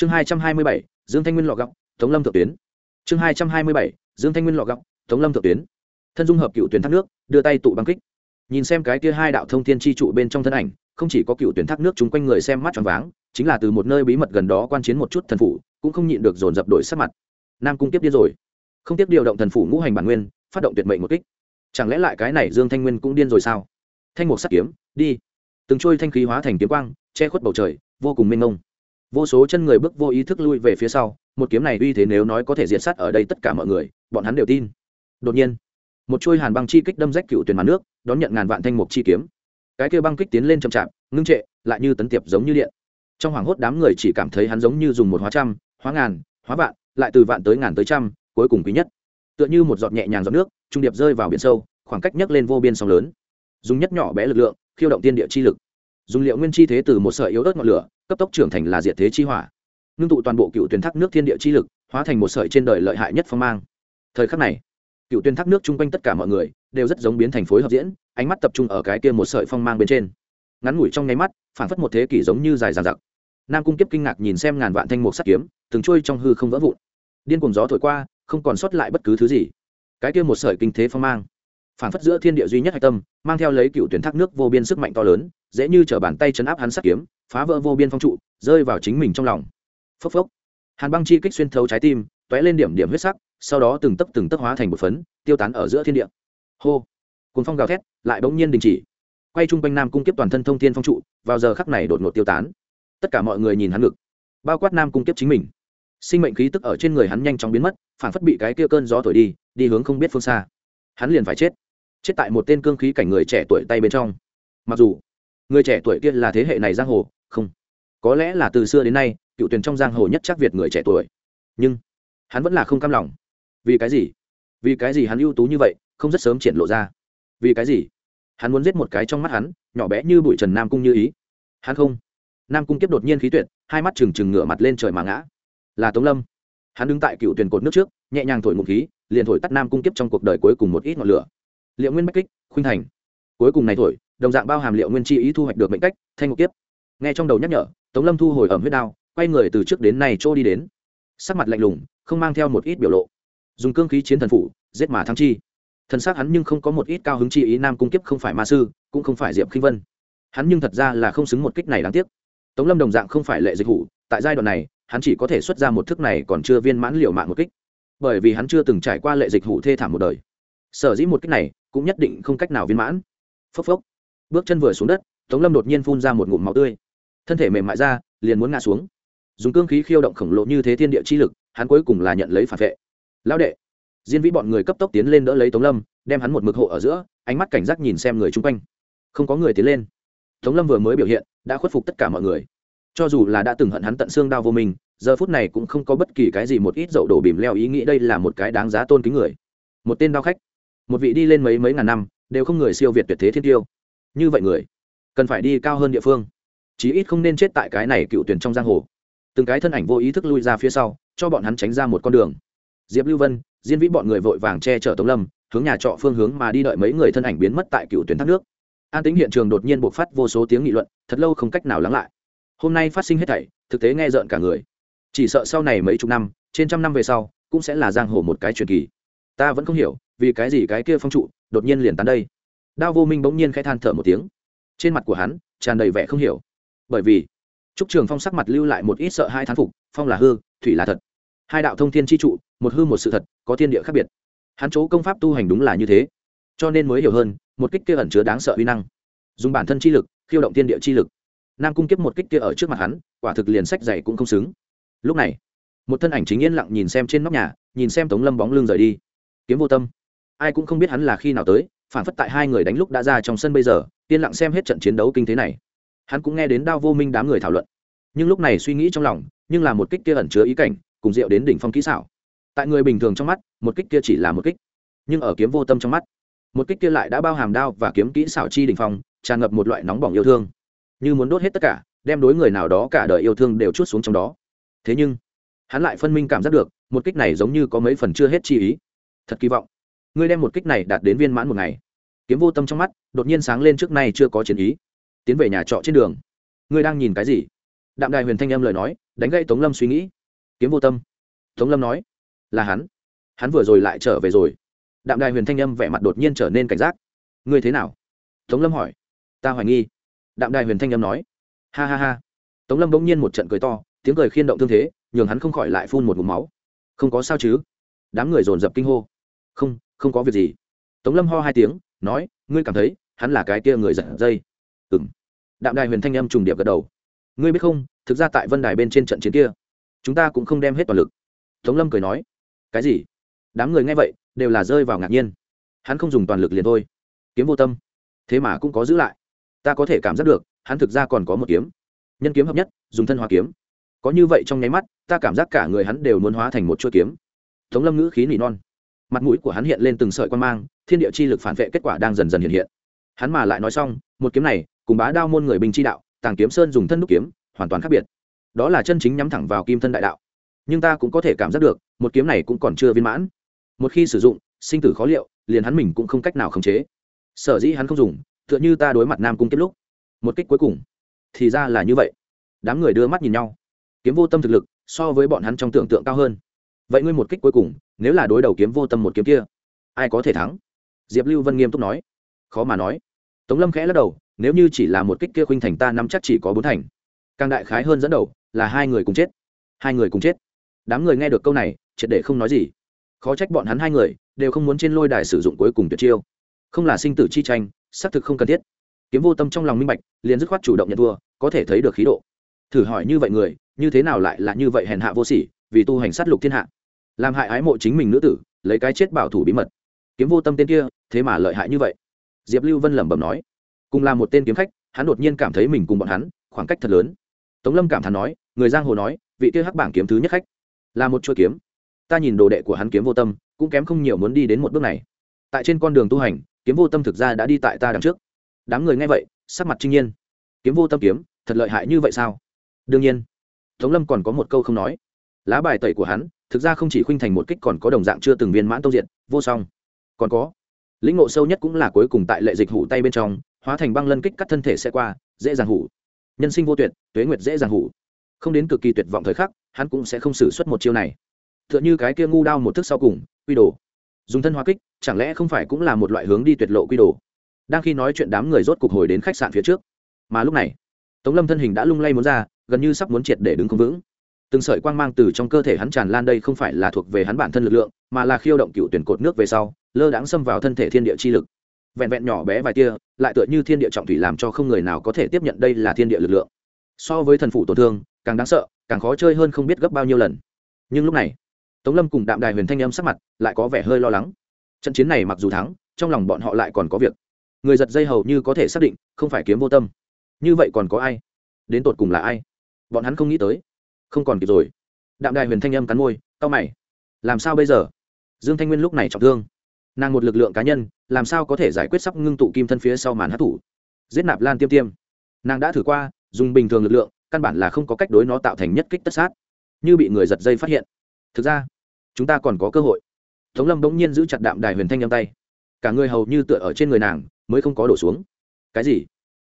chương hai trăm hai mươi bảy, dương thanh nguyên lọ gọc tống lâm thượng tuyến. Chương hai trăm hai mươi bảy, dương thanh nguyên lọ gọc tống lâm thượng tuyến. Thân dung hợp cựu tuyến thác nước, đưa tay tụ băng kích. Nhìn xem cái kia hai đạo thông thiên chi trụ bên trong thân ảnh, không chỉ có cựu tuyến thác nước chung quanh người xem mắt tròn váng, chính là từ một nơi bí mật gần đó quan chiến một chút thần phủ, cũng không nhịn được dồn dập đổi sắc mặt. Nam cung tiếp điên rồi. Không tiếp điều động thần phủ ngũ hành bản nguyên, phát động tuyệt mệnh một kích. Chẳng lẽ lại cái này dương thanh nguyên cũng điên rồi sao? Thanh mục sắt kiếm, đi. Từng trôi thanh khí hóa thành kiếm quang, che khuất bầu trời, vô cùng mênh mông vô số chân người bước vô ý thức lui về phía sau, một kiếm này uy thế nếu nói có thể diệt sát ở đây tất cả mọi người, bọn hắn đều tin. Đột nhiên, một chuôi hàn băng chi kích đâm rách cựu tuyển màn nước, đón nhận ngàn vạn thanh mục chi kiếm. Cái kia băng kích tiến lên chậm chạp, ngưng trệ, lại như tấn tiệp giống như điện. Trong hoảng hốt đám người chỉ cảm thấy hắn giống như dùng một hóa trăm, hóa ngàn, hóa vạn, lại từ vạn tới ngàn tới trăm, cuối cùng quý nhất. Tựa như một giọt nhẹ nhàng giọt nước, trung điệp rơi vào biển sâu, khoảng cách nhấc lên vô biên sóng lớn. Dùng nhất nhỏ bé lực lượng, khiêu động tiên địa chi lực. Dùng liệu nguyên chi thế từ một sợi yếu ớt ngọn lửa cấp tốc trưởng thành là diệt thế chi hỏa. Ngưng tụ toàn bộ cựu tuyến thác nước thiên địa chi lực, hóa thành một sợi trên đời lợi hại nhất phong mang. Thời khắc này, cựu tuyến thác nước chung quanh tất cả mọi người đều rất giống biến thành phối hợp diễn, ánh mắt tập trung ở cái kia một sợi phong mang bên trên. Ngắn ngủi trong nháy mắt, phản phất một thế kỷ giống như dài dàn giặc nam cung kiếp kinh ngạc nhìn xem ngàn vạn thanh mục sắt kiếm, từng trôi trong hư không vỡ vụn. Điên cùng gió thổi qua, không còn sót lại bất cứ thứ gì. Cái kia một sợi kinh thế phong mang phản phất giữa thiên địa duy nhất hạch tâm, mang theo lấy cựu tuyển thác nước vô biên sức mạnh to lớn, dễ như t bàn tay chấn áp hắn sắt kiếm, phá vỡ vô biên phong trụ, rơi vào chính mình trong lòng. Phốc phốc. Hàn băng chi kích xuyên thấu trái tim t ó é lên điểm điểm huyết sắc, sau đó từng tấc từng tấc hóa thành một phấn, tiêu tán ở giữa thiên địa. Hô. Cuốn phong gào thét lại bỗng nhiên đình chỉ. Quay chung quanh nam cung kiếp toàn thân thông thiên phong trụ, vào giờ khắc này đột ngột tiêu tán. Tất cả mọi người nhìn hắn ngực, bao quát nam cung kiếp chính mình. Sinh mệnh khí tức ở trên người hắn nhanh chóng biến mất phản phất bị cái kia cơn gió thổi đi đi hướng không biết phương xa. Hắn liền phải chết chết tại một tên cương khí cảnh người trẻ tuổi tay bên trong. Mặc dù, người trẻ tuổi kia là thế hệ này giang hồ, không. Có lẽ là từ xưa đến nay, cựu tuyển trong giang hồ nhất chắc việt người trẻ tuổi. Nhưng, hắn vẫn là không cam lòng. Vì cái gì? Vì cái gì hắn ưu tú như vậy, không rất sớm triển lộ ra? Vì cái gì? Hắn muốn giết một cái trong mắt hắn, nhỏ bé như bụi trần nam cung như ý. Hắn không. Nam cung kiếp đột nhiên khí tuyệt, hai mắt trừng trừng ngửa mặt lên trời mà ngã. Là tống lâm. Hắn đứng tại cựu tuyển cột nước trước, nhẹ nhàng thổi một khí, liền thổi tắt nam cung kiếp trong cuộc đời cuối cùng một ít ngọn lửa liệu nguyên bách kích, khuynh thành. Cuối cùng này thổi, đồng dạng bao hàm liệu nguyên chi ý thu hoạch được mệnh cách, thanh ngục kiếp. Nghe trong đầu nhắc nhở, tống lâm thu hồi ẩm huyết đao, quay người từ trước đến nay chỗ đi đến. Sắc mặt lạnh lùng, không mang theo một ít biểu lộ. Dùng cương khí chiến thần phủ, giết mà thắng chi. Thần s hắn nhưng không có một ít cao hứng chi ý nam cung kiếp không phải ma sư, cũng không phải diệp khinh vân. Hắn nhưng thật ra là không xứng một kích này đáng tiếc. Tống lâm đồng dạng không phải lệ dịch hủ, tại giai đoạn này, hắn chỉ có thể xuất ra một thức này còn chưa viên mãn liệu mạng một kích. Bởi vì hắn chưa từng trải qua lệ dịch hủ thê thảm một đời sở dĩ một kích này, cũng nhất định không cách nào viên mãn. Phốc phốc. Bước chân vừa xuống đất, tống lâm đột nhiên phun ra một ngụm máu tươi. Thân thể mềm mại ra, liền muốn ngã xuống. Dùng cương khí khiêu động khổng lồ như thế thiên địa chi lực, hắn cuối cùng là nhận lấy phản vệ. Lão đệ. Diên vĩ bọn người cấp tốc tiến lên đỡ lấy tống lâm, đem hắn một mực hộ ở giữa, ánh mắt cảnh giác nhìn xem người chung quanh. Không có người tiến lên. Tống lâm vừa mới biểu hiện, đã khuất phục tất cả mọi người. Cho dù là đã từng hận hắn tận xương đau vô mình, giờ phút này cũng không có bất kỳ cái gì một ít dậu đổ bìm leo ý nghĩ đây là một cái đáng giá tôn kính người. Một tên đao khách một vị đi lên mấy mấy ngàn năm, đều không người siêu việt tuyệt thế thiên tiêu. Như vậy người, cần phải đi cao hơn địa phương. Chí ít không nên chết tại cái này cựu tuyển trong giang hồ. Từng cái thân ảnh vô ý thức lui ra phía sau, cho bọn hắn tránh ra một con đường. Diệp lưu vân, diên vĩ bọn người vội vàng che chở tống lâm, hướng nhà trọ phương hướng mà đi đợi mấy người thân ảnh biến mất tại cựu tuyển thác nước. An tính hiện trường đột nhiên bộc phát vô số tiếng nghị luận, thật lâu không cách nào lắng lại. Hôm nay phát sinh hết thảy, thực tế nghe rợn cả người. Chỉ sợ sau này mấy chục năm, trên trăm năm về sau, cũng sẽ là giang hồ một cái truyền kỳ. Ta vẫn không hiểu vì cái gì cái kia phong trụ đột nhiên liền tán đây? Đao vô minh bỗng nhiên khẽ than thở một tiếng. Trên mặt của hắn tràn đầy vẻ không hiểu. Bởi vì, trúc trường phong sắc mặt lưu lại một ít sợ hai thán phục, phong là hư, thủy là thật. Hai đạo thông thiên chi trụ, một hư một sự thật, có thiên địa khác biệt. Hắn chỗ công pháp tu hành đúng là như thế. Cho nên mới hiểu hơn, một kích kia ẩn chứa đáng sợ uy năng. Dùng bản thân chi lực, khiêu động thiên địa chi lực. Nam cung kiếp một kích kia ở trước mặt hắn, quả thực liền sách dày cũng không xứng. Lúc này, một thân ảnh chính yên lặng nhìn xem trên nóc nhà, nhìn xem tống lâm bóng lưng rời đi. Kiếm vô tâm ai cũng không biết hắn là khi nào tới, phản phất tại hai người đánh lúc đã ra trong sân bây giờ, yên lặng xem hết trận chiến đấu kinh thế này. Hắn cũng nghe đến đao vô minh đám người thảo luận. Nhưng lúc này suy nghĩ trong lòng, nhưng là một kích kia ẩn chứa ý cảnh, cùng rượu đến đỉnh phong kỹ xảo. Tại người bình thường trong mắt, một kích kia chỉ là một kích. Nhưng ở kiếm vô tâm trong mắt, một kích kia lại đã bao hàm đao và kiếm kỹ xảo chi đỉnh phong, tràn ngập một loại nóng bỏng yêu thương. Như muốn đốt hết tất cả, đem đối người nào đó cả đời yêu thương đều chút xuống trong đó. Thế nhưng, hắn lại phân minh cảm giác được, một kích này giống như có mấy phần chưa hết chi ý. Thật kỳ vọng ngươi đem một kích này đạt đến viên mãn một ngày. Kiếm vô tâm trong mắt, đột nhiên sáng lên trước nay chưa có chiến ý. Tiến về nhà trọ trên đường. Ngươi đang nhìn cái gì? Đạm đài huyền thanh âm lời nói, đánh gãy tống lâm suy nghĩ. Kiếm vô tâm. Tống lâm nói, là hắn. Hắn vừa rồi lại trở về rồi. Đạm đài huyền thanh âm vẻ mặt đột nhiên trở nên cảnh giác. Ngươi thế nào? Tống lâm hỏi. Ta hoài nghi. Đạm đài huyền thanh âm nói. Ha ha ha. Tống lâm bỗng nhiên một trận cười to, tiếng cười khiên động thương thế, nhường hắn không khỏi lại phun một mụm máu. Không có sao chứ? Đám người dồn dập kinh hô. Không không có việc gì. Tống lâm ho hai tiếng, nói, ngươi cảm thấy hắn là cái kia người giật dây? Ừ m đạm đài huyền thanh âm trùng điệp gật đầu. Ngươi biết không, thực ra tại vân đài bên trên trận chiến kia, chúng ta cũng không đem hết toàn lực. Tống lâm cười nói, cái gì? Đám người nghe vậy, đều là rơi vào ngạc nhiên. Hắn không dùng toàn lực liền thôi. Kiếm vô tâm. Thế mà cũng có giữ lại. Ta có thể cảm giác được, hắn thực ra còn có một kiếm. Nhân kiếm hợp nhất, dùng thân hóa kiếm. Có như vậy trong nháy mắt, ta cảm giác cả người hắn đều muốn hóa thành một chuỗi kiếm. Tống lâm ngữ khí nỉ non mặt mũi của hắn hiện lên từng sợi quan mang, thiên địa chi lực phản vệ kết quả đang dần dần hiện hiện. Hắn mà lại nói xong, một kiếm này, cùng bá đao môn người bình chi đạo, tàng kiếm sơn dùng thân đúc kiếm, hoàn toàn khác biệt. Đó là chân chính nhắm thẳng vào kim thân đại đạo. Nhưng ta cũng có thể cảm giác được, một kiếm này cũng còn chưa viên mãn. Một khi sử dụng, sinh tử khó liệu, liền hắn mình cũng không cách nào khống chế. Sở dĩ hắn không dùng, tựa như ta đối mặt nam cung kết lúc. Một kích cuối cùng, thì ra là như vậy. Đám người đưa mắt nhìn nhau. Kiếm vô tâm thực lực, so với bọn hắn trong tưởng tượng cao hơn. Vậy ngươi một kích cuối cùng nếu là đối đầu kiếm vô tâm một kiếm kia, ai có thể thắng? Diệp lưu vân nghiêm túc nói. Khó mà nói. Tống lâm khẽ lắc đầu, nếu như chỉ là một kích kia khuynh thành ta nắm chắc chỉ có bốn thành. Càng đại khái hơn dẫn đầu, là hai người cùng chết. Hai người cùng chết. Đám người nghe được câu này, triệt để không nói gì. Khó trách bọn hắn hai người, đều không muốn trên lôi đài sử dụng cuối cùng tuyệt chiêu. Không là sinh tử chi tranh, xác thực không cần thiết. Kiếm vô tâm trong lòng minh bạch, liền dứt khoát chủ động nhận thua, có thể thấy được khí độ. Thử hỏi như vậy người, như thế nào lại là như vậy hèn hạ vô sỉ, vì tu hành sát lục thiên hạ? Làm hại ái mộ chính mình nữ tử, lấy cái chết bảo thủ bí mật. Kiếm vô tâm tên kia, thế mà lợi hại như vậy. Diệp lưu vân lẩm bẩm nói. Cùng là một tên kiếm khách, hắn đột nhiên cảm thấy mình cùng bọn hắn, khoảng cách thật lớn. Tống lâm cảm thán nói, người giang hồ nói, vị kia hắc bảng kiếm thứ nhất khách, là một chuỗi kiếm. Ta nhìn đồ đệ của hắn kiếm vô tâm, cũng kém không nhiều muốn đi đến một bước này. Tại trên con đường tu hành, kiếm vô tâm thực ra đã đi tại ta đằng trước. Đám người nghe vậy, sắc mặt trinh nhiên. Kiếm vô tâm kiếm, thật lợi hại như vậy sao? Đương nhiên. Tống lâm còn có một câu không nói lá bài tẩy của hắn, thực ra không chỉ khuynh thành một kích còn có đồng dạng chưa từng viên mãn tông diện vô song. Còn có, lĩnh ngộ sâu nhất cũng là cuối cùng tại lệ dịch hủ tay bên trong, hóa thành băng lân kích cắt thân thể sẽ qua, dễ dàng hủ. Nhân sinh vô tuyệt, tuế nguyệt dễ dàng hủ. Không đến cực kỳ tuyệt vọng thời khắc, hắn cũng sẽ không xử suất một chiêu này. T h ư ợ n h ư cái kia ngu đao một thức sau cùng, quy đồ. Dùng thân hóa kích, chẳng lẽ không phải cũng là một loại hướng đi tuyệt lộ quy đồ? Đang khi nói chuyện đám người rốt cục hồi đến khách sạn phía trước. Mà lúc này, tống lâm thân hình đã lung lay muốn ra, gần như sắp muốn triệt để đứng không vững từng sợi quang mang từ trong cơ thể hắn tràn lan đây không phải là thuộc về hắn bản thân lực lượng, mà là khiêu động cựu tuyển cột nước về sau, lơ đãng xâm vào thân thể thiên địa chi lực. Vẹn vẹn nhỏ bé vài tia, lại tựa như thiên địa trọng thủy làm cho không người nào có thể tiếp nhận đây là thiên địa lực lượng. So với thần phủ tổn thương, càng đáng sợ, càng khó chơi hơn không biết gấp bao nhiêu lần. Nhưng lúc này, tống lâm cùng đạm đài huyền thanh âm sắc mặt lại có vẻ hơi lo lắng. Trận chiến này mặc dù thắng, trong lòng bọn họ lại còn có việc. Người giật dây hầu như có thể xác định, không phải kiếm vô tâm. Như vậy còn có ai? Đến tột cùng là ai? Bọn hắn không nghĩ tới không còn kịp rồi. Đạm đài huyền thanh âm cắn môi tao mày. Làm sao bây giờ? Dương thanh nguyên lúc này trọng thương. Nàng một lực lượng cá nhân, làm sao có thể giải quyết sắp ngưng tụ kim thân phía sau màn hát thủ? Giết nạp lan tiêm tiêm. Nàng đã thử qua, dùng bình thường lực lượng, căn bản là không có cách đối nó tạo thành nhất kích tất sát. Như bị người giật dây phát hiện. Thực ra, chúng ta còn có cơ hội. Tống lâm bỗng nhiên giữ chặt đạm đài huyền thanh âm tay. Cả người hầu như tựa ở trên người nàng, mới không có đổ xuống. Cái gì?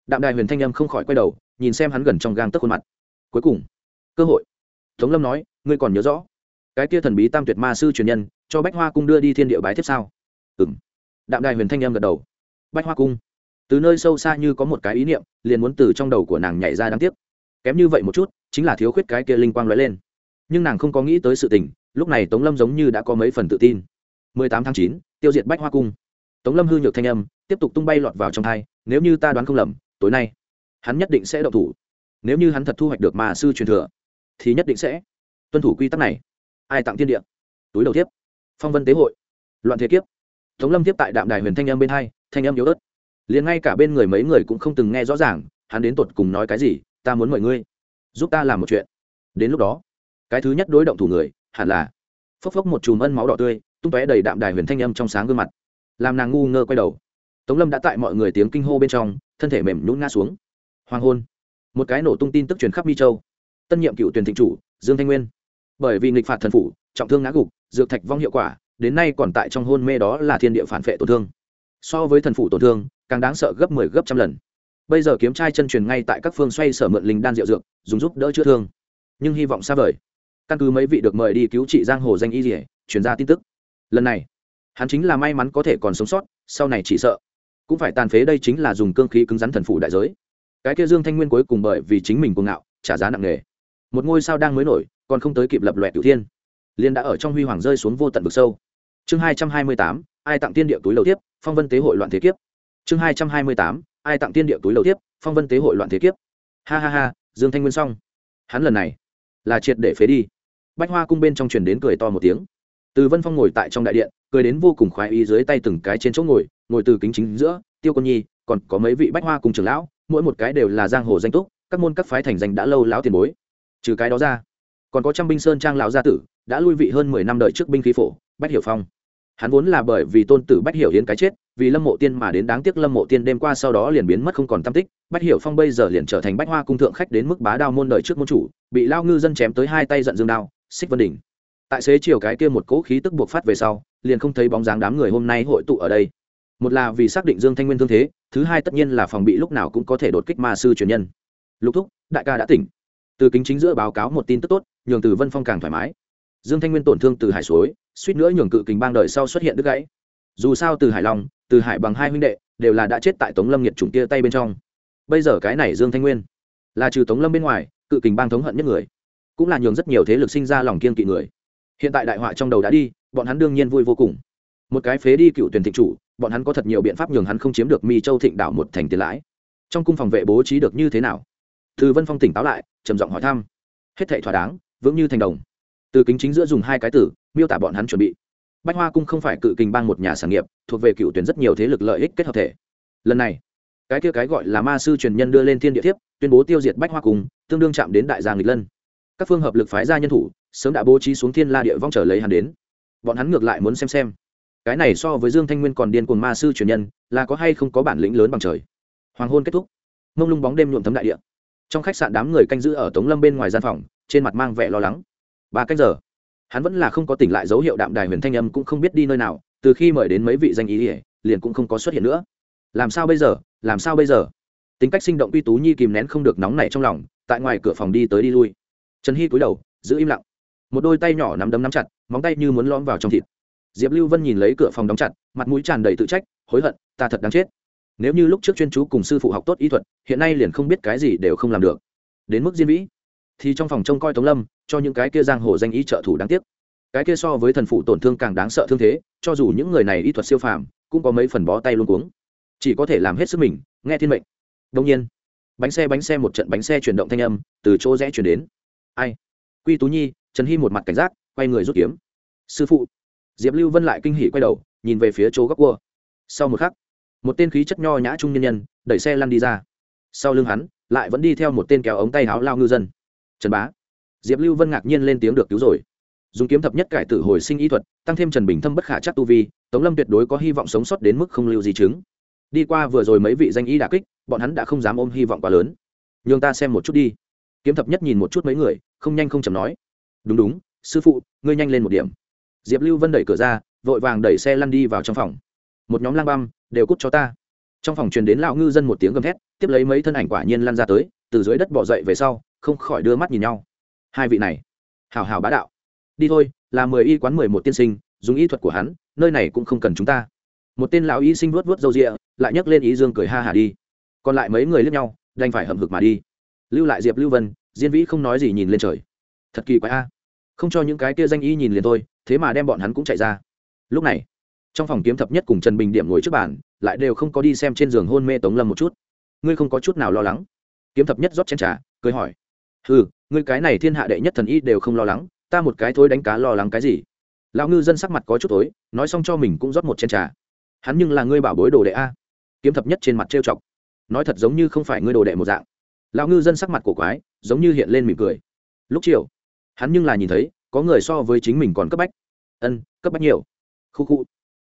Đạm đài huyền thanh âm không khỏi quay đầu, nhìn xem hắn gần trong gang tấc khuôn mặt. Cuối cùng cơ hội. Tống lâm nói ngươi còn nhớ rõ cái kia thần bí tam tuyệt ma sư truyền nhân cho bách hoa cung đưa đi thiên địa bái tiếp sao? Ừ m đạm đài huyền thanh âm gật đầu. Bách hoa cung từ nơi sâu xa như có một cái ý niệm liền muốn từ trong đầu của nàng nhảy ra đáng tiếc. Kém như vậy một chút chính là thiếu khuyết cái kia linh quang lóe lên. Nhưng nàng không có nghĩ tới sự tình lúc này tống lâm giống như đã có mấy phần tự tin. 18 tháng 9, tiêu diệt bách hoa cung. Tống lâm hư nhược thanh âm tiếp tục tung bay lọt vào trong thai nếu như ta đoán không lầm tối nay hắn nhất định sẽ động thủ. Nếu như hắn thật thu hoạch được mà sư truyền thừa thì nhất định sẽ tuân thủ quy tắc này. Ai tặng thiên địa? Túi đầu tiếp phong vân tế hội. Loạn thế kiếp. Tống lâm tiếp tại đạm đài huyền thanh âm bên hai, thanh âm yếu ớt. Liền ngay cả bên người mấy người cũng không từng nghe rõ ràng, hắn đến tột cùng nói cái gì, ta muốn mời ngươi, giúp ta làm một chuyện. Đến lúc đó, cái thứ nhất đối động thủ người, hẳn là phốc phốc một chùm ân máu đỏ tươi, tung tóe đầy đạm đài huyền thanh âm trong sáng gương mặt. Làm nàng ngu ngơ quay đầu. Tống lâm đã tại mọi người tiếng kinh hô bên trong, thân thể mềm nhún ngã xuống. Hoàng hôn. Một cái nổ tung tin tức truyền khắp mi châu tân nhiệm cựu tuyển thịnh chủ, dương thanh nguyên. Bởi vì nghịch phạt thần phủ, trọng thương ngã gục, dược thạch vong hiệu quả, đến nay còn tại trong hôn mê đó là thiên địa phản vệ tổn thương. So với thần phủ tổn thương, càng đáng sợ gấp mười 10 gấp trăm lần. Bây giờ kiếm trai chân truyền ngay tại các phương xoay sở mượn linh đan rượu dược, dùng giúp đỡ chữa thương. Nhưng hy vọng xa vời. Căn cứ mấy vị được mời đi cứu trị giang hồ danh y dỉa chuyển ra tin tức. Lần này, hắn chính là may mắn có thể còn sống sót, sau này chỉ sợ. Cũng phải tàn phế đây chính là dùng cương khí cứng rắn thần phụ đại giới. Cái kia dương thanh nguyên cuối cùng bởi vì chính mình cuồng ngạo, trả giá nặng nề một ngôi sao đang mới nổi, còn không tới kịp lập loẹ cửu thiên. Liên đã ở trong huy hoàng rơi xuống vô tận vực sâu. Chương hai trăm hai mươi tám, ai tặng tiên địa túi lầu tiếp, phong vân tế hội loạn thế kiếp. Chương hai trăm hai mươi tám, ai tặng tiên địa túi lầu tiếp, phong vân tế hội loạn thế kiếp. Ha ha ha, dương thanh nguyên xong. Hắn lần này là triệt để phế đi. Bách hoa cung bên trong truyền đến cười to một tiếng. Từ vân phong ngồi tại trong đại điện, cười đến vô cùng khoái ý dưới tay từng cái trên chỗ ngồi ngồi từ kính chính giữa, tiêu quân nhi, còn có mấy vị bách hoa cùng trưởng lão, mỗi một cái đều là giang hồ danh túc, các môn các phái thành danh đã lâu lão tiền bối trừ cái đó ra. Còn có trăm binh sơn trang lão gia tử, đã lui vị hơn mười năm đợi trước binh khí phổ, bách hiểu phong. Hắn vốn là bởi vì tôn tử bách hiểu hiến cái chết, vì lâm mộ tiên mà đến đáng tiếc lâm mộ tiên đêm qua sau đó liền biến mất không còn tam tích. Bách hiểu phong bây giờ liền trở thành bách hoa cung thượng khách đến mức bá đao môn đợi trước môn chủ, bị lao ngư dân chém tới hai tay giận dương đao, xích vân đỉnh. Tại xế chiều cái kia một cỗ khí tức buộc phát về sau, liền không thấy bóng dáng đám người hôm nay hội tụ ở đây. Một là vì xác định dương thanh nguyên thương thế, thứ hai tất nhiên là phòng bị lúc nào cũng có thể đột kích ma sư truyền nhân. Lục thúc, đại ca đã tỉnh từ kính chính giữa báo cáo một tin tức tốt, nhường từ vân phong càng thoải mái. Dương thanh nguyên tổn thương từ hải suối, suýt nữa nhường cự kình bang đời sau xuất hiện đứt gãy. Dù sao từ hải long, từ hải bằng hai huynh đệ, đều là đã chết tại tống lâm nhiệt chủng kia tay bên trong. Bây giờ cái này dương thanh nguyên, là trừ tống lâm bên ngoài, cự kình bang thống hận nhất người, cũng là nhường rất nhiều thế lực sinh ra lòng kiên kỵ người. Hiện tại đại họa trong đầu đã đi, bọn hắn đương nhiên vui vô cùng. Một cái phế đi cựu tuyển thịnh chủ, bọn hắn có thật nhiều biện pháp nhường hắn không chiếm được mi châu thịnh đảo một thành tiền lãi. Trong cung phòng vệ bố trí được như thế nào? Từ vân phong tỉnh táo lại trầm giọng hỏi thăm. Hết thảy thỏa đáng, vững như thành đồng. Từ kính chính giữa dùng hai cái từ miêu tả bọn hắn chuẩn bị. Bách hoa cung không phải cự kình bang một nhà sản nghiệp, thuộc về cựu tuyển rất nhiều thế lực lợi ích kết hợp thể. Lần này, cái kia cái gọi là ma sư truyền nhân đưa lên thiên địa thiếp, tuyên bố tiêu diệt bách hoa cung, tương đương chạm đến đại gia nghịch lân. Các phương hợp lực phái ra nhân thủ, sớm đã bố trí xuống thiên la địa vong trở lấy hắn đến. Bọn hắn ngược lại muốn xem xem. Cái này so với dương thanh nguyên còn điên cuồng ma sư truyền nhân, là có hay không có bản lĩnh lớn bằng trời. Hoàng hôn kết thúc. Mông lung bóng đêm nhuộm thấm đại địa trong khách sạn đám người canh giữ ở tống lâm bên ngoài gian phòng, trên mặt mang vẻ lo lắng. Ba cách giờ, hắn vẫn là không có tỉnh lại dấu hiệu đạm đài huyền thanh âm cũng không biết đi nơi nào, từ khi mời đến mấy vị danh ý ỉa liền cũng không có xuất hiện nữa. Làm sao bây giờ, làm sao bây giờ? Tính cách sinh động uy tú nhi kìm nén không được nóng này trong lòng, tại ngoài cửa phòng đi tới đi lui. Trần hy cúi đầu, giữ im lặng. Một đôi tay nhỏ nắm đấm nắm chặt, móng tay như muốn lõm vào trong thịt. Diệp lưu vân nhìn lấy cửa phòng đóng chặt, mặt mũi tràn đầy tự trách, hối hận, ta thật đáng chết nếu như lúc trước chuyên chú cùng sư phụ học tốt y thuật, hiện nay liền không biết cái gì đều không làm được. Đến mức diên vĩ, thì trong phòng trông coi tống lâm, cho những cái kia giang hồ danh y trợ thủ đáng tiếc. Cái kia so với thần phụ tổn thương càng đáng sợ thương thế, cho dù những người này y thuật siêu phàm, cũng có mấy phần bó tay luôn cuống. Chỉ có thể làm hết sức mình, nghe thiên mệnh. Đông nhiên, bánh xe bánh xe một trận bánh xe chuyển động thanh âm, từ chỗ rẽ chuyển đến. Ai? Quy tú nhi, trần hy một mặt cảnh giác, quay người rút kiếm. Sư phụ. Diệp lưu vân lại kinh hỉ quay đầu, nhìn về phía chỗ góc cua. Sau một khắc một tên khí chất nho nhã trung nhân nhân, đẩy xe lăn đi ra. Sau lưng hắn, lại vẫn đi theo một tên kéo ống tay áo lao ngư dân. Trần bá. Diệp lưu vân ngạc nhiên lên tiếng được cứu rồi. Dùng kiếm thập nhất cải tử hồi sinh y thuật, tăng thêm trần bình thâm bất khả chắc tu vi, tống lâm tuyệt đối có hy vọng sống sót đến mức không lưu di chứng. Đi qua vừa rồi mấy vị danh y đà kích, bọn hắn đã không dám ôm hy vọng quá lớn. Nhường ta xem một chút đi. Kiếm thập nhất nhìn một chút mấy người, không nhanh không chầm nói. Đúng đúng, sư phụ, ngươi nhanh lên một điểm. Diệp lưu vân đẩy cửa ra, vội vàng đẩy xe lăn đi vào trong phòng. Một nhóm lang băm đều cút cho ta. Trong phòng truyền đến lão ngư dân một tiếng gầm thét, tiếp lấy mấy thân ảnh quả nhiên lăn ra tới, từ dưới đất bỏ dậy về sau, không khỏi đưa mắt nhìn nhau. Hai vị này hào hào bá đạo. Đi thôi, là mười y quán mười một tiên sinh, dùng y thuật của hắn, nơi này cũng không cần chúng ta. Một tên lão y sinh vuốt vuốt râu rịa, lại nhấc lên ý dương cười ha hả đi. Còn lại mấy người lướt nhau, đành phải hậm hực mà đi. Lưu lại diệp lưu vân, diên vĩ không nói gì nhìn lên trời. Thật kỳ quái a. Không cho những cái kia danh y nhìn liền thôi, thế mà đem bọn hắn cũng chạy ra. Lúc này trong phòng kiếm thập nhất cùng trần bình điểm ngồi trước bàn, lại đều không có đi xem trên giường hôn mê tống lâm một chút. Ngươi không có chút nào lo lắng? Kiếm thập nhất rót chén trà, cười hỏi. Ừ ngươi cái này thiên hạ đệ nhất thần y đều không lo lắng, ta một cái thối đánh cá lo lắng cái gì? Lão ngư dân sắc mặt có chút tối, nói xong cho mình cũng rót một chén trà. Hắn nhưng là ngươi bảo bối đồ đệ a. Kiếm thập nhất trên mặt trêu chọc. Nói thật giống như không phải ngươi đồ đệ một dạng. Lão ngư dân sắc mặt cổ quái, giống như hiện lên mỉm cười. Lúc chiều, hắn nhưng là nhìn thấy, có người so với chính mình còn cấp bách. Ân, cấp bách nhiều. Khu khu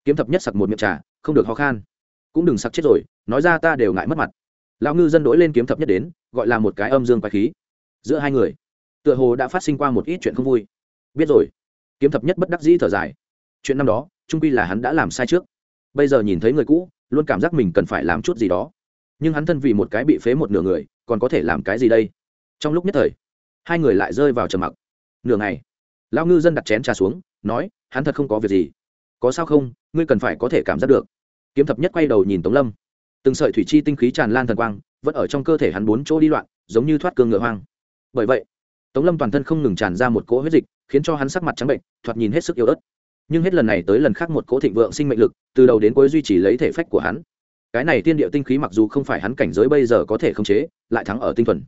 kiếm thập nhất sặc một miệng trà, không được ho khan. Cũng đừng sặc chết rồi, nói ra ta đều ngại mất mặt. Lão ngư dân đổi lên kiếm thập nhất đến, gọi là một cái âm dương quái khí. Giữa hai người, tựa hồ đã phát sinh qua một ít chuyện không vui. Biết rồi. Kiếm thập nhất bất đắc dĩ thở dài. Chuyện năm đó trung quy là hắn đã làm sai trước. Bây giờ nhìn thấy người cũ, luôn cảm giác mình cần phải làm chút gì đó. Nhưng hắn thân vì một cái bị phế một nửa người, còn có thể làm cái gì đây? Trong lúc nhất thời, hai người lại rơi vào trầm mặc. Nửa ngày, lão ngư dân đặt chén trà xuống, nói, hắn thật không có việc gì có sao không, ngươi cần phải có thể cảm giác được. Kiếm thập nhất quay đầu nhìn tống lâm. Từng sợi thủy chi tinh khí tràn lan thần quang, vẫn ở trong cơ thể hắn bốn chỗ đi loạn, giống như thoát cương ngựa hoang. Bởi vậy, tống lâm toàn thân không ngừng tràn ra một cỗ huyết dịch, khiến cho hắn sắc mặt trắng bệnh, thoạt nhìn hết sức yếu ớt. Nhưng hết lần này tới lần khác một cỗ thịnh vượng sinh mệnh lực, từ đầu đến cuối duy trì lấy thể phách của hắn. Cái này tiên địa tinh khí mặc dù không phải hắn cảnh giới bây giờ có thể khống chế, lại thắng ở tinh thuần.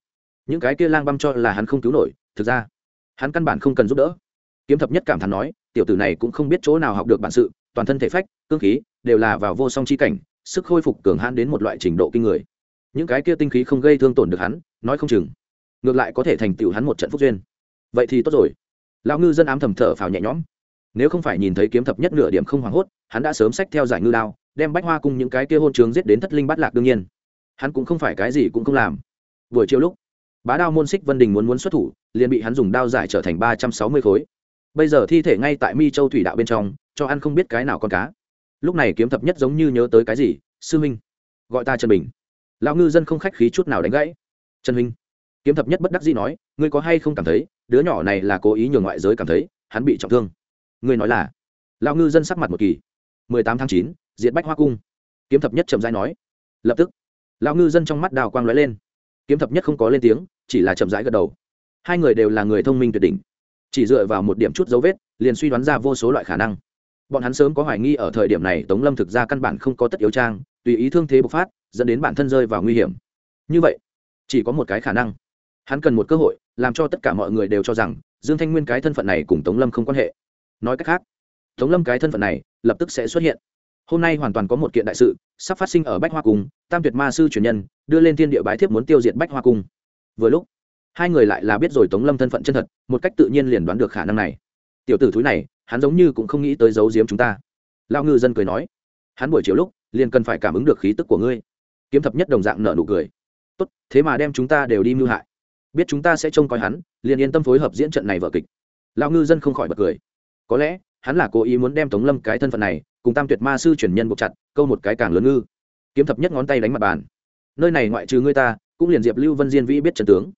Những cái kia lang băm cho là hắn không cứu nổi, thực ra, hắn căn bản không cần giúp đỡ. Kiếm thập nhất cảm thán nói tiểu tử này cũng không biết chỗ nào học được bản sự, toàn thân thể phách, cương khí, đều là vào vô song chi cảnh, sức khôi phục cường hãn đến một loại trình độ kinh người. Những cái kia tinh khí không gây thương tổn được hắn, nói không chừng, ngược lại có thể thành tựu hắn một trận phúc duyên. Vậy thì tốt rồi. Lão ngư dân ám thầm thở phào nhẹ nhõm. Nếu không phải nhìn thấy kiếm thập nhất nửa điểm không hoảng hốt, hắn đã sớm sách theo giải ngư đao, đem bách hoa cùng những cái kia hôn trường giết đến thất linh bát lạc đương nhiên. Hắn cũng không phải cái gì cũng không làm. Buổi chiều lúc, bá đao môn xích vân đình muốn muốn xuất thủ, liền bị hắn dùng đao giải trở thành ba trăm sáu mươi khối bây giờ thi thể ngay tại mi châu thủy đạo bên trong, cho ăn không biết cái nào con cá. Lúc này kiếm thập nhất giống như nhớ tới cái gì? Sư minh, gọi ta trần bình. Lão ngư dân không khách khí chút nào đánh gãy. Trần minh, kiếm thập nhất bất đắc dĩ nói, ngươi có hay không cảm thấy, đứa nhỏ này là cố ý nhường ngoại giới cảm thấy, hắn bị trọng thương. Ngươi nói là? Lão ngư dân sắc mặt một kỳ. Mười tám tháng chín, diệt bách hoa cung. Kiếm thập nhất chậm rãi nói. Lập tức, lão ngư dân trong mắt đào quang lóe lên. Kiếm thập nhất không có lên tiếng, chỉ là chậm rãi gật đầu. Hai người đều là người thông minh tuyệt đỉnh chỉ dựa vào một điểm chút dấu vết, liền suy đoán ra vô số loại khả năng. Bọn hắn sớm có hoài nghi ở thời điểm này tống lâm thực ra căn bản không có tất yếu trang, tùy ý thương thế bộc phát, dẫn đến bản thân rơi vào nguy hiểm. Như vậy, chỉ có một cái khả năng. Hắn cần một cơ hội, làm cho tất cả mọi người đều cho rằng, dương thanh nguyên cái thân phận này cùng tống lâm không quan hệ. Nói cách khác, tống lâm cái thân phận này, lập tức sẽ xuất hiện. Hôm nay hoàn toàn có một kiện đại sự, sắp phát sinh ở bách hoa cung, tam tuyệt ma sư truyền nhân, đưa lên thiên địa bái thiếp muốn tiêu diệt bách hoa cung. Vừa lúc hai người lại là biết rồi tống lâm thân phận chân thật, một cách tự nhiên liền đoán được khả năng này. Tiểu tử thúi này, hắn giống như cũng không nghĩ tới giấu giếm chúng ta. Lao ngư dân cười nói, hắn buổi chiều lúc, liền cần phải cảm ứng được khí tức của ngươi. Kiếm thập nhất đồng dạng nợ nụ cười. Tốt, thế mà đem chúng ta đều đi mưu hại. Biết chúng ta sẽ trông coi hắn, liền yên tâm phối hợp diễn trận này vở kịch. Lao ngư dân không khỏi bật cười. Có lẽ, hắn là cố ý muốn đem tống lâm cái thân phận này, cùng tam tuyệt ma sư truyền nhân buộc chặt, câu một cái càng lớn ngư. Kiếm thập nhất ngón tay đánh mặt bàn. Nơi này ngoại trừ ngươi ta, cũng liền diệp lưu vân diên vĩ biết trần tướng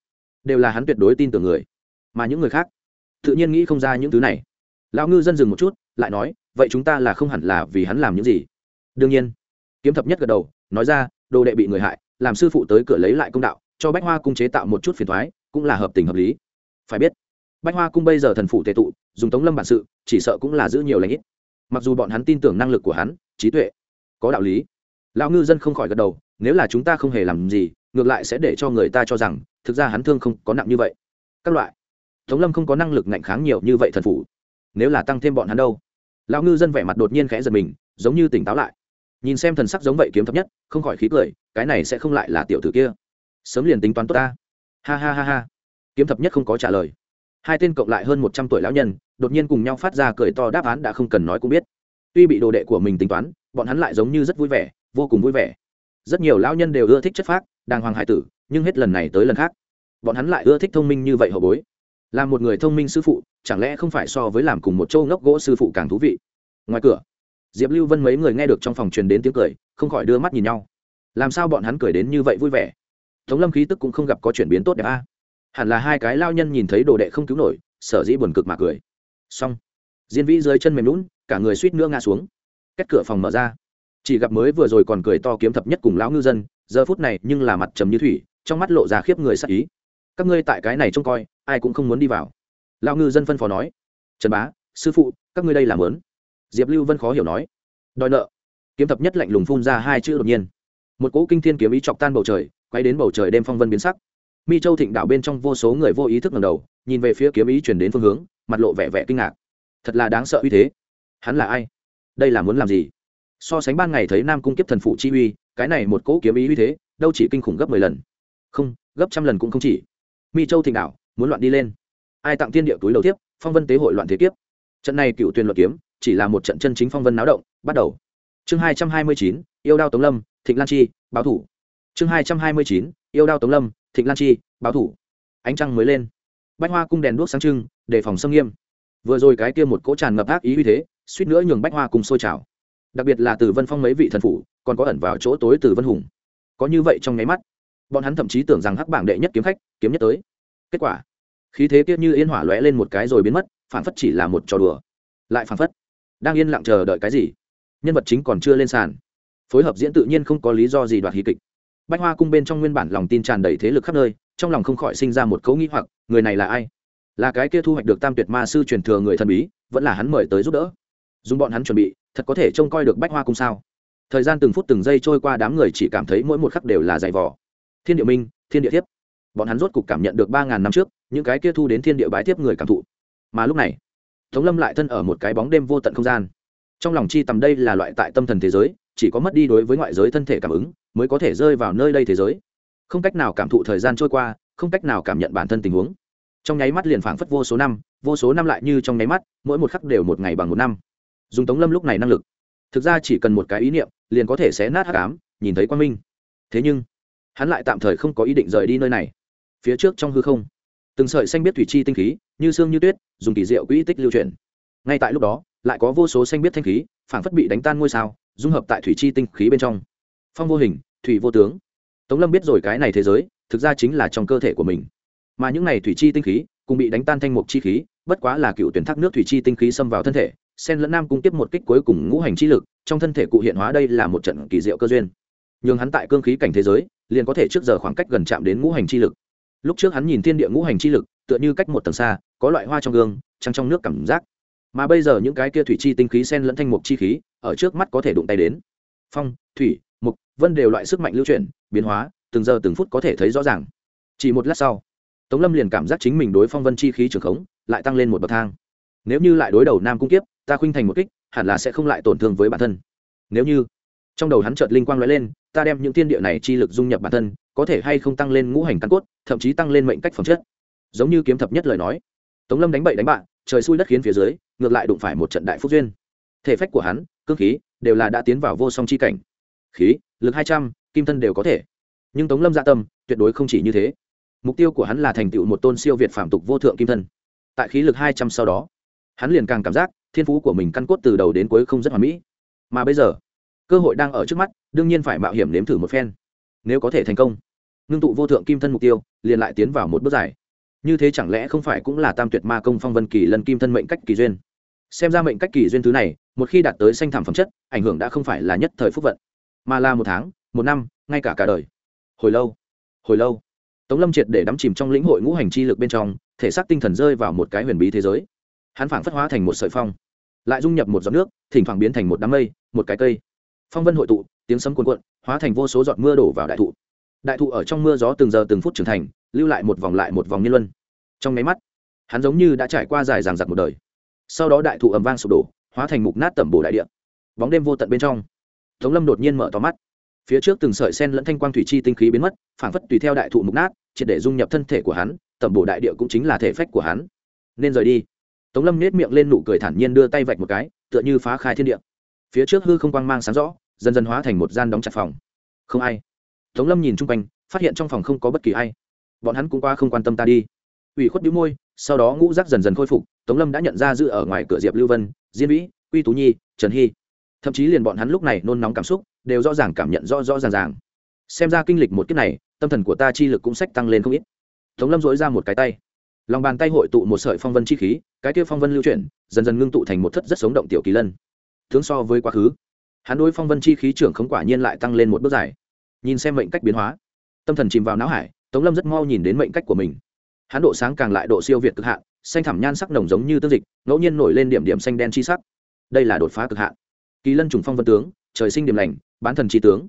đều là hắn tuyệt đối tin tưởng người. Mà những người khác, tự nhiên nghĩ không ra những thứ này. Lão ngư dân dừng một chút, lại nói, vậy chúng ta là không hẳn là vì hắn làm những gì? Đương nhiên. Kiếm thập nhất gật đầu, nói ra, đồ đệ bị người hại, làm sư phụ tới cửa lấy lại công đạo, cho bách hoa cung chế tạo một chút phiền thoái cũng là hợp tình hợp lý. Phải biết, bách hoa cung bây giờ thần phụ tệ tụ, dùng tống lâm bản sự, chỉ sợ cũng là giữ nhiều lãnh ít. Mặc dù bọn hắn tin tưởng năng lực của hắn, trí tuệ, có đạo lý. Lão ngư dân không khỏi gật đầu, nếu là chúng ta không hề làm gì ngược lại sẽ để cho người ta cho rằng, thực ra hắn thương không có nặng như vậy. Các loại. Tống lâm không có năng lực ngạnh kháng nhiều như vậy thần phủ. Nếu là tăng thêm bọn hắn đâu? Lão ngư dân vẻ mặt đột nhiên khẽ giật mình, giống như tỉnh táo lại. Nhìn xem thần sắc giống vậy kiếm thấp nhất, không khỏi khí cười, cái này sẽ không lại là tiểu tử kia. Sớm liền tính toán tốt ta. Ha ha ha ha. Kiếm thập nhất không có trả lời. Hai tên cộng lại hơn một trăm tuổi lão nhân, đột nhiên cùng nhau phát ra cười to đáp án đã không cần nói cũng biết. Tuy bị đồ đệ của mình tính toán, bọn hắn lại giống như rất vui vẻ, vô cùng vui vẻ. Rất nhiều lão nhân đều ưa thích chất phác đàng hoàng hải tử, nhưng hết lần này tới lần khác, bọn hắn lại ưa thích thông minh như vậy hậu bối. Làm một người thông minh sư phụ, chẳng lẽ không phải so với làm cùng một châu ngốc gỗ sư phụ càng thú vị? Ngoài cửa, diệp lưu vân mấy người nghe được trong phòng truyền đến tiếng cười, không khỏi đưa mắt nhìn nhau. Làm sao bọn hắn cười đến như vậy vui vẻ? Tống lâm khí tức cũng không gặp có chuyển biến tốt đẹp a. Hẳn là hai cái lao nhân nhìn thấy đồ đệ không cứu nổi, sở dĩ buồn cực mà cười. Xong, diên vĩ dưới chân mềm lún cả người suýt nữa ngã xuống. Cách cửa phòng mở ra. Chỉ gặp mới vừa rồi còn cười to kiếm thập nhất cùng lão ngư dân giờ phút này nhưng là mặt trầm như thủy, trong mắt lộ ra khiếp người sắc ý. Các ngươi tại cái này trông coi, ai cũng không muốn đi vào. Lão ngư dân phân phó nói. Trần bá, sư phụ, các ngươi đây làm lớn diệp lưu vân khó hiểu nói. Đòi nợ. Kiếm thập nhất lạnh lùng phun ra hai chữ đột nhiên. Một cỗ kinh thiên kiếm ý chọc tan bầu trời, quay đến bầu trời đem phong vân biến sắc. Mi châu thịnh đảo bên trong vô số người vô ý thức ngầm đầu, nhìn về phía kiếm ý chuyển đến phương hướng, mặt lộ vẻ vẻ kinh ngạc. Thật là đáng sợ uy thế. Hắn là ai? Đây là muốn làm gì? So sánh ban ngày thấy nam cung kiếp thần phụ chi uy, cái này một cỗ kiếm ý uy thế, đâu chỉ kinh khủng gấp mười lần. Không, gấp trăm lần cũng không chỉ. Mi châu thịnh đạo, muốn loạn đi lên. Ai tặng tiên địa túi đầu tiếp, phong vân tế hội loạn thế kiếp. Trận này cựu tuyên luật kiếm, chỉ là một trận chân chính phong vân náo động, bắt đầu. Chương hai trăm hai mươi chín, yêu đao tống lâm, thịnh lan chi, báo thủ. Chương hai trăm hai mươi chín, yêu đao tống lâm, thịnh lan chi, báo thủ. Ánh trăng mới lên. Bách hoa cung đèn đuốc sáng trưng, đề phòng xâm nghiêm. Vừa rồi cái kia một cỗ tràn ngập ác ý uy thế, suýt nữa nhường bách hoa cùng sôi trào đặc biệt là từ vân phong mấy vị thần phủ, còn có ẩn vào chỗ tối từ vân hùng. Có như vậy trong nháy mắt, bọn hắn thậm chí tưởng rằng hắc bảng đệ nhất kiếm khách, kiếm nhất tới. Kết quả, khí thế kia như yên hỏa lóe lên một cái rồi biến mất phản phất chỉ là một trò đùa. Lại phản phất, đang yên lặng chờ đợi cái gì? Nhân vật chính còn chưa lên sàn. Phối hợp diễn tự nhiên không có lý do gì đoạt hí kịch. Bách hoa cung bên trong nguyên bản lòng tin tràn đầy thế lực khắp nơi, trong lòng không khỏi sinh ra một cấu nghĩ hoặc, người này là ai? Là cái kia thu hoạch được tam tuyệt ma sư truyền thừa người thần bí, vẫn là hắn mời tới giúp đỡ. Dùng bọn hắn chuẩn bị thật có thể trông coi được bách hoa cung sao? Thời gian từng phút từng giây trôi qua đám người chỉ cảm thấy mỗi một khắc đều là dày vỏ thiên địa minh, thiên địa thiếp. Bọn hắn rốt cục cảm nhận được ba ngàn năm trước, những cái kia thu đến thiên địa bái thiếp người cảm thụ. Mà lúc này, tống lâm lại thân ở một cái bóng đêm vô tận không gian. Trong lòng chi tầm đây là loại tại tâm thần thế giới, chỉ có mất đi đối với ngoại giới thân thể cảm ứng, mới có thể rơi vào nơi đây thế giới. Không cách nào cảm thụ thời gian trôi qua, không cách nào cảm nhận bản thân tình huống. Trong nháy mắt liền phảng phất vô số năm, vô số năm lại như trong nháy mắt, mỗi một khắc đều một ngày bằng một năm dùng tống lâm lúc này năng lực. Thực ra chỉ cần một cái ý niệm, liền có thể xé nát hát cám nhìn thấy quan minh. Thế nhưng, hắn lại tạm thời không có ý định rời đi nơi này. Phía trước trong hư không, từng sợi xanh biết thủy chi tinh khí, như xương như tuyết, dùng kỳ diệu quỹ tích lưu truyền. Ngay tại lúc đó, lại có vô số xanh biết thanh khí, phảng phất bị đánh tan ngôi sao, dung hợp tại thủy chi tinh khí bên trong. Phong vô hình, thủy vô tướng. Tống lâm biết rồi cái này thế giới, thực ra chính là trong cơ thể của mình. Mà những này thủy chi tinh khí, cùng bị đánh tan thanh mục chi khí, bất quá là cựu tuyển thác nước thủy chi tinh khí xâm vào thân thể sen lẫn nam cung tiếp một kích cuối cùng ngũ hành chi lực, trong thân thể cụ hiện hóa đây là một trận kỳ diệu cơ duyên. Nhưng hắn tại cương khí cảnh thế giới, liền có thể trước giờ khoảng cách gần chạm đến ngũ hành chi lực. Lúc trước hắn nhìn thiên địa ngũ hành chi lực, tựa như cách một tầng xa, có loại hoa trong gương, trăng trong nước cảm giác. Mà bây giờ những cái kia thủy chi tinh khí sen lẫn thanh mục chi khí, ở trước mắt có thể đụng tay đến. Phong, thủy, mục, vân đều loại sức mạnh lưu chuyển, biến hóa, từng giờ từng phút có thể thấy rõ ràng. Chỉ một lát sau, tống lâm liền cảm giác chính mình đối phong vân chi khí trường khống, lại tăng lên một bậc thang. Nếu như lại đối đầu nam cung kiếp ta khuynh thành một kích, hẳn là sẽ không lại tổn thương với bản thân. Nếu như trong đầu hắn chợt linh quang lóe lên, ta đem những tiên địa này chi lực dung nhập bản thân, có thể hay không tăng lên ngũ hành căn cốt, thậm chí tăng lên mệnh cách phẩm chất. Giống như kiếm thập nhất lời nói, tống lâm đánh bậy đánh bạn, trời xui đất khiến phía dưới, ngược lại đụng phải một trận đại phúc duyên. Thể phách của hắn, cương khí, đều là đã tiến vào vô song chi cảnh. Khí, lực hai trăm, kim thân đều có thể. Nhưng tống lâm dạ tâm, tuyệt đối không chỉ như thế. Mục tiêu của hắn là thành tựu một tôn siêu việt phạm tục vô thượng kim thân. Tại khí lực hai trăm sau đó, hắn liền càng cảm giác thiên phú của mình căn cốt từ đầu đến cuối không rất hoàn mỹ. Mà bây giờ, cơ hội đang ở trước mắt, đương nhiên phải mạo hiểm nếm thử một phen. Nếu có thể thành công, ngưng tụ vô thượng kim thân mục tiêu, liền lại tiến vào một bước dài. Như thế chẳng lẽ không phải cũng là tam tuyệt ma công phong vân kỳ lần kim thân mệnh cách kỳ duyên? Xem ra mệnh cách kỳ duyên thứ này, một khi đạt tới sanh thảm phẩm chất, ảnh hưởng đã không phải là nhất thời phúc vận, mà là một tháng, một năm, ngay cả cả đời. Hồi lâu hồi lâu. Tống lâm triệt để đắm chìm trong lĩnh hội ngũ hành chi lực bên trong, thể xác tinh thần rơi vào một cái huyền bí thế giới hắn phảng phất hóa thành một sợi phong, lại dung nhập một giọt nước, thỉnh thoảng biến thành một đám mây, một cái cây. Phong vân hội tụ, tiếng sấm cuồn cuộn, hóa thành vô số giọt mưa đổ vào đại thụ. Đại thụ ở trong mưa gió từng giờ từng phút trưởng thành, lưu lại một vòng lại một vòng nhân luân. Trong nháy mắt, hắn giống như đã trải qua dài dằng dặc một đời. Sau đó đại thụ ầm vang sụp đổ, hóa thành mục nát tẩm bổ đại địa. Bóng đêm vô tận bên trong, tống lâm đột nhiên mở to mắt. Phía trước từng sợi sen lẫn thanh quang thủy chi tinh khí biến mất, phảng phất tùy theo đại thụ mục nát, triệt để dung nhập thân thể của hắn, tẩm bổ đại địa cũng chính là thể phách của hắn. Nên rời đi tống lâm nết miệng lên nụ cười thản nhiên đưa tay vạch một cái, tựa như phá khai thiên địa. Phía trước hư không quang mang sáng rõ, dần dần hóa thành một gian đóng chặt phòng. Không ai. Tống lâm nhìn chung quanh, phát hiện trong phòng không có bất kỳ ai. Bọn hắn cũng qua không quan tâm ta đi. Ủy khuất bĩu môi, sau đó ngũ rác dần dần khôi phục, tống lâm đã nhận ra giữ ở ngoài cửa diệp lưu vân, diên vĩ, quy tú nhi, trần hy. Thậm chí liền bọn hắn lúc này nôn nóng cảm xúc, đều rõ ràng cảm nhận rõ rõ ràng ràng. Xem ra kinh lịch một kiếp này, tâm thần của ta chi lực cũng sách tăng lên không ít. Tống lâm dối ra một cái tay lòng bàn tay hội tụ một sợi phong vân chi khí, cái kia phong vân lưu chuyển, dần dần ngưng tụ thành một thất rất sống động tiểu kỳ lân. Tướng so với quá khứ, hắn đối phong vân chi khí trưởng không quả nhiên lại tăng lên một bước dài. Nhìn xem mệnh cách biến hóa, tâm thần chìm vào não hải, tống lâm rất mau nhìn đến mệnh cách của mình. Hắn độ sáng càng lại độ siêu việt cực hạn, xanh thẳm nhan sắc nồng giống như tương dịch, ngẫu nhiên nổi lên điểm điểm xanh đen chi sắc. Đây là đột phá cực hạn. Kỳ lân trùng phong vân tướng, trời sinh điểm lành, bán thần chi tướng.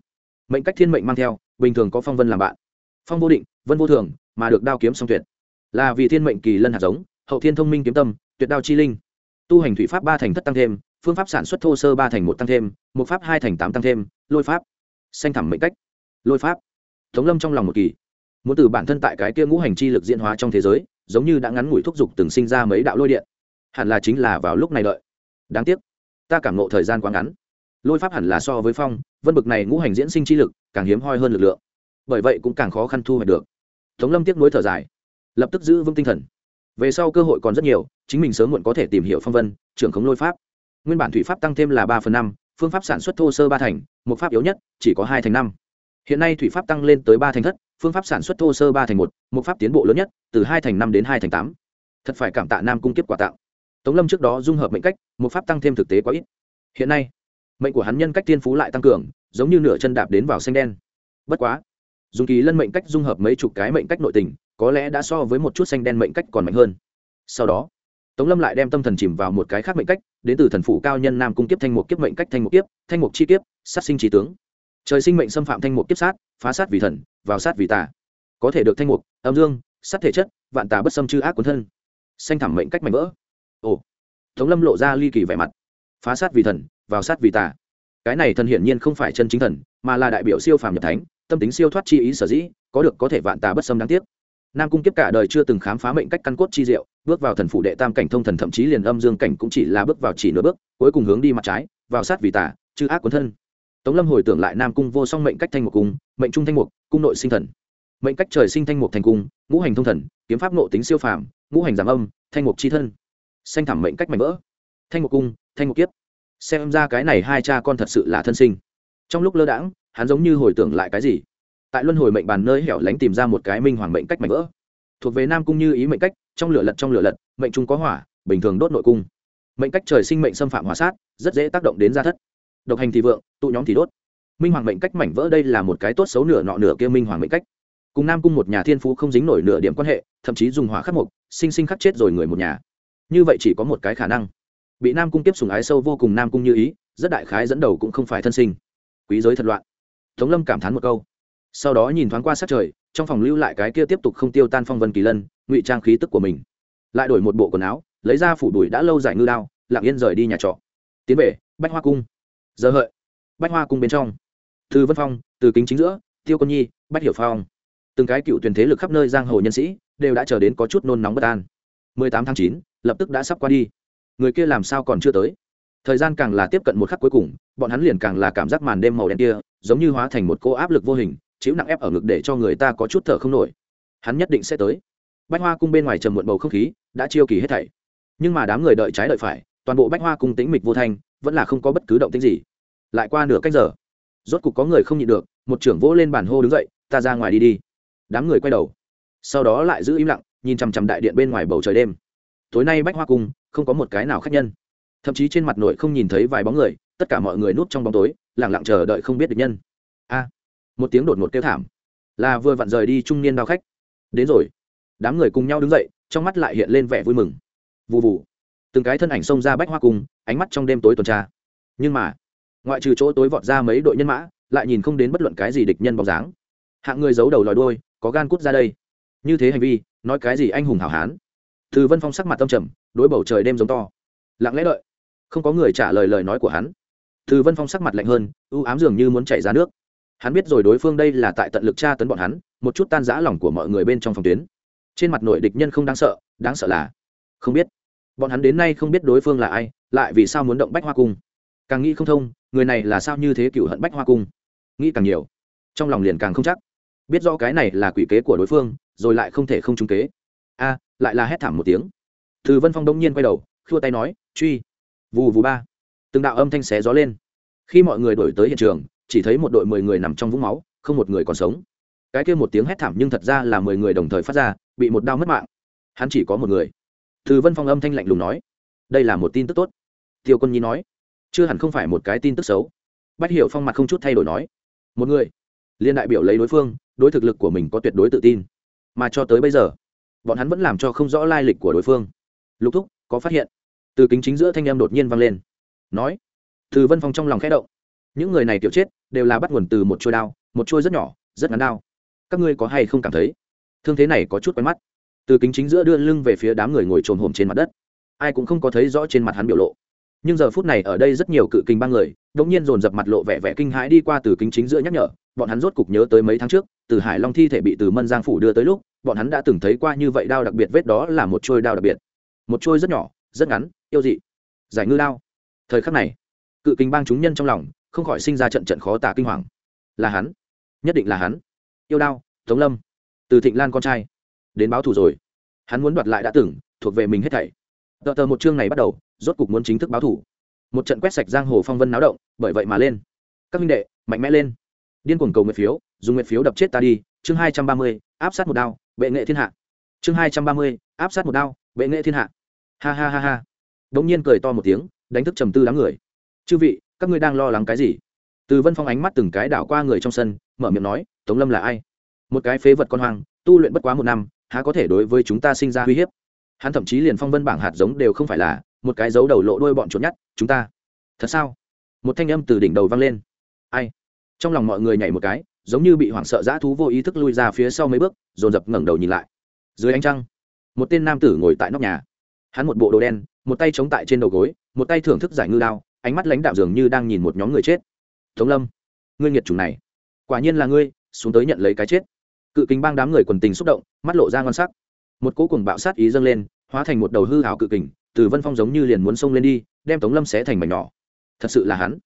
Mệnh cách thiên mệnh mang theo, bình thường có phong vân làm bạn. Phong vô định, vân vô thường, mà được đao kiếm song tuyệt là vì thiên mệnh kỳ lân hạt giống, hậu thiên thông minh kiếm tâm, tuyệt đao chi linh. Tu hành thủy pháp ba thành thất tăng thêm, phương pháp sản xuất thô sơ ba thành một tăng thêm, một pháp hai thành tám tăng thêm, lôi pháp. Xanh thẳm mệnh cách. Lôi pháp. Tống lâm trong lòng một kỳ. Muốn từ bản thân tại cái kia ngũ hành chi lực diễn hóa trong thế giới, giống như đã ngắn ngủi thúc giục từng sinh ra mấy đạo lôi điện. Hẳn là chính là vào lúc này đợi. Đáng tiếc, ta cảm nộ thời gian quá ngắn. Lôi pháp hẳn là so với phong, vân bực này ngũ hành diễn sinh chi lực, càng hiếm hoi hơn lực lượng. Bởi vậy cũng càng khó khăn thu hoạch được. Tống lâm tiếc nuối thở dài lập tức giữ vững tinh thần. Về sau cơ hội còn rất nhiều, chính mình sớm muộn có thể tìm hiểu phong vân, trưởng khống lôi pháp. Nguyên bản thủy pháp tăng thêm là ba phần năm, phương pháp sản xuất thô sơ ba thành, một pháp yếu nhất, chỉ có hai thành năm. Hiện nay thủy pháp tăng lên tới ba thành thất, phương pháp sản xuất thô sơ ba thành một một pháp tiến bộ lớn nhất, từ hai thành năm đến hai thành tám. Thật phải cảm tạ nam cung kiếp quả tạo. Tống lâm trước đó dung hợp mệnh cách, một pháp tăng thêm thực tế quá ít. Hiện nay, mệnh của hắn nhân cách tiên phú lại tăng cường, giống như nửa chân đạp đến vào xanh đen. Bất quá, dùng kỳ lân mệnh cách dung hợp mấy chục cái mệnh cách nội tình có lẽ đã so với một chút xanh đen mệnh cách còn mạnh hơn. Sau đó, tống lâm lại đem tâm thần chìm vào một cái khác mệnh cách, đến từ thần phủ cao nhân nam cung kiếp thanh một kiếp mệnh cách thanh một kiếp, thanh một chi kiếp, sát sinh trí tướng. Trời sinh mệnh xâm phạm thanh một kiếp sát, phá sát vì thần, vào sát vì tà. Có thể được thanh mục, âm dương, sát thể chất, vạn tà bất xâm chư ác cuốn thân. Xanh thẳm mệnh cách mạnh vỡ. Ồ, tống lâm lộ ra ly kỳ vẻ mặt. Phá sát vì thần, vào sát vì tà. Cái này thần hiển nhiên không phải chân chính thần, mà là đại biểu siêu phàm nhập thánh, tâm tính siêu thoát chi ý sở dĩ, có được có thể vạn tà bất xâm đáng tiếc nam cung kiếp cả đời chưa từng khám phá mệnh cách căn cốt chi diệu bước vào thần phủ đệ tam cảnh thông thần thậm chí liền âm dương cảnh cũng chỉ là bước vào chỉ nửa bước cuối cùng hướng đi mặt trái vào sát vì tả, chư ác quấn thân. Tống lâm hồi tưởng lại nam cung vô song mệnh cách thanh một cung mệnh trung thanh mục cung nội sinh thần. Mệnh cách trời sinh thanh mục thành cung ngũ hành thông thần kiếm pháp nộ tính siêu phàm ngũ hành giảm âm thanh mục chi thân. Xanh thẳm mệnh cách mạnh vỡ. Thanh mục cung thanh mục kiếp. Xem ra cái này hai cha con thật sự là thân sinh. Trong lúc lơ đãng hắn giống như hồi tưởng lại cái gì? Tại luân hồi mệnh bàn nơi hẻo lánh tìm ra một cái minh hoàng mệnh cách mạnh vỡ. Thuộc về nam cung như ý mệnh cách, trong lửa lật, trong lửa lật, mệnh trung có hỏa, bình thường đốt nội cung. Mệnh cách trời sinh mệnh xâm phạm hỏa sát, rất dễ tác động đến gia thất. Độc hành thì vượng, tụ nhóm thì đốt. Minh hoàng mệnh cách mảnh vỡ đây là một cái tốt xấu nửa nọ nửa kia minh hoàng mệnh cách. Cùng nam cung một nhà thiên phú không dính nổi nửa điểm quan hệ, thậm chí dùng hỏa khắc mục, sinh sinh khắc chết rồi người một nhà. Như vậy chỉ có một cái khả năng. Bị nam cung tiếp sùng ái sâu vô cùng nam cung như ý, rất đại khái dẫn đầu cũng không phải thân sinh. Quý giới thật loạn. Tống lâm cảm thán một câu sau đó nhìn thoáng qua sát trời, trong phòng lưu lại cái kia tiếp tục không tiêu tan phong vân kỳ lân, ngụy trang khí tức của mình. Lại đổi một bộ quần áo, lấy ra phủ đùi đã lâu giải ngư đao, lặng yên rời đi nhà trọ. Tiến về, bách hoa cung. Giờ hợi. Bách hoa cung bên trong. Từ vân phong, từ kính chính giữa, tiêu quân nhi, bách hiểu phong. Từng cái cựu tuyển thế lực khắp nơi giang hồ nhân sĩ, đều đã chờ đến có chút nôn nóng bất an. 18 tháng chín, lập tức đã sắp qua đi. Người kia làm sao còn chưa tới? Thời gian càng là tiếp cận một khắc cuối cùng, bọn hắn liền càng là cảm giác màn đêm màu đen kia, giống như hóa thành một cô áp lực vô hình chiếu nặng ép ở ngực để cho người ta có chút thở không nổi. Hắn nhất định sẽ tới. Bách hoa cung bên ngoài trầm muộn bầu không khí, đã chiêu kỳ hết thảy. Nhưng mà đám người đợi trái đợi phải, toàn bộ bách hoa cung tĩnh mịch vô thanh, vẫn là không có bất cứ động tĩnh gì. Lại qua nửa cách giờ, rốt cục có người không nhịn được, một trưởng vỗ lên bàn hô đứng dậy, ta ra ngoài đi đi. Đám người quay đầu, sau đó lại giữ im lặng, nhìn chằm chằm đại điện bên ngoài bầu trời đêm. Tối nay bách hoa cung, không có một cái nào khách nhân. Thậm chí trên mặt nội không nhìn thấy vài bóng người, tất cả mọi người núp trong bóng tối lẳng lặng chờ đợi không biết được nhân. A! Một tiếng đột ngột kêu thảm. Là vừa vặn rời đi trung niên đao khách. Đến rồi. Đám người cùng nhau đứng dậy, trong mắt lại hiện lên vẻ vui mừng. Vụ vụ từng cái thân ảnh xông ra bách hoa cung, ánh mắt trong đêm tối tuần tra. Nhưng mà, ngoại trừ chỗ tối vọt ra mấy đội nhân mã, lại nhìn không đến bất luận cái gì địch nhân bóng dáng. Hạng người giấu đầu lòi đôi có gan cút ra đây. Như thế hành vi, nói cái gì anh hùng hảo hán. Từ vân phong sắc mặt tâm trầm, đối bầu trời đêm giống to. Lặng lẽ đợi. Không có người trả lời lời nói của hắn. Từ vân phong sắc mặt lạnh hơn ưu ám dường như muốn chảy ra nước hắn biết rồi đối phương đây là tại tận lực tra tấn bọn hắn, một chút tan giã lòng của mọi người bên trong phòng tuyến. Trên mặt nội địch nhân không đáng sợ đáng sợ là không biết. Bọn hắn đến nay không biết đối phương là ai, lại vì sao muốn động bách hoa cung. Càng nghĩ không thông, người này là sao như thế cựu hận bách hoa cung? Nghĩ càng nhiều, trong lòng liền càng không chắc. Biết rõ cái này là quỷ kế của đối phương, rồi lại không thể không trúng kế. A, lại là hét thảm một tiếng. Từ vân phong đông nhiên quay đầu, khua tay nói, truy. Vù vù ba. Từng đạo âm thanh xé gió lên. Khi mọi người đổi tới hiện trường chỉ thấy một đội mười người nằm trong vũng máu, không một người còn sống. Cái kia một tiếng hét thảm nhưng thật ra là mười người đồng thời phát ra, bị một đau mất mạng. Hắn chỉ có một người. Từ vân phong âm thanh lạnh lùng nói, đây là một tin tức tốt. Tiêu quân nhi nói, chưa hẳn không phải một cái tin tức xấu. Bách hiểu phong mặt không chút thay đổi nói, một người. Liên đại biểu lấy đối phương, đối thực lực của mình có tuyệt đối tự tin. Mà cho tới bây giờ, bọn hắn vẫn làm cho không rõ lai lịch của đối phương. Lục thúc, có phát hiện? Từ kính chính giữa thanh em đột nhiên vang lên, nói, từ vân phong trong lòng khẽ động những người này tiểu chết đều là bắt nguồn từ một chuôi đao, một chuôi rất nhỏ, rất ngắn đao. Các ngươi có hay không cảm thấy thương thế này có chút quen mắt? Từ kính chính giữa đưa lưng về phía đám người ngồi trồm hồm trên mặt đất. Ai cũng không có thấy rõ trên mặt hắn biểu lộ. Nhưng giờ phút này ở đây rất nhiều cự kinh ba người, đột nhiên dồn dập mặt lộ vẻ vẻ kinh hãi đi qua từ kính chính giữa nhắc nhở, bọn hắn rốt cục nhớ tới mấy tháng trước, từ hải long thi thể bị từ mân giang phủ đưa tới lúc, bọn hắn đã từng thấy qua như vậy đao đặc biệt, vết đó là một trôi đao đặc biệt. Một trôi rất nhỏ, rất ngắn, yêu dị. Giải ngư đao. Thời khắc này, cự kinh bang chúng nhân trong lòng không khỏi sinh ra trận trận khó tả kinh hoàng. Là hắn. Nhất định là hắn. Yêu đao, tống lâm. Từ thịnh lan con trai. Đến báo thù rồi. Hắn muốn đoạt lại đã từng, thuộc về mình hết thảy. Tờ tờ một chương này bắt đầu, rốt cục muốn chính thức báo thù. Một trận quét sạch giang hồ phong vân náo động, bởi vậy mà lên. Các minh đệ, mạnh mẽ lên. Điên cuồng cầu nguyện phiếu, dùng nguyện phiếu đập chết ta đi. Chương hai trăm ba mươi, áp sát một đao, bệ nghệ thiên hạ. Chương hai trăm ba mươi, áp sát một đao, bệ nghệ thiên hạ. Ha ha ha ha. Đ ỗ n g nhiên cười to một tiếng, đánh thức trầm tư đám người. Chư vị các ngươi đang lo lắng cái gì? Từ vân phong ánh mắt từng cái đảo qua người trong sân, mở miệng nói, tống lâm là ai? Một cái phế vật con hoang, tu luyện bất quá một năm, há có thể đối với chúng ta sinh ra uy hiếp? Hắn thậm chí liền phong vân bảng hạt giống đều không phải là, một cái dấu đầu lộ đôi bọn trốn nhát chúng ta. Thật sao? Một thanh âm từ đỉnh đầu vang lên. Ai? Trong lòng mọi người nhảy một cái, giống như bị hoảng sợ dã thú vô ý thức lui ra phía sau mấy bước, dồn dập ngẩng đầu nhìn lại. Dưới ánh trăng, một tên nam tử ngồi tại nóc nhà. Hắn một bộ đồ đen, một tay chống tại trên đầu gối, một tay thưởng thức giải ngư đao ánh mắt lãnh đạo dường như đang nhìn một nhóm người chết. Tống lâm, ngươi nghiệt chủng này, quả nhiên là ngươi, xuống tới nhận lấy cái chết. Cự kính bang đám người quần tình xúc động, mắt lộ ra ngon sắc. Một cỗ cùng bạo sát ý dâng lên, hóa thành một đầu hư ảo cự kình, từ vân phong giống như liền muốn xông lên đi, đem tống lâm xé thành mảnh nhỏ. Thật sự là hắn.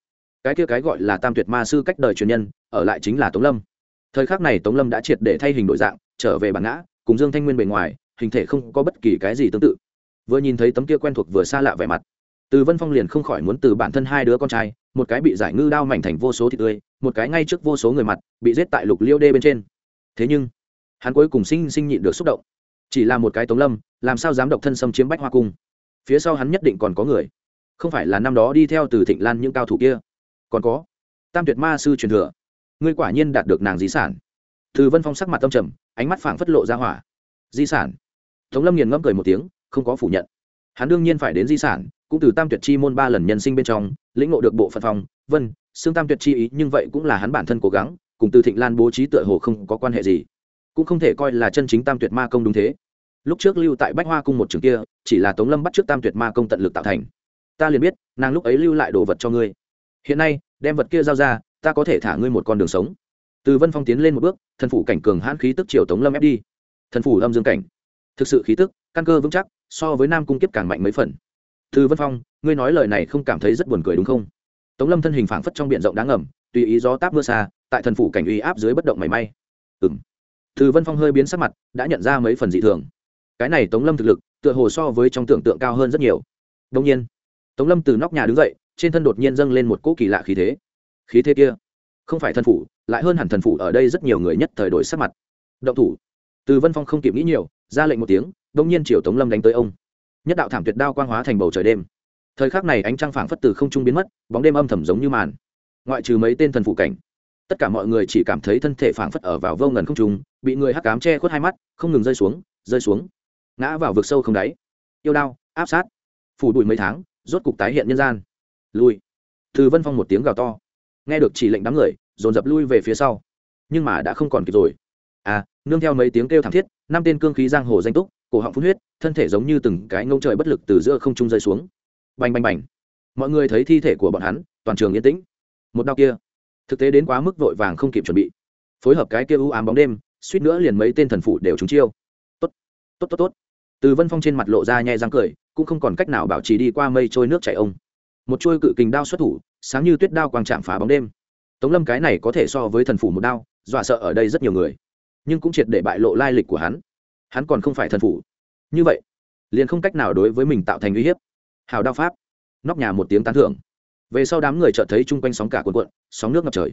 Cái kia cái gọi là tam tuyệt ma sư cách đời truyền nhân, ở lại chính là tống lâm. Thời khắc này tống lâm đã triệt để thay hình đổi dạng, trở về bản ngã, cùng dương thanh nguyên bề ngoài, hình thể không có bất kỳ cái gì tương tự. Vừa nhìn thấy tấm kia quen thuộc vừa xa lạ vẻ mặt từ vân phong liền không khỏi muốn từ bản thân hai đứa con trai, một cái bị giải ngư đao mảnh thành vô số thịt tươi, một cái ngay trước vô số người mặt, bị giết tại lục liêu đê bên trên. Thế nhưng, hắn cuối cùng sinh sinh nhịn được xúc động. Chỉ là một cái tống lâm, làm sao dám độc thân xâm chiếm bách hoa cung? Phía sau hắn nhất định còn có người. Không phải là năm đó đi theo từ thịnh lan những cao thủ kia. Còn có, tam tuyệt ma sư truyền thừa. Ngươi quả nhiên đạt được nàng di sản. Từ vân phong sắc mặt tâm trầm, ánh mắt phảng phất lộ ra hỏa. Di sản. Tống lâm nghiền ngẫm cười một tiếng, không có phủ nhận. Hắn đương nhiên phải đến di sản cũng từ tam tuyệt chi môn ba lần nhân sinh bên trong, lĩnh ngộ được bộ phận phong, vân, xương tam tuyệt chi ý, nhưng vậy cũng là hắn bản thân cố gắng, cùng từ thịnh lan bố trí tựa hồ không có quan hệ gì. Cũng không thể coi là chân chính tam tuyệt ma công đúng thế. Lúc trước lưu tại bách hoa cung một trường kia, chỉ là tống lâm bắt trước tam tuyệt ma công tận lực tạo thành. Ta liền biết, nàng lúc ấy lưu lại đồ vật cho ngươi. Hiện nay, đem vật kia giao ra, ta có thể thả ngươi một con đường sống. Từ vân phong tiến lên một bước, thần phủ cảnh cường hãn khí tức triều tống lâm ép đi. Thần phủ âm dương cảnh. Thực sự khí tức, căn cơ vững chắc, so với nam cung kiếp càng mạnh mấy phần từ vân phong, ngươi nói lời này không cảm thấy rất buồn cười đúng không? Tống lâm thân hình phảng phất trong b i ể n rộng đáng ngầm, tùy ý gió táp mưa xa, tại thần phủ cảnh uy áp dưới bất động mảy may. Ừ m từ vân phong hơi biến sắc mặt, đã nhận ra mấy phần dị thường. Cái này tống lâm thực lực, tựa hồ so với trong tưởng tượng cao hơn rất nhiều. Đông nhiên, tống lâm từ nóc nhà đứng dậy, trên thân đột nhiên dâng lên một cỗ kỳ lạ khí thế. Khí thế kia, không phải thần phủ, lại hơn hẳn thần phủ ở đây rất nhiều người nhất thời đổi sắc mặt. Động thủ. Từ vân phong không kịp nghĩ nhiều, ra lệnh một tiếng đông nhiên chiều tống lâm đánh tới ông nhất đạo thảm tuyệt đao quang hóa thành bầu trời đêm. Thời khắc này ánh trăng phảng phất từ không trung biến mất, bóng đêm âm thầm giống như màn. Ngoại trừ mấy tên thần phụ cảnh, tất cả mọi người chỉ cảm thấy thân thể phảng phất ở vào vô ngần không trung, bị người hắc cám che khuất hai mắt, không ngừng rơi xuống rơi xuống. Ngã vào vực sâu không đáy. Yêu đao, áp sát. Phủ đùi mấy tháng, rốt cục tái hiện nhân gian. Lui. Từ vân phong một tiếng gào to. Nghe được chỉ lệnh đám người, dồn dập lui về phía sau. Nhưng mà đã không còn kịp rồi. À nương theo mấy tiếng kêu thảm thiết, năm tên cương khí giang hồ danh túc cổ họng phun huyết, thân thể giống như từng cái ngông trời bất lực từ giữa không trung rơi xuống. Bành bành bành. Mọi người thấy thi thể của bọn hắn, toàn trường yên tĩnh. Một đau kia. Thực tế đến quá mức vội vàng không kịp chuẩn bị. Phối hợp cái kia u ám bóng đêm, suýt nữa liền mấy tên thần phụ đều trúng chiêu. Tốt tốt tốt tốt. Từ vân phong trên mặt lộ ra nhẹ răng cười, cũng không còn cách nào bảo trì đi qua mây trôi nước chảy ông. Một chuôi cự kình đao xuất thủ, sáng như tuyết đao quang chạm phá bóng đêm. Tống lâm cái này có thể so với thần phủ một đao, dọa sợ ở đây rất nhiều người. Nhưng cũng triệt để bại lộ lai lịch của hắn hắn còn không phải thần phủ. Như vậy, liền không cách nào đối với mình tạo thành uy hiếp. Hào đao pháp, nóc nhà một tiếng tán thưởng. Về sau đám người chợt thấy chung quanh sóng cả cuộn cuộn, sóng nước ngập trời.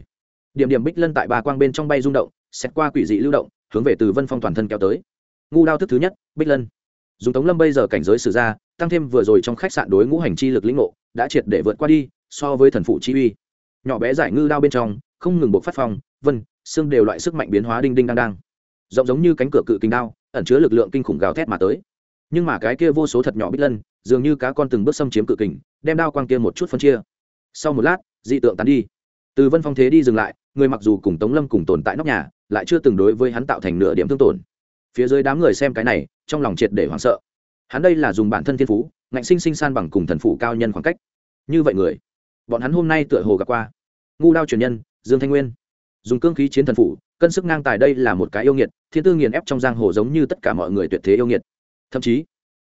Điểm điểm bích lân tại ba quang bên trong bay rung động, xét qua quỷ dị lưu động, hướng về từ vân phong toàn thân kéo tới. Ngu đao thức thứ nhất, bích lân. Dùng tống lâm bây giờ cảnh giới sử ra, tăng thêm vừa rồi trong khách sạn đối ngũ hành chi lực lĩnh ngộ, đã triệt để vượt qua đi, so với thần phụ chi uy. Nhỏ bé giải ngư đao bên trong, không ngừng buộc phát phong, vân, xương đều loại sức mạnh biến hóa đinh đinh đang đang. Rộng giống như cánh cửa cự kính đao ẩn chứa lực lượng kinh khủng gào thét mà tới. Nhưng mà cái kia vô số thật nhỏ bích lân, dường như cá con từng bước xâm chiếm cự kình, đem đao quang kia một chút phân chia. Sau một lát, dị tượng tán đi. Từ vân phong thế đi dừng lại, người mặc dù cùng tống lâm cùng tồn tại nóc nhà, lại chưa từng đối với hắn tạo thành nửa điểm thương tổn. Phía dưới đám người xem cái này, trong lòng triệt để hoảng sợ. Hắn đây là dùng bản thân thiên phú, ngạnh sinh sinh san bằng cùng thần phủ cao nhân khoảng cách. Như vậy người, bọn hắn hôm nay tựa hồ gặp qua. Ngu đao truyền nhân, dương thanh nguyên. Dùng cương khí chiến thần phủ, cân sức ngang tài đây là một cái yêu nghiệt thiên tư nghiền ép trong giang hồ giống như tất cả mọi người tuyệt thế yêu nghiệt. Thậm chí,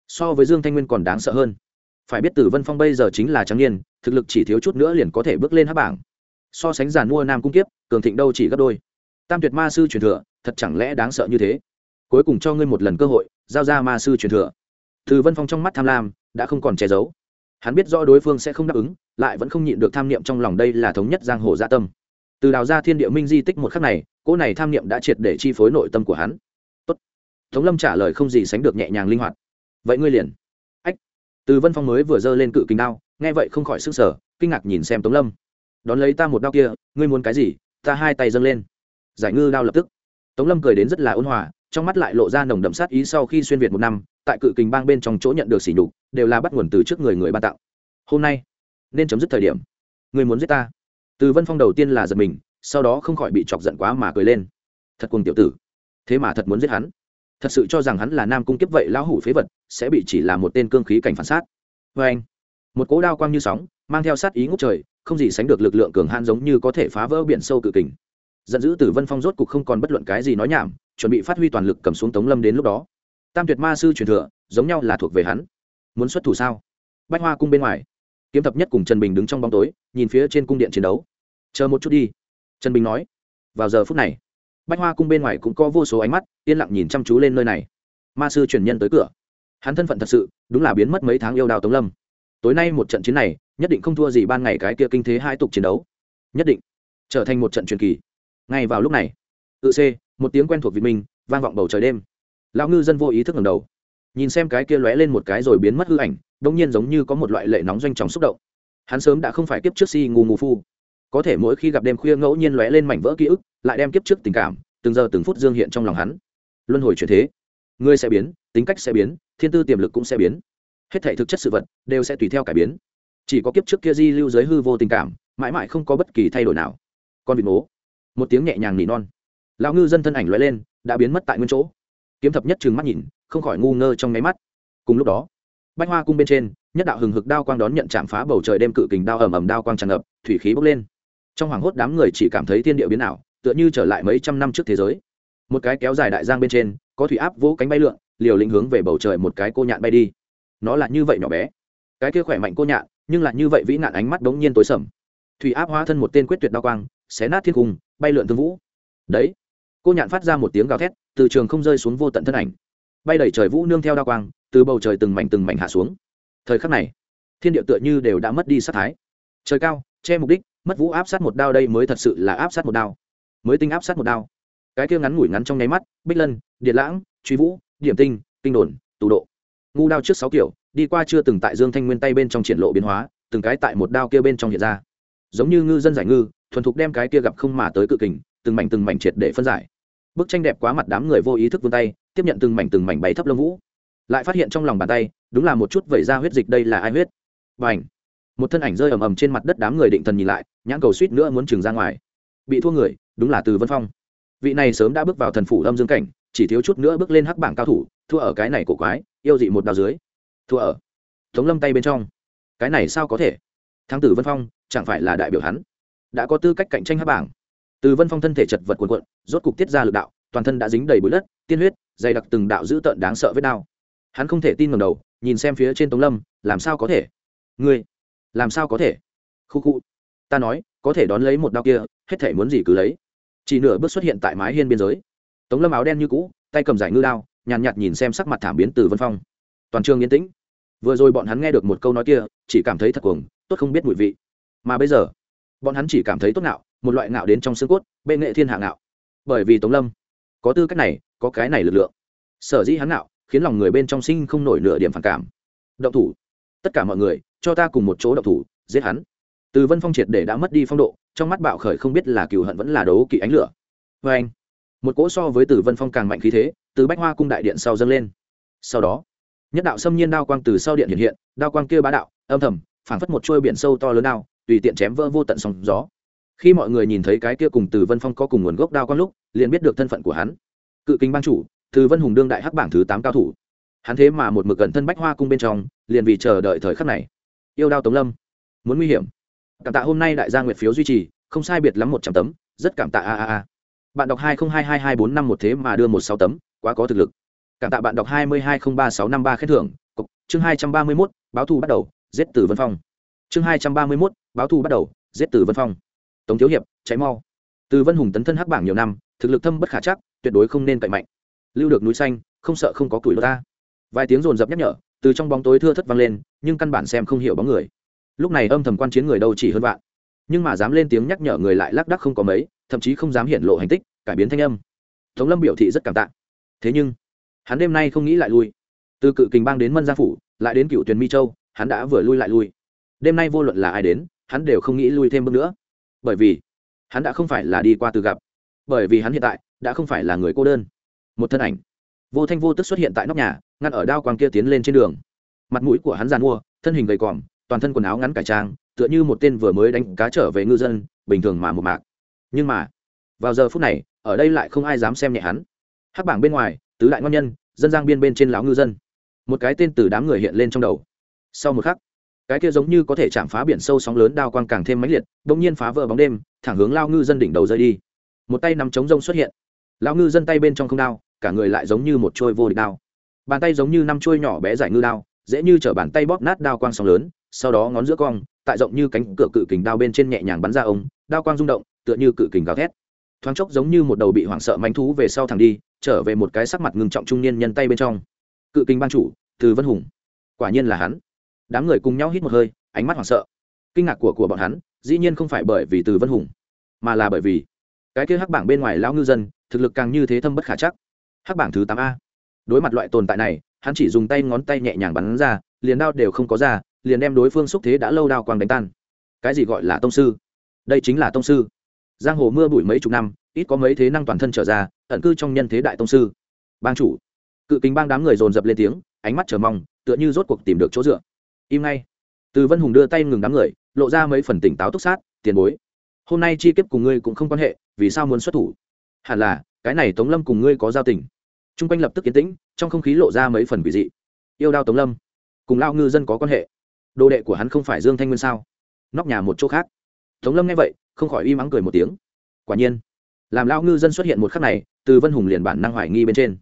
so với dương thanh nguyên còn đáng sợ hơn. Phải biết tử vân phong bây giờ chính là trắng niên, thực lực chỉ thiếu chút nữa liền có thể bước lên hát bảng. So sánh giàn mua nam cung kiếp, cường thịnh đâu chỉ gấp đôi. Tam tuyệt ma sư truyền thừa, thật chẳng lẽ đáng sợ như thế? Cuối cùng cho ngươi một lần cơ hội, giao ra ma sư truyền thừa. Từ vân phong trong mắt tham lam, đã không còn che giấu. Hắn biết rõ đối phương sẽ không đáp ứng, lại vẫn không nhịn được tham niệm trong lòng đây là thống nhất giang hồ gia dạ tâm. Từ đào ra thiên địa minh di tích một khắc này cỗ này tham niệm đã triệt để chi phối nội tâm của hắn. Tốt. tống lâm trả lời không gì sánh được nhẹ nhàng linh hoạt. Vậy ngươi liền. Ách. Từ vân phong mới vừa giơ lên cự kính đao, nghe vậy không khỏi sức sở kinh ngạc nhìn xem tống lâm. Đón lấy ta một đao kia, ngươi muốn cái gì? Ta hai tay dâng lên. Giải ngư đao lập tức. Tống lâm cười đến rất là ôn hòa, trong mắt lại lộ ra nồng đậm sát ý sau khi xuyên việt một năm, tại cự kình bang bên trong chỗ nhận được sỉ nhục, đều là bắt nguồn từ trước người người ban tặng. Hôm nay, nên chấm dứt thời điểm. Người muốn giết ta. Từ vân phong đầu tiên là giật mình sau đó không khỏi bị chọc giận quá mà cười lên. Thật cùng tiểu tử. Thế mà thật muốn giết hắn. Thật sự cho rằng hắn là nam cung kiếp vậy lão hủ phế vật, sẽ bị chỉ là một tên cương khí cảnh phản sát. Vê anh, một cỗ đao quang như sóng, mang theo sát ý ngốc trời, không gì sánh được lực lượng cường hãn giống như có thể phá vỡ biển sâu cự kình. Giận dữ tử vân phong rốt cục không còn bất luận cái gì nói nhảm, chuẩn bị phát huy toàn lực cầm xuống tống lâm đến lúc đó. Tam tuyệt ma sư truyền thừa, giống nhau là thuộc về hắn. Muốn xuất thủ sao? Bách hoa cung bên ngoài. Kiếm thập nhất cùng trần bình đứng trong bóng tối, nhìn phía trên cung điện chiến đấu. Chờ một chút đi trần bình nói, vào giờ phút này, bách hoa cung bên ngoài cũng có vô số ánh mắt, yên lặng nhìn chăm chú lên nơi này. Ma sư truyền nhân tới cửa. Hắn thân phận thật sự, đúng là biến mất mấy tháng yêu đào tống lâm. Tối nay một trận chiến này, nhất định không thua gì ban ngày cái kia kinh thế hai tục chiến đấu. Nhất định trở thành một trận truyền kỳ. Ngay vào lúc này, tự c một tiếng quen thuộc việt minh vang vọng bầu trời đêm. Lão ngư dân vô ý thức ngầm đầu, nhìn xem cái kia lóe lên một cái rồi biến mất hư ảnh đông nhiên giống như có một loại lệ nóng doanh tròng xúc động. Hắn sớm đã không phải kiếp trước si ngu ngu phu có thể mỗi khi gặp đêm khuya ngẫu nhiên lóe lên mảnh vỡ ký ức, lại đem kiếp trước tình cảm, từng giờ từng phút dương hiện trong lòng hắn. Luân hồi chuyển thế. Ngươi sẽ biến, tính cách sẽ biến, thiên tư tiềm lực cũng sẽ biến. Hết thể thực chất sự vật đều sẽ tùy theo cải biến. Chỉ có kiếp trước kia di lưu giới hư vô tình cảm, mãi mãi không có bất kỳ thay đổi nào. Con vịt mố. Một tiếng nhẹ nhàng nỉ non. Lão ngư dân thân ảnh lóe lên, đã biến mất tại nguyên chỗ. Kiếm thập nhất trừng mắt nhìn, không khỏi ngu ngơ trong nháy mắt. Cùng lúc đó, bách hoa cung bên trên, nhất đạo hừng hực đao quang đón nhận chạm phá bầu trời đêm cự kình đao ầm ầm đao quang tràn ngập, thủy khí bốc lên trong hoàng hốt đám người chỉ cảm thấy thiên địa biến ảo, tựa như trở lại mấy trăm năm trước thế giới. Một cái kéo dài đại giang bên trên, có thủy áp vỗ cánh bay lượn, liều lĩnh hướng về bầu trời một cái cô nhạn bay đi. Nó là như vậy nhỏ bé. Cái kia khỏe mạnh cô nhạn, nhưng là như vậy vĩ nạn ánh mắt đống nhiên tối sầm. Thủy áp hóa thân một tên quyết tuyệt đao quang, xé nát thiên cung, bay lượn thương vũ. Đấy. Cô nhạn phát ra một tiếng gào thét, từ trường không rơi xuống vô tận thân ảnh. Bay đẩy trời vũ nương theo đao quang, từ bầu trời từng mảnh từng mảnh hạ xuống. Thời khắc này, thiên địa tựa như đều đã mất đi sát thái. Trời cao, che mục đích mất vũ áp sát một đao đây mới thật sự là áp sát một đao. Mới tinh áp sát một đao. Cái kia ngắn ngủi ngắn trong nháy mắt, bích lân, điện lãng, truy vũ, điểm tinh, kinh đồn, tù độ. Ngu đao trước sáu kiểu, đi qua chưa từng tại dương thanh nguyên tay bên trong triển lộ biến hóa, từng cái tại một đao kia bên trong hiện ra. Giống như ngư dân giải ngư, thuần thục đem cái kia gặp không mà tới cự kình, từng mảnh từng mảnh triệt để phân giải. Bức tranh đẹp quá mặt đám người vô ý thức vươn tay, tiếp nhận từng mảnh từng mảnh bay thấp lông vũ. Lại phát hiện trong lòng bàn tay, đúng là một chút vẩy ra huyết dịch đây là ai huyết. Và ảnh một thân ảnh rơi ầm ầm trên mặt đất đám người định thần nhìn lại, nhãn cầu suýt nữa muốn trừng ra ngoài. Bị thua người, đúng là từ vân phong. Vị này sớm đã bước vào thần phủ âm dương cảnh, chỉ thiếu chút nữa bước lên hắc bảng cao thủ, thua ở cái này cổ quái, yêu dị một đào dưới. Thua ở tống lâm tay bên trong. Cái này sao có thể? Thắng tử vân phong, chẳng phải là đại biểu hắn? Đã có tư cách cạnh tranh hắc bảng. Từ vân phong thân thể chật vật cuộn cuộn, rốt cục tiết ra lực đạo, toàn thân đã dính đầy bụi đất, tiên huyết, dày đặc từng đạo dữ tợn đáng sợ với đau. Hắn không thể tin ngầm đầu, nhìn xem phía trên tống lâm, làm sao có thể? Ngươi làm sao có thể? Khu khu. Ta nói, có thể đón lấy một đao kia, hết thể muốn gì cứ lấy. Chỉ nửa bước xuất hiện tại mái hiên biên giới. Tống lâm áo đen như cũ, tay cầm giải ngư đao, nhàn nhạt nhìn xem sắc mặt thảm biến từ vân phong. Toàn trường yên tĩnh. Vừa rồi bọn hắn nghe được một câu nói kia, chỉ cảm thấy thật cuồng, tốt không biết mùi vị. Mà bây giờ, bọn hắn chỉ cảm thấy tốt nạo một loại ngạo đến trong xương cốt, bệ nghệ thiên hạ ngạo. Bởi vì tống lâm, có tư cách này, có cái này lực lượng. Sở dĩ hắn ngạo, khiến lòng người bên trong sinh không nổi nửa điểm phản cảm. Động thủ tất cả mọi người, cho ta cùng một chỗ động thủ, giết hắn. Từ vân phong triệt để đã mất đi phong độ, trong mắt bạo khởi không biết là cựu hận vẫn là đấu kỵ ánh lửa. Vê anh, một cỗ so với từ vân phong càng mạnh khí thế, từ bách hoa cung đại điện sau dâng lên. Sau đó, nhất đạo xâm nhiên đao quang từ sau điện hiện hiện, đao quang kia bá đạo, âm thầm, phảng phất một chuôi biển sâu to lớn đao, tùy tiện chém vỡ vô tận sóng gió. Khi mọi người nhìn thấy cái kia cùng từ vân phong có cùng nguồn gốc đao quang lúc, liền biết được thân phận của hắn. Cự kính ban chủ, từ vân hùng đương đại hắc bảng thứ tám cao thủ hắn thế mà một mực gần thân bách hoa cung bên trong, liền vì chờ đợi thời khắc này. Yêu đao tống lâm, muốn nguy hiểm. Cảm tạ hôm nay đại gia nguyệt phiếu duy trì, không sai biệt lắm một trăm tấm, rất cảm tạ a a a. Bạn đọc hai không hai hai hai bốn năm một thế mà đưa một sáu tấm, quá có thực lực. Cảm tạ bạn đọc hai mươi hai không ba sáu năm ba khen thưởng. Cục, chương hai trăm ba mươi mốt, báo thù bắt đầu, giết từ vân phong. Chương hai trăm ba mươi mốt, báo thù bắt đầu, giết từ vân phong. Tống thiếu hiệp, cháy mau. Từ vân hùng tấn thân hắc bảng nhiều năm, thực lực thâm bất khả chắc, tuyệt đối không nên cậy mạnh. Lưu được núi xanh, không sợ không có tuổi đô ta vài tiếng rồn rập nhắc nhở, từ trong bóng tối thưa thất vang lên, nhưng căn bản xem không hiểu bóng người. Lúc này âm thầm quan chiến người đâu chỉ hơn vạn. Nhưng mà dám lên tiếng nhắc nhở người lại lác đắc không có mấy, thậm chí không dám hiện lộ hành tích, cải biến thanh âm. Tống lâm biểu thị rất cảm tạ. Thế nhưng, hắn đêm nay không nghĩ lại lui. Từ cự kình bang đến mân gia phủ, lại đến cựu tuyền mi châu, hắn đã vừa lui lại lui. Đêm nay vô luận là ai đến, hắn đều không nghĩ lui thêm bước nữa. Bởi vì, hắn đã không phải là đi qua từ gặp. Bởi vì hắn hiện tại đã không phải là người cô đơn. Một thân ảnh, vô thanh vô tức xuất hiện tại nóc nhà ngăn ở đao quang kia tiến lên trên đường. Mặt mũi của hắn giàn mua, thân hình gầy còm, toàn thân quần áo ngắn cải trang, tựa như một tên vừa mới đánh cá trở về ngư dân, bình thường mà một mạc. Nhưng mà, vào giờ phút này, ở đây lại không ai dám xem nhẹ hắn. Hắc bảng bên ngoài, tứ đại ngon nhân, dân giang biên bên trên lão ngư dân. Một cái tên từ đám người hiện lên trong đầu. Sau một khắc, cái kia giống như có thể chạm phá biển sâu sóng lớn đao quang càng thêm mãnh liệt đ ỗ n g nhiên phá vỡ bóng đêm, thẳng hướng lao ngư dân đỉnh đầu rơi đi. Một tay nắm chống rông xuất hiện. Lao ngư dân tay bên trong không đao, cả người lại giống như một trôi vô địch đao bàn tay giống như năm chuôi nhỏ bé giải ngư đao, dễ như chở bàn tay bóp nát đao quang sóng lớn, sau đó ngón giữa cong, tại rộng như cánh cửa cự kình đao bên trên nhẹ nhàng bắn ra ống đao quang rung động, tựa như cự kình gào thét. Thoáng chốc giống như một đầu bị hoảng sợ manh thú về sau thẳng đi, trở về một cái sắc mặt ngưng trọng trung niên nhân tay bên trong. Cự kình ban chủ, từ vân hùng. Quả nhiên là hắn. Đám người cùng nhau hít một hơi, ánh mắt hoảng sợ. Kinh ngạc của của bọn hắn, dĩ nhiên không phải bởi vì từ vân hùng, mà là bởi vì cái kia hắc bảng bên ngoài lão ngư dân, thực lực càng như thế thâm bất khả chắc. Hắc bảng thứ tám a đối mặt loại tồn tại này, hắn chỉ dùng tay ngón tay nhẹ nhàng bắn ra, liền đao đều không có ra, liền đem đối phương xúc thế đã lâu đao quang đánh tan. Cái gì gọi là tông sư? Đây chính là tông sư. Giang hồ mưa bụi mấy chục năm, ít có mấy thế năng toàn thân trở ra, ẩn cư trong nhân thế đại tông sư. Bang chủ. Cự kính bang đám người dồn dập lên tiếng, ánh mắt chờ mong, tựa như rốt cuộc tìm được chỗ dựa. Im ngay. Từ vân hùng đưa tay ngừng đám người, lộ ra mấy phần tỉnh táo túc sát, tiền bối, hôm nay chi kiếp cùng ngươi cũng không quan hệ, vì sao muốn xuất thủ? Hẳn là, cái này tống lâm cùng ngươi có giao tình t r u n g quanh lập tức kiến tĩnh, trong không khí lộ ra mấy phần quỷ dị. Yêu đao tống lâm, cùng lao ngư dân có quan hệ. Đồ đệ của hắn không phải dương thanh nguyên sao? Nóc nhà một chỗ khác. Tống lâm nghe vậy, không khỏi im ắng cười một tiếng. Quả nhiên, làm lao ngư dân xuất hiện một khắc này, từ vân hùng liền bản năng hoài nghi bên trên.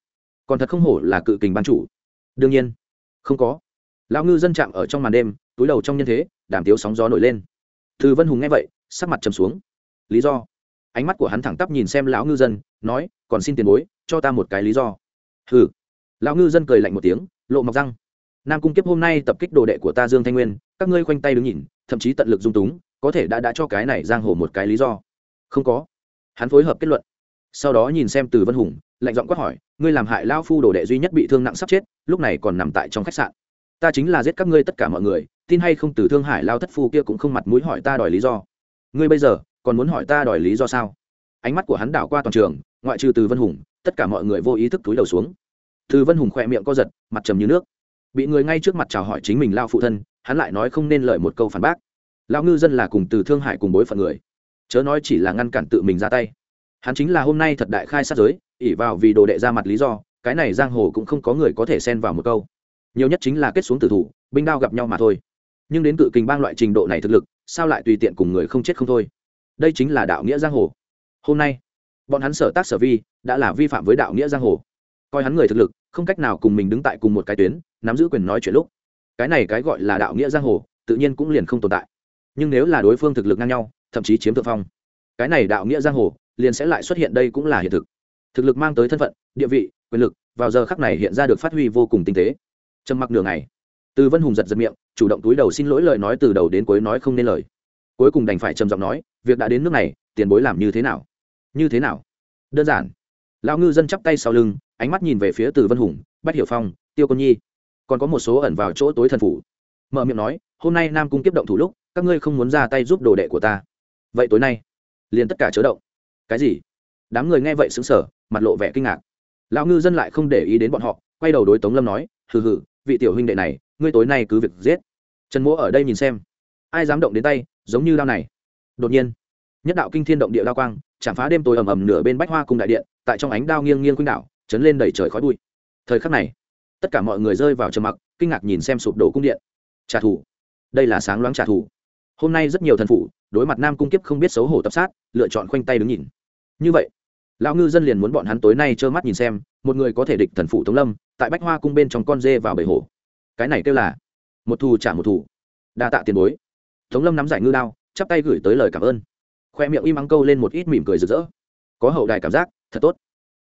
Còn thật không hổ là cự kình ban chủ. Đương nhiên, không có. Lão ngư dân chạm ở trong màn đêm, túi đầu trong nhân thế đảm tiếu sóng gió nổi lên. Từ vân hùng nghe vậy, sắc mặt trầm xuống. Lý do? Ánh mắt của hắn thẳng tắp nhìn xem lão ngư dân, nói, còn xin tiền bối, cho ta một cái lý do hừ. Lão ngư dân cười lạnh một tiếng, lộ mọc răng. Nam cung kiếp hôm nay tập kích đồ đệ của ta dương thanh nguyên, các ngươi khoanh tay đứng nhìn, thậm chí tận lực dung túng, có thể đã đã cho cái này giang hồ một cái lý do. Không có. Hắn phối hợp kết luận. Sau đó nhìn xem từ vân hùng, lạnh giọng quát hỏi, ngươi làm hại lao phu đồ đệ duy nhất bị thương nặng sắp chết, lúc này còn nằm tại trong khách sạn. Ta chính là giết các ngươi tất cả mọi người, tin hay không từ thương hải lao thất phu kia cũng không mặt mũi hỏi ta đòi lý do. Ngươi bây giờ còn muốn hỏi ta đòi lý do sao? Ánh mắt của hắn đảo qua toàn trường, ngoại trừ từ vân hùng tất cả mọi người vô ý thức túi đầu xuống. Thư vân hùng khỏe miệng co giật, mặt trầm như nước. Bị người ngay trước mặt chào hỏi chính mình lao phụ thân, hắn lại nói không nên lời một câu phản bác. Lao ngư dân là cùng từ thương hải cùng bối phận người. Chớ nói chỉ là ngăn cản tự mình ra tay. Hắn chính là hôm nay thật đại khai sát giới ỉ vào vì đồ đệ ra mặt lý do, cái này giang hồ cũng không có người có thể xen vào một câu. Nhiều nhất chính là kết xuống tử thủ, binh đao gặp nhau mà thôi. Nhưng đến cự kình bang loại trình độ này thực lực, sao lại tùy tiện cùng người không chết không thôi? Đây chính là đạo nghĩa giang hồ. Hôm nay bọn hắn sở tác sở vi, đã là vi phạm với đạo nghĩa giang hồ. Coi hắn người thực lực, không cách nào cùng mình đứng tại cùng một cái tuyến, nắm giữ quyền nói chuyện lúc. Cái này cái gọi là đạo nghĩa giang hồ, tự nhiên cũng liền không tồn tại. Nhưng nếu là đối phương thực lực ngang nhau, thậm chí chiếm thượng phong, cái này đạo nghĩa giang hồ, liền sẽ lại xuất hiện đây cũng là hiện thực. Thực lực mang tới thân phận, địa vị, quyền lực, vào giờ khắc này hiện ra được phát huy vô cùng tinh tế. Trầm mặc nửa ngày, từ vân hùng giật giật miệng, chủ động túi đầu xin lỗi lời nói từ đầu đến cuối nói không nên lời. Cuối cùng đành phải trầm giọng nói, việc đã đến nước này, tiền bối làm như thế nào? Như thế nào? Đơn giản. Lão ngư dân chắp tay sau lưng, ánh mắt nhìn về phía từ vân hùng, bách hiểu phong, tiêu quân nhi. Còn có một số ẩn vào chỗ tối thần phủ. Mở miệng nói, hôm nay nam cung tiếp động thủ lúc, các ngươi không muốn ra tay giúp đồ đệ của ta. Vậy tối nay, liền tất cả chớ động. Cái gì? Đám người nghe vậy xứng sở mặt lộ vẻ kinh ngạc. Lão ngư dân lại không để ý đến bọn họ, quay đầu đối tống lâm nói, hừ hừ, vị tiểu huynh đệ này, ngươi tối nay cứ việc giết. Trần mỗ ở đây nhìn xem. Ai dám động đến tay, giống như đao này. Đột nhiên, nhất đạo kinh thiên động địa đao quang chạm phá đêm tối ầm ầm nửa bên bách hoa cùng đại điện, tại trong ánh đao nghiêng nghiêng quanh đảo, chấn lên đầy trời khói bụi. Thời khắc này, tất cả mọi người rơi vào trầm mặc, kinh ngạc nhìn xem sụp đổ cung điện. Trả thù. Đây là sáng loáng trả thù. Hôm nay rất nhiều thần phụ đối mặt nam cung kiếp không biết xấu hổ tập sát, lựa chọn khoanh tay đứng nhìn. Như vậy, lão ngư dân liền muốn bọn hắn tối nay trơ mắt nhìn xem, một người có thể địch thần phụ tống lâm, tại bách hoa cung bên trong con dê vào bể hổ. Cái này kêu là một thù trả một thù. Đa tạ tiền bối. Tống lâm nắm giải ngư đao, chắp tay gửi tới lời cảm ơn khoe miệng im ắng câu lên một ít mỉm cười rực rỡ. Có hậu đài cảm giác, thật tốt.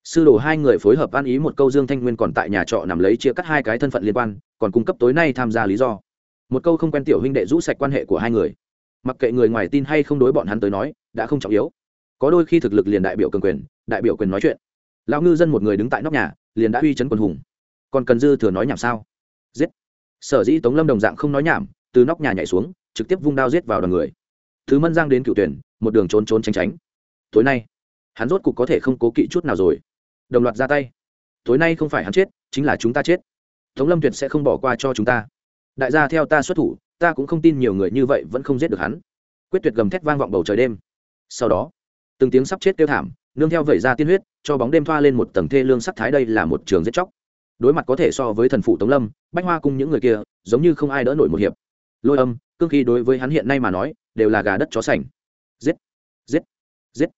Sư đồ hai người phối hợp ăn ý một câu dương thanh nguyên còn tại nhà trọ nằm lấy chia cắt hai cái thân phận liên quan, còn cung cấp tối nay tham gia lý do. Một câu không quen tiểu huynh đệ rũ sạch quan hệ của hai người. Mặc kệ người ngoài tin hay không đối bọn hắn tới nói, đã không trọng yếu. Có đôi khi thực lực liền đại biểu cường quyền, đại biểu quyền nói chuyện. Lão ngư dân một người đứng tại nóc nhà, liền đã uy chấn quần hùng. Còn cần dư thừa nói nhảm sao? Giết. Sở dĩ tống lâm đồng dạng không nói nhảm, từ nóc nhà nhảy xuống, trực tiếp vung đao giết vào đoàn người. Thứ mân giang đến cựu tuyển một đường trốn trốn tránh tránh. Tối nay, hắn rốt cục có thể không cố kỵ chút nào rồi. Đồng loạt ra tay. Tối nay không phải hắn chết, chính là chúng ta chết. Tống lâm tuyệt sẽ không bỏ qua cho chúng ta. Đại gia theo ta xuất thủ, ta cũng không tin nhiều người như vậy vẫn không giết được hắn. Quyết tuyệt gầm thét vang vọng bầu trời đêm. Sau đó, từng tiếng sắp chết kêu thảm, nương theo vẩy ra tiên huyết, cho bóng đêm thoa lên một tầng thê lương sắc thái đây là một trường giết chóc. Đối mặt có thể so với thần phụ tống lâm, bách hoa cùng những người kia, giống như không ai đỡ nổi một hiệp. Lôi âm, cương khí đối với hắn hiện nay mà nói, đều là gà đất chó sành giết giết giết.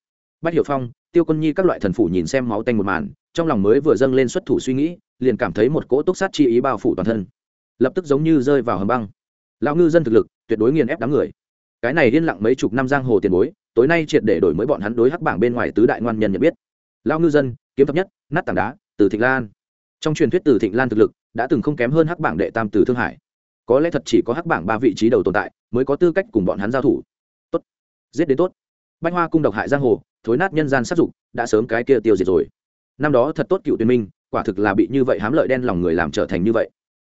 Bách hiểu phong, tiêu quân nhi các loại thần phủ nhìn xem máu tanh một màn, trong lòng mới vừa dâng lên xuất thủ suy nghĩ, liền cảm thấy một cỗ túc sát chi ý bao phủ toàn thân. Lập tức giống như rơi vào hầm băng. Lão ngư dân thực lực, tuyệt đối nghiền ép đám người. Cái này liên lặng mấy chục năm giang hồ tiền bối, tối nay triệt để đổi mới bọn hắn đối hắc bảng bên ngoài tứ đại ngoan nhân nhận biết. Lão ngư dân, kiếm thập nhất, nát tảng đá, từ thịnh lan. Trong truyền thuyết từ thịnh lan thực lực, đã từng không kém hơn hắc bảng đệ tam từ thương hải. Có lẽ thật chỉ có hắc bảng ba vị trí đầu tồn tại, mới có tư cách cùng bọn hắn giao thủ giết đến tốt. Bách hoa cung độc hại giang hồ, thối nát nhân gian sát dục, đã sớm cái kia tiêu diệt rồi. Năm đó thật tốt cựu tuyên minh, quả thực là bị như vậy hám lợi đen lòng người làm trở thành như vậy.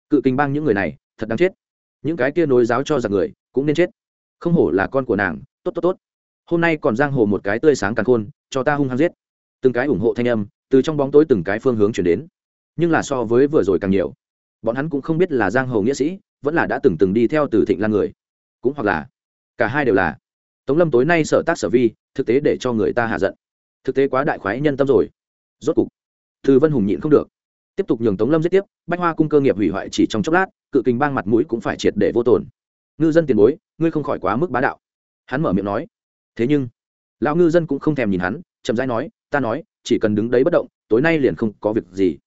Cự kinh bang những người này, thật đáng chết. Những cái kia nối giáo cho giặc người, cũng nên chết. Không hổ là con của nàng, tốt tốt tốt. Hôm nay còn giang hồ một cái tươi sáng càng khôn, cho ta hung hăng giết. Từng cái ủng hộ thanh âm, từ trong bóng tối từng cái phương hướng chuyển đến. Nhưng là so với vừa rồi càng nhiều. Bọn hắn cũng không biết là giang hồ nghĩa sĩ, vẫn là đã từng từng đi theo từ thịnh lan người. Cũng hoặc là, cả hai đều là tống lâm tối nay sở tác sở vi, thực tế để cho người ta hạ giận. Thực tế quá đại khoái nhân tâm rồi. Rốt cục Thư vân hùng nhịn không được. Tiếp tục nhường tống lâm giết tiếp, bách hoa cung cơ nghiệp hủy hoại chỉ trong chốc lát, cự kình bang mặt mũi cũng phải triệt để vô tồn. Ngư dân tiền bối, ngươi không khỏi quá mức bá đạo. Hắn mở miệng nói. Thế nhưng, lão ngư dân cũng không thèm nhìn hắn, chậm rãi nói, ta nói, chỉ cần đứng đấy bất động, tối nay liền không có việc gì.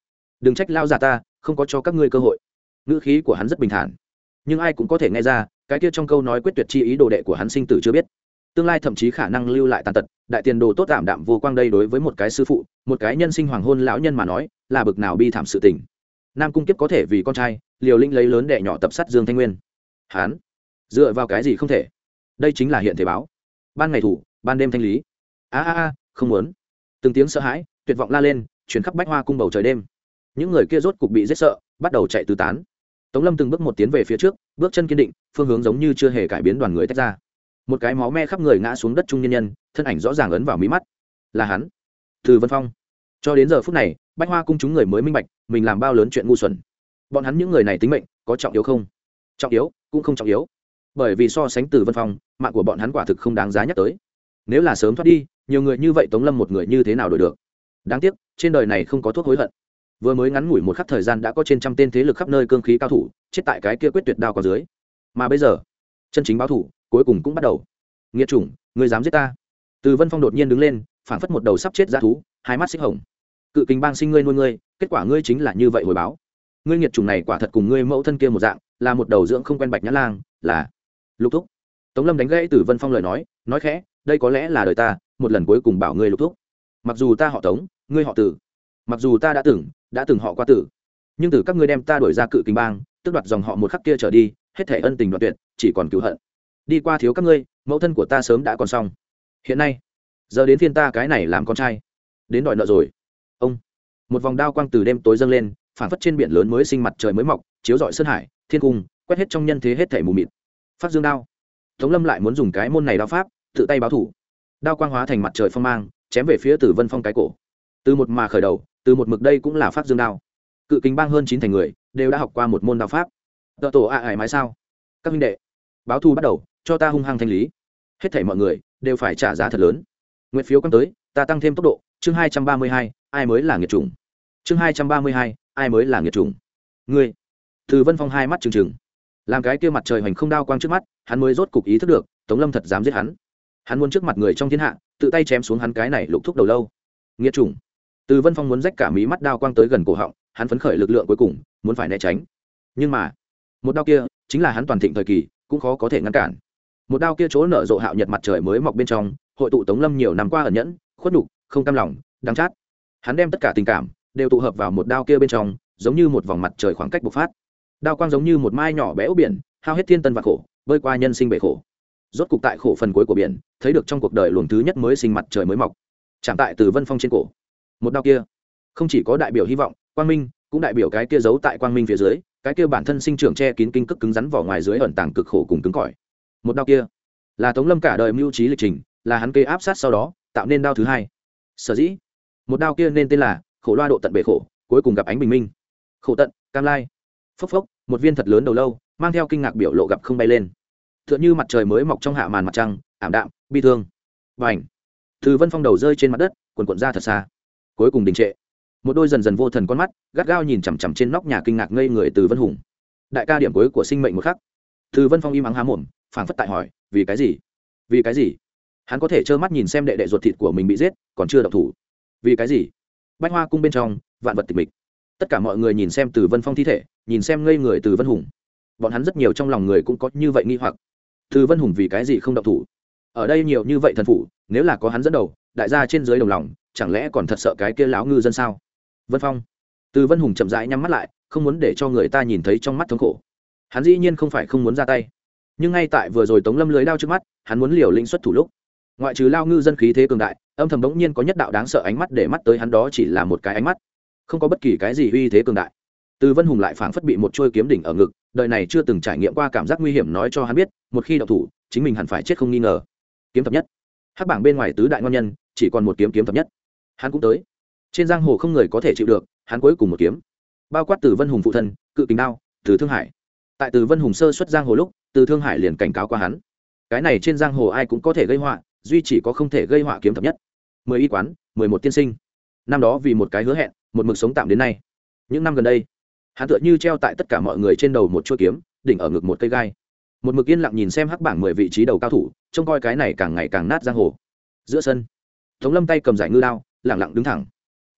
Đừng trách lao già ta, không có cho các ngươi cơ hội. Ngữ khí của hắn rất bình thản. Nhưng ai cũng có thể nghe ra, cái kia trong câu nói quyết tuyệt chi ý đồ đệ của hắn sinh tử chưa biết tương lai thậm chí khả năng lưu lại tàn tật, đại tiền đồ tốt tạm đạm vô quang đây đối với một cái sư phụ, một cái nhân sinh hoàng hôn lão nhân mà nói, là bực nào bi thảm sự tình. Nam cung kiếp có thể vì con trai, liều linh lấy lớn đệ nhỏ tập sát dương thanh nguyên. Hán, dựa vào cái gì không thể? Đây chính là hiện thể báo. Ban ngày thủ, ban đêm thanh lý. A a a, không muốn. Từng tiếng sợ hãi, tuyệt vọng la lên chuyển khắp bách hoa cung bầu trời đêm. Những người kia rốt cục bị giết sợ, bắt đầu chạy tứ tán. Tống lâm từng bước một tiến về phía trước, bước chân kiên định, phương hướng giống như chưa hề cải biến đoàn người tách ra một cái máu me khắp người ngã xuống đất trung nhân nhân, thân ảnh rõ ràng ấn vào mí mắt. Là hắn, từ vân phong. Cho đến giờ phút này, bách hoa cung chúng người mới minh bạch, mình làm bao lớn chuyện ngu xuẩn. Bọn hắn những người này tính mệnh, có trọng yếu không? Trọng yếu, cũng không trọng yếu. Bởi vì so sánh từ vân phong, mạng của bọn hắn quả thực không đáng giá nhắc tới. Nếu là sớm thoát đi, nhiều người như vậy tống lâm một người như thế nào đổi được? Đáng tiếc, trên đời này không có thuốc hối hận. Vừa mới ngắn ngủi một khắc thời gian đã có trên trăm tên thế lực khắp nơi cương khí cao thủ, chết tại cái kia quyết tuyệt đao còn dưới. Mà bây giờ, chân chính báo thủ cuối cùng cũng bắt đầu. Nghiệt chủng người dám giết ta? Từ vân phong đột nhiên đứng lên, phảng phất một đầu sắp chết ra thú, hai mắt xích hồng. Cự kình bang sinh ngươi nuôi ngươi, kết quả ngươi chính là như vậy hồi báo. Ngươi nghiệt chủng này quả thật cùng ngươi mẫu thân kia một dạng, là một đầu dưỡng không quen bạch nhã lang, là lục thúc. Tống lâm đánh gãy từ vân phong lời nói nói khẽ, đây có lẽ là đời ta, một lần cuối cùng bảo ngươi lục thúc. Mặc dù ta họ tống, ngươi họ tử. Mặc dù ta đã từng đã từng họ qua tử. Nhưng từ các ngươi đem ta đuổi ra cự kinh bang tức đoạt dòng họ một khắc kia trở đi, hết thể ân tình đoạn tuyệt, chỉ còn cứu hận đi qua thiếu các ngươi, mẫu thân của ta sớm đã còn xong. Hiện nay, giờ đến phiên ta cái này làm con trai. Đến đòi nợ rồi. Ông, một vòng đao quang từ đêm tối dâng lên phản phất trên biển lớn mới sinh mặt trời mới mọc, chiếu rọi sơn hải, thiên cung, quét hết trong nhân thế hết thể mù mịt. Phát dương đao. Tống lâm lại muốn dùng cái môn này đao pháp, tự tay báo thủ. Đao quang hóa thành mặt trời phong mang, chém về phía tử vân phong cái cổ. Từ một mà khởi đầu, từ một mực đây cũng là phát dương đao. Cự kính bang hơn chín thành người, đều đã học qua một môn đao pháp. Tợ tổ ạ à ải mái sao? Các minh đệ, báo thù bắt đầu cho ta hung hăng thanh lý. Hết thảy mọi người đều phải trả giá thật lớn. Nguyện phiếu cắm tới, ta tăng thêm tốc độ. Chương hai trăm ba mươi hai, ai mới là nghiệt chủng? Chương hai trăm ba mươi hai, ai mới là nghiệt chủng? Ngươi. Từ vân phong hai mắt trừng trừng. Làm cái kia mặt trời hoành không đao quang trước mắt, hắn mới rốt cục ý thức được, tống lâm thật dám giết hắn. Hắn muốn trước mặt người trong thiên hạ, tự tay chém xuống hắn cái này lục thúc đầu lâu. Nghiệt chủng. Từ vân phong muốn rách cả mí mắt đao quang tới gần cổ họng, hắn phấn khởi lực lượng cuối cùng, muốn phải né tránh. Nhưng mà, một đao kia, chính là hắn toàn thịnh thời kỳ, cũng khó có thể ngăn cản một đao kia chỗ nở rộ hạo nhật mặt trời mới mọc bên trong, hội tụ tống lâm nhiều năm qua ẩn nhẫn, khuất đục không cam lòng, đắng chát. Hắn đem tất cả tình cảm đều tụ hợp vào một đao kia bên trong, giống như một vòng mặt trời khoảng cách bộc phát. Đao quang giống như một mai nhỏ bé ốc biển, hao hết thiên tân và khổ, bơi qua nhân sinh bể khổ. Rốt cục tại khổ phần cuối của biển, thấy được trong cuộc đời luồng thứ nhất mới sinh mặt trời mới mọc. Chạm tại từ vân phong trên cổ. Một đao kia, không chỉ có đại biểu hy vọng, quang minh, cũng đại biểu cái kia giấu tại quang minh phía dưới, cái kia bản thân sinh trưởng che kín kinh cức cứng rắn vỏ ngoài dưới ẩn tàng cực khổ cùng cứng cỏi một đao kia. Là tống lâm cả đời mưu trí lịch trình, là hắn kê áp sát sau đó, tạo nên đao thứ hai. Sở dĩ, một đao kia nên tên là khổ loa độ tận bể khổ, cuối cùng gặp ánh bình minh. Khổ tận, cam lai. Phốc phốc, một viên thật lớn đầu lâu, mang theo kinh ngạc biểu lộ gặp không bay lên. T h ư ợ n h ư mặt trời mới mọc trong hạ màn mặt trăng, ảm đạm, bi thương. Và ảnh từ vân phong đầu rơi trên mặt đất, quần quận ra thật xa. Cuối cùng đình trệ. Một đôi dần dần vô thần con mắt, gắt gao nhìn chằm chằm trên nóc nhà kinh ngạc ngây người từ vân hùng. Đại ca điểm cuối của sinh mệnh một khắc. Từ vân phong im ắng há mồm phảng phất tại hỏi, vì cái gì? Vì cái gì? Hắn có thể trơ mắt nhìn xem đệ đệ ruột thịt của mình bị giết, còn chưa độc thủ. Vì cái gì? Bách hoa cung bên trong, vạn vật tịch mịch. Tất cả mọi người nhìn xem từ vân phong thi thể, nhìn xem ngây người từ vân hùng. Bọn hắn rất nhiều trong lòng người cũng có như vậy nghi hoặc. Từ vân hùng vì cái gì không độc thủ? Ở đây nhiều như vậy thần phủ, nếu là có hắn dẫn đầu, đại gia trên dưới đồng lòng, chẳng lẽ còn thật sợ cái kia láo ngư dân sao? Vân phong. Từ vân hùng chậm rãi nhắm mắt lại, không muốn để cho người ta nhìn thấy trong mắt thống khổ. Hắn dĩ nhiên không phải không muốn ra tay nhưng ngay tại vừa rồi tống lâm lưới đao trước mắt, hắn muốn liều lĩnh xuất thủ lúc. Ngoại trừ lao ngư dân khí thế cường đại, âm thầm bỗng nhiên có nhất đạo đáng sợ ánh mắt để mắt tới hắn đó chỉ là một cái ánh mắt. Không có bất kỳ cái gì uy thế cường đại. Từ vân hùng lại phảng phất bị một trôi kiếm đỉnh ở ngực, đời này chưa từng trải nghiệm qua cảm giác nguy hiểm nói cho hắn biết, một khi đậu thủ, chính mình hẳn phải chết không nghi ngờ. Kiếm thập nhất. Hắc bảng bên ngoài tứ đại ngon nhân, chỉ còn một kiếm kiếm thập nhất. Hắn cũng tới. Trên giang hồ không người có thể chịu được, hắn cuối cùng một kiếm. Bao quát từ vân hùng phụ thân, cự kính đao, từ thương hải. Tại từ vân hùng sơ xuất giang hồ lúc từ thương hải liền cảnh cáo qua hắn. Cái này trên giang hồ ai cũng có thể gây họa, duy chỉ có không thể gây họa kiếm thập nhất. Mười y quán, mười một tiên sinh. Năm đó vì một cái hứa hẹn, một mực sống tạm đến nay. Những năm gần đây, hắn tựa như treo tại tất cả mọi người trên đầu một chuỗi kiếm, đỉnh ở ngực một cây gai. Một mực yên lặng nhìn xem hắc bảng mười vị trí đầu cao thủ, trông coi cái này càng ngày càng nát giang hồ. Giữa sân, tống lâm tay cầm giải ngư đao lẳng lặng đứng thẳng.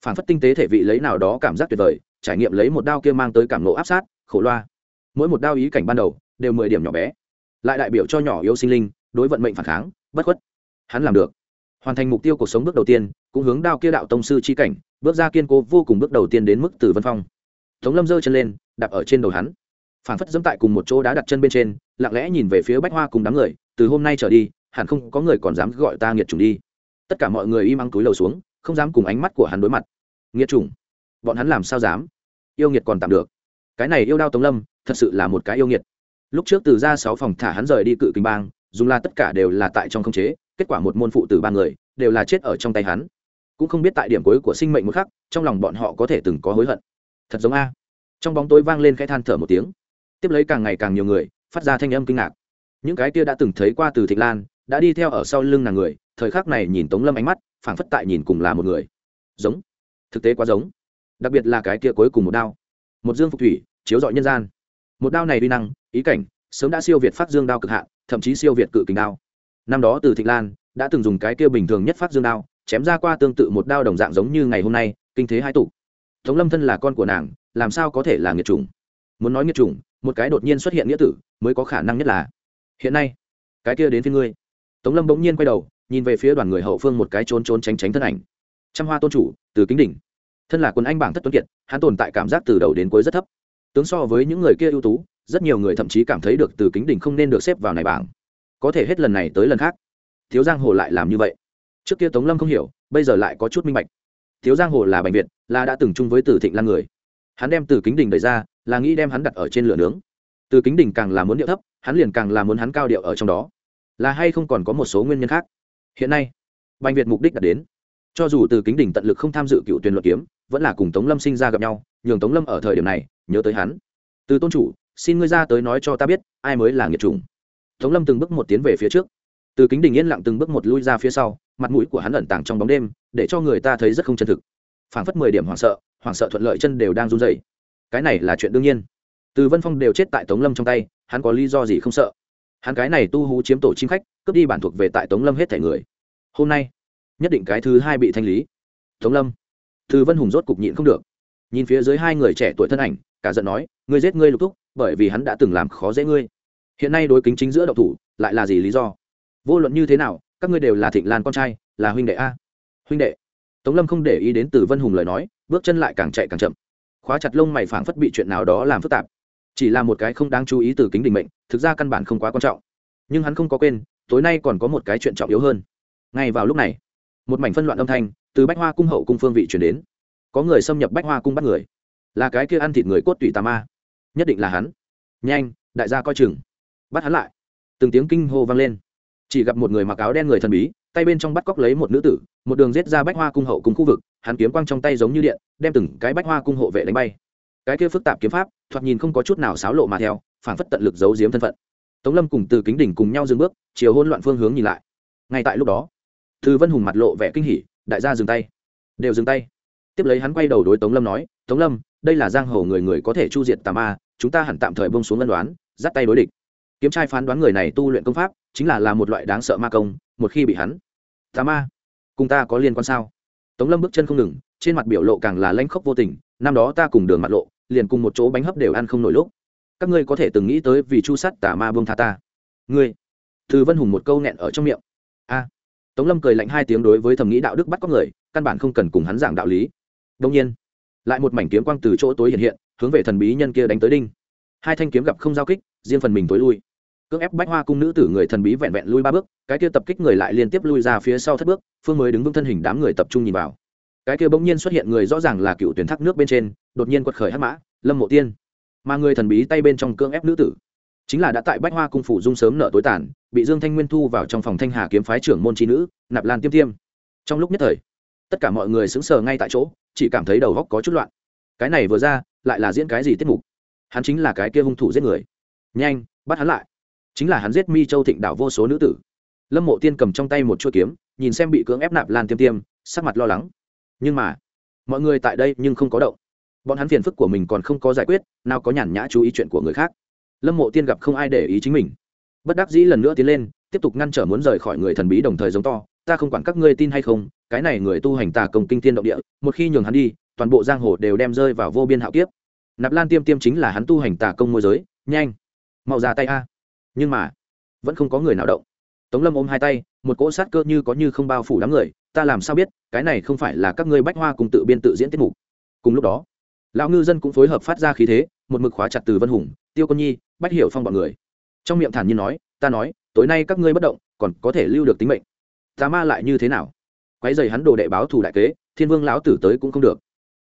Phản phất tinh tế thể vị lấy nào đó cảm giác tuyệt vời, trải nghiệm lấy một đao kia mang tới cảm nộ áp sát, khổ loa. Mỗi một đao ý cảnh ban đầu đều mười điểm nhỏ bé. Lại đại biểu cho nhỏ yếu sinh linh, đối vận mệnh phản kháng, bất khuất. Hắn làm được. Hoàn thành mục tiêu cuộc sống bước đầu tiên, cũng hướng đao kia đạo tông sư chi cảnh, bước ra kiên cố vô cùng bước đầu tiên đến mức từ vân phong. Tống lâm giơ chân lên, đạp ở trên đầu hắn. Phản phất dẫm tại cùng một chỗ đá đặt chân bên trên, lặng lẽ nhìn về phía bách hoa cùng đám người, từ hôm nay trở đi, hẳn không có người còn dám gọi ta nghiệt chủng đi. Tất cả mọi người im ắng túi lầu xuống, không dám cùng ánh mắt của hắn đối mặt. Nghiệt chủng? Bọn hắn làm sao dám? Yêu nghiệt còn tạm được. Cái này yêu đao tống lâm, thật sự là một cái yêu nghiệt lúc trước từ ra sáu phòng thả hắn rời đi cự kinh bang, dùng là tất cả đều là tại trong không chế, kết quả một môn phụ từ ba người đều là chết ở trong tay hắn. Cũng không biết tại điểm cuối của sinh mệnh một khắc, trong lòng bọn họ có thể từng có hối hận. Thật giống a. Trong bóng tối vang lên cái than thở một tiếng. Tiếp lấy càng ngày càng nhiều người, phát ra thanh âm kinh ngạc. Những cái kia đã từng thấy qua từ thịnh lan, đã đi theo ở sau lưng nàng người, thời khắc này nhìn tống lâm ánh mắt, phảng phất tại nhìn cùng là một người. Giống. Thực tế quá giống. Đặc biệt là cái kia cuối cùng một đao. Một dương phục thủy, chiếu dọi nhân gian. Một đao này uy năng ý cảnh, sớm đã siêu việt phát dương đao cực hạn, thậm chí siêu việt cự kình đao. Năm đó từ thịnh lan đã từng dùng cái kia bình thường nhất phát dương đao, chém ra qua tương tự một đao đồng dạng giống như ngày hôm nay, kinh thế hai tụ. Tống lâm thân là con của nàng, làm sao có thể là nghiệt chủng? Muốn nói nghiệt chủng, một cái đột nhiên xuất hiện nghĩa tử, mới có khả năng nhất là, hiện nay, cái kia đến phía ngươi. Tống lâm bỗng nhiên quay đầu, nhìn về phía đoàn người hậu phương một cái trốn trốn tránh tránh thân ảnh. Trăm hoa tôn chủ, từ kính đỉnh. Thân là quân anh bảng thất tuấn kiệt, hắn tồn tại cảm giác từ đầu đến cuối rất thấp. Tướng so với những người kia ưu tú rất nhiều người thậm chí cảm thấy được từ kính đỉnh không nên được xếp vào này bảng. Có thể hết lần này tới lần khác. Thiếu giang hồ lại làm như vậy. Trước kia tống lâm không hiểu, bây giờ lại có chút minh bạch. Thiếu giang hồ là bệnh viện là đã từng chung với từ thịnh lan người. Hắn đem từ kính đình đẩy ra, là nghĩ đem hắn đặt ở trên lửa nướng. Từ kính đình càng là muốn điệu thấp, hắn liền càng là muốn hắn cao điệu ở trong đó. Là hay không còn có một số nguyên nhân khác? Hiện nay bệnh viện mục đích đặt đến. Cho dù từ kính đình tận lực không tham dự cựu tuyển luật kiếm, vẫn là cùng tống lâm sinh ra gặp nhau, nhường tống lâm ở thời điểm này, nhớ tới hắn. Từ tôn chủ xin ngươi ra tới nói cho ta biết, ai mới là nghiệt chủng. Tống lâm từng bước một tiến về phía trước. Từ kính đình yên lặng từng bước một lui ra phía sau, mặt mũi của hắn ẩn tàng trong bóng đêm, để cho người ta thấy rất không chân thực. Phảng phất mười điểm hoảng sợ hoảng sợ thuận lợi chân đều đang run dày cái này là chuyện đương nhiên. Từ vân phong đều chết tại tống lâm trong tay, hắn có lý do gì không sợ? Hắn cái này tu hú chiếm tổ chim khách, cướp đi bản thuộc về tại tống lâm hết thẻ người. Hôm nay, nhất định cái thứ hai bị thanh lý. Tống lâm. Từ vân hùng rốt cục nhịn không được. Nhìn phía dưới hai người trẻ tuổi thân ảnh cả giận nói, ngươi giết ngươi lục thúc, bởi vì hắn đã từng làm khó dễ ngươi. Hiện nay đối kính chính giữa độc thủ, lại là gì lý do? Vô luận như thế nào, các ngươi đều là thịnh lan con trai, là huynh đệ a. Huynh đệ? Tống lâm không để ý đến từ vân hùng lời nói, bước chân lại càng chạy càng chậm. Khóa chặt lông mày phảng phất bị chuyện nào đó làm phức tạp. Chỉ là một cái không đáng chú ý từ kính đình mệnh, thực ra căn bản không quá quan trọng. Nhưng hắn không có quên, tối nay còn có một cái chuyện trọng yếu hơn. Ngay vào lúc này, một mảnh phân loạn âm thanh từ bách hoa cung hậu cung phương vị chuyển đến. Có người xâm nhập bách hoa cung bắt người là cái kia ăn thịt người cốt tủy tà ma. Nhất định là hắn. Nhanh, đại gia coi chừng. Bắt hắn lại. Từng tiếng kinh hô vang lên. Chỉ gặp một người mặc áo đen người thần bí, tay bên trong bắt cóc lấy một nữ tử, một đường rết ra bách hoa cung hậu cùng khu vực, hắn kiếm quang trong tay giống như điện, đem từng cái bách hoa cung hộ vệ đánh bay. Cái kia phức tạp kiếm pháp, thoạt nhìn không có chút nào xáo lộ mà theo, phản phất tận lực giấu giếm thân phận. Tống lâm cùng từ kính đỉnh cùng nhau dừng bước, chiều hôn loạn phương hướng nhìn lại. Ngay tại lúc đó thư vân hùng mặt lộ vẻ kinh hỉ, đại gia dừng tay. Đều dừng tay tiếp lấy hắn quay đầu đối tống lâm nói, tống lâm, đây là giang hồ người người có thể chu diệt tà ma, chúng ta hẳn tạm thời bông xuống lân đoán, dắt tay đối địch. Kiếm trai phán đoán người này tu luyện công pháp, chính là là một loại đáng sợ ma công, một khi bị hắn, tà ma, cùng ta có liên quan sao? Tống lâm bước chân không ngừng, trên mặt biểu lộ càng là lanh khốc vô tình, năm đó ta cùng đường mặt lộ, liền cùng một chỗ bánh hấp đều ăn không nổi lúc. Các ngươi có thể từng nghĩ tới vì chu sắt tà ma buông tha ta. Ngươi. Từ vân hùng một câu nghẹn ở trong miệng. A. Tống lâm cười lạnh hai tiếng đối với thầm nghĩ đạo đức bắt có người, căn bản không cần cùng hắn giảng đạo lý đông nhiên, lại một mảnh kiếm quang từ chỗ tối hiện hiện, hướng về thần bí nhân kia đánh tới đinh. Hai thanh kiếm gặp không giao kích, riêng phần mình tối lui. Cưỡng ép bách hoa cung nữ tử người thần bí vẹn vẹn lui ba bước, cái kia tập kích người lại liên tiếp lui ra phía sau thất bước, phương mới đứng vững thân hình đám người tập trung nhìn vào. Cái kia bỗng nhiên xuất hiện người rõ ràng là cựu tuyển thác nước bên trên, đột nhiên quật khởi hắc mã, lâm mộ tiên. Mà người thần bí tay bên trong cưỡng ép nữ tử, chính là đã tại bách hoa cung phủ dung sớm nợ tối tàn, bị dương thanh nguyên thu vào trong phòng thanh hà kiếm phái trưởng môn trí nữ, nạp lan tiêm tiêm. Trong lúc nhất thời, tất cả mọi người sững sờ ngay tại chỗ chỉ cảm thấy đầu góc có chút loạn. Cái này vừa ra, lại là diễn cái gì tiết mục? Hắn chính là cái kia hung thủ giết người. Nhanh, bắt hắn lại. Chính là hắn giết mi châu thịnh đảo vô số nữ tử. Lâm mộ tiên cầm trong tay một chuỗi kiếm, nhìn xem bị cưỡng ép nạp lan tiêm tiêm, sắc mặt lo lắng. Nhưng mà, mọi người tại đây nhưng không có động. Bọn hắn phiền phức của mình còn không có giải quyết, nào có nhàn nhã chú ý chuyện của người khác. Lâm mộ tiên gặp không ai để ý chính mình. Bất đắc dĩ lần nữa tiến lên tiếp tục ngăn trở muốn rời khỏi người thần bí đồng thời giống to, ta không quản các ngươi tin hay không, cái này người tu hành tà công kinh thiên động địa, một khi nhường hắn đi, toàn bộ giang hồ đều đem rơi vào vô biên hạo kiếp. Nạp lan tiêm tiêm chính là hắn tu hành tà công môi giới, nhanh, mau ra tay a. Nhưng mà, vẫn không có người nào động. Tống lâm ôm hai tay, một cỗ sát cơ như có như không bao phủ đám người, ta làm sao biết, cái này không phải là các ngươi bách hoa cùng tự biên tự diễn tiết mục. Cùng lúc đó, lão ngư dân cũng phối hợp phát ra khí thế, một mực khóa chặt từ vân hùng, tiêu quân nhi, bách hiểu phong b ọ n người. Trong miệng thản nhiên nói, ta nói tối nay các ngươi bất động, còn có thể lưu được tính mệnh. Tà ma lại như thế nào? Quái dày hắn đồ đệ báo thù đại kế, thiên vương lão tử tới cũng không được.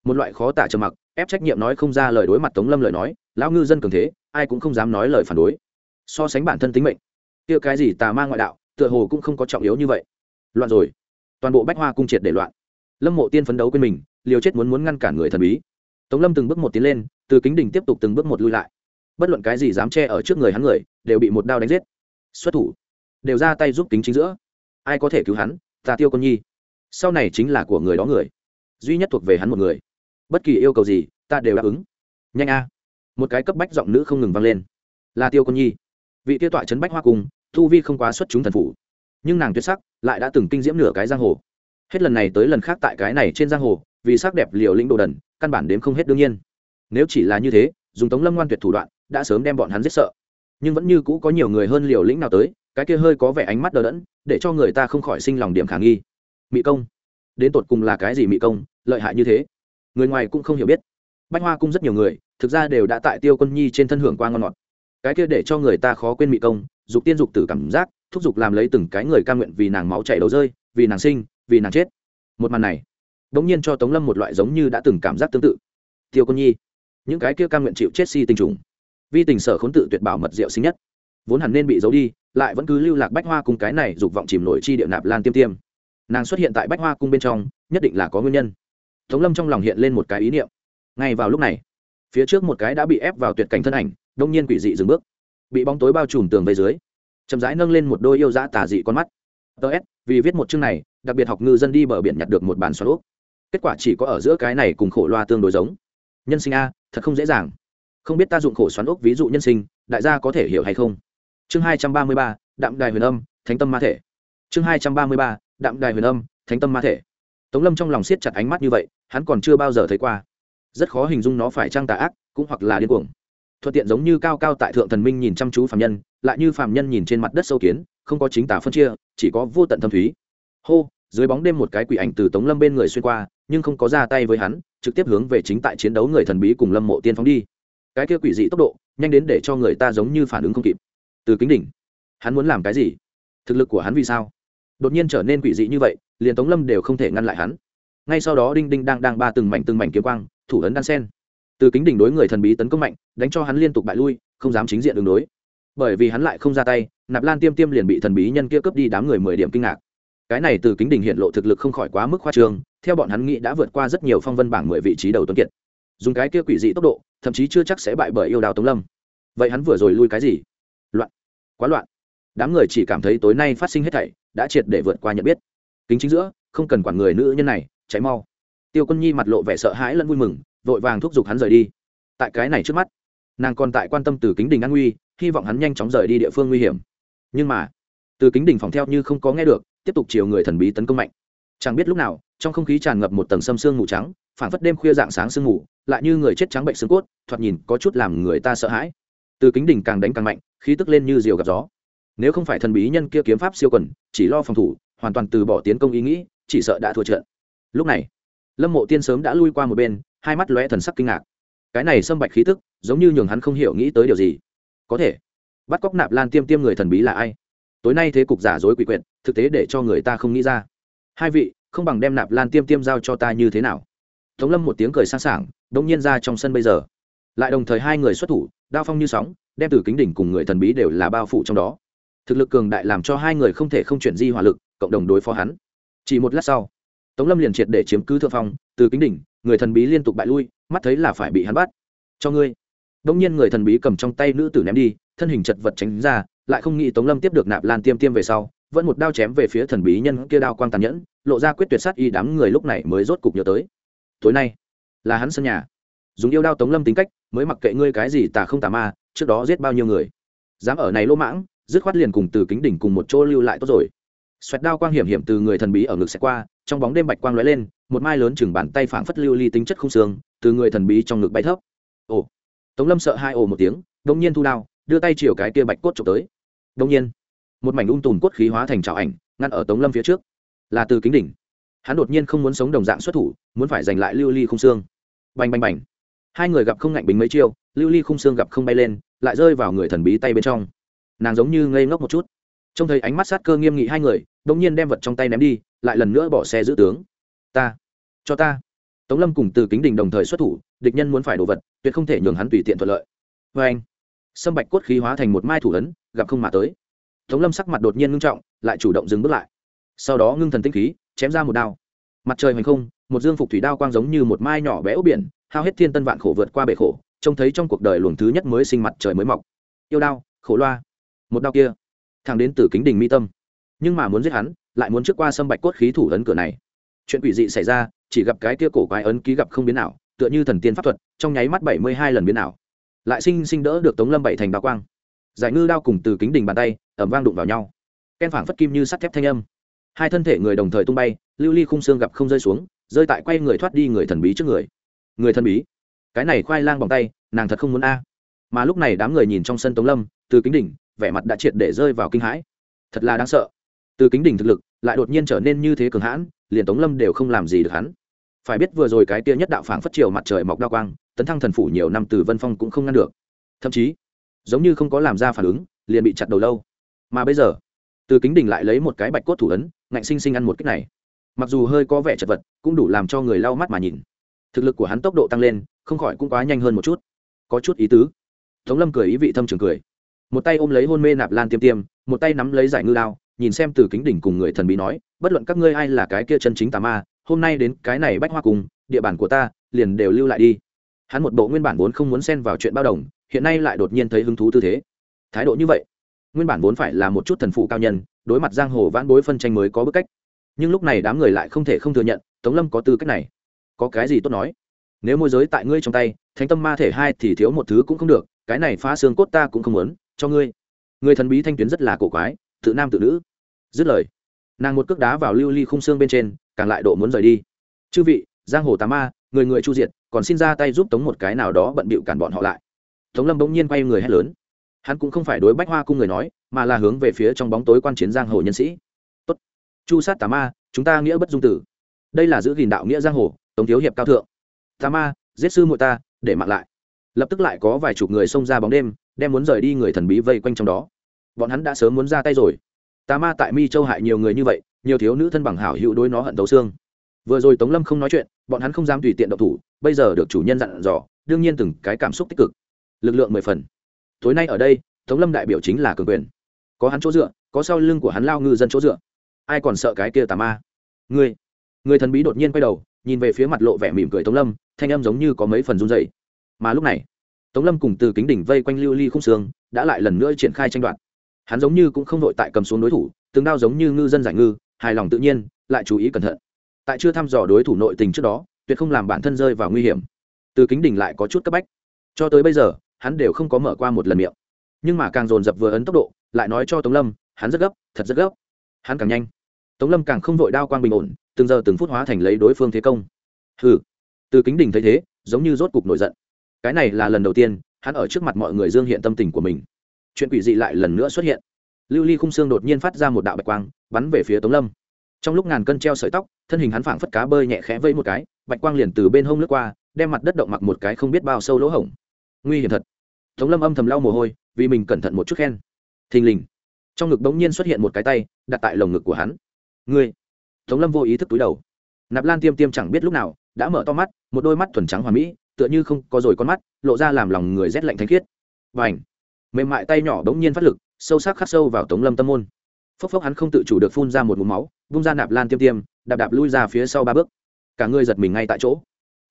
Một loại khó tả trầm mặc, ép trách nhiệm nói không ra lời đối mặt tống lâm lời nói, lão ngư dân cường thế, ai cũng không dám nói lời phản đối. So sánh bản thân tính mệnh, kia cái gì tà ma ngoại đạo, tựa hồ cũng không có trọng yếu như vậy. Loạn rồi. Toàn bộ bách hoa cung triệt để loạn. Lâm mộ tiên phấn đấu quên mình, liều chết muốn muốn ngăn cản người thần bí. Tống lâm từng bước một tiến lên, từ kính đỉnh tiếp tục từng bước một lui lại. Bất luận cái gì dám che ở trước người hắn người, đều bị một đao đánh giết xuất thủ, đều ra tay giúp kính chính giữa. Ai có thể cứu hắn? Ta tiêu con nhi. Sau này chính là của người đó người. Duy nhất thuộc về hắn một người. Bất kỳ yêu cầu gì, ta đều đáp ứng. Nhanh a. Một cái cấp bách giọng nữ không ngừng vang lên. Là tiêu con nhi. Vị tiêu tọa trấn bách hoa cùng thu vi không quá xuất chúng thần phủ. Nhưng nàng tuyệt sắc, lại đã từng kinh diễm nửa cái giang hồ. Hết lần này tới lần khác tại cái này trên giang hồ, vì sắc đẹp liều lĩnh đồ đần, căn bản đếm không hết đương nhiên. Nếu chỉ là như thế, dùng tống lâm ngoan tuyệt thủ đoạn, đã sớm đem bọn hắn giết sợ nhưng vẫn như cũ có nhiều người hơn liều lĩnh nào tới, cái kia hơi có vẻ ánh mắt đờ đẫn, để cho người ta không khỏi sinh lòng điểm khả nghi. Mỹ công, đến tột cùng là cái gì mỹ công, lợi hại như thế? Người ngoài cũng không hiểu biết. Bách hoa cung rất nhiều người, thực ra đều đã tại tiêu quân nhi trên thân hưởng qua ngon ngọt. Cái kia để cho người ta khó quên mỹ công, dục tiên dục tử cảm giác, thúc giục làm lấy từng cái người ca nguyện vì nàng máu chảy đầu rơi, vì nàng sinh, vì nàng chết. Một màn này đ ỗ n g nhiên cho tống lâm một loại giống như đã từng cảm giác tương tự. Tiêu quân nhi, những cái kia ca nguyện chịu chết si tình trùng vi tình sở khốn tự tuyệt bảo mật diệu sinh nhất. Vốn hẳn nên bị giấu đi, lại vẫn cứ lưu lạc bách hoa cung cái này dục vọng chìm nổi chi địa nạp lan tiêm tiêm. Nàng xuất hiện tại bách hoa cung bên trong, nhất định là có nguyên nhân. Tống lâm trong lòng hiện lên một cái ý niệm. Ngay vào lúc này, phía trước một cái đã bị ép vào tuyệt cảnh thân ảnh, đông nhiên quỷ dị dừng bước. Bị bóng tối bao trùm tường về dưới, chậm rãi nâng lên một đôi yêu dã tà dị con mắt. Tớ s, vì viết một chương này, đặc biệt học ngư dân đi bờ biển nhặt được một bàn xoắn úp kết quả chỉ có ở giữa cái này cùng khổ loa tương đối giống. Nhân sinh a, thật không dễ dàng không biết ta dụng khổ xoắn ốc ví dụ nhân sinh, đại gia có thể hiểu hay không? Chương hai trăm ba mươi ba, đạm đài huyền âm, thánh tâm ma thể. Chương hai trăm ba mươi ba, đạm đài huyền âm, thánh tâm ma thể. Tống lâm trong lòng siết chặt ánh mắt như vậy, hắn còn chưa bao giờ thấy qua. Rất khó hình dung nó phải trang tà ác, cũng hoặc là điên cuồng. Thuận tiện giống như cao cao tại thượng thần minh nhìn chăm chú phạm nhân, lại như phạm nhân nhìn trên mặt đất sâu kiến, không có chính tả phân chia, chỉ có vô tận thâm thúy. Hô, dưới bóng đêm một cái quỷ ảnh từ tống lâm bên người xuyên qua, nhưng không có ra tay với hắn, trực tiếp hướng về chính tại chiến đấu người thần bí cùng lâm mộ tiên phóng đi cái kia quỷ dị tốc độ, nhanh đến để cho người ta giống như phản ứng không kịp. Từ kính đỉnh, hắn muốn làm cái gì? Thực lực của hắn vì sao? Đột nhiên trở nên quỷ dị như vậy, liền tống lâm đều không thể ngăn lại hắn. Ngay sau đó đinh đinh đang đang ba từng mảnh từng mảnh kiếm quang, thủ ấn đan sen. Từ kính đỉnh đối người thần bí tấn công mạnh, đánh cho hắn liên tục bại lui, không dám chính diện đường đối. Bởi vì hắn lại không ra tay, nạp lan tiêm tiêm liền bị thần bí nhân kia cướp đi đám người mười điểm kinh ngạc. Cái này từ kính đỉnh hiện lộ thực lực không khỏi quá mức khoa trương, theo bọn hắn nghĩ đã vượt qua rất nhiều phong vân bảng mười vị trí đầu tuấn kiệt dùng cái kia quỷ dị tốc độ, thậm chí chưa chắc sẽ bại bởi yêu đào tống lâm. Vậy hắn vừa rồi lui cái gì? Loạn. Quá loạn. Đám người chỉ cảm thấy tối nay phát sinh hết thảy, đã triệt để vượt qua nhận biết. Kính chính giữa, không cần quản người nữ nhân này cháy mau. Tiêu quân nhi mặt lộ vẻ sợ hãi lẫn vui mừng, vội vàng thúc giục hắn rời đi. Tại cái này trước mắt, nàng còn tại quan tâm từ kính đình an nguy, hy vọng hắn nhanh chóng rời đi địa phương nguy hiểm. Nhưng mà, từ kính đình phòng theo như không có nghe được, tiếp tục chiều người thần bí tấn công mạnh. Chẳng biết lúc nào, trong không khí tràn ngập một tầng xâm sương mù trắng phảng phất đêm khuya dạng sáng sương ngủ, lại như người chết trắng bệnh xương cốt thoạt nhìn có chút làm người ta sợ hãi. Từ kính đỉnh càng đánh càng mạnh khí tức lên như diều gặp gió. Nếu không phải thần bí nhân kia kiếm pháp siêu quần chỉ lo phòng thủ hoàn toàn từ bỏ tiến công ý nghĩ chỉ sợ đã thua trận. Lúc này lâm mộ tiên sớm đã lui qua một bên hai mắt lóe thần sắc kinh ngạc. Cái này xâm bạch khí tức giống như nhường hắn không hiểu nghĩ tới điều gì. Có thể bắt cóc nạp lan tiêm tiêm người thần bí là ai? Tối nay thế cục giả dối quỷ quyệt thực tế để cho người ta không nghĩ ra. Hai vị không bằng đem nạp lan tiêm tiêm giao cho ta như thế nào? Tống lâm một tiếng cười sang sảng đông nhiên ra trong sân bây giờ. Lại đồng thời hai người xuất thủ, đao phong như sóng, đem từ kính đỉnh cùng người thần bí đều là bao phủ trong đó. Thực lực cường đại làm cho hai người không thể không chuyển di hỏa lực, cộng đồng đối phó hắn. Chỉ một lát sau, tống lâm liền triệt để chiếm cứ thượng phong, từ kính đỉnh, người thần bí liên tục bại lui, mắt thấy là phải bị hắn bắt. Cho ngươi. Đông nhiên người thần bí cầm trong tay nữ tử ném đi, thân hình chật vật tránh ra, lại không nghĩ tống lâm tiếp được nạp lan tiêm tiêm về sau, vẫn một đao chém về phía thần bí nhân kia đao quang tàn nhẫn, lộ ra quyết tuyệt sát y đám người lúc này mới rốt cục nhớ tới tối nay là hắn sân nhà. Dùng yêu đao tống lâm tính cách, mới mặc kệ ngươi cái gì tà không tà ma, trước đó giết bao nhiêu người. Dám ở này lỗ mãng, dứt khoát liền cùng từ kính đỉnh cùng một chỗ lưu lại tốt rồi. Xoẹt đao quang hiểm hiểm từ người thần bí ở ngực xẹt qua, trong bóng đêm bạch quang lóe lên, một mai lớn chừng bàn tay phảng phất lưu ly tính chất không xương, từ người thần bí trong ngực bay thấp. Ồ. Tống lâm sợ hai ồ một tiếng đông nhiên thu đao, đưa tay chiều cái kia bạch cốt trộm tới. Đông nhiên, một mảnh ung tùm cốt khí hóa thành trào ảnh, ngăn ở tống lâm phía trước. Là từ kính đỉnh. Hắn đột nhiên không muốn sống đồng dạng xuất thủ muốn phải giành lại lưu ly khung xương. Bành bành bành. Hai người gặp không ngạnh bính mấy chiêu, lưu ly khung xương gặp không bay lên, lại rơi vào người thần bí tay bên trong. Nàng giống như ngây ngốc một chút. Trông thấy ánh mắt sát cơ nghiêm nghị hai người đông nhiên đem vật trong tay ném đi, lại lần nữa bỏ xe giữ tướng. Ta, cho ta. Tống lâm cùng từ kính đình đồng thời xuất thủ, địch nhân muốn phải đồ vật, tuyệt không thể nhường hắn tùy tiện thuận lợi. Vê anh, sâm bạch cốt khí hóa thành một mai thủ ấn, gặp không mà tới. Tống lâm sắc mặt đột nhiên ngưng trọng, lại chủ động dừng bước lại. Sau đó ngưng thần tinh khí, chém ra một đao. Mặt trời hoành không một dương phục thủy đao quang giống như một mai nhỏ bé ốc biển, hao hết thiên tân vạn khổ vượt qua bể khổ, trông thấy trong cuộc đời luồng thứ nhất mới sinh mặt trời mới mọc. Yêu đao, khổ loa. Một đao kia, thẳng đến từ kính đình mi tâm. Nhưng mà muốn giết hắn, lại muốn trước qua sâm bạch cốt khí thủ ấn cửa này. Chuyện quỷ dị xảy ra, chỉ gặp cái kia cổ quái ấn ký gặp không biến nào tựa như thần tiên pháp thuật, trong nháy mắt bảy mươi hai lần biến nào lại sinh sinh đỡ được tống lâm bảy thành đao quang. Giải ngư đao cùng từ kính đình bàn tay ẩm vang đụng vào nhau. Ken phảng phất kim như sắt thép thanh âm. Hai thân thể người đồng thời tung bay, lưu ly khung xương gặp không rơi xuống rơi tại quay người thoát đi người thần bí trước người. Người thần bí? Cái này khoai lang bằng tay, nàng thật không muốn a. Mà lúc này đám người nhìn trong sân tống lâm, từ kính đỉnh, vẻ mặt đã triệt để rơi vào kinh hãi. Thật là đáng sợ. Từ kính đỉnh thực lực lại đột nhiên trở nên như thế cường hãn, liền tống lâm đều không làm gì được hắn. Phải biết vừa rồi cái tia nhất đạo phảng phất triều mặt trời mọc đa quang, tấn thăng thần phủ nhiều năm từ vân phong cũng không ngăn được. Thậm chí, giống như không có làm ra phản ứng, liền bị chặt đầu lâu. Mà bây giờ, từ kính đình lại lấy một cái bạch cốt thủ ấn, ngạnh sinh sinh ăn một cách này mặc dù hơi có vẻ chật vật, cũng đủ làm cho người lau mắt mà nhìn. Thực lực của hắn tốc độ tăng lên, không khỏi cũng quá nhanh hơn một chút. Có chút ý tứ. Tống lâm cười ý vị thâm trường cười. Một tay ôm lấy hôn mê nạp lan tiêm tiêm, một tay nắm lấy giải ngư lao nhìn xem từ kính đỉnh cùng người thần bí nói, bất luận các ngươi ai là cái kia chân chính tà ma, hôm nay đến cái này bách hoa cùng địa bàn của ta, liền đều lưu lại đi. Hắn một bộ nguyên bản vốn không muốn xen vào chuyện bao đồng, hiện nay lại đột nhiên thấy hứng thú tư thế. Thái độ như vậy, nguyên bản vốn phải là một chút thần phụ cao nhân, đối mặt giang hồ vãn bối phân tranh mới có bức cách nhưng lúc này đám người lại không thể không thừa nhận, tống lâm có tư cách này. Có cái gì tốt nói? Nếu môi giới tại ngươi trong tay, thánh tâm ma thể hai thì thiếu một thứ cũng không được, cái này phá xương cốt ta cũng không muốn, cho ngươi. Người thần bí thanh tuyến rất là cổ quái, tự nam tự nữ. Dứt lời, nàng một cước đá vào lưu ly khung xương bên trên, càng lại độ muốn rời đi. Chư vị, giang hồ tà ma, người người chu diệt, còn xin ra tay giúp tống một cái nào đó bận bịu cản bọn họ lại. Tống lâm bỗng nhiên quay người hét lớn. Hắn cũng không phải đối bách hoa cung người nói, mà là hướng về phía trong bóng tối quan chiến giang hồ nhân sĩ chu sát tà ma, chúng ta nghĩa bất dung tử. Đây là giữ gìn đạo nghĩa giang hồ, tống thiếu hiệp cao thượng. Tà ma, giết sư muội ta, để mặc lại. Lập tức lại có vài chục người xông ra bóng đêm, đem muốn rời đi người thần bí vây quanh trong đó. Bọn hắn đã sớm muốn ra tay rồi. Tà ma tại mi châu hại nhiều người như vậy, nhiều thiếu nữ thân bằng hảo hữu đối nó hận đầu xương. Vừa rồi tống lâm không nói chuyện, bọn hắn không dám tùy tiện độc thủ, bây giờ được chủ nhân dặn dò, đương nhiên từng cái cảm xúc tích cực. Lực lượng mười phần. Tối nay ở đây, tống lâm đại biểu chính là cường quyền. Có hắn chỗ dựa, có sau lưng của hắn lao ngư dân chỗ dựa ai còn sợ cái kia tà ma? Người người thần bí đột nhiên quay đầu, nhìn về phía mặt lộ vẻ mỉm cười tống lâm, thanh âm giống như có mấy phần run dày mà lúc này, tống lâm cùng từ kính đỉnh vây quanh lưu ly khung xương, đã lại lần nữa triển khai tranh đoạt. Hắn giống như cũng không vội tại cầm xuống đối thủ, từng đao giống như ngư dân giải ngư, hài lòng tự nhiên, lại chú ý cẩn thận. Tại chưa thăm dò đối thủ nội tình trước đó, tuyệt không làm bản thân rơi vào nguy hiểm. Từ kính đỉnh lại có chút cấp bách. Cho tới bây giờ, hắn đều không có mở qua một lần miệng. Nhưng mà càng dồn dập vừa ấn tốc độ, lại nói cho tống lâm, hắn rất gấp, thật rất gấp. Hắn càng nhanh tống lâm càng không vội đao quang bình ổn, từng giờ từng phút hóa thành lấy đối phương thế công. Hừ. Từ kính đỉnh thấy thế, giống như rốt cục nổi giận. Cái này là lần đầu tiên, hắn ở trước mặt mọi người dương hiện tâm tình của mình. Chuyện quỷ dị lại lần nữa xuất hiện. Lưu ly khung xương đột nhiên phát ra một đạo bạch quang, bắn về phía tống lâm. Trong lúc ngàn cân treo sợi tóc, thân hình hắn phảng phất cá bơi nhẹ khẽ vây một cái, bạch quang liền từ bên hông lướt qua, đem mặt đất động mặc một cái không biết bao sâu lỗ hổng. Nguy hiểm thật. Tống lâm âm thầm lau mồ hôi, vì mình cẩn thận một chút khen. Thình lình. Trong ngực bỗng nhiên xuất hiện một cái tay, đặt tại lồng ngực của hắn ngươi. Tống lâm vô ý thức túi đầu. Nạp lan tiêm tiêm chẳng biết lúc nào, đã mở to mắt, một đôi mắt thuần trắng hoà mỹ, tựa như không có rồi con mắt, lộ ra làm lòng người rét lạnh thanh khiết. Và ảnh mềm mại tay nhỏ đống nhiên phát lực, sâu sắc khắc sâu vào tống lâm tâm môn. Phốc phốc hắn không tự chủ được phun ra một mũ máu, vung ra nạp lan tiêm tiêm, đạp đạp lui ra phía sau ba bước. Cả người giật mình ngay tại chỗ.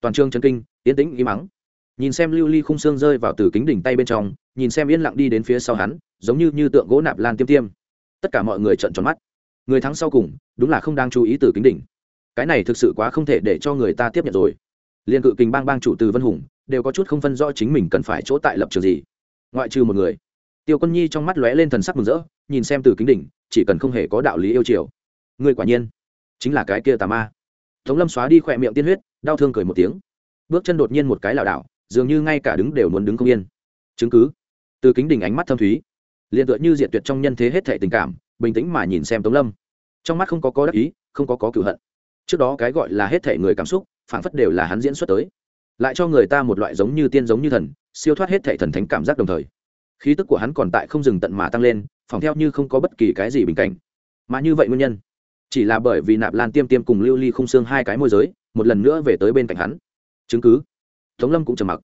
Toàn trương chân kinh, yên tĩnh, im mắng nhìn xem lưu ly khung xương rơi vào từ kính đỉnh tay bên trong, nhìn xem yên lặng đi đến phía sau hắn, giống như như tượng gỗ nạp lan tiêm tiêm. Tất cả mọi người trợn tròn mắt người thắng sau cùng, đúng là không đang chú ý từ kính đỉnh. Cái này thực sự quá không thể để cho người ta tiếp nhận rồi. Liên cự kình bang bang chủ từ vân hùng, đều có chút không phân rõ chính mình cần phải chỗ tại lập trường gì. Ngoại trừ một người. Tiêu quân nhi trong mắt lóe lên thần sắc mừng rỡ, nhìn xem từ kính đỉnh, chỉ cần không hề có đạo lý yêu chiều. Người quả nhiên, chính là cái kia tà ma. Tống lâm xóa đi khỏe miệng tiên huyết, đau thương cười một tiếng. Bước chân đột nhiên một cái lảo đảo, dường như ngay cả đứng đều muốn đứng không yên. Chứng cứ. Từ kính đỉnh ánh mắt thâm thúy. Liền tựa như diệt tuyệt trong nhân thế hết thệ tình cảm bình tĩnh mà nhìn xem tống lâm. Trong mắt không có có đắc ý, không có có cựu hận. Trước đó cái gọi là hết thể người cảm xúc phản phất đều là hắn diễn xuất tới. Lại cho người ta một loại giống như tiên giống như thần, siêu thoát hết thể thần thánh cảm giác đồng thời. Khí tức của hắn còn tại không dừng tận mà tăng lên, phòng theo như không có bất kỳ cái gì bình cảnh. Mà như vậy nguyên nhân, chỉ là bởi vì nạp lan tiêm tiêm cùng lưu ly không xương hai cái môi giới, một lần nữa về tới bên cạnh hắn. Chứng cứ. Tống lâm cũng trầm mặc.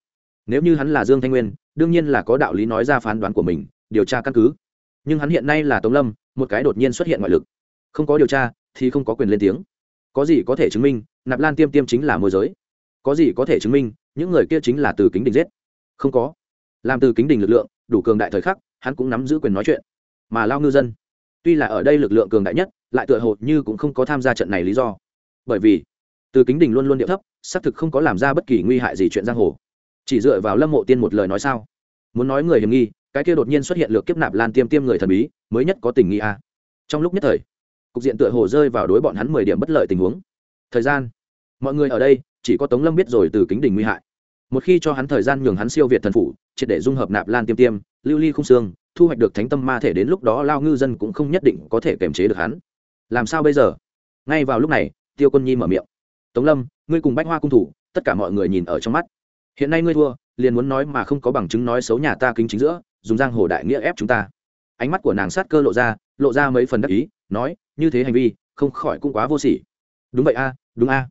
Nếu như hắn là dương thanh nguyên, đương nhiên là có đạo lý nói ra phán đoán của mình, điều tra căn cứ nhưng hắn hiện nay là tống lâm một cái đột nhiên xuất hiện ngoại lực không có điều tra thì không có quyền lên tiếng có gì có thể chứng minh nạp lan tiêm tiêm chính là môi giới có gì có thể chứng minh những người kia chính là từ kính đình giết không có làm từ kính đình lực lượng đủ cường đại thời khắc hắn cũng nắm giữ quyền nói chuyện mà lao ngư dân tuy là ở đây lực lượng cường đại nhất lại tựa hồ như cũng không có tham gia trận này lý do bởi vì từ kính đình luôn luôn điệu thấp xác thực không có làm ra bất kỳ nguy hại gì chuyện giang hồ chỉ dựa vào lâm mộ tiên một lời nói sao muốn nói người hiểm nghi cái kia đột nhiên xuất hiện lược kiếp nạp lan tiêm tiêm người thần bí, mới nhất có tình nghi a. Trong lúc nhất thời, cục diện tựa hồ rơi vào đối bọn hắn mười điểm bất lợi tình huống. Thời gian. Mọi người ở đây, chỉ có tống lâm biết rồi từ kính đình nguy hại. Một khi cho hắn thời gian nhường hắn siêu việt thần phủ, triệt để dung hợp nạp lan tiêm tiêm, lưu ly không xương, thu hoạch được thánh tâm ma thể đến lúc đó lao ngư dân cũng không nhất định có thể kiềm chế được hắn. Làm sao bây giờ? Ngay vào lúc này, tiêu quân nhi mở miệng. Tống lâm, ngươi cùng bách hoa cung thủ, tất cả mọi người nhìn ở trong mắt hiện nay ngươi thua, liền muốn nói mà không có bằng chứng nói xấu nhà ta kính chính giữa, dùng giang hồ đại nghĩa ép chúng ta. Ánh mắt của nàng sát cơ lộ ra lộ ra mấy phần đắc ý, nói, như thế hành vi, không khỏi cũng quá vô sỉ. Đúng vậy a, đúng a.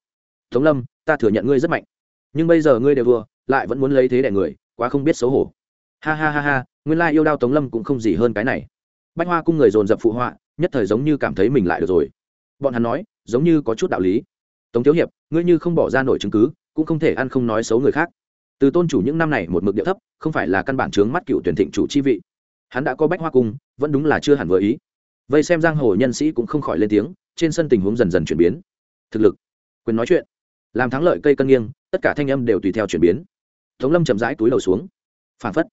Tống lâm, ta thừa nhận ngươi rất mạnh. Nhưng bây giờ ngươi đều vừa lại vẫn muốn lấy thế đẻ người, quá không biết xấu hổ. Ha ha ha ha, nguyên lai yêu đao tống lâm cũng không gì hơn cái này. Bách hoa cung người dồn dập phụ họa, nhất thời giống như cảm thấy mình lại được rồi. Bọn hắn nói, giống như có chút đạo lý. Tống thiếu hiệp, ngươi như không bỏ ra nổi chứng cứ, cũng không thể ăn không nói xấu người khác từ tôn chủ những năm này một mực địa thấp, không phải là căn bản chướng mắt cựu tuyển thịnh chủ chi vị. Hắn đã có bách hoa cung, vẫn đúng là chưa hẳn vừa ý. Vây xem giang hồ nhân sĩ cũng không khỏi lên tiếng, trên sân tình huống dần dần chuyển biến. Thực lực. Quyền nói chuyện. Làm thắng lợi cây cân nghiêng, tất cả thanh âm đều tùy theo chuyển biến. Tống lâm chậm rãi túi đầu xuống. Phản phất.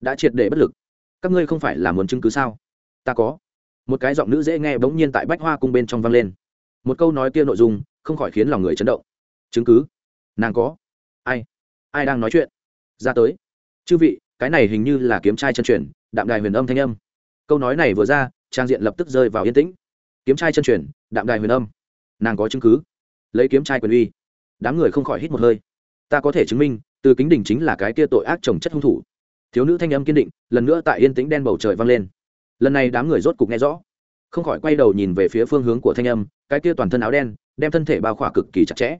Đã triệt để bất lực. Các ngươi không phải là muốn chứng cứ sao? Ta có. Một cái giọng nữ dễ nghe bỗng nhiên tại bách hoa cung bên trong vang lên. Một câu nói kia nội dung, không khỏi khiến lòng người chấn động. Chứng cứ. Nàng có. Ai? Ai đang nói chuyện? Ra tới. Chư vị, cái này hình như là kiếm trai chân truyền, đạm đài huyền âm thanh âm. Câu nói này vừa ra, trang diện lập tức rơi vào yên tĩnh. Kiếm trai chân truyền, đạm đài huyền âm. Nàng có chứng cứ. Lấy kiếm trai quyền uy. Đám người không khỏi hít một hơi. Ta có thể chứng minh, từ kính đỉnh chính là cái kia tội ác trồng chất hung thủ. Thiếu nữ thanh âm kiên định, lần nữa tại yên tĩnh đen bầu trời vang lên. Lần này đám người rốt cục nghe rõ. Không khỏi quay đầu nhìn về phía phương hướng của thanh âm, cái kia toàn thân áo đen, đem thân thể bao khỏa cực kỳ chặt chẽ.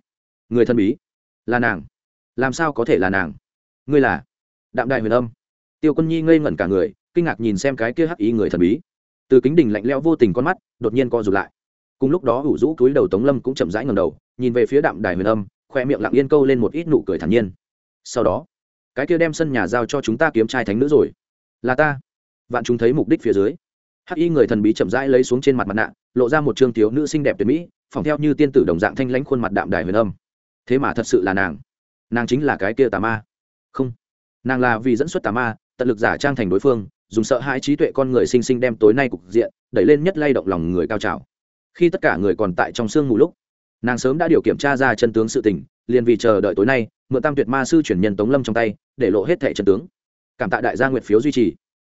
Người thân bí, là nàng làm sao có thể là nàng? Ngươi là? Đạm đại huyền âm. Tiêu quân nhi ngây ngẩn cả người, kinh ngạc nhìn xem cái kia hắc ý người thần bí. Từ kính đỉnh lạnh lẽo vô tình con mắt, đột nhiên co rụt lại. Cùng lúc đó ủ rũ túi đầu tống lâm cũng chậm rãi ngầm đầu, nhìn về phía đạm đài huyền âm, khoe miệng lặng yên câu lên một ít nụ cười thản nhiên. Sau đó, cái kia đem sân nhà giao cho chúng ta kiếm trai thánh nữ rồi. Là ta. Vạn chúng thấy mục đích phía dưới. Hắc y người thần bí chậm rãi lấy xuống trên mặt mặt nạ, lộ ra một trương thiếu nữ xinh đẹp tuyệt mỹ, phỏng theo như tiên tử đồng dạng thanh lãnh khuôn mặt đạm đài huyền âm. Thế mà thật sự là nàng nàng chính là cái kia tà ma. Không, nàng là vì dẫn xuất tà ma, tận lực giả trang thành đối phương, dùng sợ hãi trí tuệ con người sinh sinh đem tối nay cục diện, đẩy lên nhất lay động lòng người cao trào. Khi tất cả người còn tại trong sương ngủ lúc, nàng sớm đã điều kiểm tra ra chân tướng sự tình, liền vì chờ đợi tối nay, mượn tam tuyệt ma sư chuyển nhân tống lâm trong tay, để lộ hết thẻ chân tướng. Cảm tạ đại gia nguyện phiếu duy trì.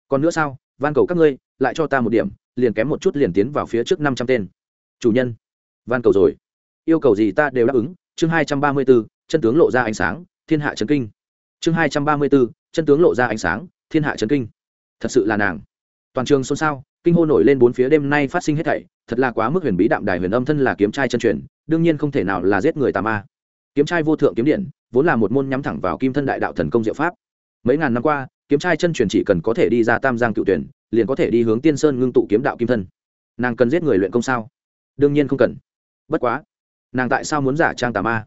Còn nữa sao, van cầu các ngươi, lại cho ta một điểm, liền kém một chút liền tiến vào phía trước năm trăm tên. Chủ nhân, van cầu rồi. Yêu cầu gì ta đều đáp ứng. Chương hai trăm ba mươi bốn chân tướng lộ ra ánh sáng, thiên hạ trấn kinh. Chương hai trăm ba mươi b ố chân tướng lộ ra ánh sáng, thiên hạ trấn kinh. Thật sự là nàng. Toàn trường xôn xao, kinh hô nổi lên bốn phía đêm nay phát sinh hết thảy, thật là quá mức huyền bí đạm đài huyền âm thân là kiếm trai chân truyền, đương nhiên không thể nào là giết người tà ma. Kiếm trai vô thượng kiếm điện, vốn là một môn nhắm thẳng vào kim thân đại đạo thần công diệu pháp. Mấy ngàn năm qua, kiếm trai chân truyền chỉ cần có thể đi ra tam giang cựu tuyển, liền có thể đi hướng tiên sơn ngưng tụ kiếm đạo kim thân. Nàng cần giết người luyện công sao? Đương nhiên không cần. Bất quá, nàng tại sao muốn giả trang tà ma?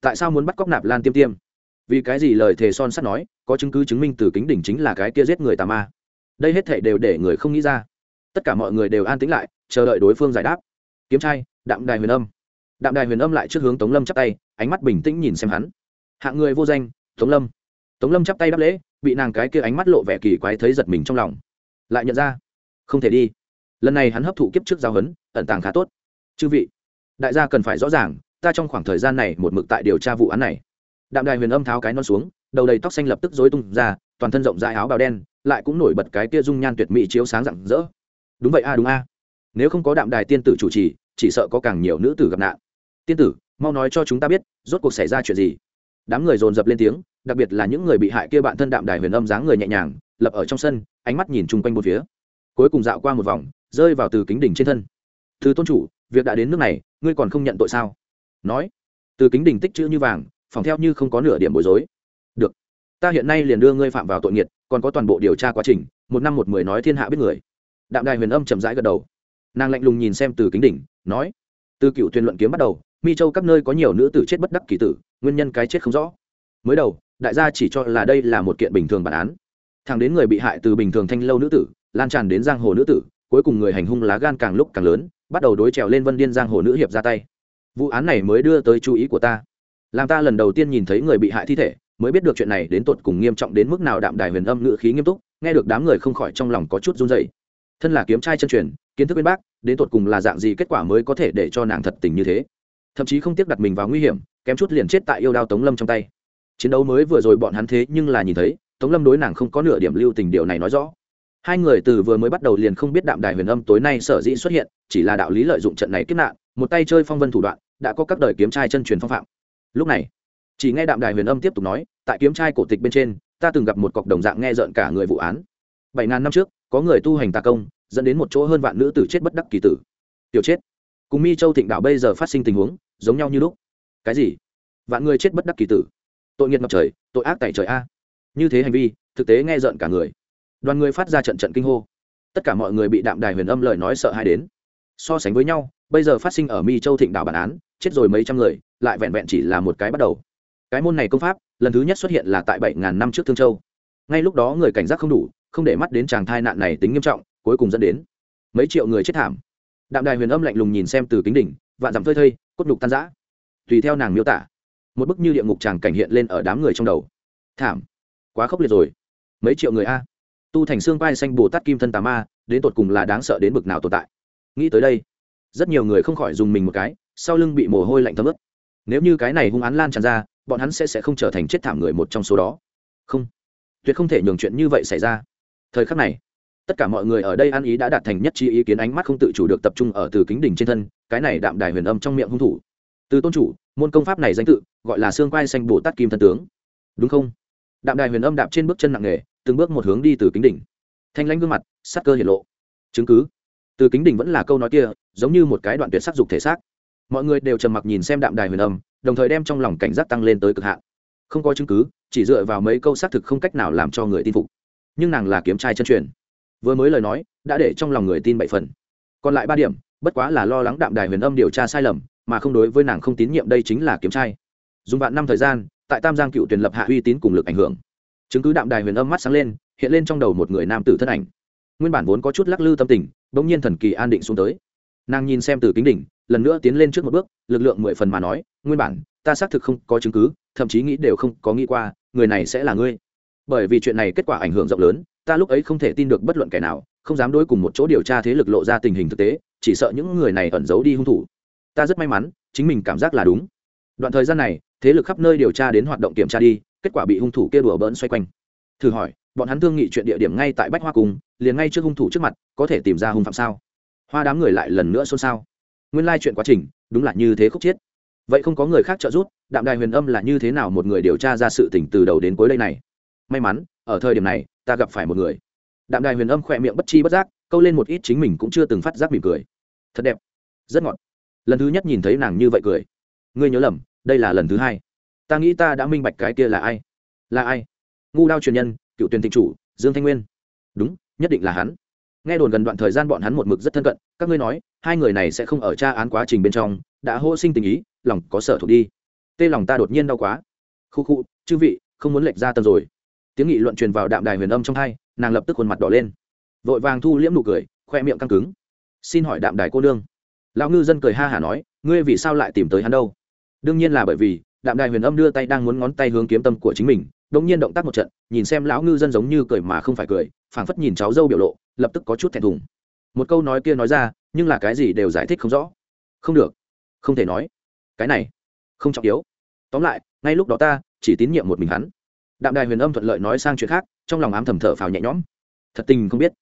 Tại sao muốn bắt cóc nạp lan tiêm tiêm? Vì cái gì lời thề son sắt nói, có chứng cứ chứng minh từ kính đỉnh chính là cái kia giết người tà ma. Đây hết thể đều để người không nghĩ ra. Tất cả mọi người đều an tĩnh lại, chờ đợi đối phương giải đáp. Kiếm trai, đạm đài huyền âm. Đạm đài huyền âm lại trước hướng tống lâm chắp tay, ánh mắt bình tĩnh nhìn xem hắn. Hạng người vô danh, tống lâm. Tống lâm chắp tay đáp lễ, bị nàng cái kia ánh mắt lộ vẻ kỳ quái thấy giật mình trong lòng. Lại nhận ra, không thể đi. Lần này hắn hấp thụ kiếp trước giao hấn ẩn tàng khá tốt. Chư vị, đại gia cần phải rõ ràng ta trong khoảng thời gian này một mực tại điều tra vụ án này. Đạm đài huyền âm tháo cái non xuống, đầu đầy tóc xanh lập tức dối tung ra, toàn thân rộng dài áo bào đen, lại cũng nổi bật cái kia dung nhan tuyệt mỹ chiếu sáng rạng rỡ. Đúng vậy a, đúng a. Nếu không có đạm đài tiên tử chủ trì, chỉ sợ có càng nhiều nữ tử gặp nạn. Tiên tử, mau nói cho chúng ta biết, rốt cuộc xảy ra chuyện gì? Đám người dồn dập lên tiếng, đặc biệt là những người bị hại kia bạn thân đạm đài huyền âm dáng người nhẹ nhàng, lập ở trong sân, ánh mắt nhìn chung quanh một phía. Cuối cùng dạo qua một vòng, rơi vào từ kính đỉnh trên thân. Thứ tôn chủ, việc đã đến nước này, ngươi còn không nhận tội sao? Nói, từ kính đỉnh tích chữ như vàng, phòng theo như không có nửa điểm bối rối. Được, ta hiện nay liền đưa ngươi phạm vào tội nghiệt, còn có toàn bộ điều tra quá trình, một năm một mười nói thiên hạ biết người. Đạm đài huyền âm chậm rãi gật đầu. Nàng lạnh lùng nhìn xem từ kính đỉnh, nói, từ cựu tuyên luận kiếm bắt đầu, mi châu các nơi có nhiều nữ tử chết bất đắc kỳ tử, nguyên nhân cái chết không rõ. Mới đầu, đại gia chỉ cho là đây là một kiện bình thường bản án. Thẳng đến người bị hại từ bình thường thanh lâu nữ tử, lan tràn đến giang hồ nữ tử, cuối cùng người hành hung lá gan càng lúc càng lớn, bắt đầu đối trèo lên vân điên giang hồ nữ hiệp ra tay vụ án này mới đưa tới chú ý của ta. Làm ta lần đầu tiên nhìn thấy người bị hại thi thể, mới biết được chuyện này đến tột cùng nghiêm trọng đến mức nào đạm đài huyền âm ngữ khí nghiêm túc, nghe được đám người không khỏi trong lòng có chút run dày thân là kiếm trai chân truyền, kiến thức bên bác, đến tột cùng là dạng gì kết quả mới có thể để cho nàng thật tình như thế? Thậm chí không tiếc đặt mình vào nguy hiểm, kém chút liền chết tại yêu đao tống lâm trong tay. Chiến đấu mới vừa rồi bọn hắn thế nhưng là nhìn thấy, tống lâm đối nàng không có nửa điểm lưu tình điều này nói rõ. Hai người từ vừa mới bắt đầu liền không biết đạm đài huyền âm tối nay sở dĩ xuất hiện, chỉ là đạo lý lợi dụng trận này kết nạn một tay chơi phong vân thủ đoạn, đã có các đời kiếm trai chân truyền phong phạm. Lúc này, chỉ nghe đạm đài huyền âm tiếp tục nói, tại kiếm trai cổ tịch bên trên, ta từng gặp một cọc đồng dạng nghe rợn cả người vụ án. Bảy ngàn năm trước, có người tu hành tà công, dẫn đến một chỗ hơn vạn nữ tử chết bất đắc kỳ tử. Tiểu chết. Cùng mi châu thịnh đạo bây giờ phát sinh tình huống, giống nhau như lúc. Cái gì? Vạn người chết bất đắc kỳ tử. Tội nghiệt ngập trời, tội ác tại trời a. Như thế hành vi, thực tế nghe rợn cả người. Đoàn người phát ra trận trận kinh hô. Tất cả mọi người bị đạm đài huyền âm lời nói sợ hãi đến. So sánh với nhau bây giờ phát sinh ở mi châu thịnh đảo bản án, chết rồi mấy trăm người, lại vẹn vẹn chỉ là một cái bắt đầu. Cái môn này công pháp, lần thứ nhất xuất hiện là tại bảy ngàn năm trước thương châu. Ngay lúc đó người cảnh giác không đủ, không để mắt đến chàng thai nạn này tính nghiêm trọng, cuối cùng dẫn đến mấy triệu người chết thảm. Đạm đài huyền âm lạnh lùng nhìn xem từ kính đỉnh, vạn dặm phơi thây, cốt nhục tan giã tùy theo nàng miêu tả, một bức như địa ngục chàng cảnh hiện lên ở đám người trong đầu. Thảm, quá khốc liệt rồi. Mấy triệu người a. Tu thành xương vai xanh bồ tát kim thân tà ma, đến tột cùng là đáng sợ đến bực nào tồn tại? Nghĩ tới đây rất nhiều người không khỏi dùng mình một cái, sau lưng bị mồ hôi lạnh thấm ướt. Nếu như cái này hung án lan tràn ra, bọn hắn sẽ sẽ không trở thành chết thảm người một trong số đó. Không. Tuyệt không thể nhường chuyện như vậy xảy ra. Thời khắc này, tất cả mọi người ở đây ăn ý đã đạt thành nhất trí ý kiến ánh mắt không tự chủ được tập trung ở từ kính đỉnh trên thân, cái này đạm đài huyền âm trong miệng hung thủ. Từ tôn chủ, môn công pháp này danh tự, gọi là xương quai xanh bồ tát kim thân tướng. Đúng không? Đạm đài huyền âm đạp trên bước chân nặng nề, từng bước một hướng đi từ kính đỉnh. Thanh lãnh gương mặt, sắc cơ hiển lộ. Chứng cứ từ kính đình vẫn là câu nói kia, giống như một cái đoạn tuyệt sắc dục thể xác. Mọi người đều trầm mặc nhìn xem đạm đài huyền âm, đồng thời đem trong lòng cảnh giác tăng lên tới cực hạn. Không có chứng cứ, chỉ dựa vào mấy câu xác thực không cách nào làm cho người tin phục. Nhưng nàng là kiếm trai chân truyền. Vừa mới lời nói, đã để trong lòng người tin bảy phần. Còn lại ba điểm, bất quá là lo lắng đạm đài huyền âm điều tra sai lầm, mà không đối với nàng không tín nhiệm đây chính là kiếm trai. Dùng vạn năm thời gian, tại tam giang cựu tuyển lập hạ uy tín cùng lực ảnh hưởng. Chứng cứ đạm đài huyền âm mắt sáng lên, hiện lên trong đầu một người nam tử thân ảnh. Nguyên bản vốn có chút lắc lư tâm tình bỗng nhiên thần kỳ an định xuống tới. Nàng nhìn xem từ kính đỉnh, lần nữa tiến lên trước một bước, lực lượng mười phần mà nói, nguyên bản, ta xác thực không có chứng cứ, thậm chí nghĩ đều không có nghĩ qua, người này sẽ là ngươi. Bởi vì chuyện này kết quả ảnh hưởng rộng lớn, ta lúc ấy không thể tin được bất luận kẻ nào, không dám đối cùng một chỗ điều tra thế lực lộ ra tình hình thực tế, chỉ sợ những người này ẩn giấu đi hung thủ. Ta rất may mắn, chính mình cảm giác là đúng. Đoạn thời gian này, thế lực khắp nơi điều tra đến hoạt động kiểm tra đi, kết quả bị hung thủ kia đùa bỡn xoay quanh. Thử hỏi bọn hắn thương nghị chuyện địa điểm ngay tại bách hoa cung, liền ngay trước hung thủ trước mặt, có thể tìm ra hung phạm sao? Hoa đám người lại lần nữa xôn xao. Nguyên lai chuyện quá trình, đúng là như thế khúc chiết vậy không có người khác trợ giúp, đạm đài huyền âm là như thế nào một người điều tra ra sự tình từ đầu đến cuối đây này? May mắn, ở thời điểm này, ta gặp phải một người. Đạm đài huyền âm khỏe miệng bất chi bất giác, câu lên một ít chính mình cũng chưa từng phát giác mỉm cười. Thật đẹp. Rất ngọt. Lần thứ nhất nhìn thấy nàng như vậy cười. Ngươi nhớ lầm, đây là lần thứ hai. Ta nghĩ ta đã minh bạch cái kia là ai. Là ai? Ngu đao truyền nhân cựu tuyển Thịnh chủ, dương thanh nguyên. Đúng, nhất định là hắn. Nghe đồn gần đoạn thời gian bọn hắn một mực rất thân cận, các ngươi nói, hai người này sẽ không ở tra án quá trình bên trong, đã hô sinh tình ý, lòng có sở thuộc đi. Tê lòng ta đột nhiên đau quá. Khu khu, chư vị, không muốn lệch ra tầm rồi. Tiếng nghị luận truyền vào đạm đài huyền âm trong hai, nàng lập tức khuôn mặt đỏ lên. Vội vàng thu liễm nụ cười, khoe miệng căng cứng. Xin hỏi đạm đài cô nương. Lão ngư dân cười ha hả nói, ngươi vì sao lại tìm tới hắn đâu? Đương nhiên là bởi vì, đạm đài huyền âm đưa tay đang muốn ngón tay hướng kiếm tâm của chính mình đống nhiên động tác một trận, nhìn xem lão ngư dân giống như cười mà không phải cười, phảng phất nhìn cháu dâu biểu lộ, lập tức có chút thẹn thùng. Một câu nói kia nói ra, nhưng là cái gì đều giải thích không rõ. Không được. Không thể nói. Cái này, không trọng yếu. Tóm lại, ngay lúc đó ta, chỉ tín nhiệm một mình hắn. Đạm đài huyền âm thuận lợi nói sang chuyện khác, trong lòng ám thầm thở phào nhẹ nhõm. Thật tình không biết.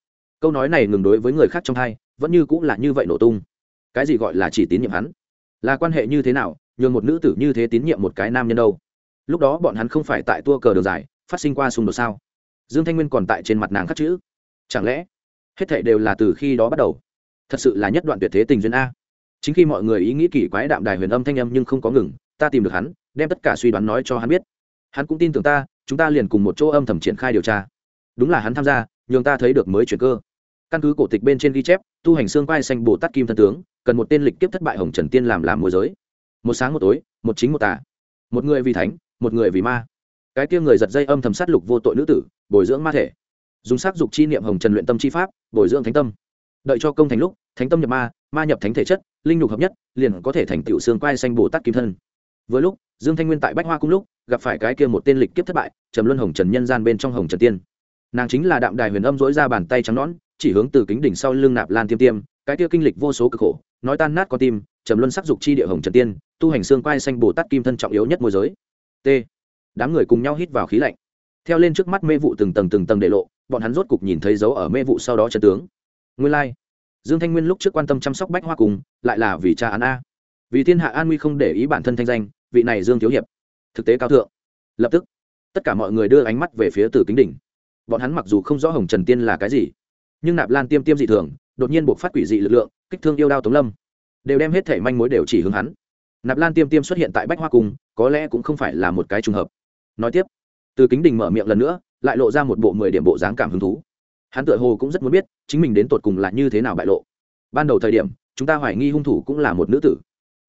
Câu nói này ngừng đối với người khác trong hai, vẫn như cũng là như vậy nổ tung. Cái gì gọi là chỉ tín nhiệm hắn? Là quan hệ như thế nào? Nhường một nữ tử như thế tín nhiệm một cái nam nhân đâu? Lúc đó bọn hắn không phải tại tua cờ đường dài, phát sinh qua xung đột sao? Dương thanh nguyên còn tại trên mặt nàng khắc chữ. Chẳng lẽ hết thệ đều là từ khi đó bắt đầu? Thật sự là nhất đoạn tuyệt thế tình duyên a. Chính khi mọi người ý nghĩ kỳ quái đạm đài huyền âm thanh âm nhưng không có ngừng, ta tìm được hắn, đem tất cả suy đoán nói cho hắn biết. Hắn cũng tin tưởng ta, chúng ta liền cùng một chỗ âm thầm triển khai điều tra. Đúng là hắn tham gia, nhường ta thấy được mới chuyển cơ. Căn cứ cổ tịch bên trên ghi chép, tu hành xương quai xanh bồ tát kim thân tướng, cần một tên lịch kiếp thất bại hồng trần tiên làm làm môi giới. Một sáng một tối, một chính một tà. Một người vì thánh một người vì ma. Cái kia người giật dây âm thầm sát lục vô tội nữ tử, bồi dưỡng ma thể. Dùng sắc dục chi niệm hồng trần luyện tâm chi pháp, bồi dưỡng thánh tâm. Đợi cho công thành lúc, thánh tâm nhập ma ma nhập thánh thể chất, linh nhục hợp nhất, liền có thể thành tựu xương quai xanh bồ tát kim thân. Vừa lúc, dương thanh nguyên tại bách hoa cung lúc, gặp phải cái kia một tên lịch kiếp thất bại, trầm luân hồng trần nhân gian bên trong hồng trần tiên. Nàng chính là đạm đài huyền âm dỗi ra bàn tay trắng nõn, chỉ hướng từ kính đỉnh sau lưng nạp lan tiêm tiêm, cái kia kinh lịch vô số cực khổ, nói tan nát con tim, trầm luân sắc dục chi địa hồng trần tiên, tu hành xương quai xanh bồ tát kim thân trọng yếu nhất môi giới t. Đám người cùng nhau hít vào khí lạnh. Theo lên trước mắt mê vụ từng tầng từng tầng để lộ, bọn hắn rốt cục nhìn thấy dấu ở mê vụ sau đó chân tướng. Nguyên lai、like. dương thanh nguyên lúc trước quan tâm chăm sóc bách hoa cùng, lại là vì cha án a. Vì thiên hạ an nguy không để ý bản thân thanh danh, vị này dương thiếu hiệp. Thực tế cao thượng. Lập tức, tất cả mọi người đưa ánh mắt về phía từ kính đỉnh. Bọn hắn mặc dù không rõ hồng trần tiên là cái gì, nhưng nạp lan tiêm tiêm dị thường, đột nhiên buộc phát quỷ dị lực lượng, kích thương yêu đao tống lâm. Đều đem hết thể manh mối đều chỉ hướng hắn. Nạp lan tiêm tiêm xuất hiện tại bách hoa cung có lẽ cũng không phải là một cái trùng hợp. Nói tiếp, từ kính đình mở miệng lần nữa, lại lộ ra một bộ mười điểm bộ dáng cảm hứng thú. Hắn tựa hồ cũng rất muốn biết, chính mình đến tột cùng là như thế nào bại lộ. Ban đầu thời điểm, chúng ta hoài nghi hung thủ cũng là một nữ tử.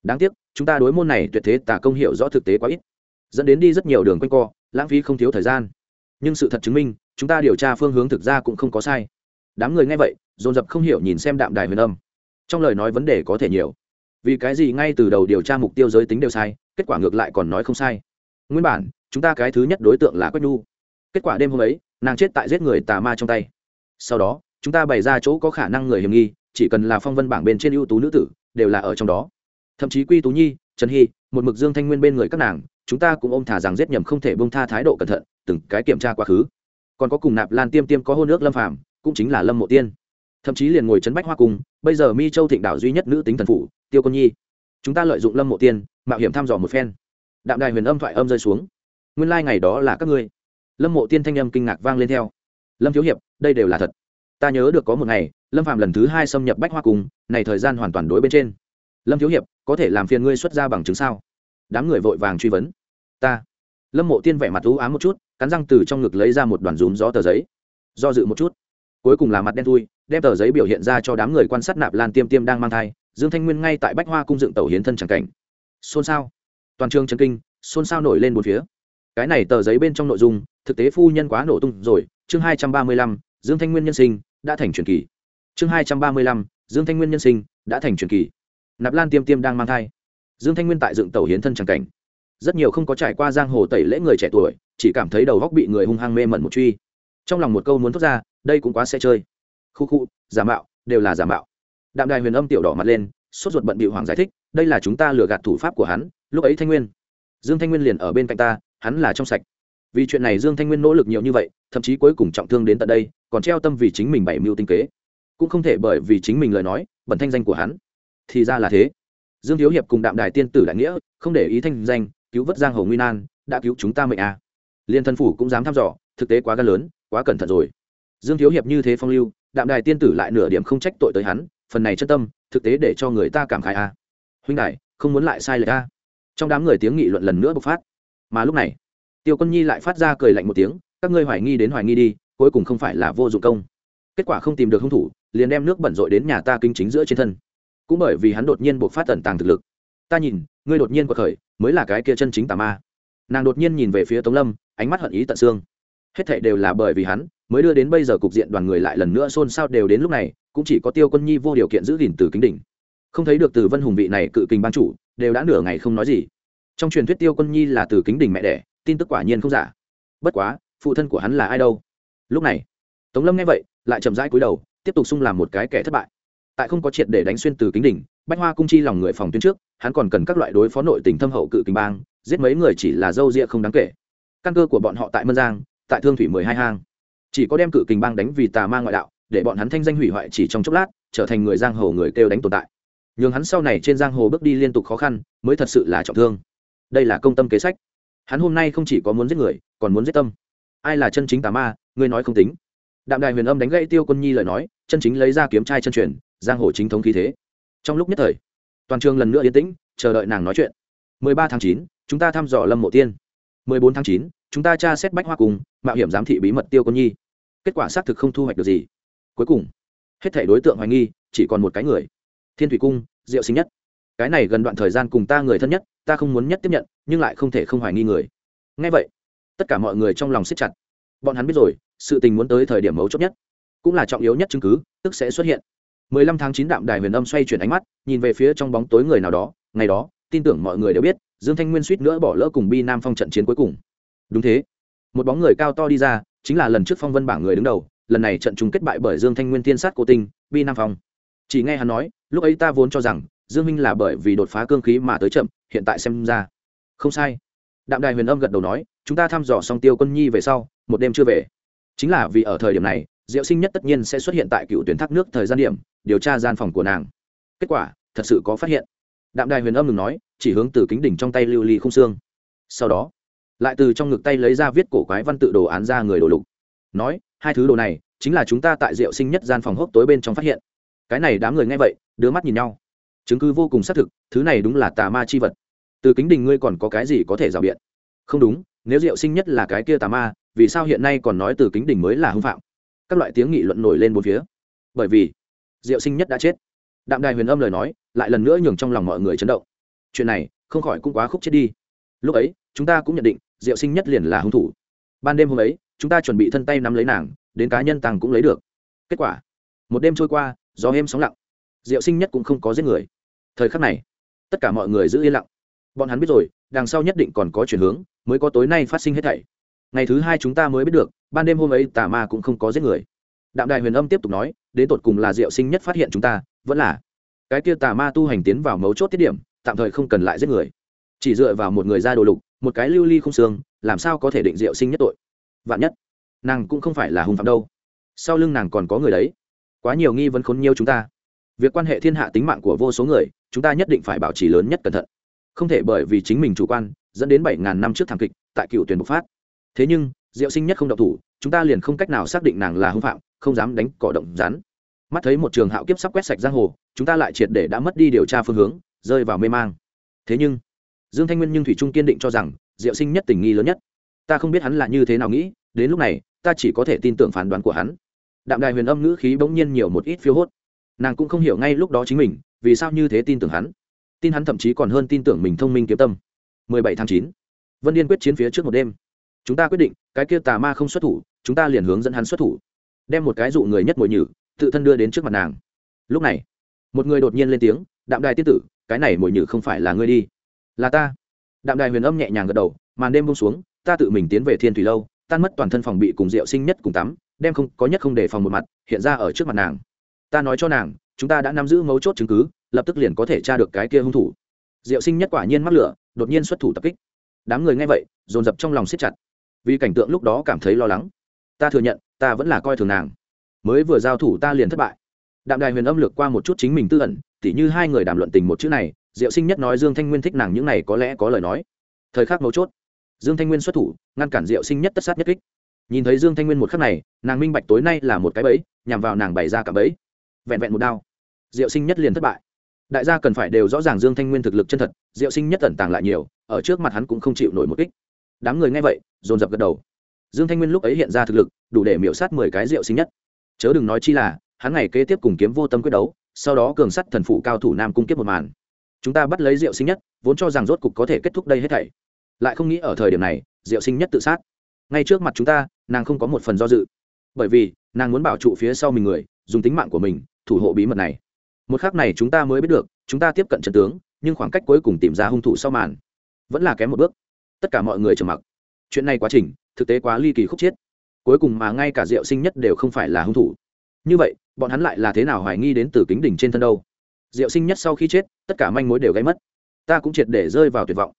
Đáng tiếc, chúng ta đối môn này tuyệt thế tà công hiệu rõ thực tế quá ít, dẫn đến đi rất nhiều đường quanh co, lãng phí không thiếu thời gian. Nhưng sự thật chứng minh, chúng ta điều tra phương hướng thực ra cũng không có sai. Đám người nghe vậy, dồn dập không hiểu nhìn xem đạm đài huyền âm. Trong lời nói vấn đề có thể nhiều vì cái gì ngay từ đầu điều tra mục tiêu giới tính đều sai, kết quả ngược lại còn nói không sai. Nguyên bản, chúng ta cái thứ nhất đối tượng là quách nhu. Kết quả đêm hôm ấy, nàng chết tại giết người tà ma trong tay. Sau đó, chúng ta bày ra chỗ có khả năng người hiểm nghi, chỉ cần là phong vân bảng bên trên ưu tú nữ tử, đều là ở trong đó. Thậm chí quy tú nhi, trần hy, một mực dương thanh nguyên bên người các nàng, chúng ta cũng ôm thả rằng giết nhầm không thể bông tha thái độ cẩn thận, từng cái kiểm tra quá khứ. Còn có cùng nạp lan tiêm tiêm có hôn ước lâm phàm, cũng chính là lâm mộ tiên thậm chí liền ngồi chấn bách hoa cung, bây giờ mi châu thịnh đảo duy nhất nữ tính thần phủ tiêu quân nhi. Chúng ta lợi dụng lâm mộ tiên mạo hiểm thăm dò một phen. Đạm đài huyền âm thoại âm rơi xuống. Nguyên lai、like、ngày đó là các ngươi. Lâm mộ tiên thanh âm kinh ngạc vang lên theo. Lâm thiếu hiệp đây đều là thật. Ta nhớ được có một ngày lâm phạm lần thứ hai xâm nhập bách hoa cung này thời gian hoàn toàn đối bên trên. Lâm thiếu hiệp có thể làm phiền ngươi xuất ra bằng chứng sao? Đám người vội vàng truy vấn. Ta. Lâm mộ tiên vẻ mặt u ám một chút cắn răng từ trong ngực lấy ra một đoàn rúm gió tờ giấy. Do dự một chút cuối cùng là mặt đen thui, đem tờ giấy biểu hiện ra cho đám người quan sát nạp lan tiêm tiêm đang mang thai, dương thanh nguyên ngay tại bách hoa cung dựng tàu hiến thân c cảnh. Xôn xao. Toàn trường trần kinh, xôn xao nổi lên một phía. Cái này tờ giấy bên trong nội dung, thực tế phu nhân quá nổ tung rồi. Chương hai trăm ba mươi lăm, dương thanh nguyên nhân sinh, đã thành truyền kỳ. Chương hai trăm ba mươi lăm, dương thanh nguyên nhân sinh, đã thành truyền kỳ. Nạp lan tiêm tiêm đang mang thai. Dương thanh nguyên tại dựng tàu hiến thân c cảnh. Rất nhiều không có trải qua giang hồ tẩy lễ người trẻ tuổi, chỉ cảm thấy đầu góc bị người hung hăng mê mẩn một truy trong lòng một câu muốn thốt ra, đây cũng quá sẽ chơi. Khu khu, giả mạo, đều là giả mạo. Đạm đài huyền âm tiểu đỏ mặt lên, sốt ruột bận bị hoàng giải thích, đây là chúng ta lừa gạt thủ pháp của hắn, lúc ấy thanh nguyên. Dương thanh nguyên liền ở bên cạnh ta, hắn là trong sạch. Vì chuyện này dương thanh nguyên nỗ lực nhiều như vậy, thậm chí cuối cùng trọng thương đến tận đây, còn treo tâm vì chính mình bảy mưu tinh kế. Cũng không thể bởi vì chính mình lời nói bẩn thanh danh của hắn. Thì ra là thế. Dương thiếu hiệp cùng đạm đài tiên tử đại nghĩa, không để ý thanh danh, cứu vớt giang hồ nguy nan, đã cứu chúng ta mệnh à. liên thân phủ cũng dám thăm dò, thực tế quá gan lớn quá cẩn thận rồi. Dương thiếu hiệp như thế phong lưu, đạm đài tiên tử lại nửa điểm không trách tội tới hắn, phần này chân tâm, thực tế để cho người ta cảm khái a. À. huynh đại không muốn lại sai lệch a. Trong đám người tiếng nghị luận lần nữa bộc phát. Mà lúc này, tiêu quân nhi lại phát ra cười lạnh một tiếng, các ngươi hoài nghi đến hoài nghi đi, cuối cùng không phải là vô dụng công. Kết quả không tìm được hung thủ, liền đem nước bẩn rội đến nhà ta kinh chính giữa trên thân. Cũng bởi vì hắn đột nhiên buộc phát tẩn tàng thực lực. Ta nhìn, ngươi đột nhiên cuộc khởi, mới là cái kia chân chính tà ma. Nàng đột nhiên nhìn về phía tống lâm, ánh mắt hận ý tận xương hết thảy đều là bởi vì hắn, mới đưa đến bây giờ cục diện đoàn người lại lần nữa xôn xao đều đến lúc này, cũng chỉ có tiêu quân nhi vô điều kiện giữ gìn từ kính đỉnh không thấy được từ vân hùng vị này cự kình ban chủ, đều đã nửa ngày không nói gì. Trong truyền thuyết tiêu quân nhi là từ kính đỉnh mẹ đẻ, tin tức quả nhiên không giả. Bất quá, phụ thân của hắn là ai đâu? Lúc này, tống lâm nghe vậy, lại chậm rãi cúi đầu, tiếp tục xung làm một cái kẻ thất bại. Tại không có triệt để đánh xuyên từ kính đỉnh bách hoa cung chi lòng người phòng tuyến trước, hắn còn cần các loại đối phó nội tình thâm hậu cự kình bang, giết mấy người chỉ là dâu ria không đáng kể. Căn cơ của bọn họ tại mân giang tại thương thủy mười hai hang. Chỉ có đem cự kình bang đánh vì tà ma ngoại đạo để bọn hắn thanh danh hủy hoại chỉ trong chốc lát trở thành người giang hồ người kêu đánh tồn tại. Nhường hắn sau này trên giang hồ bước đi liên tục khó khăn mới thật sự là trọng thương. Đây là công tâm kế sách. Hắn hôm nay không chỉ có muốn giết người còn muốn giết tâm. Ai là chân chính tà ma ngươi nói không tính. Đạm đài huyền âm đánh gãy tiêu quân nhi lời nói chân chính lấy ra kiếm trai chân truyền giang hồ chính thống khí thế. Trong lúc nhất thời toàn trường lần nữa yên tĩnh chờ đợi nàng nói chuyện. 13 tháng 9, chúng ta thăm dò lâm mộ tiên. 14 tháng 9, chúng ta tra xét bách hoa cùng, mạo hiểm giám thị bí mật tiêu con nhi. Kết quả xác thực không thu hoạch được gì. Cuối cùng, hết thể đối tượng hoài nghi, chỉ còn một cái người. Thiên thủy cung, diệu sinh nhất. Cái này gần đoạn thời gian cùng ta người thân nhất, ta không muốn nhất tiếp nhận, nhưng lại không thể không hoài nghi người. Ngay vậy, tất cả mọi người trong lòng siết chặt. Bọn hắn biết rồi, sự tình muốn tới thời điểm mấu chốt nhất. Cũng là trọng yếu nhất chứng cứ, tức sẽ xuất hiện. 15 tháng 9 đạm đài huyền âm xoay chuyển ánh mắt, nhìn về phía trong bóng tối người nào đó. Ngày đó, tin tưởng mọi người đều biết, dương thanh nguyên suýt nữa bỏ lỡ cùng bi nam phong trận chiến cuối cùng đúng thế. Một bóng người cao to đi ra, chính là lần trước phong vân bảng người đứng đầu, lần này trận chung kết bại bởi dương thanh nguyên tiên sát cô tinh, bi nam phong. Chỉ nghe hắn nói, lúc ấy ta vốn cho rằng, dương minh là bởi vì đột phá cương khí mà tới chậm, hiện tại xem ra. Không sai. Đạm đài huyền âm gật đầu nói, chúng ta thăm dò xong tiêu quân nhi về sau, một đêm chưa về. Chính là vì ở thời điểm này, diệu sinh nhất tất nhiên sẽ xuất hiện tại cựu tuyển thác nước thời gian điểm, điều tra gian phòng của nàng. Kết quả, thật sự có phát hiện. Đạm đài huyền âm ngừng nói, chỉ hướng từ kính đỉnh trong tay lưu ly không xương sau đó lại từ trong ngực tay lấy ra viết cổ quái văn tự đồ án ra người đồ lục. Nói, hai thứ đồ này chính là chúng ta tại diệu sinh nhất gian phòng hốc tối bên trong phát hiện. Cái này đám người nghe vậy, đưa mắt nhìn nhau. Chứng cứ vô cùng xác thực, thứ này đúng là tà ma chi vật. Từ kính đình ngươi còn có cái gì có thể rào biện? Không đúng, nếu diệu sinh nhất là cái kia tà ma, vì sao hiện nay còn nói từ kính đình mới là hưng phạm? Các loại tiếng nghị luận nổi lên bốn phía. Bởi vì, diệu sinh nhất đã chết. Đạm đài huyền âm lời nói, lại lần nữa nhường trong lòng mọi người chấn động. Chuyện này không khỏi cũng quá khúc chết đi. Lúc ấy, chúng ta cũng nhận định diệu sinh nhất liền là hung thủ. Ban đêm hôm ấy, chúng ta chuẩn bị thân tay nắm lấy nàng, đến cá nhân tăng cũng lấy được. Kết quả, một đêm trôi qua, gió êm sóng lặng. Diệu sinh nhất cũng không có giết người. Thời khắc này, tất cả mọi người giữ yên lặng. Bọn hắn biết rồi, đằng sau nhất định còn có chuyển hướng, mới có tối nay phát sinh hết thảy. Ngày thứ hai chúng ta mới biết được, ban đêm hôm ấy tà ma cũng không có giết người. Đạm đài huyền âm tiếp tục nói, đến tột cùng là diệu sinh nhất phát hiện chúng ta, vẫn là cái kia tà ma tu hành tiến vào mấu chốt tiết điểm, tạm thời không cần lại giết người chỉ dựa vào một người ra đồ lục, một cái lưu ly không xương, làm sao có thể định diệu sinh nhất tội? Vạn nhất, nàng cũng không phải là hung phạm đâu. Sau lưng nàng còn có người đấy. Quá nhiều nghi vấn khốn nhiều chúng ta. Việc quan hệ thiên hạ tính mạng của vô số người, chúng ta nhất định phải bảo trì lớn nhất cẩn thận. Không thể bởi vì chính mình chủ quan, dẫn đến bảy ngàn năm trước thảm kịch, tại cựu tuyển bộc phát. Thế nhưng, diệu sinh nhất không độc thủ, chúng ta liền không cách nào xác định nàng là hung phạm, không dám đánh cỏ động rắn. Mắt thấy một trường hạo kiếp sắp quét sạch giang hồ, chúng ta lại triệt để đã mất đi điều tra phương hướng, rơi vào mê mang. Thế nhưng dương thanh nguyên nhưng thủy trung kiên định cho rằng, diệu sinh nhất tình nghi lớn nhất. Ta không biết hắn là như thế nào nghĩ, đến lúc này, ta chỉ có thể tin tưởng phán đoán của hắn. Đạm đài huyền âm ngữ khí bỗng nhiên nhiều một ít phiêu hốt. Nàng cũng không hiểu ngay lúc đó chính mình, vì sao như thế tin tưởng hắn. Tin hắn thậm chí còn hơn tin tưởng mình thông minh kiếm tâm. 17 tháng 9. vân điên quyết chiến phía trước một đêm. Chúng ta quyết định, cái kia tà ma không xuất thủ, chúng ta liền hướng dẫn hắn xuất thủ. Đem một cái dụ người nhất mồi nhử, tự thân đưa đến trước mặt nàng. Lúc này, một người đột nhiên lên tiếng, đạm đài tiết tử, cái này mồi nhử không phải là ngươi đi là ta. Đạm đài huyền âm nhẹ nhàng gật đầu, màn đêm bông xuống, ta tự mình tiến về thiên thủy lâu, tan mất toàn thân phòng bị cùng rượu sinh nhất cùng tắm, đem không, có nhất không để phòng một mặt, hiện ra ở trước mặt nàng. Ta nói cho nàng, chúng ta đã nắm giữ mấu chốt chứng cứ, lập tức liền có thể tra được cái kia hung thủ. Diệu sinh nhất quả nhiên mắc lửa, đột nhiên xuất thủ tập kích. Đám người nghe vậy, dồn dập trong lòng siết chặt. Vì cảnh tượng lúc đó cảm thấy lo lắng. Ta thừa nhận, ta vẫn là coi thường nàng. Mới vừa giao thủ ta liền thất bại. Đạm đài huyền âm lược qua một chút chính mình tư ẩn, tỉ như hai người đàm luận tình một chữ này diệu sinh nhất nói dương thanh nguyên thích nàng những này có lẽ có lời nói. Thời khắc mấu chốt, dương thanh nguyên xuất thủ, ngăn cản diệu sinh nhất tất sát nhất kích. Nhìn thấy dương thanh nguyên một khắc này, nàng minh bạch tối nay là một cái bẫy, nhằm vào nàng bày ra cả bẫy. Vẹn vẹn một đao, diệu sinh nhất liền thất bại. Đại gia cần phải đều rõ ràng dương thanh nguyên thực lực chân thật, diệu sinh nhất tẩn tàng lại nhiều, ở trước mặt hắn cũng không chịu nổi một kích. Đám người nghe vậy, dồn dập gật đầu. Dương thanh nguyên lúc ấy hiện ra thực lực, đủ để miễu sát mười cái diệu sinh nhất. Chớ đừng nói chi là, hắn ngày kế tiếp cùng kiếm vô tâm quyết đấu, sau đó cường sắt thần phụ cao thủ nam cung kiếp một màn chúng ta bắt lấy diệu sinh nhất, vốn cho rằng rốt cục có thể kết thúc đây hết thảy. Lại không nghĩ ở thời điểm này diệu sinh nhất tự sát. Ngay trước mặt chúng ta, nàng không có một phần do dự. Bởi vì, nàng muốn bảo trụ phía sau mình người, dùng tính mạng của mình, thủ hộ bí mật này. Một khác này chúng ta mới biết được, chúng ta tiếp cận trận tướng, nhưng khoảng cách cuối cùng tìm ra hung thủ sau màn. Vẫn là kém một bước. Tất cả mọi người trầm mặc. Chuyện này quá trình, thực tế quá ly kỳ khúc chiết cuối cùng mà ngay cả diệu sinh nhất đều không phải là hung thủ. Như vậy, bọn hắn lại là thế nào hoài nghi đến từ kính đỉnh trên thân đâu? Diệu sinh nhất sau khi chết, tất cả manh mối đều gây mất. Ta cũng triệt để rơi vào tuyệt vọng.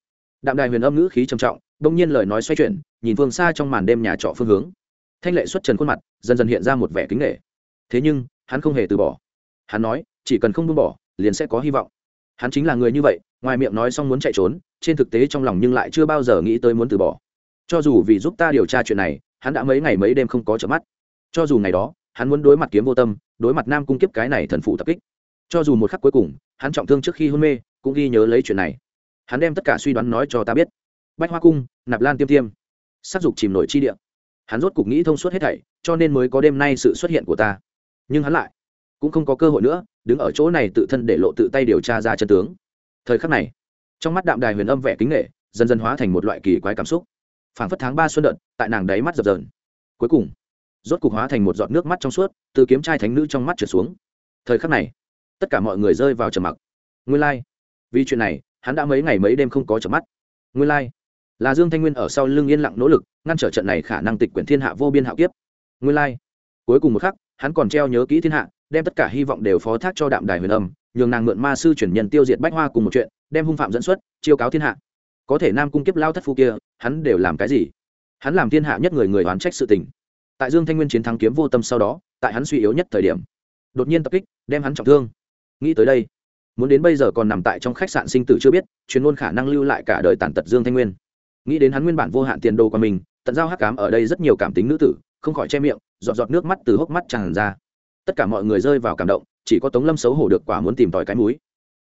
Đạm đài huyền âm ngữ khí trầm trọng đông nhiên lời nói xoay chuyển, nhìn phương xa trong màn đêm nhà trọ phương hướng. Thanh lệ xuất trần khuôn mặt, dần dần hiện ra một vẻ kính nghệ thế nhưng, hắn không hề từ bỏ. Hắn nói, chỉ cần không buông bỏ, liền sẽ có hy vọng. Hắn chính là người như vậy, ngoài miệng nói xong muốn chạy trốn, trên thực tế trong lòng nhưng lại chưa bao giờ nghĩ tới muốn từ bỏ. Cho dù vì giúp ta điều tra chuyện này, hắn đã mấy ngày mấy đêm không có trợ mắt. Cho dù ngày đó, hắn muốn đối mặt kiếm vô tâm, đối mặt nam cung kiếp cái này thần phụ tập kích cho dù một khắc cuối cùng, hắn trọng thương trước khi hôn mê, cũng ghi nhớ lấy chuyện này. Hắn đem tất cả suy đoán nói cho ta biết. Bách hoa cung, nạp lan tiêm tiêm. Sắc dục chìm nổi chi địa. Hắn rốt cục nghĩ thông suốt hết thảy, cho nên mới có đêm nay sự xuất hiện của ta. Nhưng hắn lại cũng không có cơ hội nữa, đứng ở chỗ này tự thân để lộ tự tay điều tra ra chân tướng. Thời khắc này, trong mắt đạm đài huyền âm vẻ kính nghệ, dần dần hóa thành một loại kỳ quái cảm xúc. Phảng phất tháng ba xuân đợt, tại nàng đáy mắt dập dờn. Cuối cùng, rốt cục hóa thành một giọt nước mắt trong suốt, từ kiếm trai thánh nữ trong mắt trượt xuống. Thời khắc này tất cả mọi người rơi vào trầm mặc nguyên lai、like. vì chuyện này, hắn đã mấy ngày mấy đêm không có trầm mắt nguyên lai、like. là dương thanh nguyên ở sau lưng yên lặng nỗ lực, ngăn trở trận này khả năng tịch quyển thiên hạ vô biên hạo kiếp nguyên lai、like. cuối cùng một khắc, hắn còn treo nhớ kỹ thiên hạ, đem tất cả hy vọng đều phó thác cho đạm đài huyền âm, nhường nàng mượn ma sư chuyển nhân tiêu diệt bách hoa cùng một chuyện, đem hung phạm dẫn xuất, chiêu cáo thiên hạ có thể nam cung kiếp lao thất phu kia, hắn đều làm cái gì hắn làm thiên hạ nhất người người oán trách sự tình tại dương thanh nguyên chiến thắng kiếm vô tâm sau đó, tại hắn suy yếu nhất thời điểm, đột nhiên tập kích, đem hắn trọng thương nghĩ tới đây, muốn đến bây giờ còn nằm tại trong khách sạn sinh tử chưa biết, chuyên môn khả năng lưu lại cả đời tàn tật dương thanh nguyên. Nghĩ đến hắn nguyên bản vô hạn tiền đồ của mình, tận giao hắc cám ở đây rất nhiều cảm tính nữ tử, không khỏi che miệng, giọt giọt nước mắt từ hốc mắt tràn ra. Tất cả mọi người rơi vào cảm động, chỉ có tống lâm xấu hổ được quả muốn tìm tòi cái múi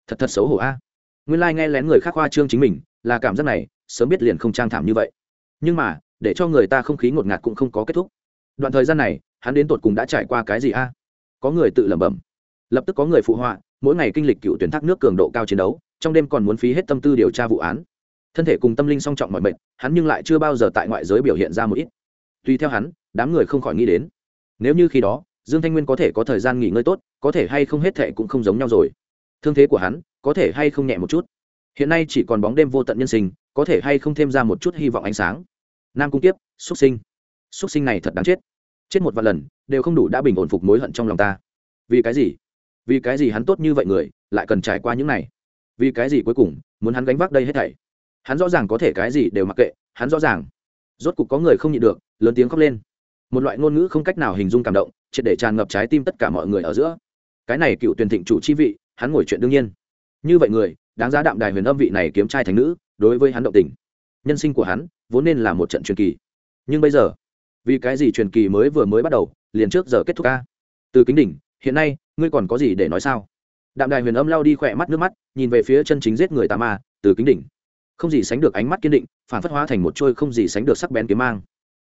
thật thật xấu hổ a. Nguyên lai、like、nghe lén người khác khoa trương chính mình, là cảm giác này, sớm biết liền không trang thảm như vậy. Nhưng mà, để cho người ta không khí ngột ngạt cũng không có kết thúc. Đoạn thời gian này, hắn đến tột cùng đã trải qua cái gì a? Có người tự lẩm bẩm, lập tức có người phụ họa mỗi ngày kinh lịch cựu tuyển thác nước cường độ cao chiến đấu, trong đêm còn muốn phí hết tâm tư điều tra vụ án. Thân thể cùng tâm linh song trọng mọi mệnh hắn nhưng lại chưa bao giờ tại ngoại giới biểu hiện ra một ít. Tùy theo hắn, đám người không khỏi nghĩ đến. Nếu như khi đó, dương thanh nguyên có thể có thời gian nghỉ ngơi tốt, có thể hay không hết thệ cũng không giống nhau rồi. Thương thế của hắn, có thể hay không nhẹ một chút. Hiện nay chỉ còn bóng đêm vô tận nhân sinh, có thể hay không thêm ra một chút hy vọng ánh sáng. Nam cung tiếp xuất sinh. Xuất sinh này thật đáng chết. Chết một vài lần, đều không đủ đã bình ổn phục mối hận trong lòng ta. Vì cái gì? Vì cái gì hắn tốt như vậy người, lại cần trải qua những này? Vì cái gì cuối cùng muốn hắn gánh vác đây hết thảy? Hắn rõ ràng có thể cái gì đều mặc kệ, hắn rõ ràng. Rốt cục có người không nhịn được, lớn tiếng khóc lên. Một loại ngôn ngữ không cách nào hình dung cảm động, triệt để tràn ngập trái tim tất cả mọi người ở giữa. Cái này cựu tuyển thịnh chủ chi vị, hắn ngồi chuyện đương nhiên. Như vậy người, đáng giá đạm đài huyền âm vị này kiếm trai thành nữ, đối với hắn động tình. Nhân sinh của hắn, vốn nên là một trận truyền kỳ. Nhưng bây giờ, vì cái gì truyền kỳ mới vừa mới bắt đầu, liền trước giờ kết thúc ca? Từ kính đỉnh hiện nay, ngươi còn có gì để nói sao? Đạm đài huyền âm lao đi khỏe mắt nước mắt, nhìn về phía chân chính giết người tà ma, từ kính đỉnh. Không gì sánh được ánh mắt kiên định, phản phất hóa thành một trôi không gì sánh được sắc bén kiếm mang.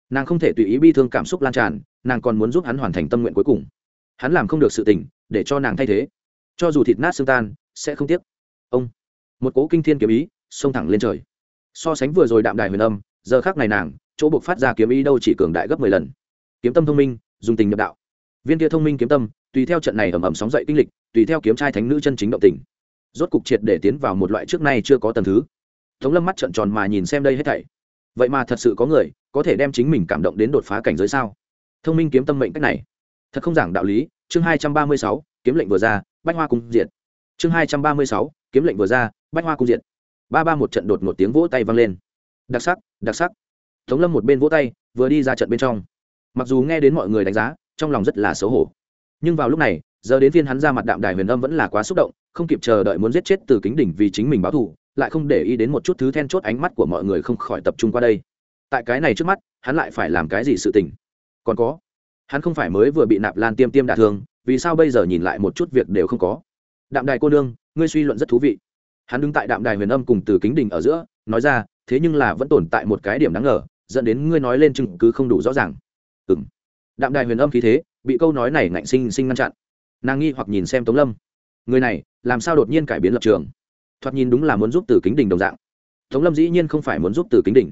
Nàng không thể tùy ý bi thương cảm xúc lan tràn, nàng còn muốn giúp hắn hoàn thành tâm nguyện cuối cùng. Hắn làm không được sự tình, để cho nàng thay thế. Cho dù thịt nát xương tan, sẽ không tiếc. Ông. Một cố kinh thiên kiếm ý, xông thẳng lên trời. So sánh vừa rồi đạm đài huyền âm, giờ khác này nàng, chỗ buộc phát ra kiếm ý đâu chỉ cường đại gấp mười lần. Kiếm tâm thông minh, dùng tình nhập đạo viên kia thông minh kiếm tâm, tùy theo trận này ầm ầm sóng dậy kinh lịch, tùy theo kiếm trai thánh nữ chân chính động tình. Rốt cục triệt để tiến vào một loại trước nay chưa có tầng thứ. Tống lâm mắt trợn tròn mà nhìn xem đây hết thảy. Vậy mà thật sự có người có thể đem chính mình cảm động đến đột phá cảnh giới sao? Thông minh kiếm tâm mệnh cách này. Thật không giảng đạo lý, chương hai trăm ba mươi sáu, kiếm lệnh vừa ra, bách hoa cung diện chương hai trăm ba mươi sáu, kiếm lệnh vừa ra, bách hoa cung diện ba ba một trận đột một tiếng vỗ tay vang lên. Đặc sắc đặc sắc. Tống lâm một bên vỗ tay, vừa đi ra trận bên trong. Mặc dù nghe đến mọi người đánh giá trong lòng rất là xấu hổ. Nhưng vào lúc này, giờ đến phiên hắn ra mặt đạm đài huyền âm vẫn là quá xúc động, không kịp chờ đợi muốn giết chết từ kính đỉnh vì chính mình báo thù, lại không để ý đến một chút thứ then chốt ánh mắt của mọi người không khỏi tập trung qua đây. Tại cái này trước mắt, hắn lại phải làm cái gì sự tình? Còn có, hắn không phải mới vừa bị nạp lan tiêm tiêm đả thương, vì sao bây giờ nhìn lại một chút việc đều không có? Đạm đài cô nương, ngươi suy luận rất thú vị. Hắn đứng tại đạm đài huyền âm cùng từ kính đình ở giữa, nói ra, thế nhưng là vẫn tồn tại một cái điểm đáng ngờ, dẫn đến ngươi nói lên chứng cứ không đủ rõ ràng. Ừ m đạm đài huyền âm khí thế, bị câu nói này ngạnh sinh sinh ngăn chặn. Nàng nghi hoặc nhìn xem tống lâm. Người này, làm sao đột nhiên cải biến lập trường? Thoạt nhìn đúng là muốn giúp từ kính đình đồng dạng. Tống lâm dĩ nhiên không phải muốn giúp từ kính đình.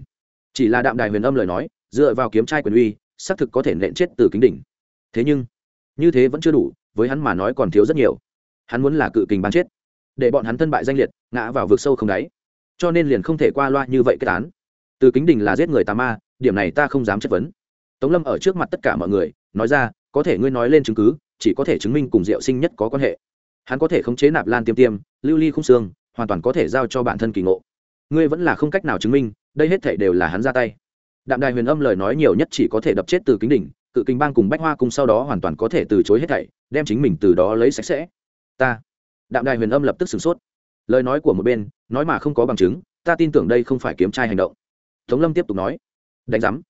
Chỉ là đạm đài huyền âm lời nói, dựa vào kiếm trai quyền uy, xác thực có thể nện chết từ kính đỉnh thế nhưng, như thế vẫn chưa đủ, với hắn mà nói còn thiếu rất nhiều. Hắn muốn là cự kình bán chết. Để bọn hắn thân bại danh liệt, ngã vào vực sâu không đáy. Cho nên liền không thể qua loa như vậy kết án. Từ kính đình là giết người tà ma, điểm này ta không dám chất vấn tống lâm ở trước mặt tất cả mọi người, nói ra, có thể ngươi nói lên chứng cứ, chỉ có thể chứng minh cùng diệu sinh nhất có quan hệ. Hắn có thể khống chế nạp lan tiêm tiêm, lưu ly không xương hoàn toàn có thể giao cho bản thân kỳ ngộ. Ngươi vẫn là không cách nào chứng minh, đây hết thể đều là hắn ra tay. Đạm đài huyền âm lời nói nhiều nhất chỉ có thể đập chết từ kính đỉnh cự kinh bang cùng bách hoa cùng sau đó hoàn toàn có thể từ chối hết thảy, đem chính mình từ đó lấy sạch sẽ. Ta. Đạm đài huyền âm lập tức sửng sốt. Lời nói của một bên, nói mà không có bằng chứng, ta tin tưởng đây không phải kiếm trai hành động. Tống lâm tiếp tục nói, đánh giám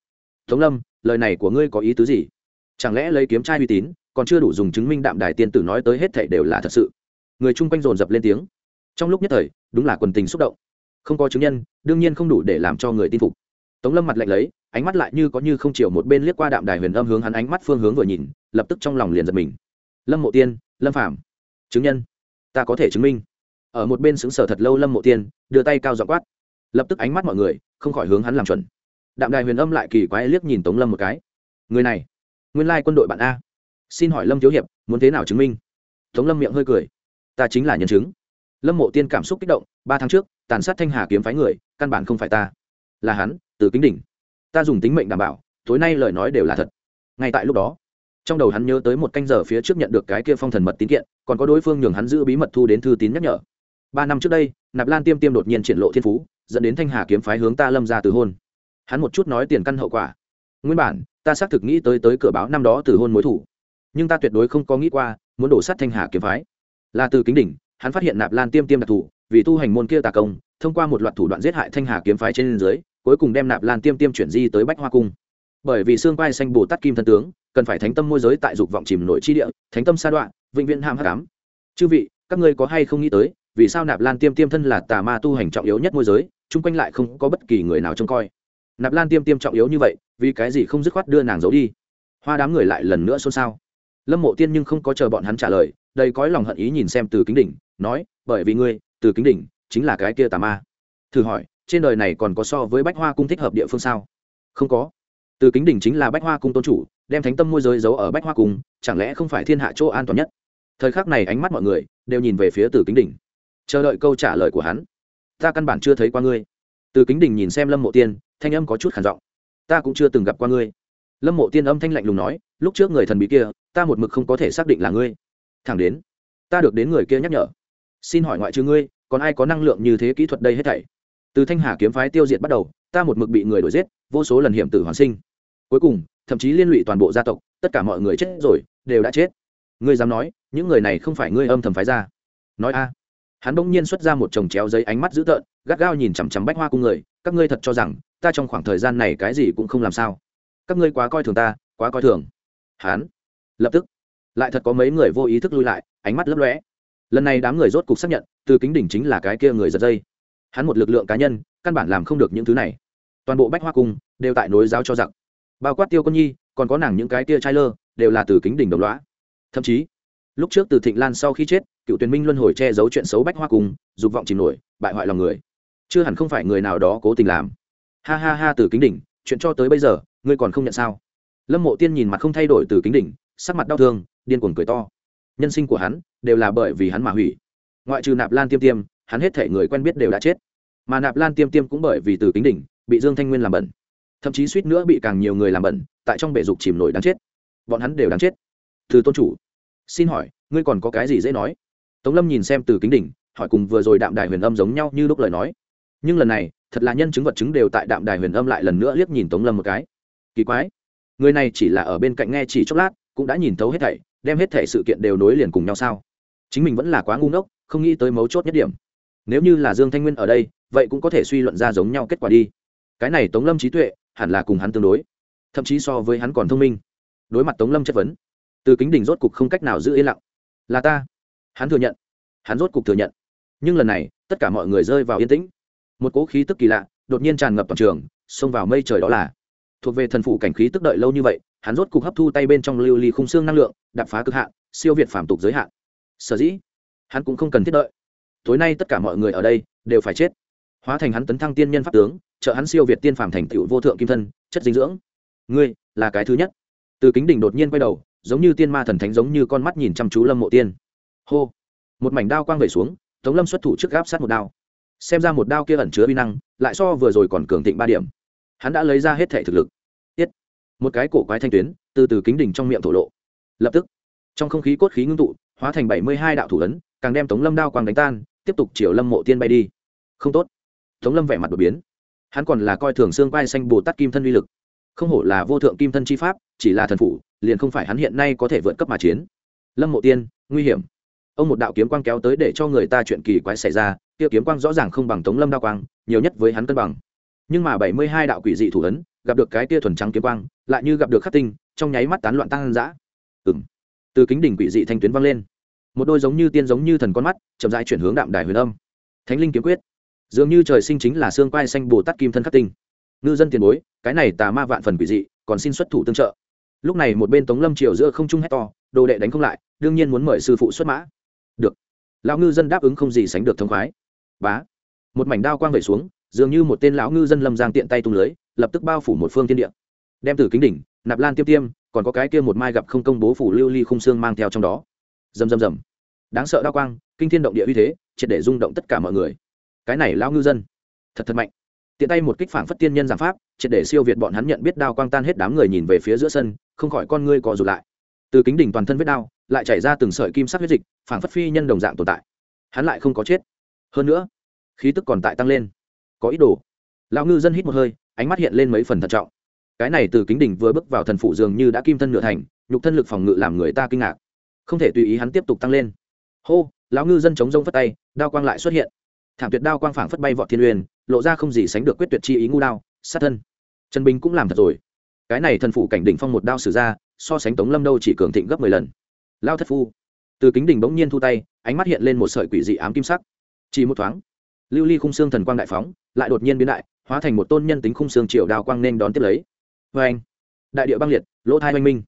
tống lâm, lời này của ngươi có ý tứ gì? Chẳng lẽ lấy kiếm trai uy tín, còn chưa đủ dùng chứng minh đạm đài tiên tử nói tới hết thảy đều là thật sự? Người chung quanh dồn dập lên tiếng. Trong lúc nhất thời, đúng là quần tình xúc động. Không có chứng nhân, đương nhiên không đủ để làm cho người tin phục. Tống lâm mặt lạnh lấy, ánh mắt lại như có như không chiều một bên liếc qua đạm đài huyền âm hướng hắn ánh mắt phương hướng vừa nhìn, lập tức trong lòng liền giật mình. Lâm mộ tiên, lâm phạm chứng nhân, ta có thể chứng minh. Ở một bên xứng sở thật lâu lâm mộ tiên, đưa tay cao dọ quát. Lập tức ánh mắt mọi người, không khỏi hướng hắn làm chuẩn đạm đài huyền âm lại kỳ quái liếc nhìn tống lâm một cái. Người này, nguyên lai quân đội bạn a. Xin hỏi lâm thiếu hiệp, muốn thế nào chứng minh? Tống lâm miệng hơi cười. Ta chính là nhân chứng. Lâm mộ tiên cảm xúc kích động, ba tháng trước, tàn sát thanh hà kiếm phái người, căn bản không phải ta. Là hắn, từ kính đỉnh. Ta dùng tính mệnh đảm bảo, tối nay lời nói đều là thật. Ngay tại lúc đó, trong đầu hắn nhớ tới một canh giờ phía trước nhận được cái kia phong thần mật tín kiện, còn có đối phương nhường hắn giữ bí mật thu đến thư tín nhắc nhở. Ba năm trước đây, nạp lan tiêm tiêm đột nhiên triển lộ thiên phú, dẫn đến thanh hà kiếm phái hướng ta lâm ra từ hôn hắn một chút nói tiền căn hậu quả. Nguyên bản, ta xác thực nghĩ tới tới cửa báo năm đó từ hôn mối thủ. Nhưng ta tuyệt đối không có nghĩ qua, muốn đổ sát thanh hà kiếm phái. Là từ kính đỉnh, hắn phát hiện nạp lan tiêm tiêm đặc thù vì tu hành môn kia tà công, thông qua một loạt thủ đoạn giết hại thanh hà kiếm phái trên dưới, cuối cùng đem nạp lan tiêm tiêm chuyển di tới bách hoa cung. Bởi vì xương vai xanh bồ tát kim thân tướng, cần phải thánh tâm môi giới tại dục vọng chìm nổi chi địa, thánh tâm sa đoạn vĩnh viễn ham hát cám chư vị, các ngươi có hay không nghĩ tới, vì sao nạp lan tiêm tiêm thân là tà ma tu hành trọng yếu nhất môi giới, chung quanh lại không có bất kỳ người nào trông coi? Nạp lan tiêm tiêm trọng yếu như vậy, vì cái gì không dứt khoát đưa nàng giấu đi? Hoa đám người lại lần nữa xôn xao. Lâm mộ tiên nhưng không có chờ bọn hắn trả lời, đầy cõi lòng hận ý nhìn xem từ kính đỉnh, nói, bởi vì ngươi, từ kính đỉnh, chính là cái kia tà ma. Thử hỏi, trên đời này còn có so với bách hoa cung thích hợp địa phương sao? Không có. Từ kính đỉnh chính là bách hoa cung tôn chủ, đem thánh tâm môi giới giấu ở bách hoa cung, chẳng lẽ không phải thiên hạ chỗ an toàn nhất? Thời khắc này ánh mắt mọi người đều nhìn về phía từ kính đỉnh. Chờ đợi câu trả lời của hắn. Ta căn bản chưa thấy qua ngươi. Từ kính đỉnh nhìn xem lâm mộ tiên thanh âm có chút khản giọng. Ta cũng chưa từng gặp qua ngươi. Lâm mộ tiên âm thanh lạnh lùng nói, lúc trước người thần bí kia, ta một mực không có thể xác định là ngươi. Thẳng đến, ta được đến người kia nhắc nhở. Xin hỏi ngoại trừ ngươi, còn ai có năng lượng như thế kỹ thuật đây hết thảy? Từ thanh hà kiếm phái tiêu diệt bắt đầu, ta một mực bị người đuổi giết, vô số lần hiểm tử hoàn sinh. Cuối cùng, thậm chí liên lụy toàn bộ gia tộc, tất cả mọi người chết rồi, đều đã chết. Ngươi dám nói, những người này không phải ngươi âm thầm phái ra. Nói a. Hắn bỗng nhiên xuất ra một chồng chéo giấy ánh mắt dữ tợn, gắt gao nhìn chằm chằm bách hoa cung người, các ngươi thật cho rằng ta trong khoảng thời gian này cái gì cũng không làm sao. Các ngươi quá coi thường ta, quá coi thường. Hắn lập tức. Lại thật có mấy người vô ý thức lui lại, ánh mắt lấp lóe. Lần này đám người rốt cục xác nhận, từ kính đỉnh chính là cái kia người giật dây. Hắn một lực lượng cá nhân, căn bản làm không được những thứ này. Toàn bộ bách hoa cung, đều tại nối giáo cho giặc. Bao quát tiêu quân nhi, còn có nàng những cái tia trai lơ, đều là từ kính đỉnh đồng loá thậm chí, lúc trước từ thịnh lan sau khi chết, cựu tuyền minh luân hồi che giấu chuyện xấu bách hoa cung, dục vọng chìm nổi, bại hoại lòng người. Chưa hẳn không phải người nào đó cố tình làm ha ha ha, từ kính đỉnh, chuyện cho tới bây giờ, ngươi còn không nhận sao? Lâm mộ tiên nhìn mặt không thay đổi từ kính đỉnh, sắc mặt đau thương, điên cuồng cười to. Nhân sinh của hắn, đều là bởi vì hắn mà hủy. Ngoại trừ nạp lan tiêm tiêm, hắn hết thể người quen biết đều đã chết. Mà nạp lan tiêm tiêm cũng bởi vì từ kính đỉnh, bị dương thanh nguyên làm bẩn. Thậm chí suýt nữa bị càng nhiều người làm bẩn, tại trong bể dục chìm nổi đáng chết. Bọn hắn đều đáng chết. Từ tôn chủ, xin hỏi, ngươi còn có cái gì dễ nói? Tống lâm nhìn xem từ kính đỉnh, hỏi cùng vừa rồi đạm đài huyền âm giống nhau như lúc lời nói. Nhưng lần này thật là nhân chứng vật chứng đều tại đạm đài huyền âm lại lần nữa liếc nhìn tống lâm một cái. Kỳ quái, người này chỉ là ở bên cạnh nghe chỉ chốc lát, cũng đã nhìn thấu hết thảy, đem hết thảy sự kiện đều nối liền cùng nhau sao? Chính mình vẫn là quá ngu ngốc, không nghĩ tới mấu chốt nhất điểm. Nếu như là dương thanh nguyên ở đây, vậy cũng có thể suy luận ra giống nhau kết quả đi. Cái này tống lâm trí tuệ, hẳn là cùng hắn tương đối. Thậm chí so với hắn còn thông minh. Đối mặt tống lâm chất vấn, từ kính đỉnh rốt cục không cách nào giữ yên lặng. Là ta. Hắn thừa nhận. Hắn rốt cục thừa nhận. Nhưng lần này, tất cả mọi người rơi vào yên tĩnh một cỗ khí tức kỳ lạ đột nhiên tràn ngập toàn trường, xông vào mây trời đó là. Thuộc về thần phủ cảnh khí tức đợi lâu như vậy, hắn rốt cục hấp thu tay bên trong lưu ly khung xương năng lượng, đạp phá cực hạn, siêu việt phàm tục giới hạn. Sở dĩ, hắn cũng không cần thiết đợi. Tối nay tất cả mọi người ở đây đều phải chết. Hóa thành hắn tấn thăng tiên nhân pháp tướng, trợ hắn siêu việt tiên phàm thành tựu vô thượng kim thân, chất dinh dưỡng. Ngươi là cái thứ nhất. Từ kính đỉnh đột nhiên quay đầu, giống như tiên ma thần thánh giống như con mắt nhìn chăm chú lâm mộ tiên. Hô. Một mảnh đao quang vẩy xuống, tống lâm xuất thủ trước gáp sát một đao xem ra một đao kia ẩn chứa uy năng, lại so vừa rồi còn cường thịnh ba điểm. Hắn đã lấy ra hết thể thực lực. Tiết. Một cái cổ quái thanh tuyến, từ từ kính đỉnh trong miệng thổ lộ. Lập tức, trong không khí cốt khí ngưng tụ, hóa thành bảy mươi hai đạo thủ ấn, càng đem tống lâm đao quang đánh tan, tiếp tục chiều lâm mộ tiên bay đi. Không tốt. Tống lâm vẻ mặt đột biến. Hắn còn là coi thường xương vai xanh bồ tát kim thân uy lực. Không hổ là vô thượng kim thân chi pháp, chỉ là thần phủ, liền không phải hắn hiện nay có thể vượt cấp mà chiến. Lâm mộ tiên, nguy hiểm ông một đạo kiếm quang kéo tới để cho người ta chuyện kỳ quái xảy ra tiêu kiếm quang rõ ràng không bằng tống lâm đao quang, nhiều nhất với hắn cân bằng. Nhưng mà bảy mươi hai đạo quỷ dị thủ ấn, gặp được cái tia thuần trắng kiếm quang, lại như gặp được khắc tinh, trong nháy mắt tán loạn tăng dã. Ừng từ kính đỉnh quỷ dị thanh tuyến vang lên. Một đôi giống như tiên giống như thần con mắt, chậm rãi chuyển hướng đạm đài huyền âm. Thánh linh kiếm quyết. Dường như trời sinh chính là xương quai xanh bồ tát kim thân khắc tinh. Ngư dân tiền bối, cái này tà ma vạn phần quỷ dị, còn xin xuất thủ tương trợ. Lúc này một bên tống lâm triều giữa không trung hét to, đồ đệ đánh không lại, đương nhiên muốn mời sư phụ xuất mã được. Lão ngư dân đáp ứng không gì sánh được thông khoái. Bá. Một mảnh đao quang vẩy xuống, dường như một tên lão ngư dân lâm giang tiện tay tung lưới, lập tức bao phủ một phương thiên địa. Đem từ kính đỉnh, nạp lan tiêm tiêm, còn có cái kia một mai gặp không công bố phủ lưu ly khung xương mang theo trong đó. Rầm rầm rầm. Đáng sợ đao quang, kinh thiên động địa uy thế, triệt để rung động tất cả mọi người. Cái này lão ngư dân, thật thật mạnh. Tiện tay một kích phản phất tiên nhân giảm pháp, triệt để siêu việt bọn hắn nhận biết đao quang tan hết đám người nhìn về phía giữa sân, không khỏi con ngươi cò rụt lại từ kính đỉnh toàn thân vết đao, lại chảy ra từng sợi kim sắc huyết dịch phản phất phi nhân đồng dạng tồn tại. Hắn lại không có chết. Hơn nữa, khí tức còn tại tăng lên. Có ý đồ. Lão ngư dân hít một hơi, ánh mắt hiện lên mấy phần thận trọng. Cái này từ kính đỉnh vừa bước vào thần phụ dường như đã kim thân nửa thành, nhục thân lực phòng ngự làm người ta kinh ngạc. Không thể tùy ý hắn tiếp tục tăng lên. Hô, lão ngư dân chống rông phất tay, đao quang lại xuất hiện. Thảm tuyệt đao quang phảng phất bay vọt thiên uyên lộ ra không gì sánh được quyết tuyệt chi ý ngu đao, sát thân. Trần bình cũng làm thật rồi. Cái này thần phủ cảnh đỉnh phong một đao sử ra so sánh tống lâm đâu chỉ cường thịnh gấp mười lần. Lao thất phu. Từ kính đỉnh bỗng nhiên thu tay, ánh mắt hiện lên một sợi quỷ dị ám kim sắc. Chỉ một thoáng, lưu ly khung xương thần quang đại phóng, lại đột nhiên biến đại, hóa thành một tôn nhân tính khung xương triều đao quang nên đón tiếp lấy. Vê anh, đại địa băng liệt, lỗ thai oanh minh.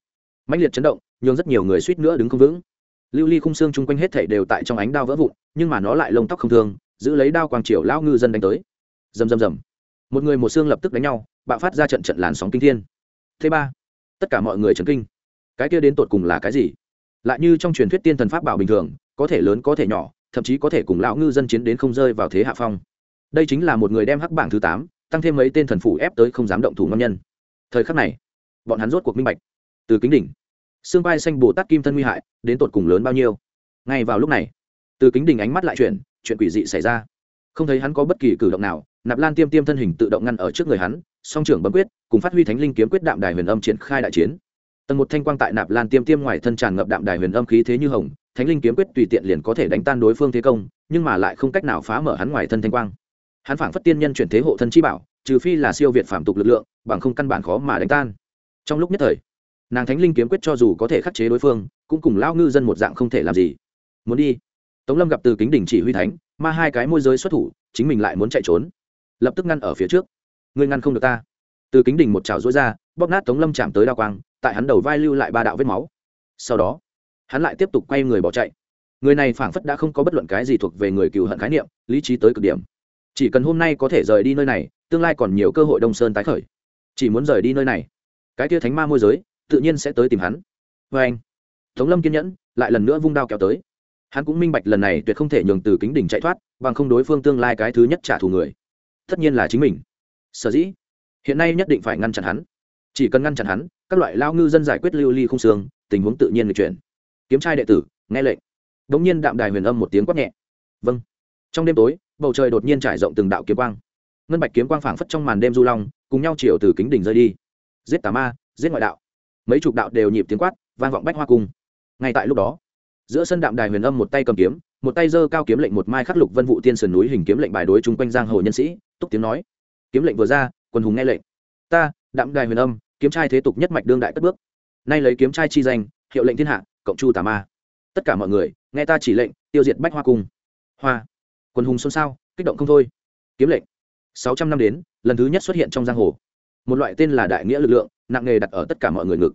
Mãnh liệt chấn động, nhường rất nhiều người suýt nữa đứng không vững. Lưu ly khung xương chung quanh hết thảy đều tại trong ánh đao vỡ vụn, nhưng mà nó lại lông tóc không thương, giữ lấy đao quang triều lao ngư dân đánh tới. Rầm rầm rầm. Một người một xương lập tức đánh nhau, bạo phát ra trận trận làn sóng kinh thiên. Thứ ba tất cả mọi người chấn kinh. Cái kia đến tột cùng là cái gì? Lại như trong truyền thuyết tiên thần pháp bảo bình thường, có thể lớn, có thể nhỏ, thậm chí có thể cùng lão ngư dân chiến đến không rơi vào thế hạ phong. Đây chính là một người đem hắc bảng thứ tám, tăng thêm mấy tên thần phủ ép tới không dám động thủ ngâm nhân. Thời khắc này, bọn hắn rốt cuộc minh bạch. Từ kính đỉnh, xương vai xanh bồ tát kim thân nguy hại, đến tột cùng lớn bao nhiêu? Ngay vào lúc này, từ kính đỉnh ánh mắt lại chuyển, chuyện quỷ dị xảy ra. Không thấy hắn có bất kỳ cử động nào, nạp lan tiêm tiêm thân hình tự động ngăn ở trước người hắn song trưởng bấm quyết, cùng phát huy thánh linh kiếm quyết đạm đài huyền âm triển khai đại chiến. Tầng một thanh quang tại nạp lan tiêm tiêm ngoài thân tràn ngập đạm đài huyền âm khí thế như hồng, thánh linh kiếm quyết tùy tiện liền có thể đánh tan đối phương thế công, nhưng mà lại không cách nào phá mở hắn ngoài thân thanh quang. Hắn phảng phất tiên nhân chuyển thế hộ thân chi bảo, trừ phi là siêu việt phạm tục lực lượng, bằng không căn bản khó mà đánh tan. Trong lúc nhất thời, nàng thánh linh kiếm quyết cho dù có thể khắc chế đối phương, cũng cùng lao ngư dân một dạng không thể làm gì. Muốn đi. Tống lâm gặp từ kính đỉnh chỉ huy thánh mà hai cái môi giới xuất thủ, chính mình lại muốn chạy trốn. Lập tức ngăn ở phía trước ngươi ngăn không được ta. Từ kính đỉnh một trào rối ra, bóp nát tống lâm chạm tới đao quang, tại hắn đầu vai lưu lại ba đạo vết máu. Sau đó, hắn lại tiếp tục quay người bỏ chạy. Người này phảng phất đã không có bất luận cái gì thuộc về người cừu hận khái niệm, lý trí tới cực điểm. Chỉ cần hôm nay có thể rời đi nơi này, tương lai còn nhiều cơ hội đông sơn tái khởi. Chỉ muốn rời đi nơi này, cái tia thánh ma môi giới, tự nhiên sẽ tới tìm hắn. Vê anh, tống lâm kiên nhẫn, lại lần nữa vung đao kéo tới. Hắn cũng minh bạch lần này tuyệt không thể nhường từ kính đỉnh chạy thoát, bằng không đối phương tương lai cái thứ nhất trả thù người, tất nhiên là chính mình sở dĩ. Hiện nay nhất định phải ngăn chặn hắn. Chỉ cần ngăn chặn hắn, các loại lao ngư dân giải quyết lưu ly không xương, tình huống tự nhiên người chuyển. Kiếm trai đệ tử, nghe lệnh. Đ ỗ n g nhiên đạm đài huyền âm một tiếng quát nhẹ. Vâng. Trong đêm tối, bầu trời đột nhiên trải rộng từng đạo kiếm quang. Ngân bạch kiếm quang phảng phất trong màn đêm du long, cùng nhau chiều từ kính đỉnh rơi đi. Giết tà ma, giết ngoại đạo. Mấy chục đạo đều nhịp tiếng quát, vang vọng bách hoa cung. Ngay tại lúc đó, giữa sân đạm đài huyền âm một tay cầm kiếm, một tay giơ cao kiếm lệnh một mai khắc lục vân vụ tiên sườn núi hình kiếm lệnh bài đối chung quanh giang hồ nhân sĩ, túc tiếng nói kiếm lệnh vừa ra quân hùng nghe lệnh. Ta, đạm đài huyền âm, kiếm trai thế tục nhất mạch đương đại cất bước. Nay lấy kiếm trai chi danh, hiệu lệnh thiên hạ, cộng chu tà ma. Tất cả mọi người, nghe ta chỉ lệnh, tiêu diệt bách hoa cung. Hoa. Quân hùng xôn xao, kích động không thôi. Kiếm lệnh. Sáu trăm năm đến, lần thứ nhất xuất hiện trong giang hồ. Một loại tên là đại nghĩa lực lượng, nặng nề đặt ở tất cả mọi người ngực.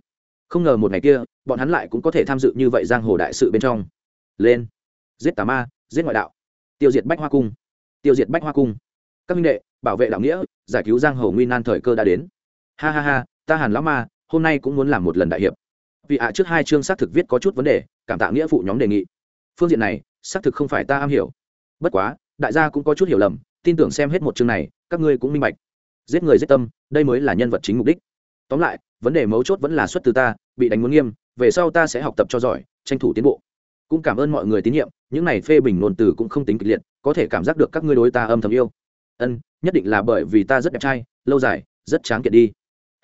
Không ngờ một ngày kia, bọn hắn lại cũng có thể tham dự như vậy giang hồ đại sự bên trong. Lên. Giết tà ma, giết ngoại đạo. Tiêu diệt bách hoa cung. Tiêu diệt bách hoa cung. Các minh đệ bảo vệ đạo nghĩa, giải cứu giang hồ nguy nan thời cơ đã đến. Ha ha ha, ta hàn lão ma, hôm nay cũng muốn làm một lần đại hiệp. Vì ạ, trước hai chương xác thực viết có chút vấn đề, cảm tạ nghĩa phụ nhóm đề nghị. Phương diện này, xác thực không phải ta am hiểu. Bất quá, đại gia cũng có chút hiểu lầm, tin tưởng xem hết một chương này, các ngươi cũng minh bạch. Giết người giết tâm, đây mới là nhân vật chính mục đích. Tóm lại, vấn đề mấu chốt vẫn là xuất từ ta, bị đánh muốn nghiêm, về sau ta sẽ học tập cho giỏi, tranh thủ tiến bộ. Cũng cảm ơn mọi người tín nhiệm, những này phê bình ngôn từ cũng không tính kịch liệt, có thể cảm giác được các ngươi đối ta âm thầm yêu ân, nhất định là bởi vì ta rất đẹp trai, lâu dài, rất tráng kiện đi.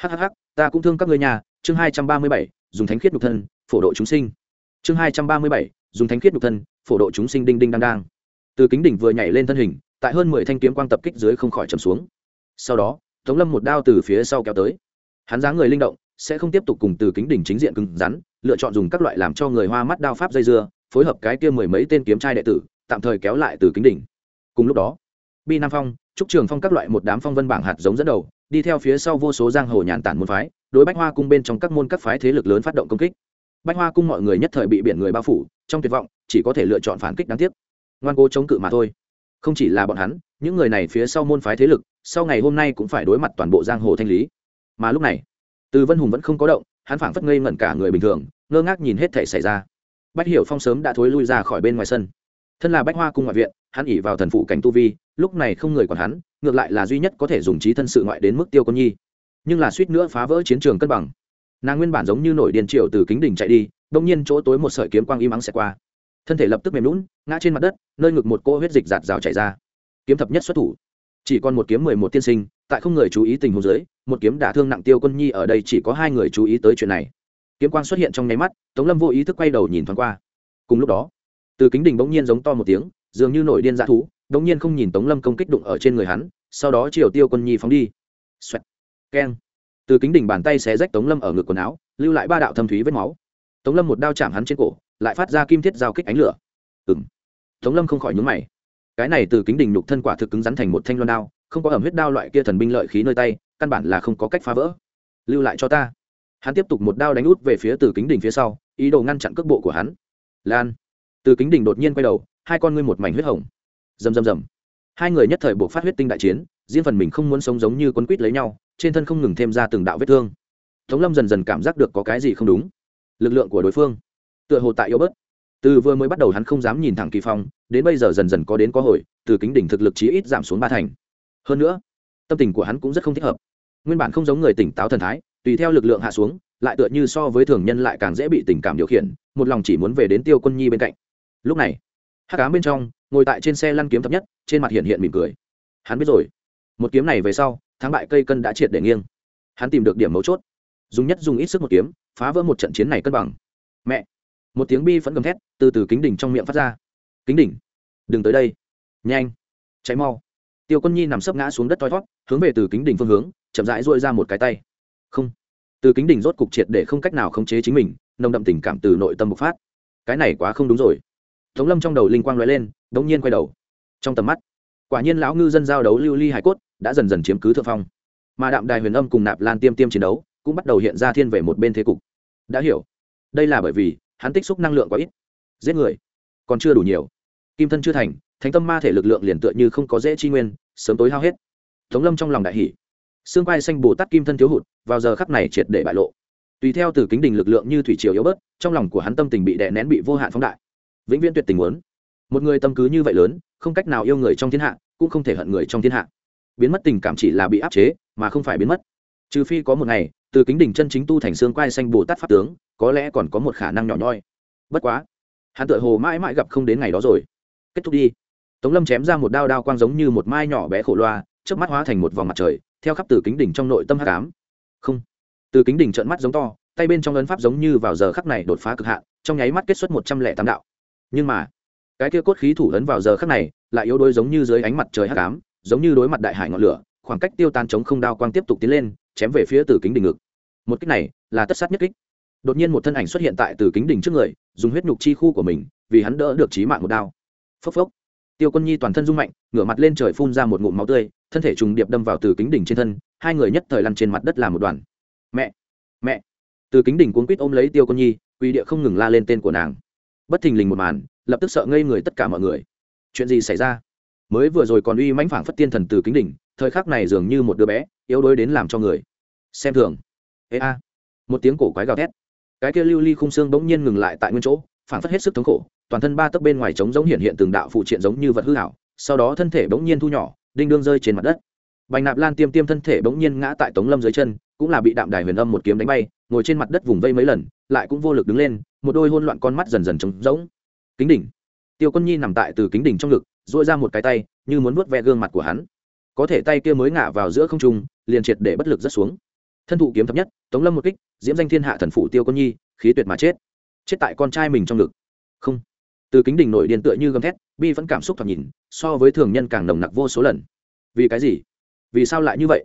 Hhh ta cũng thương các ngươi nhà. Chương hai trăm ba mươi bảy, dùng thánh khiết nhục thân, phổ độ chúng sinh. Chương hai trăm ba mươi bảy, dùng thánh khiết nhục thân, phổ độ chúng sinh đinh đinh đang đang. Từ kính đỉnh vừa nhảy lên thân hình, tại hơn mười thanh kiếm quang tập kích dưới không khỏi trầm xuống. Sau đó, tống lâm một đao từ phía sau kéo tới. Hắn dáng người linh động, sẽ không tiếp tục cùng từ kính đỉnh chính diện cứng rắn, lựa chọn dùng các loại làm cho người hoa mắt đao pháp dây dưa, phối hợp cái kia mười mấy tên kiếm trai đệ tử, tạm thời kéo lại từ kính đỉnh. Cùng lúc đó, bi nam phong trúc trường phong các loại một đám phong vân bảng hạt giống dẫn đầu, đi theo phía sau vô số giang hồ nhàn tản môn phái, đối bách hoa cung bên trong các môn các phái thế lực lớn phát động công kích. Bách hoa cung mọi người nhất thời bị biển người bao phủ, trong tuyệt vọng, chỉ có thể lựa chọn phản kích đáng tiếc. Ngoan cố chống cự mà thôi. Không chỉ là bọn hắn, những người này phía sau môn phái thế lực, sau ngày hôm nay cũng phải đối mặt toàn bộ giang hồ thanh lý. Mà lúc này, từ vân hùng vẫn không có động, hắn phảng phất ngây ngẩn cả người bình thường, ngơ ngác nhìn hết thể xảy ra. Bách hiểu phong sớm đã thối lui ra khỏi bên ngoài sân thân là bách hoa cung ngoại viện, hắn ỉ vào thần phụ cảnh tu vi, lúc này không người còn hắn, ngược lại là duy nhất có thể dùng trí thân sự ngoại đến mức tiêu con nhi. Nhưng là suýt nữa phá vỡ chiến trường cân bằng. Nàng nguyên bản giống như nổi điền triệu từ kính đỉnh chạy đi, đông nhiên chỗ tối một sợi kiếm quang im ắng xẹt qua. Thân thể lập tức mềm lún ngã trên mặt đất, nơi ngực một cô huyết dịch giạt rào chảy ra. Kiếm thập nhất xuất thủ. Chỉ còn một kiếm mười một tiên sinh, tại không người chú ý tình huống dưới, một kiếm đả thương nặng tiêu quân nhi ở đây chỉ có hai người chú ý tới chuyện này. Kiếm quang xuất hiện trong nháy mắt, tống lâm vô ý thức quay đầu nhìn thoáng qua. Cùng lúc đó từ kính đình bỗng nhiên giống to một tiếng, dường như nổi điên dã thú, bỗng nhiên không nhìn tống lâm công kích đụng ở trên người hắn, sau đó triều tiêu quân nhi phóng đi. Xoẹt. Keng. Từ kính đỉnh bàn tay xé rách tống lâm ở ngực quần áo, lưu lại ba đạo thâm thúy vết máu. Tống lâm một đao chạm hắn trên cổ, lại phát ra kim thiết giao kích ánh lửa. Ừng tống lâm không khỏi nhúng mày. Cái này từ kính đỉnh nhục thân quả thực cứng rắn thành một thanh loan đao, không có ẩm huyết đao loại kia thần binh lợi khí nơi tay, căn bản là không có cách phá vỡ. Lưu lại cho ta. Hắn tiếp tục một đao đánh út về phía từ kính đỉnh phía sau, ý đồ ngăn chặn cước bộ của hắn. Lan từ kính đỉnh đột nhiên quay đầu, hai con ngươi một mảnh huyết hồng. Rầm rầm rầm. Hai người nhất thời buộc phát huyết tinh đại chiến, riêng phần mình không muốn sống giống như quấn quýt lấy nhau, trên thân không ngừng thêm ra từng đạo vết thương. Tống lâm dần dần cảm giác được có cái gì không đúng. Lực lượng của đối phương, tựa hồ tại yếu bớt. Từ vừa mới bắt đầu hắn không dám nhìn thẳng kỳ phong, đến bây giờ dần dần có đến có hồi, từ kính đỉnh thực lực chí ít giảm xuống ba thành. Hơn nữa, tâm tình của hắn cũng rất không thích hợp. Nguyên bản không giống người tỉnh táo thần thái, tùy theo lực lượng hạ xuống, lại tựa như so với thường nhân lại càng dễ bị tình cảm điều khiển, một lòng chỉ muốn về đến tiêu quân nhi bên cạnh lúc này hát cám bên trong, ngồi tại trên xe lăn kiếm thấp nhất, trên mặt hiện hiện mỉm cười. Hắn biết rồi. Một kiếm này về sau, thắng bại cây cân đã triệt để nghiêng. Hắn tìm được điểm mấu chốt. Dùng nhất dùng ít sức một kiếm, phá vỡ một trận chiến này cân bằng. Mẹ! Một tiếng bi phẫn gầm thét từ từ kính đỉnh trong miệng phát ra. Kính đỉnh! Đừng tới đây. Nhanh! Cháy mau! Tiêu quân nhi nằm sấp ngã xuống đất thoi thót, hướng về từ kính đỉnh phương hướng, chậm rãi dội ra một cái tay. Không! Từ kính đỉnh rốt cục triệt để không cách nào khống chế chính mình, nồng đậm tình cảm từ nội tâm bộc phát. Cái này quá không đúng rồi tống lâm trong đầu linh quang l ó e lên đ ỗ n g nhiên quay đầu. Trong tầm mắt, quả nhiên lão ngư dân giao đấu lưu ly hải cốt đã dần dần chiếm cứ thượng phong. Mà đạm đài huyền âm cùng nạp lan tiêm tiêm chiến đấu cũng bắt đầu hiện ra thiên về một bên thế cục. Đã hiểu, đây là bởi vì hắn tích xúc năng lượng quá ít, giết người, còn chưa đủ nhiều. Kim thân chưa thành, thánh tâm ma thể lực lượng liền tựa như không có dễ chi nguyên, sớm tối hao hết. Tống lâm trong lòng đại hỷ xương quai xanh bồ tát kim thân thiếu hụt, vào giờ khắc này triệt để bại lộ. Tùy theo từ kính đình lực lượng như thủy triều yếu bớt, trong lòng của hắn tâm tình bị đè nén bị vô hạn phóng đại vĩnh viễn tuyệt tình muốn. Một người tâm cứ như vậy lớn, không cách nào yêu người trong thiên hạ, cũng không thể hận người trong thiên hạ. Biến mất tình cảm chỉ là bị áp chế, mà không phải biến mất. Trừ phi có một ngày, từ kính đỉnh chân chính tu thành xương quai xanh bồ tát pháp tướng, có lẽ còn có một khả năng nhỏ nhoi. Bất quá, hắn tựa hồ mãi mãi gặp không đến ngày đó rồi. Kết thúc đi. Tống lâm chém ra một đao đao quang giống như một mai nhỏ bé khổ loa trước mắt hóa thành một vòng mặt trời, theo khắp từ kính đỉnh trong nội tâm hát cám không. Từ kính đỉnh trợn mắt giống to, tay bên trong ấn pháp giống như vào giờ khắc này đột phá cực hạn, trong nháy mắt kết xuất một trăm lẻ tám đạo nhưng mà cái kia cốt khí thủ ấn vào giờ khắc này lại yếu đuối giống như dưới ánh mặt trời hắc ám, giống như đối mặt đại hải ngọn lửa khoảng cách tiêu tan chống không đao quang tiếp tục tiến lên chém về phía từ kính đỉnh ngực. Một kích này là tất sát nhất kích. Đột nhiên một thân ảnh xuất hiện tại từ kính đỉnh trước người dùng huyết nhục chi khu của mình vì hắn đỡ được trí mạng một đao. Phốc phốc. Tiêu quân nhi toàn thân rung mạnh ngửa mặt lên trời phun ra một ngụm máu tươi thân thể trùng điệp đâm vào từ kính đỉnh trên thân hai người nhất thời lăn trên mặt đất làm một đoàn. Mẹ! Mẹ! Từ kính đỉnh cuốn quýt ôm lấy tiêu quân nhi quỳ địa không ngừng la lên tên của nàng bất thình lình một màn, lập tức sợ ngây người tất cả mọi người. Chuyện gì xảy ra? Mới vừa rồi còn uy mãnh phảng phất tiên thần từ kính đỉnh, thời khắc này dường như một đứa bé, yếu đuối đến làm cho người. Xem thường. Ê a. Một tiếng cổ quái gào thét. Cái kia lưu ly khung xương bỗng nhiên ngừng lại tại nguyên chỗ, phảng phất hết sức thống khổ, toàn thân ba tấc bên ngoài trống giống hiện hiện từng đạo phụ triện giống như vật hư hảo sau đó thân thể bỗng nhiên thu nhỏ, đinh đương rơi trên mặt đất. Bành nạp lan tiêm tiêm thân thể bỗng nhiên ngã tại tống lâm dưới chân, cũng là bị đạm đài huyền âm một kiếm đánh bay, ngồi trên mặt đất vùng vây mấy lần, lại cũng vô lực đứng lên một đôi hôn loạn con mắt dần dần trống rỗng. Kính đỉnh. Tiêu quân nhi nằm tại từ kính đỉnh trong ngực dội ra một cái tay, như muốn vuốt ve gương mặt của hắn. Có thể tay kia mới ngã vào giữa không trung, liền triệt để bất lực rất xuống. Thân thụ kiếm thấp nhất, tống lâm một kích, diễm danh thiên hạ thần phụ tiêu quân nhi, khí tuyệt mà chết. Chết tại con trai mình trong ngực. Không. Từ kính đỉnh nổi điện tựa như gầm thét, bi vẫn cảm xúc thoạt nhìn, so với thường nhân càng nồng nặc vô số lần. Vì cái gì? Vì sao lại như vậy?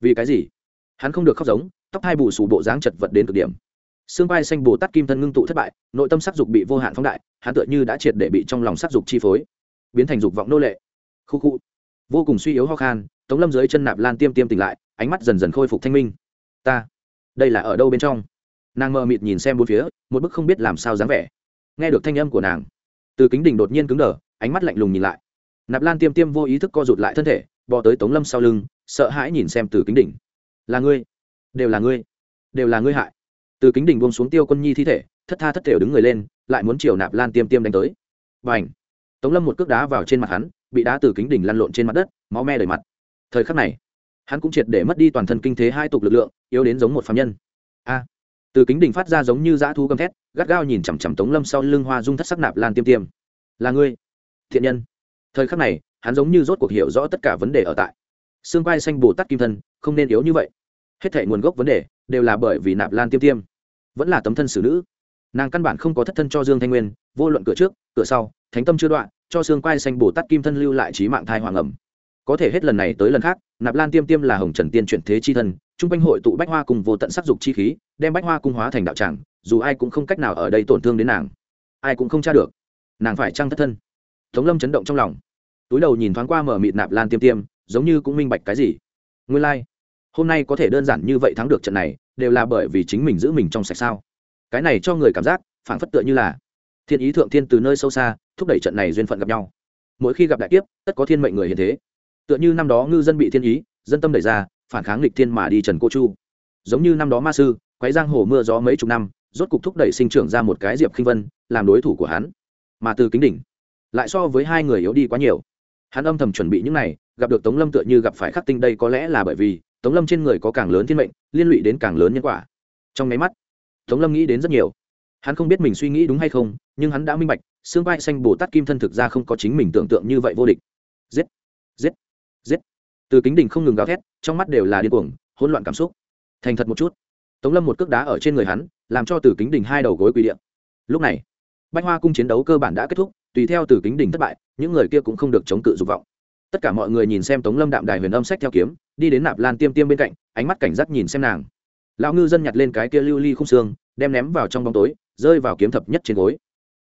Vì cái gì? Hắn không được khóc giống, tóc hai bù sù bộ dáng chật vật đến cực điểm xương vai xanh bồ tát kim thân ngưng tụ thất bại, nội tâm sắc dục bị vô hạn phóng đại, hắn tựa như đã triệt để bị trong lòng sắc dục chi phối, biến thành dục vọng nô lệ. Khu khu. Vô cùng suy yếu ho khan, tống lâm dưới chân nạp lan tiêm tiêm tỉnh lại, ánh mắt dần dần khôi phục thanh minh. Ta, đây là ở đâu bên trong? Nàng mờ mịt nhìn xem bốn phía, một bức không biết làm sao dáng vẻ. Nghe được thanh âm của nàng, từ kính đỉnh đột nhiên cứng đờ, ánh mắt lạnh lùng nhìn lại. Nạp lan tiêm tiêm vô ý thức co rụt lại thân thể, bò tới tống lâm sau lưng, sợ hãi nhìn xem từ kính đỉnh là ngươi, đều là ngươi, đều là ngươi hại từ kính đỉnh buông xuống tiêu quân nhi thi thể, thất tha thất thể đứng người lên, lại muốn chiều nạp lan tiêm tiêm đánh tới. B à n h tống lâm một cước đá vào trên mặt hắn, bị đá từ kính đỉnh lăn lộn trên mặt đất, máu me đầy mặt. Thời khắc này, hắn cũng triệt để mất đi toàn thân kinh thế hai tục lực lượng, yếu đến giống một phạm nhân. A! Từ kính đỉnh phát ra giống như dã thú gầm thét, gắt gao nhìn chằm chằm tống lâm sau lưng hoa dung thất sắc nạp lan tiêm tiêm. Là ngươi, thiện nhân. Thời khắc này, hắn giống như rốt cuộc hiểu rõ tất cả vấn đề ở tại. Xương vai xanh bồ tát kim thân, không nên yếu như vậy. Hết thể nguồn gốc vấn đề đều là bởi vì nạp lan tiêm tiêm vẫn là tấm thân xử nữ. Nàng căn bản không có thất thân cho dương thanh nguyên, vô luận cửa trước, cửa sau, thánh tâm chưa đoạn, cho xương quai xanh bồ tát kim thân lưu lại trí mạng thai hoàng ẩm. Có thể hết lần này tới lần khác, nạp lan tiêm tiêm là hồng trần tiên chuyển thế chi thân, chung quanh hội tụ bách hoa cùng vô tận sắc dục chi khí, đem bách hoa cung hóa thành đạo tràng, dù ai cũng không cách nào ở đây tổn thương đến nàng, ai cũng không tra được, nàng phải trăng thất thân. Tống lâm chấn động trong lòng. Túi đầu nhìn thoáng qua mở mịt nạp lan tiêm tiêm, giống như cũng minh bạch cái gì. Nguyên lai、like. hôm nay có thể đơn giản như vậy thắng được trận này đều là bởi vì chính mình giữ mình trong sạch sao? Cái này cho người cảm giác phản phất tựa như là thiên ý thượng thiên từ nơi sâu xa, thúc đẩy trận này duyên phận gặp nhau. Mỗi khi gặp đại kiếp, tất có thiên mệnh người hiện thế. Tựa như năm đó ngư dân bị thiên ý, dân tâm đẩy ra, phản kháng lịch thiên mà đi trần cô chu. Giống như năm đó ma sư, quái giang hồ mưa gió mấy chục năm, rốt cục thúc đẩy sinh trưởng ra một cái diệp khinh vân, làm đối thủ của hắn. Mà từ kính đỉnh, lại so với hai người yếu đi quá nhiều. Hắn âm thầm chuẩn bị những này, gặp được tống lâm tựa như gặp phải khắc tinh đây có lẽ là bởi vì tống lâm trên người có càng lớn thiên mệnh, liên lụy đến càng lớn nhân quả. Trong máy mắt, tống lâm nghĩ đến rất nhiều. Hắn không biết mình suy nghĩ đúng hay không, nhưng hắn đã minh bạch, xương vai xanh bồ tát kim thân thực ra không có chính mình tưởng tượng như vậy vô địch. Giết! Giết! Giết! Từ kính đình không ngừng gào thét, trong mắt đều là điên cuồng, hỗn loạn cảm xúc. Thành thật một chút. Tống lâm một cước đá ở trên người hắn, làm cho từ kính đình hai đầu gối quỳ điện. Lúc này, bách hoa cung chiến đấu cơ bản đã kết thúc, tùy theo từ kính đình thất bại, những người kia cũng không được chống cự dục vọng tất cả mọi người nhìn xem tống lâm đạm đài huyền âm sách theo kiếm, đi đến nạp lan tiêm tiêm bên cạnh, ánh mắt cảnh giác nhìn xem nàng. Lão ngư dân nhặt lên cái kia lưu ly khung xương, đem ném vào trong bóng tối, rơi vào kiếm thập nhất trên gối.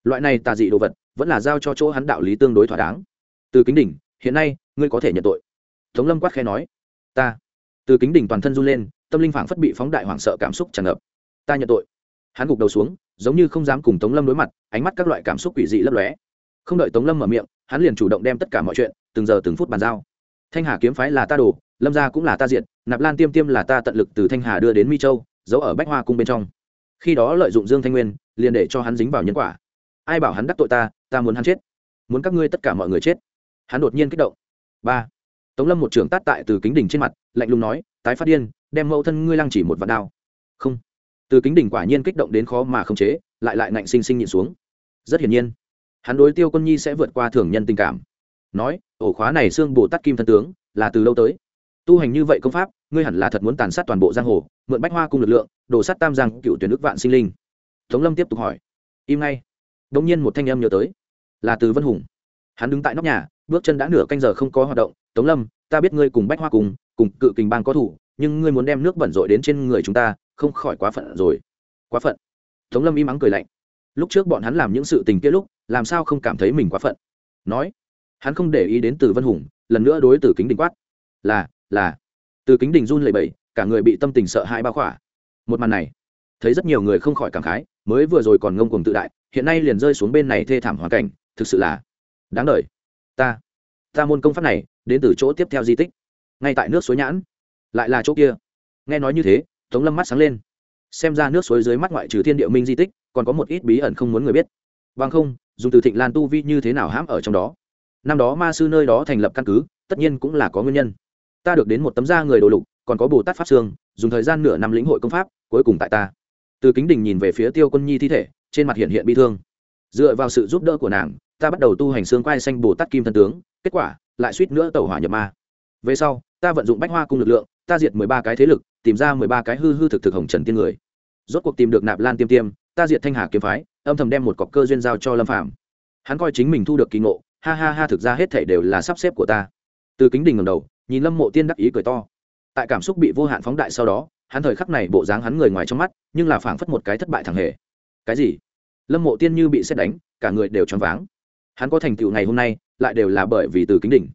Loại này tà dị đồ vật, vẫn là giao cho chỗ hắn đạo lý tương đối thỏa đáng. Từ kính đỉnh, hiện nay, ngươi có thể nhận tội. Tống lâm quát khe nói, ta. Từ kính đỉnh toàn thân run lên, tâm linh phảng phất bị phóng đại hoảng sợ cảm xúc tràn ngập. Ta nhận tội. Hắn gục đầu xuống, giống như không dám cùng tống lâm đối mặt, ánh mắt các loại cảm xúc quỷ dị lấp lóe không đợi tống lâm mở miệng, hắn liền chủ động đem tất cả mọi chuyện, từng giờ từng phút bàn giao. Thanh hà kiếm phái là ta đồ, lâm gia cũng là ta diện nạp lan tiêm tiêm là ta tận lực từ thanh hà đưa đến mi châu, giấu ở bách hoa cung bên trong. Khi đó lợi dụng dương thanh nguyên, liền để cho hắn dính vào nhân quả. Ai bảo hắn đắc tội ta ta muốn hắn chết. Muốn các ngươi tất cả mọi người chết. Hắn đột nhiên kích động. Ba. Tống lâm một trưởng tát tại từ kính đỉnh trên mặt, lạnh lùng nói, tái phát điên, đem mẫu thân ngươi lăng chỉ một vạn đao. Không. Từ kính đỉnh quả nhiên kích động đến khó mà không chế, lại lại ngạnh sinh sinh nhịn xuống. Rất hiển nhiên hắn đối tiêu quân nhi sẽ vượt qua thường nhân tình cảm. Nói, ổ khóa này xương bồ tát kim thân tướng, là từ lâu tới. Tu hành như vậy công pháp, ngươi hẳn là thật muốn tàn sát toàn bộ giang hồ, mượn bách hoa cùng lực lượng, đổ sát tam giang cựu tuyển đức vạn sinh linh. Tống lâm tiếp tục hỏi. Im ngay. Đông nhiên một thanh em nhớ tới. Là từ vân hùng. Hắn đứng tại nóc nhà, bước chân đã nửa canh giờ không có hoạt động. Tống lâm, ta biết ngươi cùng bách hoa cùng cùng cự kình bang có thủ, nhưng ngươi muốn đem nước bẩn rội đến trên người chúng ta, không khỏi quá phận rồi. Quá phận. Tống lâm im ắng cười lạnh lúc trước bọn hắn làm những sự tình kia lúc, làm sao không cảm thấy mình quá phận? Nói, hắn không để ý đến từ vân hùng, lần nữa đối từ kính đình quát. Là là. Từ kính đình run lẩy bẩy, cả người bị tâm tình sợ hãi bao khỏa. Một màn này, thấy rất nhiều người không khỏi cảm khái, mới vừa rồi còn ngông cuồng tự đại, hiện nay liền rơi xuống bên này thê thảm hoàn cảnh, thực sự là đáng đời. Ta ta môn công pháp này, đến từ chỗ tiếp theo di tích, ngay tại nước suối nhãn, lại là chỗ kia. Nghe nói như thế, tống lâm mắt sáng lên. Xem ra nước suối dưới mắt ngoại trừ thiên địa minh di tích còn có một ít bí ẩn không muốn người biết. Bằng không, dùng từ thịnh lan tu vi như thế nào hãm ở trong đó? Năm đó ma sư nơi đó thành lập căn cứ, tất nhiên cũng là có nguyên nhân. Ta được đến một tấm da người đồ lục, còn có bồ tát pháp xương, dùng thời gian nửa năm lĩnh hội công pháp, cuối cùng tại ta. Từ kính đình nhìn về phía tiêu quân nhi thi thể, trên mặt hiện hiện bi thương. Dựa vào sự giúp đỡ của nàng, ta bắt đầu tu hành xương quai xanh bồ tát kim thân tướng, kết quả, lại suýt nữa tẩu hỏa nhập ma. Về sau, ta vận dụng bách hoa cung lực lượng, ta diệt mười ba cái thế lực, tìm ra mười ba cái hư hư thực thực hồng trần tiên người. Rốt cuộc tìm được nạp lan tiêm tiêm ta diệt thanh hà kiếm phái, âm thầm đem một cọc cơ duyên giao cho lâm phạm hắn coi chính mình thu được kỳ ngộ, ha ha ha, thực ra hết thể đều là sắp xếp của ta. Từ kính đình ngầm đầu, nhìn lâm mộ tiên đắc ý cười to. Tại cảm xúc bị vô hạn phóng đại sau đó, hắn thời khắc này bộ dáng hắn người ngoài trong mắt, nhưng là phảng phất một cái thất bại thẳng hề. Cái gì? Lâm mộ tiên như bị xét đánh, cả người đều choáng váng. Hắn có thành tựu ngày hôm nay, lại đều là bởi vì từ kính đỉnh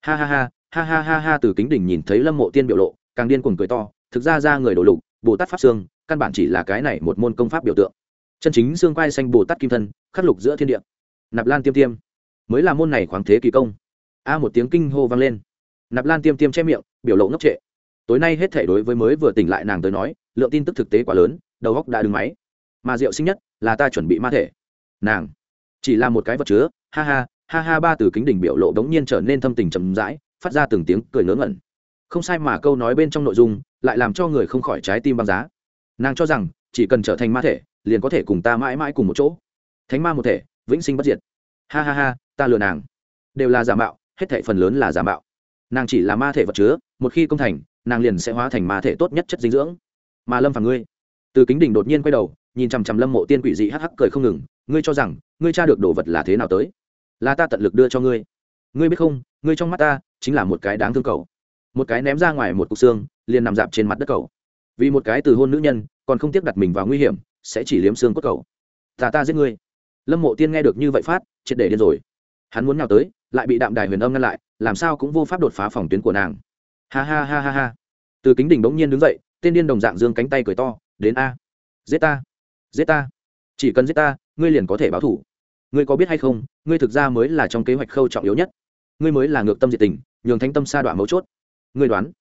ha ha ha ha ha ha ha, từ kính đỉnh nhìn thấy lâm mộ tiên biểu lộ, càng điên cuồng cười to, thực ra ra người đổ lục, bồ tát pháp xương, căn bản chỉ là cái này một môn công pháp biểu tượng chân chính xương quai xanh bồ tát kim thân, khắc lục giữa thiên địa. Nạp lan tiêm tiêm. Mới là môn này khoáng thế kỳ công. A một tiếng kinh hô vang lên. Nạp lan tiêm tiêm che miệng, biểu lộ ngốc trệ. Tối nay hết thể đối với mới vừa tỉnh lại nàng tới nói, lượng tin tức thực tế quá lớn, đầu góc đã đứng máy. Mà rượu sinh nhất là ta chuẩn bị ma thể. Nàng chỉ là một cái vật chứa, ha ha ha ha ba từ kính đỉnh biểu lộ đống nhiên trở nên thâm tình chậm rãi, phát ra từng tiếng cười ngớ ngẩn. Không sai mà câu nói bên trong nội dung lại làm cho người không khỏi trái tim băng giá. Nàng cho rằng, chỉ cần trở thành ma thể liền có thể cùng ta mãi mãi cùng một chỗ. Thánh ma một thể, vĩnh sinh bất diệt. Ha ha ha, ta lừa nàng. Đều là giả mạo, hết thệ phần lớn là giả mạo. Nàng chỉ là ma thể vật chứa, một khi công thành, nàng liền sẽ hóa thành ma thể tốt nhất chất dinh dưỡng. Mà lâm phàm ngươi. Từ kính đỉnh đột nhiên quay đầu, nhìn chằm chằm lâm mộ tiên quỷ dị hắc hắc cười không ngừng, ngươi cho rằng, ngươi tra được đồ vật là thế nào tới? Là ta tận lực đưa cho ngươi. Ngươi biết không, ngươi trong mắt ta, chính là một cái đáng thương cầu một cái ném ra ngoài một cục xương, liền nằm dạp trên mặt đất cầu vì một cái từ hôn nữ nhân, còn không tiếp đặt mình vào nguy hiểm sẽ chỉ liếm xương cốt cầu. Ta ta giết ngươi. Lâm mộ tiên nghe được như vậy phát, triệt để điên rồi. Hắn muốn nhào tới, lại bị đạm đài huyền âm ngăn lại, làm sao cũng vô pháp đột phá phòng tuyến của nàng. Ha ha ha ha ha. Từ kính đỉnh bỗng nhiên đứng dậy, tên điên đồng dạng dương cánh tay cười to, đến a. Giết ta. Giết ta. Chỉ cần giết ta, ngươi liền có thể báo thủ. Ngươi có biết hay không, ngươi thực ra mới là trong kế hoạch khâu trọng yếu nhất. Ngươi mới là ngược tâm diệt tình, nhường thanh tâm sa đoạn mấu chốt. Ngươi đoán.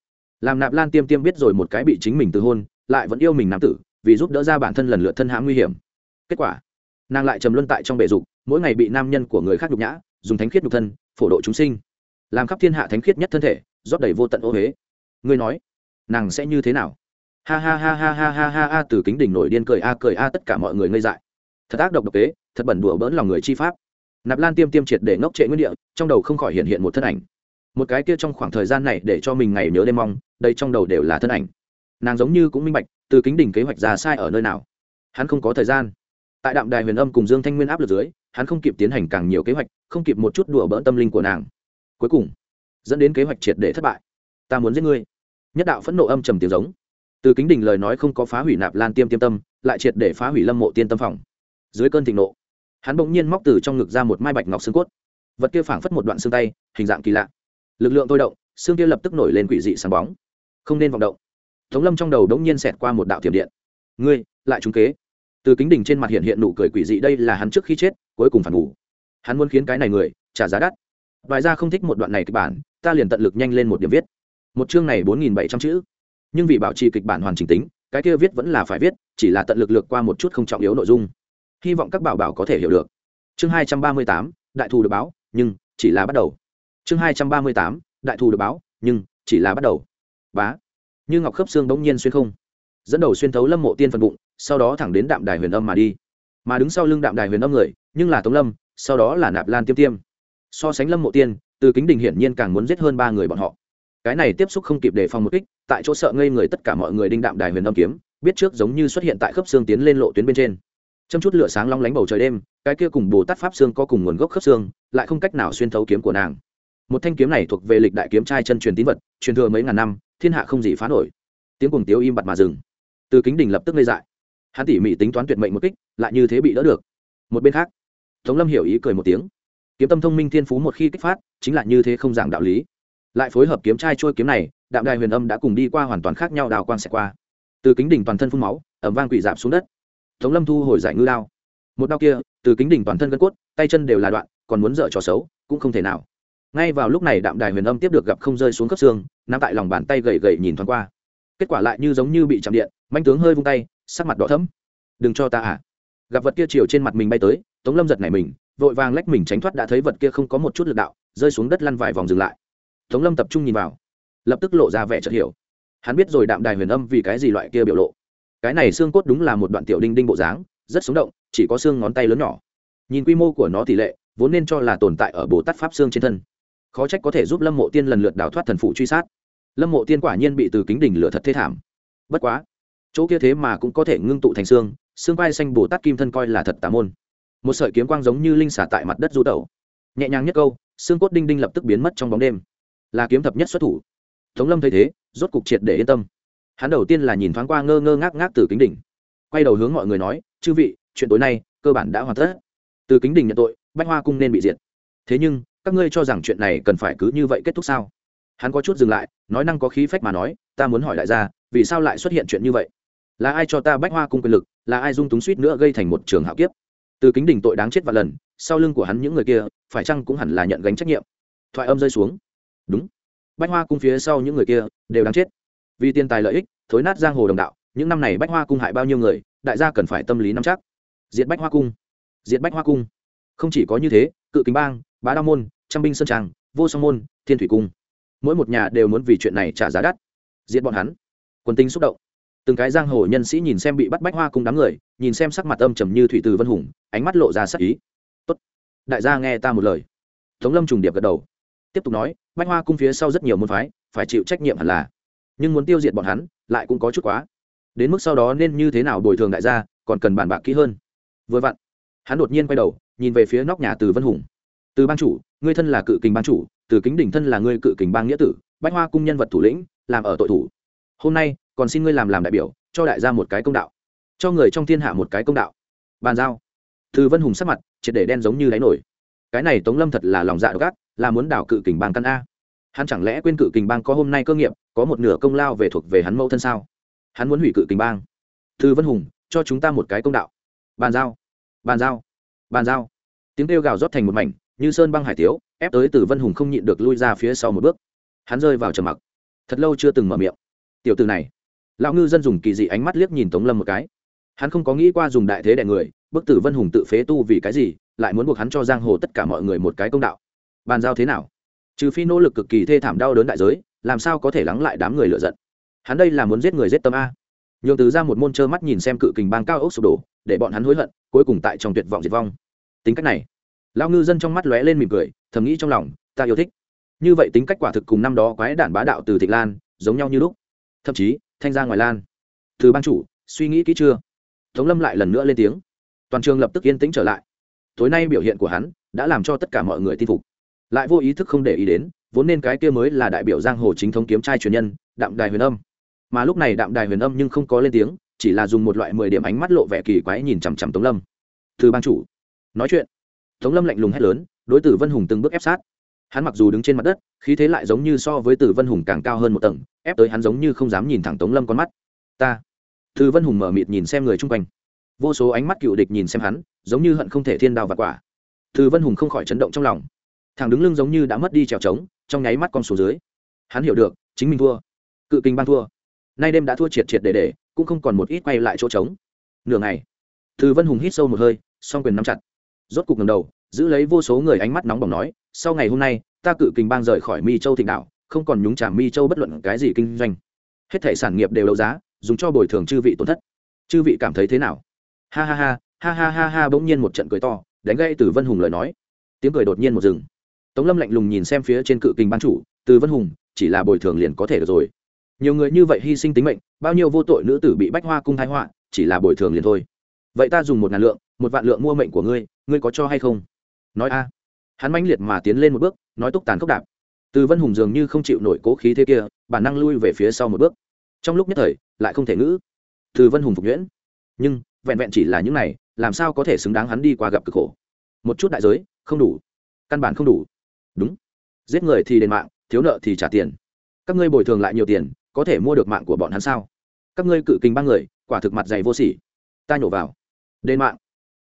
Làm nạp lan tiêm tiêm biết rồi một cái bị chính mình từ hôn, lại vẫn yêu mình nam tử vì giúp đỡ ra bản thân lần lượt thân hãm nguy hiểm. Kết quả, nàng lại trầm luân tại trong bệ dục, mỗi ngày bị nam nhân của người khác nhục nhã, dùng thánh khiết nhục thân, phổ độ chúng sinh, làm khắp thiên hạ thánh khiết nhất thân thể, rót đầy vô tận ô huế. Ngươi nói, nàng sẽ như thế nào? Ha ha ha ha ha ha ha ha, từ kính đỉnh nổi điên cười a cười a, tất cả mọi người ngây dại. Thật ác độc độc kế, thật bẩn đùa bỡn lòng người chi pháp. Nạp lan tiêm tiêm triệt để ngốc trệ nguyên địa, trong đầu không khỏi hiện hiện một thân ảnh. Một cái kia trong khoảng thời gian này để cho mình ngày nhớ đêm mong, đây trong đầu đều là thân ảnh. Nàng giống như cũng minh bạch từ kính đỉnh kế hoạch ra sai ở nơi nào? Hắn không có thời gian. Tại đạm đài huyền âm cùng dương thanh nguyên áp lực dưới, hắn không kịp tiến hành càng nhiều kế hoạch, không kịp một chút đùa bỡn tâm linh của nàng. Cuối cùng, dẫn đến kế hoạch triệt để thất bại. Ta muốn giết ngươi. Nhất đạo phẫn nộ âm trầm tiếng giống. Từ kính đình lời nói không có phá hủy nạp lan tiêm tiêm tâm, lại triệt để phá hủy lâm mộ tiên tâm phòng. Dưới cơn thịnh nộ, hắn bỗng nhiên móc từ trong ngực ra một mai bạch ngọc xương cốt. Vật kia phảng phất một đoạn xương tay, hình dạng kỳ lạ. Lực lượng tôi động, xương kia lập tức nổi lên quỷ dị sáng bóng. Không nên vọng động tống lâm trong đầu đống nhiên xẹt qua một đạo thiểm điện. Ngươi, lại trúng kế. Từ kính đỉnh trên mặt hiện hiện nụ cười quỷ dị, đây là hắn trước khi chết, cuối cùng phản ngủ. Hắn muốn khiến cái này người trả giá đắt. Vài ra không thích một đoạn này kịch bản, ta liền tận lực nhanh lên một điểm viết. Một chương này bốn nghìn bảy trăm chữ. Nhưng vì bảo trì kịch bản hoàn chỉnh tính, cái kia viết vẫn là phải viết, chỉ là tận lực lược qua một chút không trọng yếu nội dung. Hy vọng các bảo bảo có thể hiểu được. Chương hai trăm ba mươi tám, đại thù được báo, nhưng chỉ là bắt đầu. Chương hai trăm ba mươi tám, đại thù được báo, nhưng chỉ là bắt đầu. Bá như ngọc khớp xương bỗng nhiên xuyên không. Dẫn đầu xuyên thấu lâm mộ tiên phần bụng, sau đó thẳng đến đạm đài huyền âm mà đi. Mà đứng sau lưng đạm đài huyền âm người, nhưng là tống lâm, sau đó là nạp lan tiêm tiêm. So sánh lâm mộ tiên, từ kính đình hiển nhiên càng muốn giết hơn ba người bọn họ. Cái này tiếp xúc không kịp đề phòng một kích, tại chỗ sợ ngây người tất cả mọi người đinh đạm đài huyền âm kiếm, biết trước giống như xuất hiện tại khớp xương tiến lên lộ tuyến bên trên. Châm chút lửa sáng long lánh bầu trời đêm, cái kia cùng bồ tát pháp xương có cùng nguồn gốc khớp xương, lại không cách nào xuyên thấu kiếm của nàng. Một thanh kiếm này thuộc về lịch đại kiếm trai chân truyền tín vật, truyền thừa mấy ngàn năm thiên hạ không gì phá nổi. Tiếng cùng tiếu im bặt mà dừng. Từ kính đình lập tức lê dại. Hắn tỉ mỉ tính toán tuyệt mệnh một kích, lại như thế bị đỡ được. Một bên khác, tống lâm hiểu ý cười một tiếng. Kiếm tâm thông minh thiên phú một khi kích phát, chính là như thế không giảng đạo lý. Lại phối hợp kiếm trai trôi kiếm này, đạm đài huyền âm đã cùng đi qua hoàn toàn khác nhau đào quang xẹt qua. Từ kính đỉnh toàn thân phun máu, ẩm vang quỷ dạp xuống đất. Tống lâm thu hồi giải ngư đao. Một đao kia, từ kính đỉnh toàn thân gân cốt, tay chân đều là đoạn, còn muốn dở trò xấu, cũng không thể nào ngay vào lúc này đạm đài huyền âm tiếp được gặp không rơi xuống cấp xương nằm tại lòng bàn tay gầy gầy nhìn thoáng qua. Kết quả lại như giống như bị chạm điện, manh tướng hơi vung tay, sắc mặt đỏ thấm đừng cho ta à gặp vật kia chiều trên mặt mình bay tới, tống lâm giật này mình, vội vàng lách mình tránh thoát đã thấy vật kia không có một chút lực đạo, rơi xuống đất lăn vài vòng dừng lại. Tống lâm tập trung nhìn vào, lập tức lộ ra vẻ chợt hiểu. Hắn biết rồi đạm đài huyền âm vì cái gì loại kia biểu lộ. Cái này xương cốt đúng là một đoạn tiểu đinh đinh bộ dáng, rất sống động, chỉ có xương ngón tay lớn nhỏ. Nhìn quy mô của nó tỷ lệ, vốn nên cho là tồn tại ở bồ tát pháp xương trên thân khó trách có thể giúp lâm mộ tiên lần lượt đào thoát thần phụ truy sát lâm mộ tiên quả nhiên bị từ kính đỉnh lửa thật thê thảm bất quá chỗ kia thế mà cũng có thể ngưng tụ thành xương xương vai xanh bồ tát kim thân coi là thật tà môn một sợi kiếm quang giống như linh xả tại mặt đất du tẩu nhẹ nhàng nhất câu xương cốt đinh đinh lập tức biến mất trong bóng đêm là kiếm thập nhất xuất thủ tống lâm thấy thế rốt cục triệt để yên tâm hắn đầu tiên là nhìn thoáng qua ngơ ngơ ngác ngác từ kính đỉnh quay đầu hướng mọi người nói chư vị chuyện tối nay cơ bản đã hoàn tất từ kính đỉnh nhận tội bách hoa cung nên bị diệt thế nhưng các ngươi cho rằng chuyện này cần phải cứ như vậy kết thúc sao? Hắn có chút dừng lại, nói năng có khí phách mà nói, ta muốn hỏi đại gia, vì sao lại xuất hiện chuyện như vậy? Là ai cho ta bách hoa cung quyền lực, là ai dung túng suýt nữa gây thành một trường hạo kiếp? Từ kính đỉnh tội đáng chết và lần, sau lưng của hắn những người kia, phải chăng cũng hẳn là nhận gánh trách nhiệm? Thoại âm rơi xuống. Đúng. Bách hoa cung phía sau những người kia đều đáng chết. Vì tiền tài lợi ích, thối nát giang hồ đồng đạo, những năm này bách hoa cung hại bao nhiêu người, đại gia cần phải tâm lý nắm chắc. Diệt bách hoa cung. Diệt bách hoa cung. Không chỉ có như thế cự kính bang, bá đao môn, trăm binh sơn trang vô song môn, thiên thủy cung. Mỗi một nhà đều muốn vì chuyện này trả giá đắt. Diệt bọn hắn. Quân tinh xúc động. Từng cái giang hồ nhân sĩ nhìn xem bị bắt bách hoa cung đám người, nhìn xem sắc mặt âm trầm như thủy từ vân hùng, ánh mắt lộ ra sắc ý. Tốt, đại gia nghe ta một lời. Tống lâm trùng điệp gật đầu. Tiếp tục nói, bách hoa cung phía sau rất nhiều môn phái, phải chịu trách nhiệm hẳn là. Nhưng muốn tiêu diệt bọn hắn, lại cũng có chút quá. Đến mức sau đó nên như thế nào bồi thường đại gia, còn cần bàn bạc kỹ hơn. Vừa vặn, hắn đột nhiên quay đầu nhìn về phía nóc nhà từ vân hùng từ ban chủ ngươi thân là cự kình ban chủ từ kính đỉnh thân là ngươi cự kình bang nghĩa tử bách hoa cung nhân vật thủ lĩnh làm ở tội thủ hôm nay còn xin ngươi làm làm đại biểu cho đại gia một cái công đạo cho người trong thiên hạ một cái công đạo bàn giao từ vân hùng sắc mặt triệt để đen giống như đáy nổi cái này tống lâm thật là lòng dạ gắt là muốn đảo cự kình bang căn a. Hắn chẳng lẽ quên cự kình bang có hôm nay cơ nghiệp, có một nửa công lao về thuộc về hắn mẫu thân sao? Hắn muốn hủy cự kình bang. Thư vân hùng, cho chúng ta một cái công đạo. Bàn giao. Bàn giao bàn giao. Tiếng kêu gào rót thành một mảnh, như sơn băng hải tiếu, ép tới từ vân hùng không nhịn được lui ra phía sau một bước. Hắn rơi vào trầm mặc. Thật lâu chưa từng mở miệng. Tiểu từ này. Lão ngư dân dùng kỳ dị ánh mắt liếc nhìn tống lâm một cái. Hắn không có nghĩ qua dùng đại thế đại người, bức tử vân hùng tự phế tu vì cái gì, lại muốn buộc hắn cho giang hồ tất cả mọi người một cái công đạo. Bàn giao thế nào? Trừ phi nỗ lực cực kỳ thê thảm đau đớn đại giới, làm sao có thể lắng lại đám người lựa giận? Hắn đây là muốn giết người giết tâm a nhường từ ra một môn trơ mắt nhìn xem cự kình bang cao ốc sụp đổ, để bọn hắn hối hận, cuối cùng tại trong tuyệt vọng diệt vong. Tính cách này lao ngư dân trong mắt lóe lên mỉm cười, thầm nghĩ trong lòng, ta yêu thích. Như vậy tính cách quả thực cùng năm đó quái đản bá đạo từ thịnh lan, giống nhau như lúc. Thậm chí, thanh ra ngoài lan. Từ ban chủ, suy nghĩ kỹ chưa? Tống lâm lại lần nữa lên tiếng. Toàn trường lập tức yên tĩnh trở lại. Tối nay biểu hiện của hắn đã làm cho tất cả mọi người tin phục. Lại vô ý thức không để ý đến, vốn nên cái kia mới là đại biểu giang hồ chính thống kiếm trai truyền nhân, đạm đài huyền âm mà lúc này đạm đài huyền âm nhưng không có lên tiếng, chỉ là dùng một loại mười điểm ánh mắt lộ vẻ kỳ quái nhìn chằm chằm tống lâm. Thư ban chủ, nói chuyện. Tống lâm lạnh lùng hét lớn, đối tử vân hùng từng bước ép sát. Hắn mặc dù đứng trên mặt đất, khí thế lại giống như so với tử vân hùng càng cao hơn một tầng, ép tới hắn giống như không dám nhìn thẳng tống lâm con mắt. Ta. Tử vân hùng mở mịt nhìn xem người chung quanh. Vô số ánh mắt cựu địch nhìn xem hắn, giống như hận không thể thiên đao và quả. Tử vân hùng không khỏi chấn động trong lòng. Thằng đứng lưng giống như đã mất đi trèo trống, trong nháy mắt con số dưới. Hắn hiểu được, chính mình thua. Cự kinh ban thua nay đêm đã thua triệt triệt để để, cũng không còn một ít quay lại chỗ trống. Nửa ngày, từ vân hùng hít sâu một hơi, song quyền nắm chặt. Rốt cục ngầm đầu, giữ lấy vô số người ánh mắt nóng bỏng nói, sau ngày hôm nay, ta cự kình bang rời khỏi mi châu thịnh đạo không còn nhúng trả mi châu bất luận cái gì kinh doanh. Hết thể sản nghiệp đều đấu giá, dùng cho bồi thường chư vị tổn thất. Chư vị cảm thấy thế nào? Ha ha ha ha ha ha ha, bỗng nhiên một trận cười to, đánh gây từ vân hùng lời nói. Tiếng cười đột nhiên một rừng tống lâm lạnh lùng nhìn xem phía trên cự kình ban chủ, từ vân hùng, chỉ là bồi thường liền có thể được rồi nhiều người như vậy hy sinh tính mệnh, bao nhiêu vô tội nữ tử bị bách hoa cung thái họa, chỉ là bồi thường liền thôi. Vậy ta dùng một ngàn lượng, một vạn lượng mua mệnh của ngươi ngươi có cho hay không? Nói a. Hắn mãnh liệt mà tiến lên một bước, nói túc tàn khốc đạp. Từ vân hùng dường như không chịu nổi cố khí thế kia, bản năng lui về phía sau một bước. Trong lúc nhất thời, lại không thể ngữ. Từ vân hùng phục nhuyễn. Nhưng, vẹn vẹn chỉ là những này, làm sao có thể xứng đáng hắn đi qua gặp cực khổ? Một chút đại giới, không đủ. Căn bản không đủ. Đúng. Giết người thì đền mạng, thiếu nợ thì trả tiền. Các ngươi bồi thường lại nhiều tiền có thể mua được mạng của bọn hắn sao? Các ngươi cự kinh ba người, quả thực mặt dày vô sỉ. Ta nhổ vào. Đền mạng.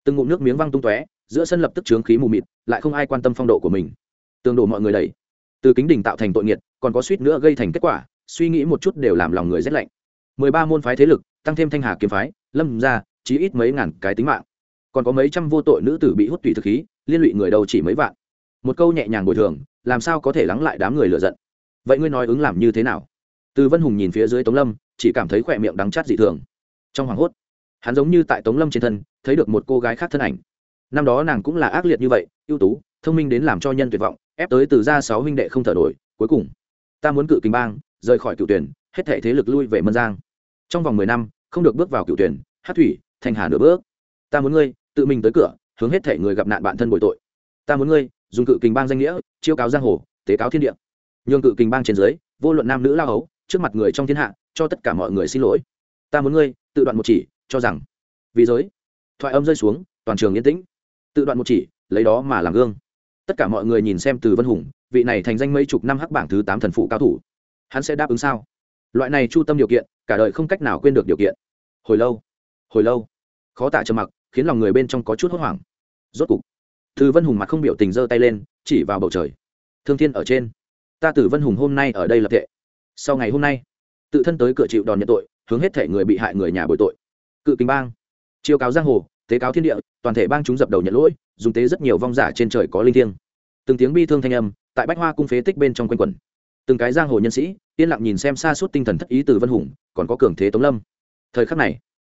Từng ngụm nước miếng văng tung tóe, giữa sân lập tức trướng khí mù mịt, lại không ai quan tâm phong độ của mình. Tương đổ mọi người đẩy. Từ kính đỉnh tạo thành tội nghiệt, còn có suýt nữa gây thành kết quả, suy nghĩ một chút đều làm lòng người rét lạnh. Mười ba môn phái thế lực, tăng thêm thanh hà kiếm phái, lâm ra, chí ít mấy ngàn cái tính mạng. Còn có mấy trăm vô tội nữ tử bị hút tùy thực khí, liên lụy người đầu chỉ mấy vạn. Một câu nhẹ nhàng bồi thường, làm sao có thể lắng lại đám người lựa giận? Vậy ngươi nói ứng làm như thế nào? Từ vân hùng nhìn phía dưới tống lâm, chỉ cảm thấy khỏe miệng đắng chát dị thường. Trong hoảng hốt, hắn giống như tại tống lâm trên thân, thấy được một cô gái khác thân ảnh. Năm đó nàng cũng là ác liệt như vậy, ưu tú, thông minh đến làm cho nhân tuyệt vọng, ép tới từ ra sáu huynh đệ không thở nổi, cuối cùng, ta muốn cự kinh bang, rời khỏi cựu tuyển, hết thể thế lực lui về mân giang. Trong vòng mười năm, không được bước vào cựu tuyển, hát thủy, thành hà nửa bước. Ta muốn ngươi, tự mình tới cửa, hướng hết thể người gặp nạn bản thân bồi tội. Ta muốn ngươi, dùng cự kình bang danh nghĩa, chiêu cáo giang hồ, tế cáo thiên địa. Nhường cự kình bang trên dưới, vô luận nam nữ lao hấu trước mặt người trong thiên hạ, cho tất cả mọi người xin lỗi. Ta muốn ngươi, tự đoạn một chỉ, cho rằng. Vì giới. Thoại âm rơi xuống, toàn trường yên tĩnh. Tự đoạn một chỉ, lấy đó mà làm gương. Tất cả mọi người nhìn xem từ vân hùng, vị này thành danh mấy chục năm hắc bảng thứ tám thần phụ cao thủ. Hắn sẽ đáp ứng sao? Loại này chu tâm điều kiện, cả đời không cách nào quên được điều kiện. Hồi lâu hồi lâu. Khó tả trầm mặc, khiến lòng người bên trong có chút hốt hoảng. Rốt cục, từ vân hùng mặt không biểu tình giơ tay lên, chỉ vào bầu trời. Thương thiên ở trên. Ta tử vân hùng hôm nay ở đây lập tệ sau ngày hôm nay tự thân tới cửa chịu đòn nhận tội hướng hết thể người bị hại người nhà bồi tội. Cự kính bang chiêu cáo giang hồ tế cáo thiên địa toàn thể bang chúng dập đầu nhận lỗi dùng tế rất nhiều vong giả trên trời có linh thiêng. Từng tiếng bi thương thanh âm tại bách hoa cung phế tích bên trong quanh quẩn, từng cái giang hồ nhân sĩ yên lặng nhìn xem xa suốt tinh thần thất ý từ vân hùng còn có cường thế tống lâm. Thời khắc này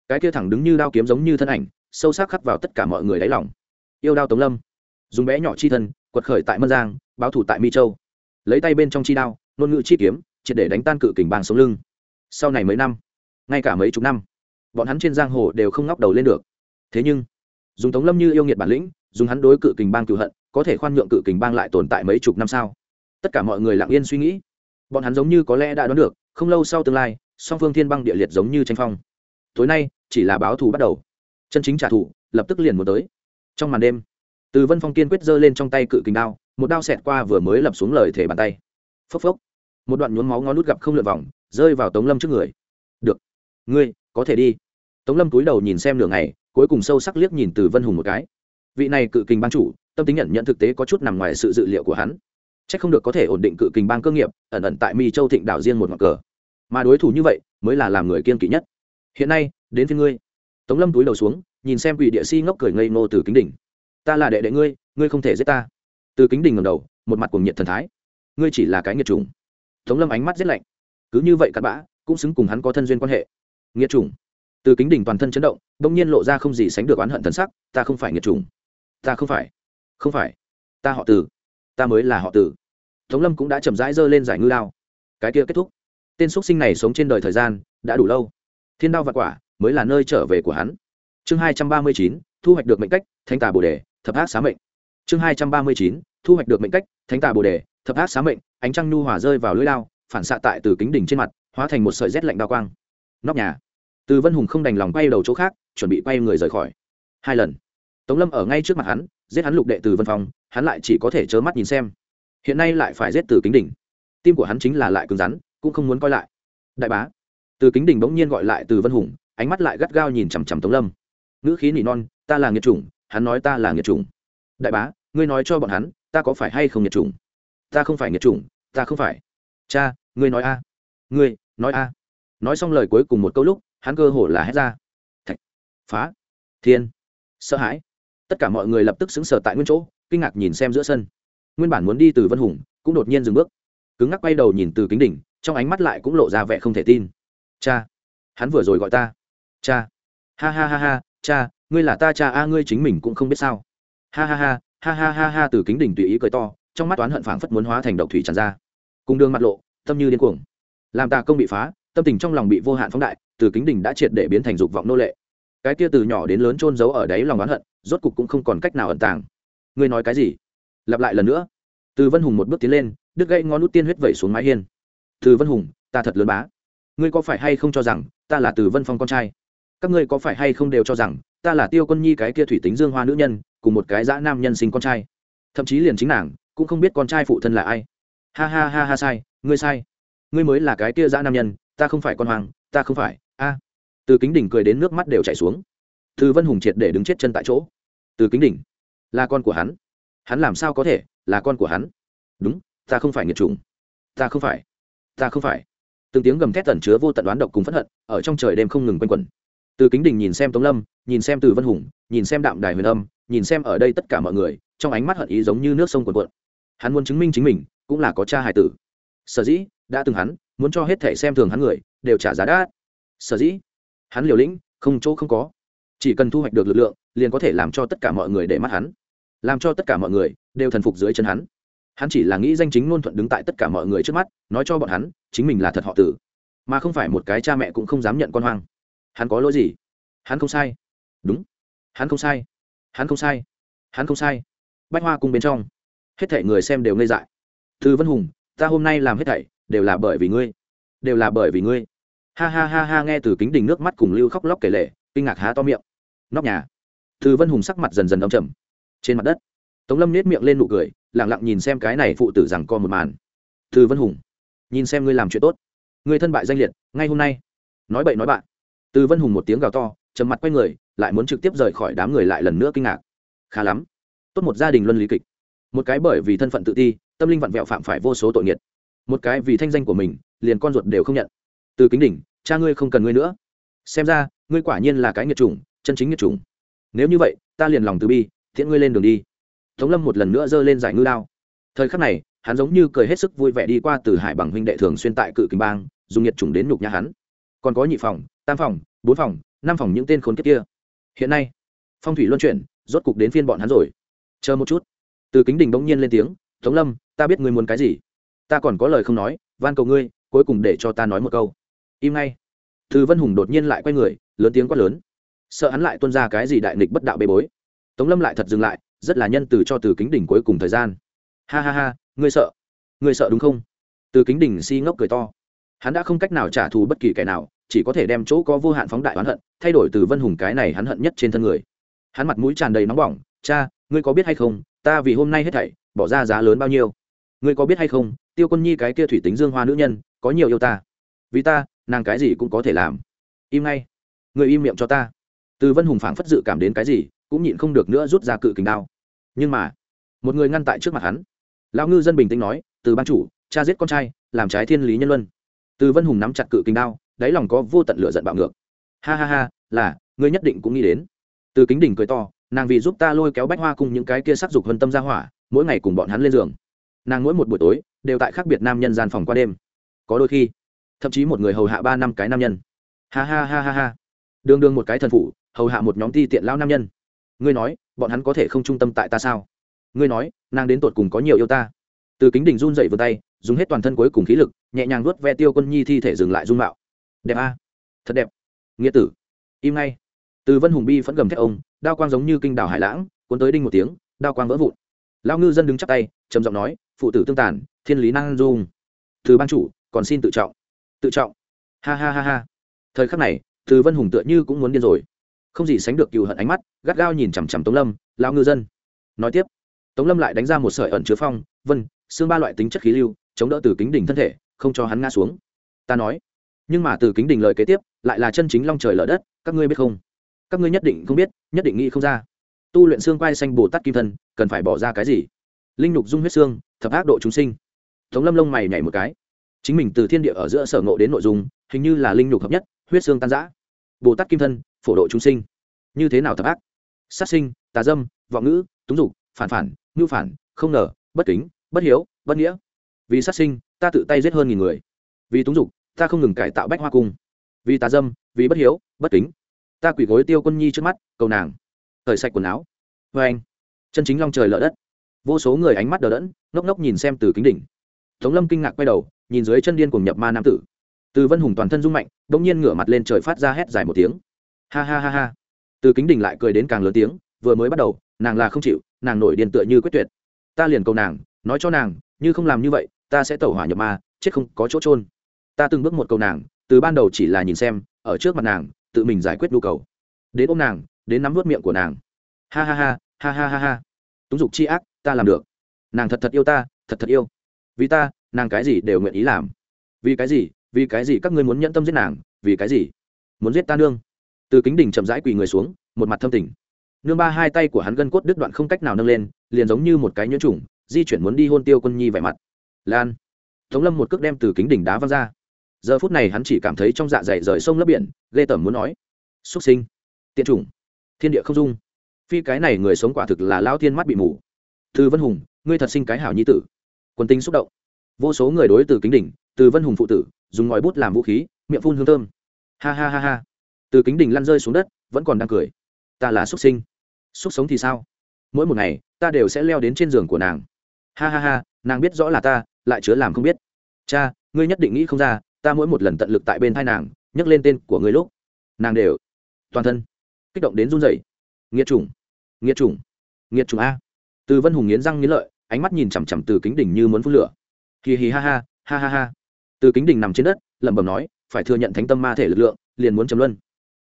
cái kia thẳng đứng như đao kiếm giống như thân ảnh sâu sắc khắc vào tất cả mọi người đáy lòng. Yêu đao tống lâm dùng bé nhỏ chi thân quật khởi tại mân giang báo thủ tại mi châu. Lấy tay bên trong chi đao ngôn ngữ chi kiếm triệt để đánh tan cự kình bang sống lưng. Sau này mấy năm, ngay cả mấy chục năm, bọn hắn trên giang hồ đều không ngóc đầu lên được. Thế nhưng, dùng tống lâm như yêu nghiệt bản lĩnh, dùng hắn đối cự kình bang cựu hận, có thể khoan nhượng cự kình bang lại tồn tại mấy chục năm sao? Tất cả mọi người lặng yên suy nghĩ. Bọn hắn giống như có lẽ đã đoán được, không lâu sau tương lai, song phương thiên băng địa liệt giống như tranh phong. Tối nay, chỉ là báo thù bắt đầu. Chân chính trả thù, lập tức liền muốn tới. Trong màn đêm, từ vân phong kiên quyết giơ lên trong tay cự kình đao, một đao xẹt qua vừa mới lập xuống lời thể bàn tay. Phốc phốc một đoạn nhuốm máu ngó nút gặp không lượt vòng, rơi vào tống lâm trước người. Được, ngươi, có thể đi. Tống lâm cúi đầu nhìn xem nửa ngày, cuối cùng sâu sắc liếc nhìn từ vân hùng một cái. Vị này cự kình ban chủ, tâm tính nhận nhận thực tế có chút nằm ngoài sự dự liệu của hắn. C h ắ c không được có thể ổn định cự kình bang cơ nghiệp, ẩn ẩn tại mi châu thịnh đảo riêng một ngọn cờ. Mà đối thủ như vậy, mới là làm người kiên kỵ nhất. Hiện nay, đến phía ngươi. Tống lâm túi đầu xuống, nhìn xem quỷ địa si ngốc cười ngây ngô từ kính đỉnh ta là đệ đệ ngươi ngươi không thể giết ta. Từ kính đình ngầm đầu, một mặt cuồng nhiệt thần thái. Ngươi chỉ là cái nghiệt trùng tống lâm ánh mắt rét lạnh. Cứ như vậy cặn bã, cũng xứng cùng hắn có thân duyên quan hệ. Nghiệt trùng từ kính đỉnh toàn thân chấn động, bỗng nhiên lộ ra không gì sánh được oán hận thần sắc, ta không phải nghiệt trùng ta không phải. Không phải. Ta họ tử ta mới là họ tử tống lâm cũng đã chậm rãi giơ lên giải ngư lao cái kia kết thúc. Tên x sinh này sống trên đời thời gian, đã đủ lâu. Thiên đao và quả, mới là nơi trở về của hắn. Chương hai trăm ba mươi chín, thu hoạch được mệnh cách thanh tà bồ đề, thập ác xá mệnh. Chương hai trăm ba mươi chín thu hoạch được mệnh cách, thánh tà bồ đề, thập ác xá mệnh, ánh trăng nhu hòa rơi vào lưỡi lao phản xạ tại từ kính đỉnh trên mặt, hóa thành một sợi rét lạnh đao quang. Nóc nhà. Từ vân hùng không đành lòng quay đầu chỗ khác, chuẩn bị quay người rời khỏi. Hai lần. Tống lâm ở ngay trước mặt hắn, giết hắn lục đệ từ vân phong, hắn lại chỉ có thể trơ mắt nhìn xem. Hiện nay lại phải giết từ kính đỉnh. Tim của hắn chính là lại cứng rắn, cũng không muốn coi lại. Đại bá. Từ kính đỉnh bỗng nhiên gọi lại từ vân hùng, ánh mắt lại gắt gao nhìn chằm chằm tống lâm. Ngữ khí nỉ non, ta là nghiệt chủng, hắn nói ta là nghiệt chủng. Đại bá, ngươi nói cho bọn hắn ta có phải hay không nhiệt chủng? Ta không phải nhiệt chủng, ta không phải. Cha, ngươi nói a. Ngươi, nói a. Nói xong lời cuối cùng một câu lúc, hắn cơ hồ là hét ra. Thạch, phá, thiên, sợ hãi. Tất cả mọi người lập tức xứng sở tại nguyên chỗ, kinh ngạc nhìn xem giữa sân. Nguyên bản muốn đi từ vân hùng, cũng đột nhiên dừng bước. Cứng ngắc quay đầu nhìn từ kính đỉnh, trong ánh mắt lại cũng lộ ra vẻ không thể tin. Cha, hắn vừa rồi gọi ta. Cha, ha ha ha ha, cha, ngươi là ta cha a, ngươi chính mình cũng không biết sao. Ha ha ha ha ha ha ha từ kính đỉnh tùy ý cười to, trong mắt toán hận phảng phất muốn hóa thành độc thủy tràn ra. Cùng đường mặt lộ, tâm như điên cuồng. Làm tà công bị phá, tâm tình trong lòng bị vô hạn phóng đại, từ kính đỉnh đã triệt để biến thành dục vọng nô lệ. Cái kia từ nhỏ đến lớn trôn giấu ở đấy lòng oán hận, rốt cục cũng không còn cách nào ẩn tàng. Ngươi nói cái gì? Lặp lại lần nữa. Từ vân hùng một bước tiến lên, đứt gãy ngón nút tiên huyết vẩy xuống mái hiên. Từ vân hùng, ta thật lớn bá. Ngươi có phải hay không cho rằng, ta là từ vân phong con trai? Các ngươi có phải hay không đều cho rằng, ta là tiêu quân nhi cái kia thủy tính dương hoa nữ nhân cùng một cái dã nam nhân sinh con trai. Thậm chí liền chính nàng cũng không biết con trai phụ thân là ai. Ha ha ha ha, sai, ngươi sai. Ngươi mới là cái kia dã nam nhân, ta không phải con hoàng, ta không phải. A. Từ kính đỉnh cười đến nước mắt đều chảy xuống. Từ vân hùng triệt để đứng chết chân tại chỗ. Từ kính đỉnh, là con của hắn. Hắn làm sao có thể là con của hắn? Đúng, ta không phải nghiệt trùng ta không phải. Ta không phải. Từng tiếng gầm thét tẩn chứa vô tận đoán độc cùng phẫn hận ở trong trời đêm không ngừng quanh quẩn. Từ kính đình nhìn xem tống lâm, nhìn xem từ vân hùng, nhìn xem đạm đài huyền âm nhìn xem ở đây tất cả mọi người, trong ánh mắt hận ý giống như nước sông cuồn cuộn. Hắn muốn chứng minh chính mình, cũng là có cha hài tử. Sở dĩ, đã từng hắn, muốn cho hết thể xem thường hắn người, đều trả giá đắt. Sở dĩ, hắn liều lĩnh, không chỗ không có. Chỉ cần thu hoạch được lực lượng, liền có thể làm cho tất cả mọi người để mắt hắn. Làm cho tất cả mọi người, đều thần phục dưới chân hắn. Hắn chỉ là nghĩ danh chính ngôn thuận đứng tại tất cả mọi người trước mắt, nói cho bọn hắn, chính mình là thật họ tử. Mà không phải một cái cha mẹ cũng không dám nhận con hoang. Hắn có lỗi gì? Hắn không sai. Đúng. Hắn không sai hắn không sai. Hắn không sai. Bách hoa cung bên trong, hết thảy người xem đều ngây dại. Thư vân hùng, ta hôm nay làm hết thảy đều là bởi vì ngươi. Đều là bởi vì ngươi. Ha ha ha ha, nghe từ kính đình nước mắt cùng lưu khóc lóc kể lệ kinh ngạc há to miệng. Nóc nhà. Thư vân hùng sắc mặt dần dần đông trầm. Trên mặt đất, tống lâm nết miệng lên nụ cười lẳng lặng nhìn xem cái này phụ tử rằng co một màn. Thư vân hùng, nhìn xem ngươi làm chuyện tốt. Ngươi thân bại danh liệt, ngay hôm nay. Nói bậy nói bạn. Từ vân hùng một tiếng gào to, trầm mặt quay người lại muốn trực tiếp rời khỏi đám người lại lần nữa kinh ngạc. Khá lắm. Tốt một gia đình luân lý kịch. Một cái bởi vì thân phận tự ti, tâm linh vặn vẹo phạm phải vô số tội nghiệt. Một cái vì thanh danh của mình, liền con ruột đều không nhận. Từ kính đỉnh, cha ngươi không cần ngươi nữa. Xem ra, ngươi quả nhiên là cái nghiệt chủng, chân chính nghiệt chủng. Nếu như vậy, ta liền lòng từ bi thiện ngươi lên đường đi. Tống lâm một lần nữa giơ lên giải ngư đao. Thời khắc này, hắn giống như cười hết sức vui vẻ đi qua từ hải bằng huynh đệ thường xuyên tại cự kinh bang, dùng nhiệt chủng đến nhục nhà hắn. Còn có nhị phòng, tam phòng, bốn phòng, năm phòng những tên khốn kiếp kia hiện nay, phong thủy luân chuyển, rốt cục đến phiên bọn hắn rồi. Chờ một chút. Từ kính đình bỗng nhiên lên tiếng, tống lâm, ta biết ngươi muốn cái gì. Ta còn có lời không nói, van cầu ngươi, cuối cùng để cho ta nói một câu. Im ngay. Từ vân hùng đột nhiên lại quay người, lớn tiếng quát lớn. Sợ hắn lại tuân ra cái gì đại nghịch bất đạo bê bối. Tống lâm lại thật dừng lại, rất là nhân từ cho từ kính đỉnh cuối cùng thời gian. Ha ha ha, ngươi sợ. Ngươi sợ đúng không? Từ kính đỉnh si ngốc cười to. Hắn đã không cách nào trả thù bất kỳ kẻ nào chỉ có thể đem chỗ có vô hạn phóng đại oán hận, thay đổi từ vân hùng cái này hắn hận nhất trên thân người. Hắn mặt mũi tràn đầy nóng bỏng, cha, ngươi có biết hay không, ta vì hôm nay hết thảy, bỏ ra giá lớn bao nhiêu? Ngươi có biết hay không, tiêu quân nhi cái kia thủy tính dương hoa nữ nhân, có nhiều yêu ta? Vì ta, nàng cái gì cũng có thể làm. Im ngay. Ngươi im miệng cho ta. Từ vân hùng phảng phất dự cảm đến cái gì, cũng nhịn không được nữa rút ra cự kình đao. Nhưng mà, một người ngăn tại trước mặt hắn. Lão ngư dân bình tĩnh nói, từ ban chủ, cha giết con trai, làm trái thiên lý nhân luân. Từ vân hùng nắm chặt cự kình đao đáy lòng có vô tận lửa giận bạo ngược. Ha ha ha, là, ngươi nhất định cũng nghĩ đến. Từ kính đỉnh cười to, nàng vì giúp ta lôi kéo bách hoa cùng những cái kia sắc dục vân tâm ra hỏa, mỗi ngày cùng bọn hắn lên giường. Nàng mỗi một buổi tối, đều tại khác biệt nam nhân gian phòng qua đêm. Có đôi khi, thậm chí một người hầu hạ ba năm cái nam nhân. Ha ha ha ha ha. Đương đương một cái thần phụ hầu hạ một nhóm ti tiện lao nam nhân. Ngươi nói, bọn hắn có thể không trung tâm tại ta sao? Ngươi nói, nàng đến tột cùng có nhiều yêu ta. Từ kính đình run dậy vươn tay, dùng hết toàn thân cuối cùng khí lực, nhẹ nhàng nuốt ve tiêu quân nhi thi thể dừng lại dung mạo đẹp a. Thật đẹp. Nghĩa tử. Im ngay. Từ vân hùng bi phẫn gầm theo ông, đao quang giống như kinh đảo hải lãng, cuốn tới đinh một tiếng, đao quang vỡ vụn. Lao ngư dân đứng chắp tay, trầm giọng nói, phụ tử tương tàn, thiên lý năng dung. Từ ban chủ, còn xin tự trọng. Tự trọng. Ha ha ha ha. Thời khắc này, từ vân hùng tựa như cũng muốn điên rồi. Không gì sánh được cựu hận ánh mắt, gắt gao nhìn chằm chằm tống lâm lao ngư dân. Nói tiếp, tống lâm lại đánh ra một sợi ẩn chứa phong, vân, xương ba loại tính chất khí lưu, chống đỡ từ kính đỉnh thân thể, không cho hắn ngã xuống. Ta nói nhưng mà từ kính đình lời kế tiếp, lại là chân chính long trời lở đất, các ngươi biết không? Các ngươi nhất định không biết, nhất định nghĩ không ra. Tu luyện xương quai xanh bồ tát kim thân, cần phải bỏ ra cái gì? Linh nục dung huyết xương, thập ác độ chúng sinh. Tống lâm lông mày nhảy một cái. Chính mình từ thiên địa ở giữa sở ngộ đến nội dung, hình như là linh nục hợp nhất, huyết xương tan giã bồ tát kim thân, phổ độ chúng sinh. Như thế nào thập ác? Sát sinh, tà dâm, vọng ngữ, túng dục, phản phản, ngưu phản, không ngờ, bất kính, bất hiếu, bất nghĩa. Vì sát sinh, ta tự tay giết hơn nghìn người. Vì túng dục ta không ngừng cải tạo bách hoa cung. Vì ta dâm, vì bất hiếu, bất kính. Ta quỷ gối tiêu quân nhi trước mắt, cầu nàng, thời sạch quần áo. Vê anh, chân chính long trời lỡ đất. Vô số người ánh mắt đờ đẫn, ngốc ngốc nhìn xem từ kính đỉnh. Tống lâm kinh ngạc quay đầu, nhìn dưới chân điên cùng nhập ma nam tử. Từ vân hùng toàn thân rung mạnh đ ỗ n g nhiên ngửa mặt lên trời phát ra hét dài một tiếng. Ha ha ha ha. Từ kính đỉnh lại cười đến càng lớn tiếng, vừa mới bắt đầu, nàng là không chịu, nàng nổi điên tựa như quyết tuyệt. Ta liền cầu nàng, nói cho nàng, như không làm như vậy, ta sẽ tẩu hỏa nhập ma, chết không có chỗ trôn ta từng bước một cầu nàng, từ ban đầu chỉ là nhìn xem, ở trước mặt nàng, tự mình giải quyết nhu cầu. Đến ôm nàng, đến nắm vớt miệng của nàng. Ha ha ha ha ha ha ha. Túng dục c h i ác, ta làm được. Nàng thật thật yêu ta, thật thật yêu. Vì ta, nàng cái gì đều nguyện ý làm. Vì cái gì, vì cái gì các ngươi muốn nhẫn tâm giết nàng, vì cái gì? Muốn giết ta nương. Từ kính đỉnh chậm rãi quỳ người xuống, một mặt thâm tình. Nương ba hai tay của hắn gân cốt đứt đoạn không cách nào nâng lên, liền giống như một cái nhuyễn trùng, di chuyển muốn đi hôn tiêu quân nhi vẻ mặt. Lan. Tống lâm một cước đem từ kính đỉnh đá văng ra giờ phút này hắn chỉ cảm thấy trong dạ dày rời sông lấp biển ghê tởm muốn nói xuất sinh, tiện chủng, thiên địa không dung. Phi cái này người sống quả thực là lao thiên mắt bị mù. Từ vân hùng, ngươi thật sinh cái hảo nhi tử. Quân tinh xúc động. Vô số người đối từ kính đỉnh, từ vân hùng phụ tử, dùng ngòi bút làm vũ khí, miệng phun hương thơm. Ha ha ha ha. Từ kính đỉnh lăn rơi xuống đất, vẫn còn đang cười. Ta là xuất sinh. Xuất sống thì sao? Mỗi một ngày, ta đều sẽ leo đến trên giường của nàng. Ha ha ha, nàng biết rõ là ta, lại chứa làm không biết. Cha, ngươi nhất định nghĩ không ra ta mỗi một lần tận lực tại bên thai nàng nhấc lên tên của ngươi lúc, nàng đều toàn thân kích động đến run rẩy. Nghiệt chủng nghiệt chủng nghiệt chủng a. Từ vân hùng nghiến răng nghiến lợi, ánh mắt nhìn chằm chằm từ kính đỉnh như muốn phun lửa. Hì hì ha ha ha ha ha. Từ kính đình nằm trên đất, lẩm bẩm nói, phải thừa nhận thánh tâm ma thể lực lượng, liền muốn chấm luân.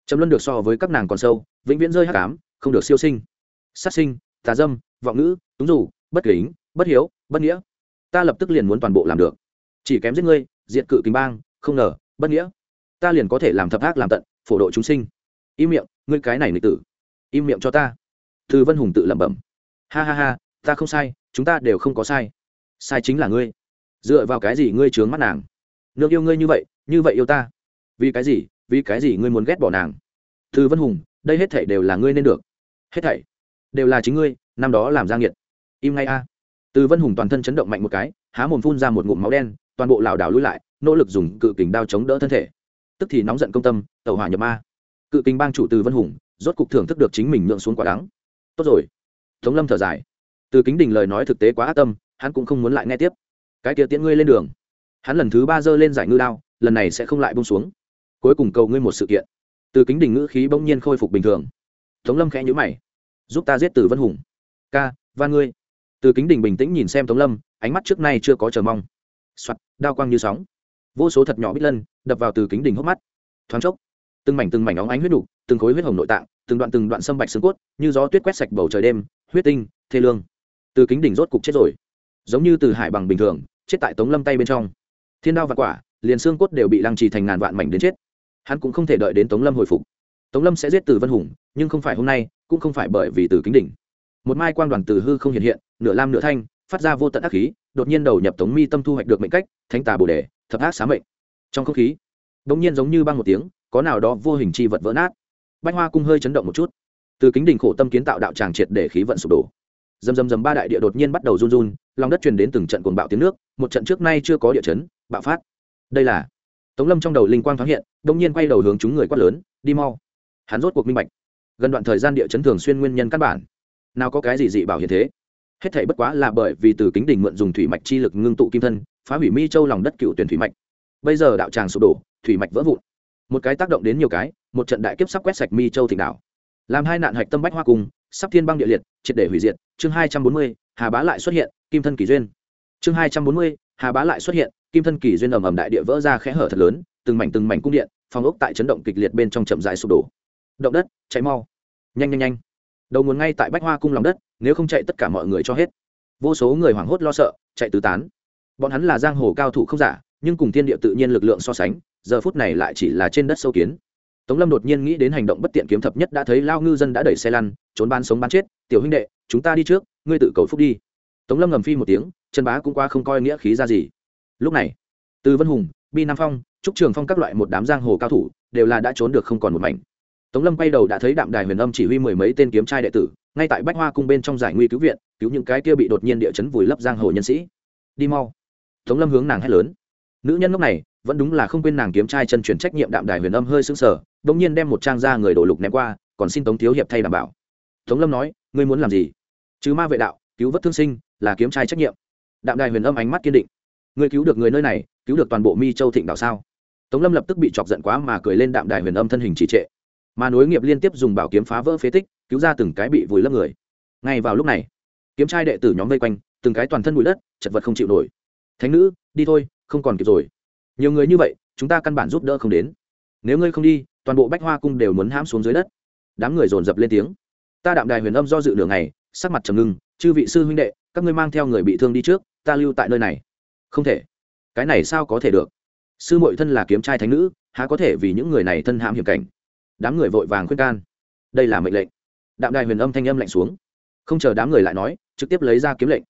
Chấm luân được so với các nàng còn sâu, vĩnh viễn rơi hắc ám, không được siêu sinh. Sát sinh, tà dâm, vọng ngữ, túng rủ bất kính, bất hiếu, bất nghĩa. Ta lập tức liền muốn toàn bộ làm được. Chỉ kém giết ngươi diện cự kính bang, không ngờ, bất nghĩa. Ta liền có thể làm thập ác làm tận, phổ độ chúng sinh. Im miệng, ngươi cái này nghịch tử. Im miệng cho ta. Thư vân hùng tự lẩm bẩm. Ha ha ha, ta không sai, chúng ta đều không có sai. Sai chính là ngươi. Dựa vào cái gì ngươi trướng mắt nàng? Nương yêu ngươi như vậy như vậy yêu ta. Vì cái gì, vì cái gì ngươi muốn ghét bỏ nàng? Thư vân hùng, đây hết thảy đều là ngươi nên được. Hết thảy đều là chính ngươi, năm đó làm ra nghiệt. Im ngay a. Từ vân hùng toàn thân chấn động mạnh một cái, há mồm phun ra một ngụm máu đen toàn bộ lảo đảo lui lại, nỗ lực dùng cự kình đao chống đỡ thân thể. Tức thì nóng giận công tâm tàu hỏa nhập ma. Cự kình bang chủ từ vân hùng, rốt cục thưởng thức được chính mình nhượng xuống quả đắng. Tốt rồi. Tống lâm thở dài. Từ kính đình lời nói thực tế quá ác tâm, hắn cũng không muốn lại nghe tiếp. Cái kia tiễn ngươi lên đường. Hắn lần thứ ba giơ lên giải ngư đao, lần này sẽ không lại bông xuống. Cuối cùng cầu ngươi một sự kiện. Từ kính đình ngữ khí bỗng nhiên khôi phục bình thường. Tống lâm khẽ nhữ mày. Giúp ta giết từ vân hùng. Ca và ngươi. Từ kính đình bình tĩnh nhìn xem tống lâm, ánh mắt trước nay chưa có chờ mong soạt đao quang như sóng. Vô số thật nhỏ bít lân đập vào từ kính đỉnh hốc mắt. Thoáng chốc từng mảnh từng mảnh óng ánh huyết đủ, từng khối huyết hồng nội tạng từng đoạn từng đoạn sâm bạch xương cốt như gió tuyết quét sạch bầu trời đêm huyết tinh thê lương. Từ kính đỉnh rốt cục chết rồi. Giống như từ hải bằng bình thường chết tại tống lâm tay bên trong. Thiên đao và quả liền xương cốt đều bị lăng trì thành ngàn vạn mảnh đến chết. Hắn cũng không thể đợi đến tống lâm hồi phục. Tống lâm sẽ giết từ vân hùng nhưng không phải hôm nay cũng không phải bởi vì từ kính đỉnh. Một mai quang đoàn từ hư không hiện hiện nửa lam nửa thanh phát ra vô tận ác khí đột nhiên đầu nhập tống mi tâm thu hoạch được mệnh cách, thánh tà bồ đề, thập ác xá mệnh. Trong không khí đ ỗ n g nhiên giống như băng một tiếng, có nào đó vô hình chi vật vỡ nát. Bách hoa cung hơi chấn động một chút. Từ kính đỉnh khổ tâm kiến tạo đạo tràng triệt để khí vận sụp đổ. Dầm dầm dầm ba đại địa đột nhiên bắt đầu run run, lòng đất truyền đến từng trận cuồng bạo tiếng nước, một trận trước nay chưa có địa chấn, bạo phát. Đây là tống lâm trong đầu linh quang thoáng hiện đông nhiên quay đầu hướng chúng người quát lớn, đi mau. Hắn rốt cuộc minh bạch. Gần đoạn thời gian địa chấn thường xuyên nguyên nhân căn bản. Nào có cái gì dị bảo hiện thế? Hết thảy bất quá là bởi vì từ kính đỉnh mượn dùng thủy mạch chi lực ngưng tụ kim thân, phá hủy mi châu lòng đất cựu tuyển thủy mạch. Bây giờ đạo tràng sụp đổ, thủy mạch vỡ vụn. Một cái tác động đến nhiều cái, một trận đại kiếp sắp quét sạch mi châu thịnh đảo. Làm hai nạn hạch tâm bách hoa cùng, sắp thiên băng địa liệt, triệt để hủy diệt. Chương hai trăm bốn mươi, hà bá lại xuất hiện, kim thân kỳ duyên. Chương hai trăm bốn mươi, hà bá lại xuất hiện, kim thân kỳ duyên ầm ầm đại địa vỡ ra khẽ hở thật lớn, từng mảnh từng mảnh cung điện, phòng ốc tại chấn động kịch liệt bên trong chậm rãi sụp đổ. Động đất, cháy mau. Nhanh nhanh nhanh đầu nguồn ngay tại bách hoa cung lòng đất, nếu không chạy tất cả mọi người cho hết. Vô số người hoảng hốt lo sợ, chạy tứ tán. Bọn hắn là giang hồ cao thủ không giả, nhưng cùng thiên địa tự nhiên lực lượng so sánh, giờ phút này lại chỉ là trên đất sâu kiến. Tống lâm đột nhiên nghĩ đến hành động bất tiện kiếm thập nhất đã thấy lao ngư dân đã đẩy xe lăn, trốn ban sống bán chết, tiểu huynh đệ, chúng ta đi trước, ngươi tự cầu phúc đi. Tống lâm ngầm phi một tiếng, chân bá cũng qua không coi nghĩa khí ra gì. Lúc này, từ vân hùng, bi nam phong, trúc trường phong các loại một đám giang hồ cao thủ đều là đã trốn được không còn một mảnh tống lâm quay đầu đã thấy đạm đài huyền âm chỉ huy mười mấy tên kiếm trai đệ tử, ngay tại bách hoa cung bên trong giải nguy cứu viện, cứu những cái kia bị đột nhiên địa chấn vùi lấp giang hồ nhân sĩ. Đi mau. Tống lâm hướng nàng hét lớn. Nữ nhân lúc này, vẫn đúng là không quên nàng kiếm trai chân chuyển trách nhiệm đạm đài huyền âm hơi sững sờ đ ỗ n g nhiên đem một trang ra người đổ lục ném qua, còn xin tống thiếu hiệp thay đảm bảo. Tống lâm nói, ngươi muốn làm gì? Chứ ma vệ đạo, cứu vớt thương sinh, là kiếm trai trách nhiệm. Đạm đài huyền âm ánh mắt kiên định. Ngươi cứu được người nơi này, cứu được toàn bộ mi châu thịnh đạo sao? Tống lâm lập tức bị chọc giận quá mà cười lên đạm đài huyền âm thân hình trì trệ mà nối nghiệp liên tiếp dùng bảo kiếm phá vỡ phế tích, cứu ra từng cái bị vùi lấp người. Ngay vào lúc này, kiếm trai đệ tử nhóm vây quanh, từng cái toàn thân bụi đất, chật vật không chịu nổi. Thánh nữ, đi thôi, không còn kịp rồi. Nhiều người như vậy, chúng ta căn bản giúp đỡ không đến. Nếu ngươi không đi, toàn bộ bách hoa cung đều muốn hãm xuống dưới đất. Đám người dồn dập lên tiếng. Ta đạm đài huyền âm do dự đường này sắc mặt trầm ngưng, chư vị sư huynh đệ, các ngươi mang theo người bị thương đi trước, ta lưu tại nơi này. Không thể. Cái này sao có thể được? Sư mội thân là kiếm trai thánh nữ, há có thể vì những người này thân hãm hiểm cảnh? Đám người vội vàng khuyên can. Đây là mệnh lệnh. Đạm đài huyền âm thanh âm lạnh xuống. Không chờ đám người lại nói, trực tiếp lấy ra kiếm lệnh.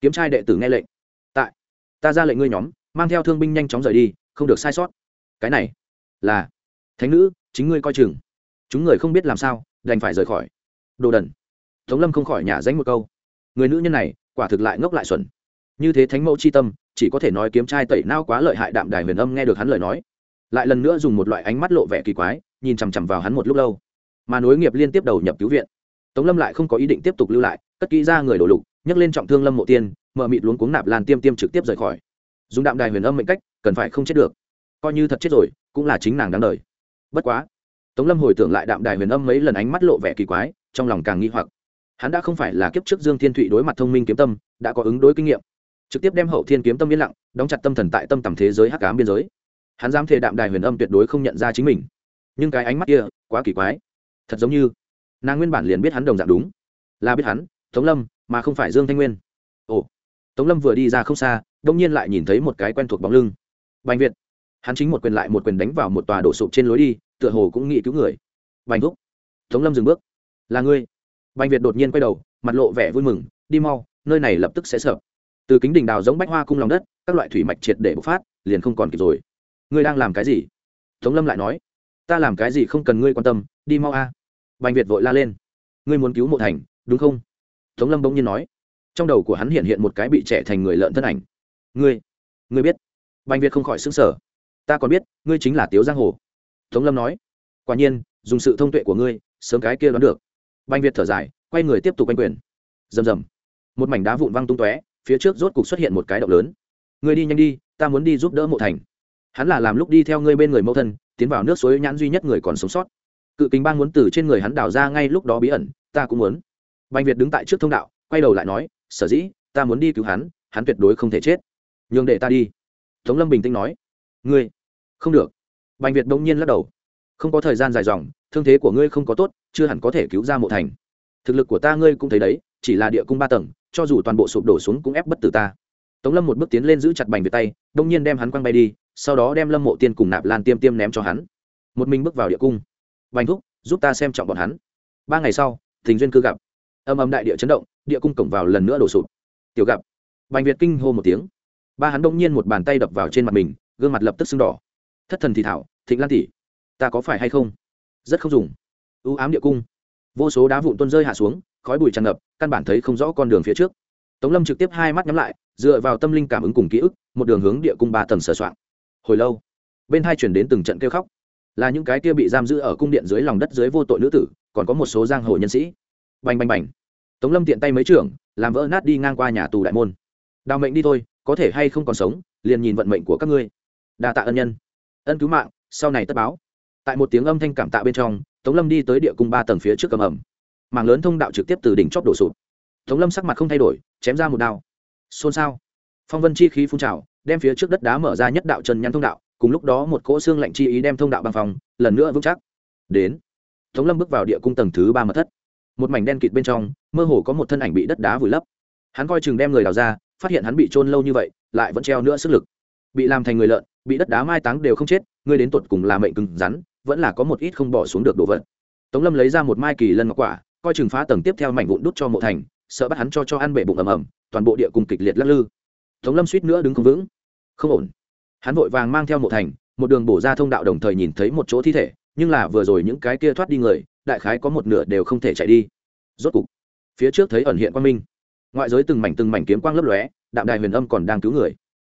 Kiếm trai đệ tử nghe lệnh. Tại, ta ra lệnh ngươi nhóm, mang theo thương binh nhanh chóng rời đi, không được sai sót. Cái này là, thánh nữ, chính ngươi coi chừng. Chúng người không biết làm sao, đành phải rời khỏi. Đồ đần. Tống lâm không khỏi nhả danh một câu. Người nữ nhân này, quả thực lại ngốc lại xuẩn. Như thế thánh mẫu c h i tâm, chỉ có thể nói kiếm trai tẩy nao quá lợi hại đạm đài huyền âm nghe được hắn lời nói. Lại lần nữa dùng một loại ánh mắt lộ vẻ kỳ quái nhìn chằm chằm vào hắn một lúc lâu. Mà nối nghiệp liên tiếp đầu nhập cứu viện. Tống lâm lại không có ý định tiếp tục lưu lại, cất kỹ ra người đổ lục, nhấc lên trọng thương lâm mộ tiên, mở mịt luống cuống nạp lan tiêm tiêm trực tiếp rời khỏi. Dùng đạm đài huyền âm mệnh cách, cần phải không chết được. Coi như thật chết rồi, cũng là chính nàng đáng đời. Bất quá, tống lâm hồi tưởng lại đạm đài huyền âm mấy lần ánh mắt lộ vẻ kỳ quái, trong lòng càng nghi hoặc. Hắn đã không phải là kiếp trước dương thiên thụy đối mặt thông minh kiếm tâm, đã có ứng đối kinh nghiệm. Trực tiếp đem hậu thiên kiếm tâm yên lặng, đóng chặt tâm thần tại tâm tầm thế giới hắc cám biên giới. Hắn dám thề đạm đài huyền âm tuyệt đối không nhận ra chính mình nhưng cái ánh mắt kia quá kỳ quái. Thật giống như nàng nguyên bản liền biết hắn đồng dạng đúng. Là biết hắn, tống lâm, mà không phải dương thanh nguyên. Ồ, tống lâm vừa đi ra không xa, đông nhiên lại nhìn thấy một cái quen thuộc bóng lưng. Bành việt. Hắn chính một quyền lại một quyền đánh vào một tòa đổ sụp trên lối đi, tựa hồ cũng nghĩ cứu người. Bành thúc. Tống lâm dừng bước. Là ngươi. Bành việt đột nhiên quay đầu, mặt lộ vẻ vui mừng, đi mau, nơi này lập tức sẽ sợ. Từ kính đỉnh đào giống bách hoa cung lòng đất, các loại thủy mạch triệt để bộc phát, liền không còn kịp rồi. Ngươi đang làm cái gì? Tống lâm lại nói ta làm cái gì không cần ngươi quan tâm, đi mau a. À. bành việt vội la lên. Ngươi muốn cứu mộ thành, đúng không? Tống lâm bỗng nhiên nói. Trong đầu của hắn hiện hiện một cái bị trẻ thành người lợn thân ảnh. Ngươi ngươi biết. Bành việt không khỏi xứng sở ta còn biết, ngươi chính là tiếu giang hồ. Tống lâm nói. Quả nhiên, dùng sự thông tuệ của ngươi, sớm cái kia đoán được. Bành việt thở dài, quay người tiếp tục quanh quyền. Rầm rầm. Một mảnh đá vụn văng tung tóe, phía trước rốt cục xuất hiện một cái động lớn. Ngươi đi nhanh đi, ta muốn đi giúp đỡ mộ thành. Hắn là làm lúc đi theo ngươi bên người mẫu thân tiến vào nước suối nhãn duy nhất người còn sống sót. Cự kính bang muốn từ trên người hắn đào ra ngay lúc đó bí ẩn, ta cũng muốn. Bành việt đứng tại trước thông đạo, quay đầu lại nói, sở dĩ, ta muốn đi cứu hắn hắn tuyệt đối không thể chết. Nhường để ta đi. Tống lâm bình tĩnh nói, ngươi, không được. Bành việt đông nhiên lắc đầu, không có thời gian dài dòng, thương thế của ngươi không có tốt, chưa hẳn có thể cứu ra mộ thành. Thực lực của ta ngươi cũng thấy đấy, chỉ là địa cung ba tầng, cho dù toàn bộ sụp đổ xuống cũng ép bất tử ta. Tống lâm một bước tiến lên giữ chặt bành việt tay đông nhiên đem hắn quăng bay đi sau đó đem lâm mộ tiên cùng nạp lan tiêm tiêm ném cho hắn. Một mình bước vào địa cung. Vành thúc, giúp ta xem trọng bọn hắn. Ba ngày sau, thình duyên cư gặp. Âm âm đại địa chấn động, địa cung cổng vào lần nữa đổ sụp. Tiểu gặp. Bành việt kinh hô một tiếng. Ba hắn đông nhiên một bàn tay đập vào trên mặt mình, gương mặt lập tức sưng đỏ. Thất thần thì thảo, thịnh lan tỷ, ta có phải hay không? Rất không dùng. Ưu ám địa cung. Vô số đá vụn tuôn rơi hạ xuống, khói bụi tràn ngập, căn bản thấy không rõ con đường phía trước. Tống lâm trực tiếp hai mắt nhắm lại, dựa vào tâm linh cảm ứng cùng ký ức, một đường hướng địa cung ba tầng sửa soạn hồi lâu, bên hai chuyển đến từng trận kêu khóc. Là những cái kia bị giam giữ ở cung điện dưới lòng đất dưới vô tội nữ tử, còn có một số giang hồ nhân sĩ. Bành bành bành. Tống lâm tiện tay mấy trưởng, làm vỡ nát đi ngang qua nhà tù đại môn. Đào mệnh đi thôi, có thể hay không còn sống, liền nhìn vận mệnh của các ngươi. Đa tạ ân nhân. Ân cứu mạng, sau này tất báo. Tại một tiếng âm thanh cảm tạ bên trong, tống lâm đi tới địa cung ba tầng phía trước cầm ẩm. Mảng lớn thông đạo trực tiếp từ đỉnh chóp đổ sụp. Tống lâm sắc mặt không thay đổi, chém ra một đao. Xôn xao phong vân chi khí phun trào, đem phía trước đất đá mở ra nhất đạo chân nhắn thông đạo, cùng lúc đó một cỗ xương lạnh chi ý đem thông đạo băng phòng lần nữa vững chắc. Đến, tống lâm bước vào địa cung tầng thứ ba mật thất. Một mảnh đen kịt bên trong, mơ hồ có một thân ảnh bị đất đá vùi lấp. Hắn coi chừng đem người đào ra, phát hiện hắn bị trôn lâu như vậy, lại vẫn treo nữa sức lực. Bị làm thành người lợn, bị đất đá mai táng đều không chết, người đến tột cùng là mệnh cứng rắn, vẫn là có một ít không bỏ xuống được đồ vật. Tống lâm lấy ra một mai kỳ lân ngọc quả, coi chừng phá tầng tiếp theo mảnh vụn đút cho mộ thành, sợ bắt hắn cho cho ăn bể bụng ầm ầm, toàn bộ địa cùng kịch liệt lắc lư tống lâm suýt nữa đứng không vững. Không ổn. Hắn vội vàng mang theo mộ thành, một đường bổ ra thông đạo đồng thời nhìn thấy một chỗ thi thể, nhưng là vừa rồi những cái kia thoát đi người, đại khái có một nửa đều không thể chạy đi. Rốt cục, phía trước thấy ẩn hiện quang minh. Ngoại giới từng mảnh từng mảnh kiếm quang lấp lóe, đạm đài huyền âm còn đang cứu người.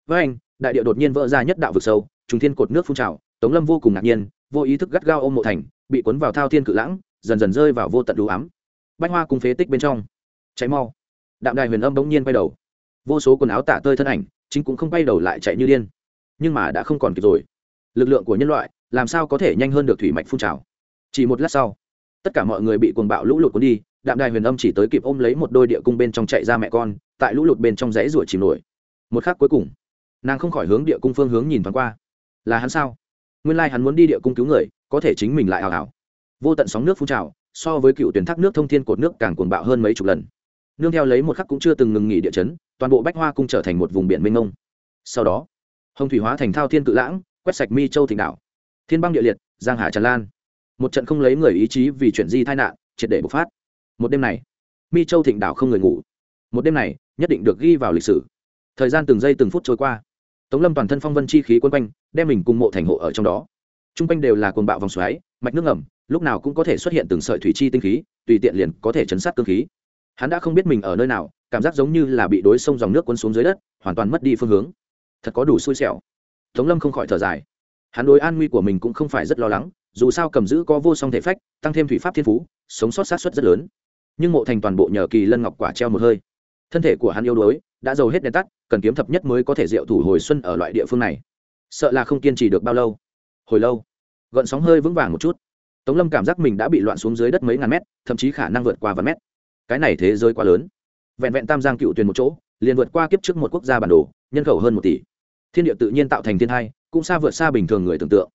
Với anh, đại địa đột nhiên vỡ ra nhất đạo vực sâu, trùng thiên cột nước phun trào, tống lâm vô cùng ngạc nhiên, vô ý thức gắt gao ôm mộ thành, bị cuốn vào thao thiên cự lãng, dần dần rơi vào vô tận đủ ám. Bách hoa cùng phế tích bên trong. Cháy mau. Đạm đài huyền âm bỗng nhiên quay đầu vô số quần áo tả tơi thân ảnh, chính cũng không bay đầu lại chạy như điên. Nhưng mà đã không còn kịp rồi. Lực lượng của nhân loại, làm sao có thể nhanh hơn được thủy mạch phun trào? Chỉ một lát sau, tất cả mọi người bị cuồng bạo lũ lụt cuốn đi, đạm đài huyền âm chỉ tới kịp ôm lấy một đôi địa cung bên trong chạy ra mẹ con, tại lũ lụt bên trong dãy ruổi chìm nổi. Một khắc cuối cùng, nàng không khỏi hướng địa cung phương hướng nhìn thoáng qua. Là hắn sao? Nguyên lai hắn muốn đi địa cung cứu người, có thể chính mình lại hào hào. Vô tận sóng nước phun trào, so với cựu tuyển thác nước thông thiên cột nước càng cuồng bạo hơn mấy chục lần nương theo lấy một khắc cũng chưa từng ngừng nghỉ địa chấn, toàn bộ bách hoa cung trở thành một vùng biển mênh mông. Sau đó, hồng thủy hóa thành thao thiên cự lãng, quét sạch mi châu thịnh đảo. Thiên băng địa liệt, giang hà tràn lan. Một trận không lấy người ý chí vì chuyện di tai nạn, triệt để bộc phát. Một đêm này, mi châu thịnh đảo không người ngủ. Một đêm này, nhất định được ghi vào lịch sử. Thời gian từng giây từng phút trôi qua. Tống lâm toàn thân phong vân chi khí quân quanh, đem mình cùng mộ thành hộ ở trong đó. T r u n g quanh đều là cồn bạo vòng xoáy, mạch nước ngầm, lúc nào cũng có thể xuất hiện từng sợi thủy chi tinh khí, tùy tiện liền có thể chấn sát cơ khí hắn đã không biết mình ở nơi nào, cảm giác giống như là bị đối sông dòng nước cuốn xuống dưới đất, hoàn toàn mất đi phương hướng. Thật có đủ xui xẻo. Tống lâm không khỏi thở dài. Hắn đối an nguy của mình cũng không phải rất lo lắng, dù sao cầm giữ có vô song thể phách, tăng thêm thủy pháp thiên phú, sống sót sát xuất rất lớn. Nhưng mộ thành toàn bộ nhờ kỳ lân ngọc quả treo một hơi. Thân thể của hắn yếu đuối, đã giàu hết đèn tắt, cần kiếm thập nhất mới có thể diệu thủ hồi xuân ở loại địa phương này. Sợ là không kiên trì được bao lâu. Hồi lâu. Gợn sóng hơi vững vàng một chút. Tống lâm cảm giác mình đã bị loạn xuống dưới đất mấy ngàn mét, thậm chí khả năng vượt qua vài mét cái này thế giới quá lớn. Vẹn vẹn tam giang cựu tuyền một chỗ, liền vượt qua kiếp trước một quốc gia bản đồ, nhân khẩu hơn một tỷ. Thiên địa tự nhiên tạo thành thiên hai, cũng xa vượt xa bình thường người tưởng tượng.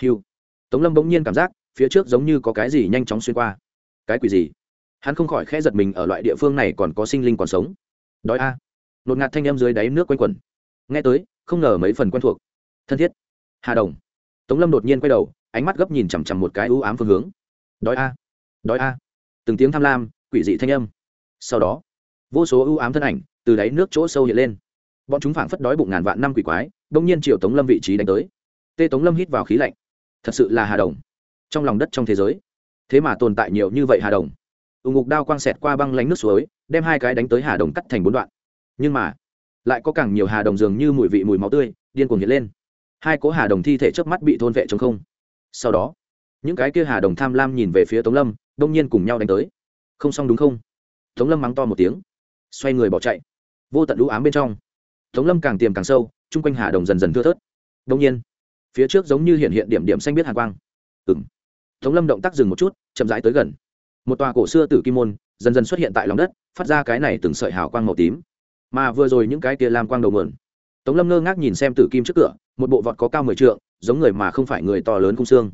Hiu tống lâm bỗng nhiên cảm giác, phía trước giống như có cái gì nhanh chóng xuyên qua. Cái quỷ gì? Hắn không khỏi khẽ giật mình ở loại địa phương này còn có sinh linh còn sống. Đói a. À. nột ngạt thanh em dưới đáy nước quanh quẩn. Nghe tới, không ngờ mấy phần quen thuộc. Thân thiết. Hà đồng. Tống lâm đột nhiên quay đầu, ánh mắt gấp nhìn chằm chằm một cái ưu ám phương hướng. Đói a. Đói a. Từng tiếng tham lam quỷ dị thanh âm. Sau đó, vô số ưu ám thân ảnh từ đáy nước chỗ sâu hiện lên. Bọn chúng phảng phất đói bụng ngàn vạn năm quỷ quái, đông nhiên triệu tống lâm vị trí đánh tới. Tê tống lâm hít vào khí lạnh. Thật sự là hà đồng. Trong lòng đất trong thế giới, thế mà tồn tại nhiều như vậy hà đồng. U ngục đao quang xẹt qua băng lánh nước suối, đem hai cái đánh tới hà đồng cắt thành bốn đoạn. Nhưng mà, lại có càng nhiều hà đồng dường như mùi vị mùi máu tươi, điên cuồng hiện lên. Hai cỗ hà đồng thi thể trước mắt bị thôn vệ trong không. Sau đó, những cái kia hà đồng tham lam nhìn về phía tống lâm, đông nhiên cùng nhau đánh tới không xong đúng không? Tống lâm mắng to một tiếng, xoay người bỏ chạy. Vô tận lũ ám bên trong, tống lâm càng tiềm càng sâu, chung quanh hà đồng dần dần thưa thớt. Đông nhiên, phía trước giống như hiện hiện điểm điểm xanh biết hà quang. Ừng tống lâm động tác dừng một chút, chậm rãi tới gần. Một tòa cổ xưa tử kim môn dần dần xuất hiện tại lòng đất, phát ra cái này từng sợi hào quang màu tím. Mà vừa rồi những cái kia làm quang đầu mượn tống lâm ngơ ngác nhìn xem tử kim trước cửa, một bộ vọt có cao mười trượng, giống người mà không phải người to lớn khung xương.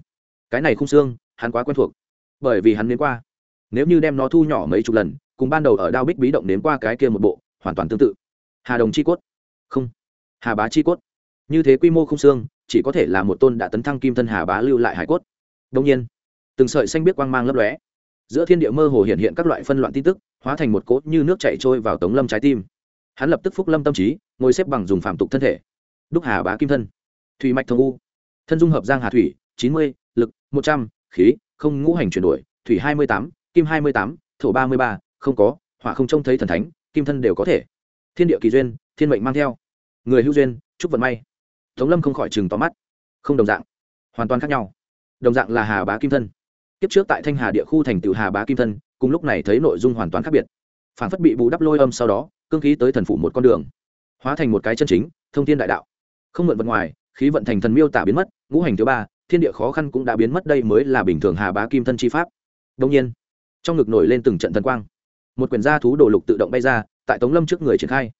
Cái này khung xương, hắn quá quen thuộc, bởi vì hắn đến qua nếu như đem nó thu nhỏ mấy chục lần, cùng ban đầu ở đao bích bí động đến qua cái kia một bộ, hoàn toàn tương tự. Hà đồng chi cốt. Không. Hà bá chi cốt. Như thế quy mô không xương, chỉ có thể là một tôn đã tấn thăng kim thân hà bá lưu lại hải cốt. Đông nhiên, từng sợi xanh biết quang mang lấp lóe. Giữa thiên địa mơ hồ hiện hiện các loại phân loạn tin tức, hóa thành một cốt như nước chảy trôi vào tống lâm trái tim. Hắn lập tức phúc lâm tâm trí, ngồi xếp bằng dùng phạm tục thân thể. Đúc hà bá kim thân. Thủy mạch thông u. Thân dung hợp giang hà thủy, chín mươi, lực, một trăm, khí, không ngũ hành chuyển đổi, thủy hai mươi tám kim hai mươi tám, thổ ba mươi ba, không có, hỏa không trông thấy thần thánh, kim thân đều có thể. Thiên địa kỳ duyên, thiên mệnh mang theo. Người hữu duyên, chúc vận may. Tống lâm không khỏi chừng tóm mắt. Không đồng dạng. Hoàn toàn khác nhau. Đồng dạng là hà bá kim thân. Kiếp trước tại thanh hà địa khu thành tựu hà bá kim thân, cùng lúc này thấy nội dung hoàn toàn khác biệt. Phản phất bị bù đắp lôi âm sau đó, cương khí tới thần phủ một con đường. Hóa thành một cái chân chính, thông thiên đại đạo. Không mượn vật ngoài, khí vận thành thần miêu tả biến mất, ngũ hành thứ ba, thiên địa khó khăn cũng đã biến mất, đây mới là bình thường hà bá kim thân chi pháp. Đông nhiên trong ngực nổi lên từng trận thần quang. Một quyển gia thú đồ lục tự động bay ra, tại tống lâm trước người triển khai.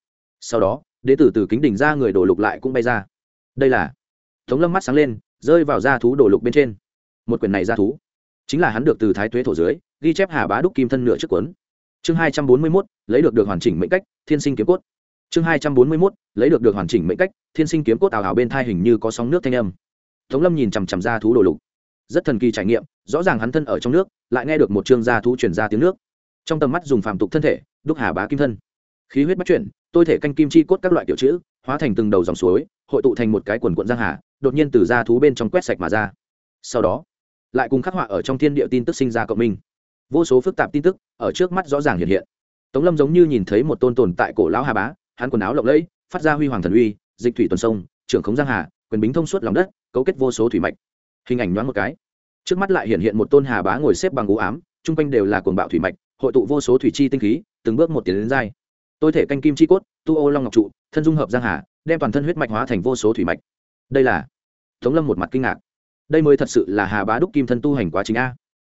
Sau đó, đế tử từ kính đỉnh ra người đồ lục lại cũng bay ra. Đây là tống lâm mắt sáng lên, rơi vào da thú đổ lục bên trên. Một quyển này da thú, chính là hắn được từ thái tuế thổ dưới, ghi chép hà bá đúc kim thân nửa trước cuốn. Chương hai trăm bốn mươi mốt, lấy được được hoàn chỉnh mệnh cách, thiên sinh kiếm cốt. Chương hai trăm bốn mươi mốt, lấy được được hoàn chỉnh mệnh cách, thiên sinh kiếm cốt ảo ảo bên thai hình như có sóng nước thanh âm. Tống lâm nhìn chằm chằm ra thú đồ lục rất thần kỳ trải nghiệm, rõ ràng hắn thân ở trong nước, lại nghe được một chương gia thú chuyển ra tiếng nước. Trong tầm mắt dùng phàm tục thân thể, đúc hà bá kim thân. Khí huyết bắt chuyển, tôi thể canh kim chi cốt các loại kiểu chữ, hóa thành từng đầu dòng suối, hội tụ thành một cái quần quận giang hà, đột nhiên từ da thú bên trong quét sạch mà ra. Sau đó, lại cùng khắc họa ở trong thiên địa tin tức sinh ra cộng minh. Vô số phức tạp tin tức ở trước mắt rõ ràng hiện hiện. Tống lâm giống như nhìn thấy một tôn tồn tại cổ lão hà bá, hắn quần áo lộng lẫy, phát ra huy hoàng thần uy, dịch thủy tuần sông, trưởng khống giang hà, quyền bính thông suốt lòng đất, cấu kết vô số thủy mạch hình ảnh nhoáng một cái. Trước mắt lại hiện hiện một tôn hà bá ngồi xếp bằng u ám, chung quanh đều là cuồng bạo thủy mạch, hội tụ vô số thủy chi tinh khí, từng bước một tiến đến dai tôi thể canh kim chi cốt, tu ô long ngọc trụ, thân dung hợp giang hà, đem toàn thân huyết mạch hóa thành vô số thủy mạch. Đây là tống lâm một mặt kinh ngạc. Đây mới thật sự là hà bá đúc kim thân tu hành quá trình a.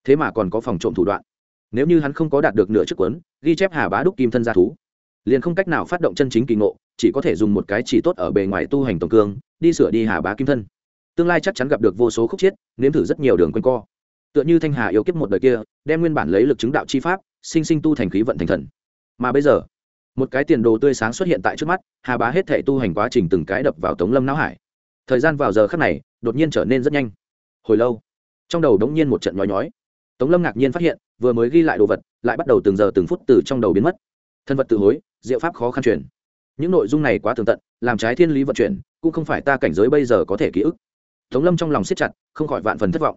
Thế mà còn có phòng trộm thủ đoạn. Nếu như hắn không có đạt được nửa chức quấn ghi chép hà bá đúc kim thân gia thú, liền không cách nào phát động chân chính kỳ ngộ, chỉ có thể dùng một cái chỉ tốt ở bề ngoài tu hành tổng cương, đi sửa đi hà bá kim thân tương lai chắc chắn gặp được vô số khúc chiết, nếm thử rất nhiều đường quanh co. Tựa như thanh hà yêu kiếp một đời kia, đem nguyên bản lấy lực chứng đạo chi pháp, sinh sinh tu thành khí vận thành thần. Mà bây giờ, một cái tiền đồ tươi sáng xuất hiện tại trước mắt, hà bá hết thể tu hành quá trình từng cái đập vào tống lâm não hải. Thời gian vào giờ khắc này, đột nhiên trở nên rất nhanh. Hồi lâu, trong đầu đống nhiên một trận nhói nhói. Tống lâm ngạc nhiên phát hiện, vừa mới ghi lại đồ vật, lại bắt đầu từng giờ từng phút từ trong đầu biến mất. Thân vật tự hối, diệu pháp khó khăn truyền. Những nội dung này quá tường tận, làm trái thiên lý vận chuyển, cũng không phải ta cảnh giới bây giờ có thể ký ức tống lâm trong lòng siết chặt, không khỏi vạn phần thất vọng.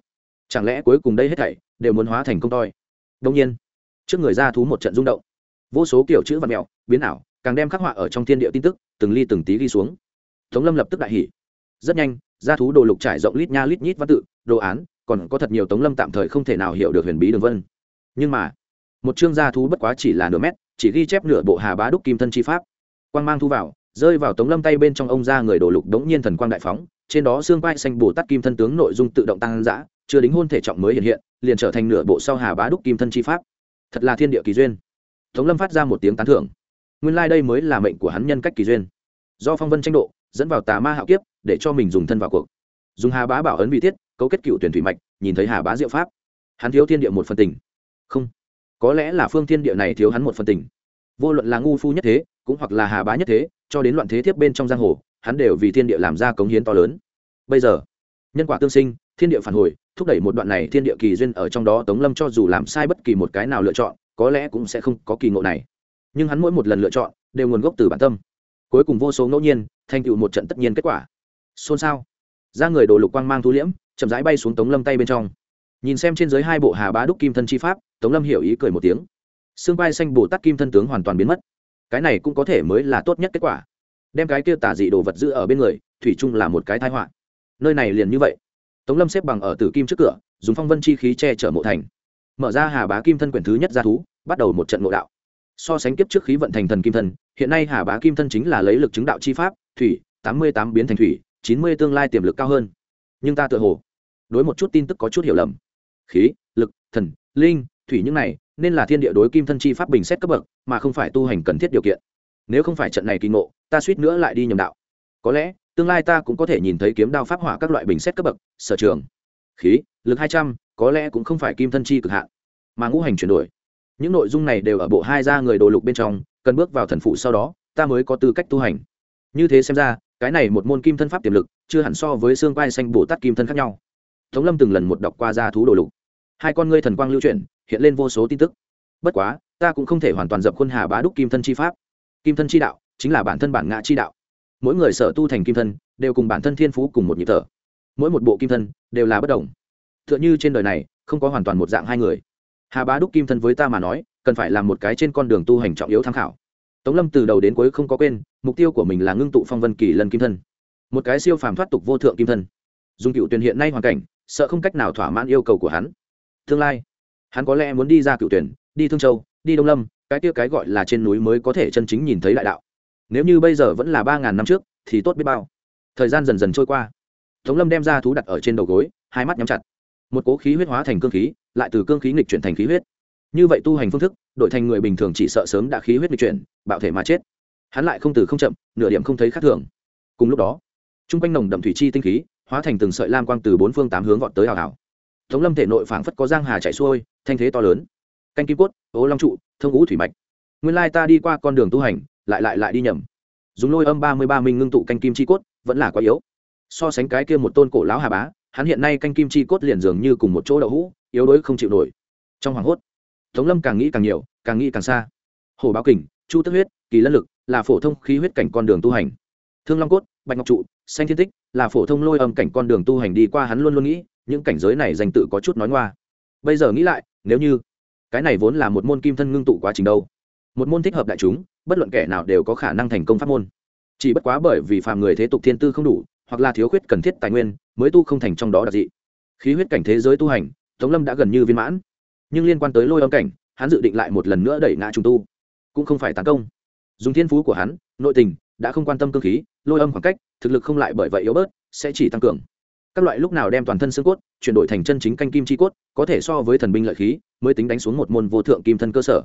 Chẳng lẽ cuối cùng đây hết thảy đều muốn hóa thành công toi? Đông nhiên, trước người ra thú một trận rung động. Vô số kiểu chữ vật mẹo, biến ảo, càng đem khắc họa ở trong thiên địa tin tức, từng ly từng tí ghi xuống. Tống lâm lập tức đại hỉ. Rất nhanh gia thú đồ lục trải rộng lít nha lít nhít văn tự, đồ án, còn có thật nhiều tống lâm tạm thời không thể nào hiểu được huyền bí đường vân. Nhưng mà, một chương gia thú bất quá chỉ là nửa mét, chỉ ghi chép nửa bộ hà bá đúc kim thân chi pháp. Quang mang thu vào, rơi vào tống lâm tay bên trong ông ra người đồ lục đống nhiên thần quang đại phóng trên đó xương vai xanh bồ tát kim thân tướng nội dung tự động tăng giã chưa đính hôn thể trọng mới hiện hiện, liền trở thành nửa bộ sau hà bá đúc kim thân chi pháp. Thật là thiên địa kỳ duyên. Tống lâm phát ra một tiếng tán thưởng. Nguyên lai、like、đây mới là mệnh của hắn nhân cách kỳ duyên. Do phong vân tranh độ, dẫn vào tà ma hạo kiếp, để cho mình dùng thân vào cuộc. Dùng hà bá bảo ấn vị tiết cấu kết cựu tuyển thủy mạch, nhìn thấy hà bá diệu pháp. Hắn thiếu thiên địa một phần tình. Không. Có lẽ là phương thiên địa này thiếu hắn một phần tình. Vô luận là ngu phu nhất thế, cũng hoặc là hà bá nhất thế, cho đến loạn thế thiếp bên trong giang hồ hắn đều vì thiên địa làm ra cống hiến to lớn. Bây giờ, nhân quả tương sinh, thiên địa phản hồi, thúc đẩy một đoạn này thiên địa kỳ duyên ở trong đó tống lâm cho dù làm sai bất kỳ một cái nào lựa chọn, có lẽ cũng sẽ không có kỳ ngộ này. Nhưng hắn mỗi một lần lựa chọn, đều nguồn gốc từ bản tâm. Cuối cùng vô số ngẫu nhiên, thành tựu một trận tất nhiên kết quả. Xôn xao. Ra người đồ lục quang mang thu liễm, chậm rãi bay xuống tống lâm tay bên trong. Nhìn xem trên dưới hai bộ hà bá đúc kim thân chi pháp, tống lâm hiểu ý cười một tiếng. Xương vai xanh bồ tát kim thân tướng hoàn toàn biến mất. Cái này cũng có thể mới là tốt nhất kết quả đem cái kia tả dị đồ vật giữ ở bên người, thủy chung là một cái thái họa. Nơi này liền như vậy. Tống lâm xếp bằng ở tử kim trước cửa, dùng phong vân chi khí che chở mộ thành. Mở ra hà bá kim thân quyển thứ nhất ra thú, bắt đầu một trận ngộ đạo. So sánh kiếp trước khí vận thành thần kim thân, hiện nay hà bá kim thân chính là lấy lực chứng đạo chi pháp, thủy, tám mươi tám biến thành thủy, chín mươi tương lai tiềm lực cao hơn. Nhưng ta tự hồ, đối một chút tin tức có chút hiểu lầm. Khí, lực, thần, linh, thủy những này, nên là thiên địa đối kim thân chi pháp bình xét cấp bậc, mà không phải tu hành cần thiết điều kiện nếu không phải trận này kỳ ngộ, ta suýt nữa lại đi nhầm đạo. Có lẽ, tương lai ta cũng có thể nhìn thấy kiếm đao pháp hỏa các loại bình xét cấp bậc, sở trường. Khí, lực hai trăm, có lẽ cũng không phải kim thân chi cực hạn. Mà ngũ hành chuyển đổi. Những nội dung này đều ở bộ hai gia người đồ lục bên trong, cần bước vào thần phụ sau đó, ta mới có tư cách tu hành. Như thế xem ra, cái này một môn kim thân pháp tiềm lực, chưa hẳn so với xương quai xanh bồ tát kim thân khác nhau. Tống lâm từng lần một đọc qua gia thú đồ lục. Hai con ngươi thần quang lưu chuyển, hiện lên vô số tin tức. Bất quá, ta cũng không thể hoàn toàn dập khuôn hà bá đúc kim thân chi pháp kim thân chi đạo, chính là bản thân bản ngã chi đạo. Mỗi người sở tu thành kim thân, đều cùng bản thân thiên phú cùng một nhịp thở. Mỗi một bộ kim thân, đều là bất đồng. T h ư ợ n h ư trên đời này, không có hoàn toàn một dạng hai người. Hà bá đúc kim thân với ta mà nói, cần phải là một cái trên con đường tu hành trọng yếu tham khảo. Tống lâm từ đầu đến cuối không có quên, mục tiêu của mình là ngưng tụ phong vân kỳ lân kim thân. Một cái siêu phàm thoát tục vô thượng kim thân. Dùng cựu tuyển hiện nay hoàn cảnh, sợ không cách nào thỏa mãn yêu cầu của hắn. Tương lai, hắn có lẽ muốn đi ra cựu tuyển đi thương châu, đi đông lâm cái kia cái gọi là trên núi mới có thể chân chính nhìn thấy đại đạo. Nếu như bây giờ vẫn là ba ngàn năm trước, thì tốt biết bao. Thời gian dần dần trôi qua. Tống lâm đem ra thú đặt ở trên đầu gối, hai mắt nhắm chặt. Một cố khí huyết hóa thành cương khí, lại từ cương khí nghịch chuyển thành khí huyết. Như vậy tu hành phương thức, đổi thành người bình thường chỉ sợ sớm đã khí huyết nghịch chuyển, bạo thể mà chết. Hắn lại không từ không chậm, nửa điểm không thấy khác thường. Cùng lúc đó t r u n g quanh nồng đậm thủy chi tinh khí, hóa thành từng sợi lam quang từ bốn phương tám hướng vọt tới hào hào tống lâm thể nội phảng phất có giang hà chạy xuôi, thanh thế to lớn canh kim cốt, ố long trụ, thông ngũ thủy mạch. Nguyên lai ta đi qua con đường tu hành, lại lại lại đi nhầm. Dùng lôi âm ba mươi ba minh ngưng tụ canh kim chi cốt, vẫn là quá yếu. So sánh cái kia một tôn cổ lão hà bá, hắn hiện nay canh kim chi cốt liền dường như cùng một chỗ đậu hũ, yếu đuối không chịu nổi. Trong hoảng hốt, tống lâm càng nghĩ càng nhiều, càng nghĩ càng xa. Hồ báo kình, chu tức huyết, kỳ lân lực, là phổ thông khí huyết cảnh con đường tu hành. Thương long cốt, bạch ngọc trụ, xanh thiên tích, là phổ thông lôi âm cảnh con đường tu hành đi qua hắn luôn luôn nghĩ, những cảnh giới này danh tự có chút nói ngoa. Bây giờ nghĩ lại, nếu như cái này vốn là một môn kim thân ngưng tụ quá trình đâu. Một môn thích hợp đại chúng, bất luận kẻ nào đều có khả năng thành công pháp môn. Chỉ bất quá bởi vì phàm người thế tục thiên tư không đủ, hoặc là thiếu khuyết cần thiết tài nguyên, mới tu không thành trong đó đặc dị khí huyết cảnh thế giới tu hành, tống lâm đã gần như viên mãn. Nhưng liên quan tới lôi âm cảnh, hắn dự định lại một lần nữa đẩy ngã trùng tu. Cũng không phải tấn công. Dùng thiên phú của hắn, nội tình, đã không quan tâm cơ khí, lôi âm khoảng cách, thực lực không lại bởi vậy yếu bớt, sẽ chỉ tăng cường. Các loại lúc nào đem toàn thân xương cốt, chuyển đổi thành chân chính canh kim chi cốt, có thể so với thần binh lợi khí mới tính đánh xuống một môn vô thượng kim thân cơ sở.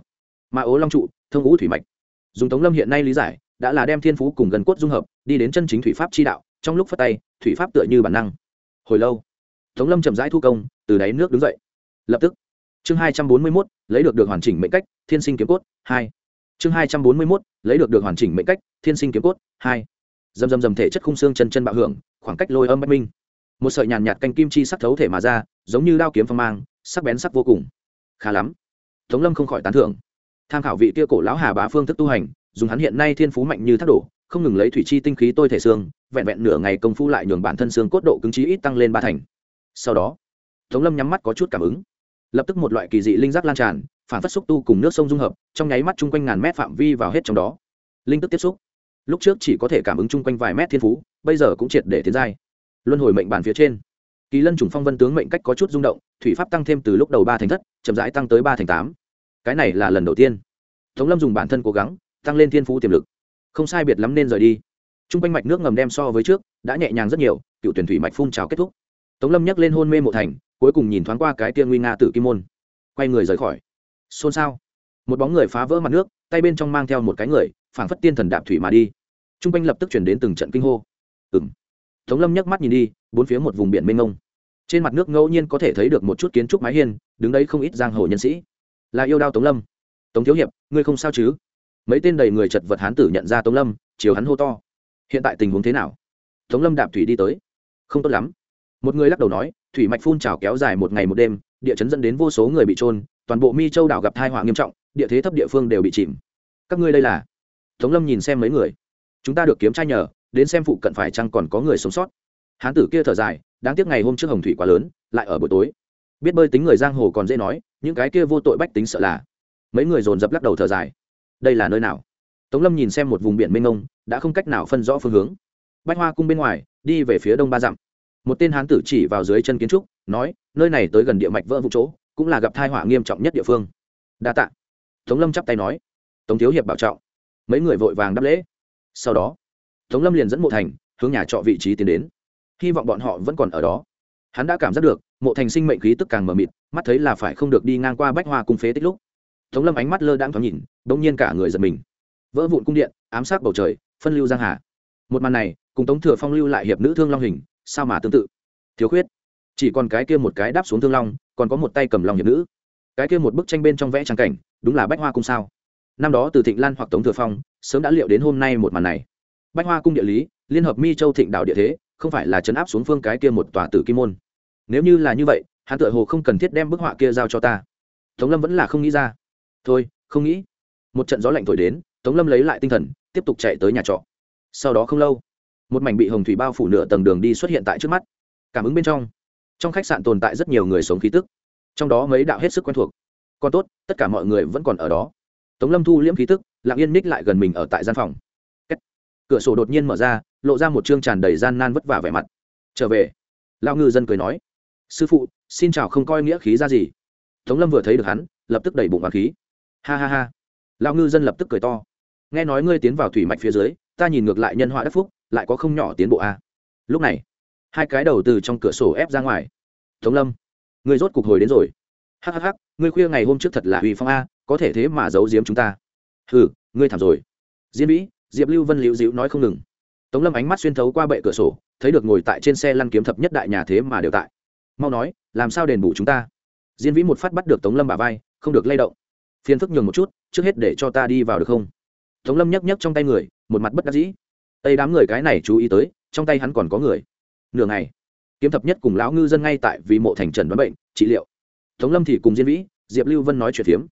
Mà ố long trụ, thông ngũ thủy mạch. Dùng tống lâm hiện nay lý giải, đã là đem thiên phú cùng gần cốt dung hợp, đi đến chân chính thủy pháp chi đạo, trong lúc phát tay, thủy pháp tựa như bản năng. Hồi lâu, tống lâm chậm rãi thu công, từ đáy nước đứng dậy. Lập tức, chương hai trăm bốn mươi mốt, lấy được được hoàn chỉnh mệnh cách, thiên sinh kiếm cốt, hai. Chương hai trăm bốn mươi mốt, lấy được được hoàn chỉnh mệnh cách, thiên sinh kiếm cốt, hai. Dầm dầm dầm thể chất khung xương chân chân bạo hưởng, khoảng cách lôi âm bất minh. Một sợi nhàn nhạt canh kim chi sắc thấu thể mà ra, giống như đao kiếm phong mang, sắc bén sắc vô cùng khá lắm. Tống lâm không khỏi tán thưởng. Tham khảo vị kia cổ lão hà bá phương thức tu hành, dùng hắn hiện nay thiên phú mạnh như thác đổ, không ngừng lấy thủy chi tinh khí tôi thể xương, vẹn vẹn nửa ngày công phu lại nhường bản thân xương cốt độ cứng trí ít tăng lên ba thành. Sau đó, tống lâm nhắm mắt có chút cảm ứng. Lập tức một loại kỳ dị linh giác lan tràn, phản phất xúc tu cùng nước sông dung hợp, trong nháy mắt chung quanh ngàn mét phạm vi vào hết trong đó. Linh tức tiếp xúc. Lúc trước chỉ có thể cảm ứng chung quanh vài mét thiên phú, bây giờ cũng triệt để tiến giai. Luân hồi mệnh bàn phía trên kỳ lân trùng phong vân tướng mệnh cách có chút rung động, thủy pháp tăng thêm từ lúc đầu ba thành thất, chậm rãi tăng tới ba thành tám. Cái này là lần đầu tiên. Tống lâm dùng bản thân cố gắng, tăng lên thiên phú tiềm lực. Không sai biệt lắm nên rời đi. T r u n g quanh mạch nước ngầm đem so với trước, đã nhẹ nhàng rất nhiều, cựu tuyển thủy mạch phun trào kết thúc. Tống lâm nhắc lên hôn mê mộ thành, cuối cùng nhìn thoáng qua cái tia nguy nga tử kim môn. Quay người rời khỏi. Xôn xao. Một bóng người phá vỡ mặt nước, tay bên trong mang theo một cái người, phảng phất tiên thần đạp thủy mà đi. T r u n g quanh lập tức chuyển đến từng trận kinh hô. Ừ m tống lâm nhấc mắt nhìn đi, bốn phía một vùng biển mênh mông. Trên mặt nước ngẫu nhiên có thể thấy được một chút kiến trúc mái hiên, đứng đấy không ít giang hồ nhân sĩ. Là yêu đao tống lâm. Tống thiếu hiệp, ngươi không sao chứ? Mấy tên đầy người chật vật hán tử nhận ra tống lâm, chiều hắn hô to. Hiện tại tình huống thế nào? Tống lâm đạp thủy đi tới. Không tốt lắm. Một người lắc đầu nói, thủy mạch phun trào kéo dài một ngày một đêm, địa chấn dẫn đến vô số người bị trôn toàn bộ mi châu đảo gặp thai họa nghiêm trọng, địa thế thấp địa phương đều bị chìm. Các ngươi đây là? Tống lâm nhìn xem mấy người. Chúng ta được kiếm trai nhờ đến xem phụ cận phải chăng còn có người sống sót. Hán tử kia thở dài, đáng tiếc ngày hôm trước hồng thủy quá lớn, lại ở buổi tối. Biết bơi tính người giang hồ còn dễ nói, những cái kia vô tội bách tính sợ là. Mấy người dồn dập lắc đầu thở dài. Đây là nơi nào? Tống lâm nhìn xem một vùng biển mênh mông, đã không cách nào phân rõ phương hướng. Bách hoa cung bên ngoài, đi về phía đông ba dặm. Một tên hán tử chỉ vào dưới chân kiến trúc, nói, nơi này tới gần địa mạch vỡ vụ chỗ, cũng là gặp thai họa nghiêm trọng nhất địa phương. Đa t ạ tống lâm chắp tay nói. Tống thiếu hiệp bảo trọng. Mấy người vội vàng đáp lễ. Sau đó tống lâm liền dẫn mộ thành hướng nhà trọ vị trí tiến đến. Hy vọng bọn họ vẫn còn ở đó. Hắn đã cảm giác được, mộ thành sinh mệnh khí tức càng mờ mịt, mắt thấy là phải không được đi ngang qua bách hoa cung phế tích lúc. Tống lâm ánh mắt lơ đang thoáng nhìn đ ỗ n g nhiên cả người giật mình. Vỡ vụn cung điện, ám sát bầu trời, phân lưu giang hà. Một màn này, cùng tống thừa phong lưu lại hiệp nữ thương long hình, sao mà tương tự? Thiếu khuyết. Chỉ còn cái kia một cái đáp xuống thương long, còn có một tay cầm lòng hiệp nữ. Cái kia một bức tranh bên trong vẽ trang cảnh, đúng là bách hoa cung sao? Năm đó từ thịnh lan hoặc tống thừa phong, sớm đã liệu đến hôm nay một màn này bách hoa cung địa lý, liên hợp mi châu thịnh đạo địa thế, không phải là chấn áp xuống phương cái kia một tòa tử kim môn. Nếu như là như vậy, hắn tựa hồ không cần thiết đem bức họa kia giao cho ta. Tống lâm vẫn là không nghĩ ra. Thôi, không nghĩ. Một trận gió lạnh thổi đến, tống lâm lấy lại tinh thần, tiếp tục chạy tới nhà trọ. Sau đó không lâu, một mảnh bị hồng thủy bao phủ nửa tầng đường đi xuất hiện tại trước mắt. Cảm ứng bên trong trong khách sạn tồn tại rất nhiều người sống khí tức. Trong đó mấy đạo hết sức quen thuộc. Còn tốt, tất cả mọi người vẫn còn ở đó. Tống lâm thu liễm khí tức, lặng yên ních lại gần mình ở tại gian phòng cửa sổ đột nhiên mở ra, lộ ra một chương tràn đầy gian nan vất vả vẻ mặt. Trở về. Lao ngư dân cười nói. Sư phụ, xin chào không coi nghĩa khí ra gì. Tống lâm vừa thấy được hắn, lập tức đẩy bụng vào khí. Ha ha ha. Lão ngư dân lập tức cười to. Nghe nói ngươi tiến vào thủy mạch phía dưới, ta nhìn ngược lại nhân họa đất phúc, lại có không nhỏ tiến bộ a. À. lúc này, hai cái đầu từ trong cửa sổ ép ra ngoài. Tống lâm, ngươi rốt cục hồi đến rồi. Hhh ngươi khuya ngày hôm trước thật là uy phong a, có thể thế mà giấu giếm chúng ta. Hừ, ngươi thảm rồi. Diễn vĩ diệp lưu vân liễu dịu nói không ngừng. Tống lâm ánh mắt xuyên thấu qua bệ cửa sổ, thấy được ngồi tại trên xe lăn kiếm thập nhất đại nhà thế mà đều tại. Mau nói, làm sao đền bù chúng ta? Diên vĩ một phát bắt được tống lâm bà vai, không được lay động. Phiền phức nhường một chút, trước hết để cho ta đi vào được không? Tống lâm nhấc nhấc trong tay người, một mặt bất đắc dĩ. Tây đám người cái này chú ý tới, trong tay hắn còn có người. Nửa ngày, kiếm thập nhất cùng lão ngư dân ngay tại vì mộ thành trần đoán bệnh, trị liệu. Tống lâm thì cùng diên vĩ, diệp lưu vân nói chuyện phiếm.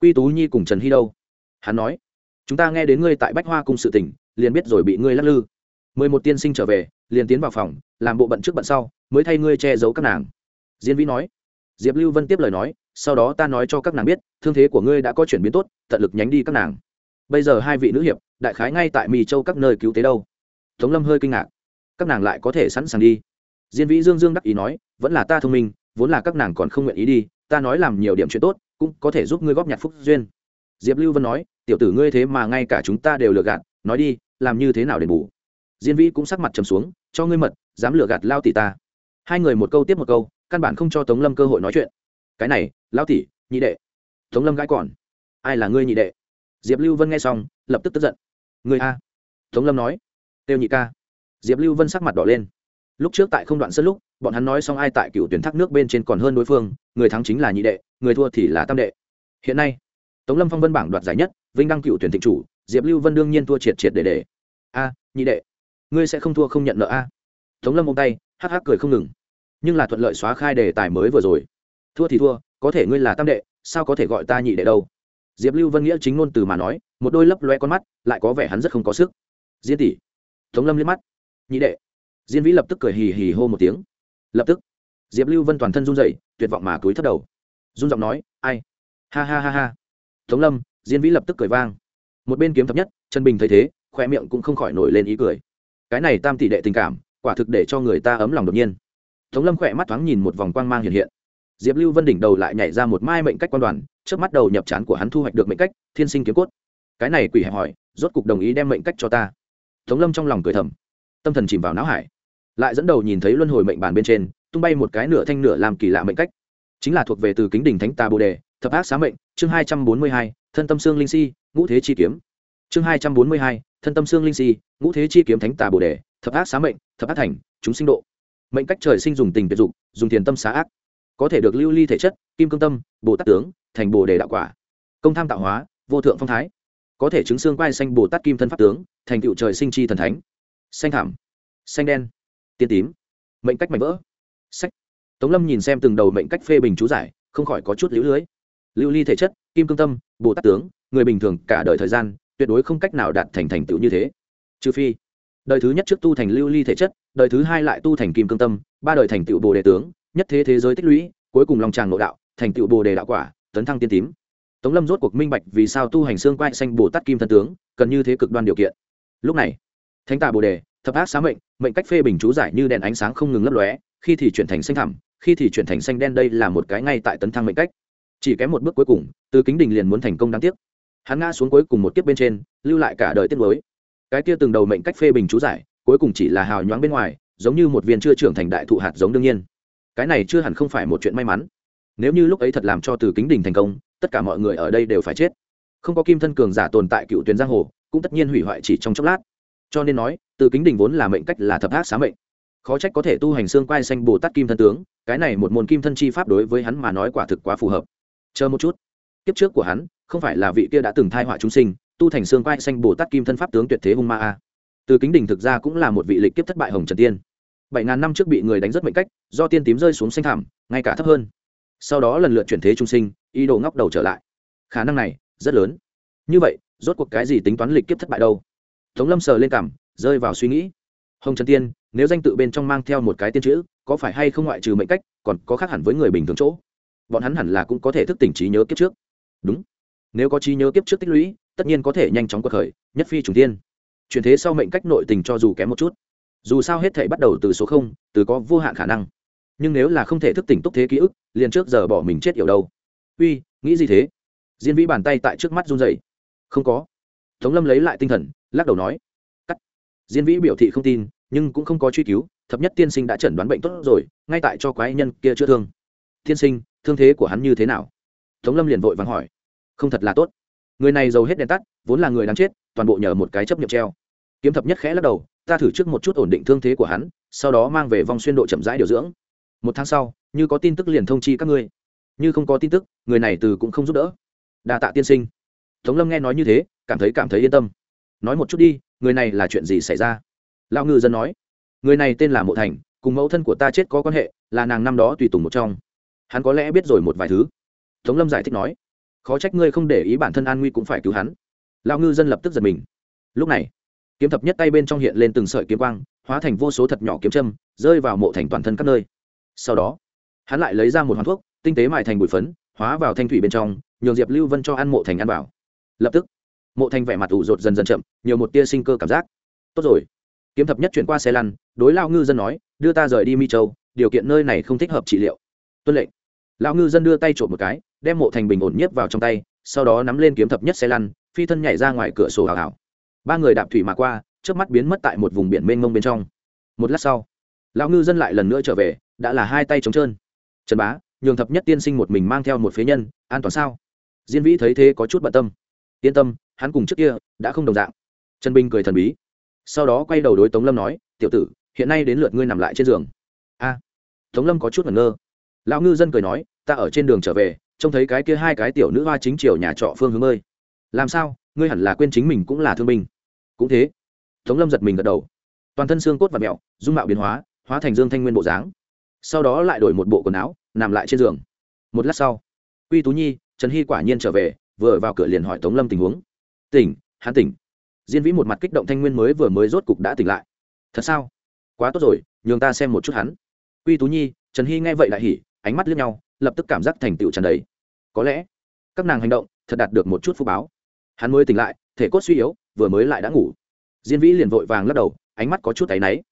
Quy tú nhi cùng trần hy đâu? Hắn nói chúng ta nghe đến ngươi tại bách hoa cung sự tỉnh liền biết rồi bị ngươi lắc lư. Mười một tiên sinh trở về, liền tiến vào phòng, làm bộ bận trước bận sau, mới thay ngươi che giấu các nàng. Diên vĩ nói. Diệp lưu vân tiếp lời nói, sau đó ta nói cho các nàng biết, thương thế của ngươi đã có chuyển biến tốt, tận lực nhánh đi các nàng. Bây giờ hai vị nữ hiệp, đại khái ngay tại mì châu các nơi cứu tế đâu. Tống lâm hơi kinh ngạc. Các nàng lại có thể sẵn sàng đi. Diên vĩ dương dương đắc ý nói, vẫn là ta thông minh, vốn là các nàng còn không nguyện ý đi, ta nói làm nhiều điểm chuyện tốt, cũng có thể giúp ngươi góp nhặt phúc duyên diệp lưu vân nói, tiểu tử ngươi thế mà ngay cả chúng ta đều lừa gạt, nói đi, làm như thế nào để bù? Diên vĩ cũng sắc mặt trầm xuống, cho ngươi mật, dám lừa gạt lao tỷ ta. Hai người một câu tiếp một câu, căn bản không cho tống lâm cơ hội nói chuyện. Cái này, lao tỷ, nhị đệ. Tống lâm gãi còn. Ai là ngươi nhị đệ? Diệp lưu vân nghe xong, lập tức tức giận. Người a. Tống lâm nói. Têu nhị ca. Diệp lưu vân sắc mặt đỏ lên. Lúc trước tại không đoạn sân lúc, bọn hắn nói xong ai tại cựu tuyển thác nước bên trên còn hơn đối phương, người thắng chính là nhị đệ, người thua thì là tam đệ. Hiện nay tống lâm phong vân bảng đoạt giải nhất, vinh đăng cựu tuyển thịnh chủ, diệp lưu vân đương nhiên thua triệt triệt để để. A, nhị đệ, ngươi sẽ không thua không nhận nợ a. Tống lâm ôm tay, hắc hắc cười không ngừng. Nhưng là thuận lợi xóa khai đề tài mới vừa rồi. Thua thì thua, có thể ngươi là tam đệ, sao có thể gọi ta nhị đệ đâu? Diệp lưu vân nghĩa chính ngôn từ mà nói, một đôi lấp loe con mắt, lại có vẻ hắn rất không có sức. Diên tỷ. Tống lâm liếc mắt. Nhị đệ. Diên vĩ lập tức cười hì hì hô một tiếng. Lập tức. Diệp lưu vân toàn thân run dậy tuyệt vọng mà cúi thất đầu. Run giọng nói, ai? Ha ha ha ha tống lâm, diên vĩ lập tức cười vang. Một bên kiếm thập nhất, trần bình thấy thế khoe miệng cũng không khỏi nổi lên ý cười. Cái này tam tỷ đệ tình cảm, quả thực để cho người ta ấm lòng đột nhiên. Tống lâm khỏe mắt thoáng nhìn một vòng quang mang hiện hiện. Diệp lưu vân đỉnh đầu lại nhảy ra một mai mệnh cách quan đoàn trước mắt đầu nhập trán của hắn thu hoạch được mệnh cách, thiên sinh kiếm cốt. Cái này quỷ hẹp hỏi, rốt cục đồng ý đem mệnh cách cho ta. Tống lâm trong lòng cười thầm, tâm thần chìm vào não hải. Lại dẫn đầu nhìn thấy luân hồi mệnh bàn bên trên, tung bay một cái nửa thanh nửa làm kỳ lạ mệnh cách. Chính là thuộc về từ kính đỉnh thánh ta bồ đề thập ác xá mệnh, chương hai trăm bốn mươi hai, thân tâm xương linh si, ngũ thế chi kiếm. Chương hai trăm bốn mươi hai, thân tâm xương linh si, ngũ thế chi kiếm thánh tà bồ đề, thập ác xá mệnh, thập ác thành, chúng sinh độ. Mệnh cách trời sinh dùng tình tuyệt dục, dùng tiền tâm xá ác. Có thể được lưu ly thể chất, kim cương tâm, bồ tát tướng, thành bồ đề đạo quả. Công tham tạo hóa, vô thượng phong thái. Có thể chứng xương quai xanh bồ tát kim thân pháp tướng, thành tựu trời sinh chi thần thánh. Xanh thảm, xanh đen, tiên tím. Mệnh cách mạnh vỡ. Sách. Tống lâm nhìn xem từng đầu mệnh cách phê bình chú giải, không khỏi có chút lũ lưới lưu ly thể chất, kim cương tâm, bồ tát tướng, người bình thường cả đời thời gian, tuyệt đối không cách nào đạt thành thành tựu như thế. Trừ phi, đời thứ nhất trước tu thành lưu ly thể chất, đời thứ hai lại tu thành kim cương tâm, ba đời thành tựu bồ đề tướng, nhất thế thế giới tích lũy, cuối cùng lòng tràng nội đạo, thành tựu bồ đề đạo quả, tấn thăng tiên tím. Tống lâm rốt cuộc minh bạch vì sao tu hành xương quai xanh bồ tát kim thân tướng, cần như thế cực đoan điều kiện. Lúc này, thánh tà bồ đề, thập ác xá mệnh mệnh cách phê bình chú giải như đèn ánh sáng không ngừng lấp lóe, khi thì chuyển thành xanh thẳm, khi thì chuyển thành xanh đen đây là một cái ngay tại tấn thăng mệnh cách chỉ kém một bước cuối cùng, từ kính đình liền muốn thành công đáng tiếc. Hắn ngã xuống cuối cùng một kiếp bên trên, lưu lại cả đời tiết mới cái kia từng đầu mệnh cách phê bình chú giải, cuối cùng chỉ là hào nhoáng bên ngoài, giống như một viên chưa trưởng thành đại thụ hạt giống đương nhiên. Cái này chưa hẳn không phải một chuyện may mắn. Nếu như lúc ấy thật làm cho từ kính đình thành công, tất cả mọi người ở đây đều phải chết. Không có kim thân cường giả tồn tại cựu tuyến giang hồ, cũng tất nhiên hủy hoại chỉ trong chốc lát. Cho nên nói, từ kính đình vốn là mệnh cách là thập ác xá mệnh. Khó trách có thể tu hành xương quai xanh bồ tát kim thân tướng, cái này một môn kim thân chi pháp đối với hắn mà nói quả thực quá phù hợp chờ một chút. Kiếp trước của hắn, không phải là vị kia đã từng thai họa chúng sinh, tu thành xương quai xanh bồ tát kim thân pháp tướng tuyệt thế hung ma a. Từ kính đình thực ra cũng là một vị lịch kiếp thất bại hồng trần tiên. Bảy ngàn năm trước bị người đánh rất mệnh cách, do tiên tím rơi xuống xanh thảm ngay cả thấp hơn. Sau đó lần lượt chuyển thế trung sinh, ý đồ ngóc đầu trở lại. Khả năng này, rất lớn. Như vậy, rốt cuộc cái gì tính toán lịch kiếp thất bại đâu? Tống lâm sờ lên cảm, rơi vào suy nghĩ. Hồng trần tiên, nếu danh tự bên trong mang theo một cái tiên chữ, có phải hay không ngoại trừ mệnh cách, còn có khác hẳn với người bình thường chỗ? Bọn hắn hẳn là cũng có thể thức tỉnh trí nhớ kiếp trước. Đúng. Nếu có trí nhớ kiếp trước tích lũy, tất nhiên có thể nhanh chóng cuộc khởi, nhất phi trùng tiên chuyển thế sau mệnh cách nội tình cho dù kém một chút, dù sao hết thể bắt đầu từ số không, từ có vô hạn khả năng. Nhưng nếu là không thể thức tỉnh túc thế ký ức, liền trước giờ bỏ mình chết yểu đâu. Uy, nghĩ gì thế? Diên vĩ bàn tay tại trước mắt run dày không có. Tống lâm lấy lại tinh thần, lắc đầu nói. Cắt. Diên vĩ biểu thị không tin, nhưng cũng không có truy cứu, thập nhất tiên sinh đã chẩn đoán bệnh tốt rồi, ngay tại cho quái nhân kia chữa thương. Thiên sinh, thương thế của hắn như thế nào? Tống lâm liền vội vàng hỏi. Không thật là tốt. Người này giàu hết đèn tắt, vốn là người đáng chết, toàn bộ nhờ một cái chấp nhận treo. Kiếm thập nhất khẽ lắc đầu, ta thử trước một chút ổn định thương thế của hắn, sau đó mang về vong xuyên độ chậm rãi điều dưỡng. Một tháng sau, như có tin tức liền thông chi các ngươi. Như không có tin tức, người này từ cũng không giúp đỡ. Đa tạ tiên sinh. Tống lâm nghe nói như thế, cảm thấy cảm thấy yên tâm. Nói một chút đi, người này là chuyện gì xảy ra? Lão ngư dân nói. Người này tên là mộ thành, cùng mẫu thân của ta chết có quan hệ, là nàng năm đó tùy tùng một trong hắn có lẽ biết rồi một vài thứ. Tống lâm giải thích nói, khó trách ngươi không để ý bản thân an nguy cũng phải cứu hắn. Lao ngư dân lập tức giật mình. Lúc này, kiếm thập nhất tay bên trong hiện lên từng sợi kiếm quang, hóa thành vô số thật nhỏ kiếm châm, rơi vào mộ thành toàn thân các nơi. Sau đó, hắn lại lấy ra một hoàn thuốc, tinh tế mài thành bụi phấn, hóa vào thanh thủy bên trong, nhường diệp lưu vân cho ăn mộ thành ăn vào. Lập tức, mộ thành vẻ mặt ủ rột dần dần chậm, nhiều một tia sinh cơ cảm giác. Tốt rồi. Kiếm thập nhất chuyển qua xe lăn, đối lao ngư dân nói, đưa ta rời đi mi châu, điều kiện nơi này không thích hợp trị liệu. Tuân lệnh lão ngư dân đưa tay trộm một cái, đem mộ thành bình ổn nhiếp vào trong tay, sau đó nắm lên kiếm thập nhất xe lăn, phi thân nhảy ra ngoài cửa sổ hào hào. Ba người đạp thủy mà qua trước mắt biến mất tại một vùng biển mênh mông bên trong. Một lát sau, lão ngư dân lại lần nữa trở về, đã là hai tay trống trơn. Trần bá, nhường thập nhất tiên sinh một mình mang theo một phế nhân, an toàn sao? Diên vĩ thấy thế có chút bận tâm. Yên tâm, hắn cùng trước kia đã không đồng dạng. Trần binh cười thần bí. Sau đó quay đầu đối tống lâm nói, tiểu tử, hiện nay đến lượt ngươi nằm lại trên giường. A, tống lâm có chút ngẩn ngơ. Lão ngư dân cười nói ta ở trên đường trở về, trông thấy cái kia hai cái tiểu nữ hoa chính triều nhà trọ phương hướng ơi. Làm sao? Ngươi hẳn là quên chính mình cũng là thương binh. Cũng thế. Tống lâm giật mình gật đầu. Toàn thân xương cốt và mẹo, dung mạo biến hóa hóa thành dương thanh nguyên bộ dáng. Sau đó lại đổi một bộ quần áo, nằm lại trên giường. Một lát sau, quy tú nhi, trần hy quả nhiên trở về, vừa vào cửa liền hỏi tống lâm tình huống. Tỉnh, hắn tỉnh. Diên vĩ một mặt kích động thanh nguyên mới vừa mới rốt cục đã tỉnh lại. Thật sao? Quá tốt rồi, nhường ta xem một chút hắn. Quy tú nhi, trần hy nghe vậy lại hỉ, ánh mắt lướt nhau lập tức cảm giác thành tựu trần đấy có lẽ, các nàng hành động thật đạt được một chút phú báo. Hắn mới tỉnh lại, thể cốt suy yếu, vừa mới lại đã ngủ. Diên vĩ liền vội vàng lắc đầu, ánh mắt có chút áy náy.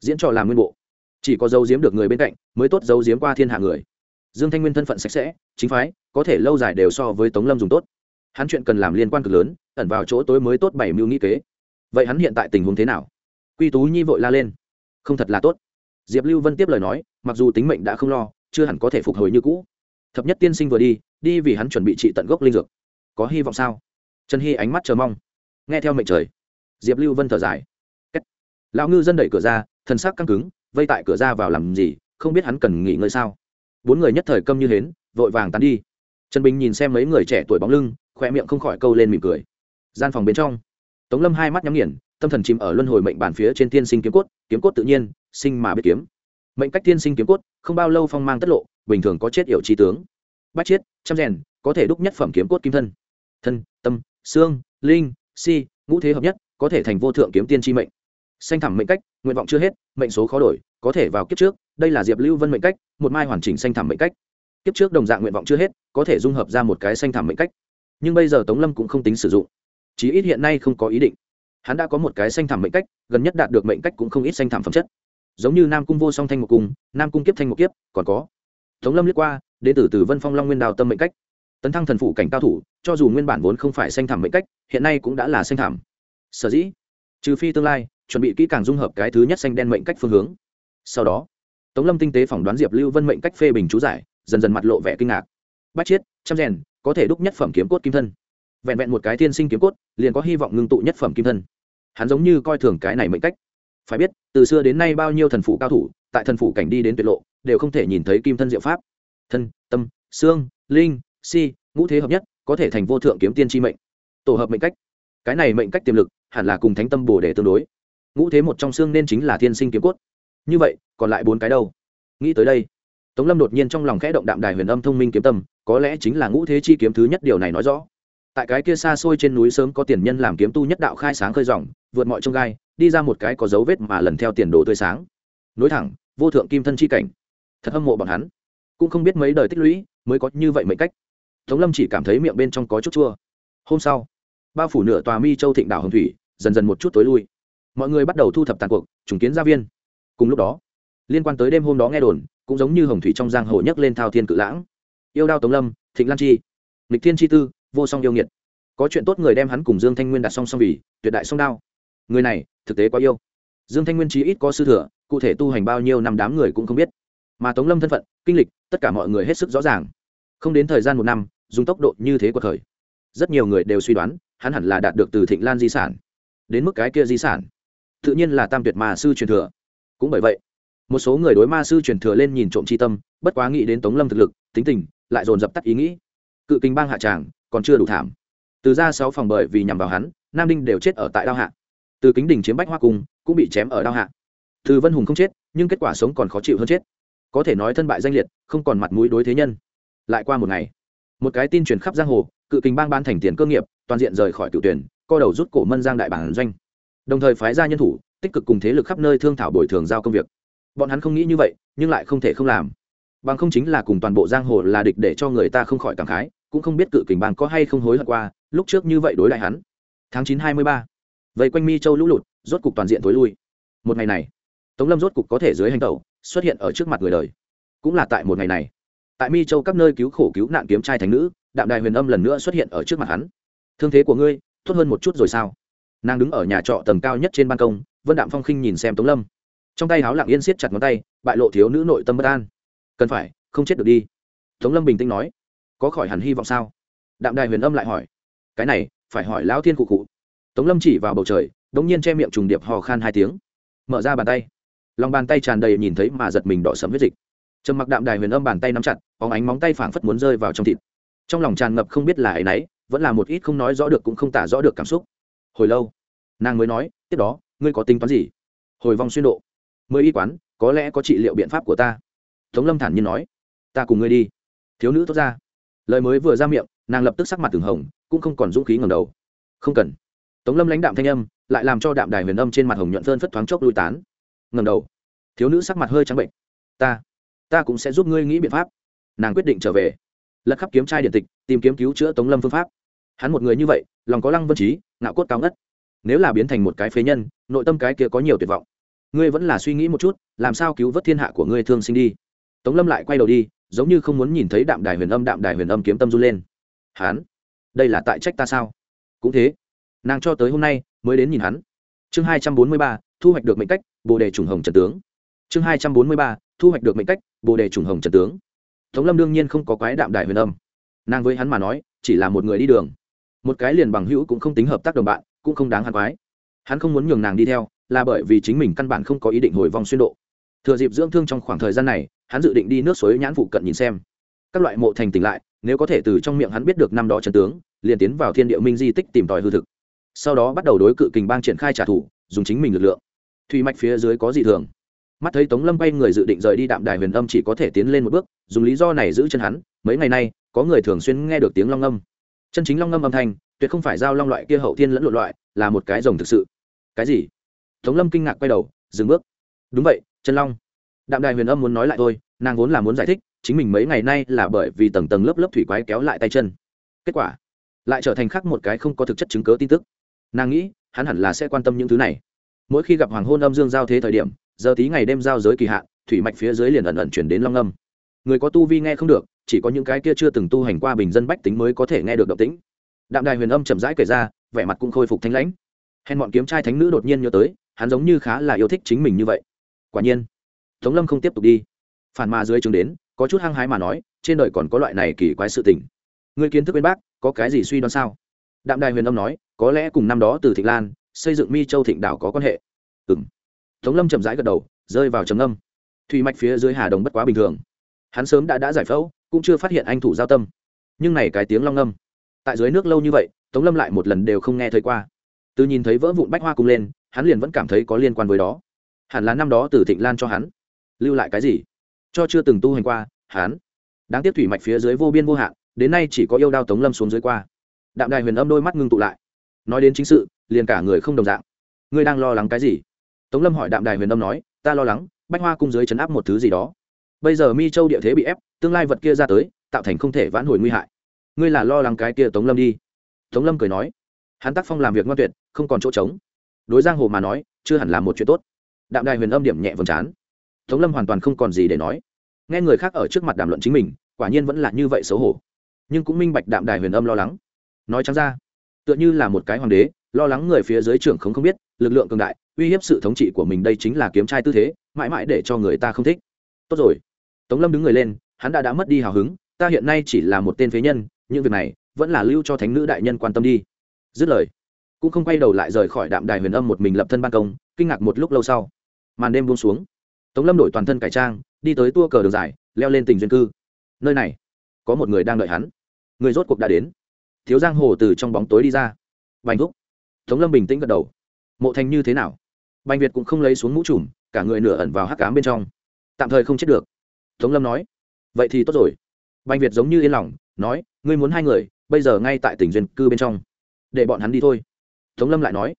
Diễn trò làm nguyên bộ. Chỉ có dấu diếm được người bên cạnh, mới tốt dấu diếm qua thiên hạ người. Dương thanh nguyên thân phận sạch sẽ, chính phái, có thể lâu dài đều so với tống lâm dùng tốt. Hắn chuyện cần làm liên quan cực lớn, ẩn vào chỗ tối mới tốt bảy mưu nghĩ kế. Vậy hắn hiện tại tình huống thế nào? Quy tú nhi vội la lên. Không thật là tốt. Diệp lưu vân tiếp lời nói, mặc dù tính mệnh đã không lo chưa hẳn có thể phục hồi như cũ. Thập nhất tiên sinh vừa đi đi vì hắn chuẩn bị trị tận gốc linh dược. Có hy vọng sao? Trần hy ánh mắt chờ mong. Nghe theo mệnh trời. Diệp lưu vân thở dài. Lão ngư dân đẩy cửa ra, thần sắc căng cứng, vây tại cửa ra vào làm gì, không biết hắn cần nghỉ ngơi sao. Bốn người nhất thời câm như hến, vội vàng tán đi. Trần bình nhìn xem mấy người trẻ tuổi bóng lưng khoe miệng không khỏi câu lên mỉm cười. Gian phòng bên trong, tống lâm hai mắt nhắm nghiền, tâm thần chìm ở luân hồi mệnh bản phía trên tiên sinh kiếm cốt kiếm cốt tự nhiên, sinh mà biết kiếm mệnh cách tiên sinh kiếm cốt, không bao lâu phong mang tất lộ, bình thường có chết yểu trí tướng. Bách chiết chăm rèn, có thể đúc nhất phẩm kiếm cốt kim thân. Thân, tâm, xương, linh, si, ngũ thế hợp nhất, có thể thành vô thượng kiếm tiên tri mệnh. Xanh thẳm mệnh cách, nguyện vọng chưa hết, mệnh số khó đổi, có thể vào kiếp trước, đây là diệp lưu vân mệnh cách, một mai hoàn chỉnh xanh thẳm mệnh cách. Kiếp trước đồng dạng nguyện vọng chưa hết, có thể dung hợp ra một cái xanh thẳm mệnh cách. Nhưng bây giờ tống lâm cũng không tính sử dụng. Chí ít hiện nay không có ý định. Hắn đã có một cái xanh thẳm mệnh cách, gần nhất đạt được mệnh cách cũng không ít xanh thẳm phẩm chất giống như nam cung vô song thanh một cung nam cung kiếp thanh một kiếp, còn có. Tống lâm liếc qua, đến từ từ vân phong long nguyên đào tâm mệnh cách. Tấn thăng thần phủ cảnh cao thủ, cho dù nguyên bản vốn không phải xanh thảm mệnh cách, hiện nay cũng đã là xanh thảm. Sở dĩ, trừ phi tương lai, chuẩn bị kỹ càng dung hợp cái thứ nhất xanh đen mệnh cách phương hướng. Sau đó, tống lâm tinh tế phỏng đoán diệp lưu vân mệnh cách phê bình chú giải, dần dần mặt lộ vẻ kinh ngạc. Bách chiết chăm rèn, có thể đúc nhất phẩm kiếm cốt kim thân. Vẹn vẹn một cái tiên sinh kiếm cốt, liền có hy vọng ngưng tụ nhất phẩm kim thân. Hắn giống như coi thường cái này mệnh cách phải biết, từ xưa đến nay bao nhiêu thần phủ cao thủ, tại thần phủ cảnh đi đến tuyệt lộ, đều không thể nhìn thấy kim thân diệu pháp. Thân, tâm, xương, linh, si, ngũ thế hợp nhất, có thể thành vô thượng kiếm tiên tri mệnh. Tổ hợp mệnh cách. Cái này mệnh cách tiềm lực, hẳn là cùng thánh tâm bồ để tương đối. Ngũ thế một trong xương nên chính là thiên sinh kiếm cốt. Như vậy, còn lại bốn cái đâu? Nghĩ tới đây, tống lâm đột nhiên trong lòng khẽ động đạm đài huyền âm thông minh kiếm tâm, có lẽ chính là ngũ thế chi kiếm thứ nhất điều này nói rõ. Tại cái kia xa xôi trên núi sớm có tiền nhân làm kiếm tu nhất đạo khai sáng khơi dòng vượt mọi trông gai, đi ra một cái có dấu vết mà lần theo tiền đồ tươi sáng. Nối thẳng, vô thượng kim thân chi cảnh. Thật hâm mộ bọn hắn. Cũng không biết mấy đời tích lũy mới có như vậy mệnh cách. Tống lâm chỉ cảm thấy miệng bên trong có chút chua. Hôm sau, bao phủ nửa tòa mi châu thịnh đảo hồng thủy, dần dần một chút tối lui. Mọi người bắt đầu thu thập tàn cuộc, trùng kiến gia viên. Cùng lúc đó, liên quan tới đêm hôm đó nghe đồn, cũng giống như hồng thủy trong giang hồ nhấc lên thao thiên cự lãng. Yêu đao tống lâm, thịnh lan chi lịch thiên chi tư, vô song yêu nghiệt. Có chuyện tốt người đem hắn cùng dương thanh nguyên đặt song song vì tuyệt đại song đao người này, thực tế quá yêu. Dương thanh nguyên chí ít có sư thừa, cụ thể tu hành bao nhiêu năm đám người cũng không biết. Mà tống lâm thân phận, kinh lịch, tất cả mọi người hết sức rõ ràng. Không đến thời gian một năm, dùng tốc độ như thế của thời. Rất nhiều người đều suy đoán, hắn hẳn là đạt được từ thịnh lan di sản. Đến mức cái kia di sản. Tự nhiên là tam tuyệt ma sư truyền thừa. Cũng bởi vậy, một số người đối ma sư truyền thừa lên nhìn trộm c h i tâm, bất quá nghĩ đến tống lâm thực lực, tính tình, lại dồn dập tắt ý nghĩ. Cự kinh bang hạ tràng, còn chưa đủ thảm. Từ ra sáu phòng bởi vì nhằm vào hắn, nam đinh đều chết ở tại đao hạ từ kính đình chiếm bách hoa cung, cũng bị chém ở đao hạ. Từ vân hùng không chết, nhưng kết quả sống còn khó chịu hơn chết. Có thể nói thân bại danh liệt, không còn mặt mũi đối thế nhân. Lại qua một ngày, một cái tin truyền khắp giang hồ, cự kình bang ban thành tiền cơ nghiệp, toàn diện rời khỏi cựu tuyển, co đầu rút cổ mân giang đại bản doanh. Đồng thời phái ra nhân thủ, tích cực cùng thế lực khắp nơi thương thảo bồi thường giao công việc. Bọn hắn không nghĩ như vậy, nhưng lại không thể không làm. Bằng không chính là cùng toàn bộ giang hồ là địch để cho người ta không khỏi cảm khái, cũng không biết cự kình bang có hay không hối hận qua, lúc trước như vậy đối lại hắn. Tháng chín hai mươi ba vây quanh mi châu lũ lụt, rốt cục toàn diện tối lui. Một ngày này, tống lâm rốt cục có thể dưới hành tẩu, xuất hiện ở trước mặt người đời. Cũng là tại một ngày này, tại mi châu các nơi cứu khổ cứu nạn kiếm trai thành nữ, đạm đài huyền âm lần nữa xuất hiện ở trước mặt hắn. Thương thế của ngươi, tốt hơn một chút rồi sao? Nàng đứng ở nhà trọ tầng cao nhất trên ban công, vân đạm phong khinh nhìn xem tống lâm. Trong tay háo lặng yên siết chặt ngón tay, bại lộ thiếu nữ nội tâm bất an. Cần phải, không chết được đi. Tống lâm bình tĩnh nói. Có khỏi hẳn hy vọng sao? Đạm đài huyền âm lại hỏi. Cái này, phải hỏi lão thiên cụ cụ tống lâm chỉ vào bầu trời đ ỗ n g nhiên che miệng trùng điệp hò khan hai tiếng. Mở ra bàn tay. Lòng bàn tay tràn đầy nhìn thấy mà giật mình đỏ sẫm huyết dịch. Trầm mặc đạm đài huyền âm bàn tay nắm chặt, bóng ánh móng tay phảng phất muốn rơi vào trong thịt. Trong lòng tràn ngập không biết là ấ y n ấ y vẫn là một ít không nói rõ được cũng không tả rõ được cảm xúc. Hồi lâu, nàng mới nói, tiếp đó, ngươi có tính toán gì? Hồi vong xuyên độ. Mới y quán, có lẽ có trị liệu biện pháp của ta. Tống lâm thản nhiên nói, ta cùng ngươi đi. Thiếu nữ tốt ra. Lời mới vừa ra miệng, nàng lập tức sắc mặt từng hồng, cũng không còn dũng khí ngầm đầu. Không cần tống lâm lãnh đạm thanh âm, lại làm cho đạm đài huyền âm trên mặt hồng nhuận phơn phất thoáng chốc lui tán. Ngầm đầu, thiếu nữ sắc mặt hơi trắng bệnh. Ta ta cũng sẽ giúp ngươi nghĩ biện pháp. Nàng quyết định trở về. Lật khắp kiếm trai điện tịch, tìm kiếm cứu chữa tống lâm phương pháp. Hắn một người như vậy, lòng có lăng vân trí, ngạo cốt cao ngất. Nếu là biến thành một cái phế nhân, nội tâm cái kia có nhiều tuyệt vọng. Ngươi vẫn là suy nghĩ một chút, làm sao cứu vớt thiên hạ của ngươi thương sinh đi. Tống lâm lại quay đầu đi, giống như không muốn nhìn thấy đạm đài huyền âm đạm đài huyền âm kiếm tâm run lên. Hắn, đây là tại trách ta sao? Cũng thế nàng cho tới hôm nay mới đến nhìn hắn. Chương hai trăm bốn mươi ba, thu hoạch được mệnh cách, bồ đề trùng hồng trần tướng. Chương hai trăm bốn mươi ba, thu hoạch được mệnh cách, bồ đề trùng hồng trần tướng. Tống lâm đương nhiên không có quái đạm đại huyền âm. Nàng với hắn mà nói, chỉ là một người đi đường. Một cái liền bằng hữu cũng không tính hợp tác đồng bạn, cũng không đáng hắn quái. Hắn không muốn nhường nàng đi theo, là bởi vì chính mình căn bản không có ý định hồi vòng xuyên độ. Thừa dịp dưỡng thương trong khoảng thời gian này, hắn dự định đi nước suối nhãn phụ cận nhìn xem. Các loại mộ thành tỉnh lại, nếu có thể từ trong miệng hắn biết được năm đó trần tướng, liền tiến vào thiên địa minh di tích tìm tòi hư thực sau đó bắt đầu đối cự kình bang triển khai trả thù, dùng chính mình lực lượng. Thủy mạch phía dưới có gì thường. Mắt thấy tống lâm bay người dự định rời đi đạm đài huyền âm chỉ có thể tiến lên một bước, dùng lý do này giữ chân hắn, mấy ngày nay, có người thường xuyên nghe được tiếng long âm. Chân chính long âm âm thanh, tuyệt không phải giao long loại kia hậu thiên lẫn lộn loại, là một cái rồng thực sự. Cái gì? Tống lâm kinh ngạc quay đầu, dừng bước. Đúng vậy, chân long. Đạm đài huyền âm muốn nói lại thôi, nàng vốn là muốn giải thích, chính mình mấy ngày nay là bởi vì tầng tầng lớp lớp thủy quái kéo lại tay chân. Kết quả, lại trở thành khác một cái không có thực chất chứng cớ tin tức nàng nghĩ, hắn hẳn là sẽ quan tâm những thứ này. Mỗi khi gặp hoàng hôn âm dương giao thế thời điểm, giờ tí ngày đêm giao giới kỳ hạn, thủy mạch phía dưới liền ẩn ẩn chuyển đến long âm. Người có tu vi nghe không được, chỉ có những cái kia chưa từng tu hành qua bình dân bách tính mới có thể nghe được động tĩnh. Đạm đài huyền âm chậm rãi kể ra, vẻ mặt cũng khôi phục thanh lãnh. Hèn bọn kiếm trai thánh nữ đột nhiên nhớ tới, hắn giống như khá là yêu thích chính mình như vậy. Quả nhiên, tống lâm không tiếp tục đi. Phản mà dưới chứng đến, có chút hăng hái mà nói, trên đời còn có loại này kỳ quái sự tình. Người kiến thức bên bác, có cái gì suy đoán sao? Đạm đài huyền âm nói, có lẽ cùng năm đó từ thịnh lan, xây dựng mi châu thịnh đảo có quan hệ. Ừ m tống lâm chậm rãi gật đầu, rơi vào trầm âm thủy mạch phía dưới hà đồng bất quá bình thường. Hắn sớm đã đã giải phẫu, cũng chưa phát hiện anh thủ giao tâm. Nhưng này cái tiếng long âm tại dưới nước lâu như vậy, tống lâm lại một lần đều không nghe thấy qua. Từ nhìn thấy vỡ vụn bách hoa cung lên, hắn liền vẫn cảm thấy có liên quan với đó. Hẳn là năm đó từ thịnh lan cho hắn. Lưu lại cái gì? Cho chưa từng tu hành qua, hắn. Đáng tiếc thủy mạch phía dưới vô biên vô hạn, đến nay chỉ có yêu đao tống lâm xuống dưới qua đạm đài huyền âm đôi mắt ngưng tụ lại. Nói đến chính sự, liền cả người không đồng dạng. Ngươi đang lo lắng cái gì? Tống lâm hỏi đạm đài huyền âm nói, ta lo lắng, bách hoa cung dưới chấn áp một thứ gì đó. Bây giờ mi châu địa thế bị ép, tương lai vật kia ra tới, tạo thành không thể vãn hồi nguy hại. Ngươi là lo lắng cái kia tống lâm đi. Tống lâm cười nói, hắn tác phong làm việc ngoan tuyệt, không còn chỗ trống. Đối giang hồ mà nói, chưa hẳn là một chuyện tốt. Đạm đài huyền âm điểm nhẹ vầng trán. Tống lâm hoàn toàn không còn gì để nói. Nghe người khác ở trước mặt đàm luận chính mình, quả nhiên vẫn là như vậy xấu hổ. Nhưng cũng minh bạch đạm đài huyền âm lo lắng nói trắng ra. Tựa như là một cái hoàng đế, lo lắng người phía dưới trưởng không không biết, lực lượng cường đại, uy hiếp sự thống trị của mình đây chính là kiếm trai tư thế, mãi mãi để cho người ta không thích. Tốt rồi. Tống lâm đứng người lên, hắn đã đã mất đi hào hứng, ta hiện nay chỉ là một tên phế nhân, những việc này vẫn là lưu cho thánh nữ đại nhân quan tâm đi. Dứt lời, cũng không quay đầu lại rời khỏi đạm đài huyền âm một mình lập thân ban công, kinh ngạc một lúc lâu sau, màn đêm buông xuống. Tống lâm đổi toàn thân cải trang, đi tới tua cờ đường dài, leo lên tỉnh duyên cư. Nơi này, có một người đang đợi hắn. Người rốt cuộc đã đến thiếu giang hồ từ trong bóng tối đi ra. Bành thúc. Tống lâm bình tĩnh gật đầu. Mộ thành như thế nào? Bành việt cũng không lấy xuống mũ trùm, cả người nửa ẩn vào hắc cám bên trong. Tạm thời không chết được. Tống lâm nói. Vậy thì tốt rồi. Bành việt giống như yên lòng, nói, ngươi muốn hai người, bây giờ ngay tại tỉnh duyên cư bên trong. Để bọn hắn đi thôi. Tống lâm lại nói.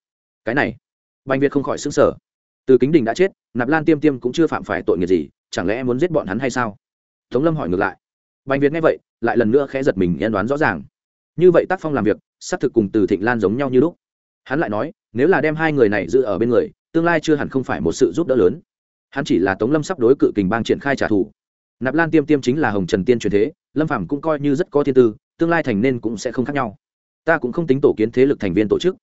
Cái này. Bành việt không khỏi xứng sở từ kính đình đã chết, nạp lan tiêm tiêm cũng chưa phạm phải tội nghiệp gì, chẳng lẽ muốn giết bọn hắn hay sao? Tống lâm hỏi ngược lại. Bành việt nghe vậy, lại lần nữa khẽ giật mình yên đoán rõ ràng như vậy tác phong làm việc, xác thực cùng từ thịnh lan giống nhau như lúc. Hắn lại nói, nếu là đem hai người này giữ ở bên người, tương lai chưa hẳn không phải một sự giúp đỡ lớn. Hắn chỉ là tống lâm sắp đối cự kình bang triển khai trả thù. Nạp lan tiêm tiêm chính là hồng trần tiên truyền thế, lâm phảm cũng coi như rất có thiên tư, tương lai thành nên cũng sẽ không khác nhau. Ta cũng không tính tổ kiến thế lực thành viên tổ chức.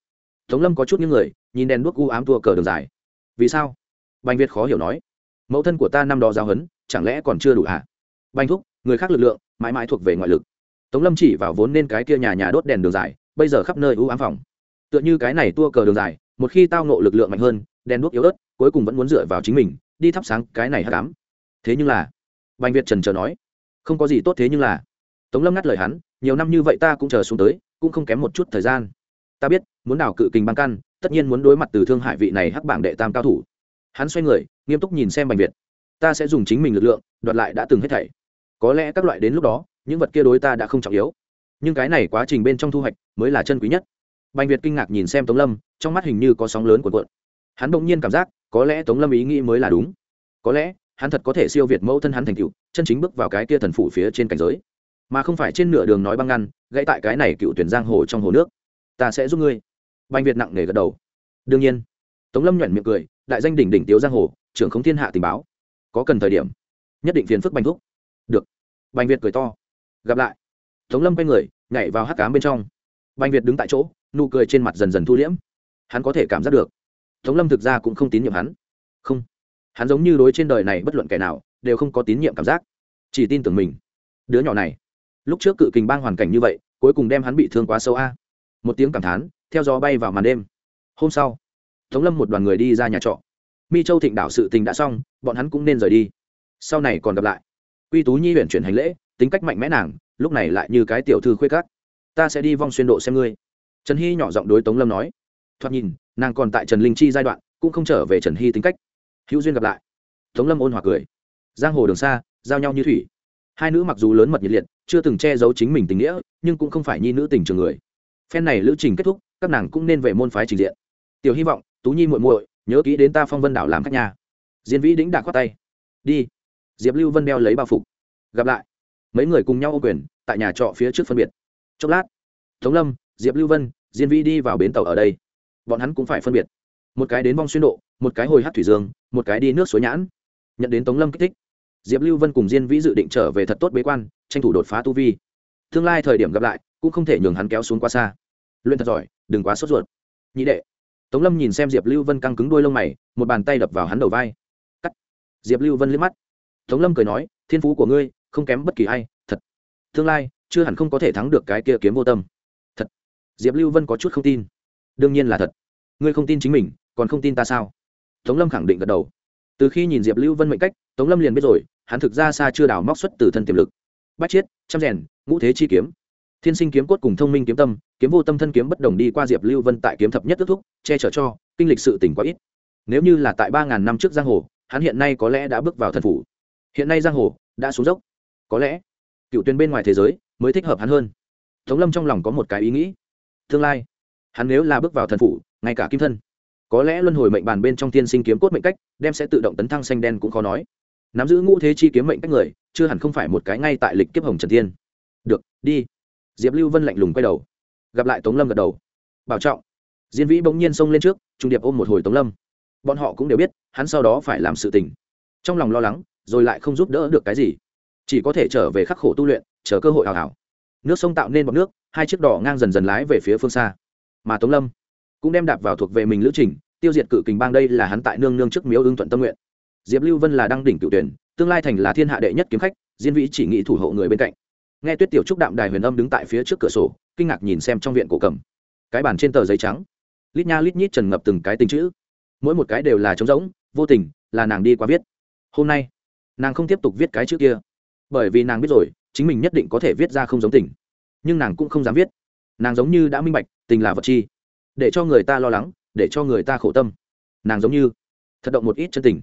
Tống lâm có chút những người, nhìn đèn đuốc u ám tua cờ đường dài. Vì sao? Bành việt khó hiểu nói. Mẫu thân của ta năm đó giao hấn chẳng lẽ còn chưa đủ hả? Bành thúc, người khác lực lượng, mãi mãi thuộc về ngoại lực tống lâm chỉ vào vốn nên cái kia nhà nhà đốt đèn đường dài, bây giờ khắp nơi ưu ám phòng. Tựa như cái này tua cờ đường dài, một khi tao nộ lực lượng mạnh hơn, đèn đuốc yếu ớt, cuối cùng vẫn muốn dựa vào chính mình, đi thắp sáng cái này hát cám thế nhưng là, bành việt trần chờ nói, không có gì tốt thế nhưng là. Tống lâm ngắt lời hắn, nhiều năm như vậy ta cũng chờ xuống tới, cũng không kém một chút thời gian. Ta biết, muốn đảo cự kình băng căn, tất nhiên muốn đối mặt từ thương hại vị này hắc bảng đệ tam cao thủ. Hắn xoay người, nghiêm túc nhìn xem bành việt. Ta sẽ dùng chính mình lực lượng, đoạt lại đã từng hết thảy. Có lẽ các loại đến lúc đó những vật kia đối ta đã không trọng yếu. Nhưng cái này quá trình bên trong thu hoạch mới là chân quý nhất. Bành việt kinh ngạc nhìn xem tống lâm, trong mắt hình như có sóng lớn cuộn cuộn. Hắn bỗng nhiên cảm giác, có lẽ tống lâm ý nghĩ mới là đúng. Có lẽ, hắn thật có thể siêu việt mẫu thân hắn thành cựu chân chính bước vào cái kia thần phủ phía trên cảnh giới. Mà không phải trên nửa đường nói băng ngăn, gãy tại cái này cựu tuyển giang hồ trong hồ nước. Ta sẽ giúp ngươi. Bành việt nặng nề gật đầu. Đương nhiên. Tống lâm nhoẻn miệng cười, đại danh đỉnh đỉnh tiếu giang hồ, trưởng không thiên hạ tình báo. Có cần thời điểm, nhất định phiền phức bành thúc. Được. Bành việt cười to gặp lại. Tống lâm quay người, nhảy vào hắc cám bên trong. Bành việt đứng tại chỗ, nụ cười trên mặt dần dần thu liễm. Hắn có thể cảm giác được. Tống lâm thực ra cũng không tín nhiệm hắn. Không. Hắn giống như đối trên đời này bất luận kẻ nào, đều không có tín nhiệm cảm giác. Chỉ tin tưởng mình. Đứa nhỏ này. Lúc trước cự kình bang hoàn cảnh như vậy, cuối cùng đem hắn bị thương quá sâu a. Một tiếng cảm thán, theo gió bay vào màn đêm. Hôm sau, tống lâm một đoàn người đi ra nhà trọ. Mi châu thịnh đảo sự tình đã xong, bọn hắn cũng nên rời đi. Sau này còn gặp lại. Quy tú nhi huyện chuyển hành lễ tính cách mạnh mẽ nàng, lúc này lại như cái tiểu thư khuê cát ta sẽ đi vong xuyên độ xem ngươi. Trần hy nhỏ giọng đối tống lâm nói. Thoạt nhìn, nàng còn tại trần linh chi giai đoạn, cũng không trở về trần hy tính cách. Hữu duyên gặp lại. Tống lâm ôn hòa cười. Giang hồ đường xa, giao nhau như thủy. Hai nữ mặc dù lớn mật nhiệt liệt, chưa từng che giấu chính mình tình nghĩa, nhưng cũng không phải nhi nữ tình trường người. Phen này lữ trình kết thúc, các nàng cũng nên về môn phái trình diện. Tiểu hy vọng, tú nhi muội muội, nhớ kỹ đến ta phong vân đảo làm các nhà. Diên vĩ đĩnh đạc khoát tay. Đi. Diệp lưu vân đeo lấy bao phục. Gặp lại mấy người cùng nhau ô quyền, tại nhà trọ phía trước phân biệt. Chốc lát, tống lâm, diệp lưu vân, diên Vi đi vào bến tàu ở đây. Bọn hắn cũng phải phân biệt. Một cái đến vong xuyên độ, một cái hồi hát thủy dương, một cái đi nước suối nhãn. Nhận đến tống lâm kích thích, diệp lưu vân cùng diên vĩ dự định trở về thật tốt bế quan, tranh thủ đột phá tu vi. Tương lai thời điểm gặp lại, cũng không thể nhường hắn kéo xuống quá xa. Luyện thật giỏi, đừng quá sốt ruột. Nhị đệ. Tống lâm nhìn xem diệp lưu vân căng cứng đôi lông mày, một bàn tay đập vào hắn đầu vai. Cắt. Diệp lưu vân liếc mắt. Tống lâm cười nói, thiên phú của ngươi không kém bất kỳ ai, thật. Tương lai, chưa hẳn không có thể thắng được cái kia kiếm vô tâm. Thật. Diệp lưu vân có chút không tin. Đương nhiên là thật. Ngươi không tin chính mình, còn không tin ta sao? Tống lâm khẳng định gật đầu. Từ khi nhìn diệp lưu vân mệnh cách, tống lâm liền biết rồi, hắn thực ra xa chưa đào móc xuất từ thân tiềm lực. Bách chiết chăm rèn, ngũ thế chi kiếm. Thiên sinh kiếm cốt cùng thông minh kiếm tâm, kiếm vô tâm thân kiếm bất đồng đi qua diệp lưu vân tại kiếm thập nhất ước thúc, che chở cho, kinh lịch sự tỉnh quá ít. Nếu như là tại ba ngàn năm trước giang hồ, hắn hiện nay có lẽ đã bước vào thần phủ. Hiện nay giang hồ đã xuống dốc có lẽ, cựu tuyến bên ngoài thế giới mới thích hợp hắn hơn. Tống lâm trong lòng có một cái ý nghĩ. Tương lai, hắn nếu là bước vào thần phủ, ngay cả kim thân, có lẽ luân hồi mệnh bàn bên trong thiên sinh kiếm cốt mệnh cách, đem sẽ tự động tấn thăng xanh đen cũng khó nói. Nắm giữ ngũ thế chi kiếm mệnh cách người, chưa hẳn không phải một cái ngay tại lịch kiếp hồng trần thiên. Được, đi. Diệp lưu vân lạnh lùng quay đầu. Gặp lại tống lâm gật đầu. Bảo trọng. Diên vĩ bỗng nhiên xông lên trước, trung điệp ôm một hồi tống lâm. Bọn họ cũng đều biết, hắn sau đó phải làm sự tình. Trong lòng lo lắng, rồi lại không giúp đỡ được cái gì chỉ có thể trở về khắc khổ tu luyện, chờ cơ hội hào hảo. Nước sông tạo nên bọc nước, hai chiếc đỏ ngang dần dần lái về phía phương xa. Mà tống lâm cũng đem đạp vào thuộc về mình lữ trình, tiêu diệt cự kình bang đây là hắn tại nương nương trước miếu ưng thuận tâm nguyện. Diệp lưu vân là đăng đỉnh cựu tuyển, tương lai thành là thiên hạ đệ nhất kiếm khách, diên vĩ chỉ nghĩ thủ hộ người bên cạnh. Nghe tuyết tiểu trúc đạm đài huyền âm đứng tại phía trước cửa sổ, kinh ngạc nhìn xem trong viện cổ cầm. Cái bàn trên tờ giấy trắng, lít nha lít nhít trần ngập từng cái tình chữ. Mỗi một cái đều là trống rỗng, vô tình, là nàng đi qua viết. Hôm nay, nàng không tiếp tục viết cái chữ kia bởi vì nàng biết rồi, chính mình nhất định có thể viết ra không giống tình. Nhưng nàng cũng không dám viết. Nàng giống như đã minh bạch, tình là vật chi. Để cho người ta lo lắng, để cho người ta khổ tâm. Nàng giống như thật động một ít chân tình.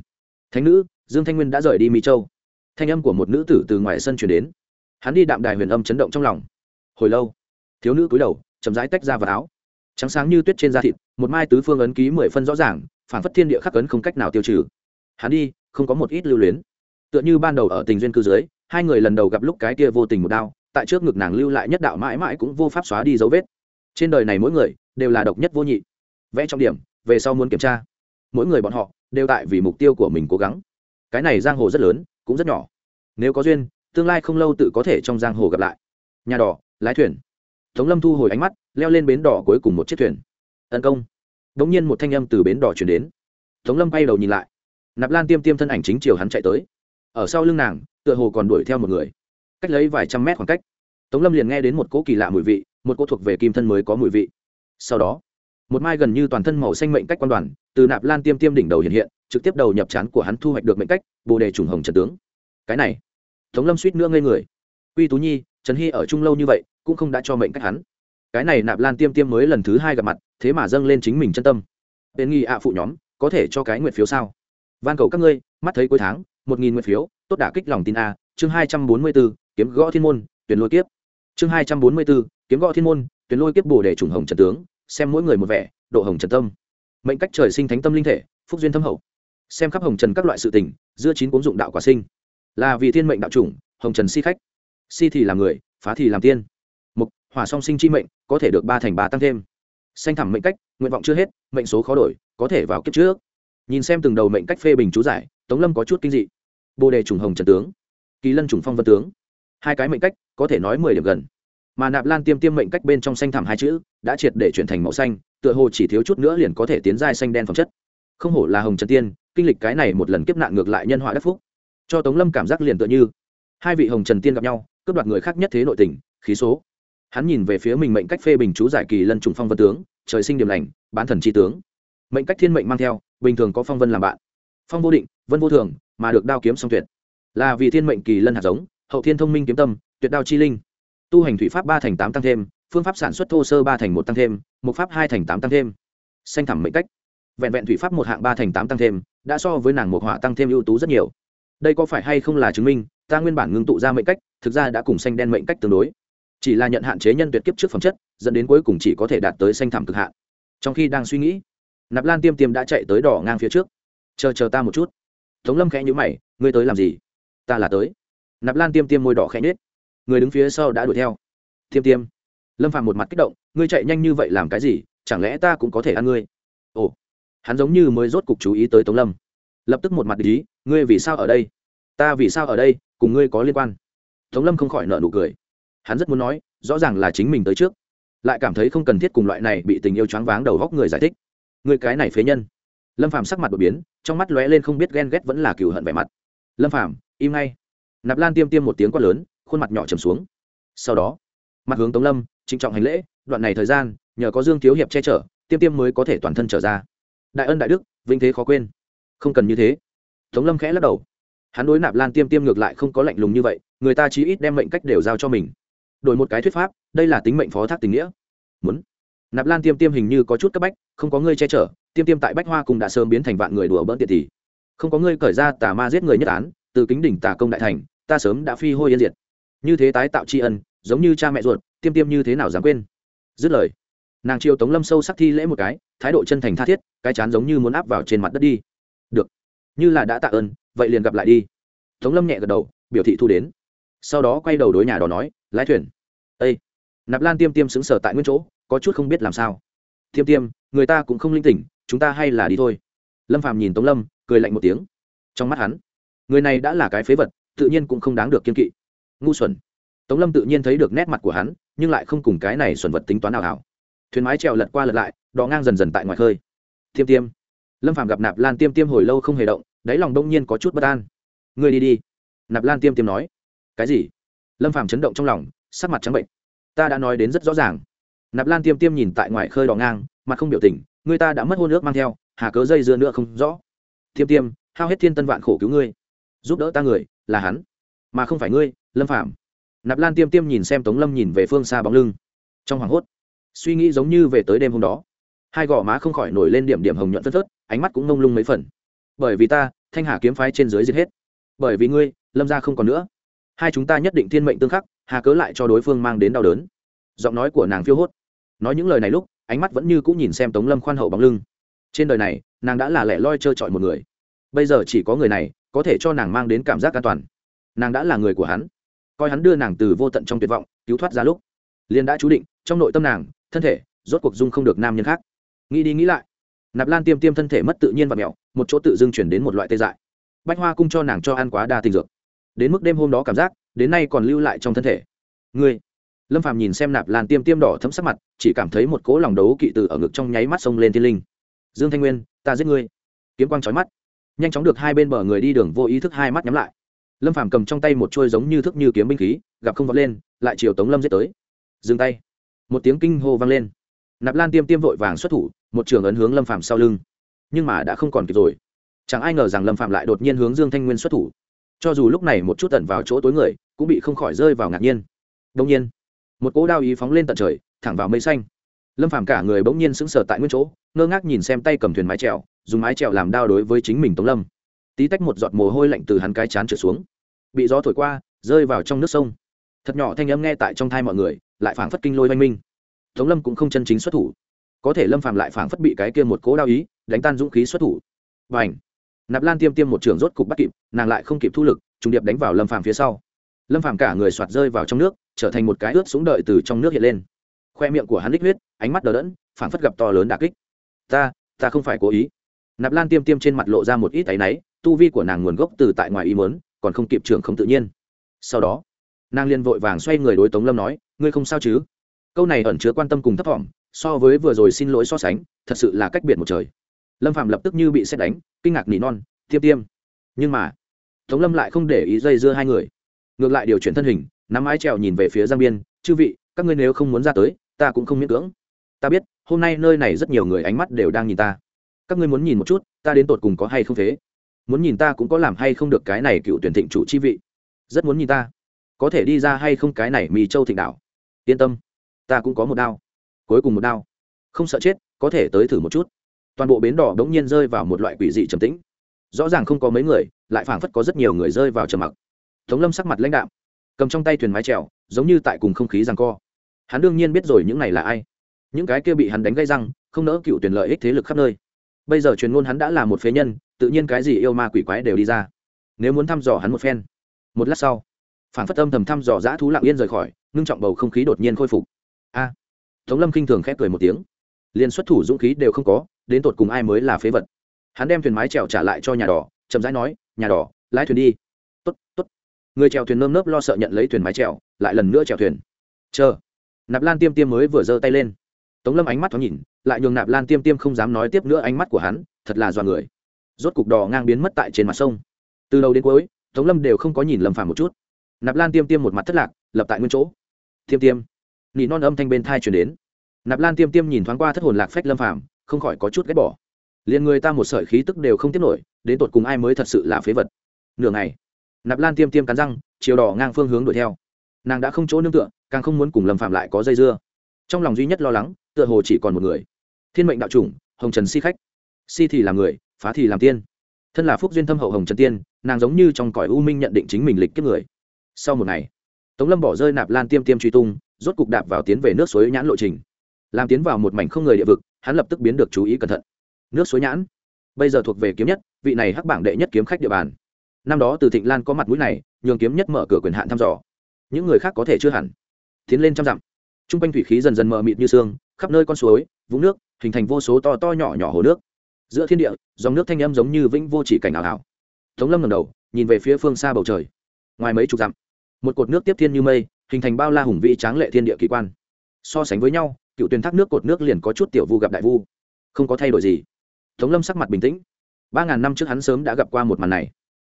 Thánh nữ, dương thanh nguyên đã rời đi mỹ châu. Thanh âm của một nữ tử từ ngoài sân chuyển đến. Hắn đi đạm đài huyền âm chấn động trong lòng. Hồi lâu, thiếu nữ cúi đầu, chậm rãi tách ra vào áo. Trắng sáng như tuyết trên da thịt, một mai tứ phương ấn ký mười phân rõ ràng phản phất thiên địa khắc ấn không cách nào tiêu trừ. Hắn đi, không có một ít lưu luyến. Tựa như ban đầu ở tình duyên cư dưới hai người lần đầu gặp lúc cái kia vô tình một đao, tại trước ngực nàng lưu lại nhất đạo mãi mãi cũng vô pháp xóa đi dấu vết. Trên đời này mỗi người, đều là độc nhất vô nhị. Vẽ trọng điểm, về sau muốn kiểm tra. Mỗi người bọn họ, đều tại vì mục tiêu của mình cố gắng. Cái này giang hồ rất lớn, cũng rất nhỏ. Nếu có duyên, tương lai không lâu tự có thể trong giang hồ gặp lại. Nhà đỏ, lái thuyền. Tống lâm thu hồi ánh mắt, leo lên bến đỏ cuối cùng một chiếc thuyền. Tấn công. Đ ỗ n g nhiên một thanh âm từ bến đỏ chuyển đến. Tống lâm bay đầu nhìn lại. Nạp lan tiêm tiêm thân ảnh chính chiều hắn chạy tới. Ở sau lưng nàng tựa hồ còn đuổi theo một người. Cách lấy vài trăm mét khoảng cách, tống lâm liền nghe đến một cỗ kỳ lạ mùi vị, một cỗ thuộc về kim thân mới có mùi vị. Sau đó, một mai gần như toàn thân màu xanh mệnh cách quan đoàn, từ nạp lan tiêm tiêm đỉnh đầu hiện hiện, trực tiếp đầu nhập chán của hắn thu hoạch được mệnh cách, bồ đề trùng hồng trần tướng. Cái này, tống lâm suýt nữa ngây người. Uy tú nhi, trần hy ở chung lâu như vậy, cũng không đã cho mệnh cách hắn. Cái này nạp lan tiêm tiêm mới lần thứ hai gặp mặt, thế mà dâng lên chính mình chân tâm. Tên nghi ạ phụ nhóm, có thể cho cái nguyện phiếu sao? Van cầu các ngươi, mắt thấy cuối tháng, một nghìn nguyện phiếu tốt đả kích lòng tin a, chương hai trăm bốn mươi b ố kiếm gõ thiên môn, tuyển lôi kiếp. Chương hai trăm bốn mươi b ố kiếm gõ thiên môn, tuyển lôi kiếp bồ để trùng hồng trần tướng, xem mỗi người một vẻ, độ hồng trần tâm. Mệnh cách trời sinh thánh tâm linh thể, phúc duyên thâm hậu. Xem khắp hồng trần các loại sự tình, giữa chín cuốn dụng đạo quả sinh. Là vì thiên mệnh đạo chủng, hồng trần si khách. Si thì làm người, phá thì làm tiên. Mục, hỏa song sinh chi mệnh, có thể được ba thành ba tăng thêm. Xanh thẳm mệnh cách, nguyện vọng chưa hết, mệnh số khó đổi, có thể vào kiếp trước. Nhìn xem từng đầu mệnh cách phê bình chú giải, tống lâm có chút kinh dị bồ đề trùng hồng trần tướng, kỳ lân trùng phong vân tướng. Hai cái mệnh cách có thể nói mười điểm gần. Mà nạp lan tiêm tiêm mệnh cách bên trong xanh thẳm hai chữ đã triệt để chuyển thành màu xanh, tựa hồ chỉ thiếu chút nữa liền có thể tiến giai xanh đen phẩm chất. Không hổ là hồng trần tiên, kinh lịch cái này một lần kiếp nạn ngược lại nhân họa đắc phúc. Cho tống lâm cảm giác liền tựa như hai vị hồng trần tiên gặp nhau, cướp đoạt người khác nhất thế nội tình, khí số. Hắn nhìn về phía mình mệnh cách phê bình chú giải kỳ lân trùng phong vân tướng, trời sinh điểm lành, bán thần tri tướng. Mệnh cách thiên mệnh mang theo, bình thường có phong vân làm bạn. Phong vô định, vân vô thường mà được đao kiếm song tuyệt. Là vì thiên mệnh kỳ lân hạt giống, hậu thiên thông minh kiếm tâm, tuyệt đao chi linh. Tu hành thủy pháp ba thành tám tăng thêm, phương pháp sản xuất thô sơ ba thành một tăng thêm một pháp hai thành tám tăng thêm. Xanh thẳm mệnh cách. Vẹn vẹn thủy pháp một hạng ba thành tám tăng thêm, đã so với nàng một họa tăng thêm ưu tú rất nhiều. Đây có phải hay không là chứng minh, ta nguyên bản ngưng tụ ra mệnh cách, thực ra đã cùng xanh đen mệnh cách tương đối. Chỉ là nhận hạn chế nhân tuyệt kiếp trước phẩm chất, dẫn đến cuối cùng chỉ có thể đạt tới xanh thảm cực hạn. Trong khi đang suy nghĩ, nạp lan tiêm tiêm đã chạy tới đỏ ngang phía trước. Chờ chờ ta một chút tống lâm khẽ nhữ mày, ngươi tới làm gì? Ta là tới. Nạp lan tiêm tiêm môi đỏ khẽ nhết người đứng phía sau đã đuổi theo. Tiêm tiêm. Lâm phạm một mặt kích động, ngươi chạy nhanh như vậy làm cái gì? Chẳng lẽ ta cũng có thể ăn ngươi? Ồ. Hắn giống như mới rốt cục chú ý tới tống lâm. Lập tức một mặt ý, ngươi vì sao ở đây? Ta vì sao ở đây? Cùng ngươi có liên quan. Tống lâm không khỏi nợ nụ cười. Hắn rất muốn nói, rõ ràng là chính mình tới trước. Lại cảm thấy không cần thiết cùng loại này bị tình yêu choáng váng đầu góc người giải thích. Người cái này phế nhân lâm phàm sắc mặt đột biến, trong mắt lóe lên không biết ghen ghét vẫn là cừu hận vẻ mặt. Lâm phàm, im ngay. Nạp lan tiêm tiêm một tiếng quát lớn, khuôn mặt nhỏ trầm xuống. Sau đó, mặt hướng tống lâm, trịnh trọng hành lễ, đoạn này thời gian, nhờ có dương thiếu hiệp che chở, tiêm tiêm mới có thể toàn thân trở ra. Đại ân đại đức vinh thế khó quên. Không cần như thế. Tống lâm khẽ lắc đầu. Hắn đối nạp lan tiêm tiêm ngược lại không có lạnh lùng như vậy, người ta chí ít đem mệnh cách đều giao cho mình. Đổi một cái thuyết pháp, đây là tính mệnh phó thác tình nghĩa. Muốn. Nạp lan tiêm tiêm hình như có chút cấp bách, không có ngươi che chở tiêm tiêm tại bách hoa cùng đã sớm biến thành vạn người đùa bỡn tiệt tỷ không có ngươi cởi ra tà ma giết người nhất án, từ kính đỉnh tà công đại thành, ta sớm đã phi hôi yên diệt. Như thế tái tạo tri ân, giống như cha mẹ ruột, tiêm tiêm như thế nào dám quên? Dứt lời, nàng chiêu tống lâm sâu sắc thi lễ một cái, thái độ chân thành tha thiết, cái chán giống như muốn áp vào trên mặt đất đi. Được, như là đã tạ ơn, vậy liền gặp lại đi. Tống lâm nhẹ gật đầu, biểu thị thu đến. Sau đó quay đầu đối nhà đó nói, lái thuyền. Ây nạp lan tiêm tiêm xứng sở tại nguyên chỗ, có chút không biết làm sao tiêm tiêm người ta cũng không linh tỉnh, chúng ta hay là đi thôi. Lâm phàm nhìn tống lâm, cười lạnh một tiếng. Trong mắt hắn, người này đã là cái phế vật, tự nhiên cũng không đáng được kiên kỵ. Ngu xuẩn. Tống lâm tự nhiên thấy được nét mặt của hắn, nhưng lại không cùng cái này xuẩn vật tính toán nào hảo. Thuyền mái trèo lật qua lật lại đò ngang dần dần tại ngoài khơi. Tiêm tiêm lâm phàm gặp nạp lan tiêm tiêm hồi lâu không hề động, đáy lòng đông nhiên có chút bất an. Người đi đi. Nạp lan tiêm tiêm nói. Cái gì? Lâm phàm chấn động trong lòng, sắc mặt trắng bệnh. Ta đã nói đến rất rõ ràng nạp lan tiêm tiêm nhìn tại ngoài khơi đỏ ngang, mặt không biểu tình người ta đã mất hôn ước mang theo, hà cớ dây dưa nữa không rõ. Tiêm tiêm, hao hết thiên tân vạn khổ cứu ngươi, giúp đỡ ta người, là hắn, mà không phải ngươi, lâm phạm nạp lan tiêm tiêm nhìn xem tống lâm nhìn về phương xa bóng lưng. Trong hoảng hốt, suy nghĩ giống như về tới đêm hôm đó, hai gò má không khỏi nổi lên điểm điểm hồng nhuận phất phớt, ánh mắt cũng mông lung mấy phần. Bởi vì ta, thanh hà kiếm phái trên dưới giết hết, bởi vì ngươi, lâm ra không còn nữa. Hai chúng ta nhất định thiên mệnh tương khắc, hà cớ lại cho đối phương mang đến đau đớn. Giọng nói của nàng phiêu hốt nói những lời này lúc, ánh mắt vẫn như cũng nhìn xem tống lâm khoan hậu bóng lưng. Trên đời này, nàng đã là lẻ loi trơ trọi một người. Bây giờ chỉ có người này, có thể cho nàng mang đến cảm giác an toàn. Nàng đã là người của hắn. Coi hắn đưa nàng từ vô tận trong tuyệt vọng, cứu thoát ra lúc. Liên đã chú định, trong nội tâm nàng, thân thể, rốt cuộc dung không được nam nhân khác. Nghĩ đi nghĩ lại, nạp lan tiêm tiêm thân thể mất tự nhiên và mẹo, một chỗ tự dưng chuyển đến một loại tê dại. Bách hoa cung cho nàng cho ăn quá đa tình dược. Đến mức đêm hôm đó cảm giác, đến nay còn lưu lại trong thân thể. Ngươi lâm phàm nhìn xem nạp lan tiêm tiêm đỏ thấm sắc mặt, chỉ cảm thấy một cỗ lòng đấu kỵ từ ở ngực trong nháy mắt xông lên thiên linh. Dương thanh nguyên, ta giết ngươi. Kiếm quang trói mắt. Nhanh chóng được hai bên bờ người đi đường vô ý thức hai mắt nhắm lại. Lâm phàm cầm trong tay một chuôi giống như thức như kiếm binh khí, gặp không vọt lên, lại chiều tống lâm giết tới. Dừng tay. Một tiếng kinh hô vang lên. Nạp lan tiêm tiêm vội vàng xuất thủ, một trường ấn hướng lâm phàm sau lưng. Nhưng mà đã không còn kịp rồi. Chẳng ai ngờ rằng lâm phạm lại đột nhiên hướng dương thanh nguyên xuất thủ. Cho dù lúc này một chút tẩn vào chỗ tối người, cũng bị không khỏi rơi vào ngạc nhiên. Đông nhiên một cỗ đao ý phóng lên tận trời, thẳng vào mây xanh. Lâm phàm cả người bỗng nhiên sững sờ tại nguyên chỗ, ngơ ngác nhìn xem tay cầm thuyền mái trèo dùng mái trèo làm đao đối với chính mình tống lâm. Tí tách một giọt mồ hôi lạnh từ hắn cái chán trượt xuống. Bị gió thổi qua, rơi vào trong nước sông. Thật nhỏ thanh âm nghe tại trong thai mọi người, lại phảng phất kinh lôi oanh minh. Tống lâm cũng không chân chính xuất thủ. Có thể lâm phàm lại phảng phất bị cái kia một cố đao ý đánh tan dũng khí xuất thủ. Và ảnh nạp lan tiêm tiêm một trường rốt cục bắt kịp, nàng lại không kịp thu lực, trùng điệp đánh vào lâm phàm phía sau lâm phàm cả người soạt rơi vào trong nước, trở thành một cái ướt súng đợi từ trong nước hiện lên. Khoe miệng của hắn đích huyết, ánh mắt đờ đẫn, phảng phất gặp to lớn đà kích. Ta ta không phải cố ý. Nạp lan tiêm tiêm trên mặt lộ ra một ít áy náy, tu vi của nàng nguồn gốc từ tại ngoài ý mớn còn không kịp trưởng không tự nhiên. Sau đó, nàng liền vội vàng xoay người đối tống lâm nói, ngươi không sao chứ? Câu này ẩn chứa quan tâm cùng thấp thỏm so với vừa rồi xin lỗi so sánh, thật sự là cách biệt một trời. Lâm phạm lập tức như bị xét đánh, kinh ngạc nỉ non, tiêm tiêm. Nhưng mà, tống lâm lại không để ý dây dưa hai người ngược lại điều chuyển thân hình, nắm mái trèo nhìn về phía giang biên, chư vị, các ngươi nếu không muốn ra tới, ta cũng không miễn cưỡng. Ta biết, hôm nay nơi này rất nhiều người ánh mắt đều đang nhìn ta. Các ngươi muốn nhìn một chút, ta đến tột cùng có hay không thế? Muốn nhìn ta cũng có làm hay không được cái này cựu tuyển thịnh chủ chi vị? Rất muốn nhìn ta. Có thể đi ra hay không cái này mì châu thịnh đạo yên tâm, ta cũng có một đao. Cuối cùng một đao. Không sợ chết, có thể tới thử một chút. Toàn bộ bến đỏ đ ố n g nhiên rơi vào một loại quỷ dị trầm tĩnh. Rõ ràng không có mấy người, lại phảng phất có rất nhiều người rơi vào trầm mặc tống lâm sắc mặt lãnh đạm, cầm trong tay thuyền mái trèo giống như tại cùng không khí rằng co. Hắn đương nhiên biết rồi những này là ai. Những cái kia bị hắn đánh gây răng, không nỡ cựu tuyển lợi ích thế lực khắp nơi. Bây giờ truyền ngôn hắn đã là một phế nhân, tự nhiên cái gì yêu ma quỷ quái đều đi ra. Nếu muốn thăm dò hắn một phen. Một lát sau, phảng phất âm thầm thăm dò dã thú lặng yên rời khỏi, ngưng trọng bầu không khí đột nhiên khôi phục. A! Tống lâm khinh thường khép cười một tiếng. Liền xuất thủ dũng khí đều không có, đến tột cùng ai mới là phế vật? Hắn đem thuyền mái trèo trả lại cho nhà đỏ, chậm rãi nói, nhà đỏ, lái thuyền đi. Tốt tốt người chèo thuyền nơm nớp lo sợ nhận lấy thuyền mái chèo, lại lần nữa chèo thuyền. Chờ. Nạp lan tiêm tiêm mới vừa giơ tay lên. Tống lâm ánh mắt thoáng nhìn lại nhường nạp lan tiêm tiêm không dám nói tiếp nữa ánh mắt của hắn thật là dọa người. Rốt cục đỏ ngang biến mất tại trên mặt sông. Từ đầu đến cuối tống lâm đều không có nhìn lâm phàm một chút. Nạp lan tiêm tiêm một mặt thất lạc lập tại nguyên chỗ. Tiêm tiêm. Nỉ non âm thanh bên thai chuyển đến. Nạp lan tiêm tiêm nhìn thoáng qua thất hồn lạc phách lâm phàm không khỏi có chút ghét bỏ. Liền người ta một sợi khí tức đều không tiếp nổi đến tột cùng ai mới thật sự là phế vật? Nửa ngày nạp lan tiêm tiêm cắn răng, chiều đỏ ngang phương hướng đuổi theo. Nàng đã không chỗ nương tựa, càng không muốn cùng lâm phạm lại có dây dưa. Trong lòng duy nhất lo lắng, tựa hồ chỉ còn một người. Thiên mệnh đạo chủng, hồng trần si khách. Si thì làm người, phá thì làm tiên. Thân là phúc duyên thâm hậu hồng trần tiên, nàng giống như trong cõi u minh nhận định chính mình lịch kiếp người. Sau một ngày, tống lâm bỏ rơi nạp lan tiêm tiêm truy tung, rốt cục đạp vào tiến về nước suối nhãn lộ trình. Làm tiến vào một mảnh không người địa vực, hắn lập tức biến được chú ý cẩn thận. Nước suối nhãn. Bây giờ thuộc về kiếm nhất, vị này hắc bảng đệ nhất kiếm khách địa bàn năm đó từ thịnh lan có mặt mũi này nhường kiếm nhất mở cửa quyền hạn thăm dò những người khác có thể chưa hẳn tiến lên trăm dặm t r u n g quanh thủy khí dần dần mờ mịt như xương khắp nơi con suối vũng nước hình thành vô số to to nhỏ nhỏ hồ nước giữa thiên địa dòng nước thanh âm giống như vĩnh vô chỉ cảnh ảo ảo tống lâm ngầm đầu nhìn về phía phương xa bầu trời ngoài mấy chục dặm một cột nước tiếp thiên như mây hình thành bao la hùng vĩ tráng lệ thiên địa kỳ quan so sánh với nhau cựu tuyến thác nước cột nước liền có chút tiểu vu gặp đại vu không có thay đổi gì tống lâm sắc mặt bình tĩnh ba ngàn năm trước hắn sớm đã gặp qua một màn này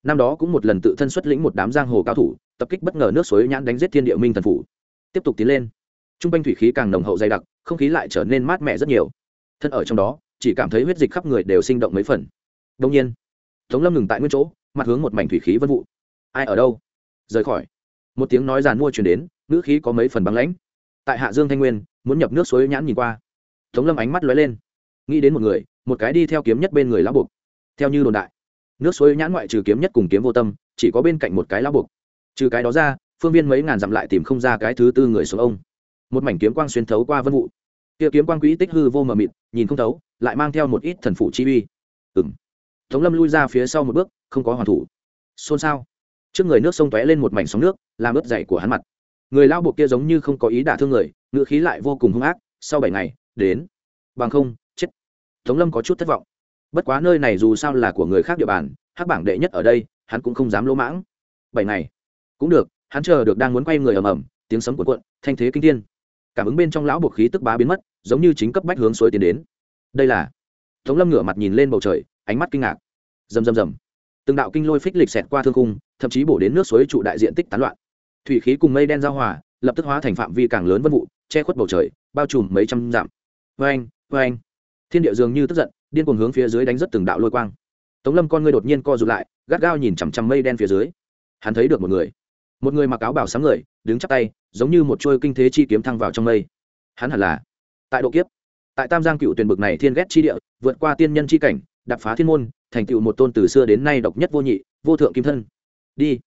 năm đó cũng một lần tự thân xuất lĩnh một đám giang hồ cao thủ, tập kích bất ngờ nước suối nhãn đánh giết thiên địa minh thần phủ. Tiếp tục tiến lên. T r u n g quanh thủy khí càng nồng hậu dày đặc, không khí lại trở nên mát mẻ rất nhiều. Thân ở trong đó, chỉ cảm thấy huyết dịch khắp người đều sinh động mấy phần. Đông nhiên, tống lâm ngừng tại nguyên chỗ, mặt hướng một mảnh thủy khí vân vụ. Ai ở đâu? Rời khỏi. Một tiếng nói giàn mua chuyển đến, ngữ khí có mấy phần băng lãnh. Tại hạ dương thanh nguyên, muốn nhập nước suối nhãn nhìn qua. Tống lâm ánh mắt lóe lên. Nghĩ đến một người, một cái đi theo kiếm nhất bên người lão buộc. Theo như đồn đại nước suối nhãn ngoại trừ kiếm nhất cùng kiếm vô tâm, chỉ có bên cạnh một cái lao buộc. Trừ cái đó ra, phương viên mấy ngàn dặm lại tìm không ra cái thứ tư người xuống ông. Một mảnh kiếm quang xuyên thấu qua vân vụ. Kia kiếm quang quỹ tích hư vô mờ mịt, nhìn không thấu, lại mang theo một ít thần phụ chi uy. Ừng tống lâm lui ra phía sau một bước, không có hoàn thủ. Xôn xao. Trước người nước sông tóe lên một mảnh sóng nước, làm ướt dậy của hắn mặt. Người lao buộc kia giống như không có ý đả thương người ngựa khí lại vô cùng hung ác, sau bảy ngày, đến. Bằng không, chết. Tống lâm có chút thất vọng bất quá nơi này dù sao là của người khác địa bàn, hắc bảng đệ nhất ở đây, hắn cũng không dám lỗ mãng. Bảy ngày. Cũng được, hắn chờ được đang muốn quay người ầm ầm, tiếng sấm cuộn cuộn, thanh thế kinh thiên. Cảm ứng bên trong lão buộc khí tức bá biến mất, giống như chính cấp bách hướng suối tiến đến. Đây là tống lâm ngửa mặt nhìn lên bầu trời, ánh mắt kinh ngạc. Rầm rầm rầm. Từng đạo kinh lôi phích lịch xẹt qua thương cung thậm chí bổ đến nước suối trụ đại diện tích tán loạn. Thủy khí cùng mây đen giao hòa, lập tức hóa thành phạm vi càng lớn vân vụ, che khuất bầu trời, bao trùm mấy trăm dặm. Vê anh vê anh thiên địa dường như tức giận điên cuồng hướng phía dưới đánh rất từng đạo lôi quang. Tống lâm con ngươi đột nhiên co rụt lại, gắt gao nhìn chằm chằm mây đen phía dưới. Hắn thấy được một người. Một người mặc áo bảo sáng người, đứng chắp tay, giống như một trôi kinh thế chi kiếm thăng vào trong mây. Hắn hẳn là tại độ kiếp. Tại tam giang cựu tuyển bực này thiên ghét chi địa, vượt qua tiên nhân chi cảnh đập phá thiên môn, thành tựu một tôn từ xưa đến nay độc nhất vô nhị, vô thượng kim thân. Đi.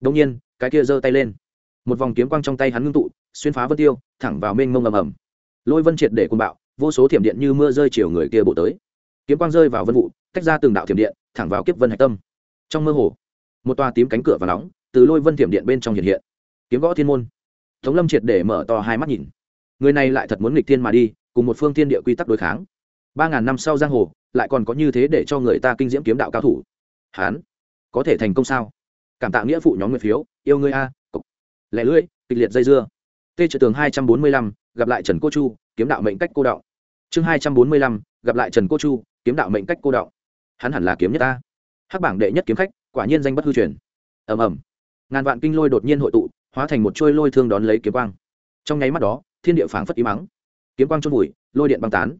Đông nhiên, cái kia giơ tay lên. Một vòng kiếm quang trong tay hắn ngưng tụ, xuyên phá vân tiêu, thẳng vào mênh mông ầm ầm. Lôi vân triệt để côn bạo, vô số thiểm điện như mưa rơi chiều người kia bộ tới kiếm quang rơi vào vân vụ, tách ra từng đạo thiểm điện, thẳng vào kiếp vân hạch tâm. Trong mơ hồ, một toa tím cánh cửa và nóng từ lôi vân thiểm điện bên trong hiện hiện. Kiếm gõ thiên môn. Tống lâm triệt để mở to hai mắt nhìn. Người này lại thật muốn nghịch thiên mà đi, cùng một phương thiên địa quy tắc đối kháng. Ba ngàn năm sau giang hồ, lại còn có như thế để cho người ta kinh diễm kiếm đạo cao thủ. Hán, có thể thành công sao? Cảm tạ nghĩa phụ nhóm người phiếu, yêu ngươi a, cục. Lẻ lưỡi, kịch liệt dây dưa. Tê trợ tường hai trăm bốn mươi lăm, gặp lại trần cô chu, kiếm đạo mệnh cách cô đạo. Chương hai trăm bốn mươi lăm, gặp lại trần cô chu kiếm đạo mệnh cách cô đạo hắn hẳn là kiếm nhất ta. Hắc bảng đệ nhất kiếm khách, quả nhiên danh bất hư truyền. Ầm ầm. Ngàn vạn kinh lôi đột nhiên hội tụ, hóa thành một trôi lôi thương đón lấy kiếm quang. Trong nháy mắt đó, thiên địa phảng phất im mắng kiếm quang trôn vùi, lôi điện băng tán.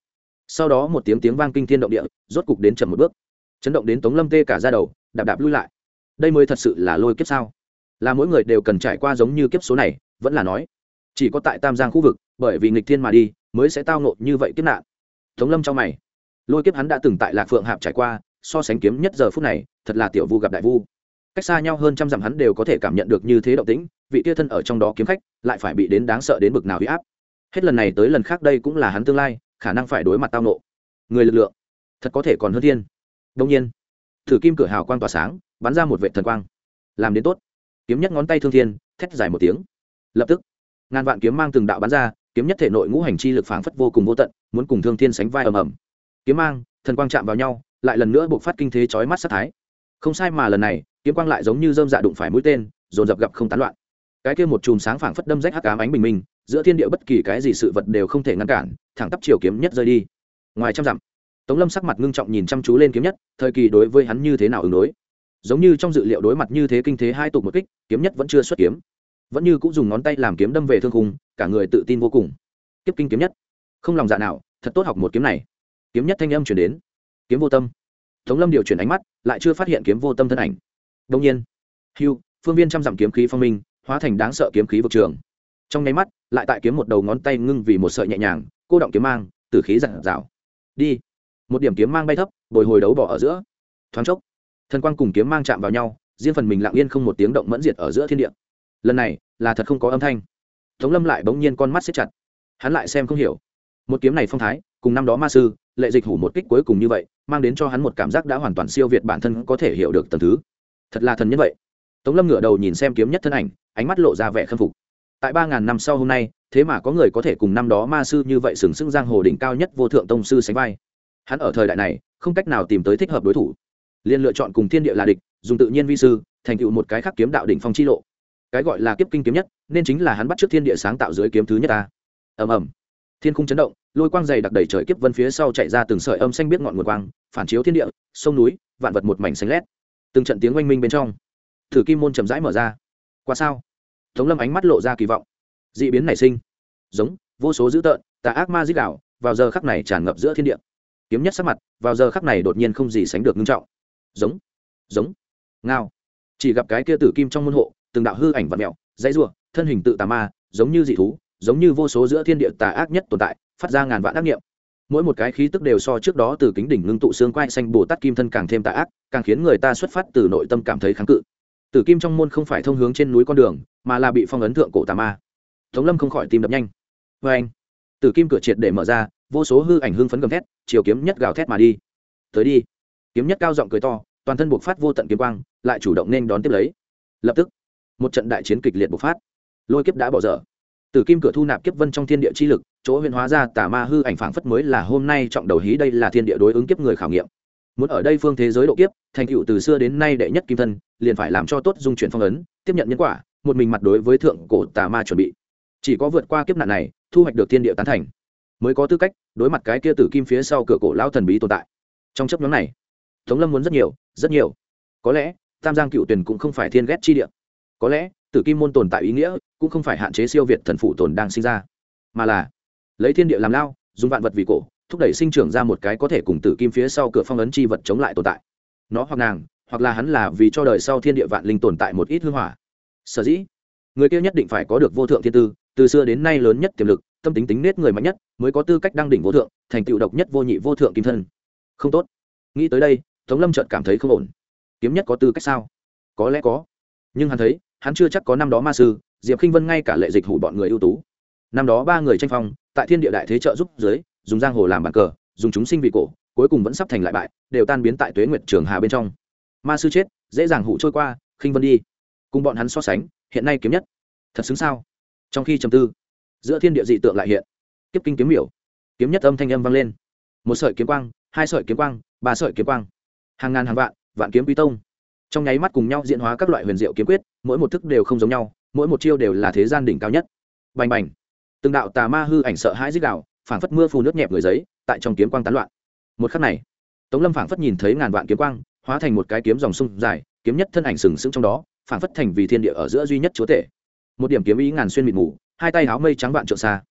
Sau đó một tiếng tiếng vang kinh thiên động địa, rốt cục đến chậm một bước. Chấn động đến tống lâm tê cả ra đầu, đạp đạp lui lại. Đây mới thật sự là lôi kiếp sao? Là mỗi người đều cần trải qua giống như kiếp số này, vẫn là nói. Chỉ có tại tam giang khu vực, bởi vì nghịch thiên mà đi, mới sẽ tao nộ như vậy kiếp nạn. Tống lâm trong mày lôi kiếp hắn đã từng tại lạc phượng hạp trải qua, so sánh kiếm nhất giờ phút này, thật là tiểu vu gặp đại vu. Cách xa nhau hơn trăm dặm hắn đều có thể cảm nhận được như thế động tĩnh, vị tia thân ở trong đó kiếm khách lại phải bị đến đáng sợ đến bực nào huy áp. Hết lần này tới lần khác đây cũng là hắn tương lai, khả năng phải đối mặt tao nộ. Người lực lượng, thật có thể còn hơn thiên. Đông nhiên, thử kim cửa hào quang tỏa sáng, bắn ra một vệ thần quang. Làm đến tốt. Kiếm nhất ngón tay thương thiên, thét dài một tiếng. Lập tức, ngàn vạn kiếm mang từng đạo bắn ra, kiếm nhất thể nội ngũ hành chi lực phảng phất vô cùng vô tận, muốn cùng thương thiên sánh vai ầm ầm kiếm mang, thần quang chạm vào nhau, lại lần nữa buộc phát kinh thế chói mắt sát thái. Không sai mà lần này, kiếm quang lại giống như dơm dạ đụng phải mũi tên, dồn dập gặp không tán loạn. Cái kia một chùm sáng phảng phất đâm rách hắc ám ánh bình minh, giữa thiên địa bất kỳ cái gì sự vật đều không thể ngăn cản, thẳng tắp chiều kiếm nhất rơi đi. Ngoài trăm dặm, tống lâm sắc mặt ngưng trọng nhìn chăm chú lên kiếm nhất, thời kỳ đối với hắn như thế nào ứng đối? Giống như trong dự liệu đối mặt như thế kinh thế hai tục một kích, kiếm nhất vẫn chưa xuất kiếm. Vẫn như cũng dùng ngón tay làm kiếm đâm về thương khung, cả người tự tin vô cùng. Kiếp kinh kiếm nhất. Không lòng dạ nào, thật tốt học một kiếm này kiếm nhất thanh âm chuyển đến. Kiếm vô tâm. Tống lâm điều chuyển ánh mắt, lại chưa phát hiện kiếm vô tâm thân ảnh. Đông nhiên, hưu, phương viên trăm dặm kiếm khí phong minh, hóa thành đáng sợ kiếm khí vực trường. Trong nháy mắt, lại tại kiếm một đầu ngón tay ngưng vì một sợi nhẹ nhàng, cô động kiếm mang, từ khí giản rào đi. Một điểm kiếm mang bay thấp, bồi hồi đấu bỏ ở giữa. Thoáng chốc, thần quang cùng kiếm mang chạm vào nhau, riêng phần mình lặng yên không một tiếng động mẫn diệt ở giữa thiên địa. Lần này, là thật không có âm thanh. Tống lâm lại bỗng nhiên con mắt xếp chặt. Hắn lại xem không hiểu. Một kiếm này phong thái, cùng năm đó ma sư lệ dịch hủ một kích cuối cùng như vậy, mang đến cho hắn một cảm giác đã hoàn toàn siêu việt bản thân có thể hiểu được tầm thứ. Thật là thần như vậy. Tống lâm ngửa đầu nhìn xem kiếm nhất thân ảnh, ánh mắt lộ ra vẻ khâm phục. Tại ba ngàn năm sau hôm nay, thế mà có người có thể cùng năm đó ma sư như vậy sừng sững giang hồ đỉnh cao nhất vô thượng tông sư sánh vai. Hắn ở thời đại này, không cách nào tìm tới thích hợp đối thủ. Liền lựa chọn cùng thiên địa là địch, dùng tự nhiên vi sư, thành tựu một cái khác kiếm đạo đỉnh phong chi lộ. Cái gọi là kiếp kinh kiếm nhất, nên chính là hắn bắt trước thiên địa sáng tạo dưới kiếm thứ nhất ta. Ầm ầm thiên khung chấn động, lôi quang dày đặc đầy trời kiếp vân phía sau chạy ra từng sợi âm xanh biết ngọn nguồn quang, phản chiếu thiên địa, sông núi, vạn vật một mảnh xanh lét. Từng trận tiếng oanh minh bên trong, thử kim môn chậm rãi mở ra. Qua sao? Tống lâm ánh mắt lộ ra kỳ vọng. D ị biến nảy sinh. Giống, vô số dữ tợn, tà ác ma dích đảo. vào giờ khắc này tràn ngập giữa thiên địa. Kiếm nhất sắc mặt, vào giờ khắc này đột nhiên không gì sánh được ngưng trọng. Giống giống, ngao. Chỉ gặp cái kia tử kim trong môn hộ, từng đạo hư ảnh vật mẹo dãy rủa, thân hình tự tà ma, giống như dị thú giống như vô số giữa thiên địa tà ác nhất tồn tại, phát ra ngàn vạn ác nghiệm mỗi một cái khí tức đều so trước đó từ kính đỉnh ngưng tụ xương quai xanh bồ tát kim thân càng thêm tà ác, càng khiến người ta xuất phát từ nội tâm cảm thấy kháng cự. Tử kim trong môn không phải thông hướng trên núi con đường, mà là bị phong ấn thượng cổ tà ma. Tống lâm không khỏi tìm đập nhanh. Vê anh, tử kim cửa triệt để mở ra, vô số hư ảnh hưng phấn gầm thét, chiều kiếm nhất gào thét mà đi. Tới đi. Kiếm nhất cao giọng cười to, toàn thân buộc phát vô tận kiếm quang, lại chủ động nên đón tiếp lấy. Lập tức, một trận đại chiến kịch liệt bộc phát. Lôi kiếp đã bỏ dở tử kim cửa thu nạp kiếp vân trong thiên địa chi lực, chỗ huyền hóa ra tà ma hư ảnh phảng phất mới là hôm nay trọng đầu hí đây là thiên địa đối ứng kiếp người khảo nghiệm. Muốn ở đây phương thế giới độ kiếp, thành tựu từ xưa đến nay đệ nhất kim thân, liền phải làm cho tốt dung chuyển phong ấn, tiếp nhận nhân quả, một mình mặt đối với thượng cổ tà ma chuẩn bị. Chỉ có vượt qua kiếp nạn này, thu hoạch được thiên địa tán thành. Mới có tư cách đối mặt cái kia tử kim phía sau cửa cổ lão thần bí tồn tại. Trong chấp nhóm này, tống lâm muốn rất nhiều rất nhiều. Có lẽ, tam giang cựu tuyển cũng không phải thiên ghét chi địa. Có lẽ tử kim môn tồn tại ý nghĩa, cũng không phải hạn chế siêu việt thần phụ tồn đang sinh ra, mà là lấy thiên địa làm lao, dùng vạn vật vì cổ, thúc đẩy sinh trưởng ra một cái có thể cùng tử kim phía sau cửa phong ấn chi vật chống lại tồn tại. Nó hoặc nàng, hoặc là hắn là vì cho đời sau thiên địa vạn linh tồn tại một ít hư hỏa. Sở dĩ, người kia nhất định phải có được vô thượng thiên tư, từ xưa đến nay lớn nhất tiềm lực, tâm tính tính nết người mạnh nhất, mới có tư cách đăng đỉnh vô thượng, thành tựu độc nhất vô nhị vô thượng kim thân. Không tốt. Nghĩ tới đây, tống lâm trợt cảm thấy không ổn. Kiếm nhất có tư cách sao? Có lẽ có. Nhưng hắn thấy hắn chưa chắc có năm đó ma sư, diệp khinh vân ngay cả lệ dịch hủ bọn người ưu tú. Năm đó ba người tranh phong, tại thiên địa đại thế trợ giúp dưới, dùng giang hồ làm bàn cờ, dùng chúng sinh vị cổ, cuối cùng vẫn sắp thành lại bại, đều tan biến tại tuế nguyệt trường hà bên trong. Ma sư chết, dễ dàng hủ trôi qua, khinh vân đi. Cùng bọn hắn so sánh, hiện nay kiếm nhất. Thật xứng sao? Trong khi chầm tư, giữa thiên địa dị tượng lại hiện. Tiếp kinh kiếm miểu. Kiếm nhất âm thanh âm vang lên. Một sợi kiếm quang, hai sợi kiếm quang, ba sợi kiếm quang. Hàng ngàn hàng vạn vạn kiếm quý tông trong nháy mắt cùng nhau diễn hóa các loại huyền diệu kiếm quyết, mỗi một thức đều không giống nhau, mỗi một chiêu đều là thế gian đỉnh cao nhất. Bành bành. Từng đạo tà ma hư ảnh sợ hãi dích đạo phảng phất mưa phù nước nhẹp người giấy, tại trong kiếm quang tán loạn. Một khắc này, tống lâm phảng phất nhìn thấy ngàn vạn kiếm quang, hóa thành một cái kiếm dòng sông dài, kiếm nhất thân ảnh sừng sững trong đó, phảng phất thành vì thiên địa ở giữa duy nhất chúa tể. Một điểm kiếm ý ngàn xuyên mịt mù, hai tay áo mây trắng vạn trượng xa.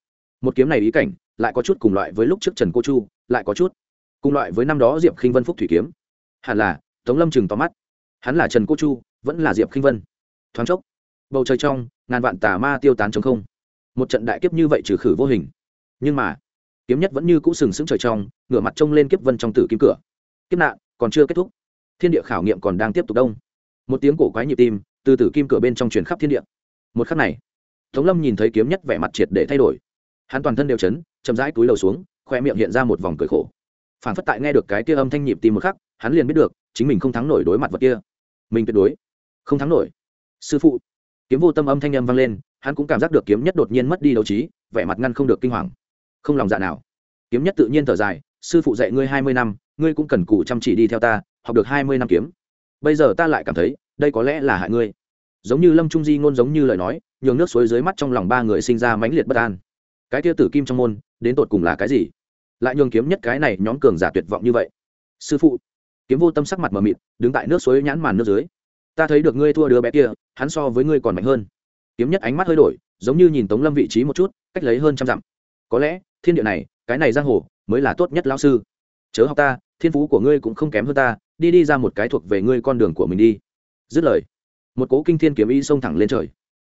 Một kiếm này ý cảnh, lại có chút cùng loại với lúc trước trần cô chu, lại có chút cùng loại với năm đó diệp khinh vân phúc thủy kiếm. Hẳn là, tống lâm chừng tóm mắt hắn là trần cô chu, vẫn là diệp khinh vân. Thoáng chốc, bầu trời trong, ngàn vạn tà ma tiêu tán chống không. Một trận đại kiếp như vậy trừ khử vô hình. Nhưng mà, kiếm nhất vẫn như cũ sừng sững trời trong, ngửa mặt trông lên kiếp vân trong tử kim cửa. Kiếp nạn còn chưa kết thúc. Thiên địa khảo nghiệm còn đang tiếp tục đông. Một tiếng cổ quái nhịp tim từ tử kim cửa bên trong truyền khắp thiên địa. Một khắc này, tống lâm nhìn thấy kiếm nhất vẻ mặt triệt để thay đổi. Hắn toàn thân đều chấn, chậm rãi túi đầu xuống, khoe miệng hiện ra một vòng cười khổ. Phản phất tại nghe được cái kia âm thanh nhịp tim một khắc, hắn liền biết được chính mình không thắng nổi đối mặt vật kia. Mình tuyệt đối không thắng nổi. Sư phụ, kiếm vô tâm âm thanh âm vang lên, hắn cũng cảm giác được kiếm nhất đột nhiên mất đi đấu trí, vẻ mặt ngăn không được kinh hoàng. Không lòng dạ nào. Kiếm nhất tự nhiên thở dài, sư phụ dạy ngươi hai mươi năm, ngươi cũng cần cù chăm chỉ đi theo ta, học được hai mươi năm kiếm. Bây giờ ta lại cảm thấy, đây có lẽ là hại ngươi. Giống như lâm trung di ngôn giống như lời nói, nhường nước suối dưới mắt trong lòng ba người sinh ra mãnh liệt bất an. Cái kia tử kim trong môn, đến tột cùng là cái gì? Lại nhường kiếm nhất cái này nhóm cường giả tuyệt vọng như vậy. Sư phụ kiếm vô tâm sắc mặt mờ mịt, đứng tại nước suối nhãn màn nước dưới. Ta thấy được ngươi thua đứa bé kia, hắn so với ngươi còn mạnh hơn. Kiếm nhất ánh mắt hơi đổi, giống như nhìn tống lâm vị trí một chút, cách lấy hơn trăm dặm. Có lẽ, thiên địa này, cái này giang hồ, mới là tốt nhất lao sư. Chớ học ta, thiên phú của ngươi cũng không kém hơn ta, đi đi ra một cái thuộc về ngươi con đường của mình đi. Dứt lời, một cố kinh thiên kiếm y xông thẳng lên trời.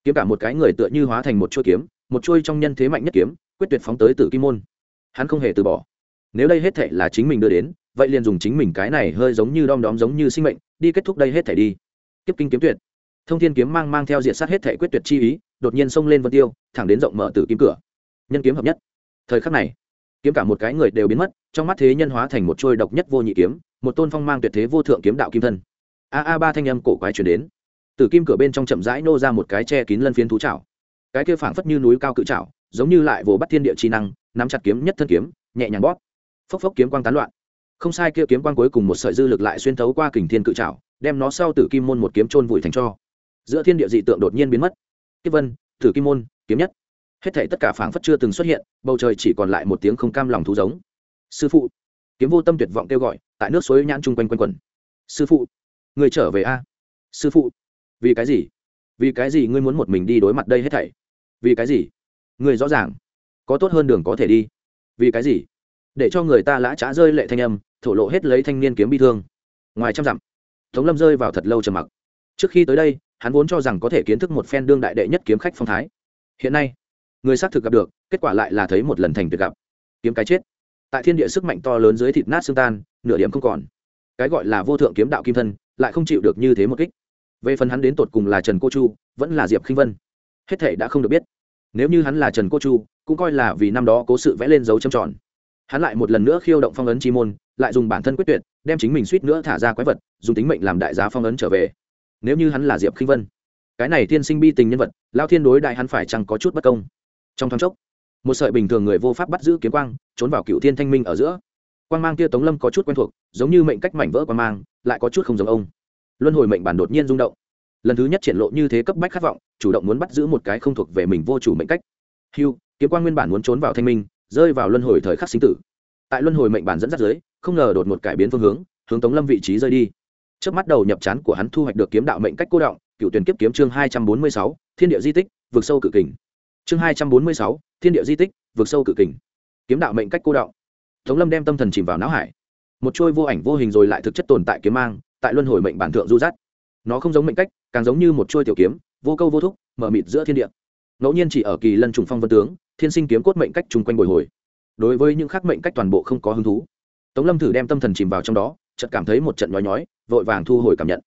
Kiếm cả một cái người tựa như hóa thành một chuôi kiếm, một chuôi trong nhân thế mạnh nhất kiếm, quyết tuyệt phóng tới tử kim môn. Hắn không hề từ bỏ nếu đây hết thể là chính mình đưa đến, vậy liền dùng chính mình cái này hơi giống như đom đóm giống như sinh mệnh, đi kết thúc đây hết thảy đi. Kiếp kinh kiếm tuyệt. Thông thiên kiếm mang mang theo diện sát hết thảy quyết tuyệt chi ý, đột nhiên xông lên vân tiêu, thẳng đến rộng mở từ kim cửa. Nhân kiếm hợp nhất. Thời khắc này, kiếm cả một cái người đều biến mất, trong mắt thế nhân hóa thành một trôi độc nhất vô nhị kiếm, một tôn phong mang tuyệt thế vô thượng kiếm đạo kim thân. A a ba thanh âm cổ quái chuyển đến. Từ kim cửa bên trong chậm rãi nô ra một cái che kín lân phiến thú chảo. Cái kia phảng phất như núi cao cự chảo, giống như lại vồ bắt thiên địa chi năng, nắm chặt kiếm nhất thân kiếm, nhẹ nhàng bóp phốc phốc kiếm quang tán loạn. Không sai kia kiếm quang cuối cùng một sợi dư lực lại xuyên thấu qua kình thiên cự trảo, đem nó sau tử kim môn một kiếm trôn vùi thành cho. Giữa thiên địa dị tượng đột nhiên biến mất. Kiếp vân, tử kim môn, kiếm nhất. Hết thảy tất cả phảng phất chưa từng xuất hiện, bầu trời chỉ còn lại một tiếng không cam lòng thú giống. Sư phụ, kiếm vô tâm tuyệt vọng kêu gọi, tại nước suối nhãn chung quanh quanh quẩn. Sư phụ, người trở về a? Sư phụ, vì cái gì? Vì cái gì ngươi muốn một mình đi đối mặt đây hết thảy? Vì cái gì? Người rõ ràng, có tốt hơn đường có thể đi. Vì cái gì? Để cho người ta lã trá rơi lệ thanh âm, thổ lộ hết lấy thanh niên kiếm bi thương. Ngoài trăm dặm, tống lâm rơi vào thật lâu trầm mặc. Trước khi tới đây, hắn vốn cho rằng có thể kiến thức một phen đương đại đệ nhất kiếm khách phong thái. Hiện nay, người xác thực gặp được, kết quả lại là thấy một lần thành tuyệt gặp. Kiếm cái chết. Tại thiên địa sức mạnh to lớn dưới thịt nát xương tan, nửa điểm không còn. Cái gọi là vô thượng kiếm đạo kim thân, lại không chịu được như thế một kích. Về phần hắn đến tột cùng là trần cô chu, vẫn là diệp khinh vân. Hết thể đã không được biết. Nếu như hắn là trần cô chu, cũng coi là vì năm đó cố sự vẽ lên dấu châm tròn hắn lại một lần nữa khiêu động phong ấn chi môn, lại dùng bản thân quyết tuyệt, đem chính mình suýt nữa thả ra quái vật, dùng tính mệnh làm đại giá phong ấn trở về. Nếu như hắn là diệp khinh vân, cái này tiên sinh bi tình nhân vật, lao thiên đối đại hắn phải chăng có chút bất công? Trong thoáng chốc, một sợi bình thường người vô pháp bắt giữ kiếm quang, trốn vào cựu thiên thanh minh ở giữa. Quang mang kia tống lâm có chút quen thuộc, giống như mệnh cách mảnh vỡ quang mang, lại có chút không giống ông. Luân hồi mệnh bản đột nhiên rung động. Lần thứ nhất triển lộ như thế cấp bách khát vọng, chủ động muốn bắt giữ một cái không thuộc về mình vô chủ mệnh cách. Hưu, kiếm quang nguyên bản muốn trốn vào thanh minh rơi vào luân hồi thời khắc sinh tử. Tại luân hồi mệnh bản dẫn dắt dưới, không ngờ đột một cải biến phương hướng hướng tống lâm vị trí rơi đi. Trước mắt đầu nhập chán của hắn thu hoạch được kiếm đạo mệnh cách cô động, cựu tuyển kiếp kiếm chương hai trăm bốn mươi sáu, thiên địa di tích vực sâu cự kình. Chương hai trăm bốn mươi sáu, thiên địa di tích vực sâu cự kình. Kiếm đạo mệnh cách cô động. Tống lâm đem tâm thần chìm vào não hải. Một trôi vô ảnh vô hình rồi lại thực chất tồn tại kiếm mang, tại luân hồi mệnh bản thượng du dắt. Nó không giống mệnh cách, càng giống như một trôi tiểu kiếm, vô câu vô thúc, mở mịt giữa thiên địa. Ngẫu nhiên chỉ ở kỳ lân trùng phong vân tướng thiên sinh kiếm cốt mệnh cách chung quanh bồi hồi. Đối với những khác mệnh cách toàn bộ không có hứng thú, tống lâm thử đem tâm thần chìm vào trong đó, chợt cảm thấy một trận nhói nhói, vội vàng thu hồi cảm nhận.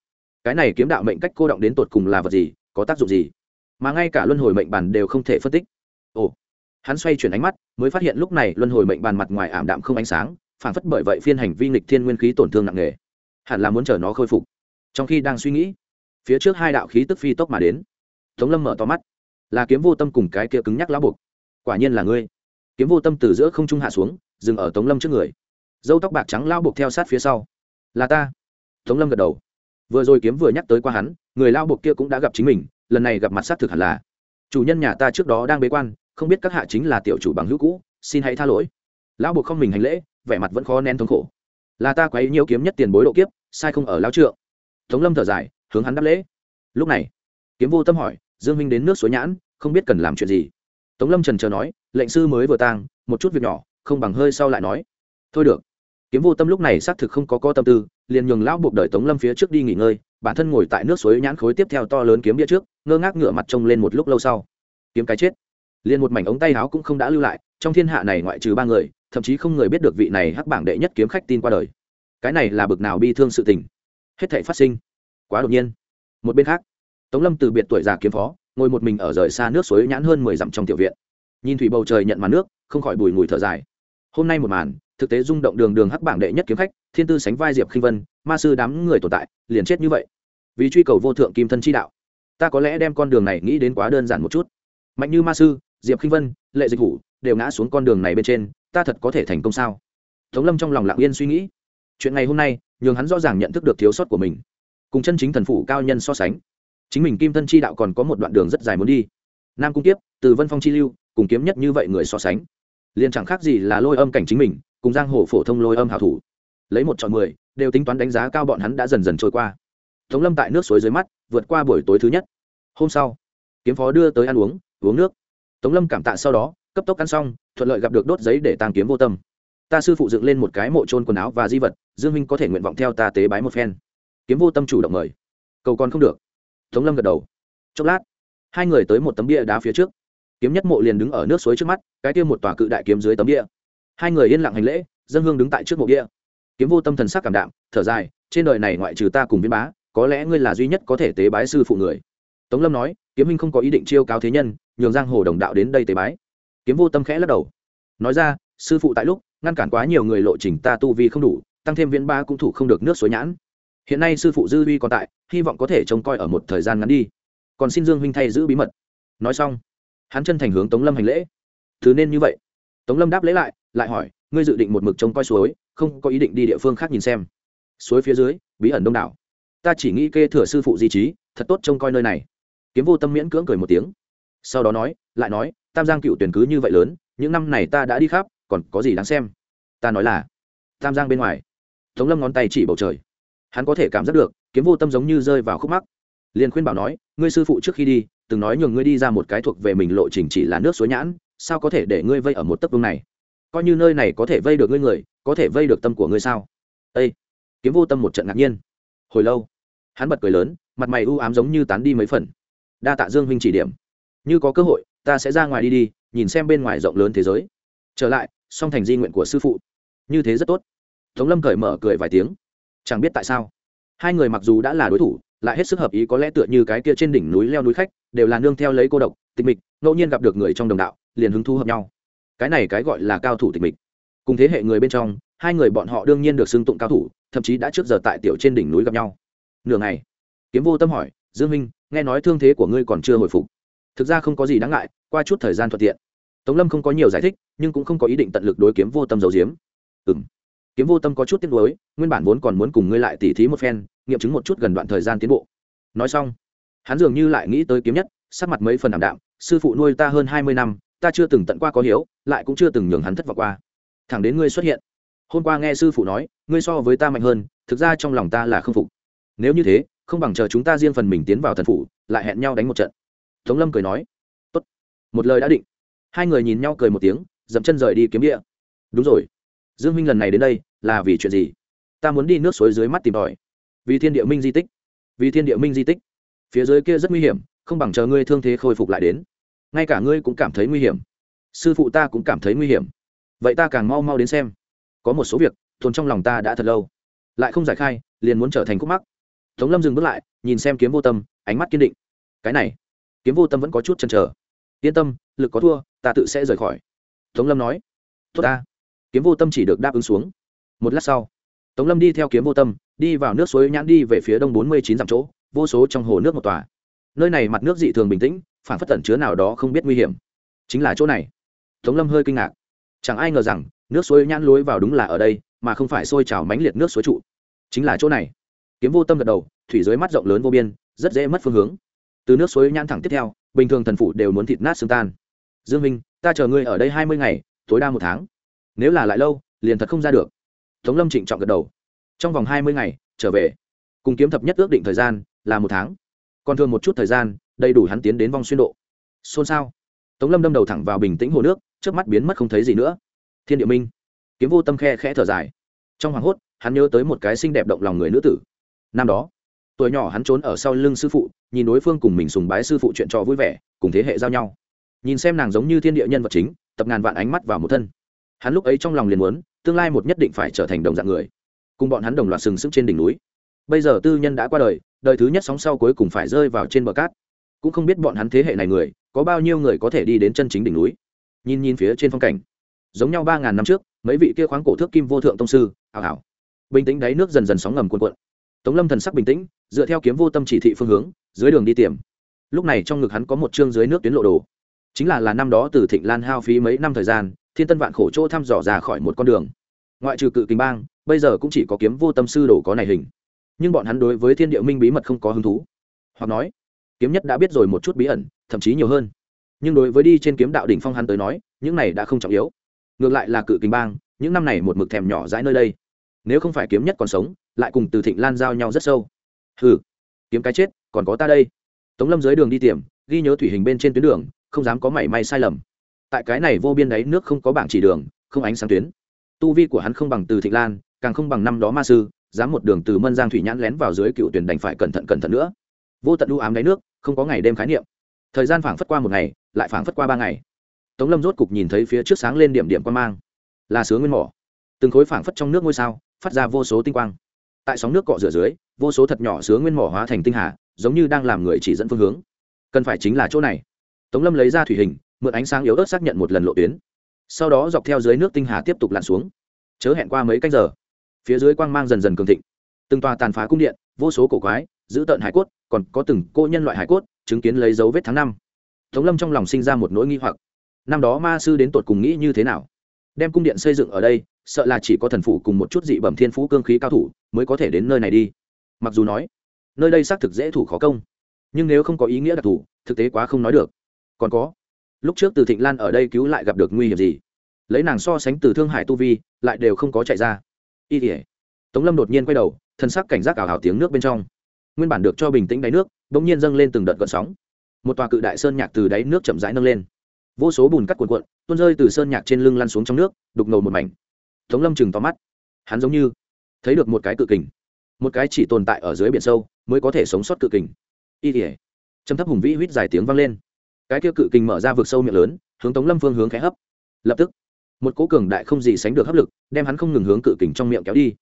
Cái này kiếm đạo mệnh cách cô động đến tột cùng là vật gì, có tác dụng gì? Mà ngay cả luân hồi mệnh bản đều không thể phân tích. Ồ, hắn xoay chuyển ánh mắt, mới phát hiện lúc này luân hồi mệnh bàn mặt ngoài ảm đạm không ánh sáng, phản phất bởi vậy phiên hành vi nghịch thiên nguyên khí tổn thương nặng nề. Hẳn là muốn chờ nó khôi phục. Trong khi đang suy nghĩ, phía trước hai đạo khí tức phi tốc mà đến. Tống lâm mở to mắt, là kiếm vô tâm cùng cái kia cứng nhắc lá buộc quả nhiên là ngươi. Kiếm vô tâm từ giữa không trung hạ xuống, dừng ở tống lâm trước người. Dâu tóc bạc trắng lao buộc theo sát phía sau. Là ta. Tống lâm gật đầu. Vừa rồi kiếm vừa nhắc tới qua hắn, người lao buộc kia cũng đã gặp chính mình, lần này gặp mặt sát thực hẳn là. Chủ nhân nhà ta trước đó đang bế quan, không biết các hạ chính là tiểu chủ bằng hữu cũ, xin hãy tha lỗi. Lão buộc không mình hành lễ, vẻ mặt vẫn khó nén thống khổ. Là ta quấy nhiều kiếm nhất tiền bối độ kiếp, sai không ở lao trượng. Tống lâm thở dài, hướng hắn đáp lễ. Lúc này, kiếm vô tâm hỏi, dương minh đến nước suối nhãn, không biết cần làm chuyện gì? Tống lâm trần chờ nói, lệnh sư mới vừa tang, một chút việc nhỏ, không bằng hơi sau lại nói. Thôi được. Kiếm vô tâm lúc này xác thực không có có tâm tư, liền nhường lão buộc đợi tống lâm phía trước đi nghỉ ngơi, bản thân ngồi tại nước suối nhãn khối tiếp theo to lớn kiếm bia trước, ngơ ngác ngựa mặt trông lên một lúc lâu sau. Kiếm cái chết. Liền một mảnh ống tay áo cũng không đã lưu lại, trong thiên hạ này ngoại trừ ba người, thậm chí không người biết được vị này hắc bảng đệ nhất kiếm khách tin qua đời. Cái này là bực nào bi thương sự tình. Hết thể phát sinh. Quá đột nhiên. Một bên khác, tống lâm từ biệt tuổi già kiếm phó ngồi một mình ở rời xa nước suối nhãn hơn mười dặm trong tiểu viện. Nhìn thủy bầu trời nhận màn nước, không khỏi bùi mùi thở dài. Hôm nay một màn, thực tế rung động đường đường hắc bảng đệ nhất kiếm khách, thiên tư sánh vai diệp khinh vân, ma sư đám người tồn tại, liền chết như vậy. Vì truy cầu vô thượng kim thân chi đạo, ta có lẽ đem con đường này nghĩ đến quá đơn giản một chút. Mạnh như ma sư, diệp khinh vân, lệ dịch vũ đều ngã xuống con đường này bên trên, ta thật có thể thành công sao? Tống lâm trong lòng lặng yên suy nghĩ. Chuyện ngày hôm nay, nhường hắn rõ ràng nhận thức được thiếu sót của mình. Cùng chân chính thần phủ cao nhân so sánh chính mình kim thân chi đạo còn có một đoạn đường rất dài muốn đi. Nam cung tiếp từ vân phong chi lưu, cùng kiếm nhất như vậy người so sánh. Liền chẳng khác gì là lôi âm cảnh chính mình, cùng giang hồ phổ thông lôi âm hảo thủ. Lấy một chọn mười, đều tính toán đánh giá cao bọn hắn đã dần dần trôi qua. Tống lâm tại nước suối dưới mắt, vượt qua buổi tối thứ nhất. Hôm sau, kiếm phó đưa tới ăn uống uống nước. Tống lâm cảm tạ sau đó, cấp tốc ăn xong, thuận lợi gặp được đốt giấy để tàng kiếm vô tâm. Ta sư phụ dựng lên một cái mộ trôn quần áo và di vật, dương minh có thể nguyện vọng theo ta tế bái một phen. Kiếm vô tâm chủ động mời. Cầu còn không được tống lâm gật đầu. Chốc lát, hai người tới một tấm bia đá phía trước. Kiếm nhất mộ liền đứng ở nước suối trước mắt, cái kia một tòa cự đại kiếm dưới tấm bia. Hai người yên lặng hành lễ, dân hương đứng tại trước mộ bia. Kiếm vô tâm thần sắc cảm đạm, thở dài, trên đời này ngoại trừ ta cùng viên bá, có lẽ ngươi là duy nhất có thể tế bái sư phụ người. Tống lâm nói, kiếm minh không có ý định chiêu cao thế nhân, nhường giang hồ đồng đạo đến đây tế bái. Kiếm vô tâm khẽ lắc đầu. Nói ra, sư phụ tại lúc, ngăn cản quá nhiều người lộ trình ta tu vi không đủ, tăng thêm viễn ba cũng thủ không được nước suối nhãn hiện nay sư phụ dư vi còn tại, hy vọng có thể trông coi ở một thời gian ngắn đi. Còn xin dương huynh thay giữ bí mật. Nói xong, hắn chân thành hướng tống lâm hành lễ. Thứ nên như vậy. Tống lâm đáp lễ lại lại hỏi, ngươi dự định một mực trông coi suối, không có ý định đi địa phương khác nhìn xem? Suối phía dưới, bí ẩn đông đảo. Ta chỉ nghĩ kê thừa sư phụ di trí, thật tốt trông coi nơi này. Kiếm vô tâm miễn cưỡng cười một tiếng. Sau đó nói, lại nói, tam giang cựu tuyển cứ như vậy lớn, những năm này ta đã đi khắp, còn có gì đáng xem? Ta nói là, tam giang bên ngoài. Tống lâm ngón tay chỉ bầu trời hắn có thể cảm giác được, kiếm vô tâm giống như rơi vào khúc mắc. Liền khuyên bảo nói, ngươi sư phụ trước khi đi, từng nói nhường ngươi đi ra một cái thuộc về mình lộ trình chỉ là nước suối nhãn, sao có thể để ngươi vây ở một tấc vương này? Coi như nơi này có thể vây được ngươi người, có thể vây được tâm của ngươi sao? Ây kiếm vô tâm một trận ngạc nhiên. Hồi lâu, hắn bật cười lớn, mặt mày u ám giống như tán đi mấy phần. Đa tạ dương huynh chỉ điểm. Như có cơ hội, ta sẽ ra ngoài đi đi, nhìn xem bên ngoài rộng lớn thế giới. Trở lại, song thành di nguyện của sư phụ. Như thế rất tốt. Tống lâm cởi mở cười vài tiếng chẳng biết tại sao, hai người mặc dù đã là đối thủ, lại hết sức hợp ý có lẽ tựa như cái kia trên đỉnh núi leo núi khách, đều là nương theo lấy cô độc, tịch mịch, ngẫu nhiên gặp được người trong đồng đạo, liền hứng thu hợp nhau. Cái này cái gọi là cao thủ tịch mịch. Cùng thế hệ người bên trong, hai người bọn họ đương nhiên được xưng tụng cao thủ, thậm chí đã trước giờ tại tiểu trên đỉnh núi gặp nhau. Nửa ngày, kiếm vô tâm hỏi, dương minh nghe nói thương thế của ngươi còn chưa hồi phục. Thực ra không có gì đáng ngại, qua chút thời gian thuận tiện. Tống lâm không có nhiều giải thích, nhưng cũng không có ý định tận lực đối kiếm vô tâm giấu giếm. Ừ m kiếm vô tâm có chút tiếc nuối, nguyên bản vốn còn muốn cùng ngươi lại tỉ thí một phen, nghiệm chứng một chút gần đoạn thời gian tiến bộ. Nói xong, hắn dường như lại nghĩ tới kiếm nhất, sắc mặt mấy phần ảm đạm, sư phụ nuôi ta hơn hai mươi năm, ta chưa từng tận qua có hiếu, lại cũng chưa từng nhường hắn thất vọng qua. Thẳng đến ngươi xuất hiện. Hôm qua nghe sư phụ nói, ngươi so với ta mạnh hơn, thực ra trong lòng ta là k phục. Nếu như thế, không bằng chờ chúng ta riêng phần mình tiến vào thần phủ, lại hẹn nhau đánh một trận. Tống lâm cười nói, Tốt. một lời đã định. Hai người nhìn nhau cười một tiếng, dậm chân rời đi kiếm địa. Đúng rồi dương minh lần này đến đây là vì chuyện gì? Ta muốn đi nước suối dưới mắt tìm tòi. Vì thiên địa minh di tích. Vì thiên địa minh di tích. Phía dưới kia rất nguy hiểm, không bằng chờ ngươi thương thế khôi phục lại đến. Ngay cả ngươi cũng cảm thấy nguy hiểm. Sư phụ ta cũng cảm thấy nguy hiểm. Vậy ta càng mau mau đến xem. Có một số việc tồn trong lòng ta đã thật lâu. Lại không giải khai, liền muốn trở thành khúc mắc. Tống lâm dừng bước lại, nhìn xem kiếm vô tâm, ánh mắt kiên định. Cái này, kiếm vô tâm vẫn có chút chần chờ. Yên tâm, lực có thua, ta tự sẽ rời khỏi. Tống lâm nói. Tốt ta kiếm vô tâm chỉ được đáp ứng xuống. Một lát sau, tống lâm đi theo kiếm vô tâm, đi vào nước suối nhãn đi về phía đông bốn mươi chín dặm chỗ, vô số trong hồ nước một tòa. Nơi này mặt nước dị thường bình tĩnh, phản phất tẩn chứa nào đó không biết nguy hiểm. Chính là chỗ này. Tống lâm hơi kinh ngạc. Chẳng ai ngờ rằng, nước suối nhãn lối vào đúng là ở đây, mà không phải sôi trào mánh liệt nước suối trụ. Chính là chỗ này. Kiếm vô tâm gật đầu, thủy dưới mắt rộng lớn vô biên, rất dễ mất phương hướng. Từ nước suối nhãn thẳng tiếp theo, bình thường thần phụ đều muốn thịt nát xương tan. Dương minh, ta chờ ngươi ở đây hai mươi ngày, tối đa một tháng nếu là lại lâu, liền thật không ra được. Tống lâm trịnh trọng gật đầu. Trong vòng hai mươi ngày, trở về. Cùng kiếm thập nhất ước định thời gian là một tháng. Còn thường một chút thời gian, đầy đủ hắn tiến đến vong xuyên độ. Xôn xao. Tống lâm đâm đầu thẳng vào bình tĩnh hồ nước, trước mắt biến mất không thấy gì nữa. Thiên địa minh. Kiếm vô tâm khe khẽ thở dài. Trong hoàng hốt, hắn nhớ tới một cái xinh đẹp động lòng người nữ tử. Năm đó, tuổi nhỏ hắn trốn ở sau lưng sư phụ, nhìn đối phương cùng mình sùng bái sư phụ chuyện trò vui vẻ, cùng thế hệ giao nhau. Nhìn xem nàng giống như thiên địa nhân vật chính, tập ngàn vạn ánh mắt vào một thân hắn lúc ấy trong lòng liền muốn, tương lai một nhất định phải trở thành đồng dạng người. Cùng bọn hắn đồng loạt sừng sững trên đỉnh núi. Bây giờ tư nhân đã qua đời đời thứ nhất sóng sau cuối cùng phải rơi vào trên bờ cát. Cũng không biết bọn hắn thế hệ này người, có bao nhiêu người có thể đi đến chân chính đỉnh núi. Nhìn nhìn phía trên phong cảnh. Giống nhau ba ngàn năm trước, mấy vị kia khoáng cổ thước kim vô thượng tông sư, hào hào. Bình tĩnh đáy nước dần dần sóng ngầm cuộn cuộn. Tống lâm thần sắc bình tĩnh, dựa theo kiếm vô tâm chỉ thị phương hướng, dưới đường đi tiềm lúc này trong ngực hắn có một chương dưới nước tuyến lộ đồ. Chính là là năm đó từ thịnh lan hao phí mấy năm thời gian thiên tân vạn khổ chỗ thăm dò ra khỏi một con đường. Ngoại trừ cự kinh bang, bây giờ cũng chỉ có kiếm vô tâm sư đồ có này hình. Nhưng bọn hắn đối với thiên địa minh bí mật không có hứng thú. Hoặc nói, kiếm nhất đã biết rồi một chút bí ẩn, thậm chí nhiều hơn. Nhưng đối với đi trên kiếm đạo đỉnh phong hắn tới nói, những này đã không trọng yếu. Ngược lại là cự kinh bang, những năm này một mực thèm nhỏ dãi nơi đây. Nếu không phải kiếm nhất còn sống, lại cùng từ thịnh lan giao nhau rất sâu. Ừ kiếm cái chết, còn có ta đây. Tống lâm dưới đường đi tiềm ghi nhớ thủy hình bên trên tuyến đường, không dám có mảy may sai lầm tại cái này vô biên đáy nước không có bảng chỉ đường, không ánh sáng tuyến. Tu vi của hắn không bằng từ thịnh lan, càng không bằng năm đó ma sư, dám một đường từ mân giang thủy nhãn lén vào dưới cựu tuyển đành phải cẩn thận cẩn thận nữa. Vô tận u ám đáy nước, không có ngày đêm khái niệm. Thời gian phảng phất qua một ngày, lại phảng phất qua ba ngày. Tống lâm rốt cục nhìn thấy phía trước sáng lên điểm điểm quan mang. Là sứa nguyên mỏ. Từng khối phảng phất trong nước ngôi sao, phát ra vô số tinh quang. Tại sóng nước cọ rửa dưới, vô số thật nhỏ sứa nguyên mỏ hóa thành tinh hà, giống như đang làm người chỉ dẫn phương hướng. Cần phải chính là chỗ này. Tống lâm lấy ra thủy hình mượn ánh sáng yếu ớt xác nhận một lần lộ tuyến. Sau đó dọc theo dưới nước tinh hà tiếp tục lặn xuống. Chớ hẹn qua mấy canh giờ. Phía dưới quang mang dần dần cường thịnh. Từng tòa tàn phá cung điện, vô số cổ quái, giữ tợn hải cốt, còn có từng cô nhân loại hải cốt, chứng kiến lấy dấu vết tháng năm. Tống lâm trong lòng sinh ra một nỗi nghi hoặc. Năm đó ma sư đến tột cùng nghĩ như thế nào? Đem cung điện xây dựng ở đây, sợ là chỉ có thần phụ cùng một chút dị bẩm thiên phú cương khí cao thủ mới có thể đến nơi này đi. Mặc dù nói, nơi đây xác thực dễ thủ khó công. Nhưng nếu không có ý nghĩa đặc thù, thực tế quá không nói được. Còn có lúc trước từ thịnh lan ở đây cứu lại gặp được nguy hiểm gì lấy nàng so sánh từ thương hải tu vi lại đều không có chạy ra y tỉa tống lâm đột nhiên quay đầu thân sắc cảnh giác ảo hào tiếng nước bên trong nguyên bản được cho bình tĩnh đáy nước đ ỗ n g nhiên dâng lên từng đợt gợn sóng một tòa cự đại sơn nhạc từ đáy nước chậm rãi nâng lên vô số bùn cắt cuộn cuộn tuôn rơi từ sơn nhạc trên lưng lăn xuống trong nước đục ngầu một mảnh tống lâm chừng to mắt hắn giống như thấy được một cái cự kình một cái chỉ tồn tại ở dưới biển sâu mới có thể sống sót cự kình y tỉa châm thấp hùng vĩ huýt dài tiếng vang lên cái kia cự kình mở ra vực sâu miệng lớn, hướng tống lâm phương hướng khẽ hấp. Lập tức, một cố cường đại không gì sánh được hấp lực, đem hắn không ngừng hướng cự kình trong miệng kéo đi.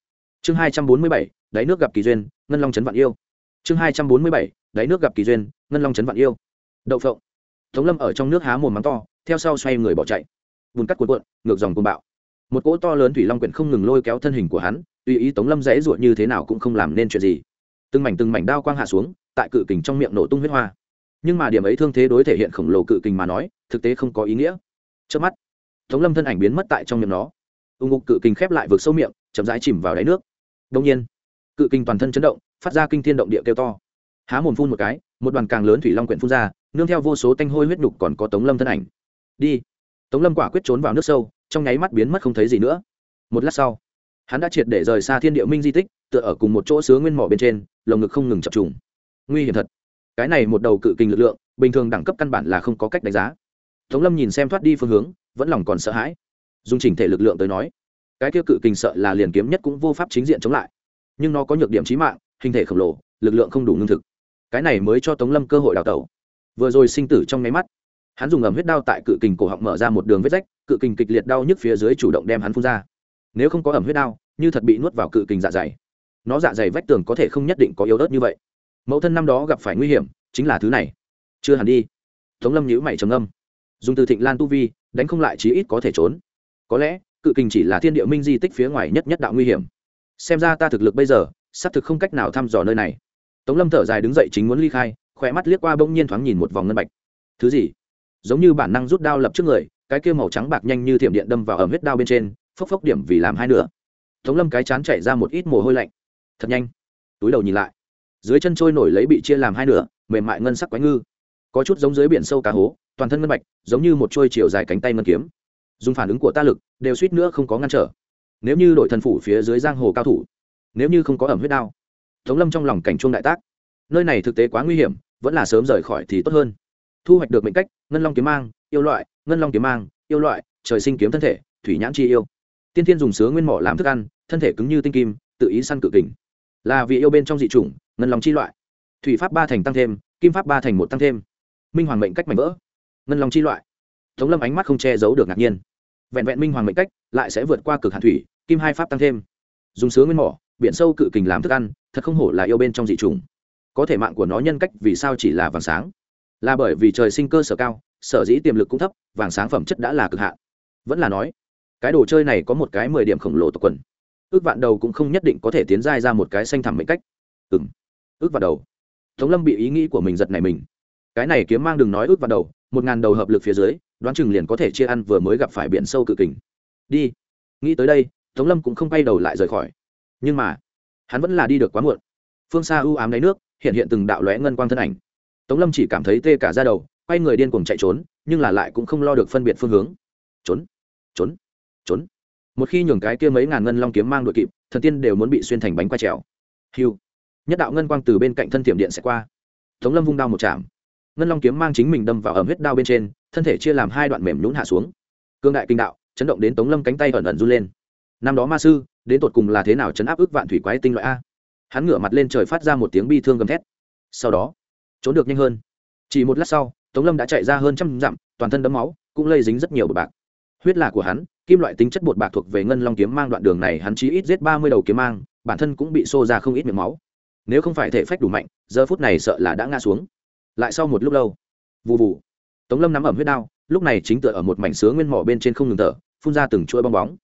Chương hai trăm bốn mươi bảy, đáy nước gặp kỳ duyên, ngân long trấn vạn yêu. Chương hai trăm bốn mươi bảy, đáy nước gặp kỳ duyên, ngân long trấn vạn yêu. Đậu phộng. Tống lâm ở trong nước há mồm mắng to, theo sau xoay người bỏ chạy. Bùn cắt cuộn cuộn, ngược dòng cuồng bạo. Một cỗ to lớn thủy long quyển không ngừng lôi kéo thân hình của hắn, tùy ý tống lâm dãy ruột như thế nào cũng không làm nên chuyện gì. Từng mảnh từng mảnh đao quang hạ xuống, tại cự kình trong miệng nổ tung huyết hoa nhưng mà điểm ấy thương thế đối thể hiện khổng lồ cự kình mà nói, thực tế không có ý nghĩa. Trước mắt, tống lâm thân ảnh biến mất tại trong miệng nó. Ưng ngục cự kình khép lại vượt sâu miệng, chậm rãi chìm vào đáy nước. Đông nhiên, cự kình toàn thân chấn động, phát ra kinh thiên động địa kêu to. Há mồm phun một cái, một đoàn càng lớn thủy long quyện phun ra, nương theo vô số tanh hôi huyết đục còn có tống lâm thân ảnh. Đi! Tống lâm quả quyết trốn vào nước sâu, trong nháy mắt biến mất không thấy gì nữa. Một lát sau, hắn đã triệt để rời xa thiên địa minh di tích, tựa ở cùng một chỗ sứa nguyên mỏ bên trên, lồng ngực không ngừng chập trùng. Nguy hiểm thật cái này một đầu cự kình lực lượng, bình thường đẳng cấp căn bản là không có cách đánh giá. Tống lâm nhìn xem thoát đi phương hướng, vẫn lòng còn sợ hãi. Dùng chỉnh thể lực lượng tới nói, cái kia cự kình sợ là liền kiếm nhất cũng vô pháp chính diện chống lại. Nhưng nó có nhược điểm trí mạng, hình thể khổng lồ, lực lượng không đủ lương thực. Cái này mới cho tống lâm cơ hội đào tẩu. Vừa rồi sinh tử trong nháy mắt, hắn dùng ẩm huyết đao tại cự kình cổ họng mở ra một đường vết rách, cự kình kịch liệt đau nhức phía dưới chủ động đem hắn phun ra. Nếu không có ẩm huyết đao, như thật bị nuốt vào cự kình dạ dày. Nó dạ dày vách tường có thể không nhất định có yếu ớt như vậy mẫu thân năm đó gặp phải nguy hiểm, chính là thứ này. Chưa hẳn đi. Tống lâm nhữ mày trầm âm dùng từ thịnh lan tu vi, đánh không lại chí ít có thể trốn. Có lẽ, cự kình chỉ là thiên địa minh di tích phía ngoài nhất nhất đạo nguy hiểm. Xem ra ta thực lực bây giờ, xác thực không cách nào thăm dò nơi này. Tống lâm thở dài đứng dậy chính muốn ly khai khỏe mắt liếc qua bỗng nhiên thoáng nhìn một vòng ngân bạch. Thứ gì? Giống như bản năng rút đao lập trước người, cái kia màu trắng bạc nhanh như thiểm điện đâm vào ẩm huyết đao bên trên, phốc phốc điểm vì làm hai nửa. Tống lâm cái chán chảy ra một ít mồ hôi lạnh. Thật nhanh. Túi đầu nhìn lại dưới chân trôi nổi lấy bị chia làm hai nửa, mềm mại ngân sắc quái ngư. Có chút giống dưới biển sâu cá hố, toàn thân ngân bạch giống như một trôi chiều dài cánh tay ngân kiếm. Dùng phản ứng của ta lực, đều suýt nữa không có ngăn trở. Nếu như đội thần phủ phía dưới giang hồ cao thủ, nếu như không có ẩm huyết đao, tống lâm trong lòng cảnh chuông đại tác. Nơi này thực tế quá nguy hiểm, vẫn là sớm rời khỏi thì tốt hơn. Thu hoạch được mệnh cách, ngân long kiếm mang, yêu loại, ngân long kiếm mang, yêu loại, trời sinh kiếm thân thể, thủy nhãn chi yêu. Tiên thiên dùng sứa nguyên mỏ làm thức ăn, thân thể cứng như tinh kim, tự ý săn cự kình. Là vì yêu bên trong dị chủng ngân long chi loại. Thủy pháp ba thành tăng thêm, kim pháp ba thành một tăng thêm. Minh hoàng mệnh cách mạnh vỡ. Ngân long chi loại. Tống lâm ánh mắt không che giấu được ngạc nhiên. Vẹn vẹn minh hoàng mệnh cách, lại sẽ vượt qua cực hạt thủy, kim hai pháp tăng thêm. Dùng sứa nguyên mỏ, biển sâu cự kình làm thức ăn, thật không hổ là yêu bên trong dị trùng. có thể mạng của nó nhân cách vì sao chỉ là vàng sáng? Là bởi vì trời sinh cơ sở cao, sở dĩ tiềm lực cũng thấp, vàng sáng phẩm chất đã là cực hạn. Vẫn là nói, cái đồ chơi này có một cái mười điểm khổng lồ tộc quần. Ước vạn đầu cũng không nhất định có thể tiến giai ra một cái xanh thẳm mệnh cách. Ừng ước vào đầu. Tống lâm bị ý nghĩ của mình giật này mình. Cái này kiếm mang đừng nói ước vào đầu, một ngàn đầu hợp lực phía dưới, đoán chừng liền có thể chia ăn vừa mới gặp phải biển sâu cự kình. Đi. Nghĩ tới đây, tống lâm cũng không bay đầu lại rời khỏi. Nhưng mà, hắn vẫn là đi được quá muộn. Phương xa ưu ám đáy nước, hiện hiện từng đạo lóe ngân quang thân ảnh. Tống lâm chỉ cảm thấy tê cả ra đầu, quay người điên cuồng chạy trốn, nhưng là lại cũng không lo được phân biệt phương hướng. Trốn. Trốn. Trốn. Một khi nhường cái kia mấy ngàn ngân long kiếm mang đội kịp, thần tiên đều muốn bị xuyên thành bánh quay trèo. Hiu nhất đạo ngân quang từ bên cạnh thân thiểm điện sẽ qua. Tống lâm vung đao một chạm. Ngân long kiếm mang chính mình đâm vào ẩm huyết đao bên trên, thân thể chia làm hai đoạn mềm nhún hạ xuống. Cương đại kinh đạo, chấn động đến tống lâm cánh tay ẩn ẩn run lên. Năm đó ma sư, đến tột cùng là thế nào chấn áp ức vạn thủy quái tinh loại a? Hắn ngửa mặt lên trời phát ra một tiếng bi thương gầm thét. Sau đó, trốn được nhanh hơn. Chỉ một lát sau, tống lâm đã chạy ra hơn trăm dặm, toàn thân đấm máu, cũng lây dính rất nhiều bột bạc. Huyết là của hắn, kim loại tính chất bột bạc thuộc về ngân long kiếm mang đoạn đường này, hắn chí ít giết ba mươi đầu kiếm mang, bản thân cũng bị xô ra không ít miệng máu nếu không phải thể phách đủ mạnh, giờ phút này sợ là đã ngã xuống. Lại sau một lúc lâu vụ vụ tống lâm nắm ẩm huyết đao, lúc này chính tựa ở một mảnh sứa nguyên mỏ bên trên không ngừng thở, phun ra từng chuỗi bong bóng.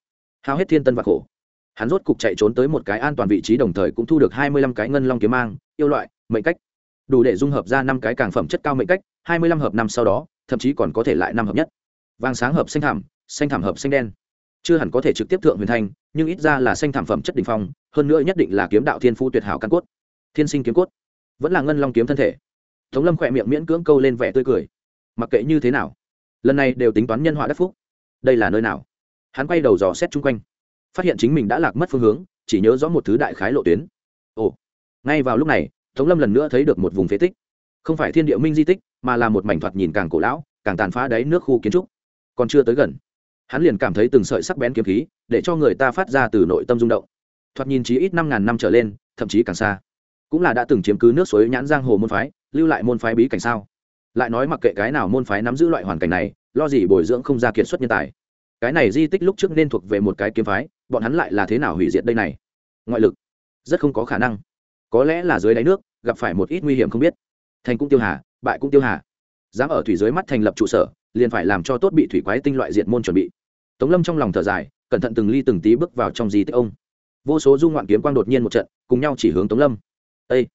Hao hết thiên tân và khổ. Hắn rốt cục chạy trốn tới một cái an toàn vị trí đồng thời cũng thu được hai mươi lăm cái ngân long kiếm mang, yêu loại, mệnh cách. Đủ để dung hợp ra năm cái càng phẩm chất cao mệnh cách, hai mươi lăm hợp năm sau đó, thậm chí còn có thể lại năm hợp nhất. Vàng sáng hợp xanh thảm xanh thảm hợp xanh đen. Chưa hẳn có thể trực tiếp thượng huyền thanh nhưng ít ra là xanh thảm phẩm chất đ ỉ n h phong, hơn nữa nhất định là kiếm đạo thiên phu tuyệt hảo căn cốt thiên sinh kiếm cốt. Vẫn là ngân long kiếm thân thể. Tống lâm khỏe miệng miễn cưỡng câu lên vẻ tươi cười. Mặc kệ như thế nào, lần này đều tính toán nhân họa đắc phúc. Đây là nơi nào? Hắn quay đầu dò xét chung quanh. Phát hiện chính mình đã lạc mất phương hướng, chỉ nhớ rõ một thứ đại khái lộ tuyến. Ồ, ngay vào lúc này, tống lâm lần nữa thấy được một vùng phế tích. Không phải thiên địa minh di tích, mà là một mảnh thoạt nhìn càng cổ lão, càng tàn phá đáy nước khu kiến trúc. Còn chưa tới gần, hắn liền cảm thấy từng sợi sắc bén kiếm khí, để cho người ta phát ra từ nội tâm rung động. Thoạt nhìn chí ít năm ngàn năm trở lên, thậm chí càng xa cũng là đã từng chiếm cứ nước suối nhãn giang hồ môn phái, lưu lại môn phái bí cảnh sao? Lại nói mặc kệ cái nào môn phái nắm giữ loại hoàn cảnh này, lo gì bồi dưỡng không ra kiệt xuất nhân tài. Cái này di tích lúc trước nên thuộc về một cái kiếm phái, bọn hắn lại là thế nào hủy diệt đây này? Ngoại lực, rất không có khả năng. Có lẽ là dưới đáy nước, gặp phải một ít nguy hiểm không biết. Thành cũng tiêu hà, bại cũng tiêu hà. Dám ở thủy dưới mắt thành lập trụ sở, liền phải làm cho tốt bị thủy quái tinh loại diệt môn chuẩn bị. Tống lâm trong lòng thở dài, cẩn thận từng ly từng tí bước vào trong di tích ông. Vô số du ngoạn kiếm quang đột nhiên một trận, cùng nhau chỉ hướng tống lâm ây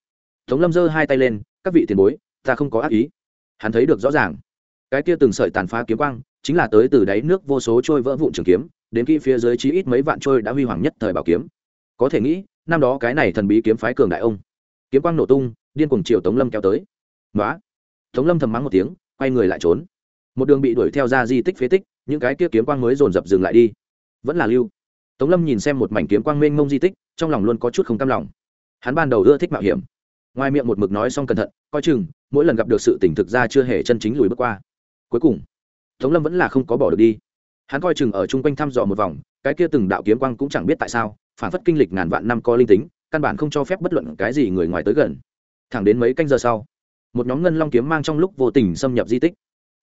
tống lâm giơ hai tay lên, các vị tiền bối, ta không có ác ý. Hắn thấy được rõ ràng. Cái kia từng sợi tàn phá kiếm quang, chính là tới từ đáy nước vô số trôi vỡ vụn trường kiếm, đến khi phía dưới chí ít mấy vạn trôi đã huy hoàng nhất thời bảo kiếm. Có thể nghĩ, năm đó cái này thần bí kiếm phái cường đại ông. Kiếm quang nổ tung, điên cuồng chiều tống lâm kéo tới. Nói tống lâm thầm mắng một tiếng, quay người lại trốn. Một đường bị đuổi theo ra di tích phế tích, những cái kia kiếm quang mới dồn dập dừng lại đi. Vẫn là lưu. Tống lâm nhìn xem một mảnh kiếm quang mênh mông di tích, trong lòng luôn có chút không cam lòng hắn ban đầu ưa thích mạo hiểm. Ngoài miệng một mực nói xong cẩn thận, coi chừng, mỗi lần gặp được sự tỉnh thực ra chưa hề chân chính lùi bước qua. Cuối cùng, tống lâm vẫn là không có bỏ được đi. Hắn coi chừng ở chung quanh thăm dò một vòng, cái kia từng đạo kiếm quang cũng chẳng biết tại sao, phản phất kinh lịch ngàn vạn năm có linh tính, căn bản không cho phép bất luận cái gì người ngoài tới gần. Thẳng đến mấy canh giờ sau, một nhóm ngân long kiếm mang trong lúc vô tình xâm nhập di tích.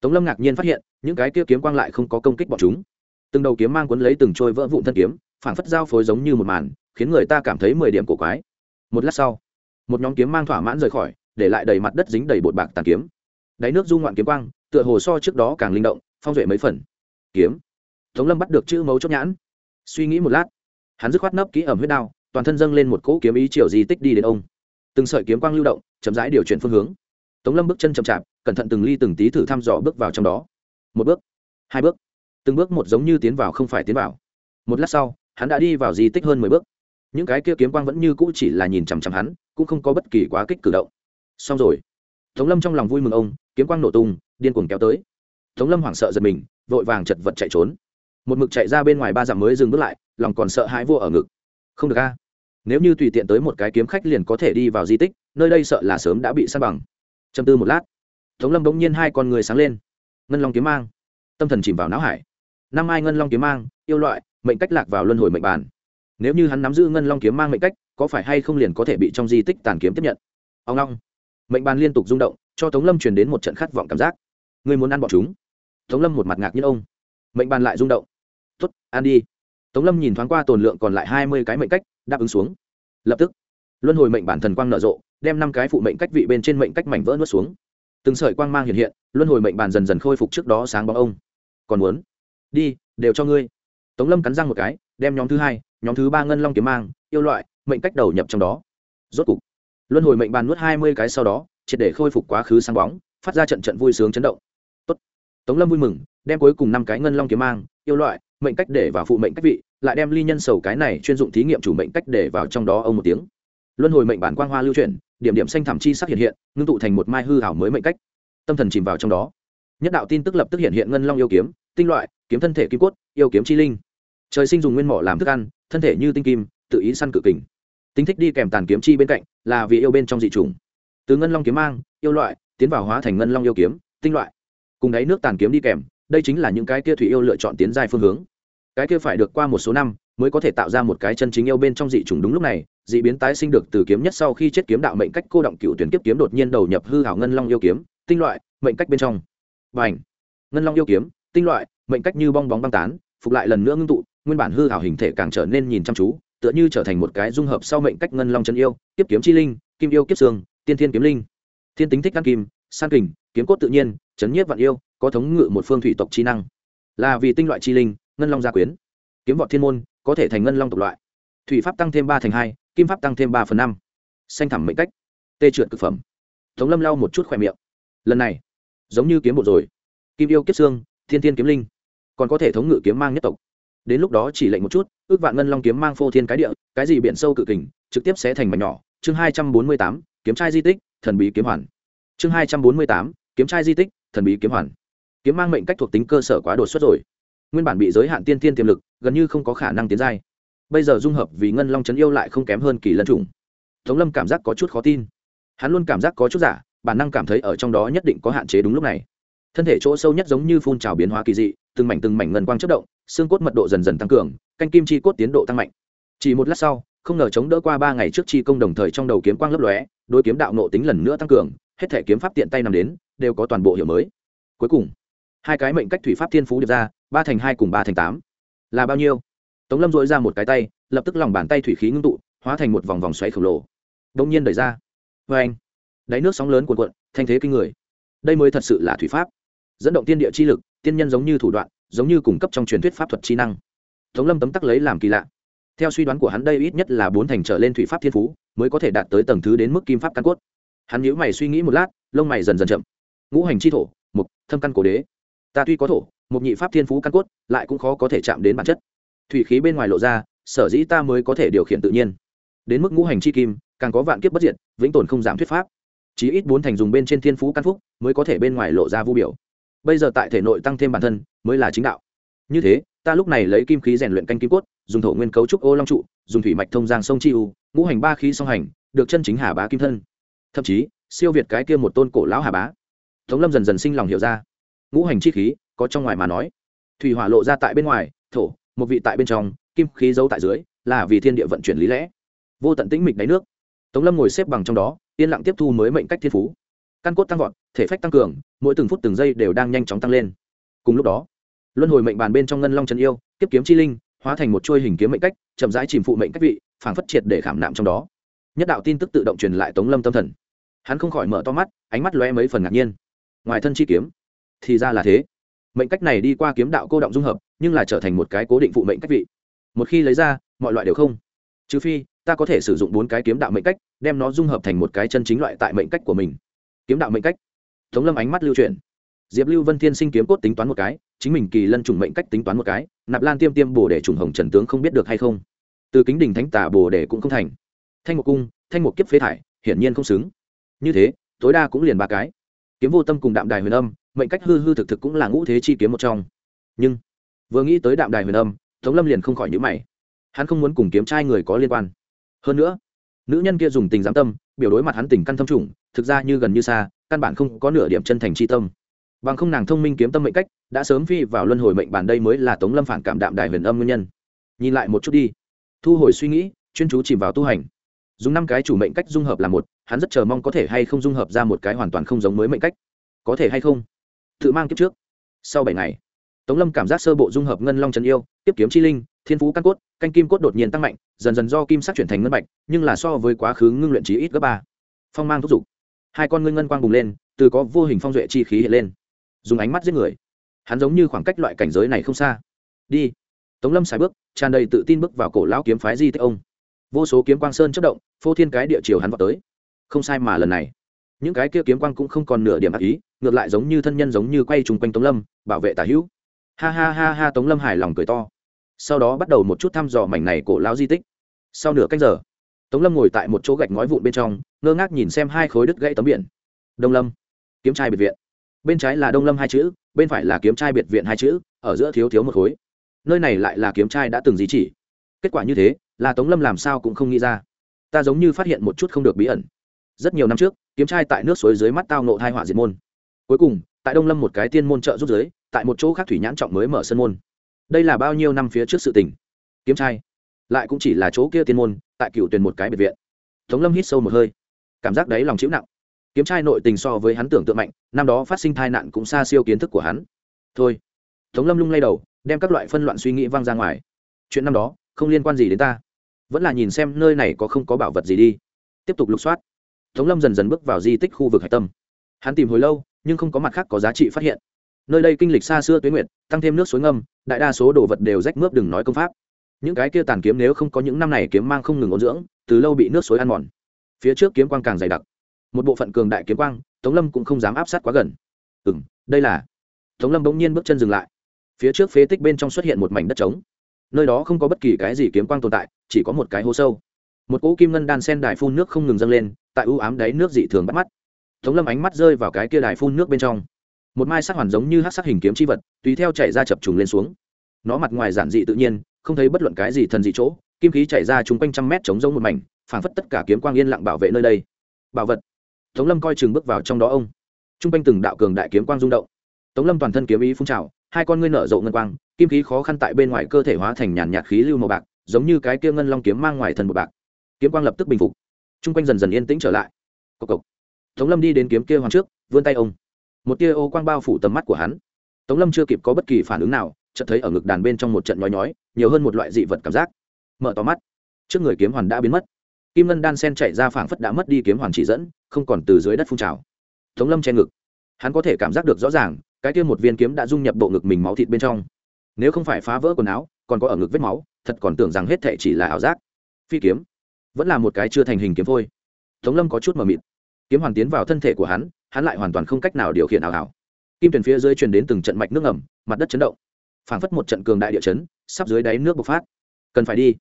Tống lâm ngạc nhiên phát hiện, những cái kia kiếm quang lại không có công kích bọn chúng. Từng đầu kiếm mang cuốn lấy từng trôi vỡ vụn thân kiếm, phản phất giao phối giống như một màn, khiến người ta cảm thấy mười điểm cổ quái một lát sau, một nhóm kiếm mang thỏa mãn rời khỏi, để lại đầy mặt đất dính đầy bột bạc tàn kiếm. Đáy nước du ngoạn kiếm quang, tựa hồ so trước đó càng linh động, phong duệ mấy phần. Kiếm. Tống lâm bắt được chữ mấu chốt nhãn. Suy nghĩ một lát, hắn dứt khoát nấp kỹ ẩm huyết đao, toàn thân dâng lên một cỗ kiếm ý chiều di tích đi đến ông. Từng sợi kiếm quang lưu động, chậm rãi điều chuyển phương hướng. Tống lâm bước chân chậm chạp, cẩn thận từng ly từng tí thử thăm dò bước vào trong đó. Một bước, hai bước, từng bước một giống như tiến vào không phải tiến vào. Một lát sau, hắn đã đi vào di tích hơn mười bước những cái kia kiếm quang vẫn như cũ chỉ là nhìn chằm chằm hắn, cũng không có bất kỳ quá kích cử động. Xong rồi. Tống lâm trong lòng vui mừng ông, kiếm quang nổ tung, điên cuồng kéo tới. Tống lâm hoảng sợ giật mình, vội vàng chật vật chạy trốn. Một mực chạy ra bên ngoài ba dặm mới dừng bước lại, lòng còn sợ hãi vua ở ngực. Không được a. Nếu như tùy tiện tới một cái kiếm khách liền có thể đi vào di tích, nơi đây sợ là sớm đã bị săn bằng. Châm tư một lát, tống lâm bỗng nhiên hai con người sáng lên. Ngân long kiếm mang. Tâm thần chìm vào não hải. Năm ai ngân long kiếm mang, yêu loại, mệnh cách lạc vào luân hồi mệnh bàn nếu như hắn nắm giữ ngân long kiếm mang mệnh cách, có phải hay không liền có thể bị trong di tích tàn kiếm tiếp nhận? Ông long. Mệnh bàn liên tục rung động, cho tống lâm truyền đến một trận khát vọng cảm giác. Người muốn ăn bọn chúng? Tống lâm một mặt ngạc như ông. Mệnh bàn lại rung động. Tuất ăn đi. Tống lâm nhìn thoáng qua tồn lượng còn lại hai mươi cái mệnh cách, đáp ứng xuống. Lập tức, luân hồi mệnh bản thần quang nở rộ, đem năm cái phụ mệnh cách vị bên trên mệnh cách mảnh vỡ nuốt xuống. Từng sợi quang mang hiện hiện, luân hồi mệnh bàn dần dần khôi phục trước đó sáng bóng ông. Còn muốn? Đi, đều cho ngươi. Tống lâm cắn răng một cái, đem nhóm thứ hai nhóm thứ ba ngân long kiếm mang, yêu loại, mệnh cách đầu nhập trong đó. Rốt cục, luân hồi mệnh bàn nuốt hai mươi cái sau đó, triệt để khôi phục quá khứ sáng bóng, phát ra trận trận vui sướng chấn động. Tốt. tống lâm vui mừng, đem cuối cùng năm cái ngân long kiếm mang, yêu loại, mệnh cách để vào phụ mệnh cách vị, lại đem ly nhân sầu cái này chuyên dụng thí nghiệm chủ mệnh cách để vào trong đó ông một tiếng. Luân hồi mệnh bản quang hoa lưu chuyển, điểm điểm xanh thảm chi sắc hiện hiện, ngưng tụ thành một mai hư hảo mới mệnh cách. Tâm thần chìm vào trong đó. Nhất đạo tin tức lập tức hiện hiện ngân long yêu kiếm, tinh loại, kiếm thân thể kim cốt, yêu kiếm chi linh. Trời sinh dùng nguyên mỏ làm thức ăn thân thể như tinh kim, tự ý săn cự kình. Tính thích đi kèm tàn kiếm chi bên cạnh là vì yêu bên trong dị trùng từ ngân long kiếm mang, yêu loại, tiến vào hóa thành ngân long yêu kiếm, tinh loại. Cùng đáy nước tàn kiếm đi kèm, đây chính là những cái kia thủy yêu lựa chọn tiến dài phương hướng. Cái kia phải được qua một số năm mới có thể tạo ra một cái chân chính yêu bên trong dị trùng đúng lúc này, dị biến tái sinh được từ kiếm nhất sau khi chết kiếm đạo mệnh cách cô động cựu tuyển kiếp kiếm đột nhiên đầu nhập hư hảo ngân long yêu kiếm, tinh loại, mệnh cách bên trong. Và ảnh ngân long yêu kiếm, tinh loại, mệnh cách như bong bóng băng tán, phục lại lần nữa ngưng tụ nguyên bản hư hảo hình thể càng trở nên nhìn chăm chú, tựa như trở thành một cái dung hợp sau mệnh cách ngân long chân yêu, tiếp kiếm chi linh, kim yêu kiếp xương, tiên thiên kiếm linh. Thiên tính thích ăn kim, san kình, kiếm cốt tự nhiên, chấn nhiếp vạn yêu, có thống ngự một phương thủy tộc chi năng. Là vì tinh loại chi linh, ngân long gia quyến. Kiếm vọt thiên môn, có thể thành ngân long tộc loại. Thủy pháp tăng thêm ba thành hai, kim pháp tăng thêm ba phần năm. Xanh thẳm mệnh cách. Tê trượt cực phẩm. Tống lâm lau một chút khỏe miệng. Lần này, giống như kiếm bộ rồi. Kim yêu kiếp xương, thiên thiên kiếm linh. Còn có thể thống ngự kiếm mang nhất tộc đến lúc đó chỉ lệnh một chút, ước vạn ngân long kiếm mang phô thiên cái địa, cái gì biển sâu cự kình, trực tiếp sẽ thành mảnh nhỏ. Chương hai trăm bốn mươi tám, kiếm trai di tích, thần bí kiếm hoàn. Chương hai trăm bốn mươi tám, kiếm trai di tích, thần bí kiếm hoàn. Kiếm mang mệnh cách thuộc tính cơ sở quá đột xuất rồi. Nguyên bản bị giới hạn tiên tiên tiềm lực, gần như không có khả năng tiến giai. Bây giờ dung hợp vì ngân long trấn yêu lại không kém hơn kỳ lân trùng tống lâm cảm giác có chút khó tin. Hắn luôn cảm giác có chút giả, bản năng cảm thấy ở trong đó nhất định có hạn chế đúng lúc này. Thân thể chỗ sâu nhất giống như phun trào biến hóa kỳ dị từng mảnh từng mảnh ngân quang chất động, xương cốt mật độ dần dần tăng cường, canh kim chi cốt tiến độ tăng mạnh. Chỉ một lát sau, không ngờ chống đỡ qua ba ngày trước chi công đồng thời trong đầu kiếm quang lấp lóe đôi kiếm đạo nộ tính lần nữa tăng cường, hết thể kiếm pháp tiện tay nằm đến, đều có toàn bộ hiểu mới. Cuối cùng, hai cái mệnh cách thủy pháp thiên phú được ra, ba thành hai cùng ba thành tám. Là bao nhiêu? Tống lâm dội ra một cái tay, lập tức lòng bàn tay thủy khí ngưng tụ, hóa thành một vòng vòng xoáy khổng lồ. Đông nhiên đẩy ra. Vê anh đáy nước sóng lớn cuồn cuộn, thanh thế kinh người. Đây mới thật sự là thủy pháp dẫn động tiên địa chi lực, tiên nhân giống như thủ đoạn, giống như cung cấp trong truyền thuyết pháp thuật chi năng. Tống lâm tấm tắc lấy làm kỳ lạ. Theo suy đoán của hắn đây ít nhất là bốn thành trở lên thủy pháp thiên phú, mới có thể đạt tới tầng thứ đến mức kim pháp căn cốt. Hắn nhíu mày suy nghĩ một lát, lông mày dần dần chậm. Ngũ hành chi thổ, mục, thâm căn cổ đế. Ta tuy có thổ một nhị pháp thiên phú căn cốt, lại cũng khó có thể chạm đến bản chất. Thủy khí bên ngoài lộ ra, sở dĩ ta mới có thể điều khiển tự nhiên. Đến mức ngũ hành chi kim, càng có vạn kiếp bất diệt, vĩnh tồn không giảm thuyết pháp. Chí ít bốn thành dùng bên trên thiên phú căn phúc, mới có thể bên ngoài lộ ra vu biểu bây giờ tại thể nội tăng thêm bản thân mới là chính đạo. Như thế, ta lúc này lấy kim khí rèn luyện canh kim cốt, dùng thổ nguyên cấu trúc ô long trụ, dùng thủy mạch thông giang sông chi u, ngũ hành ba khí song hành, được chân chính hà bá kim thân. Thậm chí, siêu việt cái kia một tôn cổ lão hà bá. Tống lâm dần dần sinh lòng hiểu ra. Ngũ hành chi khí, có trong ngoài mà nói. Thủy hỏa lộ ra tại bên ngoài, thổ, một vị tại bên trong, kim khí giấu tại dưới, là vì thiên địa vận chuyển lý lẽ. Vô tận tĩnh mịch đáy nước. Tống lâm ngồi xếp bằng trong đó, yên lặng tiếp thu mới mệnh cách thiên phú. Căn cốt tăng vọt, thể phách tăng cường mỗi từng phút từng giây đều đang nhanh chóng tăng lên. Cùng lúc đó, luân hồi mệnh bàn bên trong ngân long trần yêu tiếp kiếm chi linh, hóa thành một chuôi hình kiếm mệnh cách, chậm rãi chìm phụ mệnh cách vị, phảng phất triệt để khảm nạm trong đó. Nhất đạo tin tức tự động truyền lại tống lâm tâm thần. Hắn không khỏi mở to mắt, ánh mắt lóe mấy phần ngạc nhiên. Ngoài thân chi kiếm, thì ra là thế. Mệnh cách này đi qua kiếm đạo cô động dung hợp, nhưng là trở thành một cái cố định phụ mệnh cách vị. Một khi lấy ra, mọi loại đều không. Trừ phi, ta có thể sử dụng bốn cái kiếm đạo mệnh cách, đem nó dung hợp thành một cái chân chính loại tại mệnh cách của mình. Kiếm đạo mệnh cách tống lâm ánh mắt lưu truyền diệp lưu vân thiên sinh kiếm cốt tính toán một cái, chính mình kỳ lân trùng mệnh cách tính toán một cái, nạp lan tiêm tiêm bồ để trùng hồng trần tướng không biết được hay không. Từ kính đình thánh tả bồ để cũng không thành. Thanh một cung, thanh một kiếp phế thải, hiển nhiên không xứng. Như thế, tối đa cũng liền ba cái. Kiếm vô tâm cùng đạm đài huyền âm, mệnh cách hư hư thực thực cũng là ngũ thế chi kiếm một trong. Nhưng, vừa nghĩ tới đạm đài huyền âm, tống lâm liền không khỏi nhữ mày. Hắn không muốn cùng kiếm trai người có liên quan. Hơn nữa, nữ nhân kia dùng tình giám tâm, biểu đối mặt hắn tình căn thâm trùng thực ra như gần như xa căn bản không có nửa điểm chân thành c h i tâm. Bằng không nàng thông minh kiếm tâm mệnh cách, đã sớm phi vào luân hồi mệnh bản đây mới là tống lâm phản cảm đạm đài huyền âm nguyên nhân. Nhìn lại một chút đi. Thu hồi suy nghĩ, chuyên chú chìm vào tu hành. Dùng năm cái chủ mệnh cách dung hợp là một, hắn rất chờ mong có thể hay không dung hợp ra một cái hoàn toàn không giống mới mệnh cách. Có thể hay không? Tự mang kiếp trước. Sau bảy ngày, tống lâm cảm giác sơ bộ dung hợp ngân long trần yêu tiếp kiếm chi linh, thiên phú căn cốt, canh kim cốt đột nhiên tăng mạnh, dần dần do kim sắc chuyển thành ngân bạch, nhưng là so với quá khứ ngưng luyện trí ít gấp ba. Phong mang thúc giục hai con ngươi ngân quang bùng lên, từ có vô hình phong duệ chi khí hiện lên. Dùng ánh mắt giết người. Hắn giống như khoảng cách loại cảnh giới này không xa. Đi. Tống lâm xài bước, tràn đầy tự tin bước vào cổ lão kiếm phái di tích ông. Vô số kiếm quang sơn chất động, phô thiên cái địa chiều hắn vào tới. Không sai mà lần này. Những cái kia kiếm quang cũng không còn nửa điểm ác ý, ngược lại giống như thân nhân giống như quay trùng quanh tống lâm, bảo vệ tả hữu. Ha ha ha ha, tống lâm hài lòng cười to. Sau đó bắt đầu một chút thăm dò mảnh này cổ lão di tích. Sau nửa cách giờ tống lâm ngồi tại một chỗ gạch ngói vụn bên trong, ngơ ngác nhìn xem hai khối đứt gãy tấm biển. Đông lâm, kiếm trai biệt viện. Bên trái là đông lâm hai chữ, bên phải là kiếm trai biệt viện hai chữ, ở giữa thiếu thiếu một khối. Nơi này lại là kiếm trai đã từng di chỉ. Kết quả như thế, là tống lâm làm sao cũng không nghĩ ra. Ta giống như phát hiện một chút không được bí ẩn. Rất nhiều năm trước, kiếm trai tại nước suối dưới mắt tao nộ thai họa diệt môn. Cuối cùng, tại đông lâm một cái tiên môn trợ rút giới tại một chỗ khác thủy nhãn trọng mới mở sân môn. Đây là bao nhiêu năm phía trước sự tình? Kiếm trai, lại cũng chỉ là chỗ kia tiên môn tại cựu tuyển một cái biệt viện. Tống lâm hít sâu một hơi. Cảm giác đấy lòng chịu nặng. Kiếm trai nội tình so với hắn tưởng tượng mạnh, năm đó phát sinh tai nạn cũng xa siêu kiến thức của hắn. Thôi. Tống lâm lung lay đầu, đem các loại phân loạn suy nghĩ văng ra ngoài. Chuyện năm đó, không liên quan gì đến ta. Vẫn là nhìn xem nơi này có không có bảo vật gì đi. Tiếp tục lục soát. Tống lâm dần dần bước vào di tích khu vực hạch tâm. Hắn tìm hồi lâu, nhưng không có mặt khác có giá trị phát hiện. Nơi đây kinh lịch xa xưa tuyến nguyện tăng thêm nước suối ngâm, đại đa số đồ vật đều rách mướp đừng nói công pháp những cái kia tàn kiếm nếu không có những năm này kiếm mang không ngừng ôn dưỡng, từ lâu bị nước suối ăn mòn. Phía trước kiếm quang càng dày đặc. Một bộ phận cường đại kiếm quang, tống lâm cũng không dám áp sát quá gần. Ừ m đây là tống lâm bỗng nhiên bước chân dừng lại. Phía trước phế tích bên trong xuất hiện một mảnh đất trống. Nơi đó không có bất kỳ cái gì kiếm quang tồn tại, chỉ có một cái hố sâu. Một cỗ kim ngân đan sen đài phun nước không ngừng dâng lên, tại ưu ám đáy nước dị thường bắt mắt. Tống lâm ánh mắt rơi vào cái kia đài phun nước bên trong. Một mai sắc hoàn giống như hát sắc hình kiếm c h i vật, tùy theo chảy ra chập trùng lên xuống. Nó mặt ngoài giản dị tự nhiên không thấy bất luận cái gì thần dị chỗ, kim khí chảy ra chung quanh trăm mét chống giống một mảnh, phảng phất tất cả kiếm quang yên lặng bảo vệ nơi đây. Bảo vật. Tống lâm coi chừng bước vào trong đó ông. T r u n g quanh từng đạo cường đại kiếm quang rung động. Tống lâm toàn thân kiếm ý phun trào, hai con ngươi nở rộ ngân quang, kim khí khó khăn tại bên ngoài cơ thể hóa thành nhàn nhạt khí lưu màu bạc, giống như cái kia ngân long kiếm mang ngoài thần một bạc. Kiếm quang lập tức bình phục. T r u n g quanh dần dần yên tĩnh trở lại. Cộc cộc. Tống lâm đi đến kiếm kia hoàng trước, vươn tay ông. Một tia ô quang bao phủ tầm mắt của hắn. Tống lâm chưa kịp có bất kỳ phản ứng nào chợt thấy ở ngực đàn bên trong một trận nhói nhói, nhiều hơn một loại dị vật cảm giác. Mở to mắt. Trước người kiếm hoàn đã biến mất. Kim ngân đan sen chạy ra phảng phất đã mất đi kiếm hoàn chỉ dẫn, không còn từ dưới đất phun trào. Tống lâm che ngực. Hắn có thể cảm giác được rõ ràng, cái kia một viên kiếm đã dung nhập bộ ngực mình máu thịt bên trong. Nếu không phải phá vỡ quần áo, còn có ở ngực vết máu, thật còn tưởng rằng hết thệ chỉ là ảo giác. Phi kiếm. Vẫn là một cái chưa thành hình kiếm thôi tống lâm có chút mờ mịt. Kiếm hoàn tiến vào thân thể của hắn hắn lại hoàn toàn không cách nào điều khiển ảo ảo kim tuyển phía dưới truyền đến từng trận mạch nước ngầm, mặt đất chấn động phảng phất một trận cường đại địa chấn, sắp dưới đáy nước bộc phát. Cần phải đi.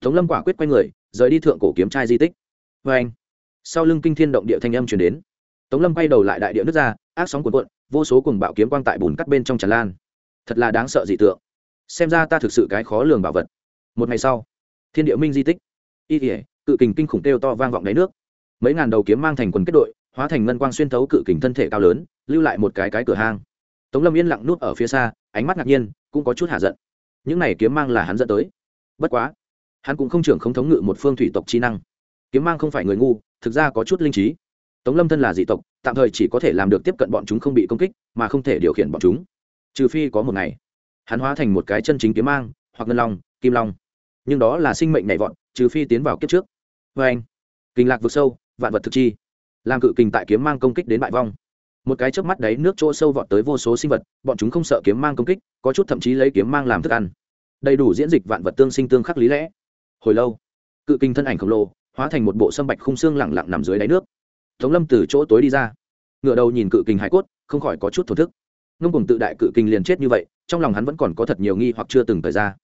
Tống lâm quả quyết quay người, rời đi thượng cổ kiếm trai di tích. Vê anh, sau lưng kinh thiên động địa thanh âm chuyển đến, tống lâm quay đầu lại đại địa nước ra, ác sóng cuồn cuộn, vô số cùng bạo kiếm quang tại bùn cắt bên trong tràn lan. Thật là đáng sợ dị tượng. Xem ra ta thực sự cái khó lường bảo vật. Một ngày sau, thiên địa minh di tích. Y tỉa cự kình kinh khủng kêu to vang vọng đáy nước. Mấy ngàn đầu kiếm mang thành quần kết đội, hóa thành ngân quang xuyên thấu cự kình thân thể cao lớn, lưu lại một cái cái cửa hang. Tống lâm yên lặng nút ở phía xa, ánh mắt ngạc nhiên cũng có chút hạ giận. Những này kiếm mang là hắn dẫn tới. Bất quá, hắn cũng không trưởng không thống ngự một phương thủy tộc trí năng. Kiếm mang không phải người ngu, thực ra có chút linh trí. Tống lâm thân là dị tộc, tạm thời chỉ có thể làm được tiếp cận bọn chúng không bị công kích, mà không thể điều khiển bọn chúng. Trừ phi có một ngày, hắn hóa thành một cái chân chính kiếm mang, hoặc ngân long, kim long. Nhưng đó là sinh mệnh nhảy vọt, trừ phi tiến vào kiếp trước. Vê anh. Kinh lạc vực sâu, vạn vật thực chi. Làm cự kình tại kiếm mang công kích đến bại vong một cái chớp mắt đấy, nước chỗ sâu vọt tới vô số sinh vật, bọn chúng không sợ kiếm mang công kích, có chút thậm chí lấy kiếm mang làm thức ăn. Đầy đủ diễn dịch vạn vật tương sinh tương khắc lý lẽ. Hồi lâu, cự kinh thân ảnh khổng lồ, hóa thành một bộ sâm bạch khung xương lẳng lặng nằm dưới đáy nước. Tống lâm từ chỗ tối đi ra. Ngựa đầu nhìn cự kinh hải cốt, không khỏi có chút thổ thức. Ngông cùng tự đại cự kinh liền chết như vậy, trong lòng hắn vẫn còn có thật nhiều nghi hoặc chưa từng thời ra.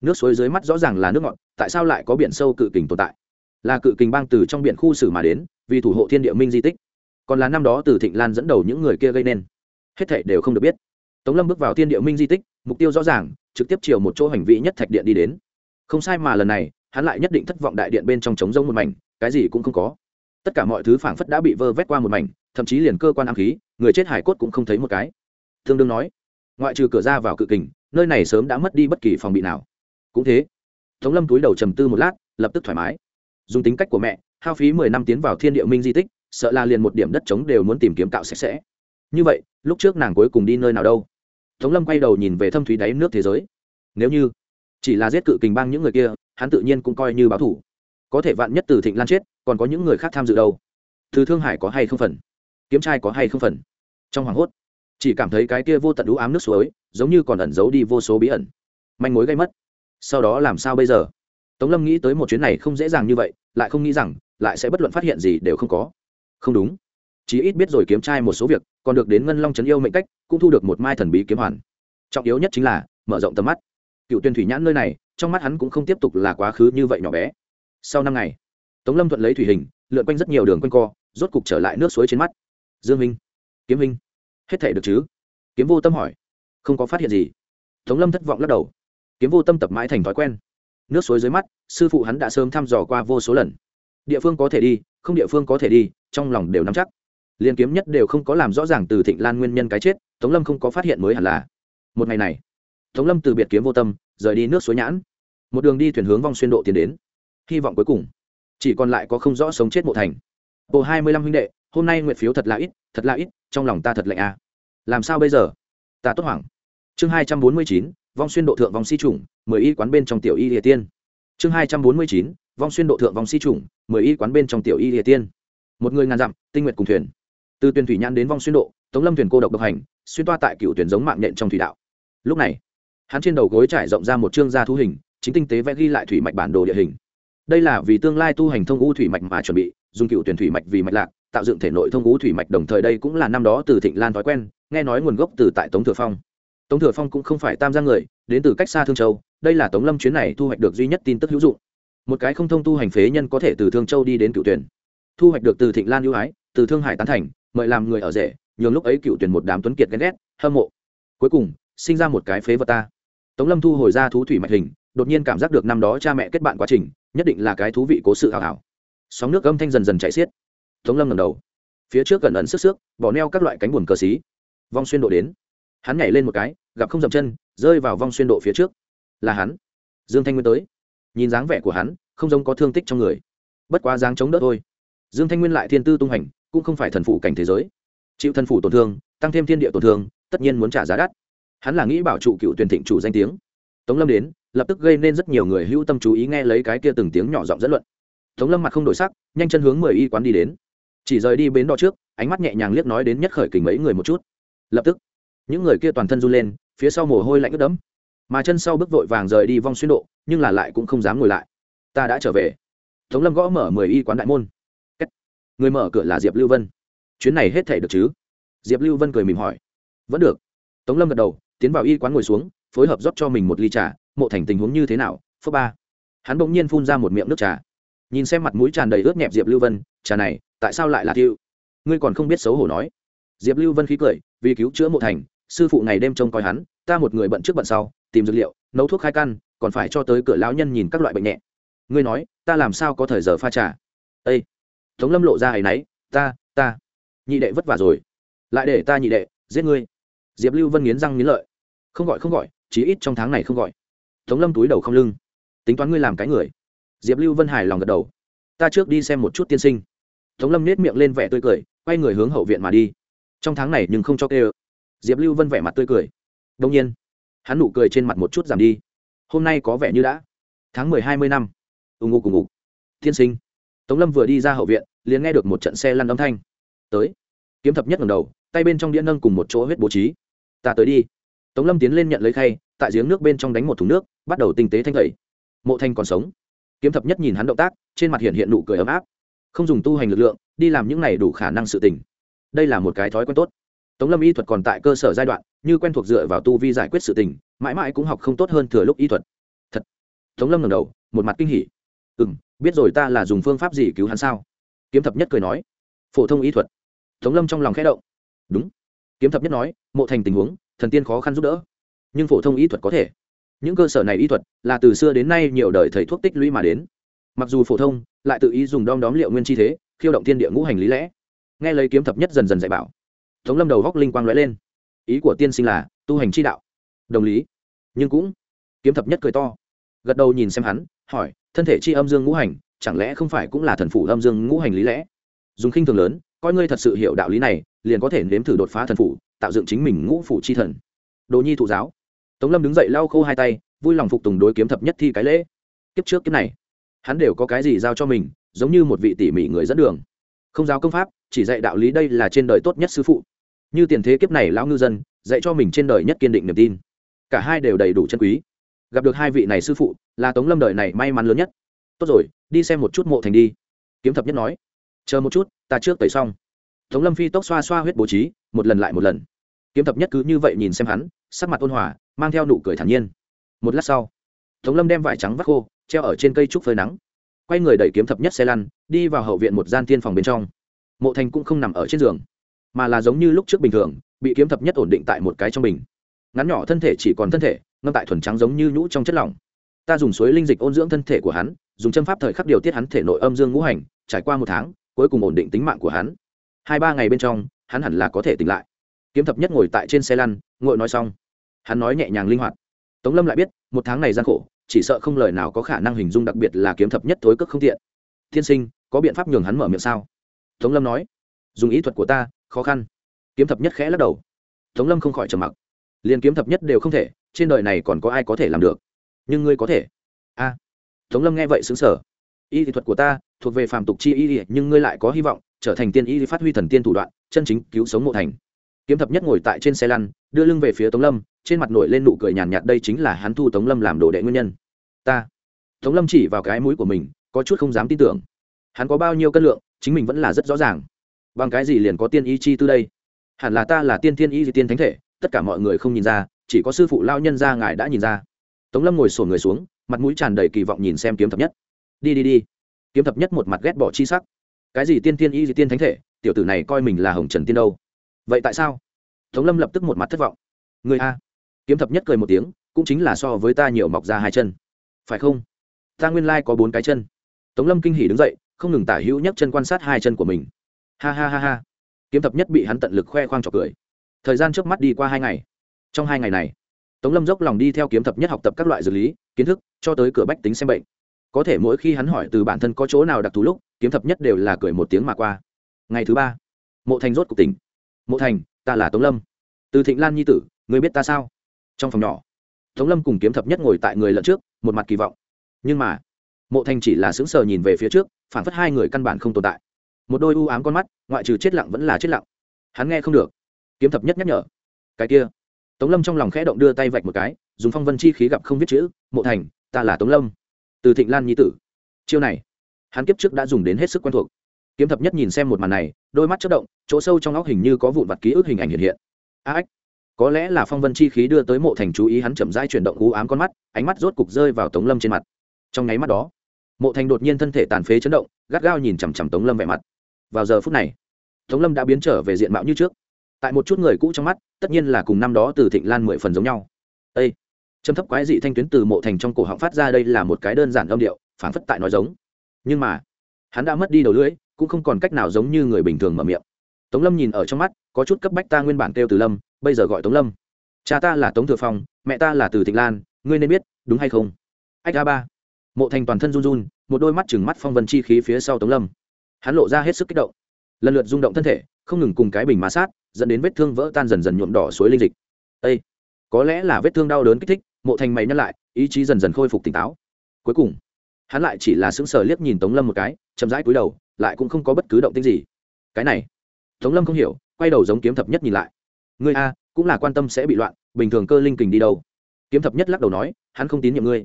Nước suối dưới mắt rõ ràng là nước ngọt, tại sao lại có biển sâu cự kình tồn tại? Là cự kình bang từ trong biển khu xử mà đến, vì thủ hộ thiên địa minh di tích còn là năm đó từ thịnh lan dẫn đầu những người kia gây nên. Hết thảy đều không được biết. Tống lâm bước vào thiên địa minh di tích, mục tiêu rõ ràng, trực tiếp chiều một chỗ hành vi nhất thạch điện đi đến. Không sai mà lần này, hắn lại nhất định thất vọng đại điện bên trong trống rông một mảnh, cái gì cũng không có. Tất cả mọi thứ phảng phất đã bị vơ vét qua một mảnh, thậm chí liền cơ quan ám khí, người chết hải cốt cũng không thấy một cái. Thương đương nói, ngoại trừ cửa ra vào cự kình, nơi này sớm đã mất đi bất kỳ phòng bị nào. Cũng thế, tống lâm túi đầu trầm tư một lát, lập tức thoải mái. Dùng tính cách của mẹ, hao phí mười năm tiến vào thiên địa minh di tích sợ là liền một điểm đất trống đều muốn tìm kiếm cạo sạch sẽ. Như vậy, lúc trước nàng cuối cùng đi nơi nào đâu? Tống lâm quay đầu nhìn về thâm thúy đáy nước thế giới. Nếu như chỉ là giết cự kình bang những người kia, hắn tự nhiên cũng coi như báo thủ. Có thể vạn nhất từ thịnh lan chết, còn có những người khác tham dự đâu? Từ thương hải có hay không phần? Kiếm trai có hay không phần? Trong hoảng hốt, chỉ cảm thấy cái kia vô tận đũ ám nước suối, giống như còn ẩn giấu đi vô số bí ẩn. Manh mối gây mất. Sau đó làm sao bây giờ? Tống lâm nghĩ tới một chuyến này không dễ dàng như vậy, lại không nghĩ rằng, lại sẽ bất luận phát hiện gì đều không có không đúng. Chí ít biết rồi kiếm trai một số việc, còn được đến ngân long trấn yêu mệnh cách, cũng thu được một mai thần bí kiếm hoàn. Trọng yếu nhất chính là, mở rộng tầm mắt. Cựu tuyên thủy nhãn nơi này, trong mắt hắn cũng không tiếp tục là quá khứ như vậy nhỏ bé. Sau năm ngày, tống lâm thuận lấy thủy hình, lượn quanh rất nhiều đường quanh co, rốt cục trở lại nước suối trên mắt. Dương minh, kiếm minh, hết thể được chứ? Kiếm vô tâm hỏi. Không có phát hiện gì. Tống lâm thất vọng lắc đầu. Kiếm vô tâm tập mãi thành thói quen. Nước suối dưới mắt, sư phụ hắn đã sớm thăm dò qua vô số lần. Địa phương có thể đi, không địa phương có thể đi trong lòng đều nắm chắc. Liên kiếm nhất đều không có làm rõ ràng từ thịnh lan nguyên nhân cái chết, tống lâm không có phát hiện mới hẳn là. Một ngày này, tống lâm từ biệt kiếm vô tâm, rời đi nước suối nhãn. Một đường đi thuyền hướng vong xuyên độ tiến đến. Hy vọng cuối cùng, chỉ còn lại có không rõ sống chết mộ thành. Bộ hai mươi lăm huynh đệ, hôm nay nguyện phiếu thật là ít, thật là ít, trong lòng ta thật lạnh à. làm sao bây giờ? Ta tốt hoảng. Chương hai trăm bốn mươi chín vong xuyên độ thượng vong si chủng, mười y quán bên trong tiểu y địa tiên. Chương hai trăm bốn mươi chín vong xuyên độ thượng vong si chủng, mười y quán bên trong tiểu y địa tiên một người ngàn dặm, tinh nguyện cùng thuyền. Từ tuyển thủy nhãn đến vong xuyên độ, tống lâm thuyền cô độc độc hành, xuyên toa tại cựu tuyển giống mạng nhện trong thủy đạo. Lúc này, hắn trên đầu gối trải rộng ra một chương gia thú hình, chính tinh tế vẽ ghi lại thủy mạch bản đồ địa hình. Đây là vì tương lai tu hành thông u thủy mạch mà chuẩn bị, dùng cựu tuyển thủy mạch vì mạch lạc, tạo dựng thể nội thông u thủy mạch đồng thời đây cũng là năm đó từ thịnh lan thói quen, nghe nói nguồn gốc từ tại tống thừa phong. Tống thừa phong cũng không phải tam giang người, đến từ cách xa thương châu, đây là tống lâm chuyến này thu hoạch được duy nhất tin tức hữu dụng. Một cái không thông tu hành phế nhân có thể từ thương châu đi đến cựu tuyển thu hoạch được từ thịnh lan ưu ái, từ thương hải tán thành, mời làm người ở rể, nhường lúc ấy cựu tuyển một đám tuấn kiệt ghen ghét, hâm mộ. Cuối cùng, sinh ra một cái phế vật ta. Tống lâm thu hồi ra thú thủy mạch hình, đột nhiên cảm giác được năm đó cha mẹ kết bạn quá trình, nhất định là cái thú vị cố sự hào hào. Sóng nước âm thanh dần dần chạy xiết. Tống lâm ngầm đầu. Phía trước gần ẩn sức sức, bỏ neo các loại cánh buồn cờ xí. Vong xuyên độ đến. Hắn nhảy lên một cái, gặp không dậm chân, rơi vào vong xuyên độ phía trước. Là hắn. Dương thanh nguyên tới. Nhìn dáng vẻ của hắn, không giống có thương tích trong người. Bất quá dáng chống đỡ thôi dương thanh nguyên lại thiên tư tung hành, cũng không phải thần phụ cảnh thế giới. Chịu thần phủ tổn thương, tăng thêm thiên địa tổn thương, tất nhiên muốn trả giá đắt. Hắn là nghĩ bảo trụ cựu tuyển thịnh chủ danh tiếng. Tống lâm đến, lập tức gây nên rất nhiều người hữu tâm chú ý nghe lấy cái kia từng tiếng nhỏ giọng dẫn luận. Tống lâm mặt không đổi sắc, nhanh chân hướng mười y quán đi đến. Chỉ rời đi bến đò trước, ánh mắt nhẹ nhàng liếc nói đến nhất khởi kình mấy người một chút. Lập tức, những người kia toàn thân run lên, phía sau mồ hôi lạnh ướt đẫm. Mà chân sau bước vội vàng rời đi vong xuyên độ, nhưng là lại cũng không dám ngồi lại. Ta đã trở về. Tống lâm gõ mở mười y quán đại môn người mở cửa là diệp lưu vân chuyến này hết thể được chứ diệp lưu vân cười mỉm hỏi vẫn được tống lâm gật đầu tiến vào y quán ngồi xuống phối hợp rót cho mình một ly trà mộ thành tình huống như thế nào phước ba hắn bỗng nhiên phun ra một miệng nước trà nhìn xem mặt mũi tràn đầy ướt nhẹp diệp lưu vân trà này tại sao lại là thiêu ngươi còn không biết xấu hổ nói diệp lưu vân khí cười vì cứu chữa mộ thành sư phụ ngày đêm trông coi hắn ta một người bận trước bận sau tìm dược liệu nấu thuốc khai căn còn phải cho tới cửa lão nhân nhìn các loại bệnh nhẹ ngươi nói ta làm sao có thời giờ pha trà ây tống lâm lộ ra hay náy, ta ta, nhị đệ vất vả rồi. Lại để ta nhị đệ giết ngươi. Diệp lưu vân nghiến răng nghiến lợi. Không gọi không gọi, chí ít trong tháng này không gọi. Tống lâm túi đầu không lưng. Tính toán ngươi làm cái người. Diệp lưu vân hài lòng gật đầu. Ta trước đi xem một chút tiên sinh. Tống lâm nết miệng lên vẻ tươi cười, quay người hướng hậu viện mà đi. Trong tháng này nhưng không cho kê ơ. Diệp lưu vân vẻ mặt tươi cười. Đông nhiên. Hắn nụ cười trên mặt một chút giảm đi. Hôm nay có vẻ như đã. Tháng mười hai mươi năm. Ù ngục cùng ngục. Tiên sinh tống lâm vừa đi ra hậu viện, liền nghe được một trận xe lăn âm thanh. Tới. Kiếm thập nhất ngầm đầu, tay bên trong đĩa nâng cùng một chỗ huyết bố trí. Ta tới đi. Tống lâm tiến lên nhận lấy khay, tại giếng nước bên trong đánh một thùng nước, bắt đầu tinh tế thanh tẩy. Mộ thanh còn sống. Kiếm thập nhất nhìn hắn động tác, trên mặt hiện hiện nụ cười ấm áp. Không dùng tu hành lực lượng, đi làm những này đủ khả năng sự tình. Đây là một cái thói quen tốt. Tống lâm y thuật còn tại cơ sở giai đoạn, như quen thuộc dựa vào tu vi giải quyết sự tình, mãi mãi cũng học không tốt hơn thừa lúc y thuật. Thật. Tống lâm ngầm đầu, một mặt kinh hỉ. Ừ m biết rồi ta là dùng phương pháp gì cứu hắn sao? Kiếm thập nhất cười nói. Phổ thông y thuật. Tống lâm trong lòng khẽ động. Đúng. Kiếm thập nhất nói, mộ thành tình huống, thần tiên khó khăn giúp đỡ. Nhưng phổ thông y thuật có thể. Những cơ sở này y thuật là từ xưa đến nay nhiều đời thầy thuốc tích lũy mà đến. Mặc dù phổ thông, lại tự ý dùng đom đóm liệu nguyên chi thế, khiêu động thiên địa ngũ hành lý lẽ. Nghe lấy kiếm thập nhất dần dần dạy bảo, tống lâm đầu góc linh quang lóe lên. Ý của tiên sinh là tu hành chi đạo. Đồng lý. Nhưng cũng, kiếm thập nhất cười to. Gật đầu nhìn xem hắn, hỏi thân thể chi âm dương ngũ hành, chẳng lẽ không phải cũng là thần phủ âm dương ngũ hành lý lẽ? Dùng khinh thường lớn, coi ngươi thật sự hiểu đạo lý này, liền có thể nếm thử đột phá thần phủ, tạo dựng chính mình ngũ phủ chi thần. Đồ nhi thụ giáo. Tống lâm đứng dậy lau khô hai tay, vui lòng phục tùng đối kiếm thập nhất thi cái lễ. Kiếp trước kiếp này, hắn đều có cái gì giao cho mình, giống như một vị tỉ mỉ người dẫn đường. Không giáo công pháp, chỉ dạy đạo lý đây là trên đời tốt nhất sư phụ. Như tiền thế kiếp này lão ngư dân, dạy cho mình trên đời nhất kiên định niềm tin. Cả hai đều đầy đủ chân quý gặp được hai vị này sư phụ, là tống lâm đời này may mắn lớn nhất. Tốt rồi, đi xem một chút mộ thành đi. Kiếm thập nhất nói. Chờ một chút, ta trước tẩy xong. Tống lâm phi tốc xoa xoa huyết bố trí, một lần lại một lần. Kiếm thập nhất cứ như vậy nhìn xem hắn, sắc mặt ôn hòa, mang theo nụ cười thản nhiên. Một lát sau, tống lâm đem vải trắng vắt khô, treo ở trên cây trúc phơi nắng. Quay người đẩy kiếm thập nhất xe lăn, đi vào hậu viện một gian tiên phòng bên trong. Mộ thành cũng không nằm ở trên giường, mà là giống như lúc trước bình thường, bị kiếm thập nhất ổn định tại một cái trong bình. Ngắn nhỏ thân thể chỉ còn thân thể ngâm tại thuần trắng giống như nhũ trong chất lỏng. Ta dùng suối linh dịch ôn dưỡng thân thể của hắn, dùng châm pháp thời khắc điều tiết hắn thể nội âm dương ngũ hành, trải qua một tháng, cuối cùng ổn định tính mạng của hắn. Hai ba ngày bên trong, hắn hẳn là có thể tỉnh lại. Kiếm thập nhất ngồi tại trên xe lăn ngồi nói xong. Hắn nói nhẹ nhàng linh hoạt. Tống lâm lại biết, một tháng này gian khổ, chỉ sợ không lời nào có khả năng hình dung đặc biệt là kiếm thập nhất tối cước không tiện. Thiên sinh, có biện pháp nhường hắn mở miệng sao? Tống lâm nói. Dùng ý thuật của ta, khó khăn. Kiếm thập nhất khẽ lắc đầu. Tống lâm không khỏi trầm mặc. Liền kiếm thập nhất đều không thể trên đời này còn có ai có thể làm được? Nhưng ngươi có thể. A, tống lâm nghe vậy xứng sở y thuật của ta thuộc về phàm tục chi y nhưng ngươi lại có hy vọng trở thành tiên y phát huy thần tiên thủ đoạn, chân chính cứu sống mộ thành. Kiếm thập nhất ngồi tại trên xe lăn, đưa lưng về phía tống lâm, trên mặt nổi lên nụ cười nhàn nhạt, đây chính là hắn thu tống lâm làm đồ đệ nguyên nhân. Ta, tống lâm chỉ vào cái mũi của mình, có chút không dám tin tưởng. Hắn có bao nhiêu cân lượng, chính mình vẫn là rất rõ ràng. Bằng cái gì liền có tiên y chi tư đây? Hẳn là ta là tiên thiên y tiên thánh thể, tất cả mọi người không nhìn ra chỉ có sư phụ lao nhân ra ngài đã nhìn ra. Tống lâm ngồi sổ người xuống, mặt mũi tràn đầy kỳ vọng nhìn xem kiếm thập nhất. Đi đi đi. Kiếm thập nhất một mặt ghét bỏ chi sắc. Cái gì tiên tiên y gì tiên thánh thể, tiểu tử này coi mình là hồng trần tiên đâu. Vậy tại sao? Tống lâm lập tức một mặt thất vọng. Người a. Kiếm thập nhất cười một tiếng, cũng chính là so với ta nhiều mọc ra hai chân. Phải không? Ta nguyên lai có bốn cái chân. Tống lâm kinh hỉ đứng dậy, không ngừng tả hữu nhấc chân quan sát hai chân của mình. Ha ha ha ha. Kiếm thập nhất bị hắn tận lực khoe khoang trọc cười. Thời gian trước mắt đi qua hai ngày trong hai ngày này, tống lâm dốc lòng đi theo kiếm thập nhất học tập các loại dược lý, kiến thức, cho tới cửa bách tính xem bệnh. Có thể mỗi khi hắn hỏi từ bản thân có chỗ nào đặc thù lúc, kiếm thập nhất đều là cười một tiếng mà qua. Ngày thứ ba, mộ thành rốt cục tỉnh. Mộ thành, ta là tống lâm. Từ thịnh lan nhi tử người biết ta sao? Trong phòng nhỏ, tống lâm cùng kiếm thập nhất ngồi tại người lợn trước, một mặt kỳ vọng. Nhưng mà, mộ thành chỉ là sững sờ nhìn về phía trước phản phất hai người căn bản không tồn tại. Một đôi u ám con mắt, ngoại trừ chết lặng vẫn là chết lặng. Hắn nghe không được. Kiếm thập nhất nhắc nhở. Cái kia tống lâm trong lòng khẽ động đưa tay vạch một cái, dùng phong vân chi khí gặp không viết chữ, mộ thành, ta là tống lâm, từ thịnh lan nhi tử. Chiêu này, hắn kiếp trước đã dùng đến hết sức quen thuộc. Kiếm thập nhất nhìn xem một màn này, đôi mắt chất động, chỗ sâu trong óc hình như có vụn vặt ký ức hình ảnh hiện hiện. A ếch có lẽ là phong vân chi khí đưa tới mộ thành chú ý hắn chậm rãi chuyển động u ám con mắt, ánh mắt rốt cục rơi vào tống lâm trên mặt. Trong nháy mắt đó, mộ thành đột nhiên thân thể tàn phế chấn động, gắt gao nhìn chằm chằm tống lâm vẻ mặt. Vào giờ phút này, tống lâm đã biến trở về diện mạo như trước tại một chút người cũ trong mắt, tất nhiên là cùng năm đó từ thịnh lan mười phần giống nhau. Â châm thấp quái dị thanh tuyến từ mộ thành trong cổ họng phát ra đây là một cái đơn giản âm điệu phản phất tại nói giống. Nhưng mà, hắn đã mất đi đầu lưỡi, cũng không còn cách nào giống như người bình thường mở miệng. Tống lâm nhìn ở trong mắt, có chút cấp bách ta nguyên bản kêu từ lâm, bây giờ gọi tống lâm. Cha ta là tống thừa phong, mẹ ta là từ thịnh lan, ngươi nên biết, đúng hay không? Ách a ba. Mộ thành toàn thân run run, một đôi mắt chừng mắt phong vân chi khí phía sau tống lâm. Hắn lộ ra hết sức kích động. Lần lượt rung động thân thể không ngừng cùng cái bình ma sát dẫn đến vết thương vỡ tan dần dần nhuộm đỏ suối linh dịch. Ê, có lẽ là vết thương đau đớn kích thích mộ thành mày nhắc lại ý chí dần dần khôi phục tỉnh táo. Cuối cùng hắn lại chỉ là sững sờ liếc nhìn tống lâm một cái chậm rãi cúi đầu lại cũng không có bất cứ động tích gì. Cái này tống lâm không hiểu quay đầu giống kiếm thập nhất nhìn lại. Ngươi a cũng là quan tâm sẽ bị loạn bình thường cơ linh kình đi đâu? Kiếm thập nhất lắc đầu nói hắn không tín nhiệm ngươi.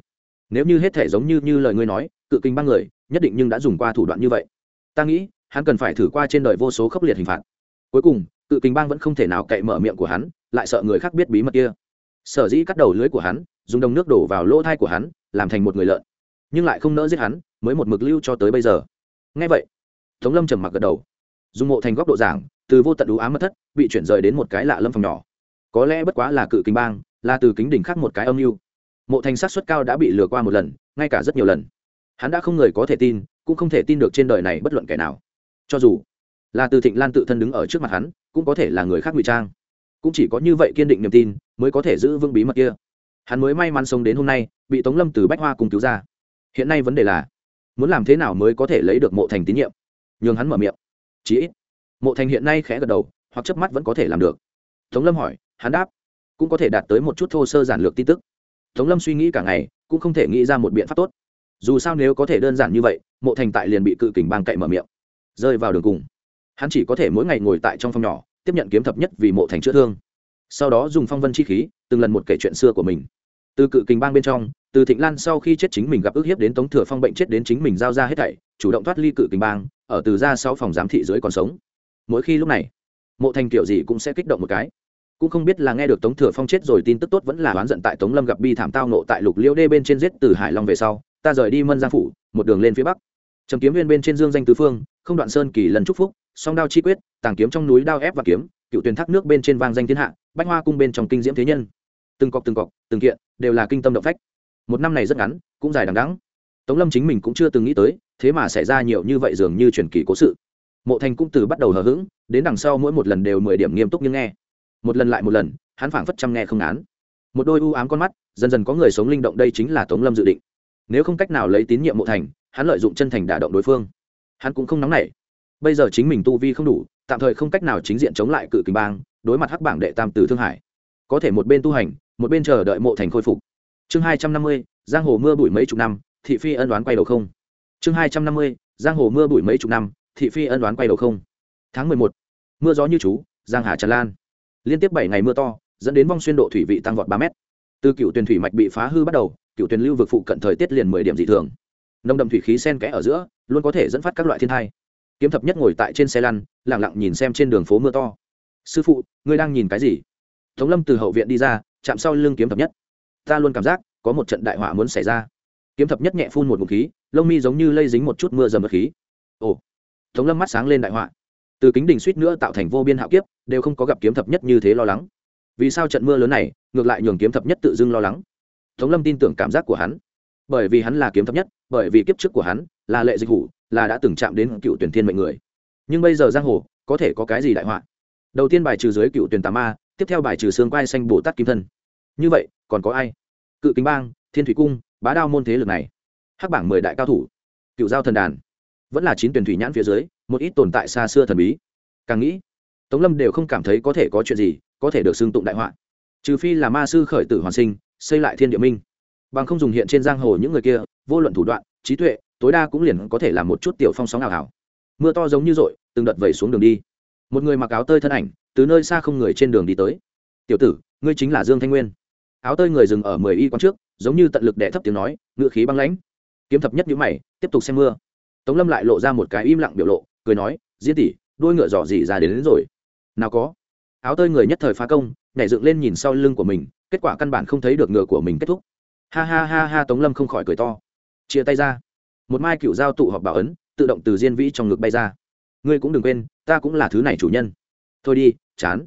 Nếu như hết thể giống như như lời ngươi nói cự kinh ba người nhất định nhưng đã dùng qua thủ đoạn như vậy. Ta nghĩ hắn cần phải thử qua trên đời vô số khốc liệt hình phạt. Cuối cùng, cự Kình bang vẫn không thể nào cậy mở miệng của hắn, lại sợ người khác biết bí mật kia. Sở dĩ cắt đầu lưới của hắn, dùng đồng nước đổ vào lỗ thai của hắn, làm thành một người lợn. Nhưng lại không nỡ giết hắn, mới một mực lưu cho tới bây giờ. Ngay vậy, tống lâm trầm mặc gật đầu. Dùng mộ thành góc độ giảng, từ vô tận đủ ám mất thất, bị chuyển rời đến một cái lạ lâm phòng nhỏ. Có lẽ bất quá là cự Kình bang, là từ kính đỉnh khác một cái âm mưu. Mộ thành sát xuất cao đã bị lừa qua một lần, ngay cả rất nhiều lần. Hắn đã không người có thể tin, cũng không thể tin được trên đời này bất luận kẻ nào cho dù là từ thịnh lan tự thân đứng ở trước mặt hắn, cũng có thể là người khác ngụy trang. Cũng chỉ có như vậy kiên định niềm tin mới có thể giữ vững bí mật kia. Hắn mới may mắn sống đến hôm nay, bị tống lâm từ bách hoa cùng cứu ra. Hiện nay vấn đề là, muốn làm thế nào mới có thể lấy được mộ thành tín nhiệm? Nhường hắn mở miệng. Chí ít, mộ thành hiện nay khẽ gật đầu, hoặc chớp mắt vẫn có thể làm được. Tống lâm hỏi, hắn đáp, cũng có thể đạt tới một chút thô sơ giản lược tin tức. Tống lâm suy nghĩ cả ngày, cũng không thể nghĩ ra một biện pháp tốt. Dù sao nếu có thể đơn giản như vậy, mộ thành tại liền bị cự kình bang cậy mở miệng rơi vào đường cùng. Hắn chỉ có thể mỗi ngày ngồi tại trong phòng nhỏ, tiếp nhận kiếm thập nhất vì mộ thành chữa thương. Sau đó dùng phong vân chi khí, từng lần một kể chuyện xưa của mình. Từ cự kình bang bên trong, từ thịnh lan sau khi chết chính mình gặp ức hiếp đến tống thừa phong bệnh chết đến chính mình giao ra hết thảy, chủ động thoát ly cự kình bang, ở từ ra sau phòng giám thị dưới còn sống. Mỗi khi lúc này, mộ thành kiểu gì cũng sẽ kích động một cái. Cũng không biết là nghe được tống thừa phong chết rồi tin tức tốt vẫn là oán giận tại tống lâm gặp bi thảm tao nộ tại lục liễu đê bên trên giết từ hải long về sau, ta rời đi mân giang phủ, một đường lên phía bắc trầm kiếm viên bên trên dương danh tứ phương, không đoạn sơn kỳ lần trúc phúc, song đao chi quyết, tàng kiếm trong núi đao ép và kiếm, cựu tuyển thác nước bên trên vang danh thiên hạ, bách hoa cung bên trong kinh diễm thế nhân. Từng cọc từng cọc, từng kiện, đều là kinh tâm động phách. Một năm này rất ngắn, cũng dài đằng đắng tống lâm chính mình cũng chưa từng nghĩ tới, thế mà xảy ra nhiều như vậy dường như truyền kỳ cố sự. Mộ thành cũng từ bắt đầu hờ hững, đến đằng sau mỗi một lần đều mười điểm nghiêm túc nhưng nghe. Một lần lại một lần, hắn phảng phất chăm nghe không án một đôi u ám con mắt, dần dần có người sống linh động đây chính là tống lâm dự định. Nếu không cách nào lấy tín nhiệm mộ thành hắn lợi dụng chân thành đả động đối phương. Hắn cũng không nóng nảy. Bây giờ chính mình tu vi không đủ, tạm thời không cách nào chính diện chống lại cự kình bang, đối mặt hắc bảng đệ tam từ thương hải. Có thể một bên tu hành, một bên chờ đợi mộ thành khôi phục. Chương hai trăm năm mươi, giang hồ mưa bụi mấy chục năm, thị phi ân đoán quay đầu không. Chương hai trăm năm mươi, giang hồ mưa bụi mấy chục năm, thị phi ân đoán quay đầu không. Tháng mười một, mưa gió như chú, giang hà tràn lan. Liên tiếp bảy ngày mưa to, dẫn đến vong xuyên độ thủy vị tăng vọt ba mét. Từ cựu tuyển thủy mạch bị phá hư bắt đầu, cựu tuyển lưu vực phụ cận thời tiết liền mười điểm dị thường nồng đậm thủy khí sen kẽ ở giữa, luôn có thể dẫn phát các loại thiên thai. Kiếm thập nhất ngồi tại trên xe lăn lẳng lặng nhìn xem trên đường phố mưa to. Sư phụ, ngươi đang nhìn cái gì? Tống lâm từ hậu viện đi ra, chạm sau lưng kiếm thập nhất. Ta luôn cảm giác có một trận đại họa muốn xảy ra. Kiếm thập nhất nhẹ phun một ngụm khí, lông mi giống như lây dính một chút mưa dầm vật khí. Ồ. Tống lâm mắt sáng lên đại họa. Từ kính đình suýt nữa tạo thành vô biên hạo kiếp, đều không có gặp kiếm thập nhất như thế lo lắng. Vì sao trận mưa lớn này, ngược lại nhường kiếm thập nhất tự dưng lo lắng? Tống lâm tin tưởng cảm giác của hắn bởi vì hắn là kiếm thấp nhất, bởi vì kiếp trước của hắn là lệ dịch hủ, là đã từng chạm đến cựu tuyển thiên mệnh người. Nhưng bây giờ giang hồ có thể có cái gì đại họa? Đầu tiên bài trừ dưới cựu tuyển tà ma, tiếp theo bài trừ xương quai xanh bồ tát kim thân. Như vậy, còn có ai? Cự kính bang, thiên thủy cung, bá đao môn thế lực này. Hắc bảng mười đại cao thủ. Cựu giao thần đàn. Vẫn là chín tuyển thủy nhãn phía dưới, một ít tồn tại xa xưa thần bí. Càng nghĩ, tống lâm đều không cảm thấy có thể có chuyện gì có thể được xưng tụng đại họa. Trừ phi là ma sư khởi tử hoàn sinh, xây lại thiên địa minh bằng không dùng hiện trên giang hồ những người kia vô luận thủ đoạn trí tuệ tối đa cũng liền có thể làm một chút tiểu phong sóng ảo ảo. Mưa to giống như rội từng đợt vẩy xuống đường đi. Một người mặc áo tơi thân ảnh từ nơi xa không người trên đường đi tới. Tiểu tử ngươi chính là dương thanh nguyên. Áo tơi người dừng ở mười y quán trước giống như tận lực đẻ thấp tiếng nói ngự khí băng lãnh. Kiếm thập nhất nhữ mày tiếp tục xem mưa. Tống lâm lại lộ ra một cái im lặng biểu lộ cười nói diễn tỷ đôi ngựa dò dỉ ra đến, đến rồi. Nào có. Áo tơi người nhất thời phá công nhảy dựng lên nhìn sau lưng của mình kết quả căn bản không thấy được ngựa của mình kết thúc ha ha ha ha, tống lâm không khỏi cười to. Chia tay ra. Một mai cựu giao tụ họp bảo ấn, tự động từ diên vĩ trong ngực bay ra. Ngươi cũng đừng quên, ta cũng là thứ này chủ nhân. Thôi đi, chán.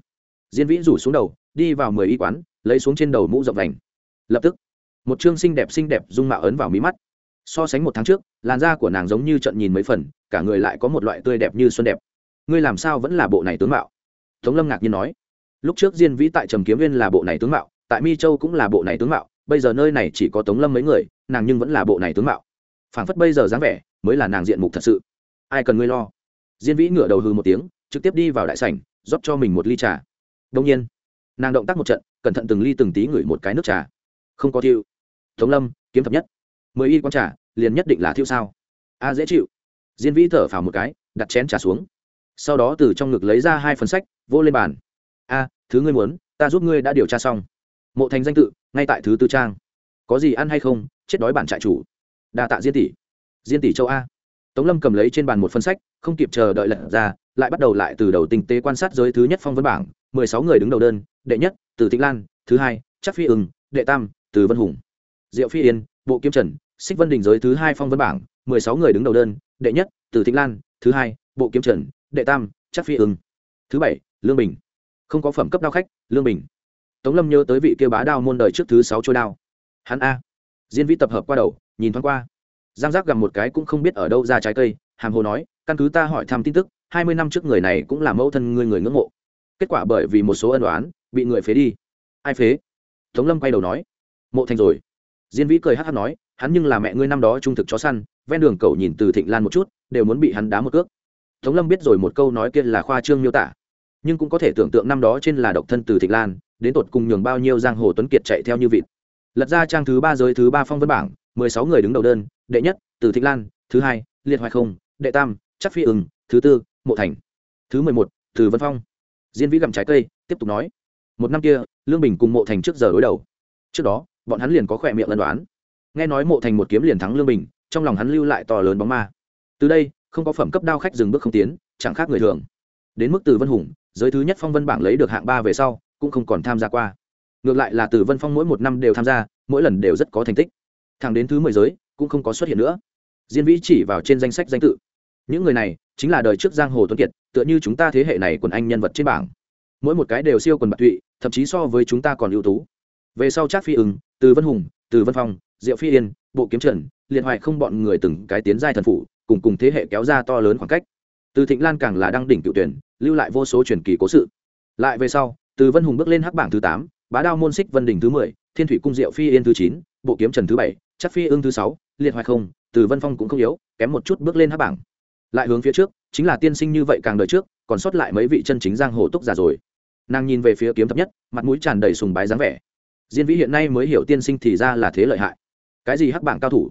Diên vĩ rủ xuống đầu, đi vào mười y quán, lấy xuống trên đầu mũ rộng vành. Lập tức, một chương xinh đẹp xinh đẹp dung mạo ấn vào mí mắt. So sánh một tháng trước, làn da của nàng giống như trận nhìn mấy phần, cả người lại có một loại tươi đẹp như xuân đẹp. Ngươi làm sao vẫn là bộ này tướng mạo? Tống lâm ngạc nhiên nói. Lúc trước diên vĩ tại trầm kiếm viên là bộ này tướng mạo, tại mi châu cũng là bộ này tướng mạo bây giờ nơi này chỉ có tống lâm mấy người, nàng nhưng vẫn là bộ này tướng mạo. Phảng phất bây giờ dáng vẻ mới là nàng diện mục thật sự. Ai cần ngươi lo? Diên vĩ ngửa đầu hư một tiếng, trực tiếp đi vào đại sảnh, rót cho mình một ly trà. Đông nhiên, nàng động tác một trận, cẩn thận từng ly từng tí ngửi một cái nước trà. Không có thiêu. Tống lâm, kiếm thập nhất. Mười y q trà, liền nhất định là thiêu sao? A, dễ chịu. Diên vĩ thở phào một cái, đặt chén trà xuống. Sau đó từ trong ngực lấy ra hai phần sách vô lên bàn. A, thứ ngươi muốn, ta giúp ngươi đã điều tra xong mộ thành danh tự, ngay tại thứ tư trang. Có gì ăn hay không, chết đói bản trại chủ. Đa tạ diên tỷ. Diên tỷ châu a. Tống lâm cầm lấy trên bàn một phân sách, không kịp chờ đợi lật ra, lại bắt đầu lại từ đầu tinh tế quan sát giới thứ nhất phong vân bảng, mười sáu người đứng đầu đơn, đệ nhất, từ tĩnh lan, thứ hai, chắc phi ưng, đệ tam, từ vân hùng. Diệu phi yên, bộ kiếm trần, xích vân đình giới thứ hai phong vân bảng, mười sáu người đứng đầu đơn, đệ nhất, từ tĩnh lan, thứ hai, bộ kiếm trần, đệ tam, chắc phi ưng. Thứ bảy, lương bình. Không có phẩm cấp đao khách, lương bình tống lâm nhớ tới vị kêu bá đao môn đời trước thứ sáu trôi đao. Hắn a. Diên vĩ tập hợp qua đầu, nhìn thoáng qua. Giang giác gặp một cái cũng không biết ở đâu ra trái cây, hàm hồ nói, căn cứ ta hỏi thăm tin tức, hai mươi năm trước người này cũng là mẫu thân ngươi người ngưỡng mộ. Kết quả bởi vì một số ân đoán bị người phế đi. Ai phế? Tống lâm quay đầu nói. Mộ thành rồi. Diên vĩ cười hát hát nói, hắn nhưng là mẹ ngươi năm đó trung thực chó săn, ven đường cầu nhìn từ thịnh lan một chút, đều muốn bị hắn đá một cước. Tống lâm biết rồi một câu nói kia là khoa trương miêu tả, nhưng cũng có thể tưởng tượng năm đó trên là độc thân từ thịnh lan đến tột cùng nhường bao nhiêu giang hồ tuấn kiệt chạy theo như vịt. Lật ra trang thứ ba giới thứ ba phong vân bảng, mười sáu người đứng đầu đơn, đệ nhất, từ thịnh lan, thứ hai, liệt hoài không, đệ tam, chắc phi ưng, thứ tư, mộ thành, thứ mười một, từ vân phong. Diên vĩ gặm trái cây, tiếp tục nói, một năm kia, lương bình cùng mộ thành trước giờ đối đầu. Trước đó, bọn hắn liền có khỏe miệng ân đoán. Nghe nói mộ thành một kiếm liền thắng lương bình, trong lòng hắn lưu lại to lớn bóng ma. Từ đây, không có phẩm cấp đao khách dừng bước không tiến, chẳng khác người thường. Đến mức từ vân hùng, giới thứ nhất phong vân bảng lấy được hạng ba về sau cũng không còn tham gia qua. Ngược lại là từ vân phong mỗi một năm đều tham gia, mỗi lần đều rất có thành tích. Thẳng đến thứ mười giới, cũng không có xuất hiện nữa. Diên vĩ chỉ vào trên danh sách danh tự. Những người này chính là đời trước giang hồ tuấn kiệt, tựa như chúng ta thế hệ này quần anh nhân vật trên bảng. Mỗi một cái đều siêu quần bạc tụy, thậm chí so với chúng ta còn ưu tú. Về sau trác phi ứng từ vân hùng, từ vân phong, diệu phi yên, bộ kiếm trần liệt hoài không bọn người từng cái tiến giai thần phụ cùng cùng thế hệ kéo ra to lớn khoảng cách. Từ thịnh lan càng là đăng đỉnh cựu tuyển, lưu lại vô số truyền kỳ cố sự. Lại về sau từ vân hùng bước lên hắc bảng thứ tám, bá đao môn xích vân Đình thứ mười, thiên thủy cung diệu phi yên thứ chín, bộ kiếm trần thứ bảy, chắc phi ương thứ sáu, liệt hoài không, từ vân phong cũng không yếu, kém một chút bước lên hắc bảng. Lại hướng phía trước, chính là tiên sinh như vậy càng đời trước, còn sót lại mấy vị chân chính giang hồ túc già rồi. Nàng nhìn về phía kiếm thập nhất, mặt mũi tràn đầy sùng bái dáng vẻ. Diên vĩ hiện nay mới hiểu tiên sinh thì ra là thế lợi hại. Cái gì hắc bảng cao thủ?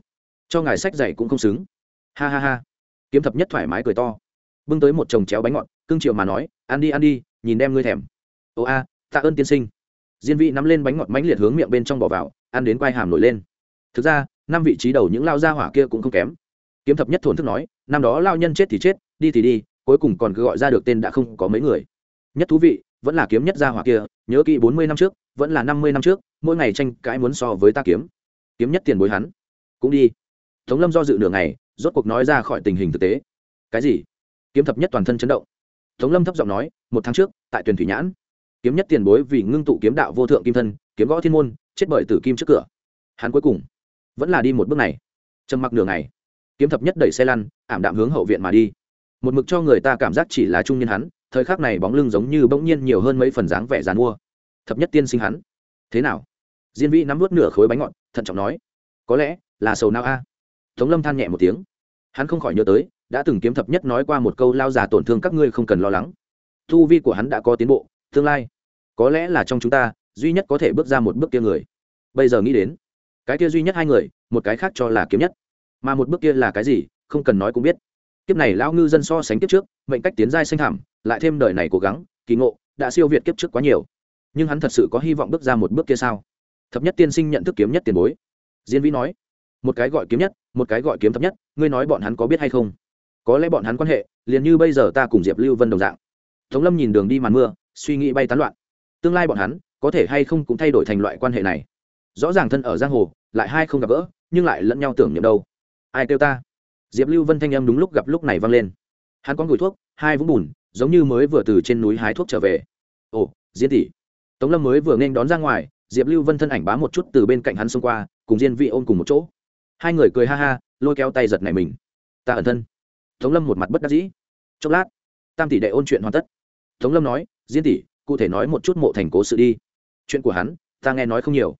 Cho ngài sách dạy cũng không xứng. Ha ha ha. Kiếm thập nhất thoải mái cười to. Bưng tới một chồng chéo bánh ngọt, cưng triệu mà nói, ăn đi ăn đi, nhìn đem ngươi thèm ồ a, tạ ơn tiên sinh. Diên vị nắm lên bánh ngọt mánh liệt hướng miệng bên trong bỏ vào, ăn đến quai hàm nổi lên. Thực ra, năm vị trí đầu những lao gia hỏa kia cũng không kém. Kiếm thập nhất thổn thức nói, năm đó lao nhân chết thì chết, đi thì đi, cuối cùng còn cứ gọi ra được tên đã không có mấy người. Nhất thú vị, vẫn là kiếm nhất gia hỏa kia, nhớ kỹ bốn mươi năm trước, vẫn là năm mươi năm trước, mỗi ngày tranh cãi muốn so với ta kiếm. Kiếm nhất tiền bối hắn. Cũng đi. Tống lâm do dự nửa ngày, rốt cuộc nói ra khỏi tình hình thực tế. Cái gì? Kiếm thập nhất toàn thân chấn động. Tống lâm thấp giọng nói, một tháng trước, tại tuyển thủy nhãn kiếm nhất tiền bối vì ngưng tụ kiếm đạo vô thượng kim thân, kiếm gõ thiên môn, chết bởi tử kim trước cửa. Hắn cuối cùng vẫn là đi một bước này. Trầm mặc nửa ngày, kiếm thập nhất đẩy xe lăn, ảm đạm hướng hậu viện mà đi. Một mực cho người ta cảm giác chỉ là trung nhân hắn, thời khắc này bóng lưng giống như bỗng nhiên nhiều hơn mấy phần dáng vẻ dàn mua. Thập nhất tiên sinh hắn, thế nào? Diên vĩ nắm vút nửa khối bánh ngọt, thận trọng nói, có lẽ là sầu não a. Tống lâm than nhẹ một tiếng. Hắn không khỏi nhớ tới, đã từng kiếm thập nhất nói qua một câu, lao già tổn thương các ngươi không cần lo lắng. Thu vi của hắn đã có tiến bộ tương lai. Có lẽ là trong chúng ta, duy nhất có thể bước ra một bước kia người. Bây giờ nghĩ đến, cái kia duy nhất hai người, một cái khác cho là kiếm nhất. Mà một bước kia là cái gì, không cần nói cũng biết. Kiếp này lão ngư dân so sánh kiếp trước, mệnh cách tiến giai xanh thảm lại thêm đời này cố gắng, kỳ ngộ, đã siêu việt kiếp trước quá nhiều. Nhưng hắn thật sự có hy vọng bước ra một bước kia sao? Thập nhất tiên sinh nhận thức kiếm nhất tiền bối. Diên vĩ nói, một cái gọi kiếm nhất, một cái gọi kiếm thập nhất, ngươi nói bọn hắn có biết hay không? Có lẽ bọn hắn quan hệ, liền như bây giờ ta cùng diệp lưu vân đồng dạng. Tống lâm nhìn đường đi màn mưa suy nghĩ bay tán loạn. Tương lai bọn hắn có thể hay không cũng thay đổi thành loại quan hệ này. Rõ ràng thân ở giang hồ, lại hai không gặp gỡ, nhưng lại lẫn nhau tưởng niệm đâu. Ai kêu ta? Diệp lưu vân thanh âm đúng lúc gặp lúc này vang lên. Hắn có ngồi thuốc, hai vũng bùn, giống như mới vừa từ trên núi hái thuốc trở về. Ồ diễn tỷ. Tống lâm mới vừa nên đón ra ngoài, diệp lưu vân thân ảnh bám một chút từ bên cạnh hắn xông qua, cùng diên vị ôm cùng một chỗ. Hai người cười ha ha, lôi kéo tay giật này mình. Ta ẩn thân. Tống lâm một mặt bất đắc dĩ. Chốc lát, tam tỷ đệ ôn chuyện hoàn tất. Tống lâm nói diên tỷ, cụ thể nói một chút mộ thành cố sự đi. Chuyện của hắn, ta nghe nói không nhiều.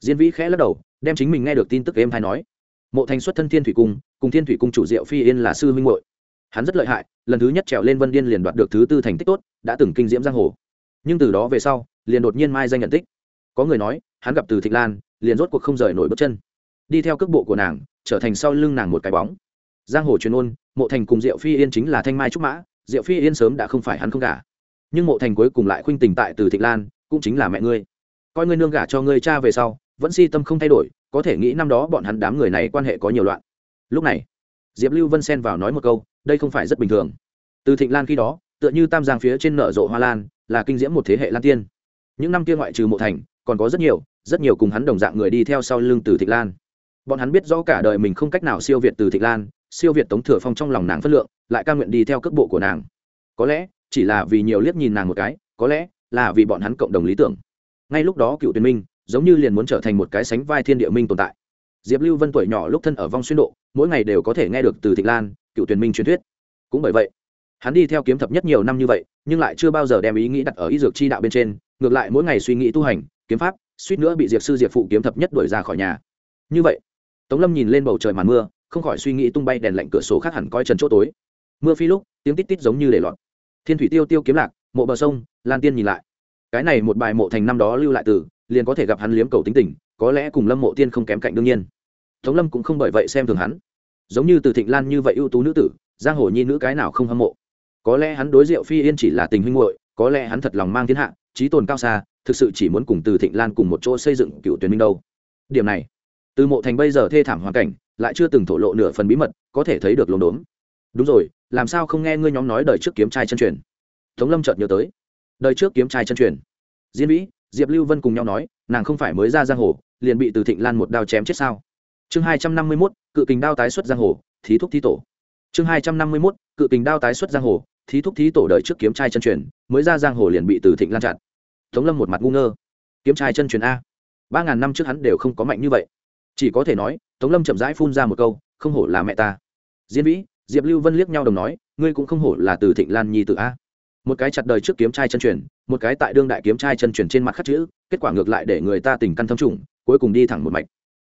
Diên vĩ khẽ lắc đầu, đem chính mình nghe được tin tức em hay nói. Mộ thành xuất thân thiên thủy cung, cùng thiên thủy cung chủ diệu phi yên là sư huynh hội hắn rất lợi hại, lần thứ nhất trèo lên vân điên liền đoạt được thứ tư thành tích tốt, đã từng kinh diễm giang hồ. Nhưng từ đó về sau, liền đột nhiên mai danh nhận tích. Có người nói, hắn gặp từ thịnh lan, liền rốt cuộc không rời nổi bước chân. Đi theo cước bộ của nàng, trở thành sau lưng nàng một cái bóng. Giang hồ truyền ôn, mộ thành cùng diệu phi yên chính là thanh mai trúc mã, diệu phi yên sớm đã không phải hắn không cả nhưng mộ thành cuối cùng lại khuynh tình tại từ thịnh lan, cũng chính là mẹ ngươi. Coi ngươi nương gả cho ngươi cha về sau, vẫn si tâm không thay đổi, có thể nghĩ năm đó bọn hắn đám người này quan hệ có nhiều loạn. Lúc này, diệp lưu vân xen vào nói một câu, đây không phải rất bình thường. Từ thịnh lan khi đó, tựa như tam giang phía trên nở rộ hoa lan, là kinh diễm một thế hệ lan tiên. Những năm kia ngoại trừ mộ thành, còn có rất nhiều rất nhiều cùng hắn đồng dạng người đi theo sau lưng từ thịnh lan. Bọn hắn biết rõ cả đời mình không cách nào siêu việt từ thịnh lan, siêu việt tống thừa phong trong lòng nàng phất lượng, lại ca nguyện đi theo cước bộ của nàng. Có lẽ chỉ là vì nhiều liếc nhìn nàng một cái, có lẽ là vì bọn hắn cộng đồng lý tưởng. Ngay lúc đó cựu tuyển minh giống như liền muốn trở thành một cái sánh vai thiên địa minh tồn tại. Diệp lưu vân tuổi nhỏ lúc thân ở vong xuyên độ, mỗi ngày đều có thể nghe được từ thịnh lan, cựu tuyển minh truyền thuyết. Cũng bởi vậy, hắn đi theo kiếm thập nhất nhiều năm như vậy, nhưng lại chưa bao giờ đem ý nghĩ đặt ở y dược chi đạo bên trên, ngược lại mỗi ngày suy nghĩ tu hành, kiếm pháp, suýt nữa bị diệp sư diệp phụ kiếm thập nhất đuổi ra khỏi nhà. Như vậy, tống lâm nhìn lên bầu trời màn mưa, không khỏi suy nghĩ tung bay đèn lạnh cửa sổ khác hẳn coi trần chỗ tối. Mưa phi lúc, tiếng tít tít giống như để lọt thiên thủy tiêu tiêu kiếm lạc, mộ bờ sông, lan tiên nhìn lại. Cái này một bài mộ thành năm đó lưu lại từ, liền có thể gặp hắn liếm cầu tính tình, có lẽ cùng lâm mộ tiên không kém cạnh đương nhiên. Tống lâm cũng không bởi vậy xem thường hắn. Giống như từ thịnh lan như vậy ưu tú nữ tử, giang hồ nhi nữ cái nào không hâm mộ. Có lẽ hắn đối diệu phi yên chỉ là tình huynh hội có lẽ hắn thật lòng mang thiên hạ, trí tồn cao xa, thực sự chỉ muốn cùng từ thịnh lan cùng một chỗ xây dựng cựu tuyển minh đâu. Điểm này, từ mộ thành bây giờ thê thảm hoàn cảnh, lại chưa từng thổ lộ nửa phần bí mật, có thể thấy được lồn đốn. Đúng rồi làm sao không nghe ngươi nhóm nói đời trước kiếm trai chân truyền? Tống lâm chợt nhớ tới. Đời trước kiếm trai chân truyền. Diễn vĩ, diệp lưu vân cùng nhau nói, nàng không phải mới ra giang hồ, liền bị từ thịnh lan một đao chém chết sao? Chương hai trăm năm mươi mốt, cự kình đao tái xuất giang hồ, thí thúc thí tổ. Chương hai trăm năm mươi mốt, cự kình đao tái xuất giang hồ, thí thúc thí tổ đời trước kiếm trai chân truyền, mới ra giang hồ liền bị từ thịnh lan chặn. Tống lâm một mặt ngu ngơ. Kiếm trai chân truyền a. Ba ngàn năm trước hắn đều không có mạnh như vậy. Chỉ có thể nói, tống lâm chậm rãi phun ra một câu, không hổ là mẹ ta. Diễn vĩ diệp lưu vân liếc nhau đồng nói, ngươi cũng không hổ là từ thịnh lan nhi tự a. Một cái chặt đời trước kiếm trai chân truyền, một cái tại đương đại kiếm trai chân truyền trên mặt khắc chữ, kết quả ngược lại để người ta tình căn thâm trùng, cuối cùng đi thẳng một mạch.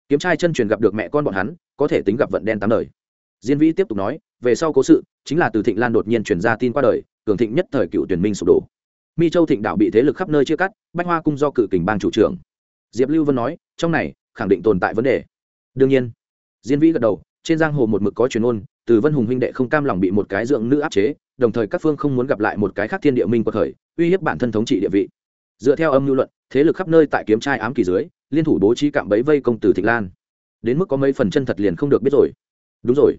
Kiếm trai chân truyền gặp được mẹ con bọn hắn, có thể tính gặp vận đen tám đời. Diên vĩ tiếp tục nói, về sau cố sự, chính là từ thịnh lan đột nhiên truyền ra tin qua đời, cường thịnh nhất thời cựu tuyển minh sụp đổ. Mi châu thịnh đạo bị thế lực khắp nơi chia cắt, bách hoa cung do cự kình bang chủ trưởng. Diệp lưu vân nói, trong này, khẳng định tồn tại vấn đề. Đương nhiên, diên vĩ gật đầu, trên giang hồ một mực có truyền ôn từ vân hùng huynh đệ không cam lòng bị một cái dưỡng nữ áp chế, đồng thời các phương không muốn gặp lại một cái khác thiên địa minh của thời, uy hiếp bản thân thống trị địa vị. Dựa theo âm lưu luận, thế lực khắp nơi tại kiếm trai ám kỳ dưới, liên thủ bố trí cạm bẫy vây công tử thịnh lan. Đến mức có mấy phần chân thật liền không được biết rồi. Đúng rồi.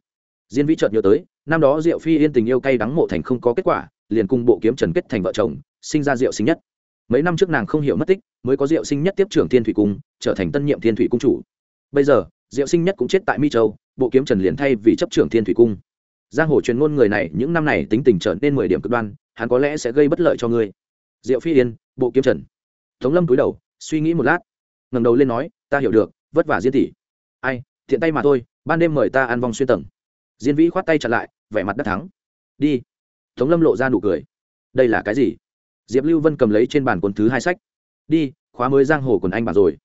Diên vĩ chợt nhớ tới, năm đó diệu phi yên tình yêu cay đắng mộ thành không có kết quả, liền cùng bộ kiếm trần kết thành vợ chồng, sinh ra diệu sinh nhất. Mấy năm trước nàng không hiểu mất tích, mới có diệu sinh nhất tiếp trưởng thiên thủy cung, trở thành tân nhiệm thiên thủy cung chủ. Bây giờ, diệu sinh nhất cũng chết tại mi châu bộ kiếm trần liền thay vì chấp trưởng thiên thủy cung. Giang hồ truyền ngôn người này, những năm này tính tình trở nên mười điểm cực đoan, hắn có lẽ sẽ gây bất lợi cho ngươi. Diệu phi yên, bộ kiếm trần. Tống lâm cúi đầu, suy nghĩ một lát, ngẩng đầu lên nói, ta hiểu được, vất vả diên tỷ. Ai, thiện tay mà thôi, ban đêm mời ta ăn vòng xuyên tầng. Diên vĩ khoát tay chặt lại, vẻ mặt đắc thắng. Đi. Tống lâm lộ ra nụ cười. Đây là cái gì? Diệp lưu vân cầm lấy trên bàn cuốn thứ hai sách. Đi, khóa mới giang hồ quần anh bà rồi.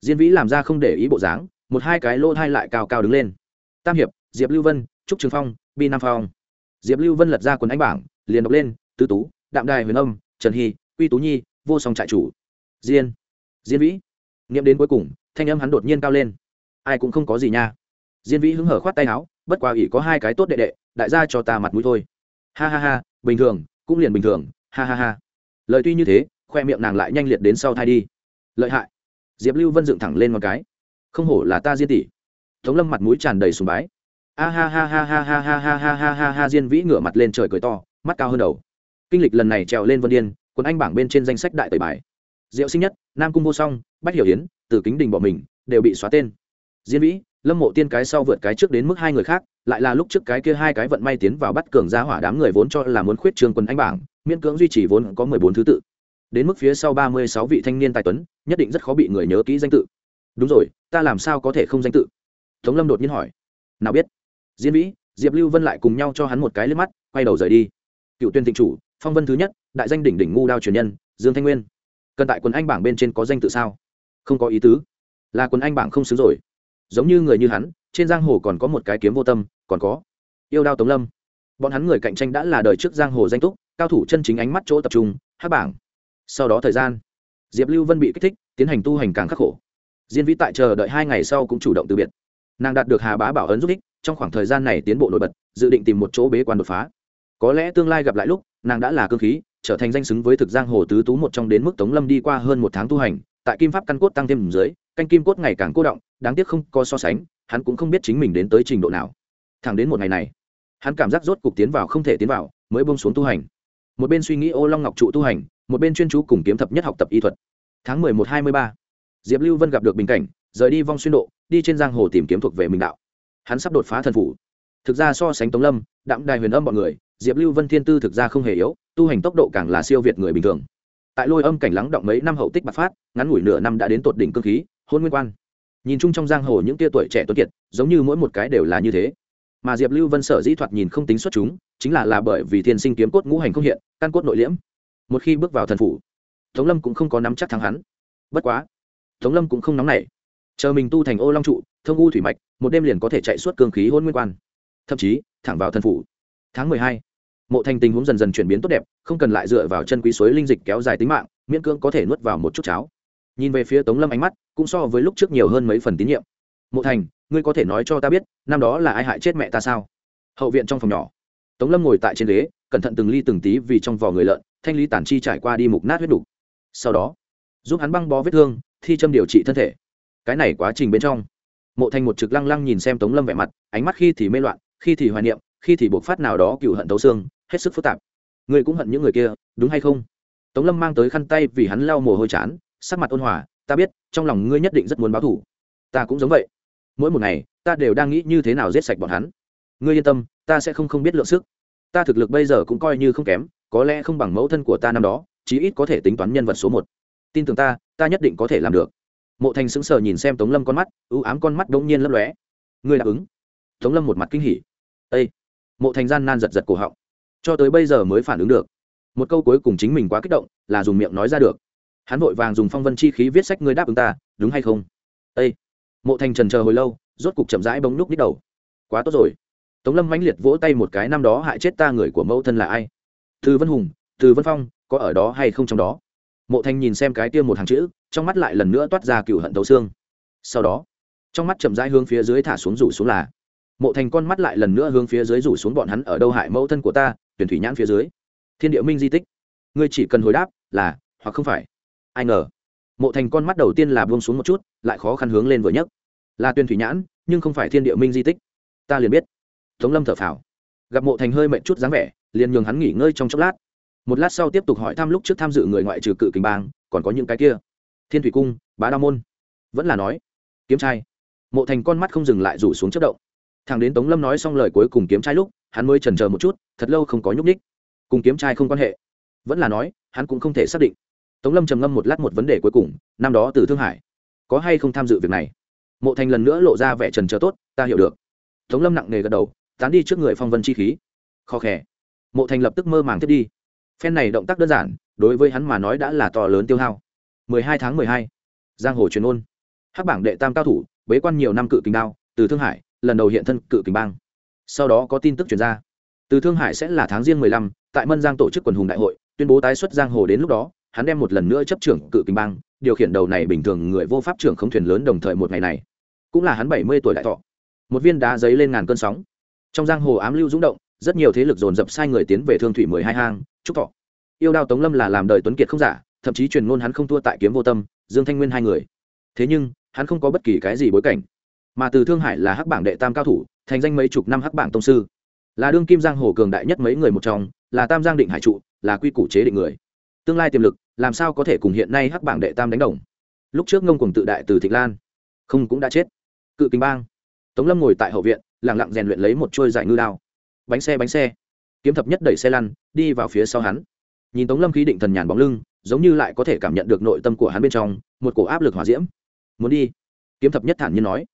Diên vĩ làm ra không để ý bộ dáng, một hai cái lỗ hai lại cao cao đứng lên tam hiệp, diệp lưu vân, trúc trường phong bi nam phong. Diệp lưu vân lật ra quần anh bảng, liền đọc lên, tứ tú, đạm đài huyền âm, trần hy, quy tú nhi, vô song trại chủ. Diên diên vĩ. Nghiệm đến cuối cùng, thanh âm hắn đột nhiên cao lên. Ai cũng không có gì nha. Diên vĩ hứng hở khoát tay áo, bất quá ỷ có hai cái tốt đệ đệ, đại gia cho ta mặt mũi thôi. Ha ha ha, bình thường, cũng liền bình thường. Ha ha ha. Lời tuy như thế, khoe miệng nàng lại nhanh liệt đến sau thai đi. Lợi hại. Diệp lưu vân dựng thẳng lên một cái. Không hổ là ta diên tỷ tống lâm mặt mũi tràn đầy sùng bái a ha ha ha ha ha ha ha ha ha ha ha diên vĩ ngửa mặt lên trời cười to mắt cao hơn đầu kinh lịch lần này trèo lên vân điên quân anh bảng bên trên danh sách đại tẩy bài diệu sinh nhất nam cung vô song bách hiểu hiến từ kính đình bỏ mình đều bị xóa tên diên vĩ lâm mộ tiên cái sau vượt cái trước đến mức hai người khác lại là lúc trước cái kia hai cái vận may tiến vào bắt cường giá hỏa đám người vốn cho là muốn khuyết trường quân anh bảng miễn cưỡng duy trì vốn có mười bốn thứ tự đến mức phía sau ba mươi sáu vị thanh niên tài tuấn nhất định rất khó bị người nhớ kỹ danh tự đúng rồi ta làm sao có thể không danh tự tống lâm đột nhiên hỏi, nào biết? Diên vĩ, diệp lưu vân lại cùng nhau cho hắn một cái lên mắt, quay đầu rời đi. Cựu tuyên thịnh chủ, phong vân thứ nhất, đại danh đỉnh đỉnh ngu đao truyền nhân, dương thanh nguyên. Cần tại quần anh bảng bên trên có danh tự sao? Không có ý tứ. Là quần anh bảng không xứng rồi. Giống như người như hắn, trên giang hồ còn có một cái kiếm vô tâm, còn có yêu đao tống lâm. Bọn hắn người cạnh tranh đã là đời trước giang hồ danh túc, cao thủ chân chính ánh mắt chỗ tập trung, hát bảng. Sau đó thời gian, diệp lưu vân bị kích thích, tiến hành tu hành càng khắc khổ. Diên vĩ tại chờ đợi hai ngày sau cũng chủ động từ biệt nàng đạt được hà bá bảo ấn giúp ích, trong khoảng thời gian này tiến bộ nổi bật, dự định tìm một chỗ bế quan đột phá. Có lẽ tương lai gặp lại lúc, nàng đã là cơ khí, trở thành danh xứng với thực giang hồ tứ tú một trong đến mức tống lâm đi qua hơn một tháng tu hành, tại kim pháp căn cốt tăng thêm dưới, canh kim cốt ngày càng cô động, đáng tiếc không có so sánh, hắn cũng không biết chính mình đến tới trình độ nào. Thẳng đến một ngày này, hắn cảm giác rốt cục tiến vào không thể tiến vào, mới bông xuống tu hành. Một bên suy nghĩ ô long ngọc trụ tu hành, một bên chuyên chú cùng kiếm thập nhất học tập y thuật. Tháng mười một hai mươi ba, diệp lưu vân gặp được bình cảnh, rời đi vong xuyên độ đi trên giang hồ tìm kiếm thuộc về mình đạo. Hắn sắp đột phá thần phủ. Thực ra so sánh tống lâm, đạm đài huyền âm bọn người, diệp lưu vân thiên tư thực ra không hề yếu, tu hành tốc độ càng là siêu việt người bình thường. Tại lôi âm cảnh lắng động mấy năm hậu tích bạc phát, ngắn ngủi nửa năm đã đến tột đỉnh cơ khí, hôn nguyên quan. Nhìn chung trong giang hồ những tia tuổi trẻ tuân kiệt, giống như mỗi một cái đều là như thế. Mà diệp lưu vân sở dĩ thoạt nhìn không tính xuất chúng, chính là là bởi vì thiên sinh kiếm cốt ngũ hành không hiện, căn cốt nội liễm. Một khi bước vào thần phủ, tống lâm cũng không có nắm chắc thắng hắn. Bất quá, tống lâm cũng không nóng nảy chờ mình tu thành ô long trụ, thông u thủy mạch, một đêm liền có thể chạy suốt cương khí hôn nguyên quan. Thậm chí, thẳng vào thần phủ. Tháng mười hai, mộ thành tình huống dần dần chuyển biến tốt đẹp, không cần lại dựa vào chân quý suối linh dịch kéo dài tính mạng, miễn cưỡng có thể nuốt vào một chút cháo. Nhìn về phía tống lâm ánh mắt, cũng so với lúc trước nhiều hơn mấy phần tín nhiệm. Mộ thành, ngươi có thể nói cho ta biết, năm đó là ai hại chết mẹ ta sao? Hậu viện trong phòng nhỏ. Tống lâm ngồi tại trên ghế, cẩn thận từng ly từng tí vì trong vò người lợn, thanh lý tản chi trải qua đi mục nát huyết đục sau đó, giúp hắn băng bó vết thương, thi châm điều trị thân thể cái này quá trình bên trong. Mộ thành một trực lăng lăng nhìn xem tống lâm vẻ mặt, ánh mắt khi thì mê loạn, khi thì hoài niệm, khi thì buộc phát nào đó cựu hận tấu xương, hết sức phức tạp. Ngươi cũng hận những người kia, đúng hay không? Tống lâm mang tới khăn tay vì hắn lau mồ hôi chán, sắc mặt ôn hòa, ta biết, trong lòng ngươi nhất định rất muốn báo thủ ta cũng giống vậy. Mỗi một ngày, ta đều đang nghĩ như thế nào giết sạch bọn hắn. Ngươi yên tâm, ta sẽ không không biết lượng sức. Ta thực lực bây giờ cũng coi như không kém, có lẽ không bằng mẫu thân của ta năm đó, chí ít có thể tính toán nhân vật số một. Tin tưởng ta ta nhất định có thể làm được mộ thành sững sờ nhìn xem tống lâm con mắt, ưu ám con mắt đ ỗ n g nhiên lấp lóe. Ngươi đáp ứng. Tống lâm một mặt kinh hỉ. Â mộ thành gian nan giật giật cổ họng. Cho tới bây giờ mới phản ứng được. Một câu cuối cùng chính mình quá kích động, là dùng miệng nói ra được. Hắn vội vàng dùng phong vân chi khí viết sách ngươi đáp ứng ta, đúng hay không? Â mộ thành trần chờ hồi lâu, rốt cục chậm rãi bóng núc nít đầu. Quá tốt rồi. Tống lâm mãnh liệt vỗ tay một cái, năm đó hại chết ta người của mẫu thân là ai? Từ vân hùng, từ vân phong, có ở đó hay không trong đó? Mộ thanh nhìn xem cái tiêm một hàng chữ, trong mắt lại lần nữa toát ra cựu hận tấu xương. Sau đó, trong mắt chậm rãi hướng phía dưới thả xuống rủ xuống là, mộ thành con mắt lại lần nữa hướng phía dưới rủ xuống bọn hắn ở đâu hại mẫu thân của ta, tuyển thủy nhãn phía dưới. Thiên địa minh di tích. Ngươi chỉ cần hồi đáp, là, hoặc không phải. Ai ngờ, mộ thành con mắt đầu tiên là buông xuống một chút, lại khó khăn hướng lên vừa nhất là tuyển thủy nhãn, nhưng không phải thiên địa minh di tích. Ta liền biết. Tống lâm thở phào. Gặp mộ thành hơi mệnh chút dáng vẻ, liền nhường hắn nghỉ ngơi trong chốc lát một lát sau tiếp tục hỏi thăm lúc trước tham dự người ngoại trừ cự kình bang, còn có những cái kia. Thiên thủy cung, bá đa môn. Vẫn là nói, kiếm trai. Mộ thành con mắt không dừng lại rủ xuống chất động. Thằng đến tống lâm nói xong lời cuối cùng kiếm trai lúc, hắn mới trần c một chút, thật lâu không có nhúc ních cùng kiếm trai không quan hệ. Vẫn là nói, hắn cũng không thể xác định. Tống lâm trầm ngâm một lát một vấn đề cuối cùng, năm đó từ thương hải, có hay không tham dự việc này? Mộ thành lần nữa lộ ra vẻ trần trờ tốt, ta hiểu được. Tống lâm nặng nề gật đầu, tán đi trước người phong vân chi khí. Khó khẽ mộ thành lập tức mơ màng thiết đi phen này động tác đơn giản, đối với hắn mà nói đã là to lớn tiêu hao. Mười hai tháng mười hai, giang hồ truyền ôn. Hắc bảng đệ tam cao thủ, bế quan nhiều năm cự kình đao, từ thương hải, lần đầu hiện thân cự kình bang. Sau đó có tin tức chuyển ra. Từ thương hải sẽ là tháng riêng mười lăm, tại mân giang tổ chức quần hùng đại hội, tuyên bố tái xuất giang hồ đến lúc đó, hắn đem một lần nữa chấp trưởng cự kình bang, điều khiển đầu này bình thường người vô pháp trưởng không thuyền lớn đồng thời một ngày này. Cũng là hắn bảy mươi tuổi đại thọ. Một viên đá giấy lên ngàn cơn sóng. Trong giang hồ ám lưu rúng động rất nhiều thế lực dồn dập sai người tiến về thương thủy mười hai hang trúc thọ. Yêu đao tống lâm là làm đời tuấn kiệt không giả, thậm chí truyền ngôn hắn không thua tại kiếm vô tâm, dương thanh nguyên hai người. Thế nhưng, hắn không có bất kỳ cái gì bối cảnh. Mà từ thương hải là hắc bảng đệ tam cao thủ, thành danh mấy chục năm hắc bảng tông sư. Là đương kim giang hồ cường đại nhất mấy người một trong, là tam giang định hải trụ, là quy củ chế định người. Tương lai tiềm lực, làm sao có thể cùng hiện nay hắc bảng đệ tam đánh đồng? Lúc trước ngông cùng tự đại từ thịnh lan, không cũng đã chết. Cự kinh bang. Tống lâm ngồi tại hậu viện lẳng lặng rèn luyện lấy một trôi giải ngư đao bánh xe bánh xe. Kiếm thập nhất đẩy xe lăn, đi vào phía sau hắn. Nhìn tống lâm khí định thần nhàn bóng lưng, giống như lại có thể cảm nhận được nội tâm của hắn bên trong, một cổ áp lực hỏa diễm. Muốn đi? Kiếm thập nhất thản nhiên nói.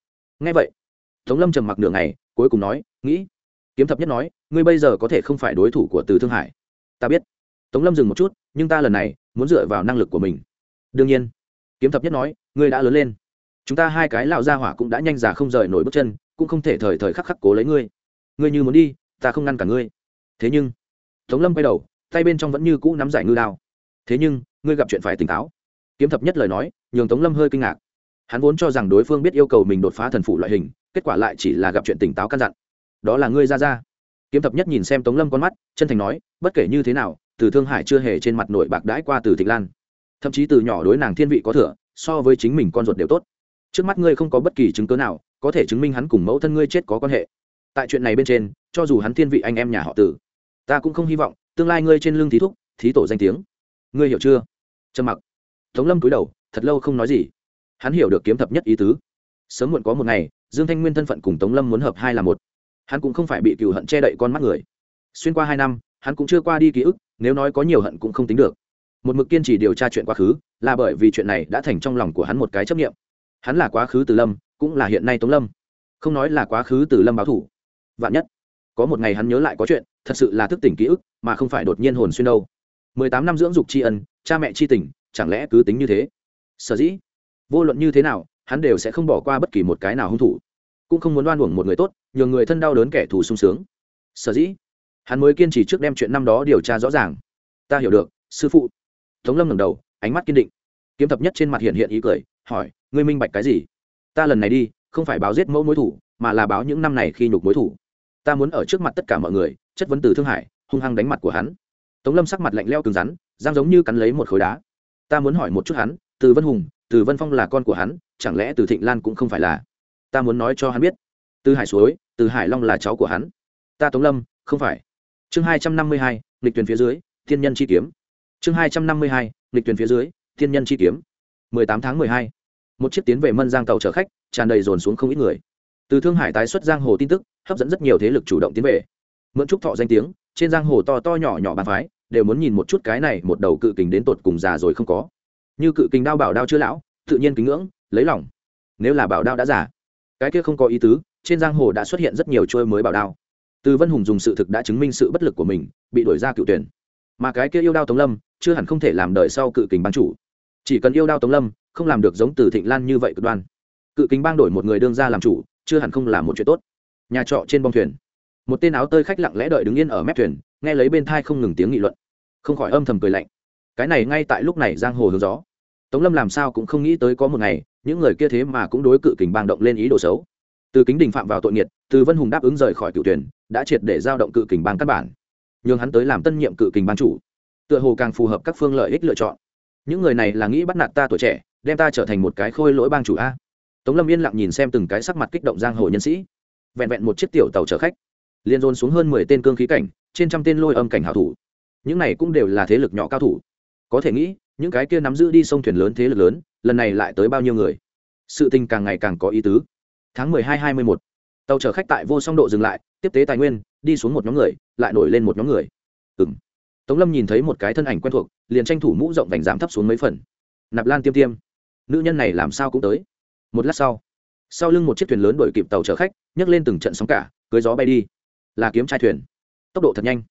Ngay vậy. Tống lâm trầm mặc nửa ngày, cuối cùng nói, nghĩ. Kiếm thập nhất nói, ngươi bây giờ có thể không phải đối thủ của từ thương hải. Ta biết. Tống lâm dừng một chút, nhưng ta lần này muốn dựa vào năng lực của mình. Đương nhiên. Kiếm thập nhất nói, ngươi đã lớn lên. Chúng ta hai cái lão gia hỏa cũng đã nhanh già không rời nổi bước chân, cũng không thể thời thời khắc khắc cố lấy ngươi. Ngươi như muốn đi ta không ngăn cả ngươi. Thế nhưng, tống lâm quay đầu, tay bên trong vẫn như cũ nắm giải ngư đao. Thế nhưng, ngươi gặp chuyện phải tỉnh táo. Kiếm thập nhất lời nói, nhường tống lâm hơi kinh ngạc. Hắn vốn cho rằng đối phương biết yêu cầu mình đột phá thần phủ loại hình, kết quả lại chỉ là gặp chuyện tỉnh táo căn dặn. Đó là ngươi ra ra. Kiếm thập nhất nhìn xem tống lâm con mắt, chân thành nói, bất kể như thế nào, từ thương hải chưa hề trên mặt nội bạc đãi qua từ thịnh lan. Thậm chí từ nhỏ đối nàng thiên vị có thừa, so với chính mình con ruột đều tốt. Trước mắt ngươi không có bất kỳ chứng cớ nào, có thể chứng minh hắn cùng mẫu thân ngươi chết có quan hệ. Tại chuyện này bên trên cho dù hắn thiên vị anh em nhà họ tử, ta cũng không hy vọng tương lai ngươi trên lưng thí thúc, thí tổ danh tiếng. Ngươi hiểu chưa? Trầm mặc. Tống lâm cúi đầu, thật lâu không nói gì. Hắn hiểu được kiếm thập nhất ý tứ. Sớm muộn có một ngày, dương thanh nguyên thân phận cùng tống lâm muốn hợp hai là một. Hắn cũng không phải bị cựu hận che đậy con mắt người. Xuyên qua hai năm, hắn cũng chưa qua đi ký ức, nếu nói có nhiều hận cũng không tính được. Một mực kiên trì điều tra chuyện quá khứ, là bởi vì chuyện này đã thành trong lòng của hắn một cái chấp nghiệm hắn là quá khứ từ lâm, cũng là hiện nay tống lâm. Không nói là quá khứ từ lâm báo thủ. Vạn nhất có một ngày hắn nhớ lại có chuyện, thật sự là thức tỉnh ký ức, mà không phải đột nhiên hồn xuyên đâu. Mười tám năm dưỡng dục tri ân, cha mẹ tri tình, chẳng lẽ cứ tính như thế? Sở dĩ, vô luận như thế nào, hắn đều sẽ không bỏ qua bất kỳ một cái nào hung thủ. Cũng không muốn đoan uổng một người tốt, nhường người thân đau đớn kẻ thù sung sướng. Sở dĩ, hắn mới kiên trì trước đem chuyện năm đó điều tra rõ ràng. Ta hiểu được, sư phụ. Tống lâm ngẩng đầu, ánh mắt kiên định. Kiếm thập nhất trên mặt hiện hiện ý cười, hỏi, ngươi minh bạch cái gì? Ta lần này đi, không phải báo giết mẫu mối thủ, mà là báo những năm này khi nhục mối thủ ta muốn ở trước mặt tất cả mọi người, chất vấn từ thương hải, hung hăng đánh mặt của hắn. Tống lâm sắc mặt lạnh leo cứng rắn, giang giống như cắn lấy một khối đá. Ta muốn hỏi một chút hắn, từ vân hùng, từ vân phong là con của hắn, chẳng lẽ từ thịnh lan cũng không phải là? Ta muốn nói cho hắn biết. Từ hải suối, từ hải long là cháu của hắn. Ta tống lâm, không phải. Chương hai trăm năm mươi hai lịch tuyển phía dưới, thiên nhân chi kiếm. Chương hai trăm năm mươi hai lịch tuyển phía dưới, thiên nhân chi kiếm. Mười tám tháng mười hai, một chiếc tiến về mân giang tàu chở khách, tràn đầy dồn xuống không ít người từ thương hải tái xuất giang hồ tin tức, hấp dẫn rất nhiều thế lực chủ động tiến về. Mượn trúc thọ danh tiếng, trên giang hồ to to nhỏ nhỏ bàn phái, đều muốn nhìn một chút cái này một đầu cự kình đến tột cùng già rồi không có. Như cự kình đao bảo đao chưa lão, tự nhiên kính ngưỡng, lấy lòng. Nếu là bảo đao đã giả cái kia không có ý tứ, trên giang hồ đã xuất hiện rất nhiều trôi mới bảo đao. Từ vân hùng dùng sự thực đã chứng minh sự bất lực của mình, bị đổi ra cựu tuyển. Mà cái kia yêu đao tống lâm, chưa hẳn không thể làm đời sau cự kình ban chủ. Chỉ cần yêu đao tống lâm, không làm được giống từ thịnh lan như vậy cực đoan. Cự kính bang đổi một người đương ra làm chủ chưa hẳn không là một chuyện tốt. Nhà trọ trên bong thuyền. Một tên áo tơi khách lặng lẽ đợi đứng yên ở mép thuyền, nghe lấy bên thai không ngừng tiếng nghị luận. Không khỏi âm thầm cười lạnh. Cái này ngay tại lúc này giang hồ hướng gió. Tống lâm làm sao cũng không nghĩ tới có một ngày, những người kia thế mà cũng đối cự kình bang động lên ý đồ xấu. Từ kính đình phạm vào tội nghiệt, từ vân hùng đáp ứng rời khỏi cựu tuyển đã triệt để giao động cự kình bang căn bản. Nhường hắn tới làm tân nhiệm cự kình bang chủ. Tựa hồ càng phù hợp các phương lợi ích lựa chọn. Những người này là nghĩ bắt nạt ta tuổi trẻ, đem ta trở thành một cái khôi lỗi bang chủ a tống lâm yên lặng nhìn xem từng cái sắc mặt kích động giang hồ nhân sĩ. Vẹn vẹn một chiếc tiểu tàu chở khách liên dồn xuống hơn mười tên cương khí cảnh trên trăm tên lôi âm cảnh hảo thủ. Những này cũng đều là thế lực nhỏ cao thủ. Có thể nghĩ những cái kia nắm giữ đi sông thuyền lớn thế lực lớn lần này lại tới bao nhiêu người? Sự tình càng ngày càng có ý tứ. Tháng mười hai hai mươi một tàu chở khách tại vô song độ dừng lại tiếp tế tài nguyên đi xuống một nhóm người lại nổi lên một nhóm người. Ừm, tống lâm nhìn thấy một cái thân ảnh quen thuộc liền tranh thủ mũ rộng vành giảm thấp xuống mấy phần. Nạp lan tiêm tiêm. Nữ nhân này làm sao cũng tới một lát sau sau lưng một chiếc thuyền lớn đuổi kịp tàu chở khách, nhấc lên từng trận sóng cả, cưới gió bay đi. Là kiếm trai thuyền. Tốc độ thật nhanh.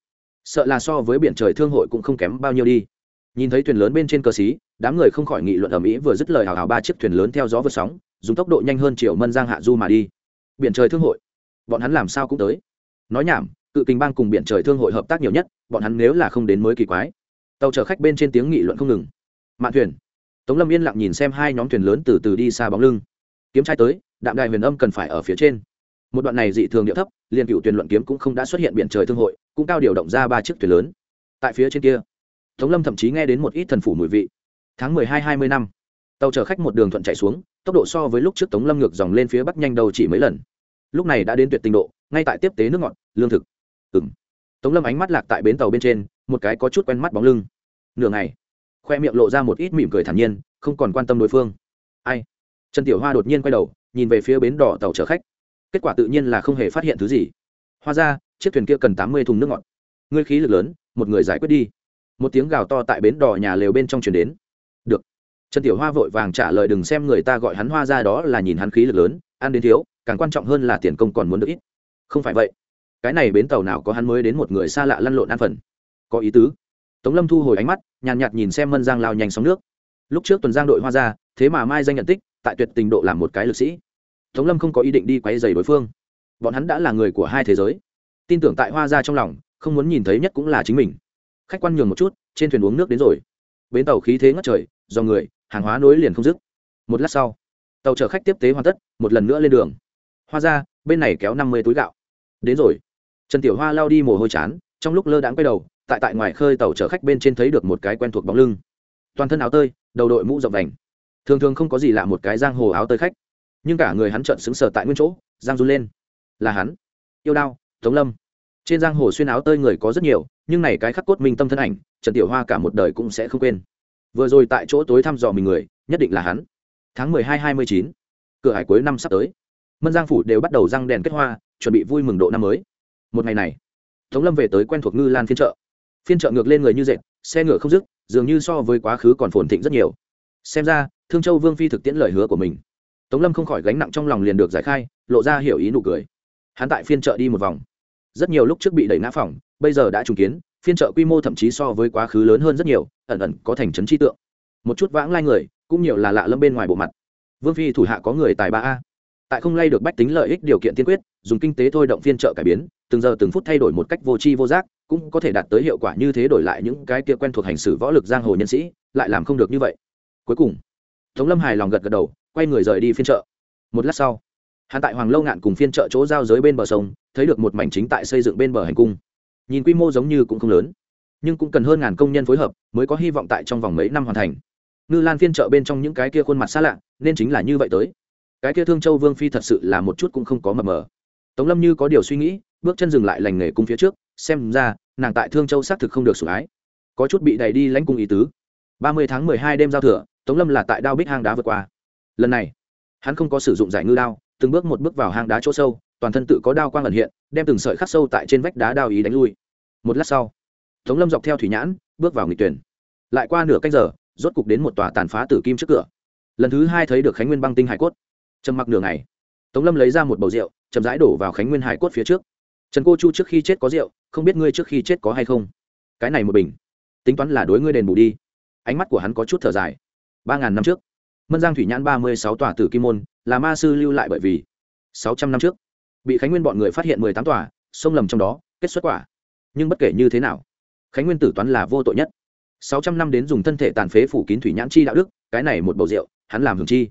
Sợ là so với biển trời thương hội cũng không kém bao nhiêu đi. Nhìn thấy thuyền lớn bên trên cờ xí, đám người không khỏi nghị luận ở mỹ vừa dứt lời hào hào ba chiếc thuyền lớn theo gió vượt sóng, dùng tốc độ nhanh hơn triệu mân giang hạ du mà đi. Biển trời thương hội. Bọn hắn làm sao cũng tới. Nói nhảm, cự kinh bang cùng biển trời thương hội hợp tác nhiều nhất, bọn hắn nếu là không đến mới kỳ quái. Tàu chở khách bên trên tiếng nghị luận không ngừng. Mạn thuyền tống lâm yên lặng nhìn xem hai nhóm thuyền lớn từ từ đi xa bóng lưng. Kiếm trai tới, đạm đài huyền âm cần phải ở phía trên. Một đoạn này dị thường địa thấp, liền cựu tuyển luận kiếm cũng không đã xuất hiện biển trời thương hội, cũng cao điều động ra ba chiếc thuyền lớn. Tại phía trên kia, tống lâm thậm chí nghe đến một ít thần phủ mùi vị. Tháng mười hai hai mươi năm, tàu chở khách một đường thuận chạy xuống, tốc độ so với lúc trước tống lâm ngược dòng lên phía bắc nhanh đầu chỉ mấy lần. Lúc này đã đến tuyệt tình độ, ngay tại tiếp tế nước ngọt, lương thực. Ừ m tống lâm ánh mắt lạc tại bến tàu bên trên, một cái có chút quen mắt bóng lưng. Nửa ngày khoe miệng lộ ra một ít mỉm cười thản nhiên, không còn quan tâm đối phương. Ai? Trần tiểu hoa đột nhiên quay đầu, nhìn về phía bến đỏ tàu chở khách. Kết quả tự nhiên là không hề phát hiện thứ gì. Hoa ra, chiếc thuyền kia cần tám mươi thùng nước ngọt. Ngươi khí lực lớn, một người giải quyết đi. Một tiếng gào to tại bến đỏ nhà lều bên trong chuyển đến. Được. Trần tiểu hoa vội vàng trả lời đừng xem người ta gọi hắn hoa ra đó là nhìn hắn khí lực lớn, ăn đến thiếu, càng quan trọng hơn là tiền công còn muốn được ít. Không phải vậy. Cái này bến tàu nào có hắn mới đến một người xa lạ lăn lộn ăn phần. Có ý tứ tống lâm thu hồi ánh mắt, nhàn nhạt nhìn xem mân giang lao nhanh sóng nước. Lúc trước tuần giang đội hoa ra, thế mà mai danh nhận tích, tại tuyệt tình độ làm một cái lực sĩ. Tống lâm không có ý định đi quay dày đối phương. Bọn hắn đã là người của hai thế giới. Tin tưởng tại hoa ra trong lòng, không muốn nhìn thấy nhất cũng là chính mình. Khách quan nhường một chút, trên thuyền uống nước đến rồi. Bến tàu khí thế ngất trời, do người, hàng hóa nối liền không dứt. Một lát sau, tàu chở khách tiếp tế hoàn tất, một lần nữa lên đường. Hoa ra, bên này kéo năm mươi túi gạo. Đến rồi. Trần tiểu hoa lao đi mồ hôi chán, trong lúc lơ đãng quay đầu tại tại ngoài khơi tàu chở khách bên trên thấy được một cái quen thuộc bóng lưng. Toàn thân áo tơi, đầu đội mũ rộng vành. Thường thường không có gì lạ một cái giang hồ áo tơi khách. Nhưng cả người hắn trợn xứng sở tại nguyên chỗ, giang run lên. Là hắn. Yêu đao, tống lâm. Trên giang hồ xuyên áo tơi người có rất nhiều, nhưng này cái khắc cốt minh tâm thân ảnh, trần tiểu hoa cả một đời cũng sẽ không quên. Vừa rồi tại chỗ tối thăm dò mình người, nhất định là hắn. Tháng mười hai hai mươi chín, cửa hải cuối năm sắp tới. Mân giang phủ đều bắt đầu răng đèn kết hoa, chuẩn bị vui mừng độ năm mới. Một ngày này, tống lâm về tới quen thuộc ngư lan phiên chợ phiên chợ ngược lên người như dệt, xe ngựa không dứt, dường như so với quá khứ còn phồn thịnh rất nhiều. Xem ra, thương châu vương phi thực tiễn lời hứa của mình. Tống lâm không khỏi gánh nặng trong lòng liền được giải khai, lộ ra hiểu ý nụ cười. Hắn tại phiên chợ đi một vòng. Rất nhiều lúc trước bị đẩy ngã phòng, bây giờ đã trùng kiến, phiên chợ quy mô thậm chí so với quá khứ lớn hơn rất nhiều, ẩn ẩn có thành trấn chi tượng. Một chút vãng lai người, cũng nhiều là lạ lâm bên ngoài bộ mặt. Vương phi thủ hạ có người tài ba a. Tại không lay được bách tính lợi ích điều kiện tiên quyết, dùng kinh tế thôi động phiên trợ cải biến, từng giờ từng phút thay đổi một cách vô tri vô giác cũng có thể đạt tới hiệu quả như thế đổi lại những cái kia quen thuộc hành xử võ lực giang hồ nhân sĩ, lại làm không được như vậy. Cuối cùng, tống lâm hài lòng gật gật đầu, quay người rời đi phiên chợ. Một lát sau, hắn tại hoàng lâu ngạn cùng phiên chợ chỗ giao giới bên bờ sông, thấy được một mảnh chính tại xây dựng bên bờ hành cung. Nhìn quy mô giống như cũng không lớn, nhưng cũng cần hơn ngàn công nhân phối hợp mới có hy vọng tại trong vòng mấy năm hoàn thành. Ngư lan phiên chợ bên trong những cái kia khuôn mặt xa lạ, nên chính là như vậy tới. Cái kia thương châu vương phi thật sự là một chút cũng không có mập mờ tống lâm như có điều suy nghĩ, bước chân dừng lại lành nghề cung phía trước, xem ra, nàng tại thương châu xác thực không được sủng ái. Có chút bị đẩy đi lãnh cung ý tứ. Ba mươi tháng mười hai đêm giao thừa, tống lâm là tại đao bích hang đá vượt qua. Lần này, hắn không có sử dụng giải ngư đao, từng bước một bước vào hang đá chỗ sâu, toàn thân tự có đao quang ẩn hiện, đem từng sợi khắc sâu tại trên vách đá đao ý đánh lui. Một lát sau, tống lâm dọc theo thủy nhãn, bước vào nghịch tuyển. Lại qua nửa canh giờ, rốt cục đến một tòa tàn phá tử kim trước cửa. Lần thứ hai thấy được khánh nguyên băng tinh hải cốt. Trầm mặc nửa ngày tống lâm lấy ra một bầu rượu, chậm rãi đổ vào khánh nguyên hải cốt phía trước. Trần cô chu trước khi chết có rượu, không biết ngươi trước khi chết có hay không? Cái này một bình. Tính toán là đối ngươi đền bù đi. Ánh mắt của hắn có chút thở dài. Ba ngàn năm trước, mân giang thủy nhãn ba mươi sáu tòa tử kim môn, là ma sư lưu lại bởi vì sáu trăm năm trước, bị khánh nguyên bọn người phát hiện mười tám tòa sông lầm trong đó, kết xuất quả. Nhưng bất kể như thế nào, khánh nguyên tử toán là vô tội nhất. Sáu trăm năm đến dùng thân thể tàn phế phủ kín thủy nhãn chi đạo đức, cái này một bầu rượu, hắn làm hưởng chi.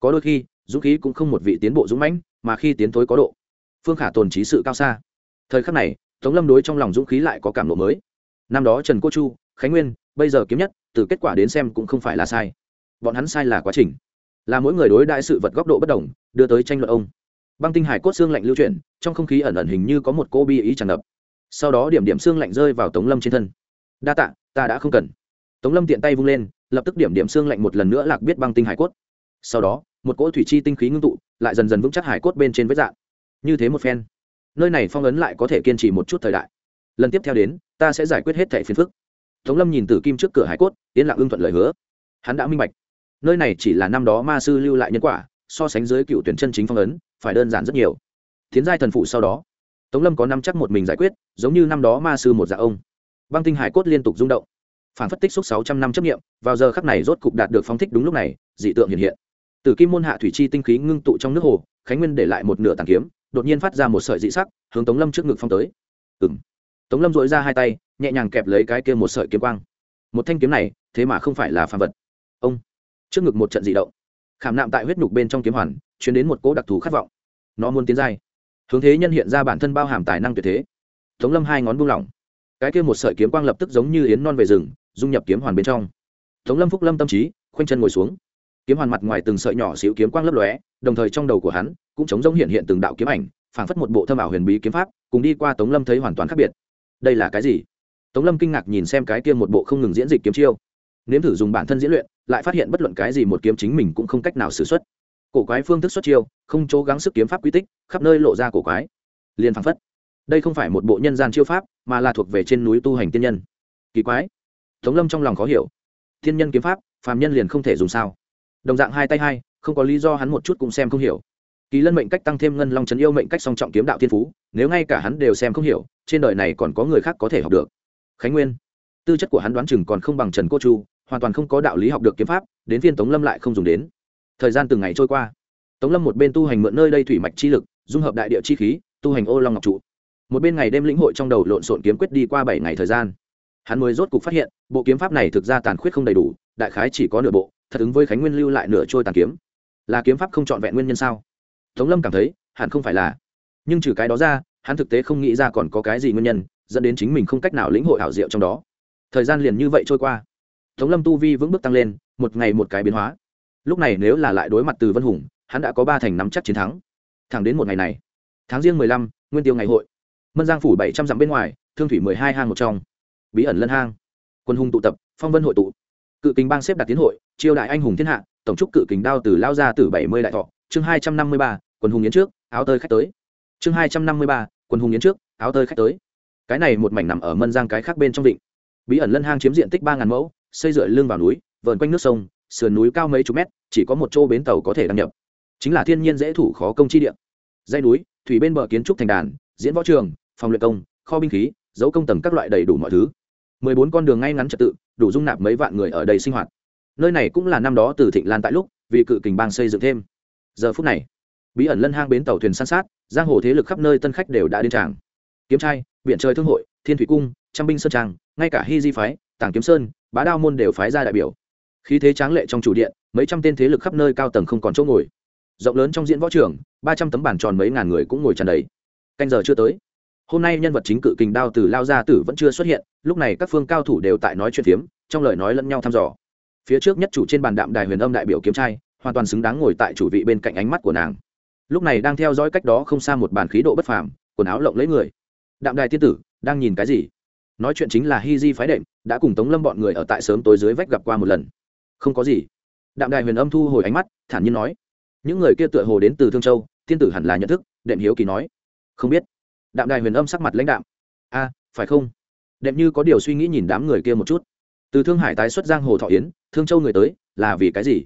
Có đôi khi dũng khí cũng không một vị tiến bộ dũng mãnh, mà khi tiến thối có độ, phương khả tồn trí sự cao xa. Thời khắc này, tống lâm đối trong lòng dũng khí lại có cảm lộ mới. Năm đó trần cô chu, khánh nguyên, bây giờ kiếm nhất, từ kết quả đến xem cũng không phải là sai. Bọn hắn sai là quá trình. Là mỗi người đối đại sự vật góc độ bất đồng, đưa tới tranh luận ông. Băng tinh hải cốt xương lạnh lưu chuyển, trong không khí ẩn ẩn hình như có một cô bi ý tràn ngập. Sau đó điểm điểm xương lạnh rơi vào tống lâm trên thân. Đa tạ, ta đã không cần. Tống lâm tiện tay vung lên, lập tức điểm điểm xương lạnh một lần nữa lạc biết băng tinh hải cốt. Sau đó một cỗ thủy chi tinh khí ngưng tụ, lại dần dần vững chắc hải cốt bên trên vết dạng. Như thế một phen, nơi này phong ấn lại có thể kiên trì một chút thời đại. Lần tiếp theo đến, ta sẽ giải quyết hết thẻ phiền phức. Tống lâm nhìn tử kim trước cửa hải cốt tiến lặng ưng thuận lời hứa. Hắn đã minh bạch, nơi này chỉ là năm đó ma sư lưu lại nhân quả, so sánh dưới cựu tuyển chân chính phong ấn, phải đơn giản rất nhiều. Tiến giai thần phụ sau đó, tống lâm có năm chắc một mình giải quyết, giống như năm đó ma sư một dạ ông. Băng tinh hải cốt liên tục rung động. Phản phất tích xúc sáu trăm năm chấp nghiệm vào giờ khắc này rốt cục đạt được phóng thích đúng lúc này, dị tượng hiện hiện từ kim môn hạ thủy chi tinh khí ngưng tụ trong nước hồ, khánh nguyên để lại một nửa tàn kiếm, đột nhiên phát ra một sợi dị sắc, hướng tống lâm trước ngực phong tới. Ừng tống lâm dội ra hai tay, nhẹ nhàng kẹp lấy cái kia một sợi kiếm quang. Một thanh kiếm này, thế mà không phải là phàm vật. Ông. Trước ngực một trận dị động. Khảm nạm tại huyết nhục bên trong kiếm hoàn, chuyển đến một cỗ đặc thù khát vọng. Nó muốn tiến giai. Hướng thế nhân hiện ra bản thân bao hàm tài năng tuyệt thế. Tống lâm hai ngón buông lỏng. Cái kia một sợi kiếm quang lập tức giống như yến non về rừng, dung nhập kiếm hoàn bên trong. Tống lâm phúc lâm tâm trí, khoanh chân ngồi xuống kiếm hoàn mặt ngoài từng sợi nhỏ xíu kiếm quang lấp lóe, đồng thời trong đầu của hắn cũng chống giống hiện hiện từng đạo kiếm ảnh, phảng phất một bộ thâm ảo huyền bí kiếm pháp, cùng đi qua tống lâm thấy hoàn toàn khác biệt. Đây là cái gì? Tống lâm kinh ngạc nhìn xem cái kia một bộ không ngừng diễn dịch kiếm chiêu. Nếm thử dùng bản thân diễn luyện, lại phát hiện bất luận cái gì một kiếm chính mình cũng không cách nào xử xuất. Cổ quái phương thức xuất chiêu, không cố gắng sức kiếm pháp quy tích, khắp nơi lộ ra cổ quái. Liền phảng phất. Đây không phải một bộ nhân gian chiêu pháp, mà là thuộc về trên núi tu hành tiên nhân. Kỳ quái. Tống lâm trong lòng khó hiểu. Thiên nhân kiếm pháp, phàm nhân liền không thể dùng sao? Đồng dạng hai tay hai, không có lý do hắn một chút cũng xem không hiểu. Kỳ lân mệnh cách tăng thêm ngân long trấn yêu mệnh cách song trọng kiếm đạo thiên phú, nếu ngay cả hắn đều xem không hiểu, trên đời này còn có người khác có thể học được. Khánh nguyên, tư chất của hắn đoán chừng còn không bằng trần cô chu, hoàn toàn không có đạo lý học được kiếm pháp, đến phiên tống lâm lại không dùng đến. Thời gian từng ngày trôi qua, tống lâm một bên tu hành mượn nơi đây thủy mạch chi lực, dung hợp đại địa chi khí, tu hành ô long ngọc trụ. Một bên ngày đêm lĩnh hội trong đầu lộn xộn kiếm quyết đi qua bảy ngày thời gian. Hắn mới rốt cục phát hiện, bộ kiếm pháp này thực ra tàn khuyết không đầy đủ, đại khái chỉ có nửa bộ thật ứng với khánh nguyên lưu lại nửa trôi tàn kiếm. Là kiếm pháp không trọn vẹn nguyên nhân sao? Tống lâm cảm thấy, hẳn không phải là. Nhưng trừ cái đó ra, hắn thực tế không nghĩ ra còn có cái gì nguyên nhân, dẫn đến chính mình không cách nào lĩnh hội ảo diệu trong đó. Thời gian liền như vậy trôi qua. Tống lâm tu vi vững bước tăng lên, một ngày một cái biến hóa. Lúc này nếu là lại đối mặt từ vân hùng, hắn đã có ba thành nắm chắc chiến thắng. Thẳng đến một ngày này, tháng riêng mười lăm, nguyên tiêu ngày hội. Mân giang phủ bảy trăm dặm bên ngoài, thương thủy mười hai hang một trong. Bí ẩn lân hang. Quân hùng tụ tập, phong vân hội tụ cự kính bang xếp đặt tiến hội chiêu đại anh hùng thiên hạ, tổng trúc cự kính đao từ lao ra từ bảy mươi đại thọ. Chương hai trăm năm mươi ba quân hùng yến trước, áo tơi khách tới. Chương hai trăm năm mươi ba quân hùng yến trước, áo tơi khách tới. Cái này một mảnh nằm ở mân giang cái khác bên trong vịnh. Bí ẩn lân hang chiếm diện tích ba ngàn mẫu, xây dựa lưng vào núi vợn quanh nước sông, sườn núi cao mấy chục mét, chỉ có một chỗ bến tàu có thể đăng nhập. Chính là thiên nhiên dễ thủ khó công chi địa. Dây núi, thủy bên bờ kiến trúc thành đàn, diễn võ trường, phòng luyện công, kho binh khí, dấu công tầng các loại đầy đủ mọi thứ. mười bốn con đường ngay ngắn trật tự đủ dung nạp mấy vạn người ở đây sinh hoạt. Nơi này cũng là năm đó từ thịnh lan tại lúc, vì cự kình bang xây dựng thêm. Giờ phút này, bí ẩn lân hang bến tàu thuyền san sát, giang hồ thế lực khắp nơi tân khách đều đã đến tràng. Kiếm trai, viện trời thương hội, thiên thủy cung, trăm binh sơn trang ngay cả hy di phái, tảng kiếm sơn, bá đao môn đều phái ra đại biểu. Khí thế tráng lệ trong chủ điện, mấy trăm tên thế lực khắp nơi cao tầng không còn chỗ ngồi. Rộng lớn trong diễn võ trường, ba trăm tấm bản tròn mấy ngàn người cũng ngồi tràn đầy. Canh giờ chưa tới hôm nay nhân vật chính cự kình đao từ lao gia tử vẫn chưa xuất hiện, lúc này các phương cao thủ đều tại nói chuyện phiếm, trong lời nói lẫn nhau thăm dò. Phía trước nhất chủ trên bàn đạm đài huyền âm đại biểu kiếm trai, hoàn toàn xứng đáng ngồi tại chủ vị bên cạnh ánh mắt của nàng. Lúc này đang theo dõi cách đó không xa một bàn khí độ bất phàm, quần áo lộng lấy người. Đạm đài tiên tử, đang nhìn cái gì? Nói chuyện chính là hi di phái đệm, đã cùng tống lâm bọn người ở tại sớm tối dưới vách gặp qua một lần. Không có gì. Đạm đài huyền âm thu hồi ánh mắt, thản nhiên nói. Những người kia tựa hồ đến từ thương châu, tiên tử hẳn là nhận thức, đệm hiếu kỳ nói. Không biết đạm đài huyền âm sắc mặt lãnh đạm. A, phải không? Đẹp như có điều suy nghĩ nhìn đám người kia một chút. Từ thương hải tái xuất giang hồ thọ yến, thương châu người tới, là vì cái gì?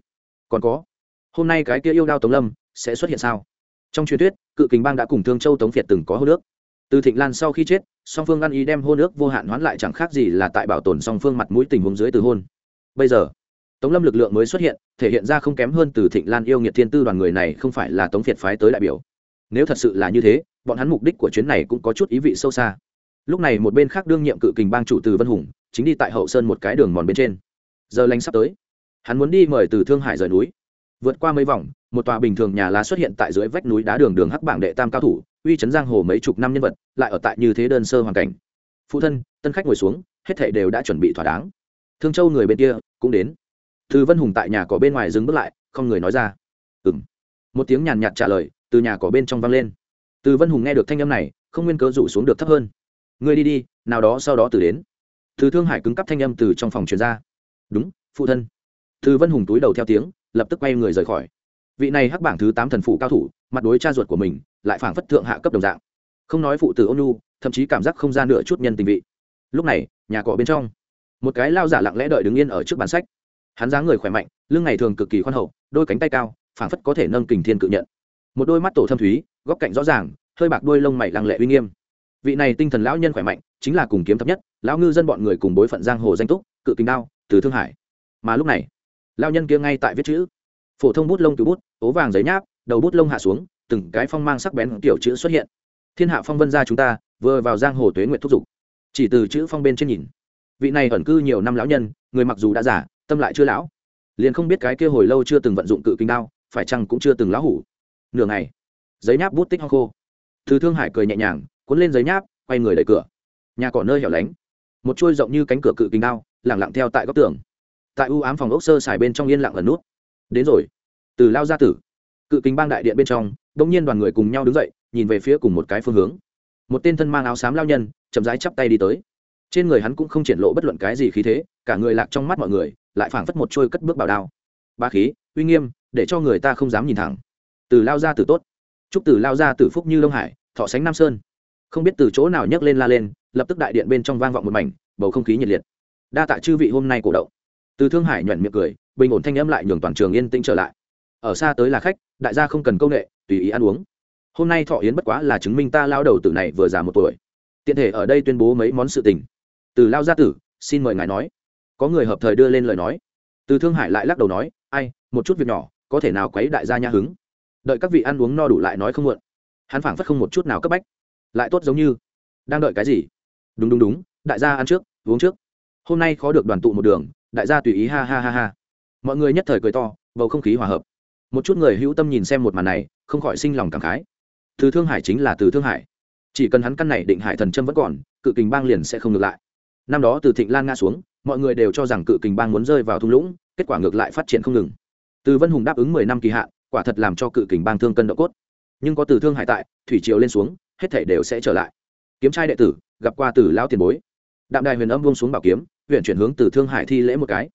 Còn có, hôm nay cái kia yêu đao tống lâm sẽ xuất hiện sao? Trong truyền thuyết, cự kình bang đã cùng thương châu tống việt từng có hô nước. Từ thịnh lan sau khi chết, song phương ăn ý đem hôn nước vô hạn hoán lại chẳng khác gì là tại bảo tồn song phương mặt mũi tình huống dưới từ hôn. Bây giờ, tống lâm lực lượng mới xuất hiện, thể hiện ra không kém hơn từ thịnh lan yêu nghiệt thiên tư đoàn người này không phải là tống việt phái tới đại biểu. Nếu thật sự là như thế bọn hắn mục đích của chuyến này cũng có chút ý vị sâu xa. Lúc này một bên khác đương nhiệm cự kình bang chủ từ vân hùng, chính đi tại hậu sơn một cái đường mòn bên trên. Giờ lành sắp tới. Hắn muốn đi mời từ thương hải rời núi. Vượt qua mấy vòng, một tòa bình thường nhà lá xuất hiện tại dưới vách núi đá đường đường hắc bảng đệ tam cao thủ, uy chấn giang hồ mấy chục năm nhân vật, lại ở tại như thế đơn sơ hoàn cảnh. Phụ thân, tân khách ngồi xuống, hết thảy đều đã chuẩn bị thỏa đáng. Thương châu người bên kia cũng đến. Từ vân hùng tại nhà cỏ bên ngoài dừng bước lại, không người nói ra. Ừng một tiếng nhàn nhạt trả lời, từ nhà cỏ bên trong vang lên từ vân hùng nghe được thanh âm này, không nguyên cớ rủ xuống được thấp hơn. Ngươi đi đi, nào đó sau đó từ đến. Từ thương hải cứng cắp thanh âm từ trong phòng truyền ra. Đúng, phụ thân. Từ vân hùng túi đầu theo tiếng, lập tức quay người rời khỏi. Vị này hắc bảng thứ tám thần phụ cao thủ, mặt đối cha ruột của mình, lại phảng phất thượng hạ cấp đồng dạng. Không nói phụ tử ôn nhu, thậm chí cảm giác không ra nửa chút nhân tình vị. Lúc này, nhà cọ bên trong, một cái lao giả lặng lẽ đợi đứng yên ở trước bàn sách. Hắn dáng người khỏe mạnh, lưng ngày thường cực kỳ khoan hậu, đôi cánh tay cao, phảng phất có thể nâng kình thiên cự nhận. Một đôi mắt tổ thâm thúy góc cạnh rõ ràng, hơi bạc đuôi lông mày lăng lệ uy nghiêm. Vị này tinh thần lão nhân khỏe mạnh, chính là cùng kiếm thấp nhất, lão ngư dân bọn người cùng bối phận giang hồ danh túc, cự kính đao, từ thương hải. Mà lúc này, lão nhân kia ngay tại viết chữ. Phổ thông bút lông cứu bút, ố vàng giấy nháp, đầu bút lông hạ xuống, từng cái phong mang sắc bén kiểu chữ xuất hiện. Thiên hạ phong vân gia chúng ta, vừa vào giang hồ tuế nguyện thúc giục. Chỉ từ chữ phong bên trên nhìn, vị này ẩn cư nhiều năm lão nhân, người mặc dù đã giả tâm lại chưa lão, liền không biết cái kia hồi lâu chưa từng vận dụng cự kinh đao, phải chăng cũng chưa từng lão hủ. Nửa ngày giấy nháp bút tích ho khô. Thứ thương hải cười nhẹ nhàng, cuốn lên giấy nháp, quay người đẩy cửa. Nhà cỏ nơi hẻo lánh. Một chuôi rộng như cánh cửa cự kính đao lẳng lặng theo tại góc tường. Tại u ám phòng ốc sơ xài bên trong yên lặng ẩn nút. Đến rồi. Từ lao ra tử. Cự kính bang đại điện bên trong, đông nhiên đoàn người cùng nhau đứng dậy, nhìn về phía cùng một cái phương hướng. Một tên thân mang áo xám lao nhân, chậm rãi chắp tay đi tới. Trên người hắn cũng không triển lộ bất luận cái gì khí thế, cả người lạc trong mắt mọi người, lại phảng phất một trôi cất bước bảo đao. Ba khí, uy nghiêm, để cho người ta không dám nhìn thẳng. Từ lao ra từ tốt chúc từ lao ra từ phúc như đông hải, thọ sánh nam sơn. Không biết từ chỗ nào nhấc lên la lên, lập tức đại điện bên trong vang vọng một mảnh, bầu không khí nhiệt liệt. Đa tạ chư vị hôm nay cổ động. Từ thương hải nhuận miệng cười, bình ổn thanh âm lại nhường toàn trường yên tĩnh trở lại. Ở xa tới là khách, đại gia không cần công nghệ tùy ý ăn uống. Hôm nay thọ yến bất quá là chứng minh ta lao đầu tử này vừa già một tuổi. Tiện thể ở đây tuyên bố mấy món sự tình. Từ lao gia tử, xin mời ngài nói. Có người hợp thời đưa lên lời nói. Từ thương hải lại lắc đầu nói, ai, một chút việc nhỏ, có thể nào quấy đại gia nha hứng? Đợi các vị ăn uống no đủ lại nói không muộn. Hắn phảng phất không một chút nào cấp bách. Lại tốt giống như, đang đợi cái gì? Đúng đúng đúng, đại gia ăn trước, uống trước. Hôm nay khó được đoàn tụ một đường, đại gia tùy ý ha ha ha ha. Mọi người nhất thời cười to, bầu không khí hòa hợp. Một chút người hữu tâm nhìn xem một màn này, không khỏi sinh lòng cảm khái. Từ thương hải chính là từ thương hải. Chỉ cần hắn căn này định hải thần trâm vẫn còn, cự kình bang liền sẽ không ngược lại. Năm đó từ thịnh lan nga xuống, mọi người đều cho rằng cự kình bang muốn rơi vào thung lũng, kết quả ngược lại phát triển không ngừng. Từ vân hùng đáp ứng mười năm kỳ hạn quả thật làm cho cự kình bang thương cân độ cốt. Nhưng có từ thương hải tại, thủy triều lên xuống, hết thể đều sẽ trở lại. Kiếm trai đệ tử, gặp qua từ lão tiền bối. Đạm đài huyền âm buông xuống bảo kiếm huyện chuyển hướng từ thương hải thi lễ một cái.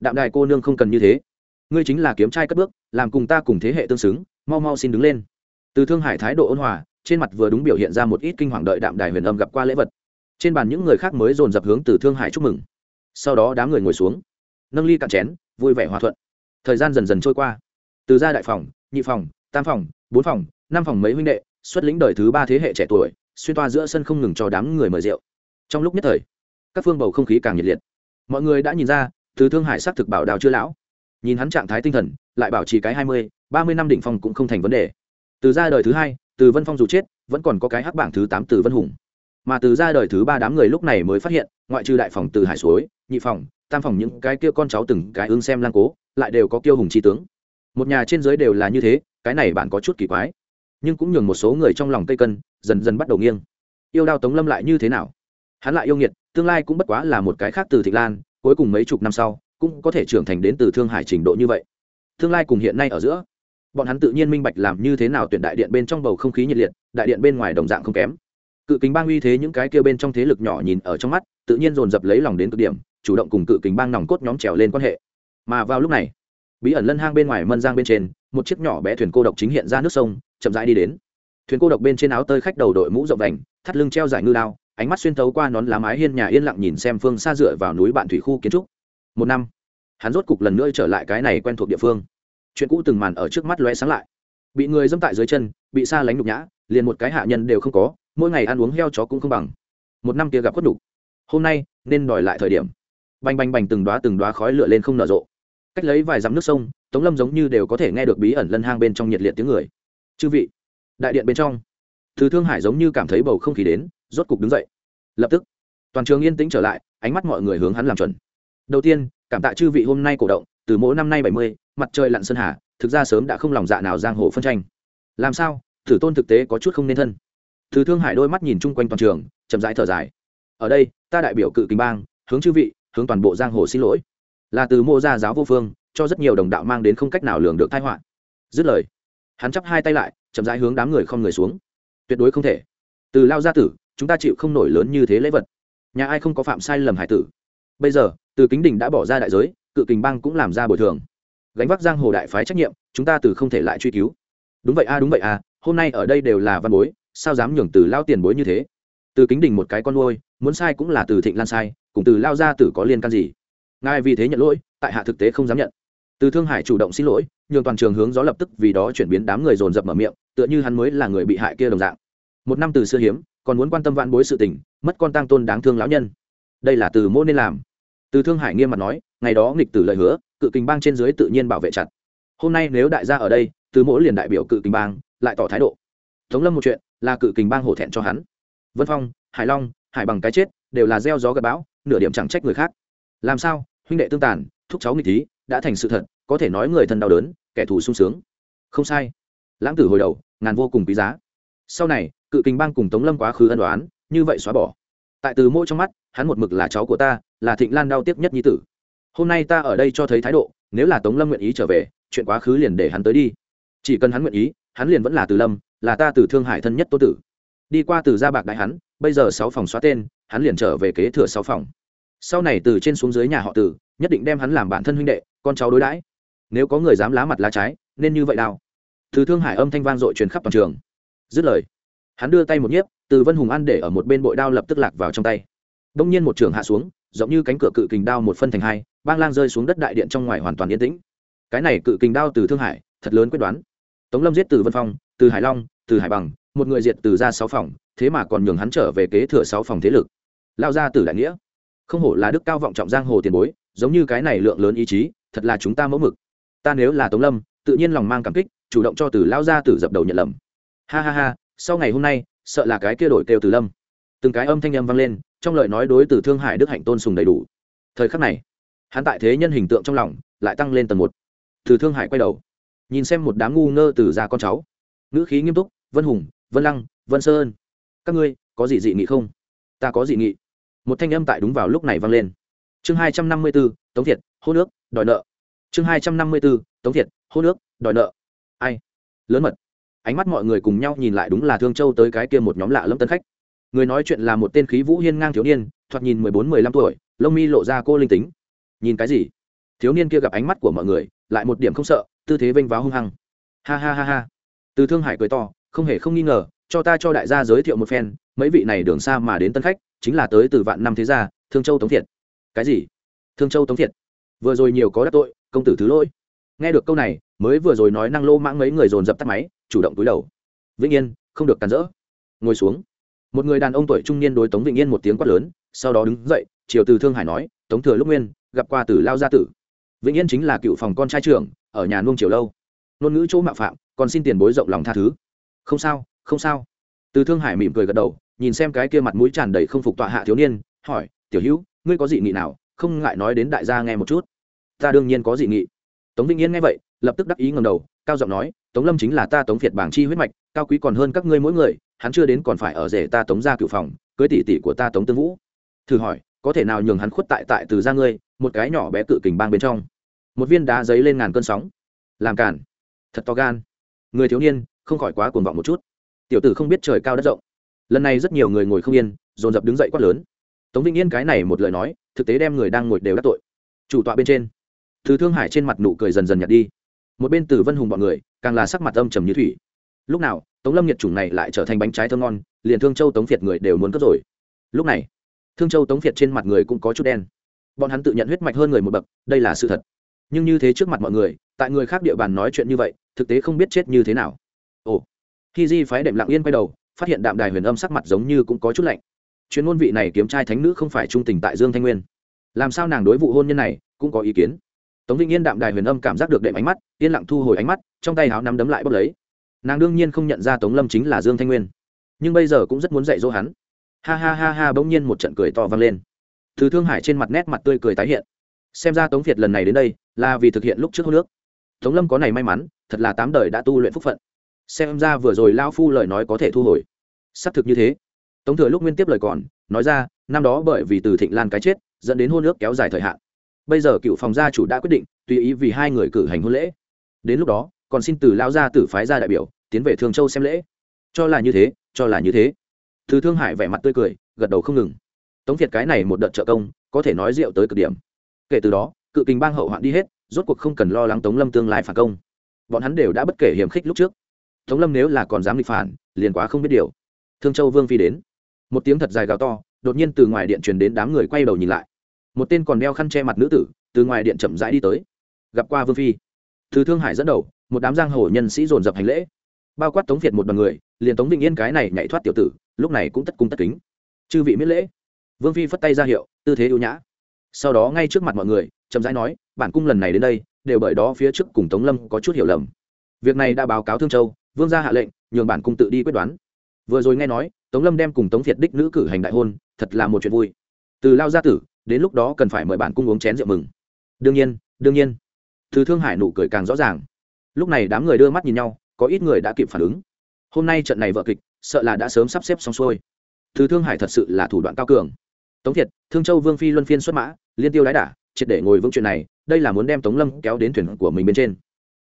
Đạm đài cô nương không cần như thế. Ngươi chính là kiếm trai cất bước, làm cùng ta cùng thế hệ tương xứng, mau mau xin đứng lên. Từ thương hải thái độ ôn hòa, trên mặt vừa đúng biểu hiện ra một ít kinh hoàng đợi đạm đài huyền âm gặp qua lễ vật. Trên bàn những người khác mới dồn dập hướng từ thương hải chúc mừng. Sau đó đám người ngồi xuống. Nâng ly cạn chén, vui vẻ hòa thuận. Thời gian dần dần trôi qua từ gia đại phòng, nhị phòng, tam phòng, bốn phòng, năm phòng mấy huynh đệ, xuất lĩnh đời thứ ba thế hệ trẻ tuổi, xuyên toa giữa sân không ngừng cho đám người mời rượu. Trong lúc nhất thời, các phương bầu không khí càng nhiệt liệt. Mọi người đã nhìn ra, từ thương hải xác thực bảo đào chưa lão. Nhìn hắn trạng thái tinh thần, lại bảo trì cái hai mươi, ba mươi năm đỉnh phong cũng không thành vấn đề. Từ ra đời thứ hai, từ vân phong dù chết, vẫn còn có cái hắc bảng thứ tám từ vân hùng. Mà từ ra đời thứ ba đám người lúc này mới phát hiện, ngoại trừ đại phòng từ hải suối, nhị phòng, tam phòng những cái kia con cháu từng cái ương xem lang cố, lại đều có kiêu hùng chi tướng một nhà trên dưới đều là như thế, cái này bạn có chút kỳ quái. Nhưng cũng nhường một số người trong lòng cây cân, dần dần bắt đầu nghiêng. Yêu đao tống lâm lại như thế nào? Hắn lại yêu nghiệt, tương lai cũng bất quá là một cái khác từ thịnh lan, cuối cùng mấy chục năm sau, cũng có thể trưởng thành đến từ thương hải trình độ như vậy. Tương lai cùng hiện nay ở giữa, bọn hắn tự nhiên minh bạch làm như thế nào tuyển đại điện bên trong bầu không khí nhiệt liệt, đại điện bên ngoài đồng dạng không kém. Cự kính bang uy thế những cái kia bên trong thế lực nhỏ nhìn ở trong mắt, tự nhiên dồn dập lấy lòng đến cực điểm, chủ động cùng cự kính bang nòng cốt nhóm trèo lên quan hệ. Mà vào lúc này bí ẩn lân hang bên ngoài mân giang bên trên, một chiếc nhỏ bé thuyền cô độc chính hiện ra nước sông, chậm rãi đi đến. Thuyền cô độc bên trên áo tơi khách đầu đội mũ rộng vành, thắt lưng treo dài ngư lao ánh mắt xuyên thấu qua nón lá mái hiên nhà yên lặng nhìn xem phương xa dựa vào núi bạn thủy khu kiến trúc. Một năm, hắn rốt cục lần nữa trở lại cái này quen thuộc địa phương. Chuyện cũ từng màn ở trước mắt lóe sáng lại. Bị người dâm tại dưới chân, bị xa lánh nhục nhã, liền một cái hạ nhân đều không có, mỗi ngày ăn uống heo chó cũng không bằng. Một năm kia gặp khuất đủ hôm nay, nên đòi lại thời điểm. Bành bành bành từng đoá từng đoá khói lửa lên không nở rộ cách lấy vài dặm nước sông, tống lâm giống như đều có thể nghe được bí ẩn lân hang bên trong nhiệt liệt tiếng người. Chư vị, đại điện bên trong. Thứ thương hải giống như cảm thấy bầu không khí đến, rốt cục đứng dậy. Lập tức, toàn trường yên tĩnh trở lại, ánh mắt mọi người hướng hắn làm chuẩn. Đầu tiên, cảm tạ chư vị hôm nay cổ động, từ mỗi năm nay bảy mươi, mặt trời lặn sơn hà, thực ra sớm đã không lòng dạ nào giang hồ phân tranh. Làm sao? Thử tôn thực tế có chút không nên thân. Thứ thương hải đôi mắt nhìn chung quanh toàn trường, chậm rãi thở dài. Ở đây, ta đại biểu cự kinh bang, hướng chư vị, hướng toàn bộ giang hồ xin lỗi là từ mô gia giáo vô phương, cho rất nhiều đồng đạo mang đến không cách nào lường được thái họa. Dứt lời, hắn chắp hai tay lại, chậm rãi hướng đám người không người xuống. Tuyệt đối không thể. Từ lao gia tử, chúng ta chịu không nổi lớn như thế lễ vật. Nhà ai không có phạm sai lầm hải tử. Bây giờ, từ kính đình đã bỏ ra đại giới, cự kình bang cũng làm ra bồi thường. Gánh vác giang hồ đại phái trách nhiệm, chúng ta từ không thể lại truy cứu. Đúng vậy a, đúng vậy a, hôm nay ở đây đều là văn bối, sao dám nhường từ lao tiền bối như thế? Từ kính đình một cái con nuôi, muốn sai cũng là từ thịnh lan sai, cùng từ lao gia tử có liên can gì? Ngài vì thế nhận lỗi, tại hạ thực tế không dám nhận. Từ thương hải chủ động xin lỗi, nhường toàn trường hướng gió lập tức vì đó chuyển biến đám người dồn dập mở miệng, tựa như hắn mới là người bị hại kia đồng dạng. Một năm từ xưa hiếm, còn muốn quan tâm vạn bối sự tình, mất con tăng tôn đáng thương lão nhân. Đây là từ mô nên làm. Từ thương hải nghiêm mặt nói, ngày đó nghịch tử lời hứa, cự kình bang trên dưới tự nhiên bảo vệ chặt. Hôm nay nếu đại gia ở đây, từ mỗi liền đại biểu cự kình bang, lại tỏ thái độ. Thống lâm một chuyện, là cự kình bang hổ thẹn cho hắn. Vân phong, hải long, hải bằng cái chết, đều là gieo gió gặp bão, nửa điểm chẳng trách người khác. Làm sao? Huynh đệ tương tàn, thúc cháu nghịch thí đã thành sự thật, có thể nói người thân đau đớn, kẻ thù sung sướng. Không sai. Lãng tử hồi đầu, ngàn vô cùng quý giá. Sau này, cự kình bang cùng tống lâm quá khứ ân đoán như vậy xóa bỏ. Tại từ mỗi trong mắt, hắn một mực là cháu của ta, là thịnh lan đau tiếc nhất nhi tử. Hôm nay ta ở đây cho thấy thái độ, nếu là tống lâm nguyện ý trở về, chuyện quá khứ liền để hắn tới đi. Chỉ cần hắn nguyện ý, hắn liền vẫn là từ lâm, là ta từ thương hải thân nhất tô tử. Đi qua từ gia bạc đại hắn, bây giờ sáu phòng xóa tên, hắn liền trở về kế thừa sáu phòng sau này từ trên xuống dưới nhà họ tử nhất định đem hắn làm bản thân huynh đệ, con cháu đối đãi. Nếu có người dám lá mặt lá trái, nên như vậy đào từ thương hải âm thanh vang dội truyền khắp toàn trường. Dứt lời, hắn đưa tay một nhiếp, từ vân hùng ăn để ở một bên bội đao lập tức lạc vào trong tay. Đông nhiên một trường hạ xuống, giống như cánh cửa cự kình đao một phân thành hai, bang lang rơi xuống đất đại điện trong ngoài hoàn toàn yên tĩnh. Cái này cự kình đao từ thương hải, thật lớn quyết đoán. Tống lâm giết từ vân phong, từ hải long, từ hải bằng, một người diệt từ ra sáu phòng, thế mà còn nhường hắn trở về kế thừa sáu phòng thế lực. Lao ra từ đại nghĩa không hổ là đức cao vọng trọng giang hồ tiền bối, giống như cái này lượng lớn ý chí, thật là chúng ta mẫu mực. Ta nếu là tống lâm, tự nhiên lòng mang cảm kích, chủ động cho từ lao ra từ dập đầu nhận lầm. Ha ha ha, sau ngày hôm nay, sợ là cái kia đổi kêu từ lâm. Từng cái âm thanh âm vang lên, trong lời nói đối từ thương hải đức hạnh tôn sùng đầy đủ. Thời khắc này, hắn tại thế nhân hình tượng trong lòng lại tăng lên tầng một. Từ thương hải quay đầu, nhìn xem một đám ngu ngơ từ ra con cháu. Ngữ khí nghiêm túc, vân hùng, vân lăng, vân sơn, các ngươi có gì dị nghị không? Ta có dị nghị một thanh âm tại đúng vào lúc này vang lên. Chương hai trăm năm mươi b ố tống thiệt, hô nước, đòi nợ. Chương hai trăm năm mươi b ố tống thiệt, hô nước, đòi nợ. Ai? Lớn mật. Ánh mắt mọi người cùng nhau nhìn lại đúng là thương châu tới cái kia một nhóm lạ lâm tân khách. Người nói chuyện là một tên khí vũ hiên ngang thiếu niên, thoạt nhìn mười bốn, mười lăm tuổi, lông mi lộ ra cô linh tính. Nhìn cái gì? Thiếu niên kia gặp ánh mắt của mọi người, lại một điểm không sợ, tư thế vênh váo hung hăng. Ha ha ha ha. Từ thương hải cười to, không hề không nghi ngờ, cho ta cho đại gia giới thiệu một phen, mấy vị này đường xa mà đến tân khách chính là tới từ vạn năm thế gia, thương châu tống thiệt. Cái gì? Thương châu tống thiệt? Vừa rồi nhiều có đắc tội, công tử thứ lỗi. Nghe được câu này, mới vừa rồi nói năng lô mãng mấy người dồn dập tắt máy, chủ động túi đầu. Vĩnh yên, không được cản rỡ. Ngồi xuống. Một người đàn ông tuổi trung niên đối tống vĩnh yên một tiếng quát lớn, sau đó đứng dậy, chiều từ thương hải nói, tống thừa lúc nguyên, gặp qua tử lao gia tử. Vĩnh yên chính là cựu phòng con trai trưởng, ở nhà nuông triều lâu. Ngôn ngữ chỗ mạo phạm, còn xin tiền bối rộng lòng tha thứ. Không sao không sao. Từ thương hải mỉm cười gật đầu nhìn xem cái kia mặt mũi tràn đầy không phục tọa hạ thiếu niên, hỏi, tiểu hữu, ngươi có dị nghị nào? Không ngại nói đến đại gia nghe một chút. Ta đương nhiên có dị nghị. Tống vĩnh yên nghe vậy, lập tức đắc ý ngầm đầu, cao giọng nói, tống lâm chính là ta tống việt bảng chi huyết mạch, cao quý còn hơn các ngươi mỗi người, hắn chưa đến còn phải ở rể ta tống ra cửu phòng, cưới tỷ tỷ của ta tống tương vũ. Thử hỏi, có thể nào nhường hắn khuất tại tại từ ra ngươi, một cái nhỏ bé cự kình bang bên trong? Một viên đá giấy lên ngàn cơn sóng. Làm cản thật to gan. Người thiếu niên, không khỏi quá cuồng vọng một chút. Tiểu tử không biết trời cao đất rộng lần này rất nhiều người ngồi không yên, dồn dập đứng dậy quát lớn. Tống vĩnh yên cái này một lời nói, thực tế đem người đang ngồi đều đắc tội. Chủ tọa bên trên, từ thương hải trên mặt nụ cười dần dần nhạt đi. Một bên từ vân hùng bọn người, càng là sắc mặt âm trầm như thủy. Lúc nào, tống lâm nhiệt chủng này lại trở thành bánh trái thơm ngon, liền thương châu tống việt người đều muốn cất rồi. Lúc này, thương châu tống việt trên mặt người cũng có chút đen. Bọn hắn tự nhận huyết mạch hơn người một bậc, đây là sự thật. Nhưng như thế trước mặt mọi người, tại người khác địa bàn nói chuyện như vậy, thực tế không biết chết như thế nào. Ồ khi di phái đệm lặng yên quay đầu phát hiện đạm đài huyền âm sắc mặt giống như cũng có chút lạnh. Chuyên môn vị này kiếm trai thánh nữ không phải trung tình tại dương thanh nguyên. Làm sao nàng đối vụ hôn nhân này cũng có ý kiến? Tống vĩnh yên đạm đài huyền âm cảm giác được đệm ánh mắt, yên lặng thu hồi ánh mắt, trong tay háo nắm đấm lại bốc lấy. Nàng đương nhiên không nhận ra tống lâm chính là dương thanh nguyên, nhưng bây giờ cũng rất muốn dạy dỗ hắn. Ha ha ha ha, bỗng nhiên một trận cười to vang lên. Từ thương hải trên mặt nét mặt tươi cười tái hiện. Xem ra tống việt lần này đến đây là vì thực hiện lúc trước hô nước tống lâm có này may mắn, thật là tám đời đã tu luyện phúc phận xem ra vừa rồi lao phu lời nói có thể thu hồi. Xác thực như thế. Tống thừa lúc nguyên tiếp lời còn, nói ra, năm đó bởi vì từ thịnh lan cái chết, dẫn đến hôn nước kéo dài thời hạn. Bây giờ cựu phòng gia chủ đã quyết định, tùy ý vì hai người cử hành hôn lễ. Đến lúc đó, còn xin từ lao gia tử phái gia đại biểu, tiến về thương châu xem lễ. Cho là như thế, cho là như thế. Từ thương hải vẻ mặt tươi cười, gật đầu không ngừng. Tống việt cái này một đợt trợ công, có thể nói rượu tới cực điểm. Kể từ đó, cự kình bang hậu hoạn đi hết, rốt cuộc không cần lo lắng tống lâm tương lai phản công. Bọn hắn đều đã bất kể hiểm khích lúc trước tống lâm nếu là còn dám nghịch phản, liền quá không biết điều. Thương châu vương phi đến. Một tiếng thật dài gào to, đột nhiên từ ngoài điện truyền đến đám người quay đầu nhìn lại. Một tên còn đeo khăn che mặt nữ tử, từ ngoài điện chậm rãi đi tới. Gặp qua vương phi. Từ thương hải dẫn đầu, một đám giang hồ nhân sĩ dồn dập hành lễ. Bao quát tống việt một đoàn người, liền tống vĩnh yên cái này nhảy thoát tiểu tử, lúc này cũng tất cung tất kính. Chư vị miễn lễ. Vương phi phất tay ra hiệu, tư thế ưu nhã. Sau đó ngay trước mặt mọi người, chậm rãi nói, bản cung lần này đến đây, đều bởi đó phía trước cùng tống lâm có chút hiểu lầm. Việc này đã báo cáo thương châu vương gia hạ lệnh, nhường bản cung tự đi quyết đoán. Vừa rồi nghe nói, tống lâm đem cùng tống việt đích nữ cử hành đại hôn, thật là một chuyện vui. Từ lao gia tử, đến lúc đó cần phải mời bản cung uống chén rượu mừng. Đương nhiên đương nhiên. Từ thương hải nụ cười càng rõ ràng. Lúc này đám người đưa mắt nhìn nhau, có ít người đã kịp phản ứng. Hôm nay trận này vợ kịch, sợ là đã sớm sắp xếp xong xuôi. Từ thương hải thật sự là thủ đoạn cao cường. Tống thiệt thương châu vương phi luân phiên xuất mã, liên tiêu đái đả, triệt để ngồi vững chuyện này, đây là muốn đem tống lâm kéo đến thuyền của mình bên trên.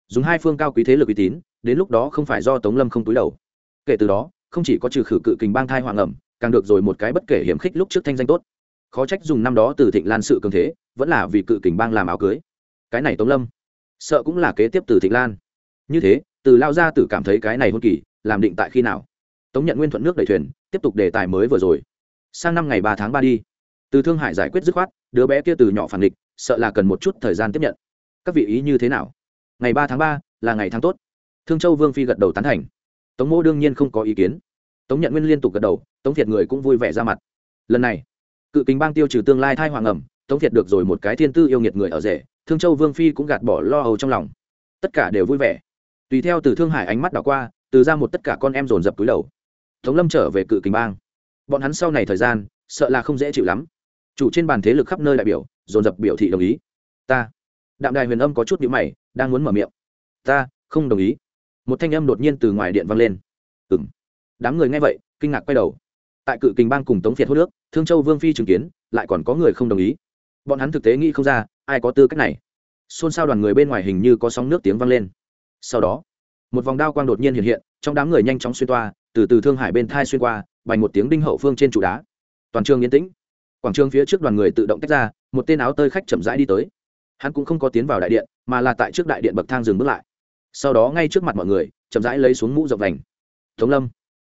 Dùng hai phương cao quý thế lực uy tín đến lúc đó không phải do tống lâm không túi đầu. Kể từ đó, không chỉ có trừ khử cự kình bang thai hoàng ẩm, càng được rồi một cái bất kể hiểm khích lúc trước thanh danh tốt. Khó trách dùng năm đó từ thịnh lan sự cường thế, vẫn là vì cự kình bang làm áo cưới. Cái này tống lâm, sợ cũng là kế tiếp từ thịnh lan. Như thế, từ lao ra tử cảm thấy cái này hôn kỳ, làm định tại khi nào? Tống nhận nguyên thuận nước đẩy thuyền, tiếp tục đề tài mới vừa rồi. Sang năm ngày ba tháng ba đi. Từ thương hải giải quyết dứt khoát, đứa bé kia từ nhỏ phản địch sợ là cần một chút thời gian tiếp nhận. Các vị ý như thế nào? Ngày ba tháng ba là ngày tháng tốt thương châu vương phi gật đầu tán thành. Tống mô đương nhiên không có ý kiến. Tống nhận nguyên liên tục gật đầu, tống thiệt người cũng vui vẻ ra mặt. Lần này, cự kính bang tiêu trừ tương lai thai hoàng ẩm, tống thiệt được rồi một cái thiên tư yêu nghiệt người ở rể, thương châu vương phi cũng gạt bỏ lo âu trong lòng. Tất cả đều vui vẻ. Tùy theo từ thương hải ánh mắt đảo qua, từ ra một tất cả con em dồn dập túi đầu. Tống lâm trở về cự kính bang. Bọn hắn sau này thời gian, sợ là không dễ chịu lắm. Chủ trên bàn thế lực khắp nơi đại biểu, dồn dập biểu thị đồng ý. Ta. Đạm đài huyền âm có chút nhữ mày, đang muốn mở miệng. Ta, không đồng ý một thanh âm đột nhiên từ ngoài điện vang lên. Ừng đám người nghe vậy, kinh ngạc quay đầu. Tại cự kình bang cùng tống việt hô nước, thương châu vương phi chứng kiến, lại còn có người không đồng ý. Bọn hắn thực tế nghĩ không ra, ai có tư cách này. Xôn xao đoàn người bên ngoài hình như có sóng nước tiếng vang lên. Sau đó, một vòng đao quang đột nhiên hiện hiện, trong đám người nhanh chóng xuyên toa, từ từ thương hải bên thai xuyên qua, bành một tiếng đinh hậu phương trên trụ đá. Toàn trường yên tĩnh. Quảng trường phía trước đoàn người tự động tách ra, một tên áo tơi khách chậm rãi đi tới. Hắn cũng không có tiến vào đại điện, mà là tại trước đại điện bậc thang dừng bước lại sau đó ngay trước mặt mọi người, chậm rãi lấy xuống mũ rộng vành. Tống lâm.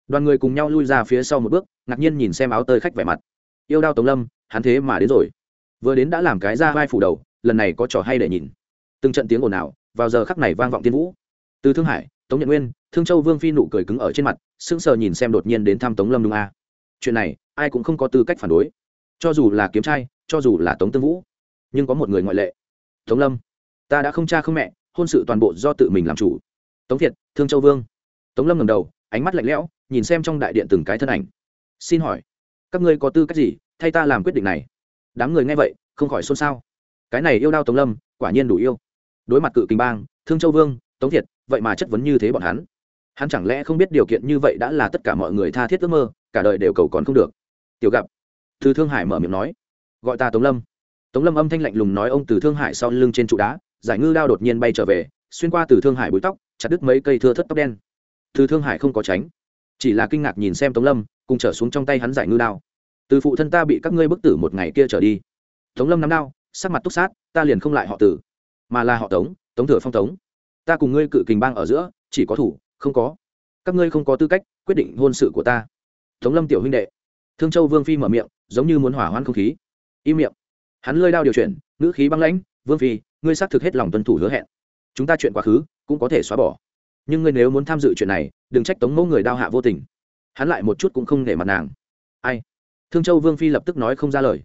Đoàn người cùng nhau lui ra phía sau một bước, ngạc nhiên nhìn xem áo tơi khách vẻ mặt. Yêu đao tống lâm, hắn thế mà đến rồi. Vừa đến đã làm cái ra vai phủ đầu, lần này có trò hay để nhìn. Từng trận tiếng ồn ào, vào giờ khắc này vang vọng tiên vũ. Từ thương hải, tống nhận nguyên, thương châu vương phi nụ cười cứng ở trên mặt, sững sờ nhìn xem đột nhiên đến thăm tống lâm đúng a. À. chuyện này, ai cũng không có tư cách phản đối. Cho dù là kiếm trai, cho dù là tống tương vũ, nhưng có một người ngoại lệ. Tống lâm, ta đã không cha không mẹ hôn sự toàn bộ do tự mình làm chủ. Tống Thiệt, thương châu vương. Tống lâm ngầm đầu ánh mắt lạnh lẽo nhìn xem trong đại điện từng cái thân ảnh. Xin hỏi các ngươi có tư cách gì thay ta làm quyết định này? Đám người nghe vậy không khỏi xôn xao. Cái này yêu đao tống lâm quả nhiên đủ yêu. Đối mặt cự kinh bang thương châu vương tống thiệt vậy mà chất vấn như thế bọn hắn. Hắn chẳng lẽ không biết điều kiện như vậy đã là tất cả mọi người tha thiết ước mơ cả đời đều cầu còn không được. Tiểu gặp từ thương hải mở miệng nói gọi ta tống lâm. Tống lâm âm thanh lạnh lùng nói ông từ thương hải sau lưng trên trụ đá giải ngư đao đột nhiên bay trở về, xuyên qua từ thương hải bụi tóc, chặt đứt mấy cây thưa thất tóc đen. Từ thương hải không có tránh, chỉ là kinh ngạc nhìn xem tống lâm, cùng trở xuống trong tay hắn giải ngư đao. Từ phụ thân ta bị các ngươi bức tử một ngày kia trở đi. Tống lâm nắm đao, sắc mặt túc sát, ta liền không lại họ tử, mà là họ tống tống thừa phong tống. Ta cùng ngươi cự kình bang ở giữa, chỉ có thủ, không có. Các ngươi không có tư cách quyết định hôn sự của ta. Tống lâm tiểu huynh đệ. Thương châu vương phi mở miệng, giống như muốn hỏa hoãn không khí. Im miệng. Hắn lơi đao điều chuyển, ngữ khí băng lãnh, vương phi ngươi xác thực hết lòng tuân thủ hứa hẹn. Chúng ta chuyện quá khứ cũng có thể xóa bỏ. Nhưng ngươi nếu muốn tham dự chuyện này, đừng trách tống mẫu người đao hạ vô tình. Hắn lại một chút cũng không để mặt nàng. Ai? Thương châu vương phi lập tức nói không ra lời.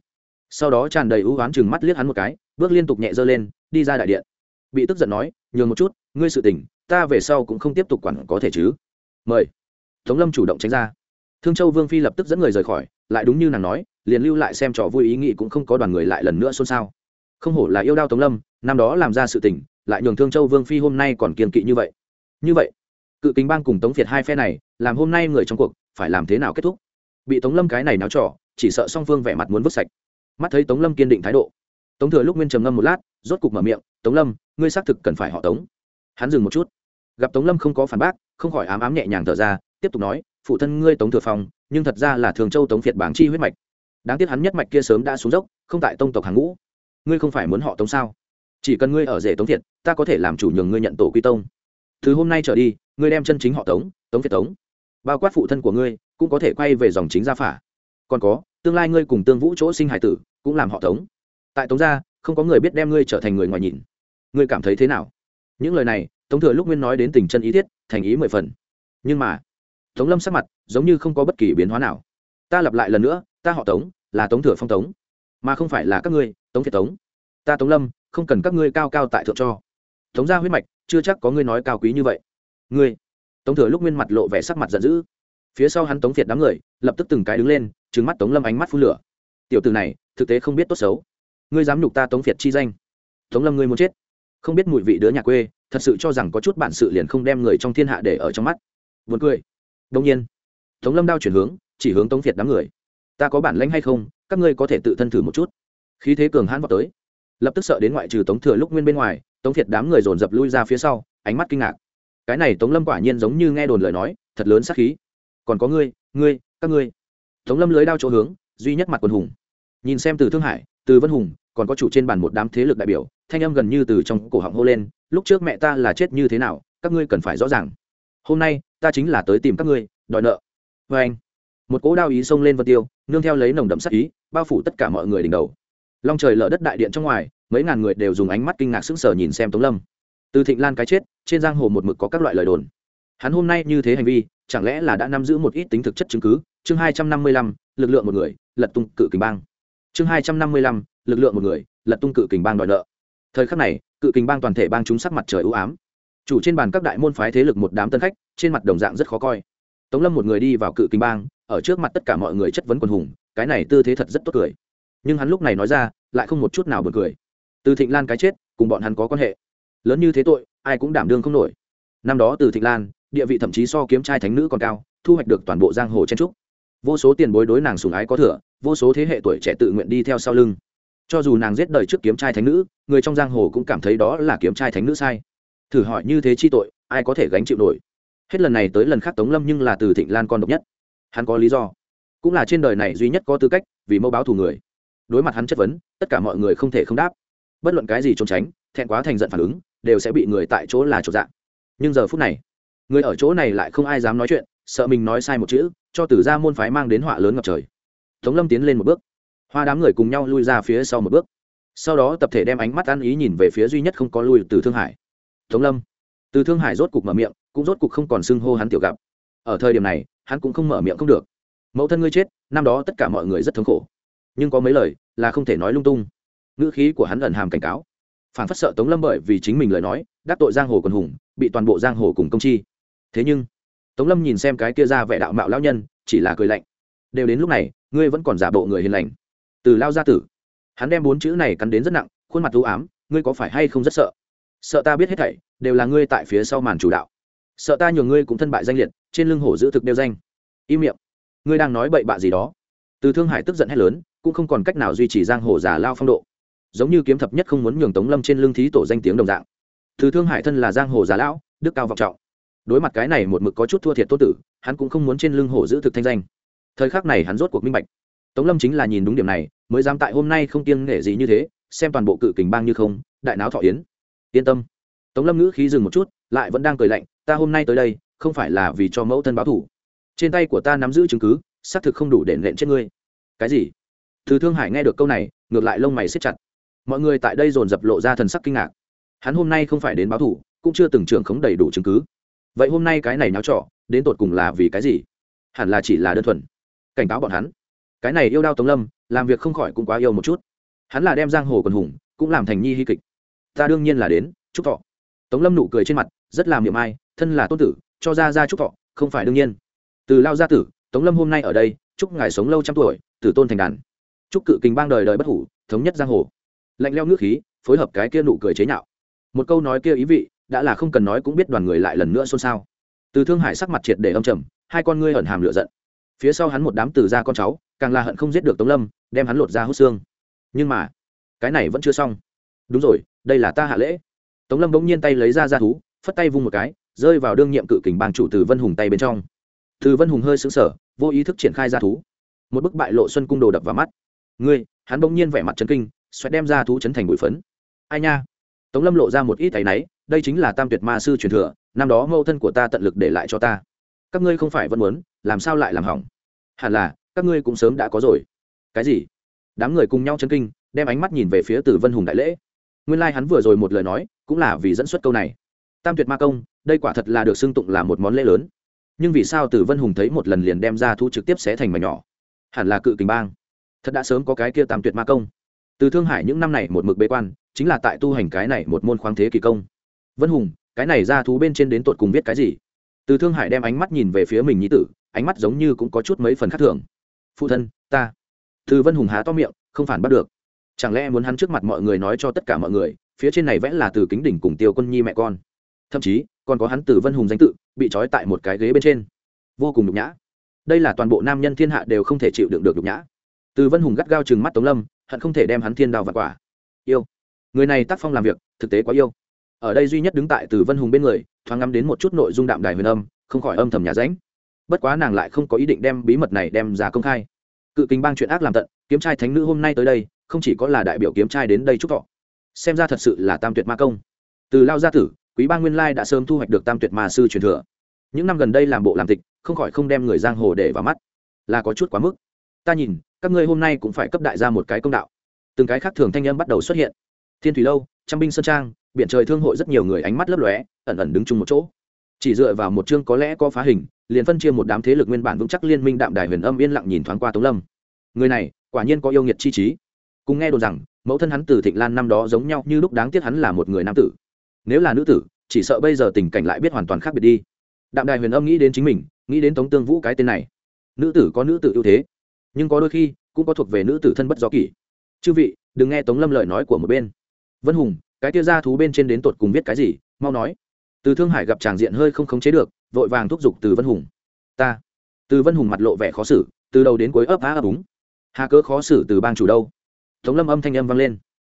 Sau đó tràn đầy ưu oán chừng mắt liếc hắn một cái, bước liên tục nhẹ dơ lên, đi ra đại điện. Bị tức giận nói, nhường một chút, ngươi sự tình, ta về sau cũng không tiếp tục quản có thể chứ. Mời. Tống lâm chủ động tránh ra. Thương châu vương phi lập tức dẫn người rời khỏi, lại đúng như nàng nói, liền lưu lại xem trò vui ý nghĩ cũng không có đoàn người lại lần nữa xôn xao. Không hổ là yêu đao tống lâm năm đó làm ra sự tình, lại nhường thương châu vương phi hôm nay còn kiên kỵ như vậy. Như vậy, cự kính bang cùng tống việt hai phe này, làm hôm nay người trong cuộc, phải làm thế nào kết thúc? Bị tống lâm cái này náo trỏ chỉ sợ song phương vẻ mặt muốn vứt sạch. Mắt thấy tống lâm kiên định thái độ, tống thừa lúc nguyên trầm ngâm một lát, rốt cục mở miệng, tống lâm, ngươi xác thực cần phải họ tống. Hắn dừng một chút. Gặp tống lâm không có phản bác, không khỏi ám ám nhẹ nhàng thở ra, tiếp tục nói, phụ thân ngươi tống thừa phong, nhưng thật ra là thường châu tống việt bảng chi huyết mạch. Đáng tiếc hắn nhất mạch kia sớm đã xuống dốc, không tại tông tộc hàng ngũ. Ngươi không phải muốn họ tống sao? Chỉ cần ngươi ở rể tống thiệt, ta có thể làm chủ nhường ngươi nhận tổ quy tông. Từ hôm nay trở đi, ngươi đem chân chính họ tống tống thiệt tống, bao quát phụ thân của ngươi, cũng có thể quay về dòng chính gia phả. Còn có, tương lai ngươi cùng tương vũ chỗ sinh hải tử, cũng làm họ tống. Tại tống gia, không có người biết đem ngươi trở thành người ngoài nhìn. Ngươi cảm thấy thế nào? Những lời này, tống thừa lúc nguyên nói đến tình chân ý thiết, thành ý mười phần. Nhưng mà, tống lâm sắc mặt giống như không có bất kỳ biến hóa nào. Ta lặp lại lần nữa, ta họ tống, là tống thừa phong tống. Mà không phải là các ngươi, tống thiệt tống ta tống lâm không cần các ngươi cao cao tại thượng cho tống gia huyết mạch chưa chắc có ngươi nói cao quý như vậy ngươi tống thừa lúc nguyên mặt lộ vẻ sắc mặt giận dữ phía sau hắn tống việt đám người lập tức từng cái đứng lên trứng mắt tống lâm ánh mắt phun lửa tiểu từ này thực tế không biết tốt xấu ngươi dám nhục ta tống việt chi danh tống lâm ngươi muốn chết không biết mùi vị đứa nhà quê thật sự cho rằng có chút bản sự liền không đem người trong thiên hạ để ở trong mắt vượt cười đông nhiên tống lâm đao chuyển hướng chỉ hướng tống việt đám người ta có bản lãnh hay không các ngươi có thể tự thân thử một chút khí thế cường hãn vào tới lập tức sợ đến ngoại trừ tống thừa lúc nguyên bên ngoài, tống thiệt đám người dồn dập lui ra phía sau, ánh mắt kinh ngạc. Cái này tống lâm quả nhiên giống như nghe đồn lời nói, thật lớn sắc khí. Còn có ngươi ngươi, các ngươi. Tống lâm lưới đao chỗ hướng, duy nhất mặt quần hùng. Nhìn xem từ thương hải, từ vân hùng, còn có chủ trên bàn một đám thế lực đại biểu, thanh âm gần như từ trong cổ họng hô lên, lúc trước mẹ ta là chết như thế nào, các ngươi cần phải rõ ràng. Hôm nay, ta chính là tới tìm các ngươi, đòi nợ. Vê anh, một cỗ đao ý xông lên vân tiêu, nương theo lấy nồng đậm sắc ý, bao phủ tất cả mọi người đỉnh đầu long trời lở đất đại điện trong ngoài, mấy ngàn người đều dùng ánh mắt kinh ngạc sững sờ nhìn xem tống lâm. Từ thịnh lan cái chết, trên giang hồ một mực có các loại lời đồn. Hắn hôm nay như thế hành vi, chẳng lẽ là đã nắm giữ một ít tính thực chất chứng cứ? Chương hai trăm năm mươi lăm, lực lượng một người, lật tung cự kình bang. Chương hai trăm năm mươi lăm, lực lượng một người, lật tung cự kình bang đòi nợ. Thời khắc này, cự kình bang toàn thể bang chúng sắc mặt trời ưu ám. Chủ trên bàn các đại môn phái thế lực một đám tân khách, trên mặt đồng dạng rất khó coi. Tống lâm một người đi vào cự kình bang, ở trước mặt tất cả mọi người chất vấn quần hùng, cái này tư thế thật rất tốt cười nhưng hắn lúc này nói ra, lại không một chút nào buồn cười. Từ thịnh lan cái chết, cùng bọn hắn có quan hệ. Lớn như thế tội, ai cũng đảm đương không nổi. Năm đó từ thịnh lan, địa vị thậm chí so kiếm trai thánh nữ còn cao, thu hoạch được toàn bộ giang hồ chen trúc. Vô số tiền bối đối nàng sùng ái có thừa, vô số thế hệ tuổi trẻ tự nguyện đi theo sau lưng. Cho dù nàng giết đời trước kiếm trai thánh nữ, người trong giang hồ cũng cảm thấy đó là kiếm trai thánh nữ sai. Thử hỏi như thế chi tội, ai có thể gánh chịu nổi? Hết lần này tới lần khác tống lâm nhưng là từ thịnh lan con độc nhất. Hắn có lý do. Cũng là trên đời này duy nhất có tư cách vì mẫu báo thù người đối mặt hắn chất vấn, tất cả mọi người không thể không đáp. Bất luận cái gì trốn tránh, thẹn quá thành giận phản ứng, đều sẽ bị người tại chỗ là trộm dạng nhưng giờ phút này, người ở chỗ này lại không ai dám nói chuyện, sợ mình nói sai một chữ, cho tử ra môn phái mang đến họa lớn ngập trời. Tống lâm tiến lên một bước. Hoa đám người cùng nhau lui ra phía sau một bước. Sau đó tập thể đem ánh mắt ăn ý nhìn về phía duy nhất không có lui từ thương hải. Tống lâm. Từ thương hải rốt cục mở miệng, cũng rốt cục không còn xưng hô hắn tiểu gặp. Ở thời điểm này, hắn cũng không mở miệng không được. Mẫu thân ngươi chết, năm đó tất cả mọi người rất thống khổ nhưng có mấy lời là không thể nói lung tung. Ngữ khí của hắn ẩn hàm cảnh cáo. Phản phất sợ tống lâm bởi vì chính mình lời nói, đắc tội giang hồ quần hùng, bị toàn bộ giang hồ cùng công chi. Thế nhưng, tống lâm nhìn xem cái kia ra vẻ đạo mạo lão nhân, chỉ là cười lạnh. Đều đến lúc này, ngươi vẫn còn giả bộ người hiền lành. Từ lao gia tử. Hắn đem bốn chữ này cắn đến rất nặng, khuôn mặt u ám, ngươi có phải hay không rất sợ? Sợ ta biết hết thảy, đều là ngươi tại phía sau màn chủ đạo. Sợ ta nhường ngươi cũng thân bại danh liệt, trên lưng hổ giữ thực đeo danh. Im miệng. Ngươi đang nói bậy bạ gì đó? Từ thương hải tức giận hét lớn cũng không còn cách nào duy trì giang hồ giả lao phong độ. Giống như kiếm thập nhất không muốn nhường tống lâm trên lưng thí tổ danh tiếng đồng dạng. Thứ thương hải thân là giang hồ giả lão, đức cao vọng trọng. Đối mặt cái này một mực có chút thua thiệt tốt tử, hắn cũng không muốn trên lưng hồ giữ thực thanh danh. Thời khắc này hắn rốt cuộc minh bạch. Tống lâm chính là nhìn đúng điểm này, mới dám tại hôm nay không kiêng nể gì như thế, xem toàn bộ cự kình bang như không, đại náo thọ yến. Yên tâm. Tống lâm ngữ khí dừng một chút, lại vẫn đang cười lạnh, ta hôm nay tới đây, không phải là vì cho mẫu thân báo thủ. Trên tay của ta nắm giữ chứng cứ, xác thực không đủ để nện chết ngươi. Cái gì? Từ thương hải nghe được câu này, ngược lại lông mày siết chặt. Mọi người tại đây dồn dập lộ ra thần sắc kinh ngạc. Hắn hôm nay không phải đến báo thủ, cũng chưa từng trưởng khống đầy đủ chứng cứ. Vậy hôm nay cái này náo trọ, đến tột cùng là vì cái gì? Hẳn là chỉ là đơn thuần cảnh cáo bọn hắn. Cái này yêu đao tống lâm, làm việc không khỏi cũng quá yêu một chút. Hắn là đem giang hồ quần hùng, cũng làm thành nhi hy kịch. Ta đương nhiên là đến, chúc thọ. Tống lâm nụ cười trên mặt, rất làm miệng ai, thân là tôn tử, cho ra ra chúc thọ, không phải đương nhiên. Từ lao gia tử, tống lâm hôm nay ở đây, chúc ngài sống lâu trăm tuổi, tử tôn thành đàn chúc cự kình bang đời đời bất hủ, thống nhất giang hồ. Lạnh leo nước khí, phối hợp cái kia nụ cười chế nhạo. Một câu nói kia ý vị, đã là không cần nói cũng biết đoàn người lại lần nữa xôn xao. Từ thương hải sắc mặt triệt để âm trầm, hai con ngươi ẩn hàm lửa giận. Phía sau hắn một đám từ ra con cháu, càng là hận không giết được tống lâm, đem hắn lột ra hút xương. Nhưng mà, cái này vẫn chưa xong. Đúng rồi, đây là ta hạ lễ. Tống lâm bỗng nhiên tay lấy ra ra thú, phất tay vung một cái, rơi vào đương nhiệm cự kình bang chủ từ vân hùng tay bên trong. Từ vân hùng hơi xứng sở vô ý thức triển khai ra thú. Một bức bại lộ xuân cung đồ đập vào mắt ngươi, hắn bỗng nhiên vẻ mặt trấn kinh, xoẹt đem ra thú chấn thành bụi phấn. Ai nha? Tống lâm lộ ra một ít tay náy, đây chính là tam tuyệt ma sư truyền thừa, năm đó mẫu thân của ta tận lực để lại cho ta. Các ngươi không phải vẫn muốn, làm sao lại làm hỏng? Hẳn là, các ngươi cũng sớm đã có rồi. Cái gì? Đám người cùng nhau chấn kinh, đem ánh mắt nhìn về phía từ vân hùng đại lễ. Nguyên lai、like、hắn vừa rồi một lời nói, cũng là vì dẫn xuất câu này. Tam tuyệt ma công, đây quả thật là được xưng tụng là một món lễ lớn. Nhưng vì sao từ vân hùng thấy một lần liền đem ra thu trực tiếp xé thành mảnh nhỏ? Hẳn là cự kình bang thật đã sớm có cái kia tam tuyệt ma công. Từ thương hải những năm này một mực bế quan, chính là tại tu hành cái này một môn khoáng thế kỳ công. Vân hùng, cái này ra thú bên trên đến tột cùng viết cái gì? Từ thương hải đem ánh mắt nhìn về phía mình nhi tử, ánh mắt giống như cũng có chút mấy phần khác thường. Phụ thân, ta. Từ vân hùng há to miệng, không phản bắt được. Chẳng lẽ muốn hắn trước mặt mọi người nói cho tất cả mọi người, phía trên này vẽ là từ kính đỉnh cùng tiêu quân nhi mẹ con. Thậm chí, còn có hắn từ vân hùng danh tự, bị trói tại một cái ghế bên trên. Vô cùng nhục nhã. Đây là toàn bộ nam nhân thiên hạ đều không thể chịu đựng được nhục nhã từ vân hùng gắt gao chừng mắt tống lâm, hận không thể đem hắn thiên đào và quả. Yêu. Người này tác phong làm việc, thực tế quá yêu. Ở đây duy nhất đứng tại từ vân hùng bên người, thoáng ngắm đến một chút nội dung đạm đài huyền âm, không khỏi âm thầm nhà ránh. Bất quá nàng lại không có ý định đem bí mật này đem ra công khai. Cự kinh bang chuyện ác làm tận, kiếm trai thánh nữ hôm nay tới đây, không chỉ có là đại biểu kiếm trai đến đây chúc thọ. Xem ra thật sự là tam tuyệt ma công. Từ lao gia tử, quý bang nguyên lai đã sớm thu hoạch được tam tuyệt ma sư truyền thừa. Những năm gần đây làm bộ làm tịch, không khỏi không đem người giang hồ để vào mắt. Là có chút quá mức. Ta nhìn các ngươi hôm nay cũng phải cấp đại ra một cái công đạo. Từng cái khác thường thanh âm bắt đầu xuất hiện. Thiên thủy lâu, trăm binh sơn trang, biển trời thương hội rất nhiều người ánh mắt lấp lóe, ẩn ẩn đứng chung một chỗ. Chỉ dựa vào một chương có lẽ có phá hình, liền phân chia một đám thế lực nguyên bản vững chắc liên minh đạm đài huyền âm yên lặng nhìn thoáng qua tống lâm. Người này, quả nhiên có yêu nghiệt chi trí. Cùng nghe đồn rằng, mẫu thân hắn từ thịnh lan năm đó giống nhau như lúc đáng tiếc hắn là một người nam tử. Nếu là nữ tử, chỉ sợ bây giờ tình cảnh lại biết hoàn toàn khác biệt đi. Đạm đài huyền âm nghĩ đến chính mình, nghĩ đến tống tương vũ cái tên này. Nữ tử có nữ tử ưu thế nhưng có đôi khi cũng có thuộc về nữ tử thân bất do kỷ. Chư vị, đừng nghe tống lâm lời nói của một bên. Vân hùng, cái tia ra thú bên trên đến tột cùng viết cái gì? Mau nói. Từ thương hải gặp tràng diện hơi không khống chế được, vội vàng thúc giục từ vân hùng. Ta. Từ vân hùng mặt lộ vẻ khó xử, từ đầu đến cuối ấp á ấp úng. Hà cớ khó xử từ bang chủ đâu? Tống lâm âm thanh âm vang lên.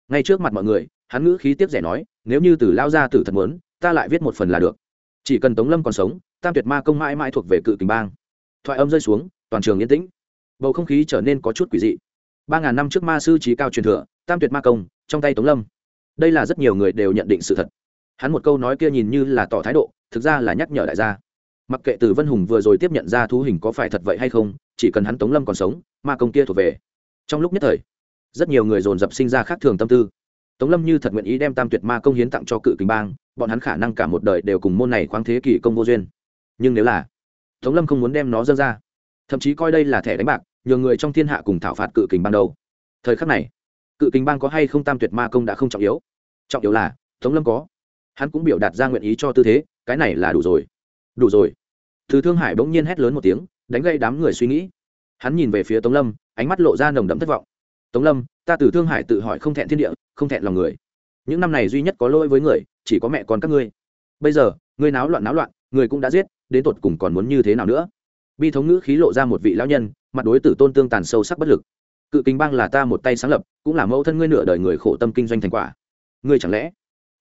Ngay trước mặt mọi người, hắn ngữ khí tiếp rẻ nói, nếu như từ lao ra từ thật muốn, ta lại viết một phần là được. Chỉ cần tống lâm còn sống, tam tuyệt ma công mãi mãi thuộc về cự kình bang. Thoại âm rơi xuống, toàn trường yên tĩnh bầu không khí trở nên có chút quỷ dị. Ba ngàn năm trước ma sư trí cao truyền thừa, tam tuyệt ma công, trong tay tống lâm. Đây là rất nhiều người đều nhận định sự thật. Hắn một câu nói kia nhìn như là tỏ thái độ, thực ra là nhắc nhở đại gia. Mặc kệ từ vân hùng vừa rồi tiếp nhận ra thú hình có phải thật vậy hay không, chỉ cần hắn tống lâm còn sống, ma công kia thuộc về. Trong lúc nhất thời, rất nhiều người dồn dập sinh ra khác thường tâm tư. Tống lâm như thật nguyện ý đem tam tuyệt ma công hiến tặng cho cự kình bang, bọn hắn khả năng cả một đời đều cùng môn này khoáng thế kỷ công vô duyên. Nhưng nếu là tống lâm không muốn đem nó dâng ra thậm chí coi đây là thẻ đánh bạc, nhờ người trong thiên hạ cùng thảo phạt cự kình ban đầu thời khắc này, cự kình bang có hay không tam tuyệt ma công đã không trọng yếu. Trọng yếu là, tống lâm có. Hắn cũng biểu đạt ra nguyện ý cho tư thế, cái này là đủ rồi. Đủ rồi. Thứ thương hải bỗng nhiên hét lớn một tiếng, đánh gây đám người suy nghĩ. Hắn nhìn về phía tống lâm, ánh mắt lộ ra nồng đậm thất vọng. Tống lâm, ta từ thương hải tự hỏi không thẹn thiên địa, không thẹn lòng người. Những năm này duy nhất có lỗi với người, chỉ có mẹ con các ngươi. Bây giờ, ngươi náo loạn náo loạn, người cũng đã giết, đến tột cùng còn muốn như thế nào nữa? Bi thống ngữ khí lộ ra một vị lão nhân, mặt đối tử tôn tương tàn sâu sắc bất lực. Cự kinh bang là ta một tay sáng lập, cũng là mẫu thân ngươi nửa đời người khổ tâm kinh doanh thành quả. Ngươi chẳng lẽ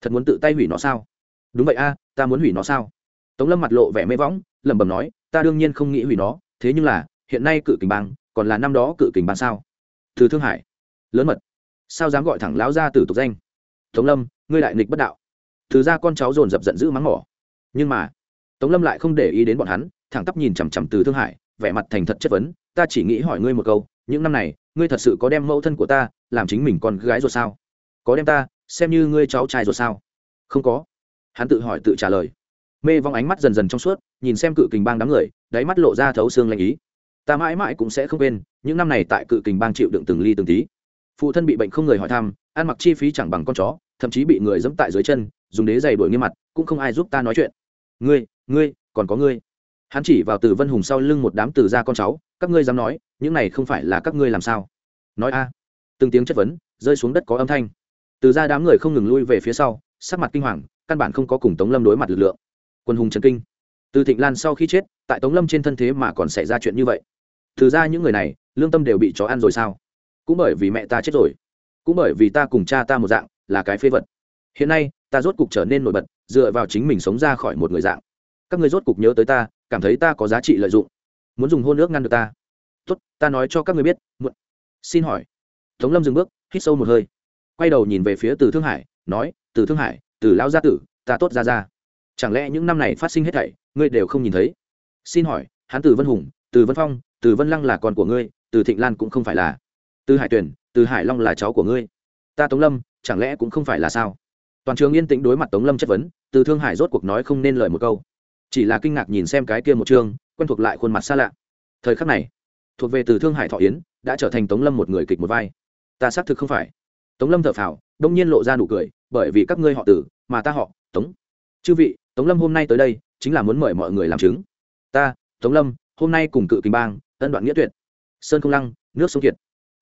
thật muốn tự tay hủy nó sao? Đúng vậy a, ta muốn hủy nó sao? Tống lâm mặt lộ vẻ mê võng, lẩm bẩm nói, ta đương nhiên không nghĩ hủy nó, thế nhưng là, hiện nay cự kình bang còn là năm đó cự kình bang sao? Từ thương hải, lớn mật. Sao dám gọi thẳng lão ra từ tục danh? Tống lâm, ngươi đại nghịch bất đạo. Từ ra con cháu dồn dập giận dữ mắng mỏ. Nhưng mà, tống lâm lại không để ý đến bọn hắn thẳng tắp nhìn chằm chằm từ thương hải, vẻ mặt thành thật chất vấn, ta chỉ nghĩ hỏi ngươi một câu, những năm này, ngươi thật sự có đem mẫu thân của ta làm chính mình con gái rồi sao? Có đem ta xem như ngươi cháu trai rồi sao? Không có. Hắn tự hỏi tự trả lời. Mê vong ánh mắt dần dần trong suốt, nhìn xem cự kình bang đám người, đáy mắt lộ ra thấu xương lanh ý. Ta mãi mãi cũng sẽ không quên, những năm này tại cự kình bang chịu đựng từng ly từng tí. Phụ thân bị bệnh không người hỏi thăm, ăn mặc chi phí chẳng bằng con chó, thậm chí bị người dẫm tại dưới chân, dùng đế giày đuổi nghiêm mặt, cũng không ai giúp ta nói chuyện. Ngươi ngươi, còn có ngươi hắn chỉ vào từ vân hùng sau lưng một đám từ gia con cháu, các ngươi dám nói, những này không phải là các ngươi làm sao? Nói a. Từng tiếng chất vấn, rơi xuống đất có âm thanh. Từ Gia đám người không ngừng lui về phía sau, sắc mặt kinh hoàng, căn bản không có cùng tống lâm đối mặt lực lượng. Quân hùng trần kinh. Từ thịnh lan sau khi chết, tại tống lâm trên thân thế mà còn xảy ra chuyện như vậy. Từ ra những người này, lương tâm đều bị chó ăn rồi sao? Cũng bởi vì mẹ ta chết rồi. Cũng bởi vì ta cùng cha ta một dạng, là cái phế vật. Hiện nay, ta rốt cục trở nên nổi bật, dựa vào chính mình sống ra khỏi một người dạng các ngươi rốt cục nhớ tới ta, cảm thấy ta có giá trị lợi dụng. Muốn dùng hôn ước ngăn được ta. Tốt, ta nói cho các ngươi biết, muộn. xin hỏi. Tống lâm dừng bước, hít sâu một hơi. Quay đầu nhìn về phía từ thương hải, nói, từ thương hải, từ lao gia tử, ta tốt ra ra. Chẳng lẽ những năm này phát sinh hết thảy, ngươi đều không nhìn thấy? Xin hỏi, hắn từ vân hùng, từ vân phong, từ vân lăng là con của ngươi, từ thịnh lan cũng không phải là. Từ hải tuyển từ hải long là cháu của ngươi. Ta tống lâm, chẳng lẽ cũng không phải là sao? Toàn trường yên tĩnh đối mặt tống lâm chất vấn, từ thương hải rốt cuộc nói không nên lời một câu chỉ là kinh ngạc nhìn xem cái kia một chương, quen thuộc lại khuôn mặt xa lạ. Thời khắc này, thuộc về từ thương hải thọ yến, đã trở thành tống lâm một người kịch một vai. Ta xác thực không phải. Tống lâm thở phào, đông nhiên lộ ra nụ cười, bởi vì các ngươi họ tử, mà ta họ tống. Chư vị, tống lâm hôm nay tới đây, chính là muốn mời mọi người làm chứng. Ta, tống lâm, hôm nay cùng cự kinh bang, ân đoạn nghĩa tuyệt. Sơn không lăng, nước sông kiệt.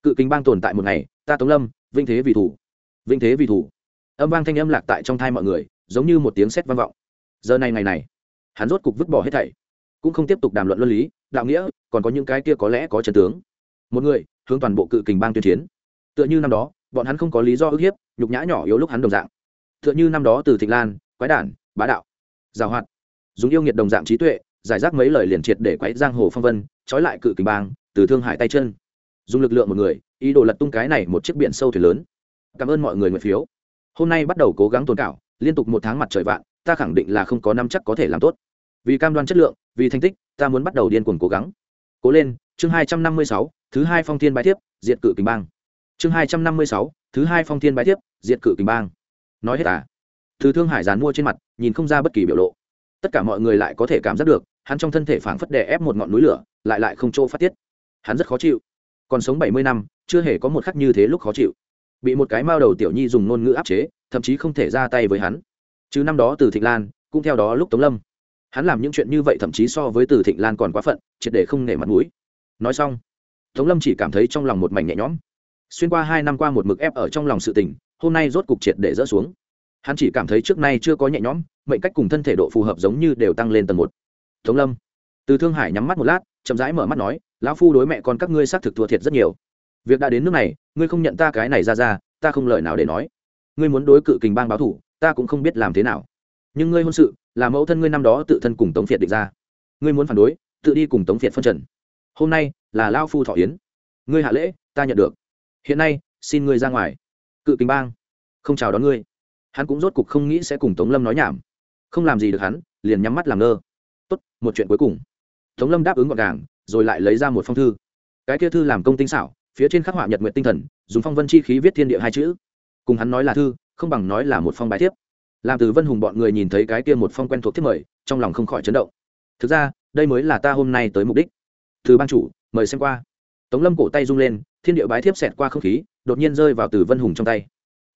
Cự kinh bang tồn tại một ngày, ta tống lâm, vinh thế vì thủ. Vinh thế vì thủ. Âm vang thanh âm lạc tại trong thai mọi người, giống như một tiếng sét vang vọng. Giờ này ngày này hắn rốt cục vứt bỏ hết thảy, cũng không tiếp tục đàm luận luân lý, đạo nghĩa, còn có những cái kia có lẽ có chân tướng. Một người, hướng toàn bộ cự kình bang tuyên chiến. Tựa như năm đó, bọn hắn không có lý do ức hiếp, nhục nhã nhỏ yếu lúc hắn đồng dạng. Tựa như năm đó từ thịnh lan, quái đản, bá đạo, giảo hoạt, dùng yêu nghiệt đồng dạng trí tuệ, giải rác mấy lời liền triệt để quấy giang hồ phong vân, trói lại cự kình bang, từ thương hải tay chân. Dùng lực lượng một người, ý đồ lật tung cái này một chiếc biển sâu thuyền lớn. Cảm ơn mọi người nguyện phiếu. Hôm nay bắt đầu cố gắng tồn cảo, liên tục một tháng mặt trời vạn ta khẳng định là không có năm chắc có thể làm tốt. Vì cam đoan chất lượng, vì thành tích, ta muốn bắt đầu điên cuồng cố gắng. Cố lên, chương hai trăm năm mươi sáu, thứ hai phong thiên bái thiếp, diệt cự kình bang. Chương hai trăm năm mươi sáu, thứ hai phong thiên bái thiếp, diệt cự kình bang. Nói hết à? Từ thương hải dán mua trên mặt, nhìn không ra bất kỳ biểu lộ. Tất cả mọi người lại có thể cảm giác được, hắn trong thân thể phảng phất đè ép một ngọn núi lửa, lại lại không chỗ phát tiết. Hắn rất khó chịu. Còn sống bảy mươi năm, chưa hề có một khắc như thế lúc khó chịu. Bị một cái mao đầu tiểu nhi dùng ngôn ngữ áp chế, thậm chí không thể ra tay với hắn chứ năm đó từ thịnh lan cũng theo đó lúc tống lâm. Hắn làm những chuyện như vậy thậm chí so với từ thịnh lan còn quá phận, triệt để không nể mặt mũi. Nói xong, tống lâm chỉ cảm thấy trong lòng một mảnh nhẹ nhõm. Xuyên qua hai năm qua một mực ép ở trong lòng sự tình, hôm nay rốt cục triệt để dỡ xuống. Hắn chỉ cảm thấy trước nay chưa có nhẹ nhõm, mệnh cách cùng thân thể độ phù hợp giống như đều tăng lên tầng một. Tống lâm, từ thương hải nhắm mắt một lát, chậm rãi mở mắt nói, lão phu đối mẹ con các ngươi xác thực thua thiệt rất nhiều. Việc đã đến nước này, ngươi không nhận ta cái này ra ra, ta không lời nào để nói. Ngươi muốn đối cự kình bang báo thủ ta cũng không biết làm thế nào. Nhưng ngươi hôn sự, là mẫu thân ngươi năm đó tự thân cùng tống phiệt định ra. Ngươi muốn phản đối, tự đi cùng tống phiệt phân trần. Hôm nay, là lao phu thọ yến. Ngươi hạ lễ, ta nhận được. Hiện nay, xin ngươi ra ngoài. Cự kính bang, không chào đón ngươi. Hắn cũng rốt cục không nghĩ sẽ cùng tống lâm nói nhảm. Không làm gì được hắn, liền nhắm mắt làm ngơ. Tốt, một chuyện cuối cùng. Tống lâm đáp ứng gọn gàng, rồi lại lấy ra một phong thư. Cái kia thư làm công tinh xảo, phía trên khắc họa nhật nguyện tinh thần, dùng phong vân chi khí viết thiên địa hai chữ. Cùng hắn nói là thư không bằng nói là một phong bài thiếp. Làm từ vân hùng bọn người nhìn thấy cái kia một phong quen thuộc thiếp mời, trong lòng không khỏi chấn động. Thực ra, đây mới là ta hôm nay tới mục đích. Từ ban chủ, mời xem qua. Tống lâm cổ tay rung lên, thiên địa bái thiếp xẹt qua không khí, đột nhiên rơi vào từ vân hùng trong tay.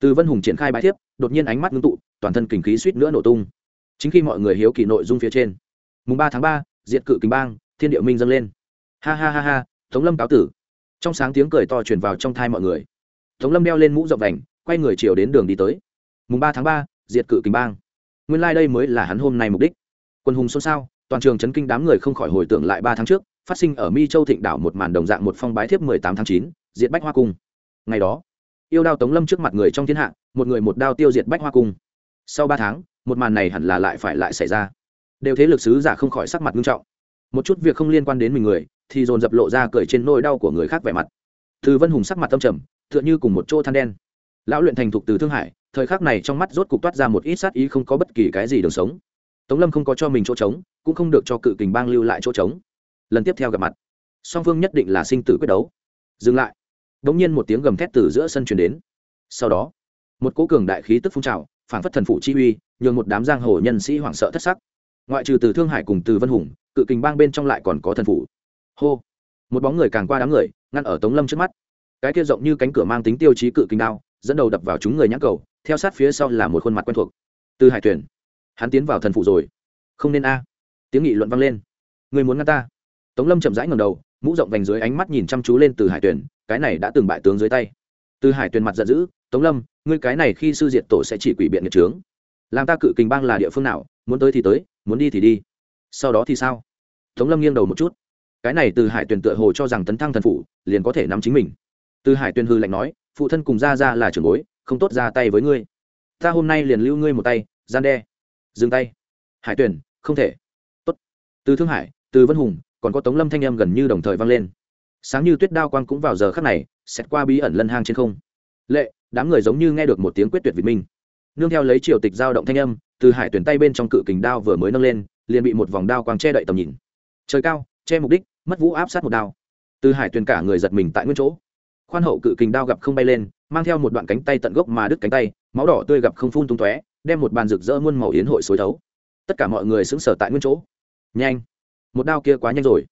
Từ vân hùng triển khai bái thiếp, đột nhiên ánh mắt ngưng tụ, toàn thân kình khí suýt nữa nổ tung. Chính khi mọi người hiếu kỳ nội dung phía trên, mùng ba tháng ba, diệt cự kình bang, thiên địa minh dâng lên. Ha ha ha ha, tống lâm cáo tử. Trong sáng tiếng cười to truyền vào trong thai mọi người. Tống lâm đeo lên mũ rộng đành quay người chiều đến đường đi tới. Mùng ba tháng ba, diệt cự kình bang. Nguyên lai、like、đây mới là hắn hôm nay mục đích. Quân hùng xôn xao, toàn trường chấn kinh đám người không khỏi hồi tưởng lại ba tháng trước, phát sinh ở mi châu thịnh đảo một màn đồng dạng một phong bái thiếp mười tám tháng chín, diệt bách hoa cung. Ngày đó, yêu đao tống lâm trước mặt người trong thiên hạ, một người một đao tiêu diệt bách hoa cung. Sau ba tháng, một màn này hẳn là lại phải lại xảy ra. Đều thế lực sứ giả không khỏi sắc mặt nghiêm trọng. Một chút việc không liên quan đến mình người, thì dồn dập lộ ra cởi trên nỗi đau của người khác vẻ mặt. Từ vân hùng sắc mặt tâm trầm, tựa như cùng một chỗ than đen lão luyện thành thục từ thương hải, thời khắc này trong mắt rốt cục toát ra một ít sát ý không có bất kỳ cái gì đường sống. Tống lâm không có cho mình chỗ trống, cũng không được cho cự kình bang lưu lại chỗ trống. Lần tiếp theo gặp mặt, song phương nhất định là sinh tử quyết đấu. Dừng lại. Đ ỗ n g nhiên một tiếng gầm thét từ giữa sân truyền đến. Sau đó, một cố cường đại khí tức phun trào phản phất thần phủ chi uy, nhường một đám giang hồ nhân sĩ hoảng sợ thất sắc. Ngoại trừ từ thương hải cùng từ vân hùng, cự kình bang bên trong lại còn có thần phủ. Hô. Một bóng người càng qua đám người, ngăn ở tống lâm trước mắt. Cái kia rộng như cánh cửa mang tính tiêu chí cự kình đao dẫn đầu đập vào chúng người nhãn cầu, theo sát phía sau là một khuôn mặt quen thuộc. Từ hải tuyển hắn tiến vào thần phụ rồi. Không nên a. Tiếng nghị luận vang lên. Người muốn ngăn ta? Tống lâm chậm rãi ngầm đầu, mũ rộng vành dưới ánh mắt nhìn chăm chú lên từ hải tuyển cái này đã từng bại tướng dưới tay. Từ hải tuyển mặt giận dữ, tống lâm, ngươi cái này khi sư diệt tổ sẽ chỉ quỷ biện nghiệt trướng làm ta cự kình bang là địa phương nào, muốn tới thì tới, muốn đi thì đi. Sau đó thì sao? Tống lâm nghiêng đầu một chút. Cái này từ hải tuyển tựa hồ cho rằng tấn thăng thần phủ, liền có thể nắm chính mình. Từ hải tuyển hư lạnh nói phụ thân cùng ra ra là trưởng bối, không tốt ra tay với ngươi. Ta hôm nay liền lưu ngươi một tay, gian đe. Dừng tay. Hải tuyển, không thể. Tốt. Từ thương hải, từ vân hùng, còn có tống lâm thanh âm gần như đồng thời vang lên. Sáng như tuyết đao quang cũng vào giờ khắc này xét qua bí ẩn lân hang trên không. Lệ, đám người giống như nghe được một tiếng quyết tuyệt việt minh nương theo lấy triều tịch giao động thanh âm, từ hải tuyển tay bên trong cự kình đao vừa mới nâng lên, liền bị một vòng đao quang che đậy tầm nhìn. Trời cao, che mục đích, mất vũ áp sát một đao. Từ hải tuyển cả người giật mình tại nguyên chỗ khoan hậu cự kình đao gặp không bay lên, mang theo một đoạn cánh tay tận gốc mà đứt cánh tay, máu đỏ tươi gặp không phun tung tóe, đem một bàn rực rỡ muôn màu yến hội xối thấu. Tất cả mọi người xứng sở tại nguyên chỗ. Nhanh! Một đao kia quá nhanh rồi.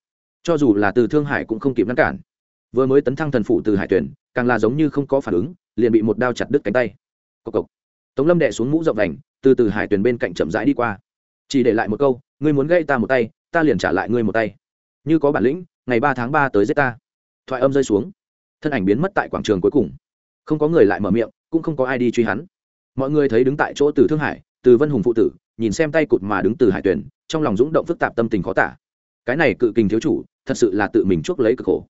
Cho dù là từ thương hải cũng không kịp ngăn cản. Vừa mới tấn thăng thần phụ từ hải tuyển, càng là giống như không có phản ứng, liền bị một đao chặt đứt cánh tay. Cộc cộc. Tống lâm đệ xuống mũ rộng vành, từ từ hải tuyển bên cạnh chậm rãi đi qua. Chỉ để lại một câu, ngươi muốn gây ta một tay, ta liền trả lại ngươi một tay. Như có bản lĩnh, ngày ba tháng ba tới giết ta. Thoại âm rơi xuống thân ảnh biến mất tại quảng trường cuối cùng. Không có người lại mở miệng, cũng không có ai đi truy hắn. Mọi người thấy đứng tại chỗ từ thương hải, từ vân hùng phụ tử, nhìn xem tay cụt mà đứng từ hải tuyển trong lòng rúng động phức tạp tâm tình khó tả. Cái này cự kình thiếu chủ, thật sự là tự mình chuốc lấy cực khổ.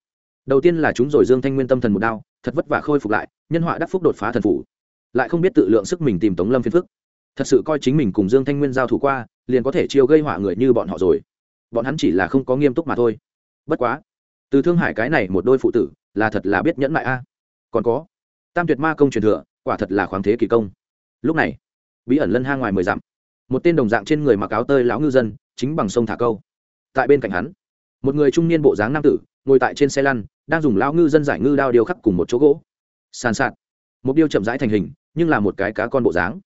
Đầu tiên là chúng rồi dương thanh nguyên tâm thần một đao thật vất vả khôi phục lại, nhân họa đắc phúc đột phá thần phủ. Lại không biết tự lượng sức mình tìm tống lâm phiên phức. Thật sự coi chính mình cùng dương thanh nguyên giao thủ qua, liền có thể chiêu gây họa người như bọn họ rồi. Bọn hắn chỉ là không có nghiêm túc mà thôi. Bất quá, từ thương hải cái này một đôi phụ tử là thật là biết nhẫn mại a. À? Còn có, tam tuyệt ma công truyền thừa, quả thật là khoáng thế kỳ công. Lúc này, bí ẩn lân hang ngoài mười dặm, một tên đồng dạng trên người mặc áo tơi lão ngư dân, chính bằng sông thả câu. Tại bên cạnh hắn, một người trung niên bộ dáng nam tử, ngồi tại trên xe lăn, đang dùng lão ngư dân giải ngư đao điêu khắc cùng một chỗ gỗ. Sàn sạt, một điêu chậm rãi thành hình, nhưng là một cái cá con bộ dáng.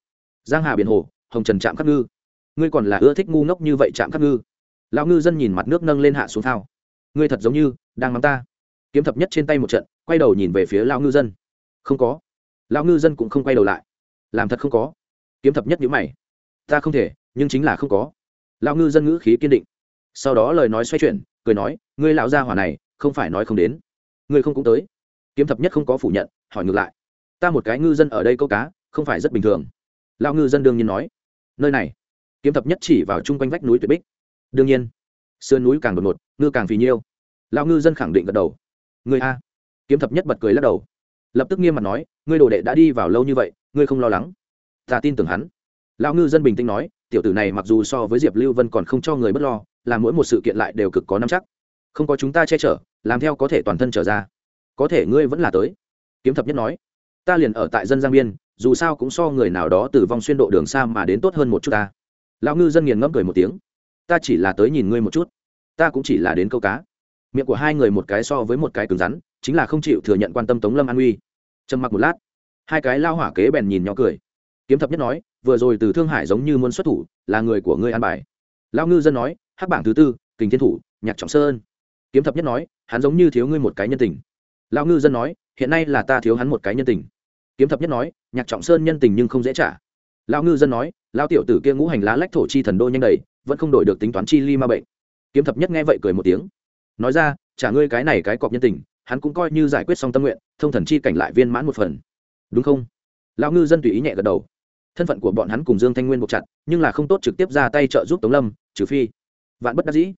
Giang hà biển hồ, hồng trần chạm khắc ngư. Ngươi còn là ưa thích ngu ngốc như vậy chạm khắc ngư. Lão ngư dân nhìn mặt nước nâng lên hạ xuống thao. Ngươi thật giống như đang mắng ta kiếm thập nhất trên tay một trận, quay đầu nhìn về phía lão ngư dân. Không có. Lão ngư dân cũng không quay đầu lại. Làm thật không có. Kiếm thập nhất nhữ mày. Ta không thể, nhưng chính là không có. Lão ngư dân ngữ khí kiên định. Sau đó lời nói xoay chuyển, cười nói, ngươi lão gia hỏa này, không phải nói không đến. Ngươi không cũng tới. Kiếm thập nhất không có phủ nhận, hỏi ngược lại, ta một cái ngư dân ở đây câu cá, không phải rất bình thường. Lão ngư dân đương nhiên nói, nơi này. Kiếm thập nhất chỉ vào chung quanh vách núi tuyệt bích. Đương nhiên. Sườn núi càng đột ngột, ngư càng phì nhiêu. Lão ngư dân khẳng định gật đầu ngươi a. Kiếm thập nhất bật cười lắc đầu. Lập tức nghiêm mặt nói, ngươi đồ đệ đã đi vào lâu như vậy, ngươi không lo lắng. Ta tin tưởng hắn. Lão ngư dân bình tĩnh nói, tiểu tử này mặc dù so với diệp lưu vân còn không cho người b ấ t lo, là mỗi một sự kiện lại đều cực có năm chắc. Không có chúng ta che chở, làm theo có thể toàn thân trở ra. Có thể ngươi vẫn là tới. Kiếm thập nhất nói, ta liền ở tại dân giang biên, dù sao cũng so người nào đó tử vong xuyên độ đường xa mà đến tốt hơn một chút ta. Lão ngư dân nghiền ngẫm cười một tiếng, ta chỉ là tới nhìn ngươi một chút, ta cũng chỉ là đến câu cá miệng của hai người một cái so với một cái cứng rắn, chính là không chịu thừa nhận quan tâm tống lâm an uy. Trầm mặc một lát, hai cái lao hỏa kế bèn nhìn nhỏ cười. Kiếm thập nhất nói, vừa rồi từ thương hải giống như muốn xuất thủ, là người của ngươi an bài. Lao ngư dân nói, hắc bảng thứ tư, kình thiên thủ, nhạc trọng sơn. Kiếm thập nhất nói, hắn giống như thiếu ngươi một cái nhân tình. Lao ngư dân nói, hiện nay là ta thiếu hắn một cái nhân tình. Kiếm thập nhất nói, nhạc trọng sơn nhân tình nhưng không dễ trả. Lao ngư dân nói lao tiểu tử kia ngũ hành lá lách thổ chi thần đô nhanh đầy, vẫn không đổi được tính toán chi ly ma bệnh. Kiếm thập nhất nghe vậy cười một tiếng nói ra trả ngươi cái này cái cọp nhân tình, hắn cũng coi như giải quyết xong tâm nguyện, thông thần chi cảnh lại viên mãn một phần. Đúng không? Lão ngư dân tùy ý nhẹ gật đầu. Thân phận của bọn hắn cùng dương thanh nguyên buộc chặt, nhưng là không tốt trực tiếp ra tay trợ giúp tống lâm, trừ phi vạn bất đắc dĩ.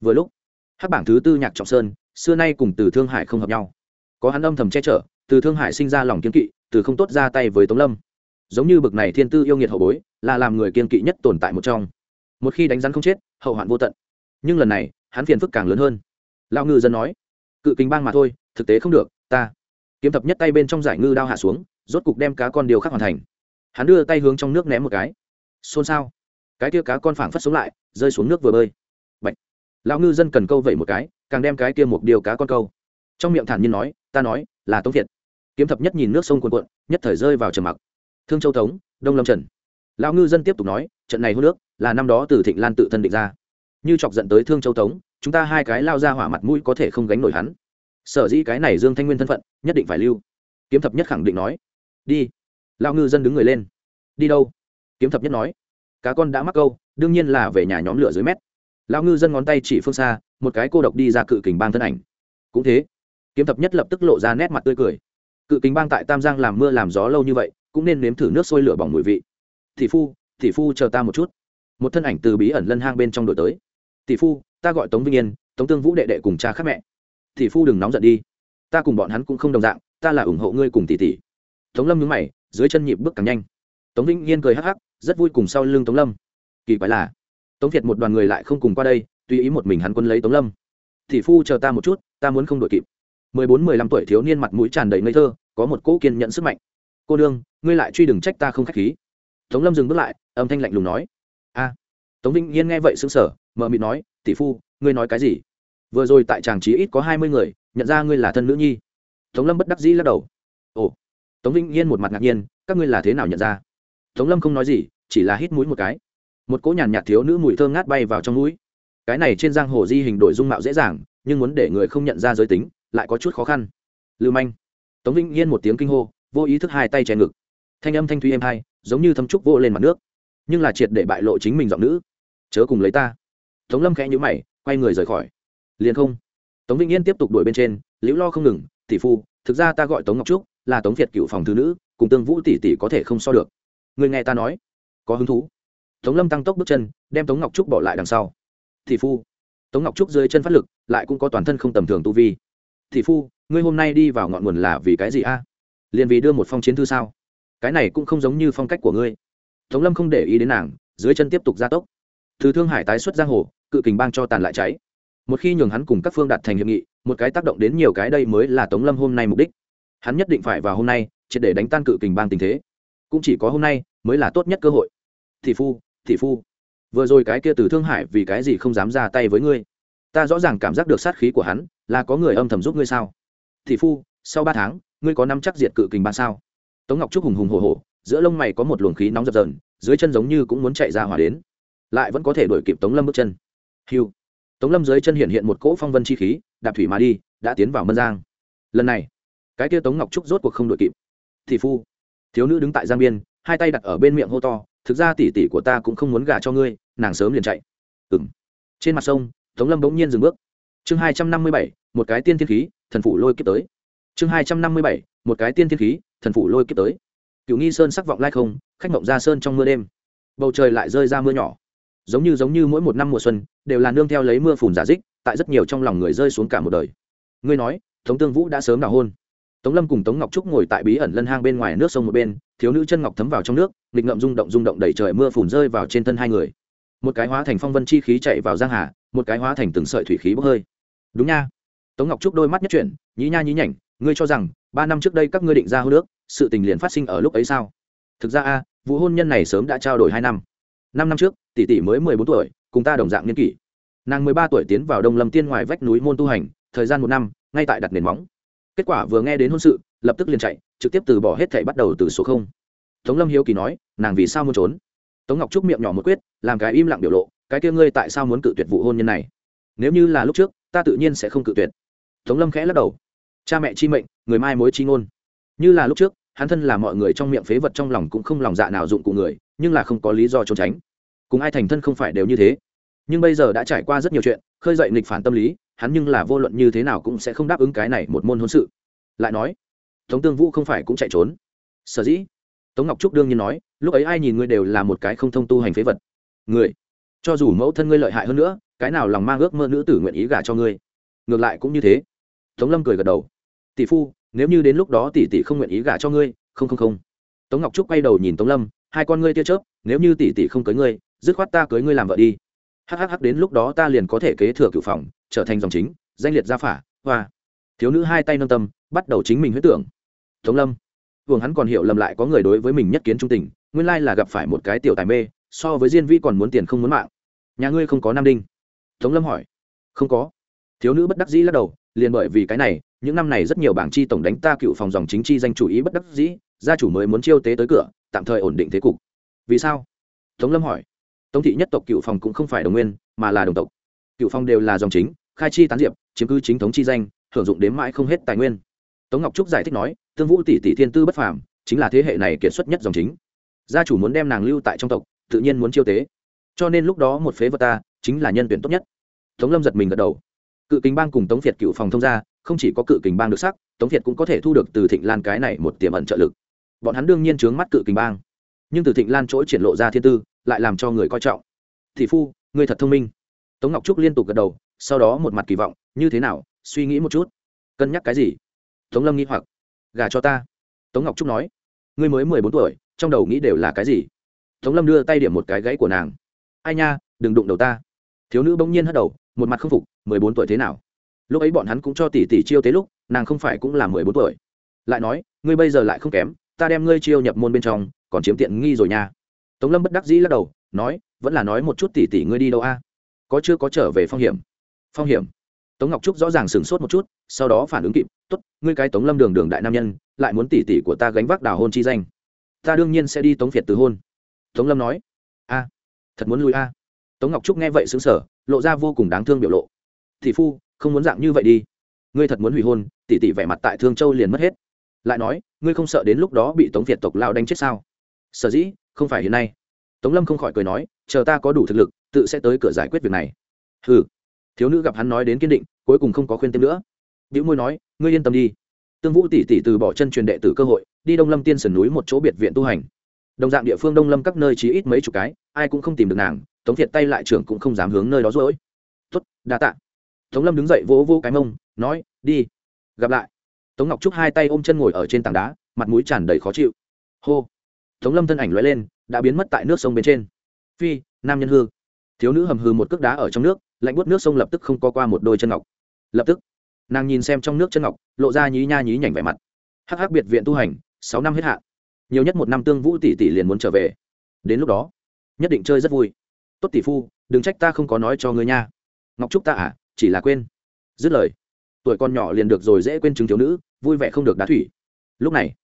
Vừa lúc hát bảng thứ tư nhạc trọng sơn, xưa nay cùng từ thương hải không hợp nhau. Có hắn âm thầm che chở, từ thương hải sinh ra lòng kiên kỵ, từ không tốt ra tay với tống lâm. Giống như bực này thiên tư yêu nghiệt hậu bối, là làm người kiên kỵ nhất tồn tại một trong. Một khi đánh rắn không chết, hậu hoạn vô tận. Nhưng lần này, hắn phiền phức càng lớn hơn lao ngư dân nói, cự kính bang mà thôi, thực tế không được, ta. Kiếm thập nhất tay bên trong giải ngư đao hạ xuống, rốt cục đem cá con điều khác hoàn thành. Hắn đưa tay hướng trong nước ném một cái. Xôn xao. Cái kia cá con phảng phất xuống lại, rơi xuống nước vừa bơi. Bạch. lão ngư dân cần câu vậy một cái, càng đem cái kia một điều cá con câu. Trong miệng thản nhiên nói, ta nói, là tống việt. Kiếm thập nhất nhìn nước sông cuồn cuộn, nhất thời rơi vào trầm mặc. Thương châu tống, đông lâm trần. Lão ngư dân tiếp tục nói, trận này hô nước là năm đó từ thịnh lan tự thân định ra. Như chọc giận tới thương châu tống chúng ta hai cái lao ra hỏa mặt mũi có thể không gánh nổi hắn. Sở dĩ cái này dương thanh nguyên thân phận, nhất định phải lưu. Kiếm thập nhất khẳng định nói. Đi. Lao ngư dân đứng người lên. Đi đâu? Kiếm thập nhất nói. Cá con đã mắc câu, đương nhiên là về nhà nhóm lửa dưới mét. Lao ngư dân ngón tay chỉ phương xa, một cái cô độc đi ra cự kình bang thân ảnh. Cũng thế, kiếm thập nhất lập tức lộ ra nét mặt tươi cười. Cự kình bang tại tam giang làm mưa làm gió lâu như vậy, cũng nên nếm thử nước sôi lửa bỏng mùi vị. Tỷ phu tỷ phu chờ ta một chút. Một thân ảnh từ bí ẩn lân hang bên trong đổi tới. Tỷ phu ta gọi tống vinh yên, tống tương vũ đệ đệ cùng cha khác mẹ. Thì phu đừng nóng giận đi. Ta cùng bọn hắn cũng không đồng dạng, ta là ủng hộ ngươi cùng tỷ tỷ. Tống lâm nhúng mày, dưới chân nhịp bước càng nhanh. Tống vĩnh yên cười hắc hắc, rất vui cùng sau lưng tống lâm. Kỳ quái là, tống việt một đoàn người lại không cùng qua đây, tùy ý một mình hắn quân lấy tống lâm. Thì phu chờ ta một chút, ta muốn không đội kịp. Mười bốn, mười lăm tuổi thiếu niên mặt mũi tràn đầy ngây thơ, có một cỗ kiên nhận sức mạnh. Cô đương ngươi lại truy đừng trách ta không k h á c h khí. Tống lâm dừng bước lại, âm thanh lạnh lùng nói. A. Tống vĩnh yên nghe vậy xứng sở mợ mịt nói tỷ phu, ngươi nói cái gì? Vừa rồi tại tràng trí ít có hai mươi người, nhận ra ngươi là thân nữ nhi. Tống lâm bất đắc dĩ lắc đầu. Ồ. Tống vĩnh yên một mặt ngạc nhiên, các ngươi là thế nào nhận ra? Tống lâm không nói gì, chỉ là hít mũi một cái. Một cỗ nhàn nhạt thiếu nữ mùi thơm ngát bay vào trong mũi. Cái này trên giang hồ di hình đổi dung mạo dễ dàng, nhưng muốn để người không nhận ra giới tính, lại có chút khó khăn. Lưu manh. Tống vĩnh yên một tiếng kinh hô, vô ý thức hai tay che ngực. Thanh âm thanh thuy êm hai, giống như thâm trúc vô lên mặt nước, nhưng là triệt để bại lộ chính mình giọng nữ. Chớ cùng lấy ta tống lâm khẽ nhữ mày, quay người rời khỏi. Liền không. Tống vĩnh yên tiếp tục đuổi bên trên, liễu lo không ngừng, tỷ phu, thực ra ta gọi tống ngọc trúc, là tống việt cựu phòng thứ nữ, cùng tương vũ tỷ tỷ có thể không so được. Người nghe ta nói. Có hứng thú. Tống lâm tăng tốc bước chân, đem tống ngọc trúc bỏ lại đằng sau. Tỷ phu. Tống ngọc trúc dưới chân phát lực, lại cũng có toàn thân không tầm thường tu vi. Tỷ phu, ngươi hôm nay đi vào ngọn nguồn là vì cái gì a? Liền vì đưa một phong chiến thư sao? Cái này cũng không giống như phong cách của ngươi. Tống lâm không để ý đến nàng, dưới chân tiếp tục gia tốc từ thương hải tái xuất giang hồ, cự kình bang cho tàn lại cháy. Một khi nhường hắn cùng các phương đạt thành hiệp nghị, một cái tác động đến nhiều cái đây mới là tống lâm hôm nay mục đích. Hắn nhất định phải vào hôm nay, triệt để đánh tan cự kình bang tình thế. Cũng chỉ có hôm nay mới là tốt nhất cơ hội. Thị phu thị phu. Vừa rồi cái kia từ thương hải vì cái gì không dám ra tay với ngươi? Ta rõ ràng cảm giác được sát khí của hắn, là có người âm thầm giúp ngươi sao? Thị phu, sau ba tháng, ngươi có năm chắc diệt cự kình bang sao? Tống ngọc trúc hùng hùng hồ hồ giữa lông mày có một luồng khí nóng dập dờn, dưới chân giống như cũng muốn chạy ra hỏa đến lại vẫn có thể đuổi kịp tống lâm bước chân. Hiu tống lâm dưới chân hiện hiện một cỗ phong vân chi khí đạp thủy mà đi đã tiến vào mân giang. Lần này cái kia tống ngọc trúc rốt cuộc không đuổi kịp. Thì phu thiếu nữ đứng tại giang biên hai tay đặt ở bên miệng hô to thực ra tỷ tỷ của ta cũng không muốn gả cho ngươi nàng sớm liền chạy. Ừm, trên mặt sông tống lâm bỗng nhiên dừng bước. Chương hai trăm năm mươi bảy một cái tiên thiên khí thần phủ lôi kiếp tới. Chương hai trăm năm mươi bảy một cái tiên thiên khí thần phủ lôi kiếp tới. Cựu nghi sơn sắc vọng lai không khách mộng ra sơn trong mưa đêm. Bầu trời lại rơi ra mưa nhỏ giống như giống như mỗi một năm mùa xuân, đều là nương theo lấy mưa phùn giả dích, tại rất nhiều trong lòng người rơi xuống cả một đời. Ngươi nói, tống tương vũ đã sớm đào hôn. Tống lâm cùng tống ngọc trúc ngồi tại bí ẩn lân hang bên ngoài nước sông một bên, thiếu nữ chân ngọc thấm vào trong nước, nghịch ngậm rung động rung động đẩy trời mưa phùn rơi vào trên thân hai người. Một cái hóa thành phong vân chi khí chạy vào giang hà, một cái hóa thành từng sợi thủy khí bốc hơi. Đúng nha. Tống ngọc trúc đôi mắt nhất chuyển, nhí nha nhí nhảnh, ngươi cho rằng, ba năm trước đây các ngươi định ra hô nước sự tình liền phát sinh ở lúc ấy sao? Thực ra a, vụ hôn nhân này sớm đã trao đổi hai năm. Năm năm trước tỷ tỷ mới mười bốn tuổi, cùng ta đồng dạng niên kỷ. Nàng mười ba tuổi tiến vào đông lâm tiên ngoài vách núi môn tu hành, thời gian một năm, ngay tại đặt nền móng. Kết quả vừa nghe đến hôn sự, lập tức liền chạy, trực tiếp từ bỏ hết thảy bắt đầu từ số không. Tống lâm hiếu kỳ nói, nàng vì sao muốn trốn? Tống ngọc trúc miệng nhỏ một quyết, làm cái im lặng biểu lộ, cái kia ngươi tại sao muốn cự tuyệt vụ hôn nhân này? Nếu như là lúc trước, ta tự nhiên sẽ không cự tuyệt. Tống lâm khẽ lắc đầu. Cha mẹ chi mệnh, người mai mối chi ngôn. Như là lúc trước, hắn thân là mọi người trong miệng phế vật trong lòng cũng không lòng dạ nào dụng cụ người, nhưng là không có lý do trốn tránh cùng ai thành thân không phải đều như thế. Nhưng bây giờ đã trải qua rất nhiều chuyện, khơi dậy nghịch phản tâm lý, hắn nhưng là vô luận như thế nào cũng sẽ không đáp ứng cái này một môn hôn sự. Lại nói, tống tương vũ không phải cũng chạy trốn. Sở dĩ, tống ngọc trúc đương nhiên nói, lúc ấy ai nhìn ngươi đều là một cái không thông tu hành phế vật. Người, cho dù mẫu thân ngươi lợi hại hơn nữa, cái nào lòng mang ước mơ nữ tử nguyện ý gả cho ngươi? Ngược lại cũng như thế. Tống lâm cười gật đầu. Tỷ phu, nếu như đến lúc đó tỷ tỷ không nguyện ý gả cho ngươi, không không không. Tống ngọc trúc quay đầu nhìn tống lâm, hai con ngươi tia chớp, nếu như tỷ tỷ không cưới ngươi dứt khoát ta cưới ngươi làm vợ đi. Hhh đến lúc đó ta liền có thể kế thừa cựu phòng, trở thành dòng chính, danh liệt gia phả, hoa. Thiếu nữ hai tay nâng tâm, bắt đầu chính mình huyết tưởng. Tống lâm. Vương hắn còn hiểu lầm lại có người đối với mình nhất kiến trung tình, nguyên lai là gặp phải một cái tiểu tài mê, so với diên vi còn muốn tiền không muốn mạng. Nhà ngươi không có nam đinh. Tống lâm hỏi. Không có. Thiếu nữ bất đắc dĩ lắc đầu, liền bởi vì cái này, những năm này rất nhiều bảng chi tổng đánh ta cựu phòng dòng chính chi danh chủ ý bất đắc dĩ, gia chủ mới muốn chiêu tế tới cửa, tạm thời ổn định thế cục. Vì sao? Tống lâm hỏi tống thị nhất tộc cựu phòng cũng không phải đồng nguyên, mà là đồng tộc. Cựu phòng đều là dòng chính, khai chi tán diệp, chiếm cứ chính thống chi danh hưởng dụng đến mãi không hết tài nguyên. Tống ngọc trúc giải thích nói, tương vũ tỷ tỷ thiên tư bất phàm, chính là thế hệ này kiệt xuất nhất dòng chính. Gia chủ muốn đem nàng lưu tại trong tộc, tự nhiên muốn chiêu tế. Cho nên lúc đó một phế vật ta, chính là nhân tuyển tốt nhất. Tống lâm giật mình gật đầu. Cự kính bang cùng tống việt cựu phòng thông gia, không chỉ có cự kính bang được sắc, tống việt cũng có thể thu được từ thịnh lan cái này một tiềm ẩn trợ lực. Bọn hắn đương nhiên trướng mắt cự kính bang nhưng từ thịnh lan chỗ triển lộ ra thiên tư, lại làm cho người coi trọng. Thị phu người thật thông minh. Tống ngọc trúc liên tục gật đầu, sau đó một mặt kỳ vọng, như thế nào, suy nghĩ một chút. Cân nhắc cái gì? Tống lâm nghĩ hoặc. Gà cho ta. Tống ngọc trúc nói. Ngươi mới mười bốn tuổi, trong đầu nghĩ đều là cái gì? Tống lâm đưa tay điểm một cái gãy của nàng. Ai nha, đừng đụng đầu ta. Thiếu nữ bỗng nhiên hất đầu, một mặt không phục, mười bốn tuổi thế nào? Lúc ấy bọn hắn cũng cho tỷ tỷ chiêu tế lúc, nàng không phải cũng là mười bốn tuổi. Lại nói, ngươi bây giờ lại không kém, ta đem ngươi chiêu nhập môn bên trong còn chiếm tiện nghi rồi nha. Tống lâm bất đắc dĩ lắc đầu, nói, vẫn là nói một chút tỷ tỷ ngươi đi đâu a? Có chưa có trở về phong hiểm? Phong hiểm? Tống ngọc trúc rõ ràng sửng sốt một chút, sau đó phản ứng kịp t ố t ngươi cái tống lâm đường đường đại nam nhân, lại muốn tỷ tỷ của ta gánh vác đào hôn chi danh. Ta đương nhiên sẽ đi tống việt từ hôn. Tống lâm nói, a, thật muốn lui a? Tống ngọc trúc nghe vậy xứng sở lộ ra vô cùng đáng thương biểu lộ. Tỷ phu, không muốn dạng như vậy đi. Ngươi thật muốn hủy hôn tỷ tỷ vẻ mặt tại thương châu liền mất hết. Lại nói, ngươi không sợ đến lúc đó bị tống việt tộc lao đánh chết sao? Sở dĩ, không phải hiện nay. Tống lâm không khỏi cười nói, chờ ta có đủ thực lực, tự sẽ tới cửa giải quyết việc này. Hừ. Thiếu nữ gặp hắn nói đến kiên định, cuối cùng không có khuyên thêm nữa. Biểu môi nói, ngươi yên tâm đi. Tương vũ tỷ tỷ từ bỏ chân truyền đệ tử cơ hội, đi đông lâm tiên sườn núi một chỗ biệt viện tu hành. Đồng dạng địa phương đông lâm các nơi chỉ ít mấy chục cái, ai cũng không tìm được nàng, tống thiệt tay lại trưởng cũng không dám hướng nơi đó rỗi. Tuất đa tạ. Tống lâm đứng dậy vỗ vỗ cái mông, nói, đi. Gặp lại. Tống ngọc trúc hai tay ôm chân ngồi ở trên tảng đá, mặt mũi tràn đầy khó chịu. Hô tống lâm thân ảnh l lên, đã biến mất tại nước sông bên trên. Phi, nam nhân hư. Thiếu nữ hầm hư một cước đá ở trong nước, lạnh buốt nước sông lập tức không có qua một đôi chân ngọc. Lập tức, nàng nhìn xem trong nước chân ngọc, lộ ra nhí nha nhí nhảnh vẻ mặt. Hắc hắc biệt viện tu hành, sáu năm hết hạn. Nhiều nhất một năm tương vũ tỷ tỷ liền muốn trở về. Đến lúc đó, nhất định chơi rất vui. Tốt tỷ phu, đừng trách ta không có nói cho ngươi nha. Ngọc trúc ta à chỉ là quên. Dứt lời, tuổi con nhỏ liền được rồi dễ quên chứng thiếu nữ, vui vẻ không được đá thủy. Lúc này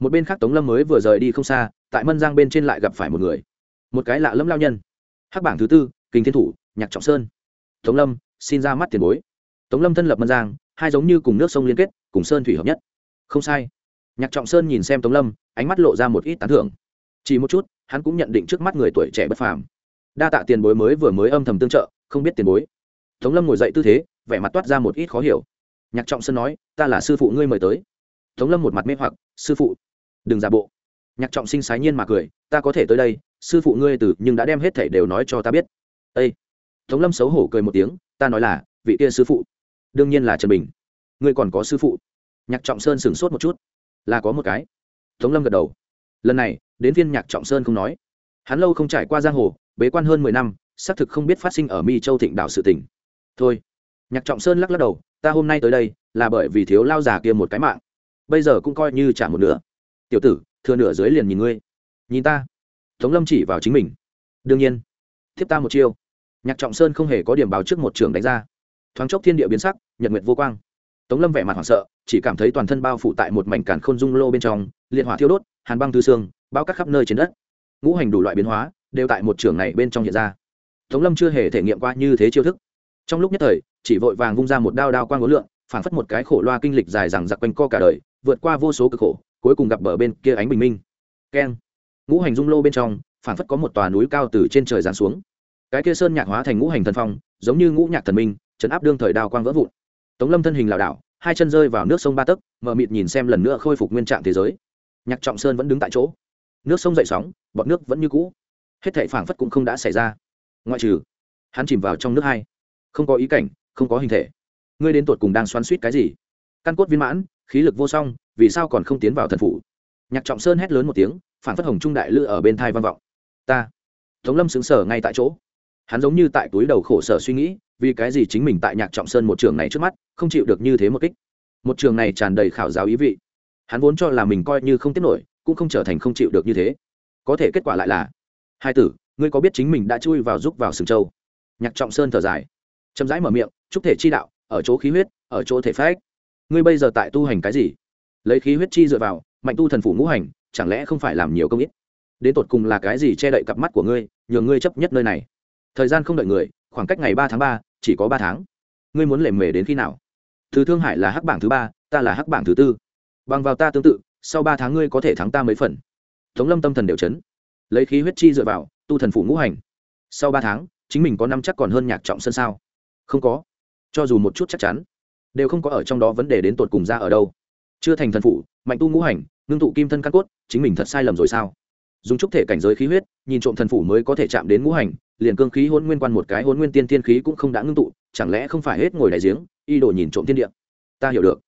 một bên khác tống lâm mới vừa rời đi không xa, tại mân giang bên trên lại gặp phải một người, một cái lạ lẫm lao nhân. Hắc bảng thứ tư kinh thiên thủ, nhạc trọng sơn. Tống lâm, xin ra mắt tiền bối. Tống lâm thân lập mân giang, hai giống như cùng nước sông liên kết, cùng sơn thủy hợp nhất. Không sai. Nhạc trọng sơn nhìn xem tống lâm, ánh mắt lộ ra một ít tán thưởng. Chỉ một chút, hắn cũng nhận định trước mắt người tuổi trẻ bất phàm. Đa tạ tiền bối mới vừa mới âm thầm tương trợ, không biết tiền bối. Tống lâm ngồi dậy tư thế, vẻ mặt toát ra một ít khó hiểu. Nhạc trọng sơn nói, ta là sư phụ ngươi mời tới. Tống lâm một mặt mê hoặc, sư phụ đừng giả bộ. Nhạc trọng sinh sái nhiên mà cười, ta có thể tới đây, sư phụ ngươi từ nhưng đã đem hết thảy đều nói cho ta biết. Ây tống lâm xấu hổ cười một tiếng, ta nói là, vị kia sư phụ. Đương nhiên là trần bình. Ngươi còn có sư phụ. Nhạc trọng sơn sửng sốt một chút. Là có một cái. Tống lâm gật đầu. Lần này, đến viên nhạc trọng sơn không nói. Hắn lâu không trải qua giang hồ, bế quan hơn mười năm, xác thực không biết phát sinh ở mi châu thịnh đảo sự tỉnh thôi. Nhạc trọng sơn lắc lắc đầu, ta hôm nay tới đây, là bởi vì thiếu lao già kia một cái mạng. Bây giờ cũng coi như trả một nửa tiểu tử, thừa nửa dưới liền nhìn ngươi. Nhìn ta. Tống lâm chỉ vào chính mình. Đương nhiên, thiếp ta một chiêu. Nhạc trọng sơn không hề có điểm báo trước một trường đánh ra. Thoáng chốc thiên địa biến sắc, nhật nguyệt vô quang. Tống lâm vẻ mặt hoảng sợ, chỉ cảm thấy toàn thân bao phủ tại một mảnh càn khôn dung lô bên trong, liệt hỏa thiêu đốt, hàn băng thư xương, bao các khắp nơi trên đất. Ngũ hành đủ loại biến hóa, đều tại một trường này bên trong hiện ra. Tống lâm chưa hề thể nghiệm qua như thế chiêu thức. Trong lúc nhất thời, chỉ vội vàng vung ra một đao đao quang ngũ lượng, phản phất một cái khổ loa kinh lịch dài rằng giặc quanh co cả đời, vượt qua vô số cực khổ cuối cùng gặp bờ bên kia ánh bình minh. Keng. Ngũ hành dung lô bên trong phản phất có một tòa núi cao từ trên trời giáng xuống. Cái kia sơn nhạc hóa thành ngũ hành thần phong, giống như ngũ nhạc thần minh, chấn áp đương thời đao quang vỡ vụn. Tống lâm thân hình lảo đảo, hai chân rơi vào nước sông ba tấc mờ mịt nhìn xem lần nữa khôi phục nguyên trạng thế giới. Nhạc trọng sơn vẫn đứng tại chỗ. Nước sông dậy sóng, bọn nước vẫn như cũ. Hết thệ phảng phất cũng không đã xảy ra. Ngoại trừ, hắn chìm vào trong nước hai. Không có ý cảnh, không có hình thể. Ngươi đến tột cùng đang xoắn suýt cái gì? Căn cốt viên mãn, khí lực vô song vì sao còn không tiến vào thần phủ? Nhạc trọng sơn hét lớn một tiếng, phản phất hồng trung đại lư ở bên thai văn vọng. Ta, tống lâm xứng sở ngay tại chỗ. Hắn giống như tại túi đầu khổ sở suy nghĩ, vì cái gì chính mình tại nhạc trọng sơn một trường này trước mắt, không chịu được như thế một kích? Một trường này tràn đầy khảo giáo ý vị. Hắn vốn cho là mình coi như không tiếp nổi, cũng không trở thành không chịu được như thế. Có thể kết quả lại là, hai tử, ngươi có biết chính mình đã chui vào giúp vào sừng châu? Nhạc trọng sơn thở dài. Chậm rãi mở miệng, chúc thể chi đạo, ở chỗ khí huyết, ở chỗ thể phách. Ngươi bây giờ tại tu hành cái gì? Lấy khí huyết chi dựa vào, mạnh tu thần phủ ngũ hành, chẳng lẽ không phải làm nhiều công ít? Đến tột cùng là cái gì che đậy cặp mắt của ngươi, nhường ngươi chấp nhất nơi này? Thời gian không đợi người, khoảng cách ngày ba tháng ba, chỉ có ba tháng. Ngươi muốn lề mề đến khi nào? Thứ thương hải là hắc bảng thứ ba, ta là hắc bảng thứ tư. Bằng vào ta tương tự, sau ba tháng ngươi có thể thắng ta mấy phần. Tống lâm tâm thần đều chấn. Lấy khí huyết chi dựa vào, tu thần phủ ngũ hành. Sau ba tháng, chính mình có năm chắc còn hơn nhạc trọng sân sao? Không có. Cho dù một chút chắc chắn, đều không có ở trong đó vấn đề đến tột cùng ra ở đâu chưa thành thần phụ mạnh tu ngũ hành, ngưng tụ kim thân căn cốt, chính mình thật sai lầm rồi sao? Dùng chúc thể cảnh giới khí huyết, nhìn trộm thần phủ mới có thể chạm đến ngũ hành, liền cương khí hôn nguyên quan một cái hôn nguyên tiên tiên khí cũng không đã ngưng tụ, chẳng lẽ không phải hết ngồi đại giếng, y đồ nhìn trộm thiên địa? Ta hiểu được.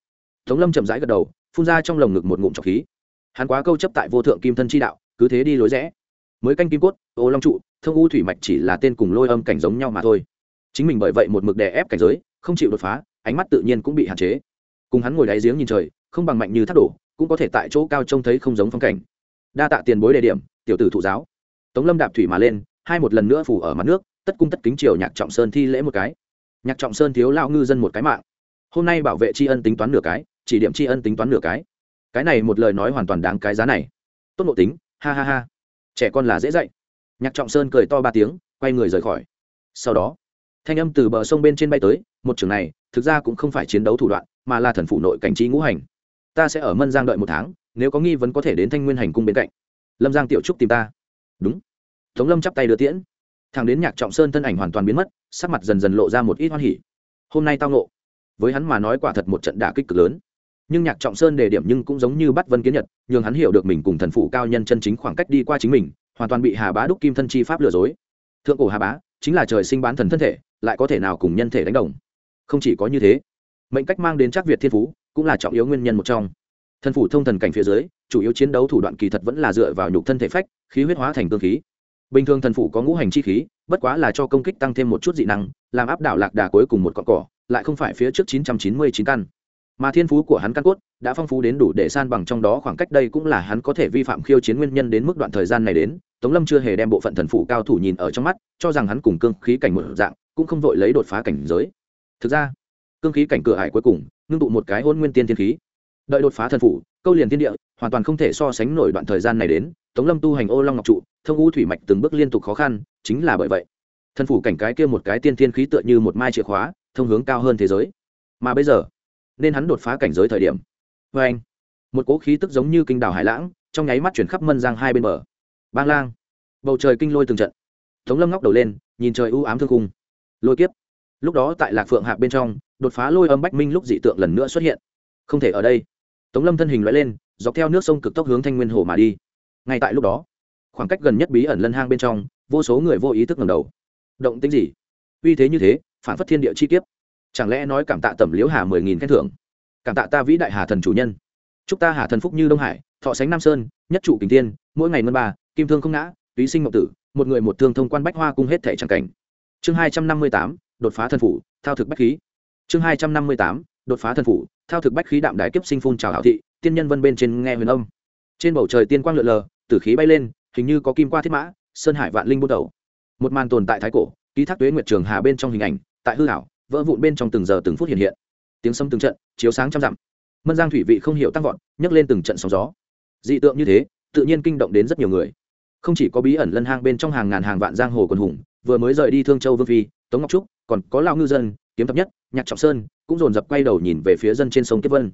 Tống lâm chậm rãi gật đầu, phun ra trong lồng ngực một ngụm trọc khí. Hắn quá câu chấp tại vô thượng kim thân chi đạo, cứ thế đi lối rẽ. Mới canh kim cốt, ô long trụ, thông u thủy mạch chỉ là tên cùng lôi âm cảnh giống nhau mà thôi. Chính mình bởi vậy một mực đè ép cảnh giới, không chịu đột phá, ánh mắt tự nhiên cũng bị hạn chế. Cùng hắn ngồi đáy giếng nhìn trời không bằng mạnh như thác đổ, cũng có thể tại chỗ cao trông thấy không giống phong cảnh. Đa tạ tiền bối đề điểm, tiểu tử thụ giáo. Tống lâm đạp thủy mà lên, hai một lần nữa phủ ở mặt nước, tất cung tất kính triều nhạc trọng sơn thi lễ một cái. Nhạc trọng sơn thiếu lao ngư dân một cái mạng. Hôm nay bảo vệ tri ân tính toán nửa cái, chỉ điểm tri ân tính toán nửa cái. Cái này một lời nói hoàn toàn đáng cái giá này. Tốt nội tính, ha ha ha. Trẻ con là dễ dạy. Nhạc trọng sơn cười to ba tiếng, quay người rời khỏi. Sau đó, thanh âm từ bờ sông bên trên bay tới, một trường này, thực ra cũng không phải chiến đấu thủ đoạn, mà là thần phủ nội cảnh trí ngũ hành ta sẽ ở mân giang đợi một tháng nếu có nghi vấn có thể đến thanh nguyên hành cung bên cạnh. Lâm giang tiểu trúc tìm ta. Đúng. Tống lâm chắp tay đưa tiễn. Thằng đến nhạc trọng sơn thân ảnh hoàn toàn biến mất sắc mặt dần dần lộ ra một ít hoan hỉ. Hôm nay tao ngộ, với hắn mà nói quả thật một trận đả kích cực lớn. Nhưng nhạc trọng sơn đề điểm nhưng cũng giống như bắt vân kiến nhật nhường hắn hiểu được mình cùng thần phụ cao nhân chân chính khoảng cách đi qua chính mình hoàn toàn bị hà bá đúc kim thân chi pháp lừa dối. Thượng cổ hà bá chính là trời sinh bán thần thân thể lại có thể nào cùng nhân thể đánh đồng? Không chỉ có như thế mệnh cách mang đến chắc việt thiên phú cũng là trọng yếu nguyên nhân một trong. Thần phủ thông thần cảnh phía dưới, chủ yếu chiến đấu thủ đoạn kỳ thật vẫn là dựa vào nhục thân thể phách, khí huyết hóa thành cơ khí. Bình thường thần phủ có ngũ hành chi khí, bất quá là cho công kích tăng thêm một chút dị năng, làm áp đảo lạc đà cuối cùng một con cỏ, lại không phải phía trước 999 căn. Mà thiên phú của hắn căn cốt, đã phong phú đến đủ để san bằng trong đó khoảng cách đây cũng là hắn có thể vi phạm khiêu chiến nguyên nhân đến mức đoạn thời gian này đến. Tống lâm chưa hề đem bộ phận thần phủ cao thủ nhìn ở trong mắt, cho rằng hắn cùng cương khí cảnh một dạng, cũng không vội lấy đột phá cảnh giới. Thực ra cương khí cảnh cửa hải cuối cùng, ngưng tụ một cái hôn nguyên tiên thiên khí. Đợi đột phá thần phủ, câu liền thiên địa, hoàn toàn không thể so sánh nổi đoạn thời gian này đến, tống lâm tu hành ô long ngọc trụ, thông u thủy mạch từng bước liên tục khó khăn, chính là bởi vậy. Thần phủ cảnh cái kia một cái tiên thiên khí tựa như một mai chìa khóa, thông hướng cao hơn thế giới. Mà bây giờ, nên hắn đột phá cảnh giới thời điểm. Vê anh, một cỗ khí tức giống như kinh đảo hải lãng, trong nháy mắt chuyển khắp mân giang hai bên bờ. Bang lang, bầu trời kinh lôi từng trận. Tống lâm ngóc đầu lên, nhìn trời u ám thương cung lôi kiếp. Lúc đó tại lạc phượng hạc bên trong đột phá lôi âm bách minh lúc dị tượng lần nữa xuất hiện. Không thể ở đây. Tống lâm thân hình loại lên, dọc theo nước sông cực tốc hướng thanh nguyên hồ mà đi. Ngay tại lúc đó, khoảng cách gần nhất bí ẩn lân hang bên trong, vô số người vô ý thức ngầm đầu. Động tính gì? Uy thế như thế, phản phất thiên địa chi kiếp. Chẳng lẽ nói cảm tạ tẩm liễu hà mười nghìn khen thưởng? Cảm tạ ta vĩ đại hà thần chủ nhân. Chúc ta hà thần phúc như đông hải, thọ sánh nam sơn, nhất trụ kình tiên mỗi ngày mân ba, kim thương không ngã, túy sinh mộng tử, một người một thương thông quan bách hoa cung hết thể tràng cảnh. Chương hai trăm năm mươi tám, đột phá thần phủ, thao thực bách khí chương hai trăm năm mươi tám, đột phá thần phủ, thao thực bách khí đạm đại kiếp sinh phun trào hảo thị, tiên nhân vân bên trên nghe huyền âm. Trên bầu trời tiên quang lượn lờ, tử khí bay lên, hình như có kim qua thiết mã, sơn hải vạn linh bút đầu. Một màn tồn tại thái cổ, ký thác tuế nguyệt trường hà bên trong hình ảnh, tại hư hảo vỡ vụn bên trong từng giờ từng phút hiện hiện. Tiếng sấm từng trận, chiếu sáng trăm dặm. Mân giang thủy vị không hiểu tăng vọt, nhấc lên từng trận sóng gió. Dị tượng như thế, tự nhiên kinh động đến rất nhiều người. Không chỉ có bí ẩn lân hang bên trong hàng ngàn hàng vạn giang hồ quần hùng, vừa mới rời đi thương châu vương phi, tống ngọc trúc, còn có lao ngư dân kiếm thập nhất, nhạc trọng sơn, cũng dồn dập quay đầu nhìn về phía dân trên sông kiếp vân.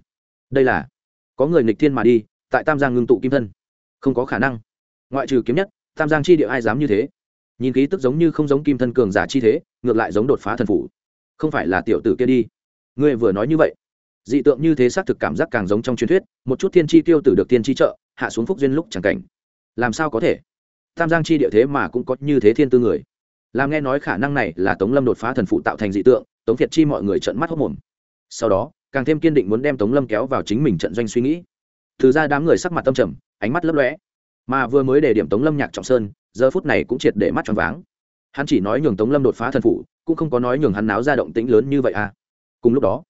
Đây là, có người nghịch thiên mà đi, tại tam giang ngưng tụ kim thân. Không có khả năng. Ngoại trừ kiếm nhất, tam giang chi địa ai dám như thế? Nhìn khí tức giống như không giống kim thân cường giả chi thế, ngược lại giống đột phá thần phủ. Không phải là tiểu tử kia đi. Ngươi vừa nói như vậy, dị tượng như thế xác thực cảm giác càng giống trong truyền thuyết, một chút thiên chi tiêu tử được tiên chi trợ, hạ xuống phúc duyên lúc chẳng cảnh. Làm sao có thể? Tam giang chi địa thế mà cũng có như thế thiên tư người làm nghe nói khả năng này là tống lâm đột phá thần phụ tạo thành dị tượng, tống việt chi mọi người trận mắt hốc mồm. Sau đó, càng thêm kiên định muốn đem tống lâm kéo vào chính mình trận doanh suy nghĩ. Từ ra đám người sắc mặt tâm trầm, ánh mắt lấp lóe. Mà vừa mới để điểm tống lâm nhạc trọng sơn, giờ phút này cũng triệt để mắt tròn váng. Hắn chỉ nói nhường tống lâm đột phá thần phụ, cũng không có nói nhường hắn náo ra động tĩnh lớn như vậy à. Cùng lúc đó,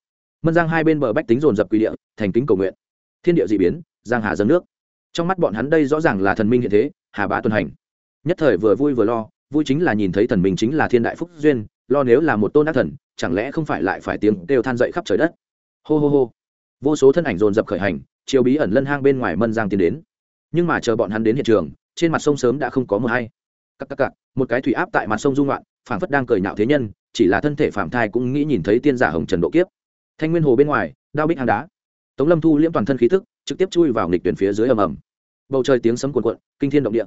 mân giang hai bên bờ bách tính dồn dập quỷ địa, thành kính cầu nguyện. Thiên địa d ị biến, giang hà dâng nước. Trong mắt bọn hắn đây rõ ràng là thần minh hiện thế, hà bá tuần hành. Nhất thời vừa vui vừa lo vui chính là nhìn thấy thần mình chính là thiên đại phúc duyên, lo nếu là một tôn ác thần, chẳng lẽ không phải lại phải tiếng đều than dậy khắp trời đất? Hô hô hô. Vô số thân ảnh dồn dập khởi hành, chiều bí ẩn lân hang bên ngoài mân giang tiến đến. Nhưng mà chờ bọn hắn đến hiện trường, trên mặt sông sớm đã không có mờ hay. Cắc cắc cắc một cái thủy áp tại mặt sông dung loạn phảng phất đang cười nhạo thế nhân, chỉ là thân thể phạm thai cũng nghĩ nhìn thấy tiên giả hồng trần độ kiếp. Thanh nguyên hồ bên ngoài, đao bích hang đá. Tống lâm thu liễm toàn thân khí thức trực tiếp chui vào nghịch tuyển phía dưới ầm ầm. Bầu trời tiếng sấm cuồn cuộn, kinh thiên động địa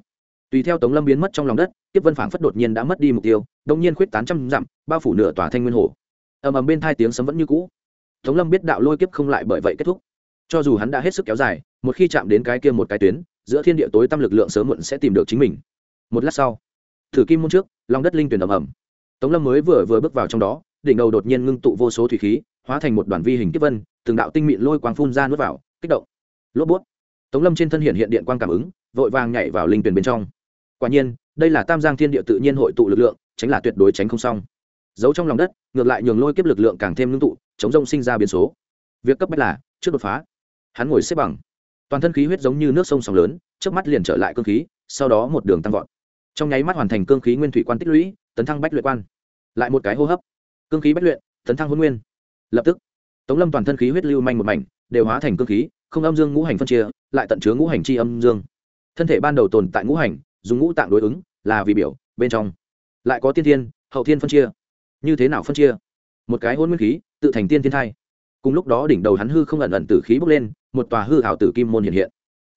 tùy theo tống lâm biến mất trong lòng đất tiếp vân phảng phất đột nhiên đã mất đi mục tiêu đông nhiên khuyết tán trăm dặm, bao phủ nửa tòa thanh nguyên hồ. Ầm ầm bên thai tiếng sấm vẫn như cũ. Tống lâm biết đạo lôi kiếp không lại bởi vậy kết thúc. Cho dù hắn đã hết sức kéo dài, một khi chạm đến cái kia một cái tuyến, giữa thiên địa tối tâm lực lượng sớm muộn sẽ tìm được chính mình. Một lát sau, thử kim môn trước, lòng đất linh tuyển ầm ầm. Tống lâm mới vừa vừa bước vào trong đó, đỉnh đầu đột nhiên ngưng tụ vô số thủy khí, hóa thành một đoàn vi hình kiếp vân, từng đạo tinh mịn lôi quang phun ra nuốt vào, kích động. Lốp bút. Tống lâm trên thân hiện hiện điện quang cảm ứng, vội vàng nhảy vào linh tuyển bên trong quả nhiên, đây là tam giang thiên địa tự nhiên hội tụ lực lượng, tránh là tuyệt đối tránh không xong. Giấu trong lòng đất, ngược lại nhường lôi kiếp lực lượng càng thêm ngưng tụ, chống rông sinh ra biến số. Việc cấp bách là, trước đột phá. Hắn ngồi xếp bằng. Toàn thân khí huyết giống như nước sông sóng lớn trước mắt liền trở lại cơ khí, sau đó một đường tăng vọt. Trong nháy mắt hoàn thành cương khí nguyên thủy quan tích lũy, tấn thăng bách luyện quan. Lại một cái hô hấp. Cương khí bách luyện, tấn thăng huân nguyên. Lập tức, tống lâm toàn thân khí huyết lưu manh một mảnh, đều hóa thành cương khí, không âm dương ngũ hành phân chia, lại tận chứa ngũ hành chi âm dương. Thân thể ban đầu tồn tại ngũ hành dùng ngũ tạng đối ứng là vì biểu bên trong. Lại có tiên thiên hậu thiên phân chia. Như thế nào phân chia? Một cái hôn nguyên khí tự thành tiên thiên thai. Cùng lúc đó đỉnh đầu hắn hư không ẩn ẩn tử khí bốc lên một tòa hư hảo tử kim môn hiện hiện.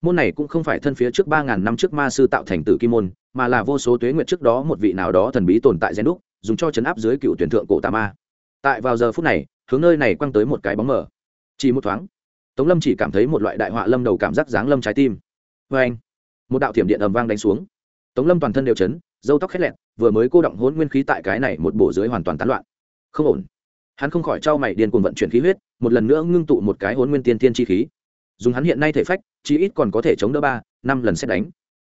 Môn này cũng không phải thân phía trước ba ngàn năm trước ma sư tạo thành tử kim môn mà là vô số tuế nguyện trước đó một vị nào đó thần bí tồn tại gen đúc dùng cho chấn áp dưới cựu tuyển thượng cổ tà ma. Tại vào giờ phút này hướng nơi này quăng tới một cái bóng mờ, chỉ một thoáng tống lâm chỉ cảm thấy một loại đại họa lâm đầu cảm giác dáng lâm trái tim. Vê anh một đạo thiểm điện ầm vang đánh xuống tống lâm toàn thân đều chấn dâu tóc khét lẹn, vừa mới cô động hôn nguyên khí tại cái này một bổ dưới hoàn toàn tán loạn. Không ổn. Hắn không khỏi trao mày điên cuồng vận chuyển khí huyết, một lần nữa ngưng tụ một cái hôn nguyên tiên tiên chi khí. Dùng hắn hiện nay thể phách, chí ít còn có thể chống đỡ ba, năm lần xét đánh.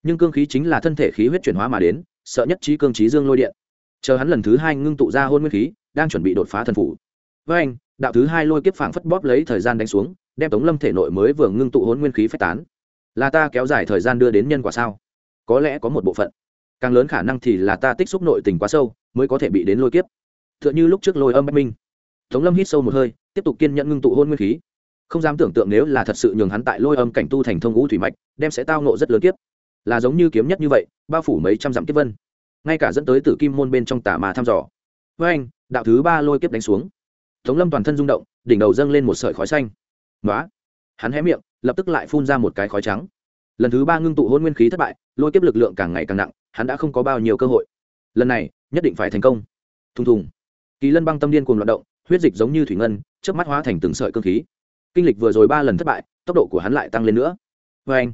Nhưng cương khí chính là thân thể khí huyết chuyển hóa mà đến, sợ nhất trí cương trí dương lôi điện. Chờ hắn lần thứ hai ngưng tụ ra hôn nguyên khí, đang chuẩn bị đột phá thần phủ. Với anh, đạo thứ hai lôi kiếp phảng phất bóp lấy thời gian đánh xuống, đem tống lâm thể nội mới vừa ngưng tụ hôn nguyên khí phách tán. Là ta kéo dài thời gian đưa đến nhân quả sao? Có lẽ có một bộ phận. Càng lớn khả năng thì là ta tích xúc nội tình quá sâu, mới có thể bị đến lôi kiếp. T h ư ợ n h ư lúc trước lôi âm bách minh. Tống lâm hít sâu một hơi, tiếp tục kiên nhẫn ngưng tụ hôn nguyên khí. Không dám tưởng tượng nếu là thật sự nhường hắn tại lôi âm cảnh tu thành thông ngũ thủy mạch, đem sẽ tao nộ rất lớn kiếp. Là giống như kiếm nhất như vậy, bao phủ mấy trăm dặm kiếp vân. Ngay cả dẫn tới tử kim môn bên trong tà mà thăm dò. Với anh, đạo thứ ba lôi kiếp đánh xuống. Tống lâm toàn thân rung động, đỉnh đầu dâng lên một sợi khói xanh. Nói hắn hé miệng, lập tức lại phun ra một cái khói trắng lần thứ ba ngưng tụ hôn nguyên khí thất bại, lôi kiếp lực lượng càng ngày càng nặng, hắn đã không có bao nhiêu cơ hội. Lần này, nhất định phải thành công. Thùng thùng. Kỳ lân băng tâm điên cuồng loạt động, huyết dịch giống như thủy ngân trước mắt hóa thành từng sợi cơ khí. Kinh lịch vừa rồi ba lần thất bại, tốc độ của hắn lại tăng lên nữa. Vê anh,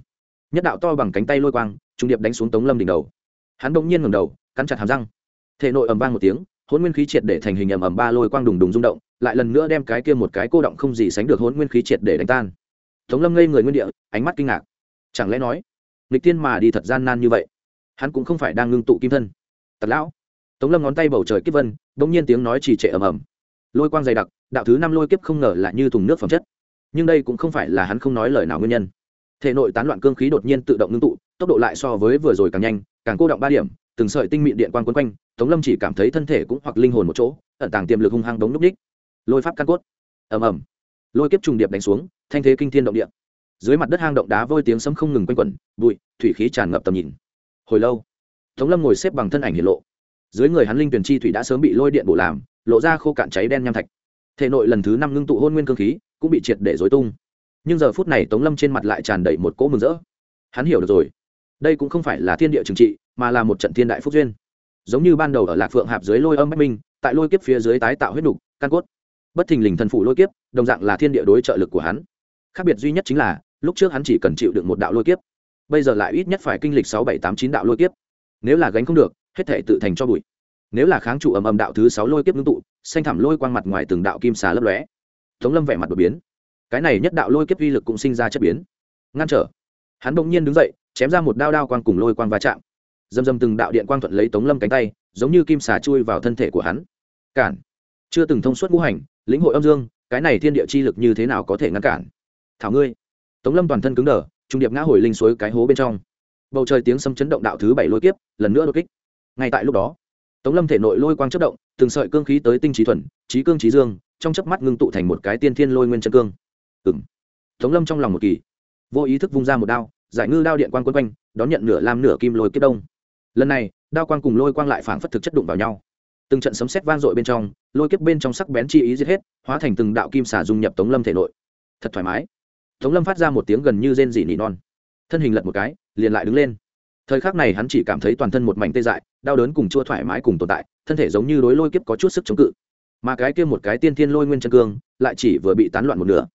nhất đạo to bằng cánh tay lôi quang trung điệp đánh xuống tống lâm đỉnh đầu. Hắn bỗng nhiên ngầm đầu, cắn chặt hàm răng. Thể nội ầm vang một tiếng, hôn nguyên khí triệt để thành hình ầm ầm ba lôi quang đùng đùng rung động, lại lần nữa đem cái kia một cái cô động không gì sánh được hôn nguyên khí triệt để đánh tan. Tống lâm ngây người nguyên địa, ánh mắt kinh ngạc chẳng lẽ nói, nghịch tiên mà đi thật gian nan như vậy? Hắn cũng không phải đang ngưng tụ kim thân. Tật lão. Tống lâm ngón tay bầu trời kiếp vân đ ỗ n g nhiên tiếng nói chỉ trệ ầm ầm. Lôi quang dày đặc, đạo thứ năm lôi kiếp không ngờ là như thùng nước phẩm chất. Nhưng đây cũng không phải là hắn không nói lời nào nguyên nhân. Thể nội tán loạn cương khí đột nhiên tự động ngưng tụ, tốc độ lại so với vừa rồi càng nhanh, càng cô động ba điểm, từng sợi tinh mịn điện quang quấn quanh, tống lâm chỉ cảm thấy thân thể cũng hoặc linh hồn một chỗ, ẩn tàng tiềm lực hung hăng đống núp ních lôi pháp căn cốt. Ầm ầm. Lôi kiếp trùng điệp đánh xuống, thanh thế kinh thiên động địa dưới mặt đất hang động đá vôi tiếng sấm không ngừng quanh quẩn, bụi, thủy khí tràn ngập tầm nhìn. Hồi lâu, tống lâm ngồi xếp bằng thân ảnh hiện lộ. Dưới người hắn linh tuyển chi thủy đã sớm bị lôi điện bổ làm, lộ ra khô cạn cháy đen nham thạch. Thể nội lần thứ năm ngưng tụ hôn nguyên cơ khí, cũng bị triệt để dối tung. Nhưng giờ phút này tống lâm trên mặt lại tràn đầy một cỗ mừng rỡ. Hắn hiểu được rồi. Đây cũng không phải là thiên địa trừng trị, mà là một trận thiên đại phúc duyên. Giống như ban đầu ở lạc phượng hạp dưới lôi âm bách minh, tại lôi kiếp phía dưới tái tạo huyết đục căn cốt. Bất thình lình thần phủ lôi kiếp, đồng dạng là thiên địa đối trợ lực của hắn. Khác biệt duy nhất chính là lúc trước hắn chỉ cần chịu được một đạo lôi kiếp, bây giờ lại ít nhất phải kinh lịch sáu bảy tám chín đạo lôi kiếp. Nếu là gánh không được, hết thể tự thành cho bụi. Nếu là kháng trụ ầm ầm đạo thứ sáu lôi kiếp ngưng tụ, xanh thẳm lôi quang mặt ngoài từng đạo kim xà lấp lóe. Tống lâm vẻ mặt đột biến. Cái này nhất đạo lôi kiếp uy lực cũng sinh ra chất biến. Ngăn trở. Hắn bỗng nhiên đứng dậy, chém ra một đao đao quang cùng lôi quang va chạm. Dầm dầm từng đạo điện quang thuận lấy tống lâm cánh tay, giống như kim xà chui vào thân thể của hắn. Cản. Chưa từng thông suốt ngũ hành, lĩnh hội âm dương, cái này thiên địa chi lực như thế nào có thể ngăn cản? Thảo ngươi tống lâm toàn thân cứng đờ, trung điệp ngã hồi linh suối cái hố bên trong. Bầu trời tiếng sấm chấn động đạo thứ bảy lôi kiếp, lần nữa đột kích. Ngay tại lúc đó, tống lâm thể nội lôi quang chất động, từng sợi cương khí tới tinh trí thuần, trí cương trí dương, trong chớp mắt ngưng tụ thành một cái tiên thiên lôi nguyên chân cương. Ừng tống lâm trong lòng một kỳ, vô ý thức vung ra một đao, giải ngư đao điện quang quân quanh, đón nhận nửa làm nửa kim lôi kiếp đông. Lần này, đao quang cùng lôi quang lại phảng phất thực chất đụng vào nhau. Từng trận sấm sét vang dội bên trong, lôi kiếp bên trong sắc bén chi ý giết hết, hóa thành từng đạo kim xả dung nhập tống lâm thể nội. Thật thoải mái tống lâm phát ra một tiếng gần như rên rỉ nỉ non. Thân hình lật một cái, liền lại đứng lên. Thời khắc này hắn chỉ cảm thấy toàn thân một mảnh tê dại, đau đớn cùng chua thoải mái cùng tồn tại, thân thể giống như đối lôi kiếp có chút sức chống cự. Mà cái kia một cái tiên thiên lôi nguyên chân cương, lại chỉ vừa bị tán loạn một nửa.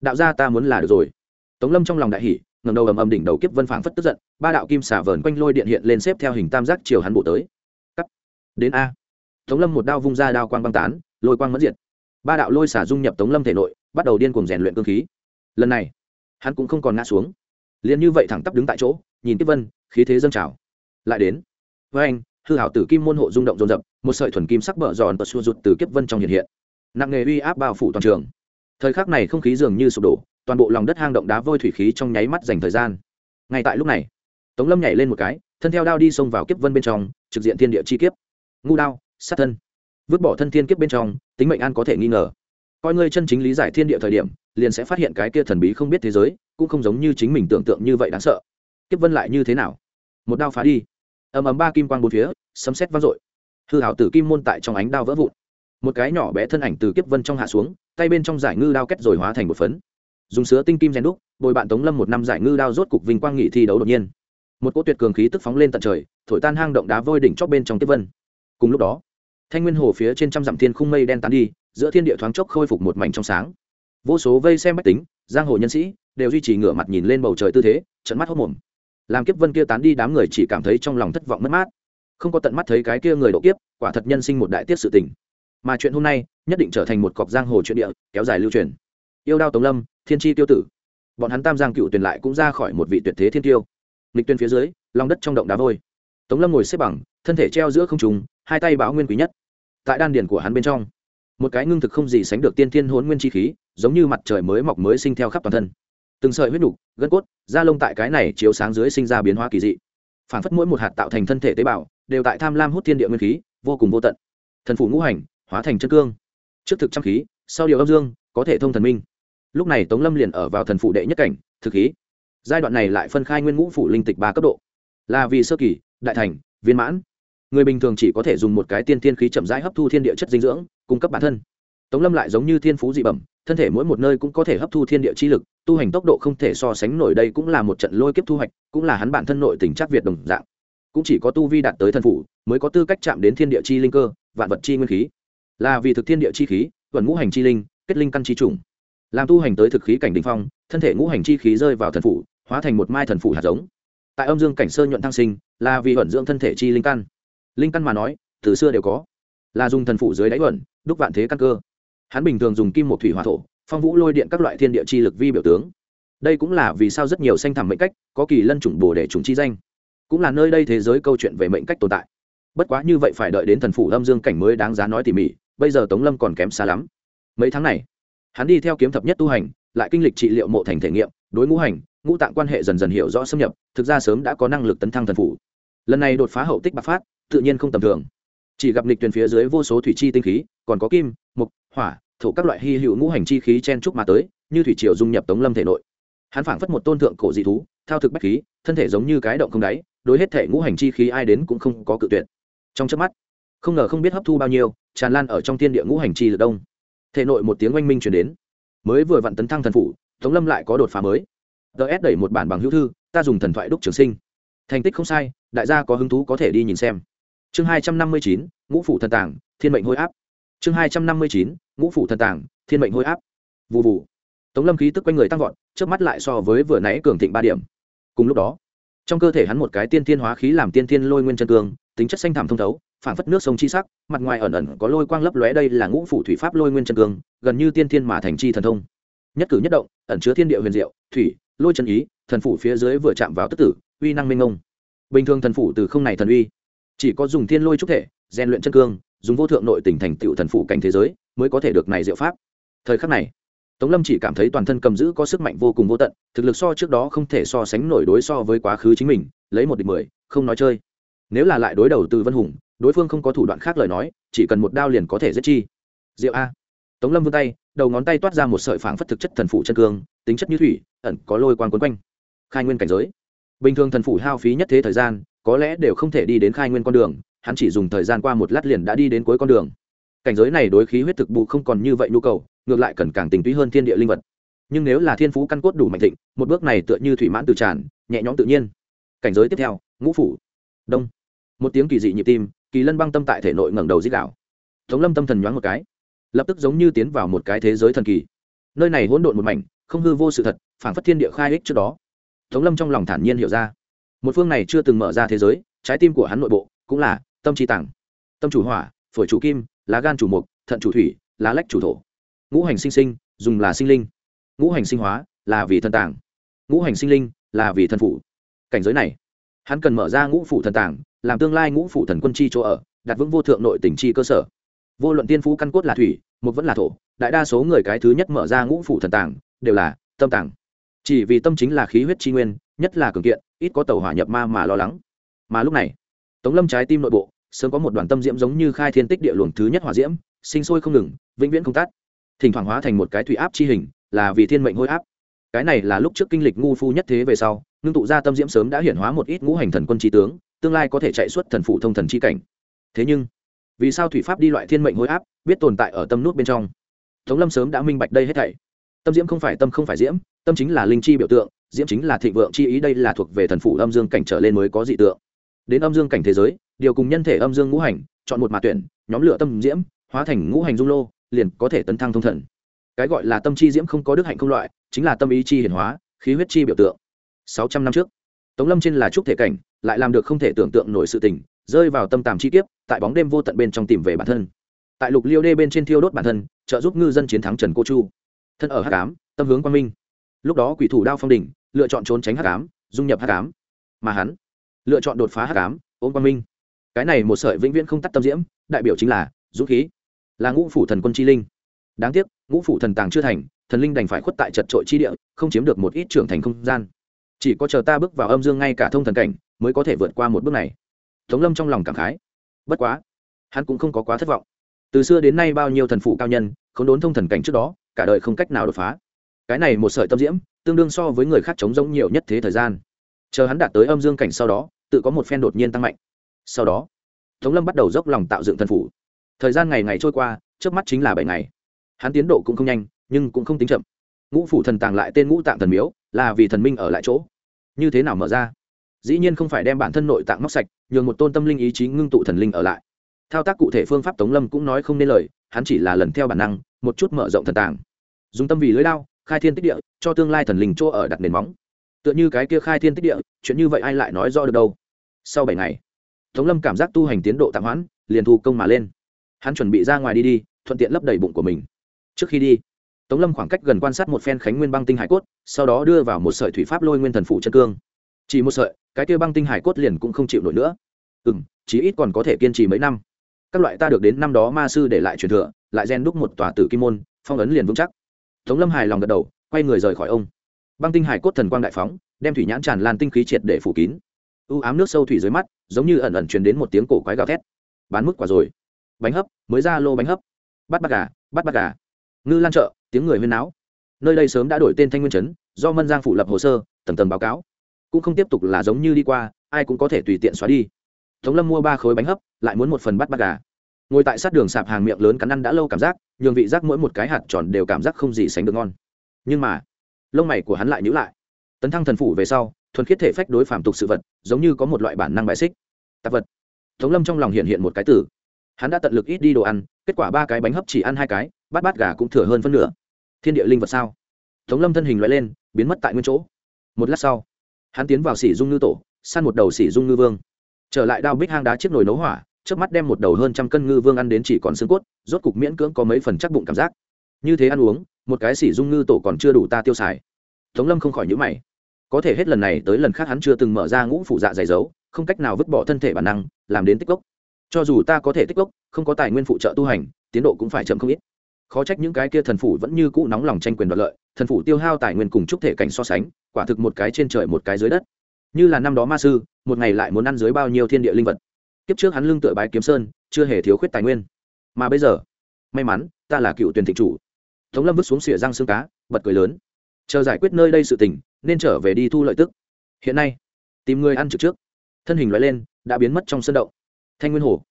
Đạo gia ta muốn là được rồi. Tống lâm trong lòng đại hỉ ngầm đầu ầm ầm đỉnh đầu kiếp vân phảng phất tức giận, ba đạo kim xả vờn quanh lôi điện hiện lên xếp theo hình tam giác chiều hắn bộ tới. Cắt. Đến a. Tống lâm một đao vung ra đao quang băng tán, lôi quang mất diệt ba đạo lôi xả dung nhập tống lâm thể nội, bắt đầu điên cuồng rèn luyện cương khí. Lần này hắn cũng không còn ngã xuống. Liền như vậy thẳng tắp đứng tại chỗ, nhìn kiếp vân, khí thế dâng trào. Lại đến. Với anh, hư hảo tử kim môn hộ rung động rồn rập một sợi thuần kim sắc bở giòn và xua rụt từ kiếp vân trong hiện hiện. Nặng nghề uy áp bao phủ toàn trường. Thời khắc này không khí dường như sụp đổ, toàn bộ lòng đất hang động đá vôi thủy khí trong nháy mắt dành thời gian. Ngay tại lúc này, tống lâm nhảy lên một cái, thân theo đao đi xông vào kiếp vân bên trong, trực diện thiên địa chi kiếp. Ngu đao, sát thân. Vứt bỏ thân thiên kiếp bên trong, tính mệnh an có thể nghi ngờ coi ngươi chân chính lý giải thiên địa thời điểm, liền sẽ phát hiện cái kia thần bí không biết thế giới, cũng không giống như chính mình tưởng tượng như vậy đáng sợ. Kiếp vân lại như thế nào? Một đao phá đi. Ầm ầm ba kim quang bốn phía, sấm sét vang dội. Hư hảo tử kim môn tại trong ánh đao vỡ vụn. Một cái nhỏ bé thân ảnh từ kiếp vân trong hạ xuống, tay bên trong giải ngư đao kết rồi hóa thành một phấn. Dùng sứa tinh kim rèn đúc, bồi bạn tống lâm một năm giải ngư đao rốt cục vinh quang nghị thi đấu đột nhiên. Một cỗ tuyệt cường khí tức phóng lên tận trời, thổi tan hang động đá vôi đỉnh chóp bên trong tiếp vân. Cùng lúc đó, thanh nguyên hồ phía trên trăm dặm thiên khung mây đen tán đi giữa thiên địa thoáng chốc khôi phục một mảnh trong sáng. Vô số vây xem mách tính, giang hồ nhân sĩ đều duy trì ngửa mặt nhìn lên bầu trời tư thế trận mắt hốc mồm. Làm kiếp vân kia tán đi đám người chỉ cảm thấy trong lòng thất vọng mất mát. Không có tận mắt thấy cái kia người độ kiếp, quả thật nhân sinh một đại tiết sự tình. Mà chuyện hôm nay nhất định trở thành một cọc giang hồ chuyện địa, kéo dài lưu truyền. Yêu đao tống lâm, thiên tri tiêu tử. Bọn hắn tam giang cựu tuyển lại cũng ra khỏi một vị tuyệt thế thiên tiêu. Nghịch tuyên phía dưới, lòng đất trong động đá vôi. Tống lâm ngồi xếp bằng, thân thể treo giữa không trùng hai tay báo nguyên quý nhất. Tại đan điền của hắn bên trong một cái ngưng thực không gì sánh được tiên thiên hốn nguyên chi khí, giống như mặt trời mới mọc mới sinh theo khắp toàn thân. Từng sợi huyết nục, gân cốt, da lông tại cái này chiếu sáng dưới sinh ra biến hóa kỳ dị. Phản phất mỗi một hạt tạo thành thân thể tế bào, đều tại tham lam hút thiên địa nguyên khí, vô cùng vô tận. Thần phủ ngũ hành, hóa thành chân cương. Trước thực trăm khí, sau điều âm dương, có thể thông thần minh. Lúc này tống lâm liền ở vào thần phủ đệ nhất cảnh, thực khí. Giai đoạn này lại phân khai nguyên ngũ phủ linh tịch ba cấp độ. Là vì sơ kỳ, đại thành, viên mãn người bình thường chỉ có thể dùng một cái tiên thiên khí chậm rãi hấp thu thiên địa chất dinh dưỡng, cung cấp bản thân. Tống lâm lại giống như thiên phú dị bẩm, thân thể mỗi một nơi cũng có thể hấp thu thiên địa chi lực, tu hành tốc độ không thể so sánh nổi đây cũng là một trận lôi kiếp thu hoạch, cũng là hắn bản thân nội tình chắc việt đồng dạng. Cũng chỉ có tu vi đạt tới thân phủ, mới có tư cách chạm đến thiên địa chi linh cơ, vạn vật chi nguyên khí. Là vì thực thiên địa chi khí vận ngũ hành chi linh, kết linh căn chi trùng. Làm tu hành tới thực khí cảnh đình phong, thân thể ngũ hành chi khí rơi vào thần phủ, hóa thành một mai thần phủ hạt giống. Tại âm dương cảnh sơ nhuận thăng sinh, là vì vận dưỡng thân thể chi linh căn linh căn mà nói, từ xưa đều có. Là dùng thần phụ dưới đáy vẩn đúc vạn thế căn cơ. Hắn bình thường dùng kim một thủy hòa thổ, phong vũ lôi điện các loại thiên địa chi lực vi biểu tướng. Đây cũng là vì sao rất nhiều sanh thẳm mệnh cách, có kỳ lân chủng bồ để chủng chi danh. Cũng là nơi đây thế giới câu chuyện về mệnh cách tồn tại. Bất quá như vậy phải đợi đến thần phủ âm dương cảnh mới đáng giá nói tỉ mỉ, bây giờ tống lâm còn kém xa lắm. Mấy tháng này, hắn đi theo kiếm thập nhất tu hành, lại kinh lịch trị liệu mộ thành thể nghiệm, đối ngũ hành, ngũ tạng quan hệ dần dần hiểu rõ xâm nhập, thực ra sớm đã có năng lực tấn thăng thần phủ. Lần này đột phá hậu tích bạc phát tự nhiên không tầm thường. Chỉ gặp lịch tuyển phía dưới vô số thủy chi tinh khí, còn có kim mục hỏa, thổ các loại hy hữu ngũ hành chi khí chen trúc mà tới, như thủy triều dung nhập tống lâm thể nội. Hắn phảng phất một tôn thượng cổ dị thú, thao thực bách khí, thân thể giống như cái động không đáy, đối hết thể ngũ hành chi khí ai đến cũng không có cự tuyệt. Trong chớp mắt, không ngờ không biết hấp thu bao nhiêu, tràn lan ở trong thiên địa ngũ hành chi lực đông. Thể nội một tiếng oanh minh chuyển đến. Mới vừa vặn tấn thăng thần phủ, tống lâm lại có đột phá mới. Ts đẩy một bản bằng hữu thư, ta dùng thần thoại đúc trường sinh. Thành tích không sai, đại gia có hứng thú có thể đi nhìn xem chương hai trăm năm mươi chín, ngũ phủ thần tàng, thiên mệnh hôi áp. Chương hai trăm năm mươi chín, ngũ phủ thần tàng, thiên mệnh hôi áp. Vụ vụ tống lâm khí tức quanh người tăng vọt trước mắt lại so với vừa nãy cường thịnh ba điểm. Cùng lúc đó, trong cơ thể hắn một cái tiên thiên hóa khí làm tiên thiên lôi nguyên chân cương, tính chất xanh thảm thông thấu phản phất nước sông chi sắc, mặt ngoài ẩn ẩn có lôi quang lấp lóe đây là ngũ phủ thủy pháp lôi nguyên chân cương, gần như tiên thiên mà thành chi thần thông. Nhất cử nhất động, ẩn chứa thiên địa huyền diệu, thủy, lôi chân ý, thần phủ phía dưới vừa chạm vào tức tử, uy năng minh ngông bình thường thần phủ từ không này thần uy chỉ có dùng thiên lôi trúc thể, rèn luyện chân cương, dùng vô thượng nội tình thành tựu thần phủ cảnh thế giới mới có thể được này diệu pháp. Thời khắc này, tống lâm chỉ cảm thấy toàn thân cầm giữ có sức mạnh vô cùng vô tận, thực lực so trước đó không thể so sánh nổi đối so với quá khứ chính mình, lấy một địch mười, không nói chơi. Nếu là lại đối đầu từ vân hùng, đối phương không có thủ đoạn khác lời nói, chỉ cần một đao liền có thể giết chi. Diệu a. Tống lâm vươn tay, đầu ngón tay toát ra một sợi phảng phất thực chất thần phủ chân cương, tính chất như thủy, ẩn có lôi quang quấn quanh. Khai nguyên cảnh giới. Bình thường thần phủ hao phí nhất thế thời gian có lẽ đều không thể đi đến khai nguyên con đường, hắn chỉ dùng thời gian qua một lát liền đã đi đến cuối con đường. Cảnh giới này đối khí huyết thực bù không còn như vậy nhu cầu, ngược lại cần càng tình túy hơn thiên địa linh vật. Nhưng nếu là thiên phú căn cốt đủ mạnh thịnh, một bước này tựa như thủy mãn từ tràn, nhẹ nhõm tự nhiên. Cảnh giới tiếp theo, ngũ phủ. Đông. Một tiếng kỳ dị nhịp tim, kỳ lân băng tâm tại thể nội ngẩng đầu dích đạo. Tống lâm tâm thần nhoáng một cái, lập tức giống như tiến vào một cái thế giới thần kỳ. Nơi này hỗn độn một mảnh, không hư vô sự thật phản phất thiên địa khai ích trước đó. Tống lâm trong lòng thản nhiên hiểu ra một phương này chưa từng mở ra thế giới trái tim của hắn nội bộ cũng là tâm trí tảng, tâm chủ hỏa phổi chủ kim lá gan chủ mục thận chủ thủy lá lách chủ thổ. Ngũ hành sinh sinh dùng là sinh linh. Ngũ hành sinh hóa là vì thần tàng. Ngũ hành sinh linh là vì thần phủ. Cảnh giới này hắn cần mở ra ngũ phủ thần tàng làm tương lai ngũ phủ thần quân chi chỗ ở đặt vững vô thượng nội tỉnh chi cơ sở. Vô luận tiên phú căn cốt là thủy một vẫn là thổ đại đa số người cái thứ nhất mở ra ngũ phủ thần tàng đều là tâm tàng. Chỉ vì tâm chính là khí huyết chi nguyên nhất là cường kiện, ít có tàu hỏa nhập ma mà lo lắng. Mà lúc này, tống lâm trái tim nội bộ, sớm có một đoàn tâm diễm giống như khai thiên tích địa luồng thứ nhất hỏa diễm, sinh sôi không ngừng, vĩnh viễn không tắt. Thỉnh thoảng hóa thành một cái thủy áp chi hình, là vì thiên mệnh hôi áp. Cái này là lúc trước kinh lịch ngu phu nhất thế về sau, ngưng tụ ra tâm diễm sớm đã hiển hóa một ít ngũ hành thần quân trí tướng, tương lai có thể chạy xuất thần phụ thông thần chi cảnh. Thế nhưng, vì sao thủy pháp đi loại thiên mệnh hối áp, biết tồn tại ở tâm nút bên trong? Tống lâm sớm đã minh bạch đây hết thảy. Tâm diễm không phải tâm không phải diễm, tâm chính là linh chi biểu tượng diễm chính là thịnh vượng chi ý, đây là thuộc về thần phủ âm dương cảnh trở lên mới có dị tượng. Đến âm dương cảnh thế giới, điều cùng nhân thể âm dương ngũ hành, chọn một mà tuyển, nhóm lửa tâm diễm, hóa thành ngũ hành dung lô, liền có thể tấn thăng thông thần. Cái gọi là tâm chi diễm không có đức hạnh không loại, chính là tâm ý chi hiển hóa, khí huyết chi biểu tượng. Sáu trăm năm trước, tống lâm trên là trúc thể cảnh, lại làm được không thể tưởng tượng nổi sự tình, rơi vào tâm tàm chi kiếp, tại bóng đêm vô tận bên trong tìm về bản thân. Tại lục liêu đê bên trên thiêu đốt bản thân, trợ giúp ngư dân chiến thắng trần cô chu. Thân ở h tám tâm hướng quang minh lúc đó quỷ thủ đao phong đỉnh, lựa chọn trốn tránh h tám dung nhập h tám mà hắn, lựa chọn đột phá h tám ôm quang minh. Cái này một sợi vĩnh viễn không tắt tâm diễm, đại biểu chính là dũng khí, là ngũ phủ thần quân chi linh. Đáng tiếc, ngũ phủ thần tàng chưa thành, thần linh đành phải khuất tại chật trội chi địa, không chiếm được một ít trưởng thành không gian. Chỉ có chờ ta bước vào âm dương ngay cả thông thần cảnh, mới có thể vượt qua một bước này. Tống lâm trong lòng cảm khái. Bất quá, hắn cũng không có quá thất vọng. Từ xưa đến nay bao nhiêu thần phụ cao nhân không đốn thông thần cảnh trước đó, cả đời không cách nào đột phá cái này một sợi tâm diễm, tương đương so với người khác chống giống nhiều nhất thế thời gian. Chờ hắn đạt tới âm dương cảnh sau đó, tự có một phen đột nhiên tăng mạnh. Sau đó, tống lâm bắt đầu dốc lòng tạo dựng thần phủ. Thời gian ngày ngày trôi qua, trước mắt chính là bảy ngày. Hắn tiến độ cũng không nhanh, nhưng cũng không tính chậm. Ngũ phủ thần tàng lại tên ngũ tạng thần miếu, là vì thần minh ở lại chỗ. Như thế nào mở ra? Dĩ nhiên không phải đem bản thân nội tạng móc sạch, nhường một tôn tâm linh ý chí ngưng tụ thần linh ở lại. Thao tác cụ thể phương pháp tống lâm cũng nói không nên lời, hắn chỉ là lần theo bản năng, một chút mở rộng thần tàng. Dùng tâm vì lưới lao khai thiên tích địa, cho tương lai thần linh chỗ ở đặt nền móng. Tựa như cái kia khai thiên tích địa, chuyện như vậy ai lại nói rõ được đâu? Sau bảy ngày, tống lâm cảm giác tu hành tiến độ tạm hoãn, liền thu công mà lên. Hắn chuẩn bị ra ngoài đi đi, thuận tiện lấp đầy bụng của mình. Trước khi đi, tống lâm khoảng cách gần quan sát một phen khánh nguyên băng tinh hải cốt, sau đó đưa vào một sợi thủy pháp lôi nguyên thần phủ chân cương. Chỉ một sợi, cái kia băng tinh hải cốt liền cũng không chịu nổi nữa. Ừ m chí ít còn có thể kiên trì mấy năm. Các loại ta được đến năm đó ma sư để lại truyền thừa, lại gen đúc một tòa tử kim môn, phong ấn liền vững chắc tống lâm hài lòng gật đầu, quay người rời khỏi ông. Băng tinh hải cốt thần quang đại phóng, đem thủy nhãn tràn lan tinh khí triệt để phủ kín. U ám nước sâu thủy dưới mắt, giống như ẩn ẩn truyền đến một tiếng cổ quái gào thét. Bán mức quả rồi. Bánh hấp, mới ra lô bánh hấp. Bắt bắt gà, bắt bắt gà. Ngư lan chợ, tiếng người huyên náo. Nơi đây sớm đã đổi tên thanh nguyên trấn, do mân giang phủ lập hồ sơ, tầng tầng báo cáo. Cũng không tiếp tục là giống như đi qua, ai cũng có thể tùy tiện xóa đi. Tống lâm mua ba khối bánh hấp, lại muốn một phần bắt bắt gà ngồi tại sát đường sạp hàng miệng lớn cắn ăn đã lâu cảm giác, nhường vị giác mỗi một cái hạt tròn đều cảm giác không gì sánh được ngon. Nhưng mà, lông mày của hắn lại nhữ lại. Tấn thăng thần phủ về sau, thuần khiết thể phách đối phạm tục sự vật, giống như có một loại bản năng bại xích. Tạp vật. Tống lâm trong lòng hiện hiện một cái tử hắn đã tận lực ít đi đồ ăn, kết quả ba cái bánh hấp chỉ ăn hai cái, bát bát gà cũng thừa hơn phân nửa. Thiên địa linh vật sao? Tống lâm thân hình loại lên, biến mất tại nguyên chỗ. Một lát sau, hắn tiến vào xỉ dung ngư tổ, săn một đầu xỉ dung ngư vương. Trở lại đao bích hang đá chiếc nồi nấu hỏa trước mắt đem một đầu hơn trăm cân ngư vương ăn đến chỉ còn xương cốt, rốt cục miễn cưỡng có mấy phần chắc bụng cảm giác. Như thế ăn uống, một cái xỉ dung ngư tổ còn chưa đủ ta tiêu xài. Tống lâm không khỏi nhữ mày. Có thể hết lần này tới lần khác hắn chưa từng mở ra ngũ phủ dạ dày dấu, không cách nào vứt bỏ thân thể bản năng, làm đến tích gốc cho dù ta có thể tích gốc không có tài nguyên phụ trợ tu hành, tiến độ cũng phải chậm không ít. Khó trách những cái kia thần phủ vẫn như cũ nóng lòng tranh quyền đoạt lợi, thần phủ tiêu hao tài nguyên cùng chúc thể cảnh so sánh, quả thực một cái trên trời một cái dưới đất. Như là năm đó ma sư, một ngày lại muốn ăn dưới bao nhiêu thiên địa linh vật kiếp trước hắn lương tựa bái kiếm sơn, chưa hề thiếu khuyết tài nguyên. Mà bây giờ, may mắn, ta là cựu tuyển thị chủ. Tống lâm vứt xuống xỉa răng xương cá, bật cười lớn. Chờ giải quyết nơi đây sự tình, nên trở về đi thu lợi tức. Hiện nay, tìm người ăn trực trước. Thân hình loại lên, đã biến mất trong sân động. Thanh nguyên hồ,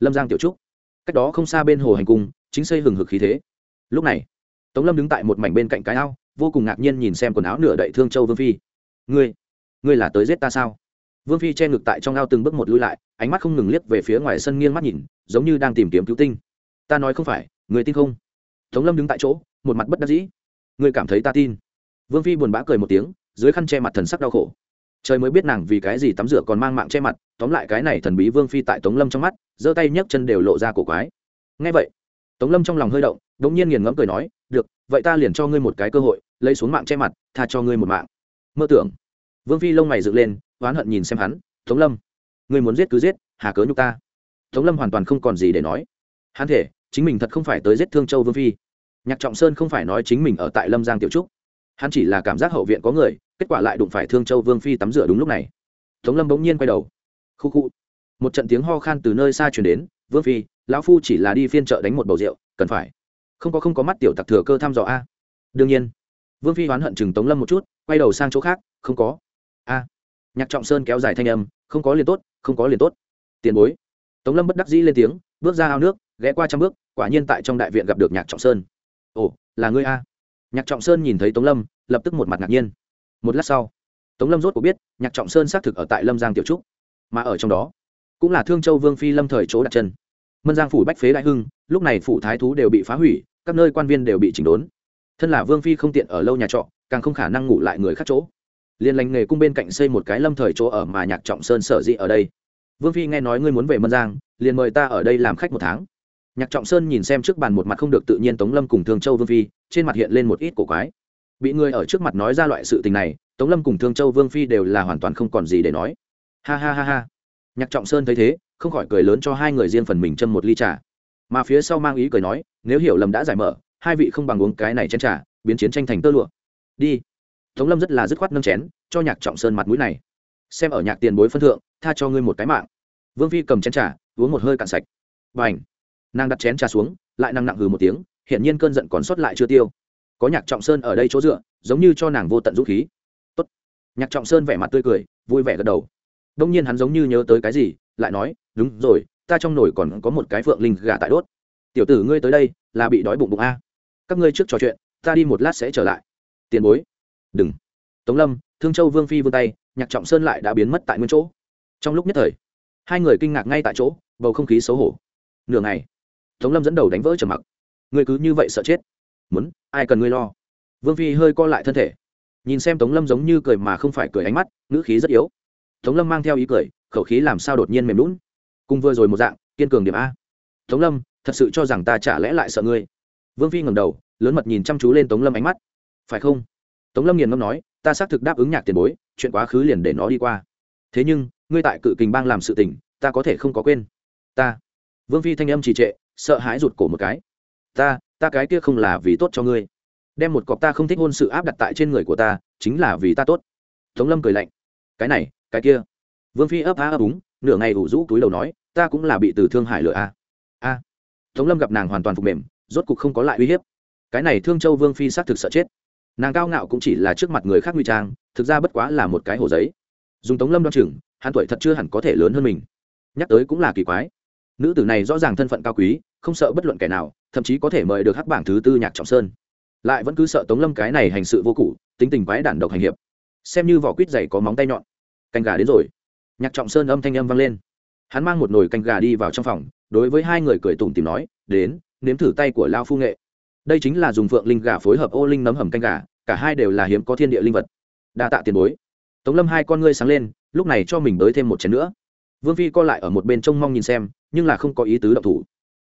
lâm giang tiểu trúc. Cách đó không xa bên hồ hành cung, chính xây hừng hực khí thế. Lúc này, tống lâm đứng tại một mảnh bên cạnh cái ao, vô cùng ngạc nhiên nhìn xem quần áo nửa đậy thương châu vương phi. Ngươi ngươi là tới giết ta sao? Vương phi che ngực tại trong ao từng bước một lui lại, ánh mắt không ngừng liếc về phía ngoài sân nghiêng mắt nhìn, giống như đang tìm kiếm cứu tinh. Ta nói không phải, người tin không? Tống lâm đứng tại chỗ, một mặt bất đắc dĩ. Ngươi cảm thấy ta tin. Vương phi buồn bã cười một tiếng, dưới khăn che mặt thần sắc đau khổ. Trời mới biết nàng vì cái gì tắm rửa còn mang mạng che mặt, tóm lại cái này thần bí vương phi tại tống lâm trong mắt, giơ tay nhấc chân đều lộ ra cổ quái. Ngay vậy, tống lâm trong lòng hơi động đ ỗ n g nhiên nghiền ngẫm cười nói, được, vậy ta liền cho ngươi một cái cơ hội, lấy xuống mạng che mặt, tha cho ngươi một mạng. Mơ tưởng. Vương phi lông mày dựng lên oán hận nhìn xem hắn, tống lâm người muốn giết cứ giết, hà cớ nhục ta? Tống lâm hoàn toàn không còn gì để nói. Hắn thể, chính mình thật không phải tới giết thương châu vương phi. Nhạc trọng sơn không phải nói chính mình ở tại lâm giang tiểu trúc. Hắn chỉ là cảm giác hậu viện có người, kết quả lại đụng phải thương châu vương phi tắm rửa đúng lúc này. Tống lâm bỗng nhiên quay đầu. Khu khu. Một trận tiếng ho khan từ nơi xa chuyển đến, vương phi, lão phu chỉ là đi phiên chợ đánh một bầu rượu, cần phải. Không có không có mắt tiểu tặc thừa cơ thăm dò a. Đương nhiên. Vương phi oán hận chừng tống lâm một chút, quay đầu sang chỗ khác, không có. A nhạc trọng sơn kéo dài thanh âm, không có liền tốt, không có liền tốt. Tiền bối. Tống lâm bất đắc dĩ lên tiếng, bước ra ao nước, ghé qua trăm bước, quả nhiên tại trong đại viện gặp được nhạc trọng sơn. Ồ, là ngươi a? Nhạc trọng sơn nhìn thấy tống lâm, lập tức một mặt ngạc nhiên. Một lát sau, tống lâm rốt cuộc biết, nhạc trọng sơn xác thực ở tại lâm giang tiểu trúc, mà ở trong đó cũng là thương châu vương phi lâm thời chỗ đặt chân. Mân giang phủ bách phế đại hưng, lúc này phủ thái thú đều bị phá hủy, các nơi quan viên đều bị chỉnh đốn. Thân là vương phi không tiện ở lâu nhà trọ, càng không khả năng ngủ lại người khác chỗ liền lành nghề cung bên cạnh xây một cái lâm thời chỗ ở mà nhạc trọng sơn sở dĩ ở đây. Vương phi nghe nói ngươi muốn về mân giang, liền mời ta ở đây làm khách một tháng. Nhạc trọng sơn nhìn xem trước bàn một mặt không được tự nhiên tống lâm cùng thương châu vương phi, trên mặt hiện lên một ít cổ quái. Bị người ở trước mặt nói ra loại sự tình này, tống lâm cùng thương châu vương phi đều là hoàn toàn không còn gì để nói. Ha ha ha ha. Nhạc trọng sơn thấy thế, không khỏi cười lớn cho hai người riêng phần mình châm một ly trà. Mà phía sau mang ý cười nói, nếu hiểu lầm đã giải mở, hai vị không bằng uống cái này chén trà, biến chiến tranh thành tơ lụa. Đi tống lâm rất là dứt khoát nâng chén, cho nhạc trọng sơn mặt mũi này. Xem ở nhạc tiền bối phân thượng, tha cho ngươi một cái mạng. Vương phi cầm chén trà, uống một hơi cạn sạch. B à n h nàng đặt chén trà xuống, lại năng nặng hừ một tiếng, hiển nhiên cơn giận còn sót lại chưa tiêu. Có nhạc trọng sơn ở đây chỗ dựa, giống như cho nàng vô tận dũng khí. Tốt. nhạc trọng sơn vẻ mặt tươi cười, vui vẻ gật đầu. Đông nhiên hắn giống như nhớ tới cái gì, lại nói, đúng rồi, ta trong nồi còn có một cái phượng linh gà tại đốt. Tiểu tử ngươi tới đây, là bị đói bụng bụng a. Các ngươi trước trò chuyện, ta đi một lát sẽ trở lại. Tiền bối đừng. Tống lâm, thương châu vương phi vươn tay, nhạc trọng sơn lại đã biến mất tại nguyên chỗ. Trong lúc nhất thời, hai người kinh ngạc ngay tại chỗ, bầu không khí xấu hổ. Nửa ngày, tống lâm dẫn đầu đánh vỡ trầm mặc. Ngươi cứ như vậy sợ chết. Muốn, ai cần ngươi lo? Vương phi hơi co lại thân thể. Nhìn xem tống lâm giống như cười mà không phải cười ánh mắt, ngữ khí rất yếu. Tống lâm mang theo ý cười, khẩu khí làm sao đột nhiên mềm lún cùng vừa rồi một dạng, kiên cường điểm a. Tống lâm, thật sự cho rằng ta chả lẽ lại sợ ngươi. Vương phi ngầm đầu, lớn mật nhìn chăm chú lên tống lâm ánh mắt. Phải không? Tống lâm nghiền ngâm nói, ta xác thực đáp ứng nhạc tiền bối, chuyện quá khứ liền để nó đi qua. Thế nhưng, ngươi tại cự kình bang làm sự tình, ta có thể không có quên. Ta. Vương phi thanh âm trì trệ, sợ hãi rụt cổ một cái. Ta ta cái kia không là vì tốt cho ngươi. Đem một cọc ta không thích hôn sự áp đặt tại trên người của ta, chính là vì ta tốt. Tống lâm cười lạnh. Cái này, cái kia. Vương phi ấp á ấp úng, nửa ngày ủ rũ túi đầu nói, ta cũng là bị từ thương hải lựa a à. a. Tống lâm gặp nàng hoàn toàn phục mềm, rốt cục không có lại uy hiếp. Cái này thương châu vương phi xác thực sợ chết nàng cao ngạo cũng chỉ là trước mặt người khác nguy trang, thực ra bất quá là một cái hồ giấy. Dùng tống lâm đ o a n chừng, hắn tuổi thật chưa hẳn có thể lớn hơn mình. Nhắc tới cũng là kỳ quái. Nữ tử này rõ ràng thân phận cao quý, không sợ bất luận kẻ nào, thậm chí có thể mời được hắc bảng thứ tư nhạc trọng sơn. Lại vẫn cứ sợ tống lâm cái này hành sự vô cụ tính tình quái đản độc hành hiệp. Xem như vỏ quýt dày có móng tay nhọn. Canh gà đến rồi. Nhạc trọng sơn âm thanh âm vang lên. Hắn mang một nồi canh gà đi vào trong phòng, đối với hai người cười tủm tìm nói, đến, nếm thử tay của lao phu nghệ đây chính là dùng phượng linh gà phối hợp ô linh nấm hầm canh gà, cả hai đều là hiếm có thiên địa linh vật. Đa tạ tiền bối. Tống lâm hai con ngươi sáng lên, lúc này cho mình tới thêm một chén nữa. Vương phi co lại ở một bên trông mong nhìn xem, nhưng là không có ý tứ động thủ.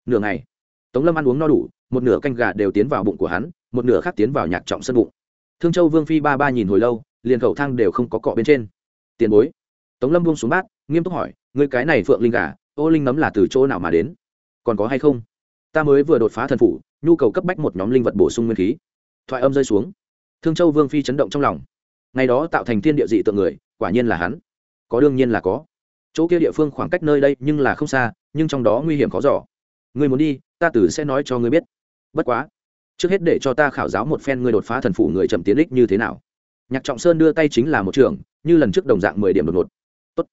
Nửa ngày, tống lâm ăn uống no đủ, một nửa canh gà đều tiến vào bụng của hắn, một nửa khác tiến vào nhạc trọng sân bụng. Thương châu vương phi ba ba nhìn hồi lâu, liền khẩu thang đều không có cọ bên trên. Tiền bối. Tống lâm buông xuống bát, nghiêm túc hỏi người cái này phượng linh gà, ô linh nấm là từ chỗ nào mà đến? Còn có hay không? Ta mới vừa đột phá thần phủ, nhu cầu cấp bách một nhóm linh vật bổ sung nguyên khí. Thoại âm rơi xuống. Thương châu vương phi chấn động trong lòng. Ngày đó tạo thành thiên địa dị tượng người, quả nhiên là hắn. Có đương nhiên là có. Chỗ kia địa phương khoảng cách nơi đây nhưng là không xa, nhưng trong đó nguy hiểm khó giỏ người muốn đi, ta tử sẽ nói cho ngươi biết. Bất quá. Trước hết để cho ta khảo giáo một phen ngươi đột phá thần phủ người chậm tiến ích như thế nào. Nhạc trọng sơn đưa tay chính là một trường, như lần trước đồng dạng mười điểm đột ngột. Tốt.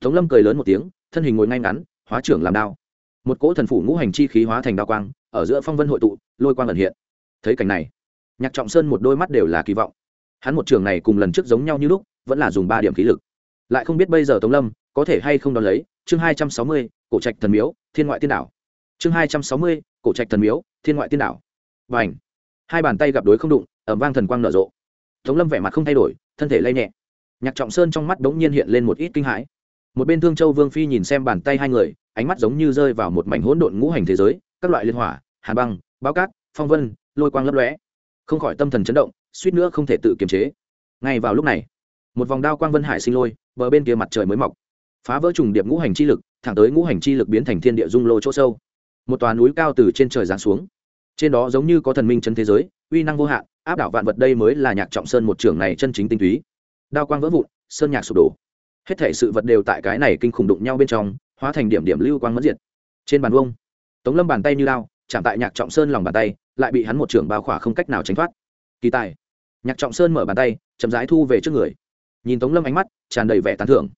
tống lâm cười lớn một tiếng, thân hình ngồi ngay ngắn, hóa trưởng làm đao một cỗ thần phủ ngũ hành chi khí hóa thành đao quang, ở giữa phong vân hội tụ, lôi quang ẩn hiện. Thấy cảnh này, nhạc trọng sơn một đôi mắt đều là kỳ vọng. Hắn một trường này cùng lần trước giống nhau như lúc, vẫn là dùng ba điểm khí lực. Lại không biết bây giờ tống lâm có thể hay không đón lấy, chương hai trăm sáu mươi, cổ trạch thần miếu, thiên ngoại tiên đảo. Chương hai trăm sáu mươi, cổ trạch thần miếu, thiên ngoại tiên đảo. Và ảnh hai bàn tay gặp đối không đụng, ẩm vang thần quang nở rộ. Tống lâm vẻ mặt không thay đổi, thân thể lay nhẹ. Nhạc trọng sơn trong mắt đ ố n g nhiên hiện lên một ít kinh hãi. Một bên thương châu vương phi nhìn xem bàn tay hai người ánh mắt giống như rơi vào một mảnh hỗn độn ngũ hành thế giới, các loại liên hỏa, hàn băng bao cát, phong vân, lôi quang lấp lóe. Không khỏi tâm thần chấn động, suýt nữa không thể tự kiềm chế. Ngay vào lúc này, một vòng đao quang vân hải sinh lôi, bờ bên kia mặt trời mới mọc. Phá vỡ trùng điệp ngũ hành chi lực, thẳng tới ngũ hành chi lực biến thành thiên địa dung lô chỗ sâu. Một tòa núi cao từ trên trời giáng xuống. Trên đó giống như có thần minh chân thế giới, uy năng vô hạn, áp đảo vạn vật đây mới là nhạc trọng sơn một trường này chân chính tinh túy. Đao quang vỡ vụn, sơn nhạc sụp đổ. Hết thể sự vật đều tại cái này kinh khủng đụng nhau bên trong hóa thành điểm điểm lưu quang mất diệt. Trên bàn vuông, tống lâm bàn tay như lao chạm tại nhạc trọng sơn lòng bàn tay, lại bị hắn một trưởng bao khỏa không cách nào tránh thoát. Kỳ tài, nhạc trọng sơn mở bàn tay, chậm rãi thu về trước người. Nhìn tống lâm ánh mắt, tràn đầy vẻ tán thưởng.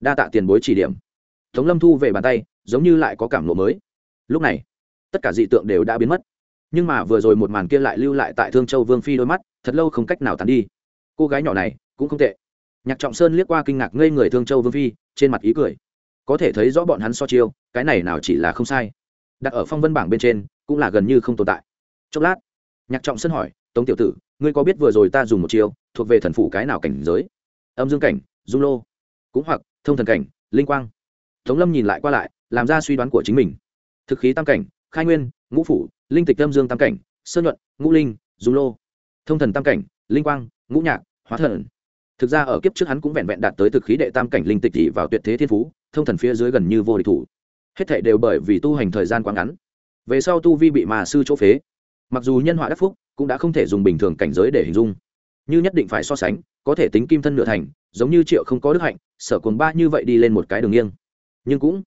Đa tạ tiền bối chỉ điểm. Tống lâm thu về bàn tay, giống như lại có cảm lộ mới. Lúc này, tất cả dị tượng đều đã biến mất. Nhưng mà vừa rồi một màn kia lại lưu lại tại thương châu vương phi đôi mắt, thật lâu không cách nào tàn đi. Cô gái nhỏ này, cũng không tệ. Nhạc trọng sơn liếc qua kinh ngạc ngây người thương châu vương phi, trên mặt ý cười có thể thấy rõ bọn hắn so chiêu, cái này nào chỉ là không sai. Đặt ở phong vân bảng bên trên, cũng là gần như không tồn tại. Chốc lát, nhạc trọng sân hỏi, tống tiểu tử, ngươi có biết vừa rồi ta dùng một chiêu, thuộc về thần phủ cái nào cảnh giới? Âm dương cảnh, dung lô, cũng hoặc, thông thần cảnh, linh quang. Tống lâm nhìn lại qua lại, làm ra suy đoán của chính mình. Thực khí tam cảnh, khai nguyên, ngũ phủ, linh tịch âm dương tam cảnh, sơn nhuận, ngũ linh, dung lô. Thông thần tam cảnh, linh quang, ngũ nhạc, hóa thần. Thực ra ở kiếp trước hắn cũng vẹn vẹn đạt tới thực khí đệ tam cảnh linh tịch thị vào tuyệt thế thiên phú thông thần phía dưới gần như vô địch thủ. Hết thệ đều bởi vì tu hành thời gian quá ngắn. Về sau tu vi bị mà sư chỗ phế, mặc dù nhân họa đắc phúc, cũng đã không thể dùng bình thường cảnh giới để hình dung. Như nhất định phải so sánh, có thể tính kim thân nửa thành, giống như triệu không có đức hạnh, sở cồn ba như vậy đi lên một cái đường nghiêng. Nhưng cũng,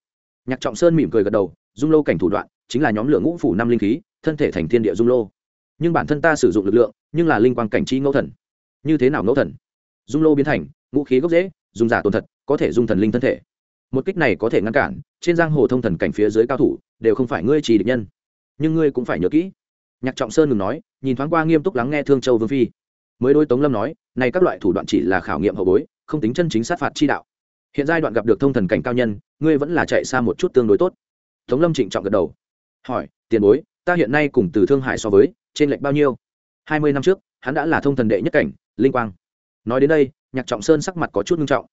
nhạc trọng sơn mỉm cười gật đầu, dung lô cảnh thủ đoạn chính là nhóm lượng ngũ phủ năm linh khí, thân thể thành thiên địa dung lô. Nhưng bản thân ta sử dụng lực lượng, nhưng là linh quang cảnh trí ngẫu thần. Như thế nào ngẫu thần? Dung lô biến thành, ngũ khí gốc dễ dùng giả tồn thật, có thể dung thần linh thân thể một kích này có thể ngăn cản, trên giang hồ thông thần cảnh phía dưới cao thủ đều không phải ngươi chỉ địch nhân. Nhưng ngươi cũng phải nhớ kỹ. Nhạc trọng sơn ngừng nói, nhìn thoáng qua nghiêm túc lắng nghe thương châu vương phi. Mới đôi tống lâm nói, này các loại thủ đoạn chỉ là khảo nghiệm hậu bối, không tính chân chính sát phạt chi đạo. Hiện giai đoạn gặp được thông thần cảnh cao nhân, ngươi vẫn là chạy xa một chút tương đối tốt. Tống lâm trịnh trọng gật đầu. Hỏi, tiền bối, ta hiện nay cùng từ thương hải so với, trên lệnh bao nhiêu? Hai mươi năm trước, hắn đã là thông thần đệ nhất cảnh, linh quang. Nói đến đây, nhạc trọng sơn sắc mặt có chút nghiêm trọng.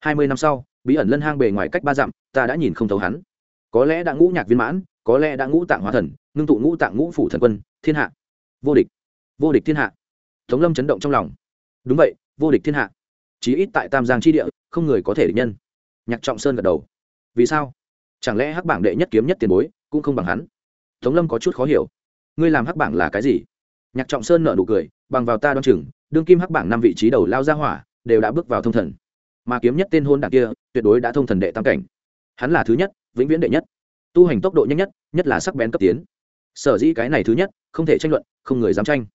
Hai mươi năm sau bí ẩn lân hang bề ngoài cách ba dặm, ta đã nhìn không thấu hắn. Có lẽ đã ngũ nhạc viên mãn, có lẽ đã ngũ tạng hóa thần, ngưng tụ ngũ tạng ngũ phủ thần quân, thiên hạ. Vô địch. Vô địch thiên hạ. Tống lâm chấn động trong lòng. Đúng vậy, vô địch thiên hạ. Chí ít tại tam giang tri địa, không người có thể địch nhân. Nhạc trọng sơn gật đầu. Vì sao? Chẳng lẽ hắc bảng đệ nhất kiếm nhất tiền bối cũng không bằng hắn? Tống lâm có chút khó hiểu. Ngươi làm hắc bảng là cái gì? Nhạc trọng sơn nợ nụ cười, bằng vào ta đ o á n chừng, đương kim hắc bảng năm vị trí đầu lao ra hỏa, đều đã bước vào thông thần mà kiếm nhất tên hôn đ kia, tuyệt đối đã thông thần đệ tam cảnh. Hắn là thứ nhất, vĩnh viễn đệ nhất. Tu hành tốc độ nhanh nhất nhất là sắc bén cấp tiến. Sở dĩ cái này thứ nhất, không thể tranh luận, không người dám tranh.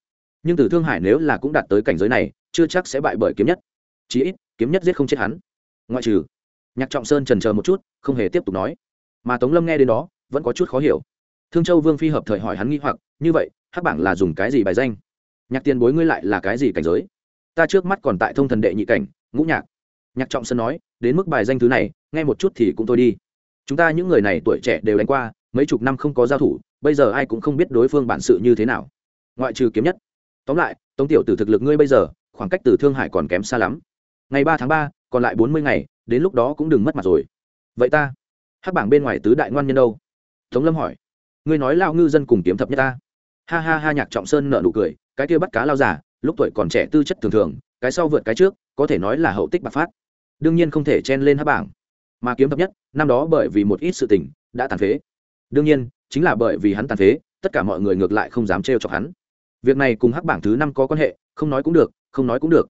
Nhưng từ thương hải nếu là cũng đạt tới cảnh giới này, chưa chắc sẽ bại bởi kiếm nhất. Chí ít, kiếm nhất giết không chết hắn. Ngoại trừ, nhạc trọng sơn trần chờ một chút, không hề tiếp tục nói. Mà tống lâm nghe đến đó, vẫn có chút khó hiểu. Thương châu vương phi hợp thời hỏi hắn nghi hoặc, như vậy, hắc bảng là dùng cái gì bài danh? Nhạc tiền bối ngươi lại là cái gì cảnh giới? Ta trước mắt còn tại thông thần đệ nhị cảnh, ngũ nhạc nhạc trọng sơn nói, đến mức bài danh thứ này, nghe một chút thì cũng thôi đi. Chúng ta những người này tuổi trẻ đều đánh qua, mấy chục năm không có giao thủ, bây giờ ai cũng không biết đối phương bản sự như thế nào. Ngoại trừ kiếm nhất. Tóm lại, tống tiểu tử thực lực ngươi bây giờ, khoảng cách từ thương hải còn kém xa lắm. Ngày ba tháng ba, còn lại bốn mươi ngày, đến lúc đó cũng đừng mất mặt rồi. Vậy ta hát bảng bên ngoài tứ đại ngoan nhân đâu? Tống lâm hỏi. Ngươi nói lao ngư dân cùng kiếm thập nhất ta. Ha ha ha, nhạc trọng sơn nợ nụ cười, cái kia bắt cá lao giả, lúc tuổi còn trẻ tư chất thường thường, cái sau vượt cái trước, có thể nói là hậu tích bạc phát đương nhiên không thể chen lên hát bảng. Mà kiếm thập nhất, năm đó bởi vì một ít sự tình, đã tàn phế. Đương nhiên, chính là bởi vì hắn tàn phế, tất cả mọi người ngược lại không dám trêu chọc hắn. Việc này cùng hắc bảng thứ năm có quan hệ, không nói cũng được, không nói cũng được.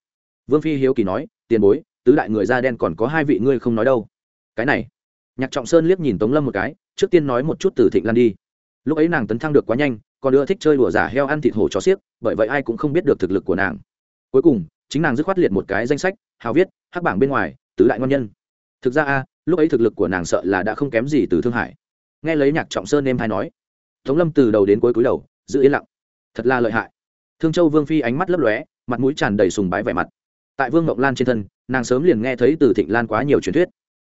Vương phi hiếu kỳ nói, tiền bối, tứ đại người da đen còn có hai vị ngươi không nói đâu. Cái này, nhạc trọng sơn liếc nhìn tống lâm một cái, trước tiên nói một chút từ thịnh lan đi. Lúc ấy nàng tấn thăng được quá nhanh, còn ưa thích chơi đùa giả heo ăn thịt hổ cho xiếc, bởi vậy ai cũng không biết được thực lực của nàng. Cuối cùng, chính nàng dứt khoát liệt một cái danh sách hào viết, hắc bảng bên ngoài, tứ đại ngon nhân. Thực ra a, lúc ấy thực lực của nàng sợ là đã không kém gì từ thương hải. Nghe lấy nhạc trọng sơn em hay nói, tống lâm từ đầu đến cuối cúi đầu, giữ yên lặng. Thật là lợi hại. Thương châu vương phi ánh mắt lấp lóe, mặt mũi tràn đầy sùng bái vẻ mặt. Tại vương ngọc lan trên thân, nàng sớm liền nghe thấy từ thịnh lan quá nhiều truyền thuyết.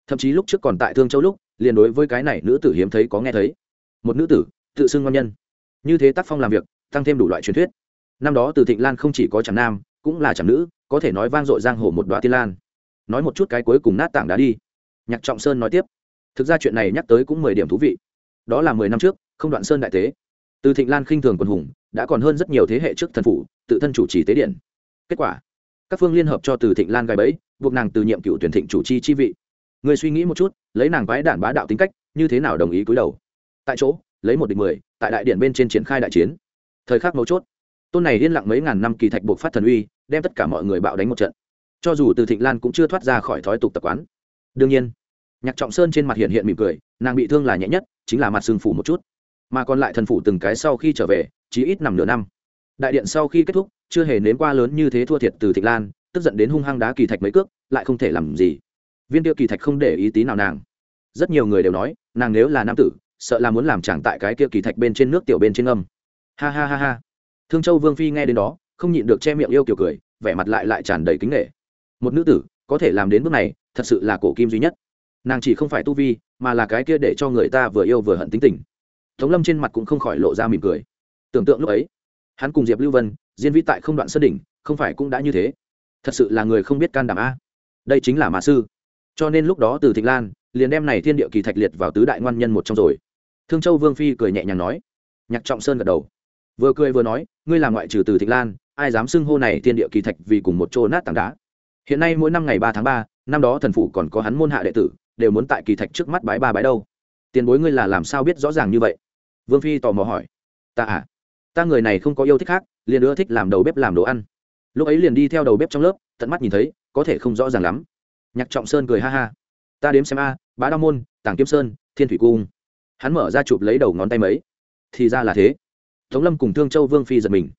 Thậm chí lúc trước còn tại thương châu lúc, liền đối với cái này nữ tử hiếm thấy có nghe thấy. Một nữ tử, tự xưng ngon nhân. Như thế tác phong làm việc, tăng thêm đủ loại truyền thuyết. Năm đó từ thịnh lan không chỉ có chẳng nam cũng là chẳng nữ, có thể nói vang dội giang hồ một đoạn tiên lan. Nói một chút cái cuối cùng nát tảng đá đi. Nhạc trọng sơn nói tiếp. Thực ra chuyện này nhắc tới cũng mười điểm thú vị. Đó là mười năm trước, không đoạn sơn đại tế. Từ thịnh lan khinh thường quần hùng, đã còn hơn rất nhiều thế hệ trước thần phủ, tự thân chủ trì tế điện. Kết quả, các phương liên hợp cho từ thịnh lan gai bẫy, buộc nàng từ nhiệm cựu tuyển thịnh chủ chi chi vị. Người suy nghĩ một chút, lấy nàng quái đản bá đạo tính cách, như thế nào đồng ý cúi đầu? Tại chỗ, lấy một địch mười, tại đại điện bên trên triển khai đại chiến. Thời khắc mấu chốt tôn này liên lặng mấy ngàn năm kỳ thạch buộc phát thần uy, đem tất cả mọi người bạo đánh một trận. Cho dù từ thịnh lan cũng chưa thoát ra khỏi thói tục tập quán. Đương nhiên, nhạc trọng sơn trên mặt hiện hiện mỉm cười, nàng bị thương là nhẹ nhất, chính là mặt sưng phủ một chút. Mà còn lại thần phủ từng cái sau khi trở về, chỉ ít nằm nửa năm. Đại điện sau khi kết thúc, chưa hề nếm qua lớn như thế thua thiệt từ thịnh lan, tức giận đến hung hăng đá kỳ thạch mấy cước, lại không thể làm gì. Viên tiêu kỳ thạch không để ý tí nào nàng. Rất nhiều người đều nói, nàng nếu là nam tử, sợ là muốn làm chàng tại cái kia kỳ thạch bên trên nước tiểu bên trên âm. Ha ha ha ha thương châu vương phi nghe đến đó, không nhịn được che miệng yêu kiểu cười, vẻ mặt lại lại tràn đầy kính nghệ một nữ tử, có thể làm đến bước này, thật sự là cổ kim duy nhất. Nàng chỉ không phải tu vi, mà là cái kia để cho người ta vừa yêu vừa hận tính tình. Tống lâm trên mặt cũng không khỏi lộ ra mỉm cười. Tưởng tượng lúc ấy, hắn cùng diệp lưu vân, diên vĩ tại không đoạn sân đỉnh, không phải cũng đã như thế? Thật sự là người không biết can đảm a. Đây chính là mã sư. Cho nên lúc đó từ thịnh lan, liền đem này thiên địa kỳ thạch liệt vào tứ đại ngoan nhân một trong rồi. Thương châu vương phi cười nhẹ nhàng nói. Nhạc trọng sơn gật đầu vừa cười vừa nói, ngươi là ngoại trừ từ thịnh lan, ai dám xưng hô này thiên địa kỳ thạch vì cùng một chỗ nát tảng đá? Hiện nay mỗi năm ngày ba tháng ba, năm đó thần phủ còn có hắn môn hạ đệ tử, đều muốn tại kỳ thạch trước mắt bái ba bái đâu. Tiền bối ngươi là làm sao biết rõ ràng như vậy? Vương phi tò mò hỏi. Ta à ta người này không có yêu thích khác, liền ưa thích làm đầu bếp làm đồ ăn. Lúc ấy liền đi theo đầu bếp trong lớp, tận mắt nhìn thấy, có thể không rõ ràng lắm. Nhạc trọng sơn cười ha ha. Ta đếm xem a, bá đao môn, tàng kiếm sơn, thiên thủy cung. Hắn mở ra chụp lấy đầu ngón tay mấy. Thì ra là thế tống lâm cùng thương châu vương phi giật mình.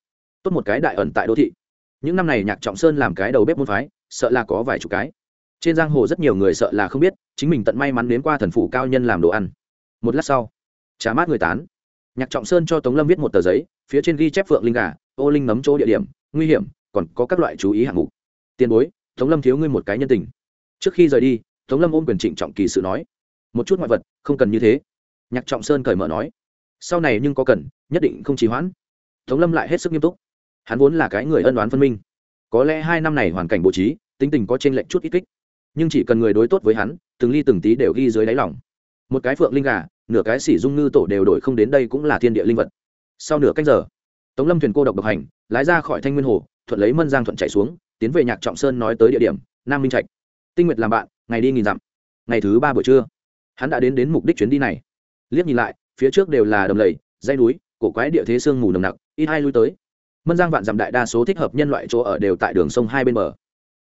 Tốt một cái đại ẩn tại đô thị. Những năm này nhạc trọng sơn làm cái đầu bếp môn phái, sợ là có vài chục cái. Trên giang hồ rất nhiều người sợ là không biết, chính mình tận may mắn đến qua thần phủ cao nhân làm đồ ăn. Một lát sau, trà mát người tán. Nhạc trọng sơn cho tống lâm viết một tờ giấy, phía trên ghi chép phượng linh gà, ô linh nấm chỗ địa điểm, nguy hiểm, còn có các loại chú ý hạng mục. Tiền bối, tống lâm thiếu ngươi một cái nhân tình. Trước khi rời đi, tống lâm ôm quyền trịnh trọng kỳ sự nói. Một chút ngoại vật, không cần như thế. Nhạc trọng sơn cởi mở nói sau này nhưng có cần, nhất định không trì hoãn. Tống lâm lại hết sức nghiêm túc. Hắn vốn là cái người ân đoán phân minh. Có lẽ hai năm này hoàn cảnh bố trí, tính tình có t r ê n lệch chút ít kích. Nhưng chỉ cần người đối tốt với hắn, từng ly từng tí đều ghi dưới đáy lòng. Một cái phượng linh gà, nửa cái xỉ dung ngư tổ đều đổi không đến đây cũng là thiên địa linh vật. Sau nửa cách giờ, tống lâm thuyền cô độc độc hành, lái ra khỏi thanh nguyên hồ, thuận lấy mân giang thuận chạy xuống, tiến về nhạc trọng sơn nói tới địa điểm, nam minh trạch. Tinh nguyệt làm bạn, ngày đi nghìn dặm. Ngày thứ ba buổi trưa, hắn đã đến đến mục đích chuyến đi này. Liếc nhìn lại phía trước đều là đầm lầy dây núi, cổ quái địa thế sương mù nồng nặc, ít hai lui tới. Mân giang vạn dặm đại đa số thích hợp nhân loại chỗ ở đều tại đường sông hai bên bờ.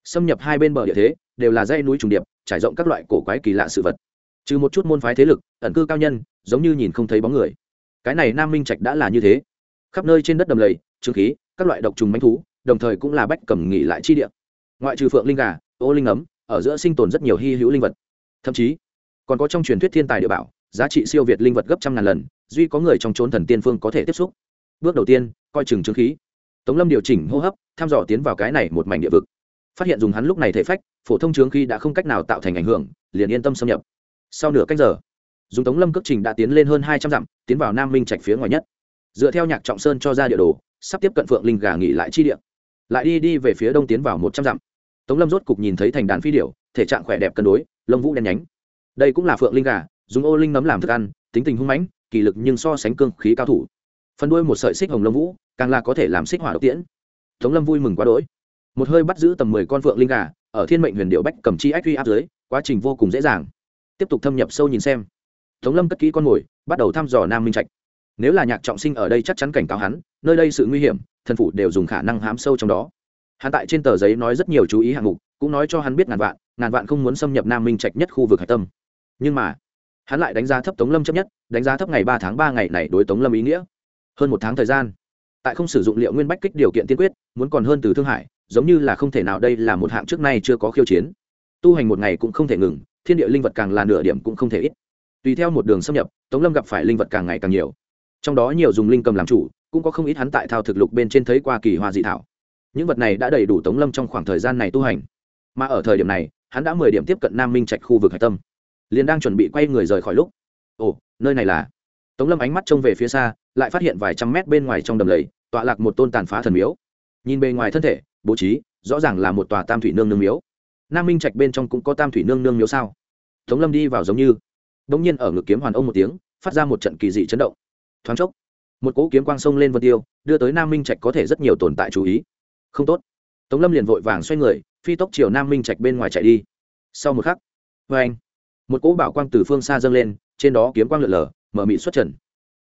Xâm nhập hai bên bờ địa thế, đều là dây núi trùng điệp, trải rộng các loại cổ quái kỳ lạ sự vật. Trừ một chút môn phái thế lực, ẩn cư cao nhân, giống như nhìn không thấy bóng người. Cái này nam minh trạch đã là như thế. Khắp nơi trên đất đầm lầy, trương khí, các loại độc trùng manh thú, đồng thời cũng là bách cầm nghỉ lại chi địa. Ngoại trừ phượng linh gà, ô linh ấm, ở giữa sinh tồn rất nhiều hy hữu linh vật. Thậm chí, còn có trong truyền thuyết thiên tài địa bảo giá trị siêu việt linh vật gấp trăm ngàn lần, duy có người trong trốn thần tiên phương có thể tiếp xúc. Bước đầu tiên, coi chừng trương khí. Tống lâm điều chỉnh hô hấp thăm dò tiến vào cái này một mảnh địa vực. Phát hiện dùng hắn lúc này thể phách, phổ thông trướng khí đã không cách nào tạo thành ảnh hưởng, liền yên tâm xâm nhập. Sau nửa cách giờ, dùng tống lâm cước trình đã tiến lên hơn hai trăm dặm, tiến vào nam minh trạch phía ngoài nhất. Dựa theo nhạc trọng sơn cho ra địa đồ, sắp tiếp cận phượng linh gà nghỉ lại chi địa. Lại đi đi về phía đông tiến vào một trăm dặm. Tống lâm rốt cục nhìn thấy thành đàn phi điểu, thể trạng khỏe đẹp cân đối, lông vũ đen nhánh. Đây cũng là phượng linh gà dùng ô linh nấm làm thức ăn, tính tình hung mãnh kỳ lực nhưng so sánh cương khí cao thủ. Phần đuôi một sợi xích hồng lông vũ, càng là có thể làm xích hỏa độc tiễn. Tống lâm vui mừng quá đỗi. Một hơi bắt giữ tầm mười con phượng linh gà, ở thiên mệnh huyền điệu bách cầm chi ách uy áp dưới, quá trình vô cùng dễ dàng. Tiếp tục thâm nhập sâu nhìn xem. Tống lâm cất kỹ con mồi bắt đầu thăm dò nam minh trạch. Nếu là nhạc trọng sinh ở đây chắc chắn cảnh cáo hắn, nơi đây sự nguy hiểm, thần phủ đều dùng khả năng hám sâu trong đó. Hắn tại trên tờ giấy nói rất nhiều chú ý hạng mục, cũng nói cho hắn biết ngàn vạn ngàn vạn không muốn xâm nhập nam minh trạch nhất khu vực hạch tâm. Nhưng mà hắn lại đánh giá thấp tống lâm chấp nhất, đánh giá thấp ngày ba tháng ba ngày này đối tống lâm ý nghĩa. Hơn một tháng thời gian, tại không sử dụng liệu nguyên bách kích điều kiện tiên quyết, muốn còn hơn từ thương hải, giống như là không thể nào đây là một hạng trước nay chưa có khiêu chiến. Tu hành một ngày cũng không thể ngừng, thiên địa linh vật càng là nửa điểm cũng không thể ít. Tùy theo một đường xâm nhập, tống lâm gặp phải linh vật càng ngày càng nhiều. Trong đó nhiều dùng linh cầm làm chủ, cũng có không ít hắn tại thao thực lục bên trên thấy qua kỳ hoa dị thảo. Những vật này đã đầy đủ tống lâm trong khoảng thời gian này tu hành. Mà ở thời điểm này, hắn đã mười điểm tiếp cận nam minh trạch khu vực hải tâm liền đang chuẩn bị quay người rời khỏi lúc. Ồ, nơi này là? Tống lâm ánh mắt trông về phía xa, lại phát hiện vài trăm mét bên ngoài trong đầm lầy, tọa lạc một tôn tàn phá thần miếu. Nhìn bề ngoài thân thể, bố trí, rõ ràng là một tòa tam thủy nương nương miếu. Nam minh trạch bên trong cũng có tam thủy nương nương miếu sao? Tống lâm đi vào giống như. Đ ỗ n g nhiên ở ngực kiếm hoàn ông một tiếng, phát ra một trận kỳ dị chấn động. Thoáng chốc, một cỗ kiếm quang sông lên vân tiêu, đưa tới nam minh trạch có thể rất nhiều tồn tại chú ý. Không tốt. Tống lâm liền vội vàng xoay người, phi tốc chiều nam minh trạch bên ngoài chạy đi. Sau một khắc vê anh một cỗ bảo quang từ phương xa dâng lên, trên đó kiếm quang lượn lờ, mở mị xuất trần.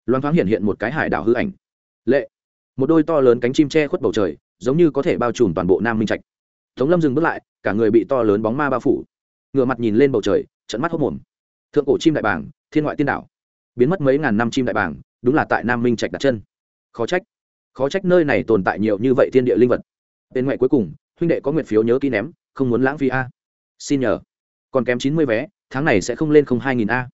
Loan thoáng hiện hiện một cái hải đảo hư ảnh. Lệ. Một đôi to lớn cánh chim che khuất bầu trời, giống như có thể bao trùm toàn bộ nam minh trạch. Tống lâm dừng bước lại, cả người bị to lớn bóng ma bao phủ. Ngựa mặt nhìn lên bầu trời trận mắt hốc mồm thượng cổ chim đại bảng thiên ngoại tiên đảo. Biến mất mấy ngàn năm chim đại bảng đúng là tại nam minh trạch đặt chân. Khó trách. Khó trách nơi này tồn tại nhiều như vậy thiên địa linh vật. Bên ngoại cuối cùng, huynh đệ có nguyện phiếu nhớ ký ném, không muốn lãng phí a. Xin nhờ. Còn kém chín mươi vé tháng này sẽ không lên không hai nghìn a.